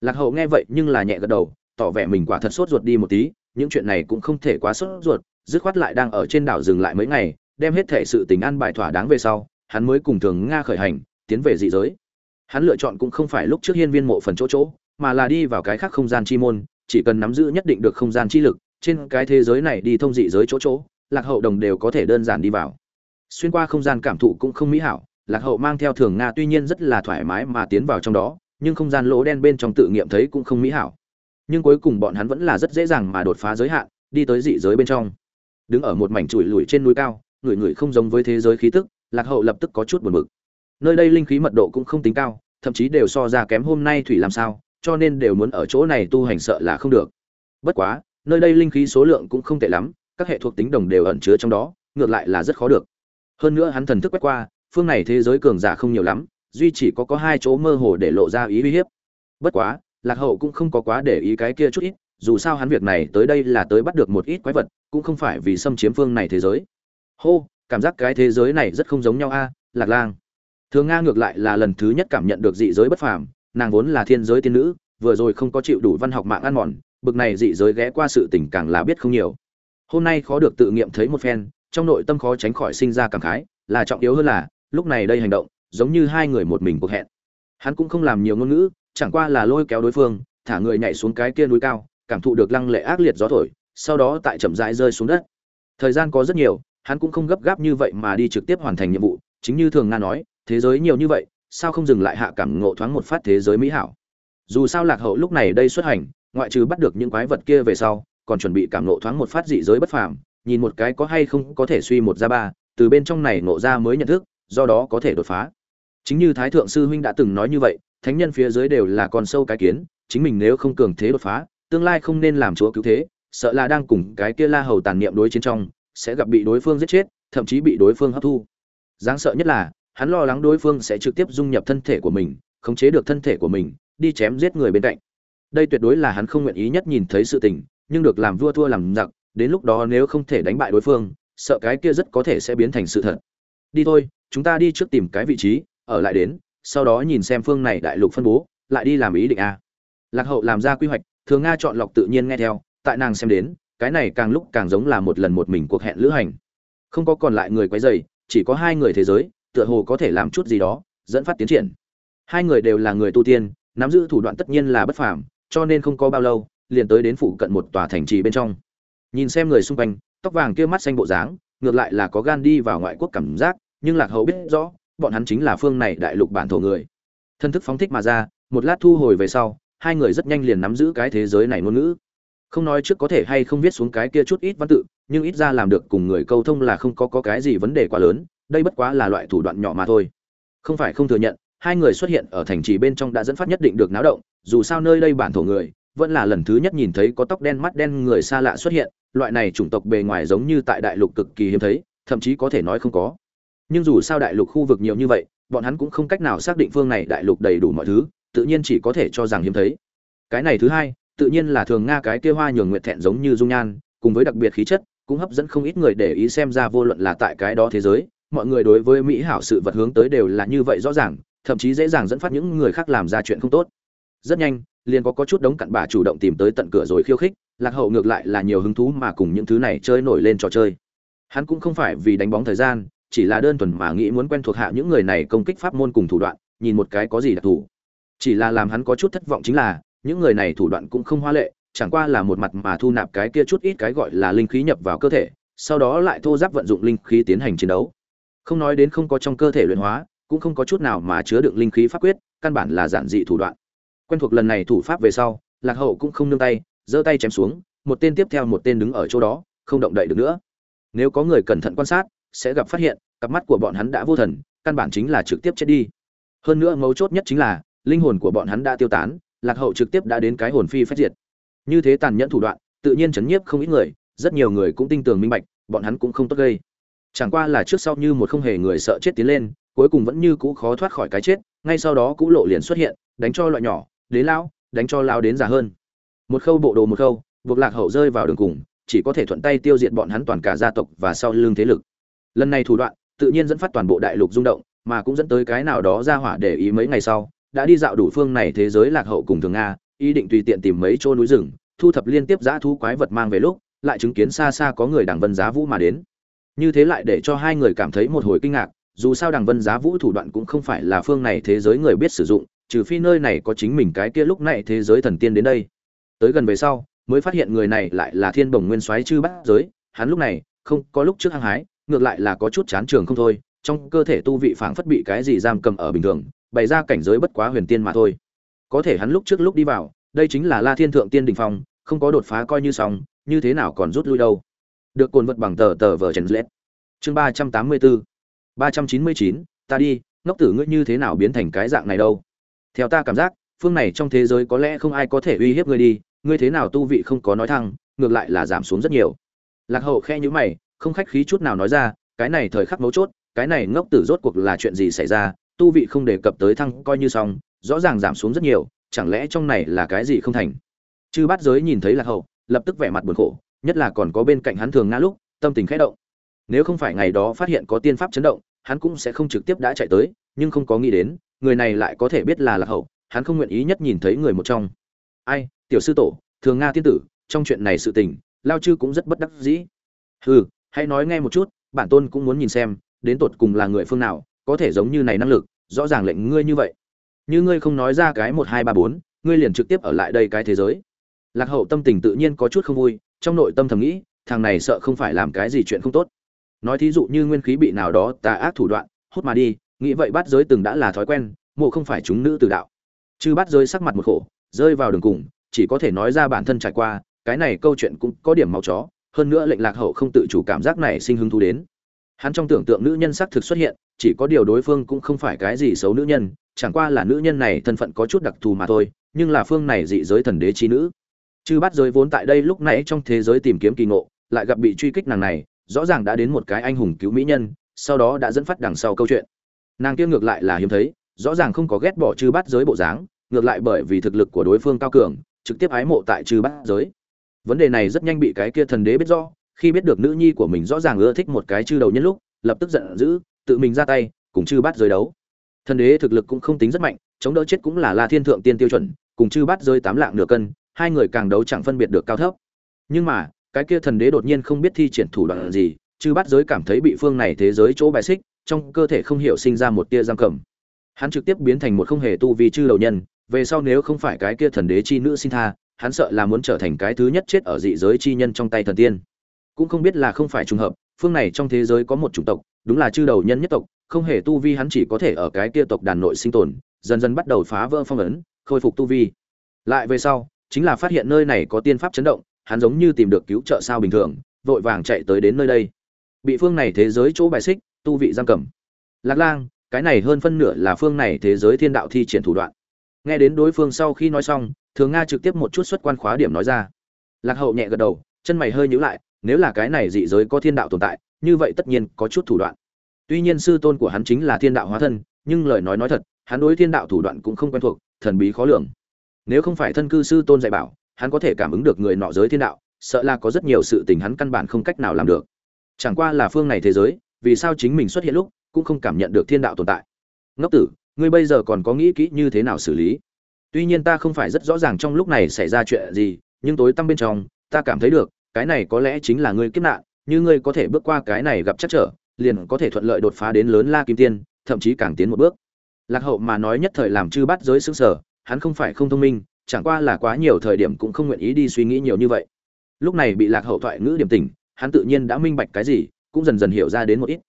Lạc hậu nghe vậy nhưng là nhẹ gật đầu tỏ vẻ mình quả thật sốt ruột đi một tí, những chuyện này cũng không thể quá sốt ruột, dứt khoát lại đang ở trên đảo dừng lại mấy ngày, đem hết thể sự tình an bài thỏa đáng về sau, hắn mới cùng thường nga khởi hành, tiến về dị giới. Hắn lựa chọn cũng không phải lúc trước hiên viên mộ phần chỗ chỗ, mà là đi vào cái khác không gian chi môn, chỉ cần nắm giữ nhất định được không gian chi lực, trên cái thế giới này đi thông dị giới chỗ chỗ, lạc hậu đồng đều có thể đơn giản đi vào. Xuyên qua không gian cảm thụ cũng không mỹ hảo, lạc hậu mang theo thường nga tuy nhiên rất là thoải mái mà tiến vào trong đó, nhưng không gian lỗ đen bên trong tự nghiệm thấy cũng không mỹ hảo nhưng cuối cùng bọn hắn vẫn là rất dễ dàng mà đột phá giới hạn, đi tới dị giới bên trong. Đứng ở một mảnh trụi lùi trên núi cao, người người không giống với thế giới khí tức, lạc hậu lập tức có chút buồn bực. Nơi đây linh khí mật độ cũng không tính cao, thậm chí đều so ra kém hôm nay thủy làm sao, cho nên đều muốn ở chỗ này tu hành sợ là không được. Bất quá, nơi đây linh khí số lượng cũng không tệ lắm, các hệ thuộc tính đồng đều ẩn chứa trong đó, ngược lại là rất khó được. Hơn nữa hắn thần thức quét qua, phương này thế giới cường giả không nhiều lắm, duy chỉ có có hai chỗ mơ hồ để lộ ra ý uy hiếp. Bất quá lạc hậu cũng không có quá để ý cái kia chút ít, dù sao hắn việc này tới đây là tới bắt được một ít quái vật, cũng không phải vì xâm chiếm phương này thế giới. Hô, cảm giác cái thế giới này rất không giống nhau a, lạc lang. Thường nga ngược lại là lần thứ nhất cảm nhận được dị giới bất phàm, nàng vốn là thiên giới tiên nữ, vừa rồi không có chịu đủ văn học mạng ăn mòn, bực này dị giới ghé qua sự tình càng là biết không nhiều. Hôm nay khó được tự nghiệm thấy một phen, trong nội tâm khó tránh khỏi sinh ra cảm khái, là trọng yếu hơn là, lúc này đây hành động, giống như hai người một mình cuộc hẹn. Hắn cũng không làm nhiều ngôn ngữ chẳng qua là lôi kéo đối phương, thả người nhảy xuống cái kia núi cao, cảm thụ được lăng lệ ác liệt gió thổi, sau đó tại chậm rãi rơi xuống đất. Thời gian có rất nhiều, hắn cũng không gấp gáp như vậy mà đi trực tiếp hoàn thành nhiệm vụ, chính như thường nga nói, thế giới nhiều như vậy, sao không dừng lại hạ cảm ngộ thoáng một phát thế giới mỹ hảo? Dù sao lạc hậu lúc này đây xuất hành, ngoại trừ bắt được những quái vật kia về sau, còn chuẩn bị cảm ngộ thoáng một phát dị giới bất phàm, nhìn một cái có hay không có thể suy một ra ba, từ bên trong này ngộ ra mới nhận thức, do đó có thể đột phá. Chính như thái thượng sư huynh đã từng nói như vậy thánh nhân phía dưới đều là con sâu cái kiến, chính mình nếu không cường thế đột phá, tương lai không nên làm chúa cứu thế, sợ là đang cùng cái kia la hầu tàn niệm đối chiến trong, sẽ gặp bị đối phương giết chết, thậm chí bị đối phương hấp thu. Đáng sợ nhất là, hắn lo lắng đối phương sẽ trực tiếp dung nhập thân thể của mình, khống chế được thân thể của mình, đi chém giết người bên cạnh. Đây tuyệt đối là hắn không nguyện ý nhất nhìn thấy sự tình, nhưng được làm vua thua làm giặc, đến lúc đó nếu không thể đánh bại đối phương, sợ cái kia rất có thể sẽ biến thành sự thật. Đi thôi, chúng ta đi trước tìm cái vị trí, ở lại đến sau đó nhìn xem phương này đại lục phân bố, lại đi làm ý định a. Lạc hậu làm ra quy hoạch, thường nga chọn lọc tự nhiên nghe theo, tại nàng xem đến, cái này càng lúc càng giống là một lần một mình cuộc hẹn lữ hành. Không có còn lại người quấy dày chỉ có hai người thế giới, tựa hồ có thể làm chút gì đó, dẫn phát tiến triển. Hai người đều là người tu tiên, nắm giữ thủ đoạn tất nhiên là bất phàm, cho nên không có bao lâu, liền tới đến phụ cận một tòa thành trì bên trong. Nhìn xem người xung quanh, tóc vàng kia mắt xanh bộ dáng, ngược lại là có gan đi vào ngoại quốc cảm giác, nhưng lạc hậu biết rõ bọn hắn chính là phương này đại lục bản thổ người. Thân thức phóng thích mà ra một lát thu hồi về sau hai người rất nhanh liền nắm giữ cái thế giới này ngôn ngữ. Không nói trước có thể hay không viết xuống cái kia chút ít văn tự nhưng ít ra làm được cùng người câu thông là không có, có cái gì vấn đề quá lớn đây bất quá là loại thủ đoạn nhỏ mà thôi. Không phải không thừa nhận hai người xuất hiện ở thành trì bên trong đã dẫn phát nhất định được náo động dù sao nơi đây bản thổ người vẫn là lần thứ nhất nhìn thấy có tóc đen mắt đen người xa lạ xuất hiện loại này chủng tộc bề ngoài giống như tại đại lục cực kỳ hiếm thấy thậm chí có thể nói không có nhưng dù sao đại lục khu vực nhiều như vậy, bọn hắn cũng không cách nào xác định phương này đại lục đầy đủ mọi thứ, tự nhiên chỉ có thể cho rằng hiếm thấy. Cái này thứ hai, tự nhiên là thường nga cái kia hoa nhường nguyệt thẹn giống như dung nhan, cùng với đặc biệt khí chất, cũng hấp dẫn không ít người để ý xem ra vô luận là tại cái đó thế giới, mọi người đối với mỹ hảo sự vật hướng tới đều là như vậy rõ ràng, thậm chí dễ dàng dẫn phát những người khác làm ra chuyện không tốt. Rất nhanh, liền có có chút đống cặn bà chủ động tìm tới tận cửa rồi khiêu khích, lạc hậu ngược lại là nhiều hứng thú mà cùng những thứ này chơi nổi lên trò chơi. Hắn cũng không phải vì đánh bóng thời gian chỉ là đơn thuần mà nghĩ muốn quen thuộc hạ những người này công kích pháp môn cùng thủ đoạn, nhìn một cái có gì đặc thù. Chỉ là làm hắn có chút thất vọng chính là, những người này thủ đoạn cũng không hoa lệ, chẳng qua là một mặt mà thu nạp cái kia chút ít cái gọi là linh khí nhập vào cơ thể, sau đó lại thô giáp vận dụng linh khí tiến hành chiến đấu. Không nói đến không có trong cơ thể luyện hóa, cũng không có chút nào mà chứa đựng linh khí pháp quyết, căn bản là giản dị thủ đoạn. Quen thuộc lần này thủ pháp về sau, lạc hậu cũng không nương tay, giơ tay chém xuống, một tên tiếp theo một tên đứng ở chỗ đó, không động đậy được nữa. Nếu có người cẩn thận quan sát sẽ gặp phát hiện, cặp mắt của bọn hắn đã vô thần, căn bản chính là trực tiếp chết đi. Hơn nữa mấu chốt nhất chính là, linh hồn của bọn hắn đã tiêu tán, lạc hậu trực tiếp đã đến cái hồn phi phách diệt. Như thế tàn nhẫn thủ đoạn, tự nhiên chấn nhiếp không ít người, rất nhiều người cũng tin tưởng minh bạch, bọn hắn cũng không tốt gây. Chẳng qua là trước sau như một không hề người sợ chết tiến lên, cuối cùng vẫn như cũ khó thoát khỏi cái chết, ngay sau đó cũ lộ liền xuất hiện, đánh cho loại nhỏ, đến lão, đánh cho lao đến già hơn. Một khâu bộ đồ một khâu, buộc lạc hậu rơi vào đường cùng, chỉ có thể thuận tay tiêu diệt bọn hắn toàn cả gia tộc và sau lưng thế lực lần này thủ đoạn, tự nhiên dẫn phát toàn bộ đại lục rung động, mà cũng dẫn tới cái nào đó ra hỏa để ý mấy ngày sau, đã đi dạo đủ phương này thế giới lạc hậu cùng thường nga, ý định tùy tiện tìm mấy chỗ núi rừng, thu thập liên tiếp giã thú quái vật mang về lúc, lại chứng kiến xa xa có người đằng vân giá vũ mà đến. Như thế lại để cho hai người cảm thấy một hồi kinh ngạc, dù sao đằng vân giá vũ thủ đoạn cũng không phải là phương này thế giới người biết sử dụng, trừ phi nơi này có chính mình cái kia lúc này thế giới thần tiên đến đây. Tới gần về sau, mới phát hiện người này lại là thiên bồng nguyên soái chư bát giới, hắn lúc này không có lúc trước hăng hái ngược lại là có chút chán trường không thôi, trong cơ thể tu vị phảng phất bị cái gì giam cầm ở bình thường, bày ra cảnh giới bất quá huyền tiên mà thôi. Có thể hắn lúc trước lúc đi vào, đây chính là la thiên thượng tiên đình phong, không có đột phá coi như xong, như thế nào còn rút lui đâu. Được cồn vật bằng tờ tờ vở trần lết. Chương ba trăm tám mươi bốn, ba trăm chín mươi chín, ta đi, ngốc tử ngươi như thế nào biến thành cái dạng này đâu? Theo ta cảm giác, phương này trong thế giới có lẽ không ai có thể uy hiếp ngươi đi, ngươi thế nào tu vị không có nói thăng, ngược lại là giảm xuống rất nhiều. Lạc hậu khe nhữ mày không khách khí chút nào nói ra, cái này thời khắc mấu chốt, cái này ngốc tử rốt cuộc là chuyện gì xảy ra, tu vị không đề cập tới thăng coi như xong, rõ ràng giảm xuống rất nhiều, chẳng lẽ trong này là cái gì không thành? Chư bát giới nhìn thấy lạc hậu, lập tức vẻ mặt buồn khổ, nhất là còn có bên cạnh hắn thường ngã lúc, tâm tình khẽ động. Nếu không phải ngày đó phát hiện có tiên pháp chấn động, hắn cũng sẽ không trực tiếp đã chạy tới, nhưng không có nghĩ đến, người này lại có thể biết là lạc hậu, hắn không nguyện ý nhất nhìn thấy người một trong. Ai, tiểu sư tổ, thường nga tiên tử, trong chuyện này sự tình, lao chư cũng rất bất đắc dĩ. Hừ hãy nói nghe một chút, bản tôn cũng muốn nhìn xem, đến tột cùng là người phương nào, có thể giống như này năng lực, rõ ràng lệnh ngươi như vậy. Như ngươi không nói ra cái một hai ba bốn, ngươi liền trực tiếp ở lại đây cái thế giới. Lạc hậu tâm tình tự nhiên có chút không vui, trong nội tâm thầm nghĩ, thằng này sợ không phải làm cái gì chuyện không tốt. Nói thí dụ như nguyên khí bị nào đó tà ác thủ đoạn, hút mà đi, nghĩ vậy bắt giới từng đã là thói quen, mộ không phải chúng nữ từ đạo. Chư bắt giới sắc mặt một khổ, rơi vào đường cùng, chỉ có thể nói ra bản thân trải qua, cái này câu chuyện cũng có điểm máu chó hơn nữa lệnh lạc hậu không tự chủ cảm giác này sinh hứng thú đến. Hắn trong tưởng tượng nữ nhân xác thực xuất hiện, chỉ có điều đối phương cũng không phải cái gì xấu nữ nhân, chẳng qua là nữ nhân này thân phận có chút đặc thù mà thôi, nhưng là phương này dị giới thần đế trí nữ. Chư bắt giới vốn tại đây lúc nãy trong thế giới tìm kiếm kỳ ngộ, lại gặp bị truy kích nàng này, rõ ràng đã đến một cái anh hùng cứu mỹ nhân, sau đó đã dẫn phát đằng sau câu chuyện. Nàng kia ngược lại là hiếm thấy, rõ ràng không có ghét bỏ chư bắt giới bộ dáng, ngược lại bởi vì thực lực của đối phương cao cường, trực tiếp ái mộ tại chư bắt giới vấn đề này rất nhanh bị cái kia thần đế biết rõ, khi biết được nữ nhi của mình rõ ràng ưa thích một cái chư đầu nhân lúc, lập tức giận dữ, tự mình ra tay, cùng chư bắt giới đấu. Thần đế thực lực cũng không tính rất mạnh, chống đỡ chết cũng là la thiên thượng tiên tiêu chuẩn, cùng chư bắt giới tám lạng nửa cân, hai người càng đấu chẳng phân biệt được cao thấp. Nhưng mà, cái kia thần đế đột nhiên không biết thi triển thủ đoạn gì, chư bắt giới cảm thấy bị phương này thế giới chỗ bài xích, trong cơ thể không hiểu sinh ra một tia giam cầm. Hắn trực tiếp biến thành một không hề tu vi chư đầu nhân, về sau nếu không phải cái kia thần đế chi nữ xin tha hắn sợ là muốn trở thành cái thứ nhất chết ở dị giới chi nhân trong tay thần tiên. Cũng không biết là không phải trùng hợp, phương này trong thế giới có một chủng tộc, đúng là chư đầu nhân nhất tộc, không hề tu vi hắn chỉ có thể ở cái kia tộc đàn nội sinh tồn, dần dần bắt đầu phá vỡ phong ấn, khôi phục tu vi. Lại về sau, chính là phát hiện nơi này có tiên pháp chấn động, hắn giống như tìm được cứu trợ sao bình thường, vội vàng chạy tới đến nơi đây. Bị phương này thế giới chỗ bài xích, tu vị giam cầm. Lạc lang, cái này hơn phân nửa là phương này thế giới thiên đạo thi triển thủ đoạn nghe đến đối phương sau khi nói xong, thường nga trực tiếp một chút xuất quan khóa điểm nói ra. Lạc hậu nhẹ gật đầu, chân mày hơi nhíu lại, nếu là cái này dị giới có thiên đạo tồn tại, như vậy tất nhiên có chút thủ đoạn. Tuy nhiên sư tôn của hắn chính là thiên đạo hóa thân, nhưng lời nói nói thật, hắn đối thiên đạo thủ đoạn cũng không quen thuộc, thần bí khó lường. Nếu không phải thân cư sư tôn dạy bảo, hắn có thể cảm ứng được người nọ giới thiên đạo, sợ là có rất nhiều sự tình hắn căn bản không cách nào làm được. Chẳng qua là phương này thế giới, vì sao chính mình xuất hiện lúc cũng không cảm nhận được thiên đạo tồn tại. Ngốc tử ngươi bây giờ còn có nghĩ kỹ như thế nào xử lý? Tuy nhiên ta không phải rất rõ ràng trong lúc này xảy ra chuyện gì, nhưng tối tăm bên trong, ta cảm thấy được, cái này có lẽ chính là ngươi kiếp nạn, như ngươi có thể bước qua cái này gặp chắc trở, liền có thể thuận lợi đột phá đến lớn la kim tiên, thậm chí càng tiến một bước. Lạc hậu mà nói nhất thời làm chư bắt giới xứng sở hắn không phải không thông minh, chẳng qua là quá nhiều thời điểm cũng không nguyện ý đi suy nghĩ nhiều như vậy. Lúc này bị lạc hậu thoại ngữ điểm tình hắn tự nhiên đã minh bạch cái gì, cũng dần dần hiểu ra đến một ít.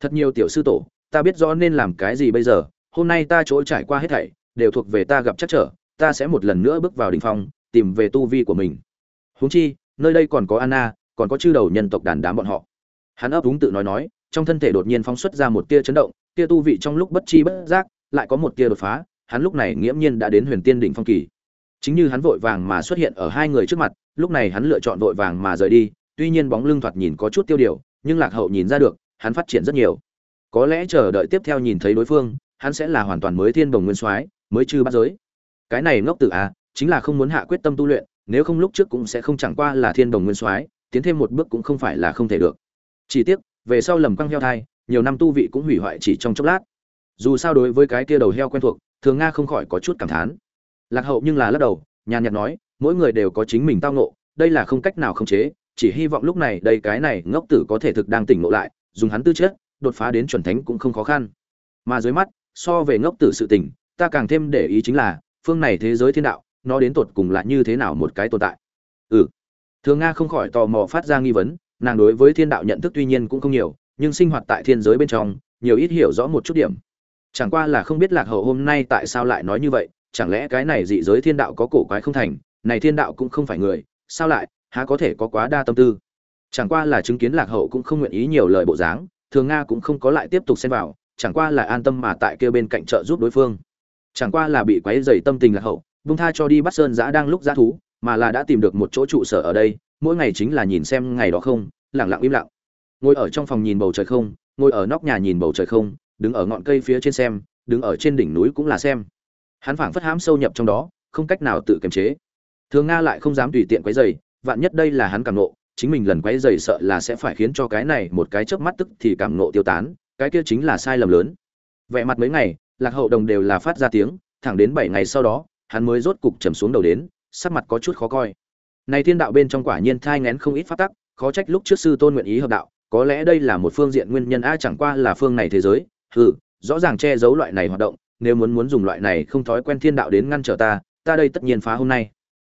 Thật nhiều tiểu sư tổ, ta biết rõ nên làm cái gì bây giờ hôm nay ta chỗ trải qua hết thảy, đều thuộc về ta gặp chắc trở, ta sẽ một lần nữa bước vào đỉnh phong, tìm về tu vi của mình. Huống chi, nơi đây còn có anna, còn có chư đầu nhân tộc đàn đám bọn họ. Hắn ấp úng tự nói nói, trong thân thể đột nhiên phóng xuất ra một tia chấn động, tia tu vị trong lúc bất chi bất giác, lại có một tia đột phá, hắn lúc này nghiễm nhiên đã đến huyền tiên đỉnh phong kỳ. Chính như hắn vội vàng mà xuất hiện ở hai người trước mặt, lúc này hắn lựa chọn vội vàng mà rời đi, tuy nhiên bóng lưng thoạt nhìn có chút tiêu điều, nhưng lạc hậu nhìn ra được, hắn phát triển rất nhiều. Có lẽ chờ đợi tiếp theo nhìn thấy đối phương hắn sẽ là hoàn toàn mới thiên bồng nguyên soái, mới chư bắt giới. Cái này ngốc tử à chính là không muốn hạ quyết tâm tu luyện, nếu không lúc trước cũng sẽ không chẳng qua là thiên đồng nguyên soái, tiến thêm một bước cũng không phải là không thể được. Chỉ tiếc, về sau lầm căng heo thai, nhiều năm tu vị cũng hủy hoại chỉ trong chốc lát. Dù sao đối với cái kia đầu heo quen thuộc, thường nga không khỏi có chút cảm thán. Lạc hậu nhưng là lắc đầu, nhàn nhạt nói, mỗi người đều có chính mình tao ngộ, đây là không cách nào khống chế, chỉ hy vọng lúc này đây cái này ngốc tử có thể thực đang tỉnh ngộ lại, dùng hắn tư chất, đột phá đến chuẩn thánh cũng không khó khăn. Mà dưới mắt so về ngốc tử sự tình, ta càng thêm để ý chính là, phương này thế giới thiên đạo, nó đến tột cùng là như thế nào một cái tồn tại. Ừ. Thường nga không khỏi tò mò phát ra nghi vấn, nàng đối với thiên đạo nhận thức tuy nhiên cũng không nhiều, nhưng sinh hoạt tại thiên giới bên trong, nhiều ít hiểu rõ một chút điểm. Chẳng qua là không biết lạc hậu hôm nay tại sao lại nói như vậy, chẳng lẽ cái này dị giới thiên đạo có cổ quái không thành, này thiên đạo cũng không phải người, sao lại, há có thể có quá đa tâm tư? Chẳng qua là chứng kiến lạc hậu cũng không nguyện ý nhiều lời bộ dáng, thường nga cũng không có lại tiếp tục xen vào chẳng qua là an tâm mà tại kia bên cạnh trợ giúp đối phương. Chẳng qua là bị quấy dày tâm tình là hậu, vung tha cho đi bắt sơn giã đang lúc giã thú, mà là đã tìm được một chỗ trụ sở ở đây, mỗi ngày chính là nhìn xem ngày đó không lẳng lặng im lặng. Ngồi ở trong phòng nhìn bầu trời không, ngồi ở nóc nhà nhìn bầu trời không, đứng ở ngọn cây phía trên xem, đứng ở trên đỉnh núi cũng là xem. Hắn phảng phất hãm sâu nhập trong đó, không cách nào tự kiềm chế. Thường nga lại không dám tùy tiện quấy dày vạn nhất đây là hắn cảm nộ, chính mình lần quấy dày sợ là sẽ phải khiến cho cái này một cái chớp mắt tức thì cảm nộ tiêu tán cái kia chính là sai lầm lớn. Vẻ mặt mấy ngày, lạc hậu đồng đều là phát ra tiếng, thẳng đến bảy ngày sau đó, hắn mới rốt cục trầm xuống đầu đến, sắc mặt có chút khó coi. Này thiên đạo bên trong quả nhiên thai ngén không ít phát tắc, khó trách lúc trước sư tôn nguyện ý hợp đạo, có lẽ đây là một phương diện nguyên nhân a, chẳng qua là phương này thế giới, hừ, rõ ràng che giấu loại này hoạt động, nếu muốn muốn dùng loại này không thói quen thiên đạo đến ngăn trở ta ta đây tất nhiên phá hôm nay.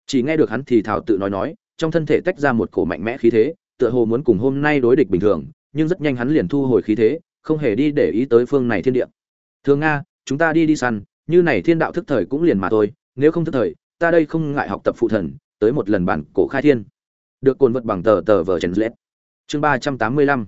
Chỉ nghe được hắn thì thảo tự nói nói, trong thân thể tách ra một cổ mạnh mẽ khí thế, tựa hồ muốn cùng hôm nay đối địch bình thường, nhưng rất nhanh hắn liền thu hồi khí thế không hề đi để ý tới phương này thiên địa. Thường nga, chúng ta đi đi săn, như này thiên đạo thức thời cũng liền mà thôi, nếu không thức thời, ta đây không ngại học tập phụ thần, tới một lần bản cổ khai thiên. Được cồn vật bằng tờ tờ vờ trần lết chương ba trăm tám mươi lăm.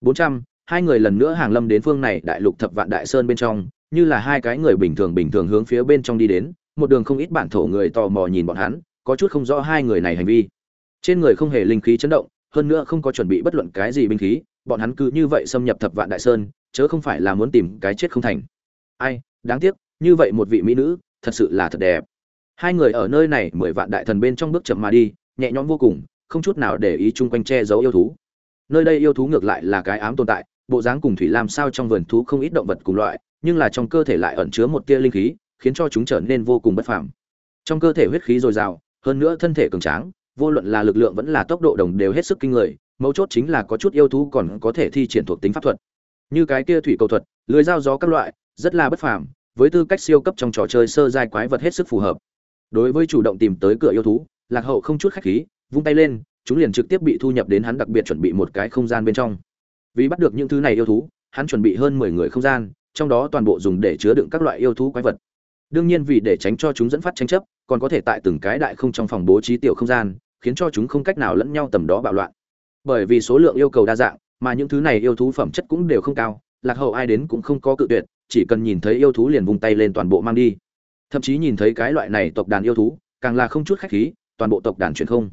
Bốn trăm, hai người lần nữa hàng lâm đến phương này đại lục thập vạn đại sơn bên trong, như là hai cái người bình thường bình thường hướng phía bên trong đi đến, một đường không ít bản thổ người tò mò nhìn bọn hắn, có chút không rõ hai người này hành vi. Trên người không hề linh khí chấn động, hơn nữa không có chuẩn bị bất luận cái gì binh khí bọn hắn cứ như vậy xâm nhập thập vạn đại sơn, chớ không phải là muốn tìm cái chết không thành. Ai, đáng tiếc, như vậy một vị mỹ nữ, thật sự là thật đẹp. Hai người ở nơi này mười vạn đại thần bên trong bước chậm mà đi, nhẹ nhõm vô cùng, không chút nào để ý chung quanh che giấu yêu thú. Nơi đây yêu thú ngược lại là cái ám tồn tại, bộ dáng cùng thủy làm sao trong vườn thú không ít động vật cùng loại, nhưng là trong cơ thể lại ẩn chứa một tia linh khí, khiến cho chúng trở nên vô cùng bất phàm. Trong cơ thể huyết khí dồi dào, hơn nữa thân thể cường tráng, vô luận là lực lượng vẫn là tốc độ đồng đều hết sức kinh người mấu chốt chính là có chút yêu thú còn có thể thi triển thuộc tính pháp thuật. Như cái kia thủy cầu thuật, lưới dao gió các loại, rất là bất phàm, với tư cách siêu cấp trong trò chơi sơ giai quái vật hết sức phù hợp. Đối với chủ động tìm tới cửa yêu thú, lạc hậu không chút khách khí, vung tay lên, chúng liền trực tiếp bị thu nhập đến hắn đặc biệt chuẩn bị một cái không gian bên trong. Vì bắt được những thứ này yêu thú, hắn chuẩn bị hơn mười người không gian, trong đó toàn bộ dùng để chứa đựng các loại yêu thú quái vật. Đương nhiên vì để tránh cho chúng dẫn phát tranh chấp, còn có thể tại từng cái đại không trong phòng bố trí tiểu không gian, khiến cho chúng không cách nào lẫn nhau tầm đó bạo loạn bởi vì số lượng yêu cầu đa dạng, mà những thứ này yêu thú phẩm chất cũng đều không cao, lạc hậu ai đến cũng không có cự tuyệt, chỉ cần nhìn thấy yêu thú liền vung tay lên toàn bộ mang đi. Thậm chí nhìn thấy cái loại này tộc đàn yêu thú, càng là không chút khách khí, toàn bộ tộc đàn chuyển không.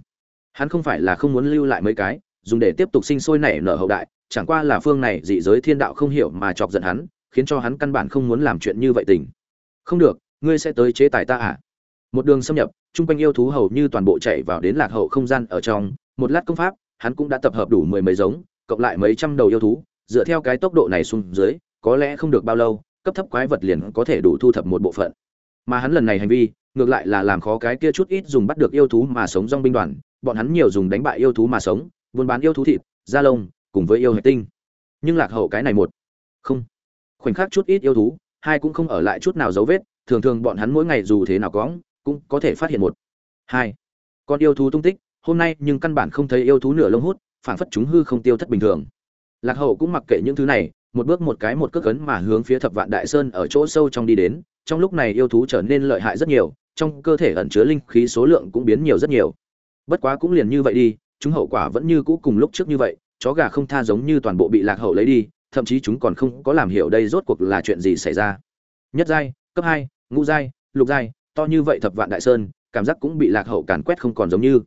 Hắn không phải là không muốn lưu lại mấy cái, dùng để tiếp tục sinh sôi nảy nở hậu đại, chẳng qua là phương này dị giới thiên đạo không hiểu mà chọc giận hắn, khiến cho hắn căn bản không muốn làm chuyện như vậy tình. Không được, ngươi sẽ tới chế tài ta à? Một đường xâm nhập, chung quanh yêu thú hầu như toàn bộ chạy vào đến lạc hậu không gian ở trong, một lát công pháp hắn cũng đã tập hợp đủ mười mấy giống, cộng lại mấy trăm đầu yêu thú, dựa theo cái tốc độ này xuống dưới, có lẽ không được bao lâu, cấp thấp quái vật liền có thể đủ thu thập một bộ phận. Mà hắn lần này hành vi, ngược lại là làm khó cái kia chút ít dùng bắt được yêu thú mà sống trong binh đoàn, bọn hắn nhiều dùng đánh bại yêu thú mà sống, buôn bán yêu thú thịt, da lông, cùng với yêu hệ tinh. Nhưng lạc hậu cái này một, không. Khoảnh khắc chút ít yêu thú, hai cũng không ở lại chút nào dấu vết, thường thường bọn hắn mỗi ngày dù thế nào có cũng có thể phát hiện một, hai. Con yêu thú tung tích hôm nay nhưng căn bản không thấy yêu thú nửa lông hút phản phất chúng hư không tiêu thất bình thường. Lạc hậu cũng mặc kệ những thứ này, một bước một cái một cước cấn mà hướng phía thập vạn đại sơn ở chỗ sâu trong đi đến, trong lúc này yêu thú trở nên lợi hại rất nhiều, trong cơ thể ẩn chứa linh khí số lượng cũng biến nhiều rất nhiều. Bất quá cũng liền như vậy đi, chúng hậu quả vẫn như cũ cùng lúc trước như vậy, chó gà không tha giống như toàn bộ bị lạc hậu lấy đi, thậm chí chúng còn không có làm hiểu đây rốt cuộc là chuyện gì xảy ra. Nhất giai, cấp hai, ngũ giai, lục giai, to như vậy thập vạn đại sơn, cảm giác cũng bị lạc hậu càn quét không còn giống như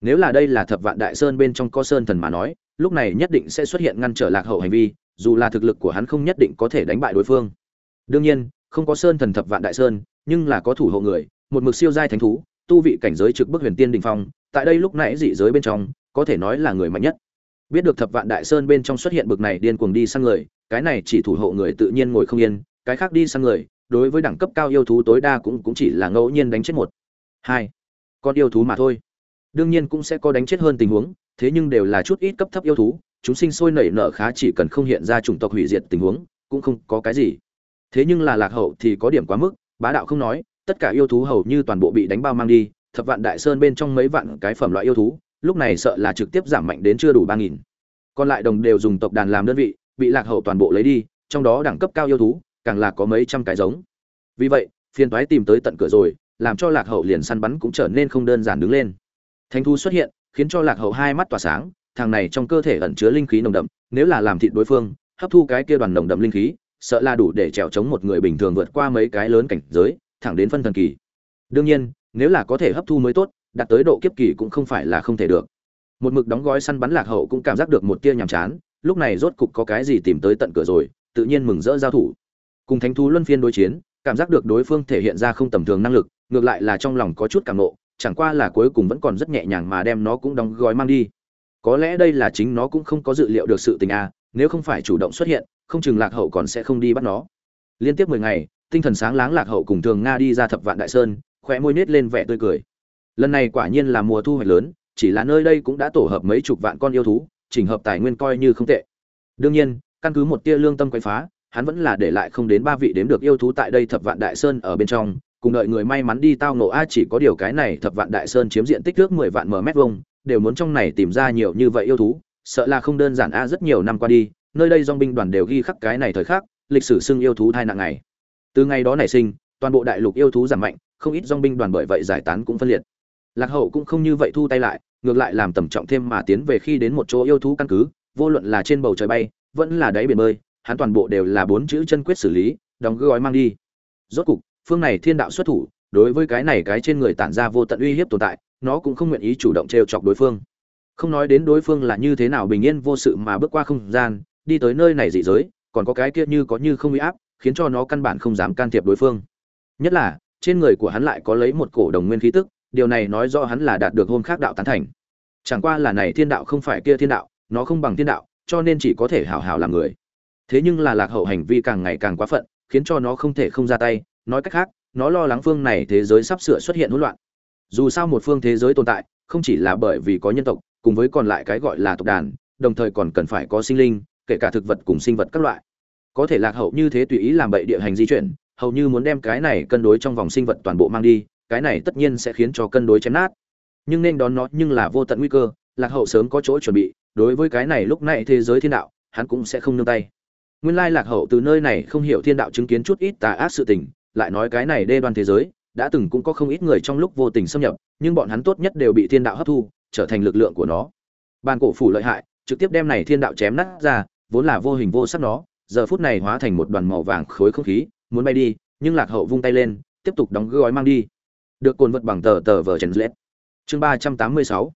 nếu là đây là thập vạn đại sơn bên trong có sơn thần mà nói, lúc này nhất định sẽ xuất hiện ngăn trở lạc hậu hành vi, dù là thực lực của hắn không nhất định có thể đánh bại đối phương. Đương nhiên, không có sơn thần thập vạn đại sơn, nhưng là có thủ hộ người, một mực siêu giai thánh thú, tu vị cảnh giới trực bức huyền tiên đình phong, tại đây lúc nãy dị giới bên trong, có thể nói là người mạnh nhất. Biết được thập vạn đại sơn bên trong xuất hiện bực này điên cuồng đi sang người, cái này chỉ thủ hộ người tự nhiên ngồi không yên, cái khác đi sang người, đối với đẳng cấp cao yêu thú tối đa cũng cũng chỉ là ngẫu nhiên đánh chết một, hai con yêu thú mà thôi đương nhiên cũng sẽ có đánh chết hơn tình huống, thế nhưng đều là chút ít cấp thấp yêu thú, chúng sinh sôi nảy nở khá chỉ cần không hiện ra chủng tộc hủy diệt tình huống, cũng không có cái gì. Thế nhưng là lạc hậu thì có điểm quá mức, bá đạo không nói, tất cả yêu thú hầu như toàn bộ bị đánh bao mang đi, thập vạn đại sơn bên trong mấy vạn cái phẩm loại yêu thú, lúc này sợ là trực tiếp giảm mạnh đến chưa đủ ba nghìn. Còn lại đồng đều dùng tộc đàn làm đơn vị, bị lạc hậu toàn bộ lấy đi, trong đó đẳng cấp cao yêu thú, càng là có mấy trăm cái giống. Vì vậy, phiền toái tìm tới tận cửa rồi, làm cho lạc hậu liền săn bắn cũng trở nên không đơn giản đứng lên. Thánh thu xuất hiện, khiến cho lạc hậu hai mắt tỏa sáng, thằng này trong cơ thể ẩn chứa linh khí nồng đậm, nếu là làm thịt đối phương, hấp thu cái kia đoàn nồng đậm linh khí, sợ là đủ để trèo chống một người bình thường vượt qua mấy cái lớn cảnh giới, thẳng đến phân thần kỳ. Đương nhiên, nếu là có thể hấp thu mới tốt, đạt tới độ kiếp kỳ cũng không phải là không thể được. Một mực đóng gói săn bắn lạc hậu cũng cảm giác được một tia nhàm chán, lúc này rốt cục có cái gì tìm tới tận cửa rồi, tự nhiên mừng rỡ giao thủ. Cùng thánh thú luân phiên đối chiến, cảm giác được đối phương thể hiện ra không tầm thường năng lực, ngược lại là trong lòng có chút cảm nộ chẳng qua là cuối cùng vẫn còn rất nhẹ nhàng mà đem nó cũng đóng gói mang đi. Có lẽ đây là chính nó cũng không có dự liệu được sự tình a nếu không phải chủ động xuất hiện, không chừng lạc hậu còn sẽ không đi bắt nó. Liên tiếp mười ngày, tinh thần sáng láng lạc hậu cùng thường nga đi ra thập vạn đại sơn, khóe môi nết lên vẻ tươi cười. Lần này quả nhiên là mùa thu hoạch lớn, chỉ là nơi đây cũng đã tổ hợp mấy chục vạn con yêu thú, chỉnh hợp tài nguyên coi như không tệ. Đương nhiên, căn cứ một tia lương tâm quậy phá, hắn vẫn là để lại không đến ba vị đếm được yêu thú tại đây thập vạn đại sơn ở bên trong cùng đợi người may mắn đi tao ngộ a chỉ có điều cái này thập vạn đại sơn chiếm diện tích nước mười vạn m vuông, đều muốn trong này tìm ra nhiều như vậy yêu thú, sợ là không đơn giản a rất nhiều năm qua đi, nơi đây dòng binh đoàn đều ghi khắc cái này thời khắc, lịch sử xưng yêu thú thai nặng ngày. Từ ngày đó nảy sinh, toàn bộ đại lục yêu thú giảm mạnh, không ít dòng binh đoàn bởi vậy giải tán cũng phân liệt. Lạc hậu cũng không như vậy thu tay lại, ngược lại làm tầm trọng thêm mà tiến về khi đến một chỗ yêu thú căn cứ, vô luận là trên bầu trời bay, vẫn là đáy biển bơi, hắn toàn bộ đều là bốn chữ chân quyết xử lý, đóng gói mang đi. Rốt cục phương này thiên đạo xuất thủ, đối với cái này cái trên người tản ra vô tận uy hiếp tồn tại, nó cũng không nguyện ý chủ động trêu chọc đối phương. Không nói đến đối phương là như thế nào bình yên vô sự mà bước qua không gian, đi tới nơi này dị giới, còn có cái kia như có như không uy áp, khiến cho nó căn bản không dám can thiệp đối phương. Nhất là, trên người của hắn lại có lấy một cổ đồng nguyên khí tức, điều này nói rõ hắn là đạt được hôn khác đạo tán thành. Chẳng qua là này thiên đạo không phải kia thiên đạo, nó không bằng thiên đạo, cho nên chỉ có thể hảo hảo làm người. Thế nhưng là lạc hậu hành vi càng ngày càng quá phận, khiến cho nó không thể không ra tay nói cách khác, nó lo lắng phương này thế giới sắp sửa xuất hiện hỗn loạn. Dù sao một phương thế giới tồn tại, không chỉ là bởi vì có nhân tộc, cùng với còn lại cái gọi là tộc đàn, đồng thời còn cần phải có sinh linh, kể cả thực vật cùng sinh vật các loại. Có thể lạc hậu như thế tùy ý làm bậy địa hành di chuyển, hầu như muốn đem cái này cân đối trong vòng sinh vật toàn bộ mang đi, cái này tất nhiên sẽ khiến cho cân đối chém nát. Nhưng nên đón nó nhưng là vô tận nguy cơ, lạc hậu sớm có chỗ chuẩn bị, đối với cái này lúc này thế giới thiên đạo, hắn cũng sẽ không nương tay. Nguyên lai lạc hậu từ nơi này không hiểu thiên đạo chứng kiến chút ít tà ác sự tình lại nói cái này đê đoan thế giới, đã từng cũng có không ít người trong lúc vô tình xâm nhập, nhưng bọn hắn tốt nhất đều bị thiên đạo hấp thu, trở thành lực lượng của nó. Bàn cổ phủ lợi hại, trực tiếp đem này thiên đạo chém nát ra, vốn là vô hình vô sắc nó, giờ phút này hóa thành một đoàn màu vàng khối không khí, muốn bay đi, nhưng lạc hậu vung tay lên, tiếp tục đóng gói mang đi. Được cồn vật bằng tờ tờ vờ trần lết chương ba trăm tám mươi sáu.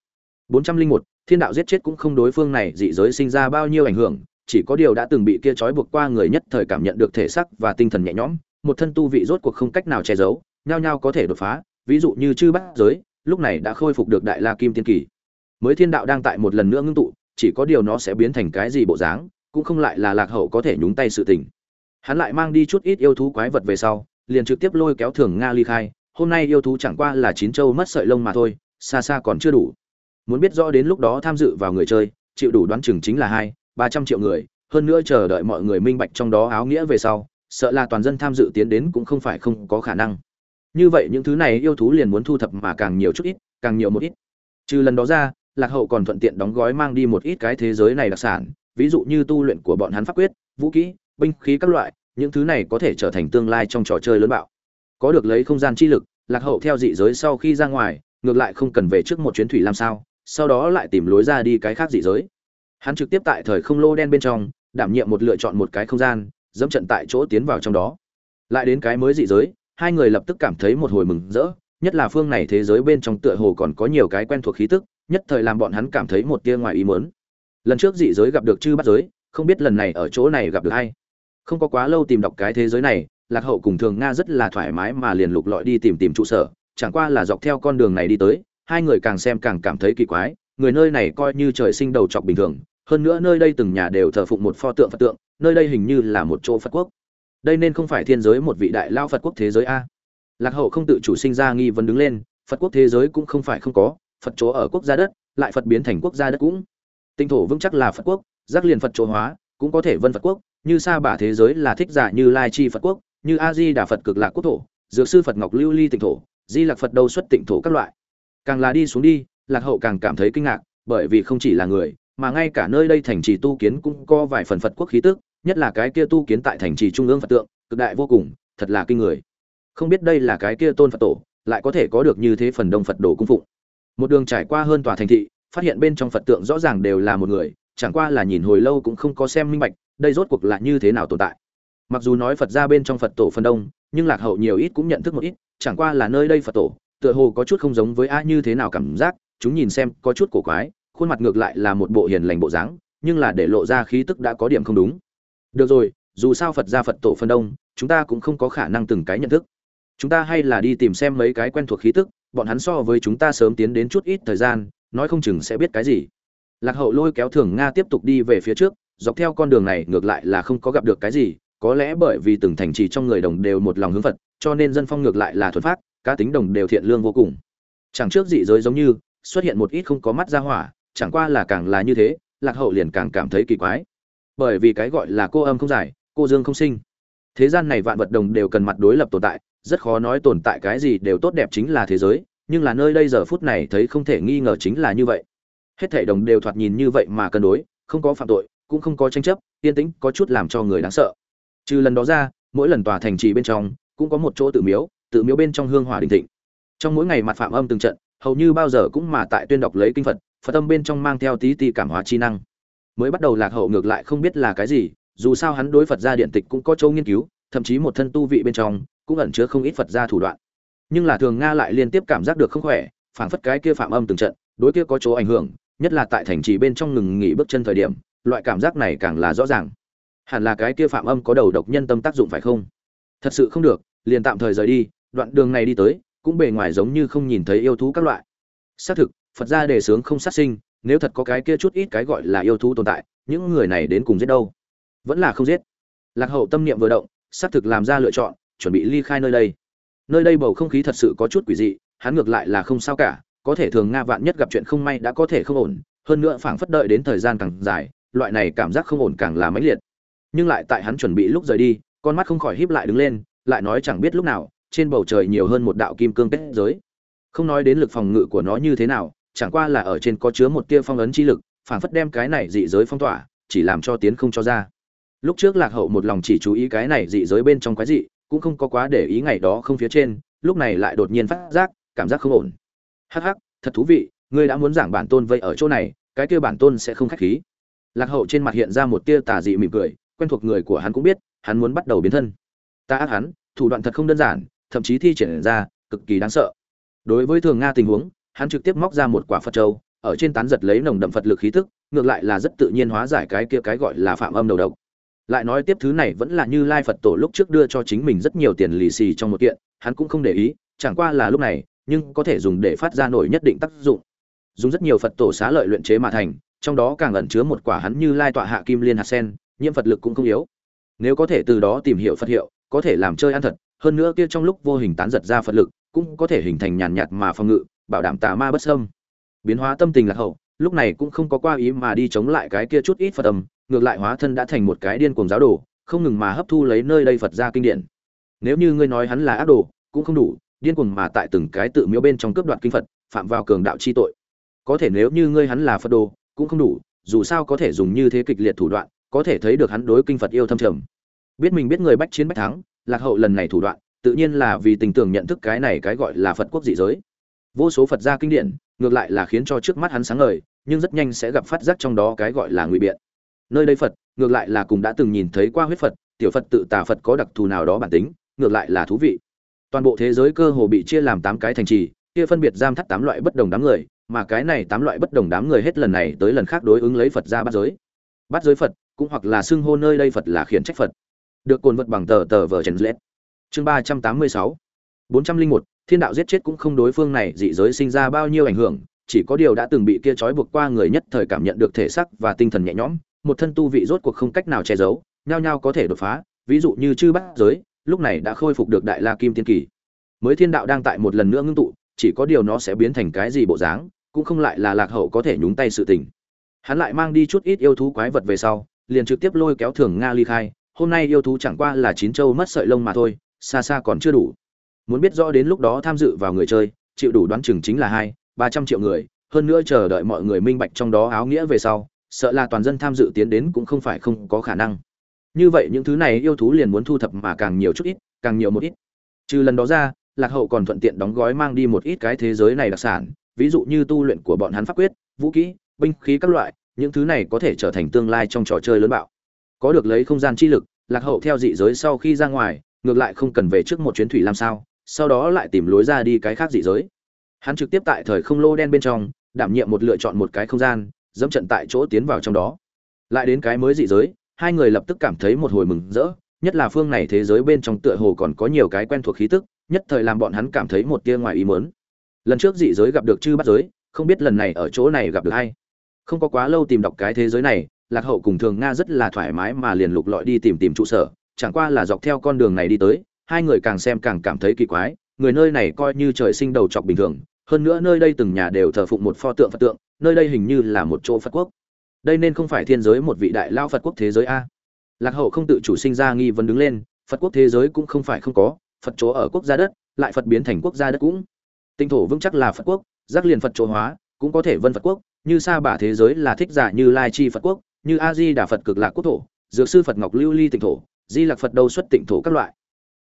Bốn trăm linh một, thiên đạo giết chết cũng không đối phương này dị giới sinh ra bao nhiêu ảnh hưởng, chỉ có điều đã từng bị kia trói buộc qua người nhất thời cảm nhận được thể sắc và tinh thần nhẹ nhõm một thân tu vị rốt cuộc không cách nào che giấu, nhao nhao có thể đột phá, ví dụ như chư bát giới, lúc này đã khôi phục được đại la kim tiên kỳ. Mới thiên đạo đang tại một lần nữa ngưng tụ, chỉ có điều nó sẽ biến thành cái gì bộ dáng, cũng không lại là lạc hậu có thể nhúng tay sự tình. Hắn lại mang đi chút ít yêu thú quái vật về sau, liền trực tiếp lôi kéo thường nga ly khai, hôm nay yêu thú chẳng qua là chín châu mất sợi lông mà thôi, xa xa còn chưa đủ. Muốn biết rõ đến lúc đó tham dự vào người chơi, chịu đủ đoán chừng chính là hai, ba trăm triệu người, hơn nữa chờ đợi mọi người minh bạch trong đó áo nghĩa về sau sợ là toàn dân tham dự tiến đến cũng không phải không có khả năng. Như vậy những thứ này yêu thú liền muốn thu thập mà càng nhiều chút ít, càng nhiều một ít. Trừ lần đó ra, lạc hậu còn thuận tiện đóng gói mang đi một ít cái thế giới này đặc sản, ví dụ như tu luyện của bọn hắn pháp quyết, vũ kỹ, binh khí các loại, những thứ này có thể trở thành tương lai trong trò chơi lớn bạo. Có được lấy không gian chi lực, lạc hậu theo dị giới sau khi ra ngoài, ngược lại không cần về trước một chuyến thủy làm sao, sau đó lại tìm lối ra đi cái khác dị giới. Hắn trực tiếp tại thời không lô đen bên trong, đảm nhiệm một lựa chọn một cái không gian dẫm trận tại chỗ tiến vào trong đó. Lại đến cái mới dị giới, hai người lập tức cảm thấy một hồi mừng rỡ, nhất là phương này thế giới bên trong tựa hồ còn có nhiều cái quen thuộc khí tức, nhất thời làm bọn hắn cảm thấy một tia ngoài ý muốn. Lần trước dị giới gặp được chư bắt giới, không biết lần này ở chỗ này gặp được ai. Không có quá lâu tìm đọc cái thế giới này, lạc hậu cùng thường nga rất là thoải mái mà liền lục lọi đi tìm tìm trụ sở, chẳng qua là dọc theo con đường này đi tới, hai người càng xem càng cảm thấy kỳ quái, người nơi này coi như trời sinh đầu trọc bình thường, hơn nữa nơi đây từng nhà đều thờ phụng một pho tượng phật tượng nơi đây hình như là một chỗ phật quốc. Đây nên không phải thiên giới một vị đại lao phật quốc thế giới a. Lạc hậu không tự chủ sinh ra nghi vấn đứng lên, phật quốc thế giới cũng không phải không có, phật chỗ ở quốc gia đất, lại phật biến thành quốc gia đất cũng. Tinh thổ vững chắc là phật quốc, giác liền phật chỗ hóa, cũng có thể vân phật quốc, như sa bả thế giới là thích giả như lai chi phật quốc, như a di đà phật cực lạc quốc thổ, dược sư phật ngọc lưu ly tịnh thổ, di lạc phật đâu xuất tịnh thổ các loại. Càng là đi xuống đi, lạc hậu càng cảm thấy kinh ngạc, bởi vì không chỉ là người, mà ngay cả nơi đây thành trì tu kiến cũng có vài phần phật quốc khí tức nhất là cái kia tu kiến tại thành trì trung ương phật tượng, cực đại vô cùng, thật là kinh người. Không biết đây là cái kia tôn phật tổ, lại có thể có được như thế phần đông phật đồ cung phụng. Một đường trải qua hơn tòa thành thị, phát hiện bên trong phật tượng rõ ràng đều là một người, chẳng qua là nhìn hồi lâu cũng không có xem minh bạch, đây rốt cuộc là như thế nào tồn tại. Mặc dù nói phật ra bên trong phật tổ phần đông, nhưng lạc hậu nhiều ít cũng nhận thức một ít, chẳng qua là nơi đây phật tổ, tựa hồ có chút không giống với a như thế nào cảm giác, chúng nhìn xem có chút cổ quái, khuôn mặt ngược lại là một bộ hiền lành bộ dáng, nhưng là để lộ ra khí tức đã có điểm không đúng được rồi, dù sao phật ra phật tổ phân đông, chúng ta cũng không có khả năng từng cái nhận thức. Chúng ta hay là đi tìm xem mấy cái quen thuộc khí tức, bọn hắn so với chúng ta sớm tiến đến chút ít thời gian, nói không chừng sẽ biết cái gì. Lạc hậu lôi kéo thường nga tiếp tục đi về phía trước, dọc theo con đường này ngược lại là không có gặp được cái gì, có lẽ bởi vì từng thành trì trong người đồng đều một lòng hướng phật, cho nên dân phong ngược lại là thuần phát cá tính đồng đều thiện lương vô cùng. Chẳng trước dị giới giống như, xuất hiện một ít không có mắt ra hỏa, chẳng qua là càng là như thế, lạc hậu liền càng cảm thấy kỳ quái bởi vì cái gọi là cô âm không giải, cô dương không sinh. Thế gian này vạn vật đồng đều cần mặt đối lập tồn tại rất khó nói tồn tại cái gì đều tốt đẹp chính là thế giới nhưng là nơi đây giờ phút này thấy không thể nghi ngờ chính là như vậy. Hết thảy đồng đều thoạt nhìn như vậy mà cân đối không có phạm tội cũng không có tranh chấp yên tĩnh có chút làm cho người đáng sợ. Trừ lần đó ra mỗi lần tòa thành trì bên trong cũng có một chỗ tự miếu tự miếu bên trong hương hỏa đình thịnh. Trong mỗi ngày mặt phạm âm từng trận hầu như bao giờ cũng mà tại tuyên đọc lấy kinh phật phật tâm bên trong mang theo tí ti cảm hóa chi năng mới bắt đầu lạc hậu ngược lại không biết là cái gì, dù sao hắn đối phật gia điện tịch cũng có châu nghiên cứu, thậm chí một thân tu vị bên trong, cũng ẩn chứa không ít phật gia thủ đoạn. Nhưng là thường nga lại liên tiếp cảm giác được không khỏe, phảng phất cái kia phạm âm từng trận, đối kia có chỗ ảnh hưởng, nhất là tại thành trì bên trong ngừng nghỉ bước chân thời điểm, loại cảm giác này càng là rõ ràng. Hẳn là cái kia phạm âm có đầu độc nhân tâm tác dụng phải không? Thật sự không được, liền tạm thời rời đi, đoạn đường này đi tới, cũng bề ngoài giống như không nhìn thấy yêu thú các loại. Xác thực, phật gia đề sướng không sát sinh nếu thật có cái kia chút ít cái gọi là yêu thú tồn tại, những người này đến cùng giết đâu? Vẫn là không giết. Lạc hậu tâm niệm vừa động, xác thực làm ra lựa chọn, chuẩn bị ly khai nơi đây. Nơi đây bầu không khí thật sự có chút quỷ dị, hắn ngược lại là không sao cả, có thể thường nga vạn nhất gặp chuyện không may đã có thể không ổn, hơn nữa phảng phất đợi đến thời gian càng dài, loại này cảm giác không ổn càng là mãnh liệt. Nhưng lại tại hắn chuẩn bị lúc rời đi, con mắt không khỏi híp lại đứng lên, lại nói chẳng biết lúc nào, trên bầu trời nhiều hơn một đạo kim cương kết giới. Không nói đến lực phòng ngự của nó như thế nào chẳng qua là ở trên có chứa một tia phong ấn chi lực, phảng phất đem cái này dị giới phong tỏa, chỉ làm cho tiến không cho ra. Lúc trước lạc hậu một lòng chỉ chú ý cái này dị giới bên trong quái dị, cũng không có quá để ý ngày đó không phía trên, lúc này lại đột nhiên phát giác, cảm giác không ổn. Hắc hắc, thật thú vị, ngươi đã muốn giảng bản tôn vây ở chỗ này, cái kia bản tôn sẽ không khách khí. Lạc hậu trên mặt hiện ra một tia tà dị mỉm cười, quen thuộc người của hắn cũng biết, hắn muốn bắt đầu biến thân. Ta ác hắn, thủ đoạn thật không đơn giản, thậm chí thi triển ra, cực kỳ đáng sợ. Đối với thường nga tình huống hắn trực tiếp móc ra một quả phật châu ở trên tán giật lấy nồng đậm phật lực khí tức, ngược lại là rất tự nhiên hóa giải cái kia cái gọi là phạm âm đầu độc. Lại nói tiếp thứ này vẫn là như lai phật tổ lúc trước đưa cho chính mình rất nhiều tiền lì xì trong một kiện, hắn cũng không để ý, chẳng qua là lúc này, nhưng có thể dùng để phát ra nổi nhất định tác dụng. Dùng rất nhiều phật tổ xá lợi luyện chế mà thành, trong đó càng ẩn chứa một quả hắn như lai tọa hạ kim liên hạt sen, nhiễm phật lực cũng không yếu. Nếu có thể từ đó tìm hiểu phật hiệu, có thể làm chơi ăn thật, hơn nữa kia trong lúc vô hình tán giật ra phật lực, cũng có thể hình thành nhàn nhạt mà phòng ngự bảo đảm tà ma bất sâm biến hóa tâm tình lạc hậu, lúc này cũng không có qua ý mà đi chống lại cái kia chút ít phật tâm ngược lại hóa thân đã thành một cái điên cuồng giáo đồ, không ngừng mà hấp thu lấy nơi đây phật ra kinh điển. Nếu như ngươi nói hắn là ác đồ, cũng không đủ, điên cuồng mà tại từng cái tự miếu bên trong cướp đoạt kinh phật, phạm vào cường đạo chi tội. Có thể nếu như ngươi hắn là phật đồ, cũng không đủ, dù sao có thể dùng như thế kịch liệt thủ đoạn, có thể thấy được hắn đối kinh phật yêu thâm trầm. Biết mình biết người bách chiến bách thắng, lạc hậu lần này thủ đoạn, tự nhiên là vì tình tưởng nhận thức cái này cái gọi là phật quốc dị giới vô số phật gia kinh điển, ngược lại là khiến cho trước mắt hắn sáng ngời, nhưng rất nhanh sẽ gặp phát giác trong đó cái gọi là ngụy biện. Nơi đây phật, ngược lại là cùng đã từng nhìn thấy qua huyết phật, tiểu phật tự tà phật có đặc thù nào đó bản tính, ngược lại là thú vị. Toàn bộ thế giới cơ hồ bị chia làm tám cái thành trì, kia phân biệt giam thắt tám loại bất đồng đám người, mà cái này tám loại bất đồng đám người hết lần này tới lần khác đối ứng lấy phật ra bắt giới. Bắt giới phật, cũng hoặc là xưng hô nơi đây phật là khiển trách phật. Được cồn vật bằng tờ tờ vờ chèn lết. Chương ba trăm tám mươi sáu. bốn trăm linh một thiên đạo giết chết cũng không đối phương này dị giới sinh ra bao nhiêu ảnh hưởng, chỉ có điều đã từng bị kia trói buộc qua người nhất thời cảm nhận được thể sắc và tinh thần nhẹ nhõm, một thân tu vị rốt cuộc không cách nào che giấu, nhao nhao có thể đột phá, ví dụ như chư bát giới, lúc này đã khôi phục được đại la kim tiên kỳ. Mới thiên đạo đang tại một lần nữa ngưng tụ, chỉ có điều nó sẽ biến thành cái gì bộ dáng, cũng không lại là lạc hậu có thể nhúng tay sự tình. Hắn lại mang đi chút ít yêu thú quái vật về sau, liền trực tiếp lôi kéo thường nga ly khai, hôm nay yêu thú chẳng qua là chín châu mất sợi lông mà thôi, xa xa còn chưa đủ muốn biết rõ đến lúc đó tham dự vào người chơi, chịu đủ đoán chừng chính là hai, ba trăm triệu người, hơn nữa chờ đợi mọi người minh bạch trong đó áo nghĩa về sau, sợ là toàn dân tham dự tiến đến cũng không phải không có khả năng. Như vậy những thứ này yêu thú liền muốn thu thập mà càng nhiều chút ít, càng nhiều một ít. Trừ lần đó ra, lạc hậu còn thuận tiện đóng gói mang đi một ít cái thế giới này đặc sản, ví dụ như tu luyện của bọn hắn pháp quyết, vũ kỹ binh khí các loại, những thứ này có thể trở thành tương lai trong trò chơi lớn bạo. Có được lấy không gian chi lực, lạc hậu theo dị giới sau khi ra ngoài, ngược lại không cần về trước một chuyến thủy làm sao sau đó lại tìm lối ra đi cái khác dị giới. Hắn trực tiếp tại thời không lô đen bên trong, đảm nhiệm một lựa chọn một cái không gian, dẫm trận tại chỗ tiến vào trong đó. Lại đến cái mới dị giới, hai người lập tức cảm thấy một hồi mừng rỡ, nhất là phương này thế giới bên trong tựa hồ còn có nhiều cái quen thuộc khí tức, nhất thời làm bọn hắn cảm thấy một tia ngoài ý muốn. Lần trước dị giới gặp được chư bắt giới, không biết lần này ở chỗ này gặp được hay không có quá lâu tìm đọc cái thế giới này, lạc hậu cùng thường nga rất là thoải mái mà liền lục lọi đi tìm tìm trụ sở, chẳng qua là dọc theo con đường này đi tới hai người càng xem càng cảm thấy kỳ quái, người nơi này coi như trời sinh đầu trọc bình thường, hơn nữa nơi đây từng nhà đều thờ phụng một pho tượng phật tượng, nơi đây hình như là một chỗ phật quốc. Đây nên không phải thiên giới một vị đại lao phật quốc thế giới a. Lạc hậu không tự chủ sinh ra nghi vấn đứng lên, phật quốc thế giới cũng không phải không có, phật chỗ ở quốc gia đất, lại phật biến thành quốc gia đất cũng. Tinh thổ vững chắc là phật quốc giác liền phật chỗ hóa, cũng có thể vân phật quốc, như sa bả thế giới là thích giả như lai chi phật quốc, như a di đà phật cực lạc quốc thổ, dược sư phật ngọc lưu ly tịnh thổ, di lạc phật đâu xuất tịnh thổ các loại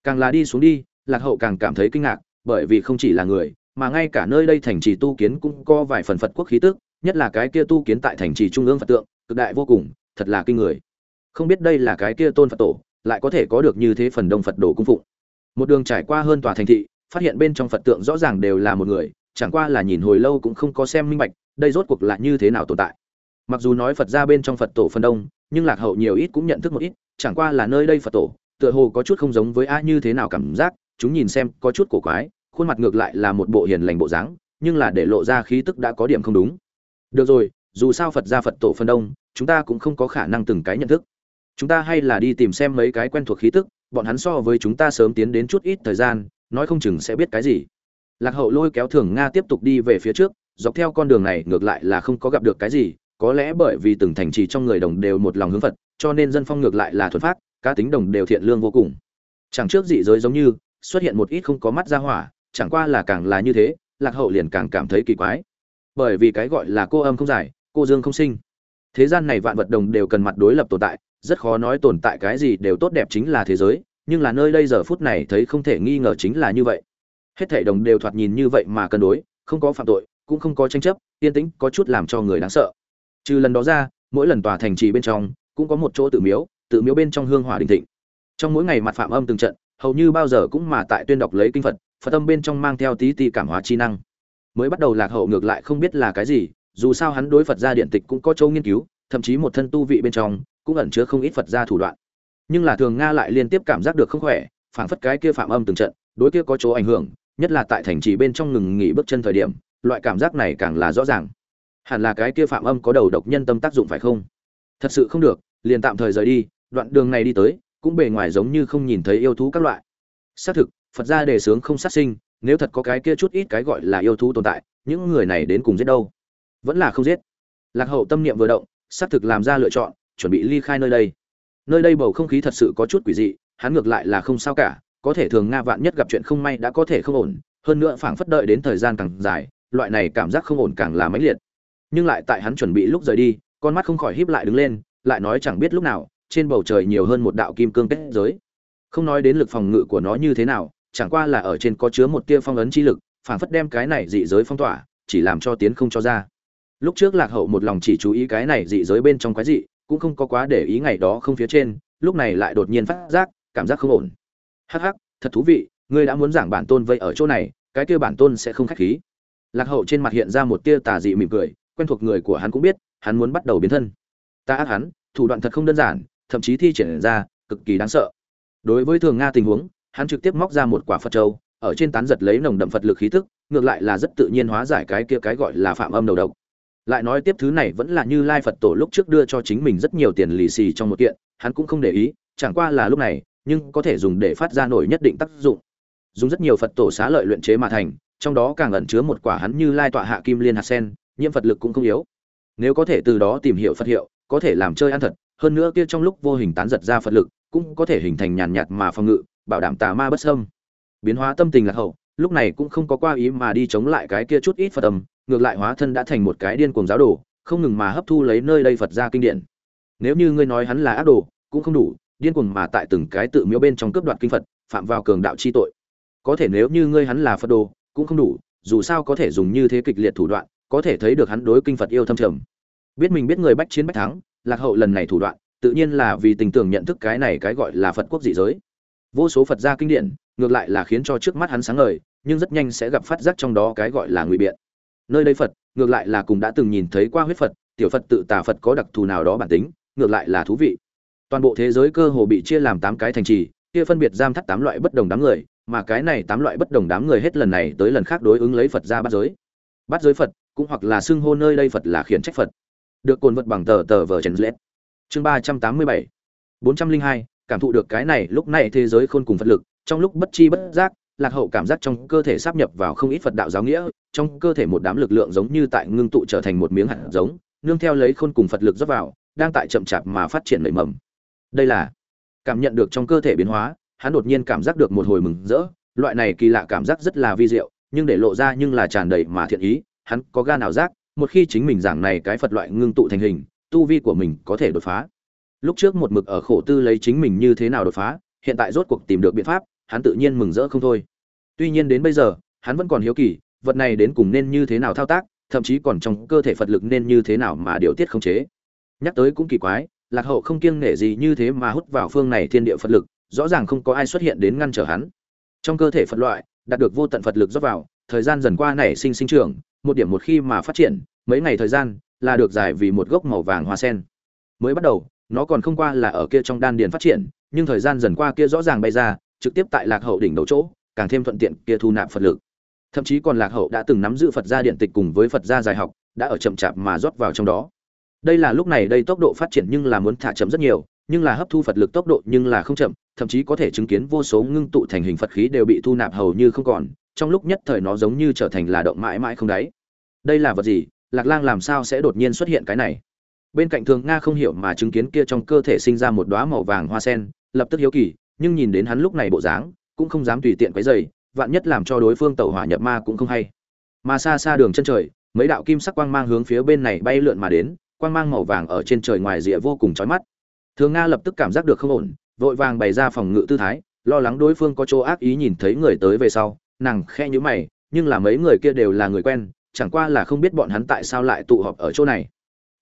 càng là đi xuống đi, lạc hậu càng cảm thấy kinh ngạc, bởi vì không chỉ là người, mà ngay cả nơi đây thành trì tu kiến cũng có vài phần phật quốc khí tức, nhất là cái kia tu kiến tại thành trì trung ương phật tượng, cực đại vô cùng, thật là kinh người. Không biết đây là cái kia tôn phật tổ, lại có thể có được như thế phần đông phật đồ cung phụng. Một đường trải qua hơn tòa thành thị, phát hiện bên trong phật tượng rõ ràng đều là một người, chẳng qua là nhìn hồi lâu cũng không có xem minh bạch, đây rốt cuộc là như thế nào tồn tại. Mặc dù nói phật ra bên trong phật tổ phần đông, nhưng lạc hậu nhiều ít cũng nhận thức một ít, chẳng qua là nơi đây phật tổ tựa hồ có chút không giống với a như thế nào cảm giác, chúng nhìn xem, có chút cổ quái, khuôn mặt ngược lại là một bộ hiền lành bộ dáng, nhưng là để lộ ra khí tức đã có điểm không đúng. Được rồi, dù sao phật ra phật tổ phân đông, chúng ta cũng không có khả năng từng cái nhận thức. Chúng ta hay là đi tìm xem mấy cái quen thuộc khí tức, bọn hắn so với chúng ta sớm tiến đến chút ít thời gian, nói không chừng sẽ biết cái gì. Lạc hậu lôi kéo thường nga tiếp tục đi về phía trước, dọc theo con đường này ngược lại là không có gặp được cái gì, có lẽ bởi vì từng thành trì trong người đồng đều một lòng hướng phật, cho nên dân phong ngược lại là thuần phát cá tính đồng đều thiện lương vô cùng. Chẳng trước dị giới giống như, xuất hiện một ít không có mắt ra hỏa, chẳng qua là càng là như thế, lạc hậu liền càng cảm thấy kỳ quái. Bởi vì cái gọi là cô âm không giải, cô dương không sinh. Thế gian này vạn vật đồng đều cần mặt đối lập tồn tại, rất khó nói tồn tại cái gì đều tốt đẹp chính là thế giới, nhưng là nơi đây giờ phút này thấy không thể nghi ngờ chính là như vậy. Hết thảy đồng đều thoạt nhìn như vậy mà cân đối, không có phạm tội, cũng không có tranh chấp, yên tĩnh có chút làm cho người đáng sợ. Trừ lần đó ra, mỗi lần tòa thành trì bên trong, cũng có một chỗ tự miếu tự miếu bên trong hương hỏa đình thịnh. Trong mỗi ngày mặt phạm âm từng trận, hầu như bao giờ cũng mà tại tuyên đọc lấy kinh phật phật tâm bên trong mang theo tí ti cảm hóa chi năng. Mới bắt đầu lạc hậu ngược lại không biết là cái gì, dù sao hắn đối phật gia điện tịch cũng có châu nghiên cứu, thậm chí một thân tu vị bên trong, cũng ẩn chứa không ít phật gia thủ đoạn. Nhưng là thường nga lại liên tiếp cảm giác được không khỏe, phảng phất cái kia phạm âm từng trận, đối kia có chỗ ảnh hưởng, nhất là tại thành trì bên trong ngừng nghỉ bước chân thời điểm, loại cảm giác này càng là rõ ràng. Hẳn là cái kia phạm âm có đầu độc nhân tâm tác dụng phải không? Thật sự không được, liền tạm thời rời đi đoạn đường này đi tới, cũng bề ngoài giống như không nhìn thấy yêu thú các loại. Xác thực, phật gia đề sướng không sát sinh, nếu thật có cái kia chút ít cái gọi là yêu thú tồn tại, những người này đến cùng giết đâu? Vẫn là không giết. Lạc hậu tâm niệm vừa động, xác thực làm ra lựa chọn, chuẩn bị ly khai nơi đây. Nơi đây bầu không khí thật sự có chút quỷ dị, hắn ngược lại là không sao cả, có thể thường nga vạn nhất gặp chuyện không may đã có thể không ổn, hơn nữa phảng phất đợi đến thời gian càng dài, loại này cảm giác không ổn càng là mãnh liệt. Nhưng lại tại hắn chuẩn bị lúc rời đi, con mắt không khỏi híp lại đứng lên, lại nói chẳng biết lúc nào trên bầu trời nhiều hơn một đạo kim cương kết giới. Không nói đến lực phòng ngự của nó như thế nào, chẳng qua là ở trên có chứa một tia phong ấn chi lực phảng phất đem cái này dị giới phong tỏa, chỉ làm cho tiến không cho ra. Lúc trước lạc hậu một lòng chỉ chú ý cái này dị giới bên trong quái dị, cũng không có quá để ý ngày đó không phía trên, lúc này lại đột nhiên phát giác, cảm giác không ổn. Hắc hắc, thật thú vị, ngươi đã muốn giảng bản tôn vây ở chỗ này, cái kia bản tôn sẽ không khách khí. Lạc hậu trên mặt hiện ra một tia tà dị mỉm cười, quen thuộc người của hắn cũng biết, hắn muốn bắt đầu biến thân. Ta ác hắn, thủ đoạn thật không đơn giản thậm chí thi triển ra, cực kỳ đáng sợ. Đối với thường nga tình huống, hắn trực tiếp móc ra một quả phật châu, ở trên tán giật lấy nồng đậm phật lực khí tức, ngược lại là rất tự nhiên hóa giải cái kia cái gọi là phạm âm đầu độc. Lại nói tiếp thứ này vẫn là như lai phật tổ lúc trước đưa cho chính mình rất nhiều tiền lì xì trong một kiện, hắn cũng không để ý, chẳng qua là lúc này, nhưng có thể dùng để phát ra nổi nhất định tác dụng. Dùng rất nhiều phật tổ xá lợi luyện chế mà thành, trong đó càng ẩn chứa một quả hắn như lai tọa hạ kim liên hạt sen, nhiễm phật lực cũng không yếu. Nếu có thể từ đó tìm hiểu phật hiệu có thể làm chơi ăn thật, hơn nữa kia trong lúc vô hình tán giật ra phật lực, cũng có thể hình thành nhàn nhạt mà phòng ngự, bảo đảm tà ma bất sâm biến hóa tâm tình là hậu, lúc này cũng không có qua ý mà đi chống lại cái kia chút ít phật tâm ngược lại hóa thân đã thành một cái điên cuồng giáo đồ, không ngừng mà hấp thu lấy nơi đây phật ra kinh điển. Nếu như ngươi nói hắn là ác đồ, cũng không đủ, điên cuồng mà tại từng cái tự miếu bên trong cướp đoạt kinh phật, phạm vào cường đạo chi tội. Có thể nếu như ngươi hắn là phật đồ, cũng không đủ, dù sao có thể dùng như thế kịch liệt thủ đoạn, có thể thấy được hắn đối kinh phật yêu thâm trầm biết mình biết người bách chiến bách thắng, lạc hậu lần này thủ đoạn, tự nhiên là vì tình tưởng nhận thức cái này cái gọi là phật quốc dị giới. Vô số phật gia kinh điển, ngược lại là khiến cho trước mắt hắn sáng ngời, nhưng rất nhanh sẽ gặp phát giác trong đó cái gọi là ngụy biện. Nơi đây phật, ngược lại là cùng đã từng nhìn thấy qua huyết phật, tiểu phật tự tà phật có đặc thù nào đó bản tính, ngược lại là thú vị. Toàn bộ thế giới cơ hồ bị chia làm tám cái thành trì, kia phân biệt giam thắt tám loại bất đồng đám người, mà cái này tám loại bất đồng đám người hết lần này tới lần khác đối ứng lấy phật ra bắt giới. Bắt giới phật, cũng hoặc là xưng hô nơi đây phật là khiển trách phật được cồn vật bằng tờ tờ vờ trần lết chương ba trăm tám mươi bảy, bốn trăm linh hai, cảm thụ được cái này, lúc này thế giới khôn cùng phật lực, trong lúc bất chi bất giác, lạc hậu cảm giác trong cơ thể sáp nhập vào không ít phật đạo giáo nghĩa, trong cơ thể một đám lực lượng giống như tại ngưng tụ trở thành một miếng hạt giống, nương theo lấy khôn cùng phật lực rót vào, đang tại chậm chạp mà phát triển nảy mầm. Đây là cảm nhận được trong cơ thể biến hóa, hắn đột nhiên cảm giác được một hồi mừng rỡ, loại này kỳ lạ cảm giác rất là vi diệu, nhưng để lộ ra nhưng là tràn đầy mà thiện ý, hắn có gan nào giác một khi chính mình giảng này cái phật loại ngưng tụ thành hình, tu vi của mình có thể đột phá. Lúc trước một mực ở khổ tư lấy chính mình như thế nào đột phá, hiện tại rốt cuộc tìm được biện pháp, hắn tự nhiên mừng rỡ không thôi. Tuy nhiên đến bây giờ, hắn vẫn còn hiếu kỳ, vật này đến cùng nên như thế nào thao tác, thậm chí còn trong cơ thể phật lực nên như thế nào mà điều tiết không chế. Nhắc tới cũng kỳ quái, lạc hậu không kiêng nể gì như thế mà hút vào phương này thiên địa phật lực, rõ ràng không có ai xuất hiện đến ngăn trở hắn. Trong cơ thể phật loại, đạt được vô tận phật lực rót vào, thời gian dần qua nảy sinh sinh trưởng một điểm một khi mà phát triển, mấy ngày thời gian là được giải vì một gốc màu vàng hoa sen. Mới bắt đầu, nó còn không qua là ở kia trong đan điền phát triển, nhưng thời gian dần qua kia rõ ràng bay ra, trực tiếp tại lạc hậu đỉnh đầu chỗ, càng thêm thuận tiện kia thu nạp phật lực. Thậm chí còn lạc hậu đã từng nắm giữ phật gia điện tịch cùng với phật gia dài học, đã ở chậm chạp mà rót vào trong đó. Đây là lúc này đây tốc độ phát triển nhưng là muốn thả chậm rất nhiều, nhưng là hấp thu phật lực tốc độ nhưng là không chậm, thậm chí có thể chứng kiến vô số ngưng tụ thành hình phật khí đều bị thu nạp hầu như không còn, trong lúc nhất thời nó giống như trở thành là động mãi mãi không đáy đây là vật gì? Lạc lang làm sao sẽ đột nhiên xuất hiện cái này? Bên cạnh thường nga không hiểu mà chứng kiến kia trong cơ thể sinh ra một đóa màu vàng hoa sen, lập tức hiếu kỳ, nhưng nhìn đến hắn lúc này bộ dáng, cũng không dám tùy tiện quấy dày vạn nhất làm cho đối phương tẩu hỏa nhập ma cũng không hay. Mà xa xa đường chân trời, mấy đạo kim sắc quang mang hướng phía bên này bay lượn mà đến, quang mang màu vàng ở trên trời ngoài rìa vô cùng chói mắt. Thường nga lập tức cảm giác được không ổn, vội vàng bày ra phòng ngự tư thái, lo lắng đối phương có chỗ ác ý nhìn thấy người tới về sau, nàng khe nhữ mày, nhưng là mấy người kia đều là người quen chẳng qua là không biết bọn hắn tại sao lại tụ họp ở chỗ này.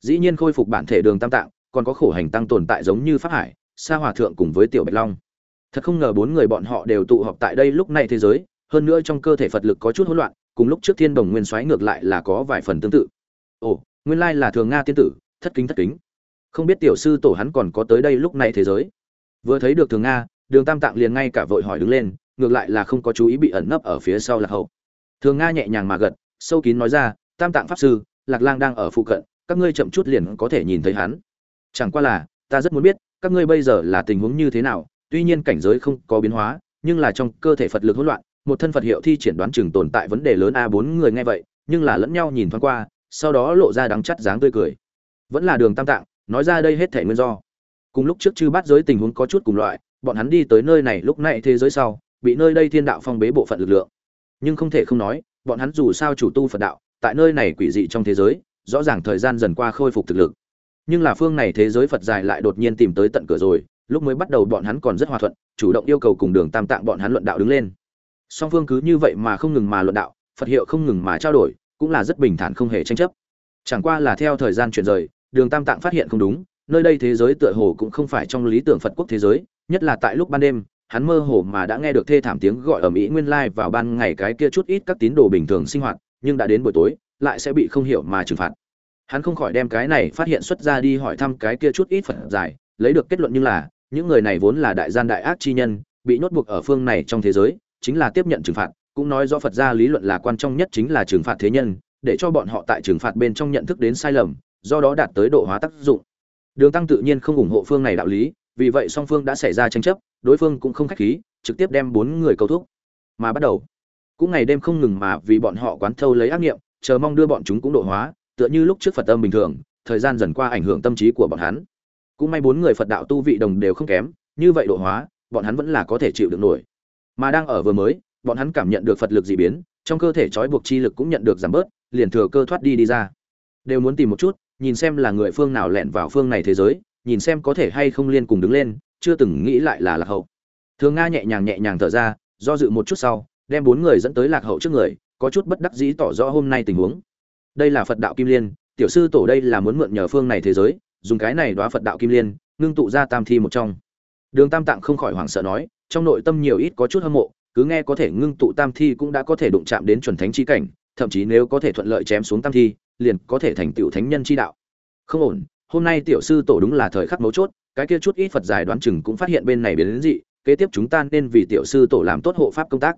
Dĩ nhiên khôi phục bản thể đường tam tạng, còn có khổ hành tăng tồn tại giống như pháp hải, sa hòa thượng cùng với tiểu bạch long. Thật không ngờ bốn người bọn họ đều tụ họp tại đây lúc này thế giới, hơn nữa trong cơ thể phật lực có chút hỗn loạn, cùng lúc trước thiên đồng nguyên xoáy ngược lại là có vài phần tương tự. Ồ, nguyên lai là thường nga tiên tử, thất kính thất kính. Không biết tiểu sư tổ hắn còn có tới đây lúc này thế giới. Vừa thấy được thường nga, đường tam tạng liền ngay cả vội hỏi đứng lên, ngược lại là không có chú ý bị ẩn nấp ở phía sau lạc hậu. Thường nga nhẹ nhàng mà gật sâu kín nói ra, tam tạng pháp sư, lạc lang đang ở phụ cận, các ngươi chậm chút liền có thể nhìn thấy hắn. Chẳng qua là, ta rất muốn biết, các ngươi bây giờ là tình huống như thế nào, tuy nhiên cảnh giới không có biến hóa, nhưng là trong cơ thể phật lực hỗn loạn, một thân phật hiệu thi triển đoán chừng tồn tại vấn đề lớn a bốn người nghe vậy, nhưng là lẫn nhau nhìn thoáng qua, sau đó lộ ra đắng chắt dáng tươi cười. Vẫn là đường tam tạng, nói ra đây hết thể nguyên do. Cùng lúc trước chư bát giới tình huống có chút cùng loại, bọn hắn đi tới nơi này lúc này thế giới sau, bị nơi đây thiên đạo phong bế bộ phận lực lượng. Nhưng không thể không nói bọn hắn dù sao chủ tu phật đạo, tại nơi này quỷ dị trong thế giới, rõ ràng thời gian dần qua khôi phục thực lực. Nhưng là phương này thế giới phật dài lại đột nhiên tìm tới tận cửa rồi, lúc mới bắt đầu bọn hắn còn rất hòa thuận, chủ động yêu cầu cùng đường tam tạng bọn hắn luận đạo đứng lên. Song phương cứ như vậy mà không ngừng mà luận đạo, phật hiệu không ngừng mà trao đổi, cũng là rất bình thản không hề tranh chấp. Chẳng qua là theo thời gian chuyển rời, đường tam tạng phát hiện không đúng, nơi đây thế giới tựa hồ cũng không phải trong lý tưởng phật quốc thế giới, nhất là tại lúc ban đêm hắn mơ hồ mà đã nghe được thê thảm tiếng gọi ở mỹ nguyên lai vào ban ngày cái kia chút ít các tín đồ bình thường sinh hoạt, nhưng đã đến buổi tối, lại sẽ bị không hiểu mà trừng phạt. Hắn không khỏi đem cái này phát hiện xuất ra đi hỏi thăm cái kia chút ít phật giải, lấy được kết luận như là, những người này vốn là đại gian đại ác chi nhân, bị nhốt buộc ở phương này trong thế giới, chính là tiếp nhận trừng phạt, cũng nói do phật gia lý luận là quan trọng nhất chính là trừng phạt thế nhân, để cho bọn họ tại trừng phạt bên trong nhận thức đến sai lầm, do đó đạt tới độ hóa tác dụng. Đường tăng tự nhiên không ủng hộ phương này đạo lý vì vậy song phương đã xảy ra tranh chấp, đối phương cũng không khách khí, trực tiếp đem bốn người cầu thuốc mà bắt đầu, cũng ngày đêm không ngừng mà vì bọn họ quán thâu lấy ác nghiệm, chờ mong đưa bọn chúng cũng độ hóa, tựa như lúc trước phật âm bình thường, thời gian dần qua ảnh hưởng tâm trí của bọn hắn. Cũng may bốn người phật đạo tu vị đồng đều không kém, như vậy độ hóa, bọn hắn vẫn là có thể chịu được nổi. Mà đang ở vừa mới, bọn hắn cảm nhận được phật lực dị biến, trong cơ thể trói buộc chi lực cũng nhận được giảm bớt, liền thừa cơ thoát đi đi ra. Đều muốn tìm một chút, nhìn xem là người phương nào lẻn vào phương này thế giới nhìn xem có thể hay không liên cùng đứng lên, chưa từng nghĩ lại là lạc hậu. Thường nga nhẹ nhàng nhẹ nhàng thở ra, do dự một chút sau, đem bốn người dẫn tới lạc hậu trước người, có chút bất đắc dĩ tỏ rõ hôm nay tình huống. Đây là phật đạo kim liên, tiểu sư tổ đây là muốn mượn nhờ phương này thế giới, dùng cái này đoá phật đạo kim liên, ngưng tụ ra tam thi một trong. Đường tam tạng không khỏi hoảng sợ nói, trong nội tâm nhiều ít có chút hâm mộ, cứ nghe có thể ngưng tụ tam thi cũng đã có thể đụng chạm đến chuẩn thánh chi cảnh, thậm chí nếu có thể thuận lợi chém xuống tam thi, liền có thể thành tựu thánh nhân chi đạo. Không ổn hôm nay tiểu sư tổ đúng là thời khắc mấu chốt, cái kia chút ít phật giải đoán chừng cũng phát hiện bên này biến đến dị, kế tiếp chúng ta nên vì tiểu sư tổ làm tốt hộ pháp công tác.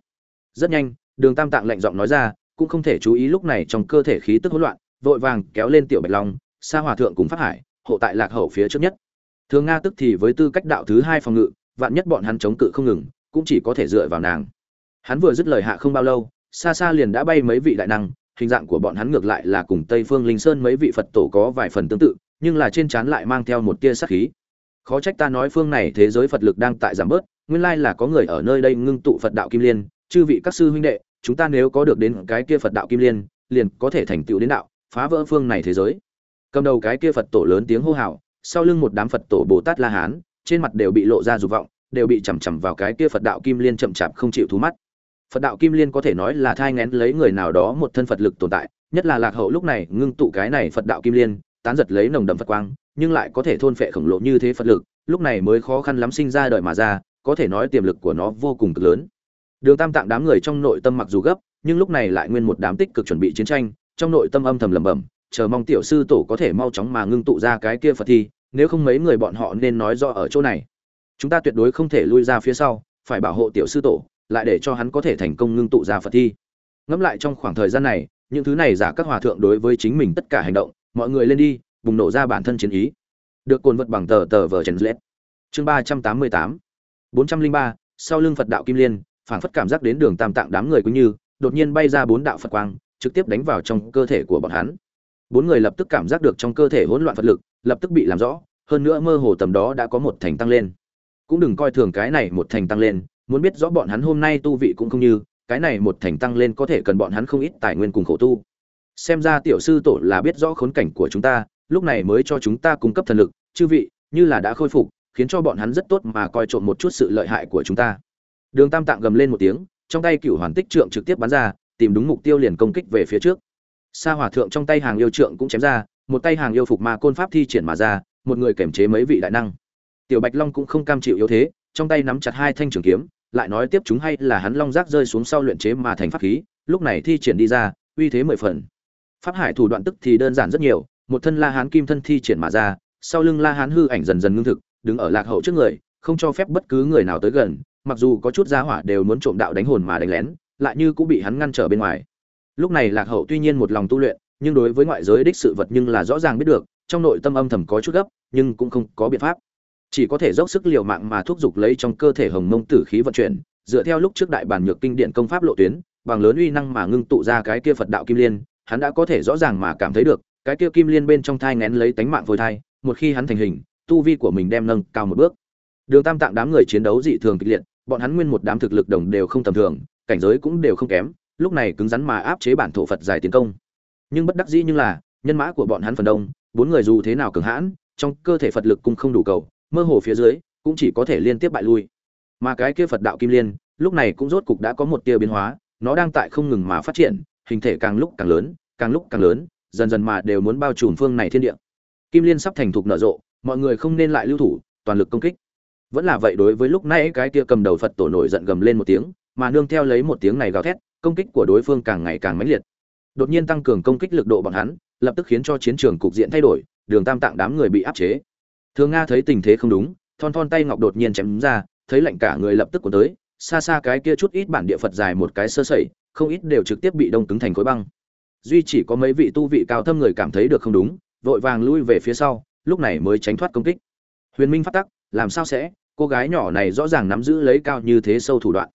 Rất nhanh, đường tam tạng lạnh giọng nói ra, cũng không thể chú ý lúc này trong cơ thể khí tức hỗn loạn, vội vàng kéo lên tiểu bạch long, sa hòa thượng cùng pháp hải, hộ tại lạc hậu phía trước nhất. Thường nga tức thì với tư cách đạo thứ hai phòng ngự, vạn nhất bọn hắn chống cự không ngừng, cũng chỉ có thể dựa vào nàng. Hắn vừa dứt lời hạ không bao lâu, xa xa liền đã bay mấy vị đại năng, hình dạng của bọn hắn ngược lại là cùng tây phương linh sơn mấy vị phật tổ có vài phần tương tự nhưng là trên trán lại mang theo một tia sát khí. Khó trách ta nói phương này thế giới phật lực đang tại giảm bớt, nguyên lai là có người ở nơi đây ngưng tụ phật đạo kim liên, chư vị các sư huynh đệ, chúng ta nếu có được đến cái kia phật đạo kim liên, liền có thể thành tựu đến đạo, phá vỡ phương này thế giới. Cầm đầu cái kia phật tổ lớn tiếng hô hào, sau lưng một đám phật tổ bồ tát la hán, trên mặt đều bị lộ ra dục vọng, đều bị chằm chằm vào cái kia phật đạo kim liên chậm chạp không chịu thú mắt. Phật đạo kim liên có thể nói là thai ngén lấy người nào đó một thân phật lực tồn tại, nhất là lạc hậu lúc này ngưng tụ cái này phật đạo kim liên tán giật lấy nồng đậm phật quang, nhưng lại có thể thôn phệ khổng lồ như thế phật lực, lúc này mới khó khăn lắm sinh ra đời mà ra, có thể nói tiềm lực của nó vô cùng cực lớn. Đường tam tạng đám người trong nội tâm mặc dù gấp, nhưng lúc này lại nguyên một đám tích cực chuẩn bị chiến tranh, trong nội tâm âm thầm lẩm bẩm, chờ mong tiểu sư tổ có thể mau chóng mà ngưng tụ ra cái kia phật thi, nếu không mấy người bọn họ nên nói rõ ở chỗ này. Chúng ta tuyệt đối không thể lui ra phía sau, phải bảo hộ tiểu sư tổ, lại để cho hắn có thể thành công ngưng tụ ra phật thi. Ngẫm lại trong khoảng thời gian này, những thứ này giả các hòa thượng đối với chính mình tất cả hành động mọi người lên đi, bùng nổ ra bản thân chiến ý. Được cồn vật bằng tờ tờ vờ chèn lết. Chương ba trăm tám mươi tám. bốn trăm linh ba, sau lưng phật đạo kim liên, phảng phất cảm giác đến đường tam tạng đám người cũng như, đột nhiên bay ra bốn đạo phật quang, trực tiếp đánh vào trong cơ thể của bọn hắn. Bốn người lập tức cảm giác được trong cơ thể hỗn loạn phật lực, lập tức bị làm rõ, hơn nữa mơ hồ tầm đó đã có một thành tăng lên. Cũng đừng coi thường cái này một thành tăng lên, muốn biết rõ bọn hắn hôm nay tu vị cũng không như, cái này một thành tăng lên có thể cần bọn hắn không ít tài nguyên cùng khổ tu xem ra tiểu sư tổ là biết rõ khốn cảnh của chúng ta, lúc này mới cho chúng ta cung cấp thần lực. Chư vị, như là đã khôi phục, khiến cho bọn hắn rất tốt mà coi trộm một chút sự lợi hại của chúng ta. Đường tam tạng gầm lên một tiếng, trong tay cựu hoàn tích trượng trực tiếp bắn ra, tìm đúng mục tiêu liền công kích về phía trước. Sa hòa thượng trong tay hàng yêu trượng cũng chém ra, một tay hàng yêu phục ma côn pháp thi triển mà ra, một người kiểm chế mấy vị đại năng. Tiểu bạch long cũng không cam chịu yếu thế, trong tay nắm chặt hai thanh trường kiếm, lại nói tiếp chúng hay là hắn long giác rơi xuống sau luyện chế mà thành pháp khí, lúc này thi triển đi ra, uy thế mười phần pháp hải thủ đoạn tức thì đơn giản rất nhiều, một thân la hán kim thân thi triển mà ra, sau lưng la hán hư ảnh dần dần ngưng thực, đứng ở lạc hậu trước người, không cho phép bất cứ người nào tới gần, mặc dù có chút giá hỏa đều muốn trộm đạo đánh hồn mà đánh lén, lại như cũng bị hắn ngăn trở bên ngoài. Lúc này lạc hậu tuy nhiên một lòng tu luyện, nhưng đối với ngoại giới đích sự vật nhưng là rõ ràng biết được, trong nội tâm âm thầm có chút gấp, nhưng cũng không có biện pháp. Chỉ có thể dốc sức liều mạng mà thúc giục lấy trong cơ thể hồng mông tử khí vận chuyển, dựa theo lúc trước đại bản nhược kinh điện công pháp lộ tuyến, bằng lớn uy năng mà ngưng tụ ra cái kia phật đạo kim liên hắn đã có thể rõ ràng mà cảm thấy được, cái kia kim liên bên trong thai ngén lấy tánh mạng phôi thai, một khi hắn thành hình, tu vi của mình đem nâng cao một bước. Đường tam tạng đám người chiến đấu dị thường kịch liệt, bọn hắn nguyên một đám thực lực đồng đều không tầm thường, cảnh giới cũng đều không kém, lúc này cứng rắn mà áp chế bản thổ phật giải tiến công. Nhưng bất đắc dĩ như là, nhân mã của bọn hắn phần đông, bốn người dù thế nào cường hãn, trong cơ thể phật lực cũng không đủ cầu, mơ hồ phía dưới, cũng chỉ có thể liên tiếp bại lui. Mà cái kia phật đạo kim liên, lúc này cũng rốt cục đã có một tia biến hóa, nó đang tại không ngừng mà phát triển hình thể càng lúc càng lớn, càng lúc càng lớn, dần dần mà đều muốn bao trùm phương này thiên địa. Kim liên sắp thành thục nở rộ, mọi người không nên lại lưu thủ, toàn lực công kích. Vẫn là vậy đối với lúc nãy cái kia cầm đầu phật tổ nổi giận gầm lên một tiếng, mà nương theo lấy một tiếng này gào thét, công kích của đối phương càng ngày càng mãnh liệt. Đột nhiên tăng cường công kích lực độ bọn hắn, lập tức khiến cho chiến trường cục diện thay đổi, đường tam tạng đám người bị áp chế. Thường nga thấy tình thế không đúng, thon thon tay ngọc đột nhiên chém ra, thấy lạnh cả người lập tức của tới, xa xa cái kia chút ít bản địa phật dài một cái sơ sẩy không ít đều trực tiếp bị đông cứng thành khối băng. Duy chỉ có mấy vị tu vị cao thâm người cảm thấy được không đúng, vội vàng lui về phía sau, lúc này mới tránh thoát công kích. Huyền minh phát tắc, làm sao sẽ? Cô gái nhỏ này rõ ràng nắm giữ lấy cao như thế sâu thủ đoạn.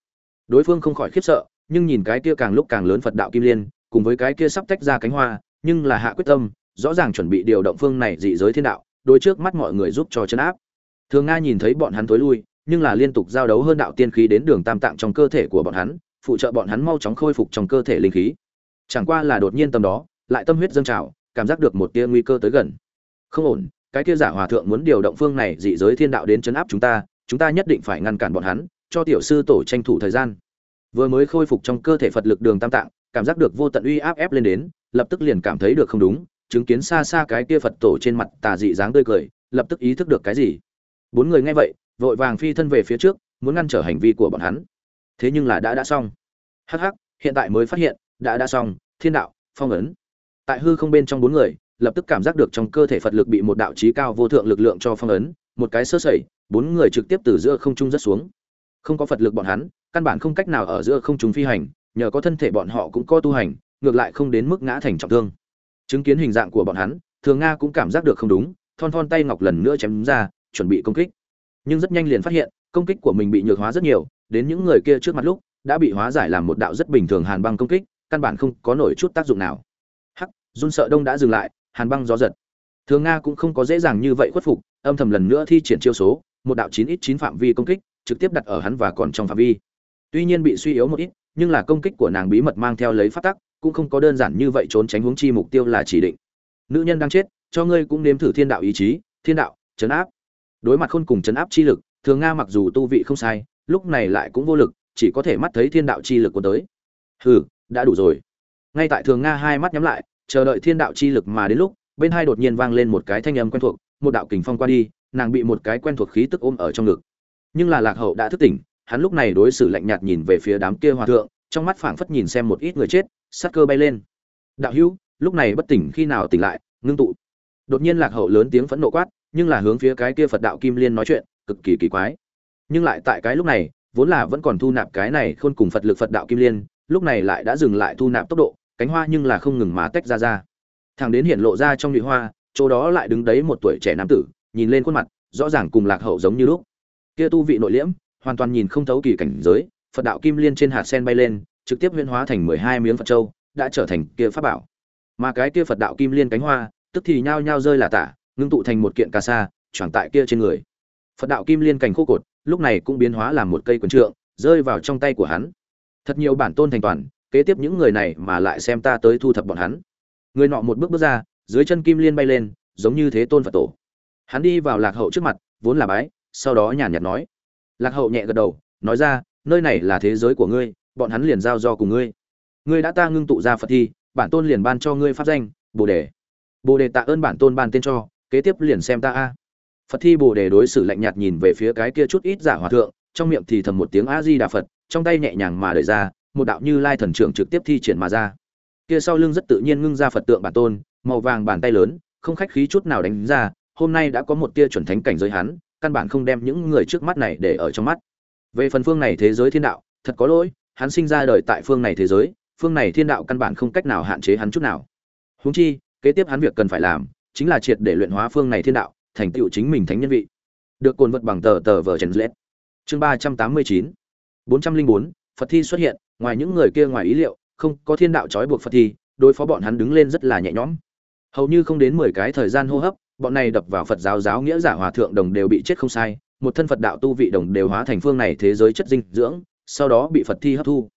Đối phương không khỏi khiếp sợ, nhưng nhìn cái kia càng lúc càng lớn phật đạo kim liên, cùng với cái kia sắp tách ra cánh hoa, nhưng là hạ quyết tâm, rõ ràng chuẩn bị điều động phương này dị giới thiên đạo đôi trước mắt mọi người giúp cho chấn áp. Thường nga nhìn thấy bọn hắn tối lui, nhưng là liên tục giao đấu hơn đạo tiên khí đến đường tam tạng trong cơ thể của bọn hắn phụ trợ bọn hắn mau chóng khôi phục trong cơ thể linh khí. Chẳng qua là đột nhiên tâm đó, lại tâm huyết dâng trào, cảm giác được một tia nguy cơ tới gần. Không ổn, cái kia giả hòa thượng muốn điều động phương này dị giới thiên đạo đến chấn áp chúng ta chúng ta nhất định phải ngăn cản bọn hắn, cho tiểu sư tổ tranh thủ thời gian. Vừa mới khôi phục trong cơ thể phật lực đường tam tạng, cảm giác được vô tận uy áp ép lên đến, lập tức liền cảm thấy được không đúng, chứng kiến xa xa cái kia phật tổ trên mặt tà dị dáng tươi cười, lập tức ý thức được cái gì. Bốn người nghe vậy, vội vàng phi thân về phía trước, muốn ngăn trở hành vi của bọn hắn thế nhưng là đã đã xong. Hắc hắc, hiện tại mới phát hiện, đã đã xong, thiên đạo, phong ấn. Tại hư không bên trong bốn người, lập tức cảm giác được trong cơ thể phật lực bị một đạo trí cao vô thượng lực lượng cho phong ấn, một cái sơ sẩy, bốn người trực tiếp từ giữa không trung rất xuống. Không có phật lực bọn hắn, căn bản không cách nào ở giữa không trung phi hành, nhờ có thân thể bọn họ cũng có tu hành, ngược lại không đến mức ngã thành trọng thương. Chứng kiến hình dạng của bọn hắn, thường nga cũng cảm giác được không đúng, thon thon tay ngọc lần nữa chém ra, chuẩn bị công kích. Nhưng rất nhanh liền phát hiện, công kích của mình bị nhược hóa rất nhiều đến những người kia trước mặt lúc, đã bị hóa giải làm một đạo rất bình thường hàn băng công kích, căn bản không có nổi chút tác dụng nào. Hắc, run sợ đông đã dừng lại, hàn băng gió giật. Thường nga cũng không có dễ dàng như vậy khuất phục, âm thầm lần nữa thi triển chiêu số, một đạo chín ít chín phạm vi công kích, trực tiếp đặt ở hắn và còn trong phạm vi. Tuy nhiên bị suy yếu một ít, nhưng là công kích của nàng bí mật mang theo lấy phát tắc, cũng không có đơn giản như vậy trốn tránh hướng chi mục tiêu là chỉ định. Nữ nhân đang chết, cho ngươi cũng nếm thử thiên đạo ý chí, thiên đạo, chấn áp. Đối mặt khôn cùng chấn áp chi lực, thường nga mặc dù tu vị không sai lúc này lại cũng vô lực, chỉ có thể mắt thấy thiên đạo chi lực của tới. Hừ, đã đủ rồi. Ngay tại thường nga hai mắt nhắm lại, chờ đợi thiên đạo chi lực mà đến lúc, bên hai đột nhiên vang lên một cái thanh âm quen thuộc, một đạo kình phong qua đi, nàng bị một cái quen thuộc khí tức ôm ở trong ngực. Nhưng là lạc hậu đã thức tỉnh, hắn lúc này đối xử lạnh nhạt nhìn về phía đám kia hòa thượng, trong mắt phảng phất nhìn xem một ít người chết, sát cơ bay lên. Đạo hữu, lúc này bất tỉnh khi nào tỉnh lại, ngưng tụ. Đột nhiên lạc hậu lớn tiếng phẫn nộ quát, nhưng là hướng phía cái kia phật đạo kim liên nói chuyện, cực kỳ kỳ quái nhưng lại tại cái lúc này, vốn là vẫn còn thu nạp cái này khôn cùng phật lực phật đạo kim liên, lúc này lại đã dừng lại thu nạp tốc độ, cánh hoa nhưng là không ngừng má tách ra ra. Thằng đến hiện lộ ra trong nhụy hoa, chỗ đó lại đứng đấy một tuổi trẻ nam tử, nhìn lên khuôn mặt, rõ ràng cùng lạc hậu giống như lúc. Kia tu vị nội liễm, hoàn toàn nhìn không thấu kỳ cảnh giới, phật đạo kim liên trên hạt sen bay lên, trực tiếp huyễn hóa thành mười hai miếng phật châu, đã trở thành kia pháp bảo. Mà cái kia phật đạo kim liên cánh hoa, tức thì nhao nhao rơi là tả, ngưng tụ thành một kiện ca sa, choàng tại kia trên người. Phật đạo kim liên cành khô cột lúc này cũng biến hóa làm một cây quần trượng, rơi vào trong tay của hắn. Thật nhiều bản tôn thành toàn, kế tiếp những người này mà lại xem ta tới thu thập bọn hắn. Người nọ một bước bước ra, dưới chân kim liên bay lên, giống như thế tôn phật tổ. Hắn đi vào lạc hậu trước mặt, vốn là bái, sau đó nhàn nhạt nói. Lạc hậu nhẹ gật đầu, nói ra, nơi này là thế giới của ngươi, bọn hắn liền giao do cùng ngươi. Ngươi đã ta ngưng tụ ra phật thi, bản tôn liền ban cho ngươi pháp danh, bồ đề. Bồ đề tạ ơn bản tôn ban tên cho, kế tiếp liền xem ta a phật thi bồ đề đối xử lạnh nhạt nhìn về phía cái kia chút ít giả hòa thượng, trong miệng thì thầm một tiếng a di đà phật, trong tay nhẹ nhàng mà đẩy ra, một đạo như lai thần trưởng trực tiếp thi triển mà ra. Kia sau lưng rất tự nhiên ngưng ra phật tượng bản tôn, màu vàng bàn tay lớn, không khách khí chút nào đánh ra, hôm nay đã có một tia chuẩn thánh cảnh giới hắn, căn bản không đem những người trước mắt này để ở trong mắt. Về phần phương này thế giới thiên đạo, thật có lỗi, hắn sinh ra đời tại phương này thế giới, phương này thiên đạo căn bản không cách nào hạn chế hắn chút nào. Huống chi, kế tiếp hắn việc cần phải làm, chính là triệt để luyện hóa phương này thiên đạo thành tựu chính mình thánh nhân vị. Được cồn vật bằng tờ tờ vở trần lết. Chương ba trăm tám mươi chín, bốn trăm linh bốn, phật thi xuất hiện, ngoài những người kia ngoài ý liệu, không có thiên đạo trói buộc phật thi, đối phó bọn hắn đứng lên rất là nhẹ nhõm. Hầu như không đến mười cái thời gian hô hấp, bọn này đập vào phật giáo giáo nghĩa giả hòa thượng đồng đều bị chết không sai, một thân phật đạo tu vị đồng đều hóa thành phương này thế giới chất dinh dưỡng, sau đó bị phật thi hấp thu.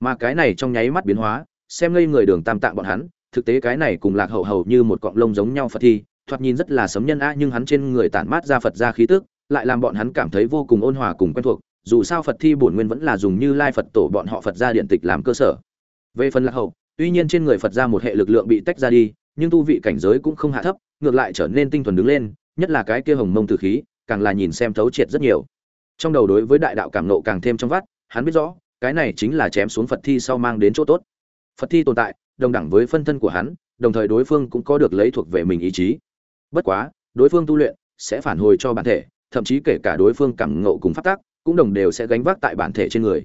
Mà cái này trong nháy mắt biến hóa, xem ngây người đường tam tạng bọn hắn, thực tế cái này cùng lạc hậu hầu như một cọng lông giống nhau phật thi thoạt nhìn rất là sấm nhân a nhưng hắn trên người tản mát ra phật ra khí tức, lại làm bọn hắn cảm thấy vô cùng ôn hòa cùng quen thuộc, dù sao phật thi bổn nguyên vẫn là dùng như lai phật tổ bọn họ phật ra điện tịch làm cơ sở. Về phần lạc hậu, tuy nhiên trên người phật ra một hệ lực lượng bị tách ra đi, nhưng tu vị cảnh giới cũng không hạ thấp, ngược lại trở nên tinh thuần đứng lên, nhất là cái kia hồng mông tử khí, càng là nhìn xem thấu triệt rất nhiều. Trong đầu đối với đại đạo cảm nộ càng thêm trong vắt, hắn biết rõ, cái này chính là chém xuống phật thi sau mang đến chỗ tốt. Phật thi tồn tại, đồng đẳng với phân thân của hắn, đồng thời đối phương cũng có được lấy thuộc về mình ý chí bất quá, đối phương tu luyện sẽ phản hồi cho bản thể, thậm chí kể cả đối phương cảm ngộ cùng phát tác cũng đồng đều sẽ gánh vác tại bản thể trên người.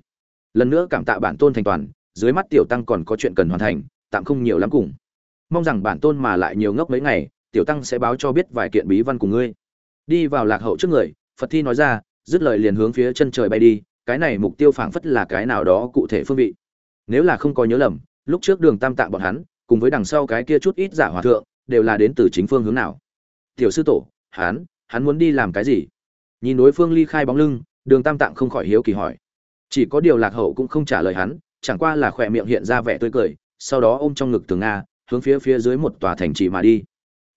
Lần nữa cảm tạ bản tôn thành toàn, dưới mắt tiểu tăng còn có chuyện cần hoàn thành, tạm không nhiều lắm cùng. Mong rằng bản tôn mà lại nhiều ngốc mấy ngày, tiểu tăng sẽ báo cho biết vài kiện bí văn của ngươi. Đi vào lạc hậu trước người, phật thi nói ra, dứt lời liền hướng phía chân trời bay đi, cái này mục tiêu phảng phất là cái nào đó cụ thể phương vị. Nếu là không có nhớ lầm, lúc trước đường tam tạng bọn hắn, cùng với đằng sau cái kia chút ít giả hòa thượng, đều là đến từ chính phương hướng nào tiểu sư tổ, hắn hắn muốn đi làm cái gì? Nhìn đối phương ly khai bóng lưng, đường tam tạng không khỏi hiếu kỳ hỏi. Chỉ có điều lạc hậu cũng không trả lời hắn, chẳng qua là khỏe miệng hiện ra vẻ tươi cười, sau đó ôm trong ngực tường nga, hướng phía phía dưới một tòa thành trì mà đi.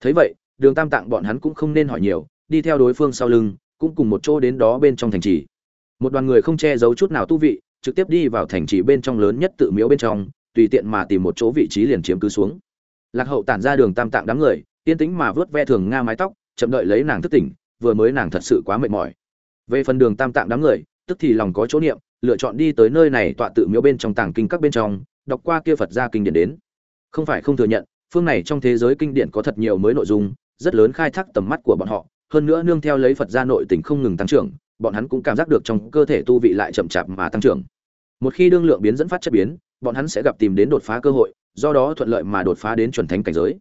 Thấy vậy, đường tam tạng bọn hắn cũng không nên hỏi nhiều, đi theo đối phương sau lưng, cũng cùng một chỗ đến đó bên trong thành trì. Một đoàn người không che giấu chút nào tu vị, trực tiếp đi vào thành trì bên trong lớn nhất tự miếu bên trong, tùy tiện mà tìm một chỗ vị trí liền chiếm cứ xuống. Lạc hậu tản ra đường tam tạng đám người yên tĩnh mà vớt ve thường nga mái tóc, chậm đợi lấy nàng thức tỉnh, vừa mới nàng thật sự quá mệt mỏi. Về phần đường tam tạng đám người, tức thì lòng có chỗ niệm, lựa chọn đi tới nơi này tọa tự miếu bên trong tàng kinh các bên trong, đọc qua kia phật gia kinh điển đến. Không phải không thừa nhận, phương này trong thế giới kinh điển có thật nhiều mới nội dung, rất lớn khai thác tầm mắt của bọn họ, hơn nữa nương theo lấy phật gia nội tình không ngừng tăng trưởng, bọn hắn cũng cảm giác được trong cơ thể tu vị lại chậm chạp mà tăng trưởng. Một khi đương lượng biến dẫn phát chất biến, bọn hắn sẽ gặp tìm đến đột phá cơ hội, do đó thuận lợi mà đột phá đến chuẩn thánh cảnh giới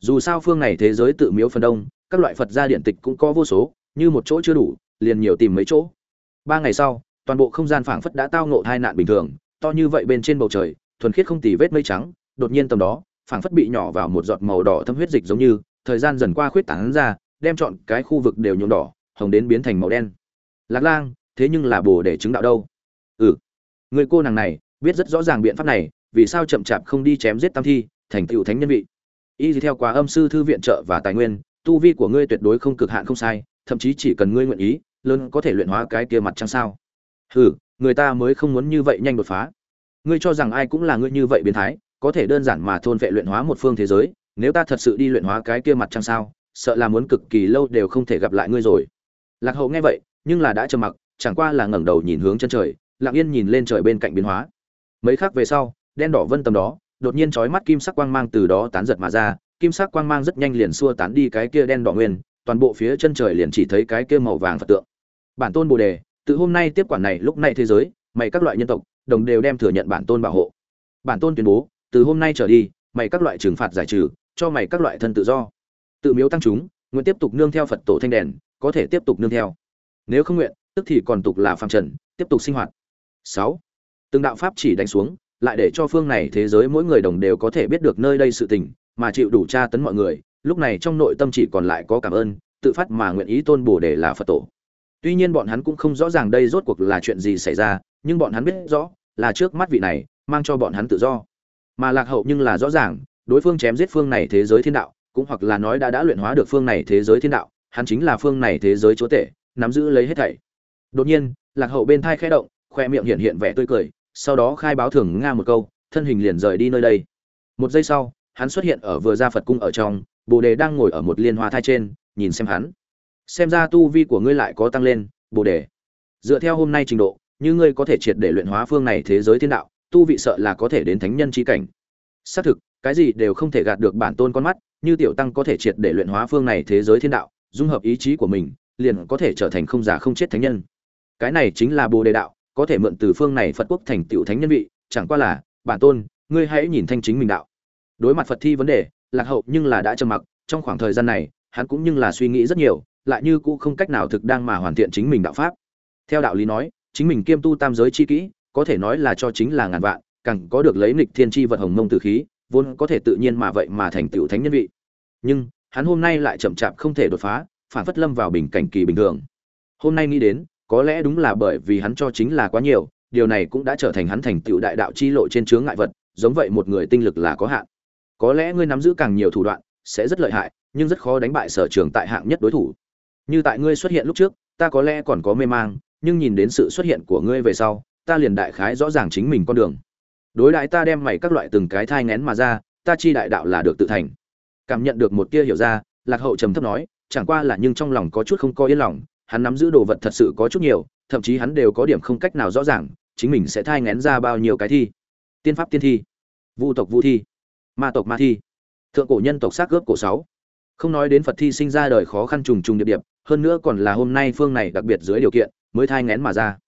dù sao phương này thế giới tự miếu phần đông, các loại phật gia điện tịch cũng có vô số, như một chỗ chưa đủ, liền nhiều tìm mấy chỗ. Ba ngày sau, toàn bộ không gian phảng phất đã tao ngộ hai nạn bình thường, to như vậy bên trên bầu trời, thuần khiết không tì vết mây trắng, đột nhiên tầm đó, phảng phất bị nhỏ vào một giọt màu đỏ thâm huyết dịch giống như, thời gian dần qua khuyết tảng ra, đem chọn cái khu vực đều nhuộm đỏ, hồng đến biến thành màu đen. Lạc lang, thế nhưng là bồ để chứng đạo đâu? Ừ. Người cô nàng này, biết rất rõ ràng biện pháp này, vì sao chậm chạp không đi chém giết tam thi, thành tựu thánh nhân vị? Y theo quá âm sư thư viện trợ và tài nguyên, tu vi của ngươi tuyệt đối không cực hạn không sai, thậm chí chỉ cần ngươi nguyện ý, lớn có thể luyện hóa cái kia mặt trăng sao. Hừ, người ta mới không muốn như vậy nhanh đột phá. Ngươi cho rằng ai cũng là ngươi như vậy biến thái, có thể đơn giản mà thôn vệ luyện hóa một phương thế giới, nếu ta thật sự đi luyện hóa cái kia mặt trăng sao, sợ là muốn cực kỳ lâu đều không thể gặp lại ngươi rồi. Lạc hậu nghe vậy, nhưng là đã trầm mặc, chẳng qua là ngẩng đầu nhìn hướng chân trời, lặng yên nhìn lên trời bên cạnh biến hóa. Mấy khắc về sau, đen đỏ vân tầm đó đột nhiên chói mắt kim sắc quang mang từ đó tán giật mà ra, kim sắc quang mang rất nhanh liền xua tán đi cái kia đen đỏ nguyên, toàn bộ phía chân trời liền chỉ thấy cái kia màu vàng phật tượng. Bản tôn bồ đề từ hôm nay tiếp quản này, lúc này thế giới, mày các loại nhân tộc, đồng đều đem thừa nhận bản tôn bảo hộ. Bản tôn tuyên bố, từ hôm nay trở đi, mày các loại trừng phạt giải trừ, cho mày các loại thân tự do. Tự miếu tăng chúng, nguyện tiếp tục nương theo phật tổ thanh đèn, có thể tiếp tục nương theo. Nếu không nguyện, tức thì còn tục là phạm trần, tiếp tục sinh hoạt. Sáu. Từng đạo pháp chỉ đánh xuống lại để cho phương này thế giới mỗi người đồng đều có thể biết được nơi đây sự tình, mà chịu đủ tra tấn mọi người, lúc này trong nội tâm chỉ còn lại có cảm ơn, tự phát mà nguyện ý tôn bổ để là phật tổ. Tuy nhiên bọn hắn cũng không rõ ràng đây rốt cuộc là chuyện gì xảy ra, nhưng bọn hắn biết rõ là trước mắt vị này mang cho bọn hắn tự do. Mà lạc hậu nhưng là rõ ràng, đối phương chém giết phương này thế giới thiên đạo, cũng hoặc là nói đã đã luyện hóa được phương này thế giới thiên đạo, hắn chính là phương này thế giới chúa tể, nắm giữ lấy hết thảy. Đột nhiên, lạc hậu bên thai khẽ động, khoe miệng hiện hiện vẻ tươi cười sau đó khai báo thường nga một câu, thân hình liền rời đi nơi đây. Một giây sau, hắn xuất hiện ở vừa ra phật cung ở trong, bồ đề đang ngồi ở một liên hoa thai trên, nhìn xem hắn. Xem ra tu vi của ngươi lại có tăng lên, bồ đề. Dựa theo hôm nay trình độ, như ngươi có thể triệt để luyện hóa phương này thế giới thiên đạo, tu vị sợ là có thể đến thánh nhân trí cảnh. Xác thực, cái gì đều không thể gạt được bản tôn con mắt, như tiểu tăng có thể triệt để luyện hóa phương này thế giới thiên đạo, dung hợp ý chí của mình, liền có thể trở thành không giả không chết thánh nhân. Cái này chính là bồ đề đạo có thể mượn từ phương này phật quốc thành tựu thánh nhân vị, chẳng qua là, bản tôn, ngươi hãy nhìn thanh chính mình đạo. Đối mặt phật thi vấn đề, lạc hậu nhưng là đã trầm mặc, trong khoảng thời gian này, hắn cũng nhưng là suy nghĩ rất nhiều, lại như cũ không cách nào thực đang mà hoàn thiện chính mình đạo pháp. Theo đạo lý nói, chính mình kiêm tu tam giới chi kỹ, có thể nói là cho chính là ngàn vạn, càng có được lấy nghịch thiên chi vật hồng mông tử khí, vốn có thể tự nhiên mà vậy mà thành tựu thánh nhân vị. Nhưng, hắn hôm nay lại chậm chạp không thể đột phá, phản phất lâm vào bình cảnh kỳ bình thường. Hôm nay nghĩ đến có lẽ đúng là bởi vì hắn cho chính là quá nhiều, điều này cũng đã trở thành hắn thành tựu đại đạo chi lộ trên chướng ngại vật, giống vậy một người tinh lực là có hạn. Có lẽ ngươi nắm giữ càng nhiều thủ đoạn, sẽ rất lợi hại, nhưng rất khó đánh bại sở trường tại hạng nhất đối thủ. Như tại ngươi xuất hiện lúc trước, ta có lẽ còn có mê mang, nhưng nhìn đến sự xuất hiện của ngươi về sau, ta liền đại khái rõ ràng chính mình con đường. Đối đãi ta đem mày các loại từng cái thai ngén mà ra, ta chi đại đạo là được tự thành. Cảm nhận được một tia hiểu ra, lạc hậu trầm thấp nói, chẳng qua là nhưng trong lòng có chút không có yên lòng hắn nắm giữ đồ vật thật sự có chút nhiều, thậm chí hắn đều có điểm không cách nào rõ ràng, chính mình sẽ thai ngén ra bao nhiêu cái thi. Tiên pháp tiên thi, vu tộc vu thi, ma tộc ma thi, thượng cổ nhân tộc xác cướp cổ sáu. Không nói đến phật thi sinh ra đời khó khăn trùng trùng điệp điệp, hơn nữa còn là hôm nay phương này đặc biệt dưới điều kiện, mới thai ngén mà ra.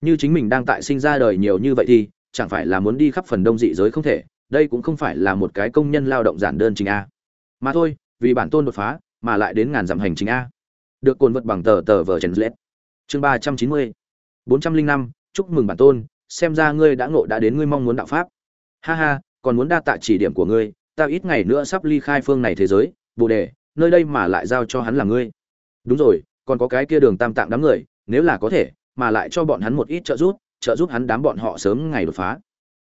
Như chính mình đang tại sinh ra đời nhiều như vậy thì, chẳng phải là muốn đi khắp phần đông dị giới không thể, đây cũng không phải là một cái công nhân lao động giản đơn trình a. Mà thôi, vì bản tôn đột phá, mà lại đến ngàn dặm hành trình a được cồn vật bằng tờ tờ vở trần lết chương ba trăm chín mươi, bốn trăm linh năm, chúc mừng bản tôn, xem ra ngươi đã ngộ đã đến ngươi mong muốn đạo pháp. Ha ha, còn muốn đa tạ chỉ điểm của ngươi, ta ít ngày nữa sắp ly khai phương này thế giới, bồ đề, nơi đây mà lại giao cho hắn là ngươi. Đúng rồi, còn có cái kia đường tam tạng đám người, nếu là có thể, mà lại cho bọn hắn một ít trợ giúp trợ giúp hắn đám bọn họ sớm ngày đột phá.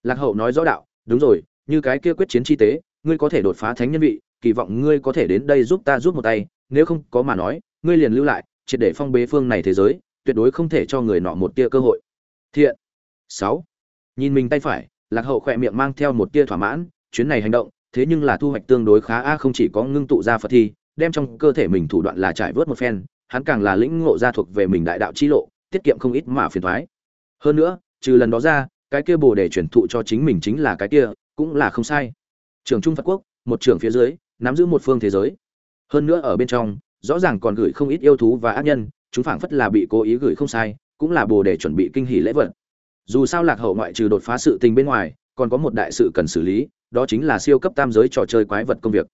Lạc hậu nói rõ đạo, đúng rồi, như cái kia quyết chiến chi tế, ngươi có thể đột phá thánh nhân vị, kỳ vọng ngươi có thể đến đây giúp ta giúp một tay, nếu không có mà nói ngươi liền lưu lại, triệt để phong bế phương này thế giới, tuyệt đối không thể cho người nọ một tia cơ hội. Thiện. Sáu. Nhìn mình tay phải, lạc hậu khỏe miệng mang theo một tia thỏa mãn, chuyến này hành động, thế nhưng là thu hoạch tương đối khá a, không chỉ có ngưng tụ ra phật thi, đem trong cơ thể mình thủ đoạn là trải vớt một phen, hắn càng là lĩnh ngộ ra thuộc về mình đại đạo chi lộ, tiết kiệm không ít mà phiền thoái hơn nữa, trừ lần đó ra, cái kia bồ để chuyển thụ cho chính mình chính là cái kia, cũng là không sai. Trường trung phật quốc, một trường phía dưới, nắm giữ một phương thế giới. Hơn nữa ở bên trong rõ ràng còn gửi không ít yêu thú và ác nhân, chúng phảng phất là bị cố ý gửi không sai, cũng là bồ để chuẩn bị kinh hỉ lễ vật. Dù sao lạc hậu ngoại trừ đột phá sự tình bên ngoài, còn có một đại sự cần xử lý, đó chính là siêu cấp tam giới trò chơi quái vật công việc.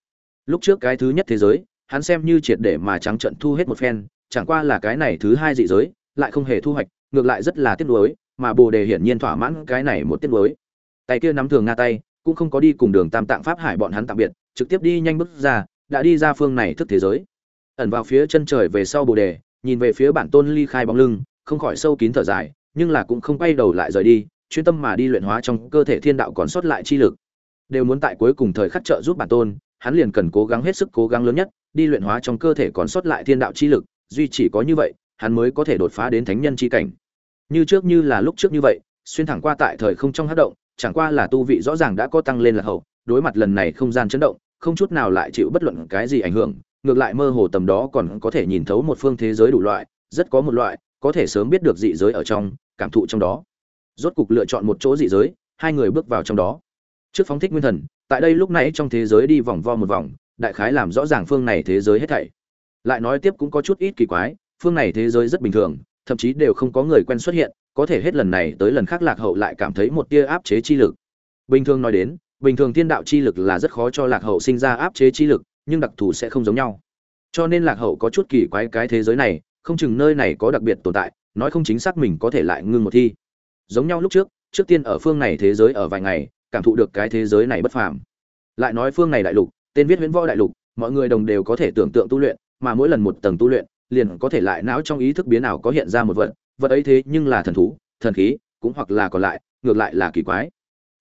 Lúc trước cái thứ nhất thế giới, hắn xem như triệt để mà trắng trận thu hết một phen, chẳng qua là cái này thứ hai dị giới, lại không hề thu hoạch, ngược lại rất là tiếc nuối, mà bồ đề hiển nhiên thỏa mãn cái này một tiếc nuối. Tay kia nắm thường nga tay, cũng không có đi cùng đường tam tạng pháp hải bọn hắn tạm biệt, trực tiếp đi nhanh bước ra, đã đi ra phương này thức thế giới ẩn vào phía chân trời về sau bồ đề, nhìn về phía bản tôn ly khai bóng lưng, không khỏi sâu kín thở dài, nhưng là cũng không quay đầu lại rời đi, chuyên tâm mà đi luyện hóa trong cơ thể thiên đạo còn sót lại chi lực. Đều muốn tại cuối cùng thời khắc trợ giúp bản tôn, hắn liền cần cố gắng hết sức cố gắng lớn nhất, đi luyện hóa trong cơ thể còn sót lại thiên đạo chi lực, duy chỉ có như vậy, hắn mới có thể đột phá đến thánh nhân chi cảnh. Như trước như là lúc trước như vậy, xuyên thẳng qua tại thời không trong hát động, chẳng qua là tu vị rõ ràng đã có tăng lên là hậu, đối mặt lần này không gian chấn động, không chút nào lại chịu bất luận cái gì ảnh hưởng ngược lại mơ hồ tầm đó còn có thể nhìn thấu một phương thế giới đủ loại, rất có một loại, có thể sớm biết được dị giới ở trong, cảm thụ trong đó. Rốt cục lựa chọn một chỗ dị giới, hai người bước vào trong đó. Trước phóng thích nguyên thần, tại đây lúc nãy trong thế giới đi vòng vo một vòng, đại khái làm rõ ràng phương này thế giới hết thảy. Lại nói tiếp cũng có chút ít kỳ quái, phương này thế giới rất bình thường, thậm chí đều không có người quen xuất hiện, có thể hết lần này tới lần khác lạc hậu lại cảm thấy một tia áp chế chi lực. Bình thường nói đến, bình thường thiên đạo chi lực là rất khó cho lạc hậu sinh ra áp chế chi lực nhưng đặc thù sẽ không giống nhau. Cho nên lạc hậu có chút kỳ quái cái thế giới này, không chừng nơi này có đặc biệt tồn tại, nói không chính xác mình có thể lại ngưng một thi. Giống nhau lúc trước trước tiên ở phương này thế giới ở vài ngày, cảm thụ được cái thế giới này bất phàm. Lại nói phương này đại lục, tên viết huyễn võ đại lục, mọi người đồng đều có thể tưởng tượng tu luyện, mà mỗi lần một tầng tu luyện, liền có thể lại não trong ý thức biến nào có hiện ra một vật vật ấy thế nhưng là thần thú, thần khí, cũng hoặc là còn lại, ngược lại là kỳ quái.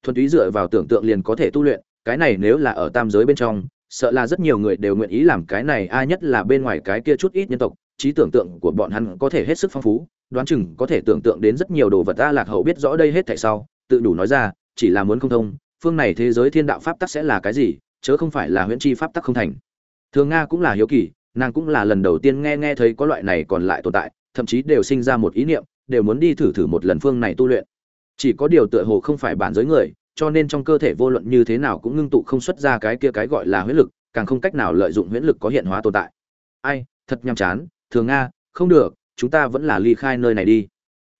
Thuần túy dựa vào tưởng tượng liền có thể tu luyện, cái này nếu là ở tam giới bên trong sợ là rất nhiều người đều nguyện ý làm cái này ai nhất là bên ngoài cái kia chút ít nhân tộc, trí tưởng tượng của bọn hắn có thể hết sức phong phú, đoán chừng có thể tưởng tượng đến rất nhiều đồ vật ta lạc hậu biết rõ đây hết tại sau, tự đủ nói ra, chỉ là muốn không thông, phương này thế giới thiên đạo pháp tắc sẽ là cái gì, chớ không phải là huyễn chi pháp tắc không thành. Thường nga cũng là hiếu kỳ, nàng cũng là lần đầu tiên nghe nghe thấy có loại này còn lại tồn tại, thậm chí đều sinh ra một ý niệm, đều muốn đi thử thử một lần phương này tu luyện. Chỉ có điều tựa hồ không phải bản giới người cho nên trong cơ thể vô luận như thế nào cũng ngưng tụ không xuất ra cái kia cái gọi là huyễn lực, càng không cách nào lợi dụng huyễn lực có hiện hóa tồn tại. Ai, thật nhàm chán, thường nga, không được, chúng ta vẫn là ly khai nơi này đi.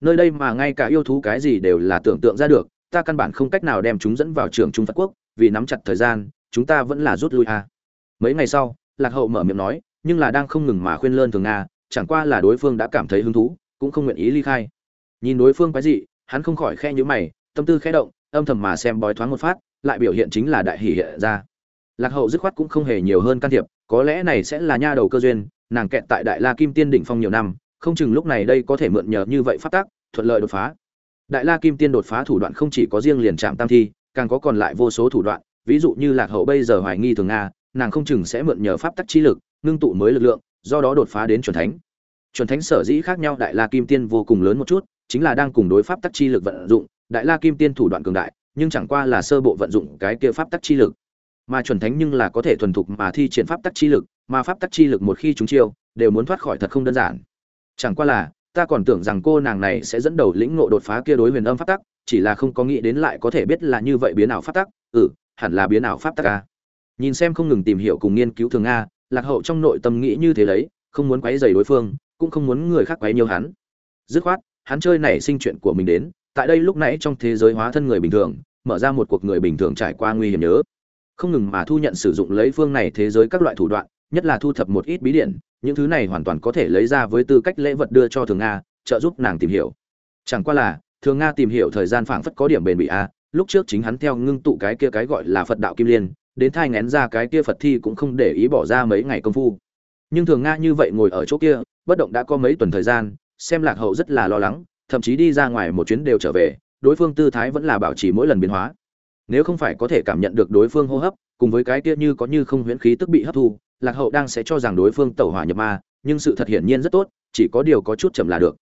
Nơi đây mà ngay cả yêu thú cái gì đều là tưởng tượng ra được, ta căn bản không cách nào đem chúng dẫn vào trường trung phật quốc, vì nắm chặt thời gian, chúng ta vẫn là rút lui à. mấy ngày sau, lạc hậu mở miệng nói, nhưng là đang không ngừng mà khuyên lơn thường nga, chẳng qua là đối phương đã cảm thấy hứng thú, cũng không nguyện ý ly khai. Nhìn đối phương cái gì hắn không khỏi khe nhíu mày, tâm tư khẽ động âm thầm mà xem bói thoáng một phát, lại biểu hiện chính là đại hỷ hiện ra. Lạc hậu dứt khoát cũng không hề nhiều hơn can thiệp, có lẽ này sẽ là nha đầu cơ duyên, nàng kẹt tại đại la kim tiên đỉnh phong nhiều năm, không chừng lúc này đây có thể mượn nhờ như vậy phát tác, thuận lợi đột phá. Đại la kim tiên đột phá thủ đoạn không chỉ có riêng liền trạm tam thi, càng có còn lại vô số thủ đoạn, ví dụ như lạc hậu bây giờ hoài nghi thường nga nàng không chừng sẽ mượn nhờ pháp tắc chi lực, ngưng tụ mới lực lượng, do đó đột phá đến chuẩn thánh. Chuẩn thánh sở dĩ khác nhau đại la kim tiên vô cùng lớn một chút, chính là đang cùng đối pháp tắc chi lực vận dụng đại la kim tiên thủ đoạn cường đại, nhưng chẳng qua là sơ bộ vận dụng cái kia pháp tắc chi lực. Mà chuẩn thánh nhưng là có thể thuần thục mà thi triển pháp tắc chi lực, mà pháp tắc chi lực một khi chúng chiêu, đều muốn thoát khỏi thật không đơn giản. Chẳng qua là, ta còn tưởng rằng cô nàng này sẽ dẫn đầu lĩnh ngộ đột phá kia đối huyền âm pháp tắc, chỉ là không có nghĩ đến lại có thể biết là như vậy biến ảo pháp tắc. Ừ hẳn là biến ảo pháp tắc a. Nhìn xem không ngừng tìm hiểu cùng nghiên cứu thường a lạc hậu trong nội tâm nghĩ như thế lấy, không muốn quấy rầy đối phương, cũng không muốn người khác quấy nhiều hắn. Dứt khoát, hắn chơi nảy sinh chuyện của mình đến tại đây lúc nãy trong thế giới hóa thân người bình thường, mở ra một cuộc người bình thường trải qua nguy hiểm nhớ. Không ngừng mà thu nhận sử dụng lấy phương này thế giới các loại thủ đoạn, nhất là thu thập một ít bí điển những thứ này hoàn toàn có thể lấy ra với tư cách lễ vật đưa cho thường nga, trợ giúp nàng tìm hiểu. Chẳng qua là, thường nga tìm hiểu thời gian phảng phất có điểm bền bỉ a, lúc trước chính hắn theo ngưng tụ cái kia cái gọi là phật đạo kim liên, đến thai ngén ra cái kia phật thi cũng không để ý bỏ ra mấy ngày công phu. Nhưng thường nga như vậy ngồi ở chỗ kia, bất động đã có mấy tuần thời gian, xem lạc hậu rất là lo lắng thậm chí đi ra ngoài một chuyến đều trở về, đối phương tư thái vẫn là bảo trì mỗi lần biến hóa. Nếu không phải có thể cảm nhận được đối phương hô hấp, cùng với cái kia như có như không huyễn khí tức bị hấp thu, lạc hậu đang sẽ cho rằng đối phương tẩu hỏa nhập ma, nhưng sự thật hiển nhiên rất tốt, chỉ có điều có chút chậm là được.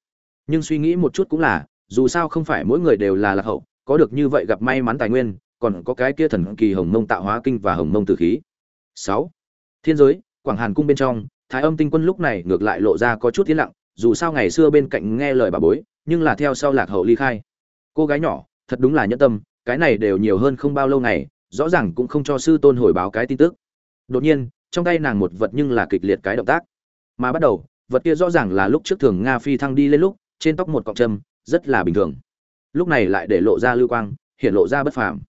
Nhưng suy nghĩ một chút cũng là, dù sao không phải mỗi người đều là lạc hậu, có được như vậy gặp may mắn tài nguyên, còn có cái kia thần kỳ hồng mông tạo hóa kinh và hồng mông tử khí. Sáu. Thiên giới, quảng hàn cung bên trong, thái âm tinh quân lúc này ngược lại lộ ra có chút tiến lặng, dù sao ngày xưa bên cạnh nghe lời bà bối nhưng là theo sau lạc hậu ly khai. Cô gái nhỏ, thật đúng là nhẫn tâm, cái này đều nhiều hơn không bao lâu ngày, rõ ràng cũng không cho sư tôn hồi báo cái tin tức. Đột nhiên, trong tay nàng một vật nhưng là kịch liệt cái động tác. Mà bắt đầu, vật kia rõ ràng là lúc trước thường nga phi thăng đi lên lúc, trên tóc một cọng châm, rất là bình thường. Lúc này lại để lộ ra lưu quang, hiện lộ ra bất phàm.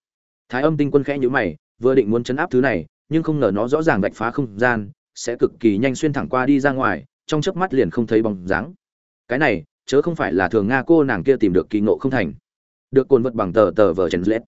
Thái âm tinh quân khẽ nhữ mày, vừa định muốn chấn áp thứ này, nhưng không ngờ nó rõ ràng vạch phá không gian, sẽ cực kỳ nhanh xuyên thẳng qua đi ra ngoài, trong chớp mắt liền không thấy bóng dáng. Cái này chớ không phải là thường nga cô nàng kia tìm được kỳ ngộ không thành. Được cồn vật bằng tờ tờ vờ chèn lết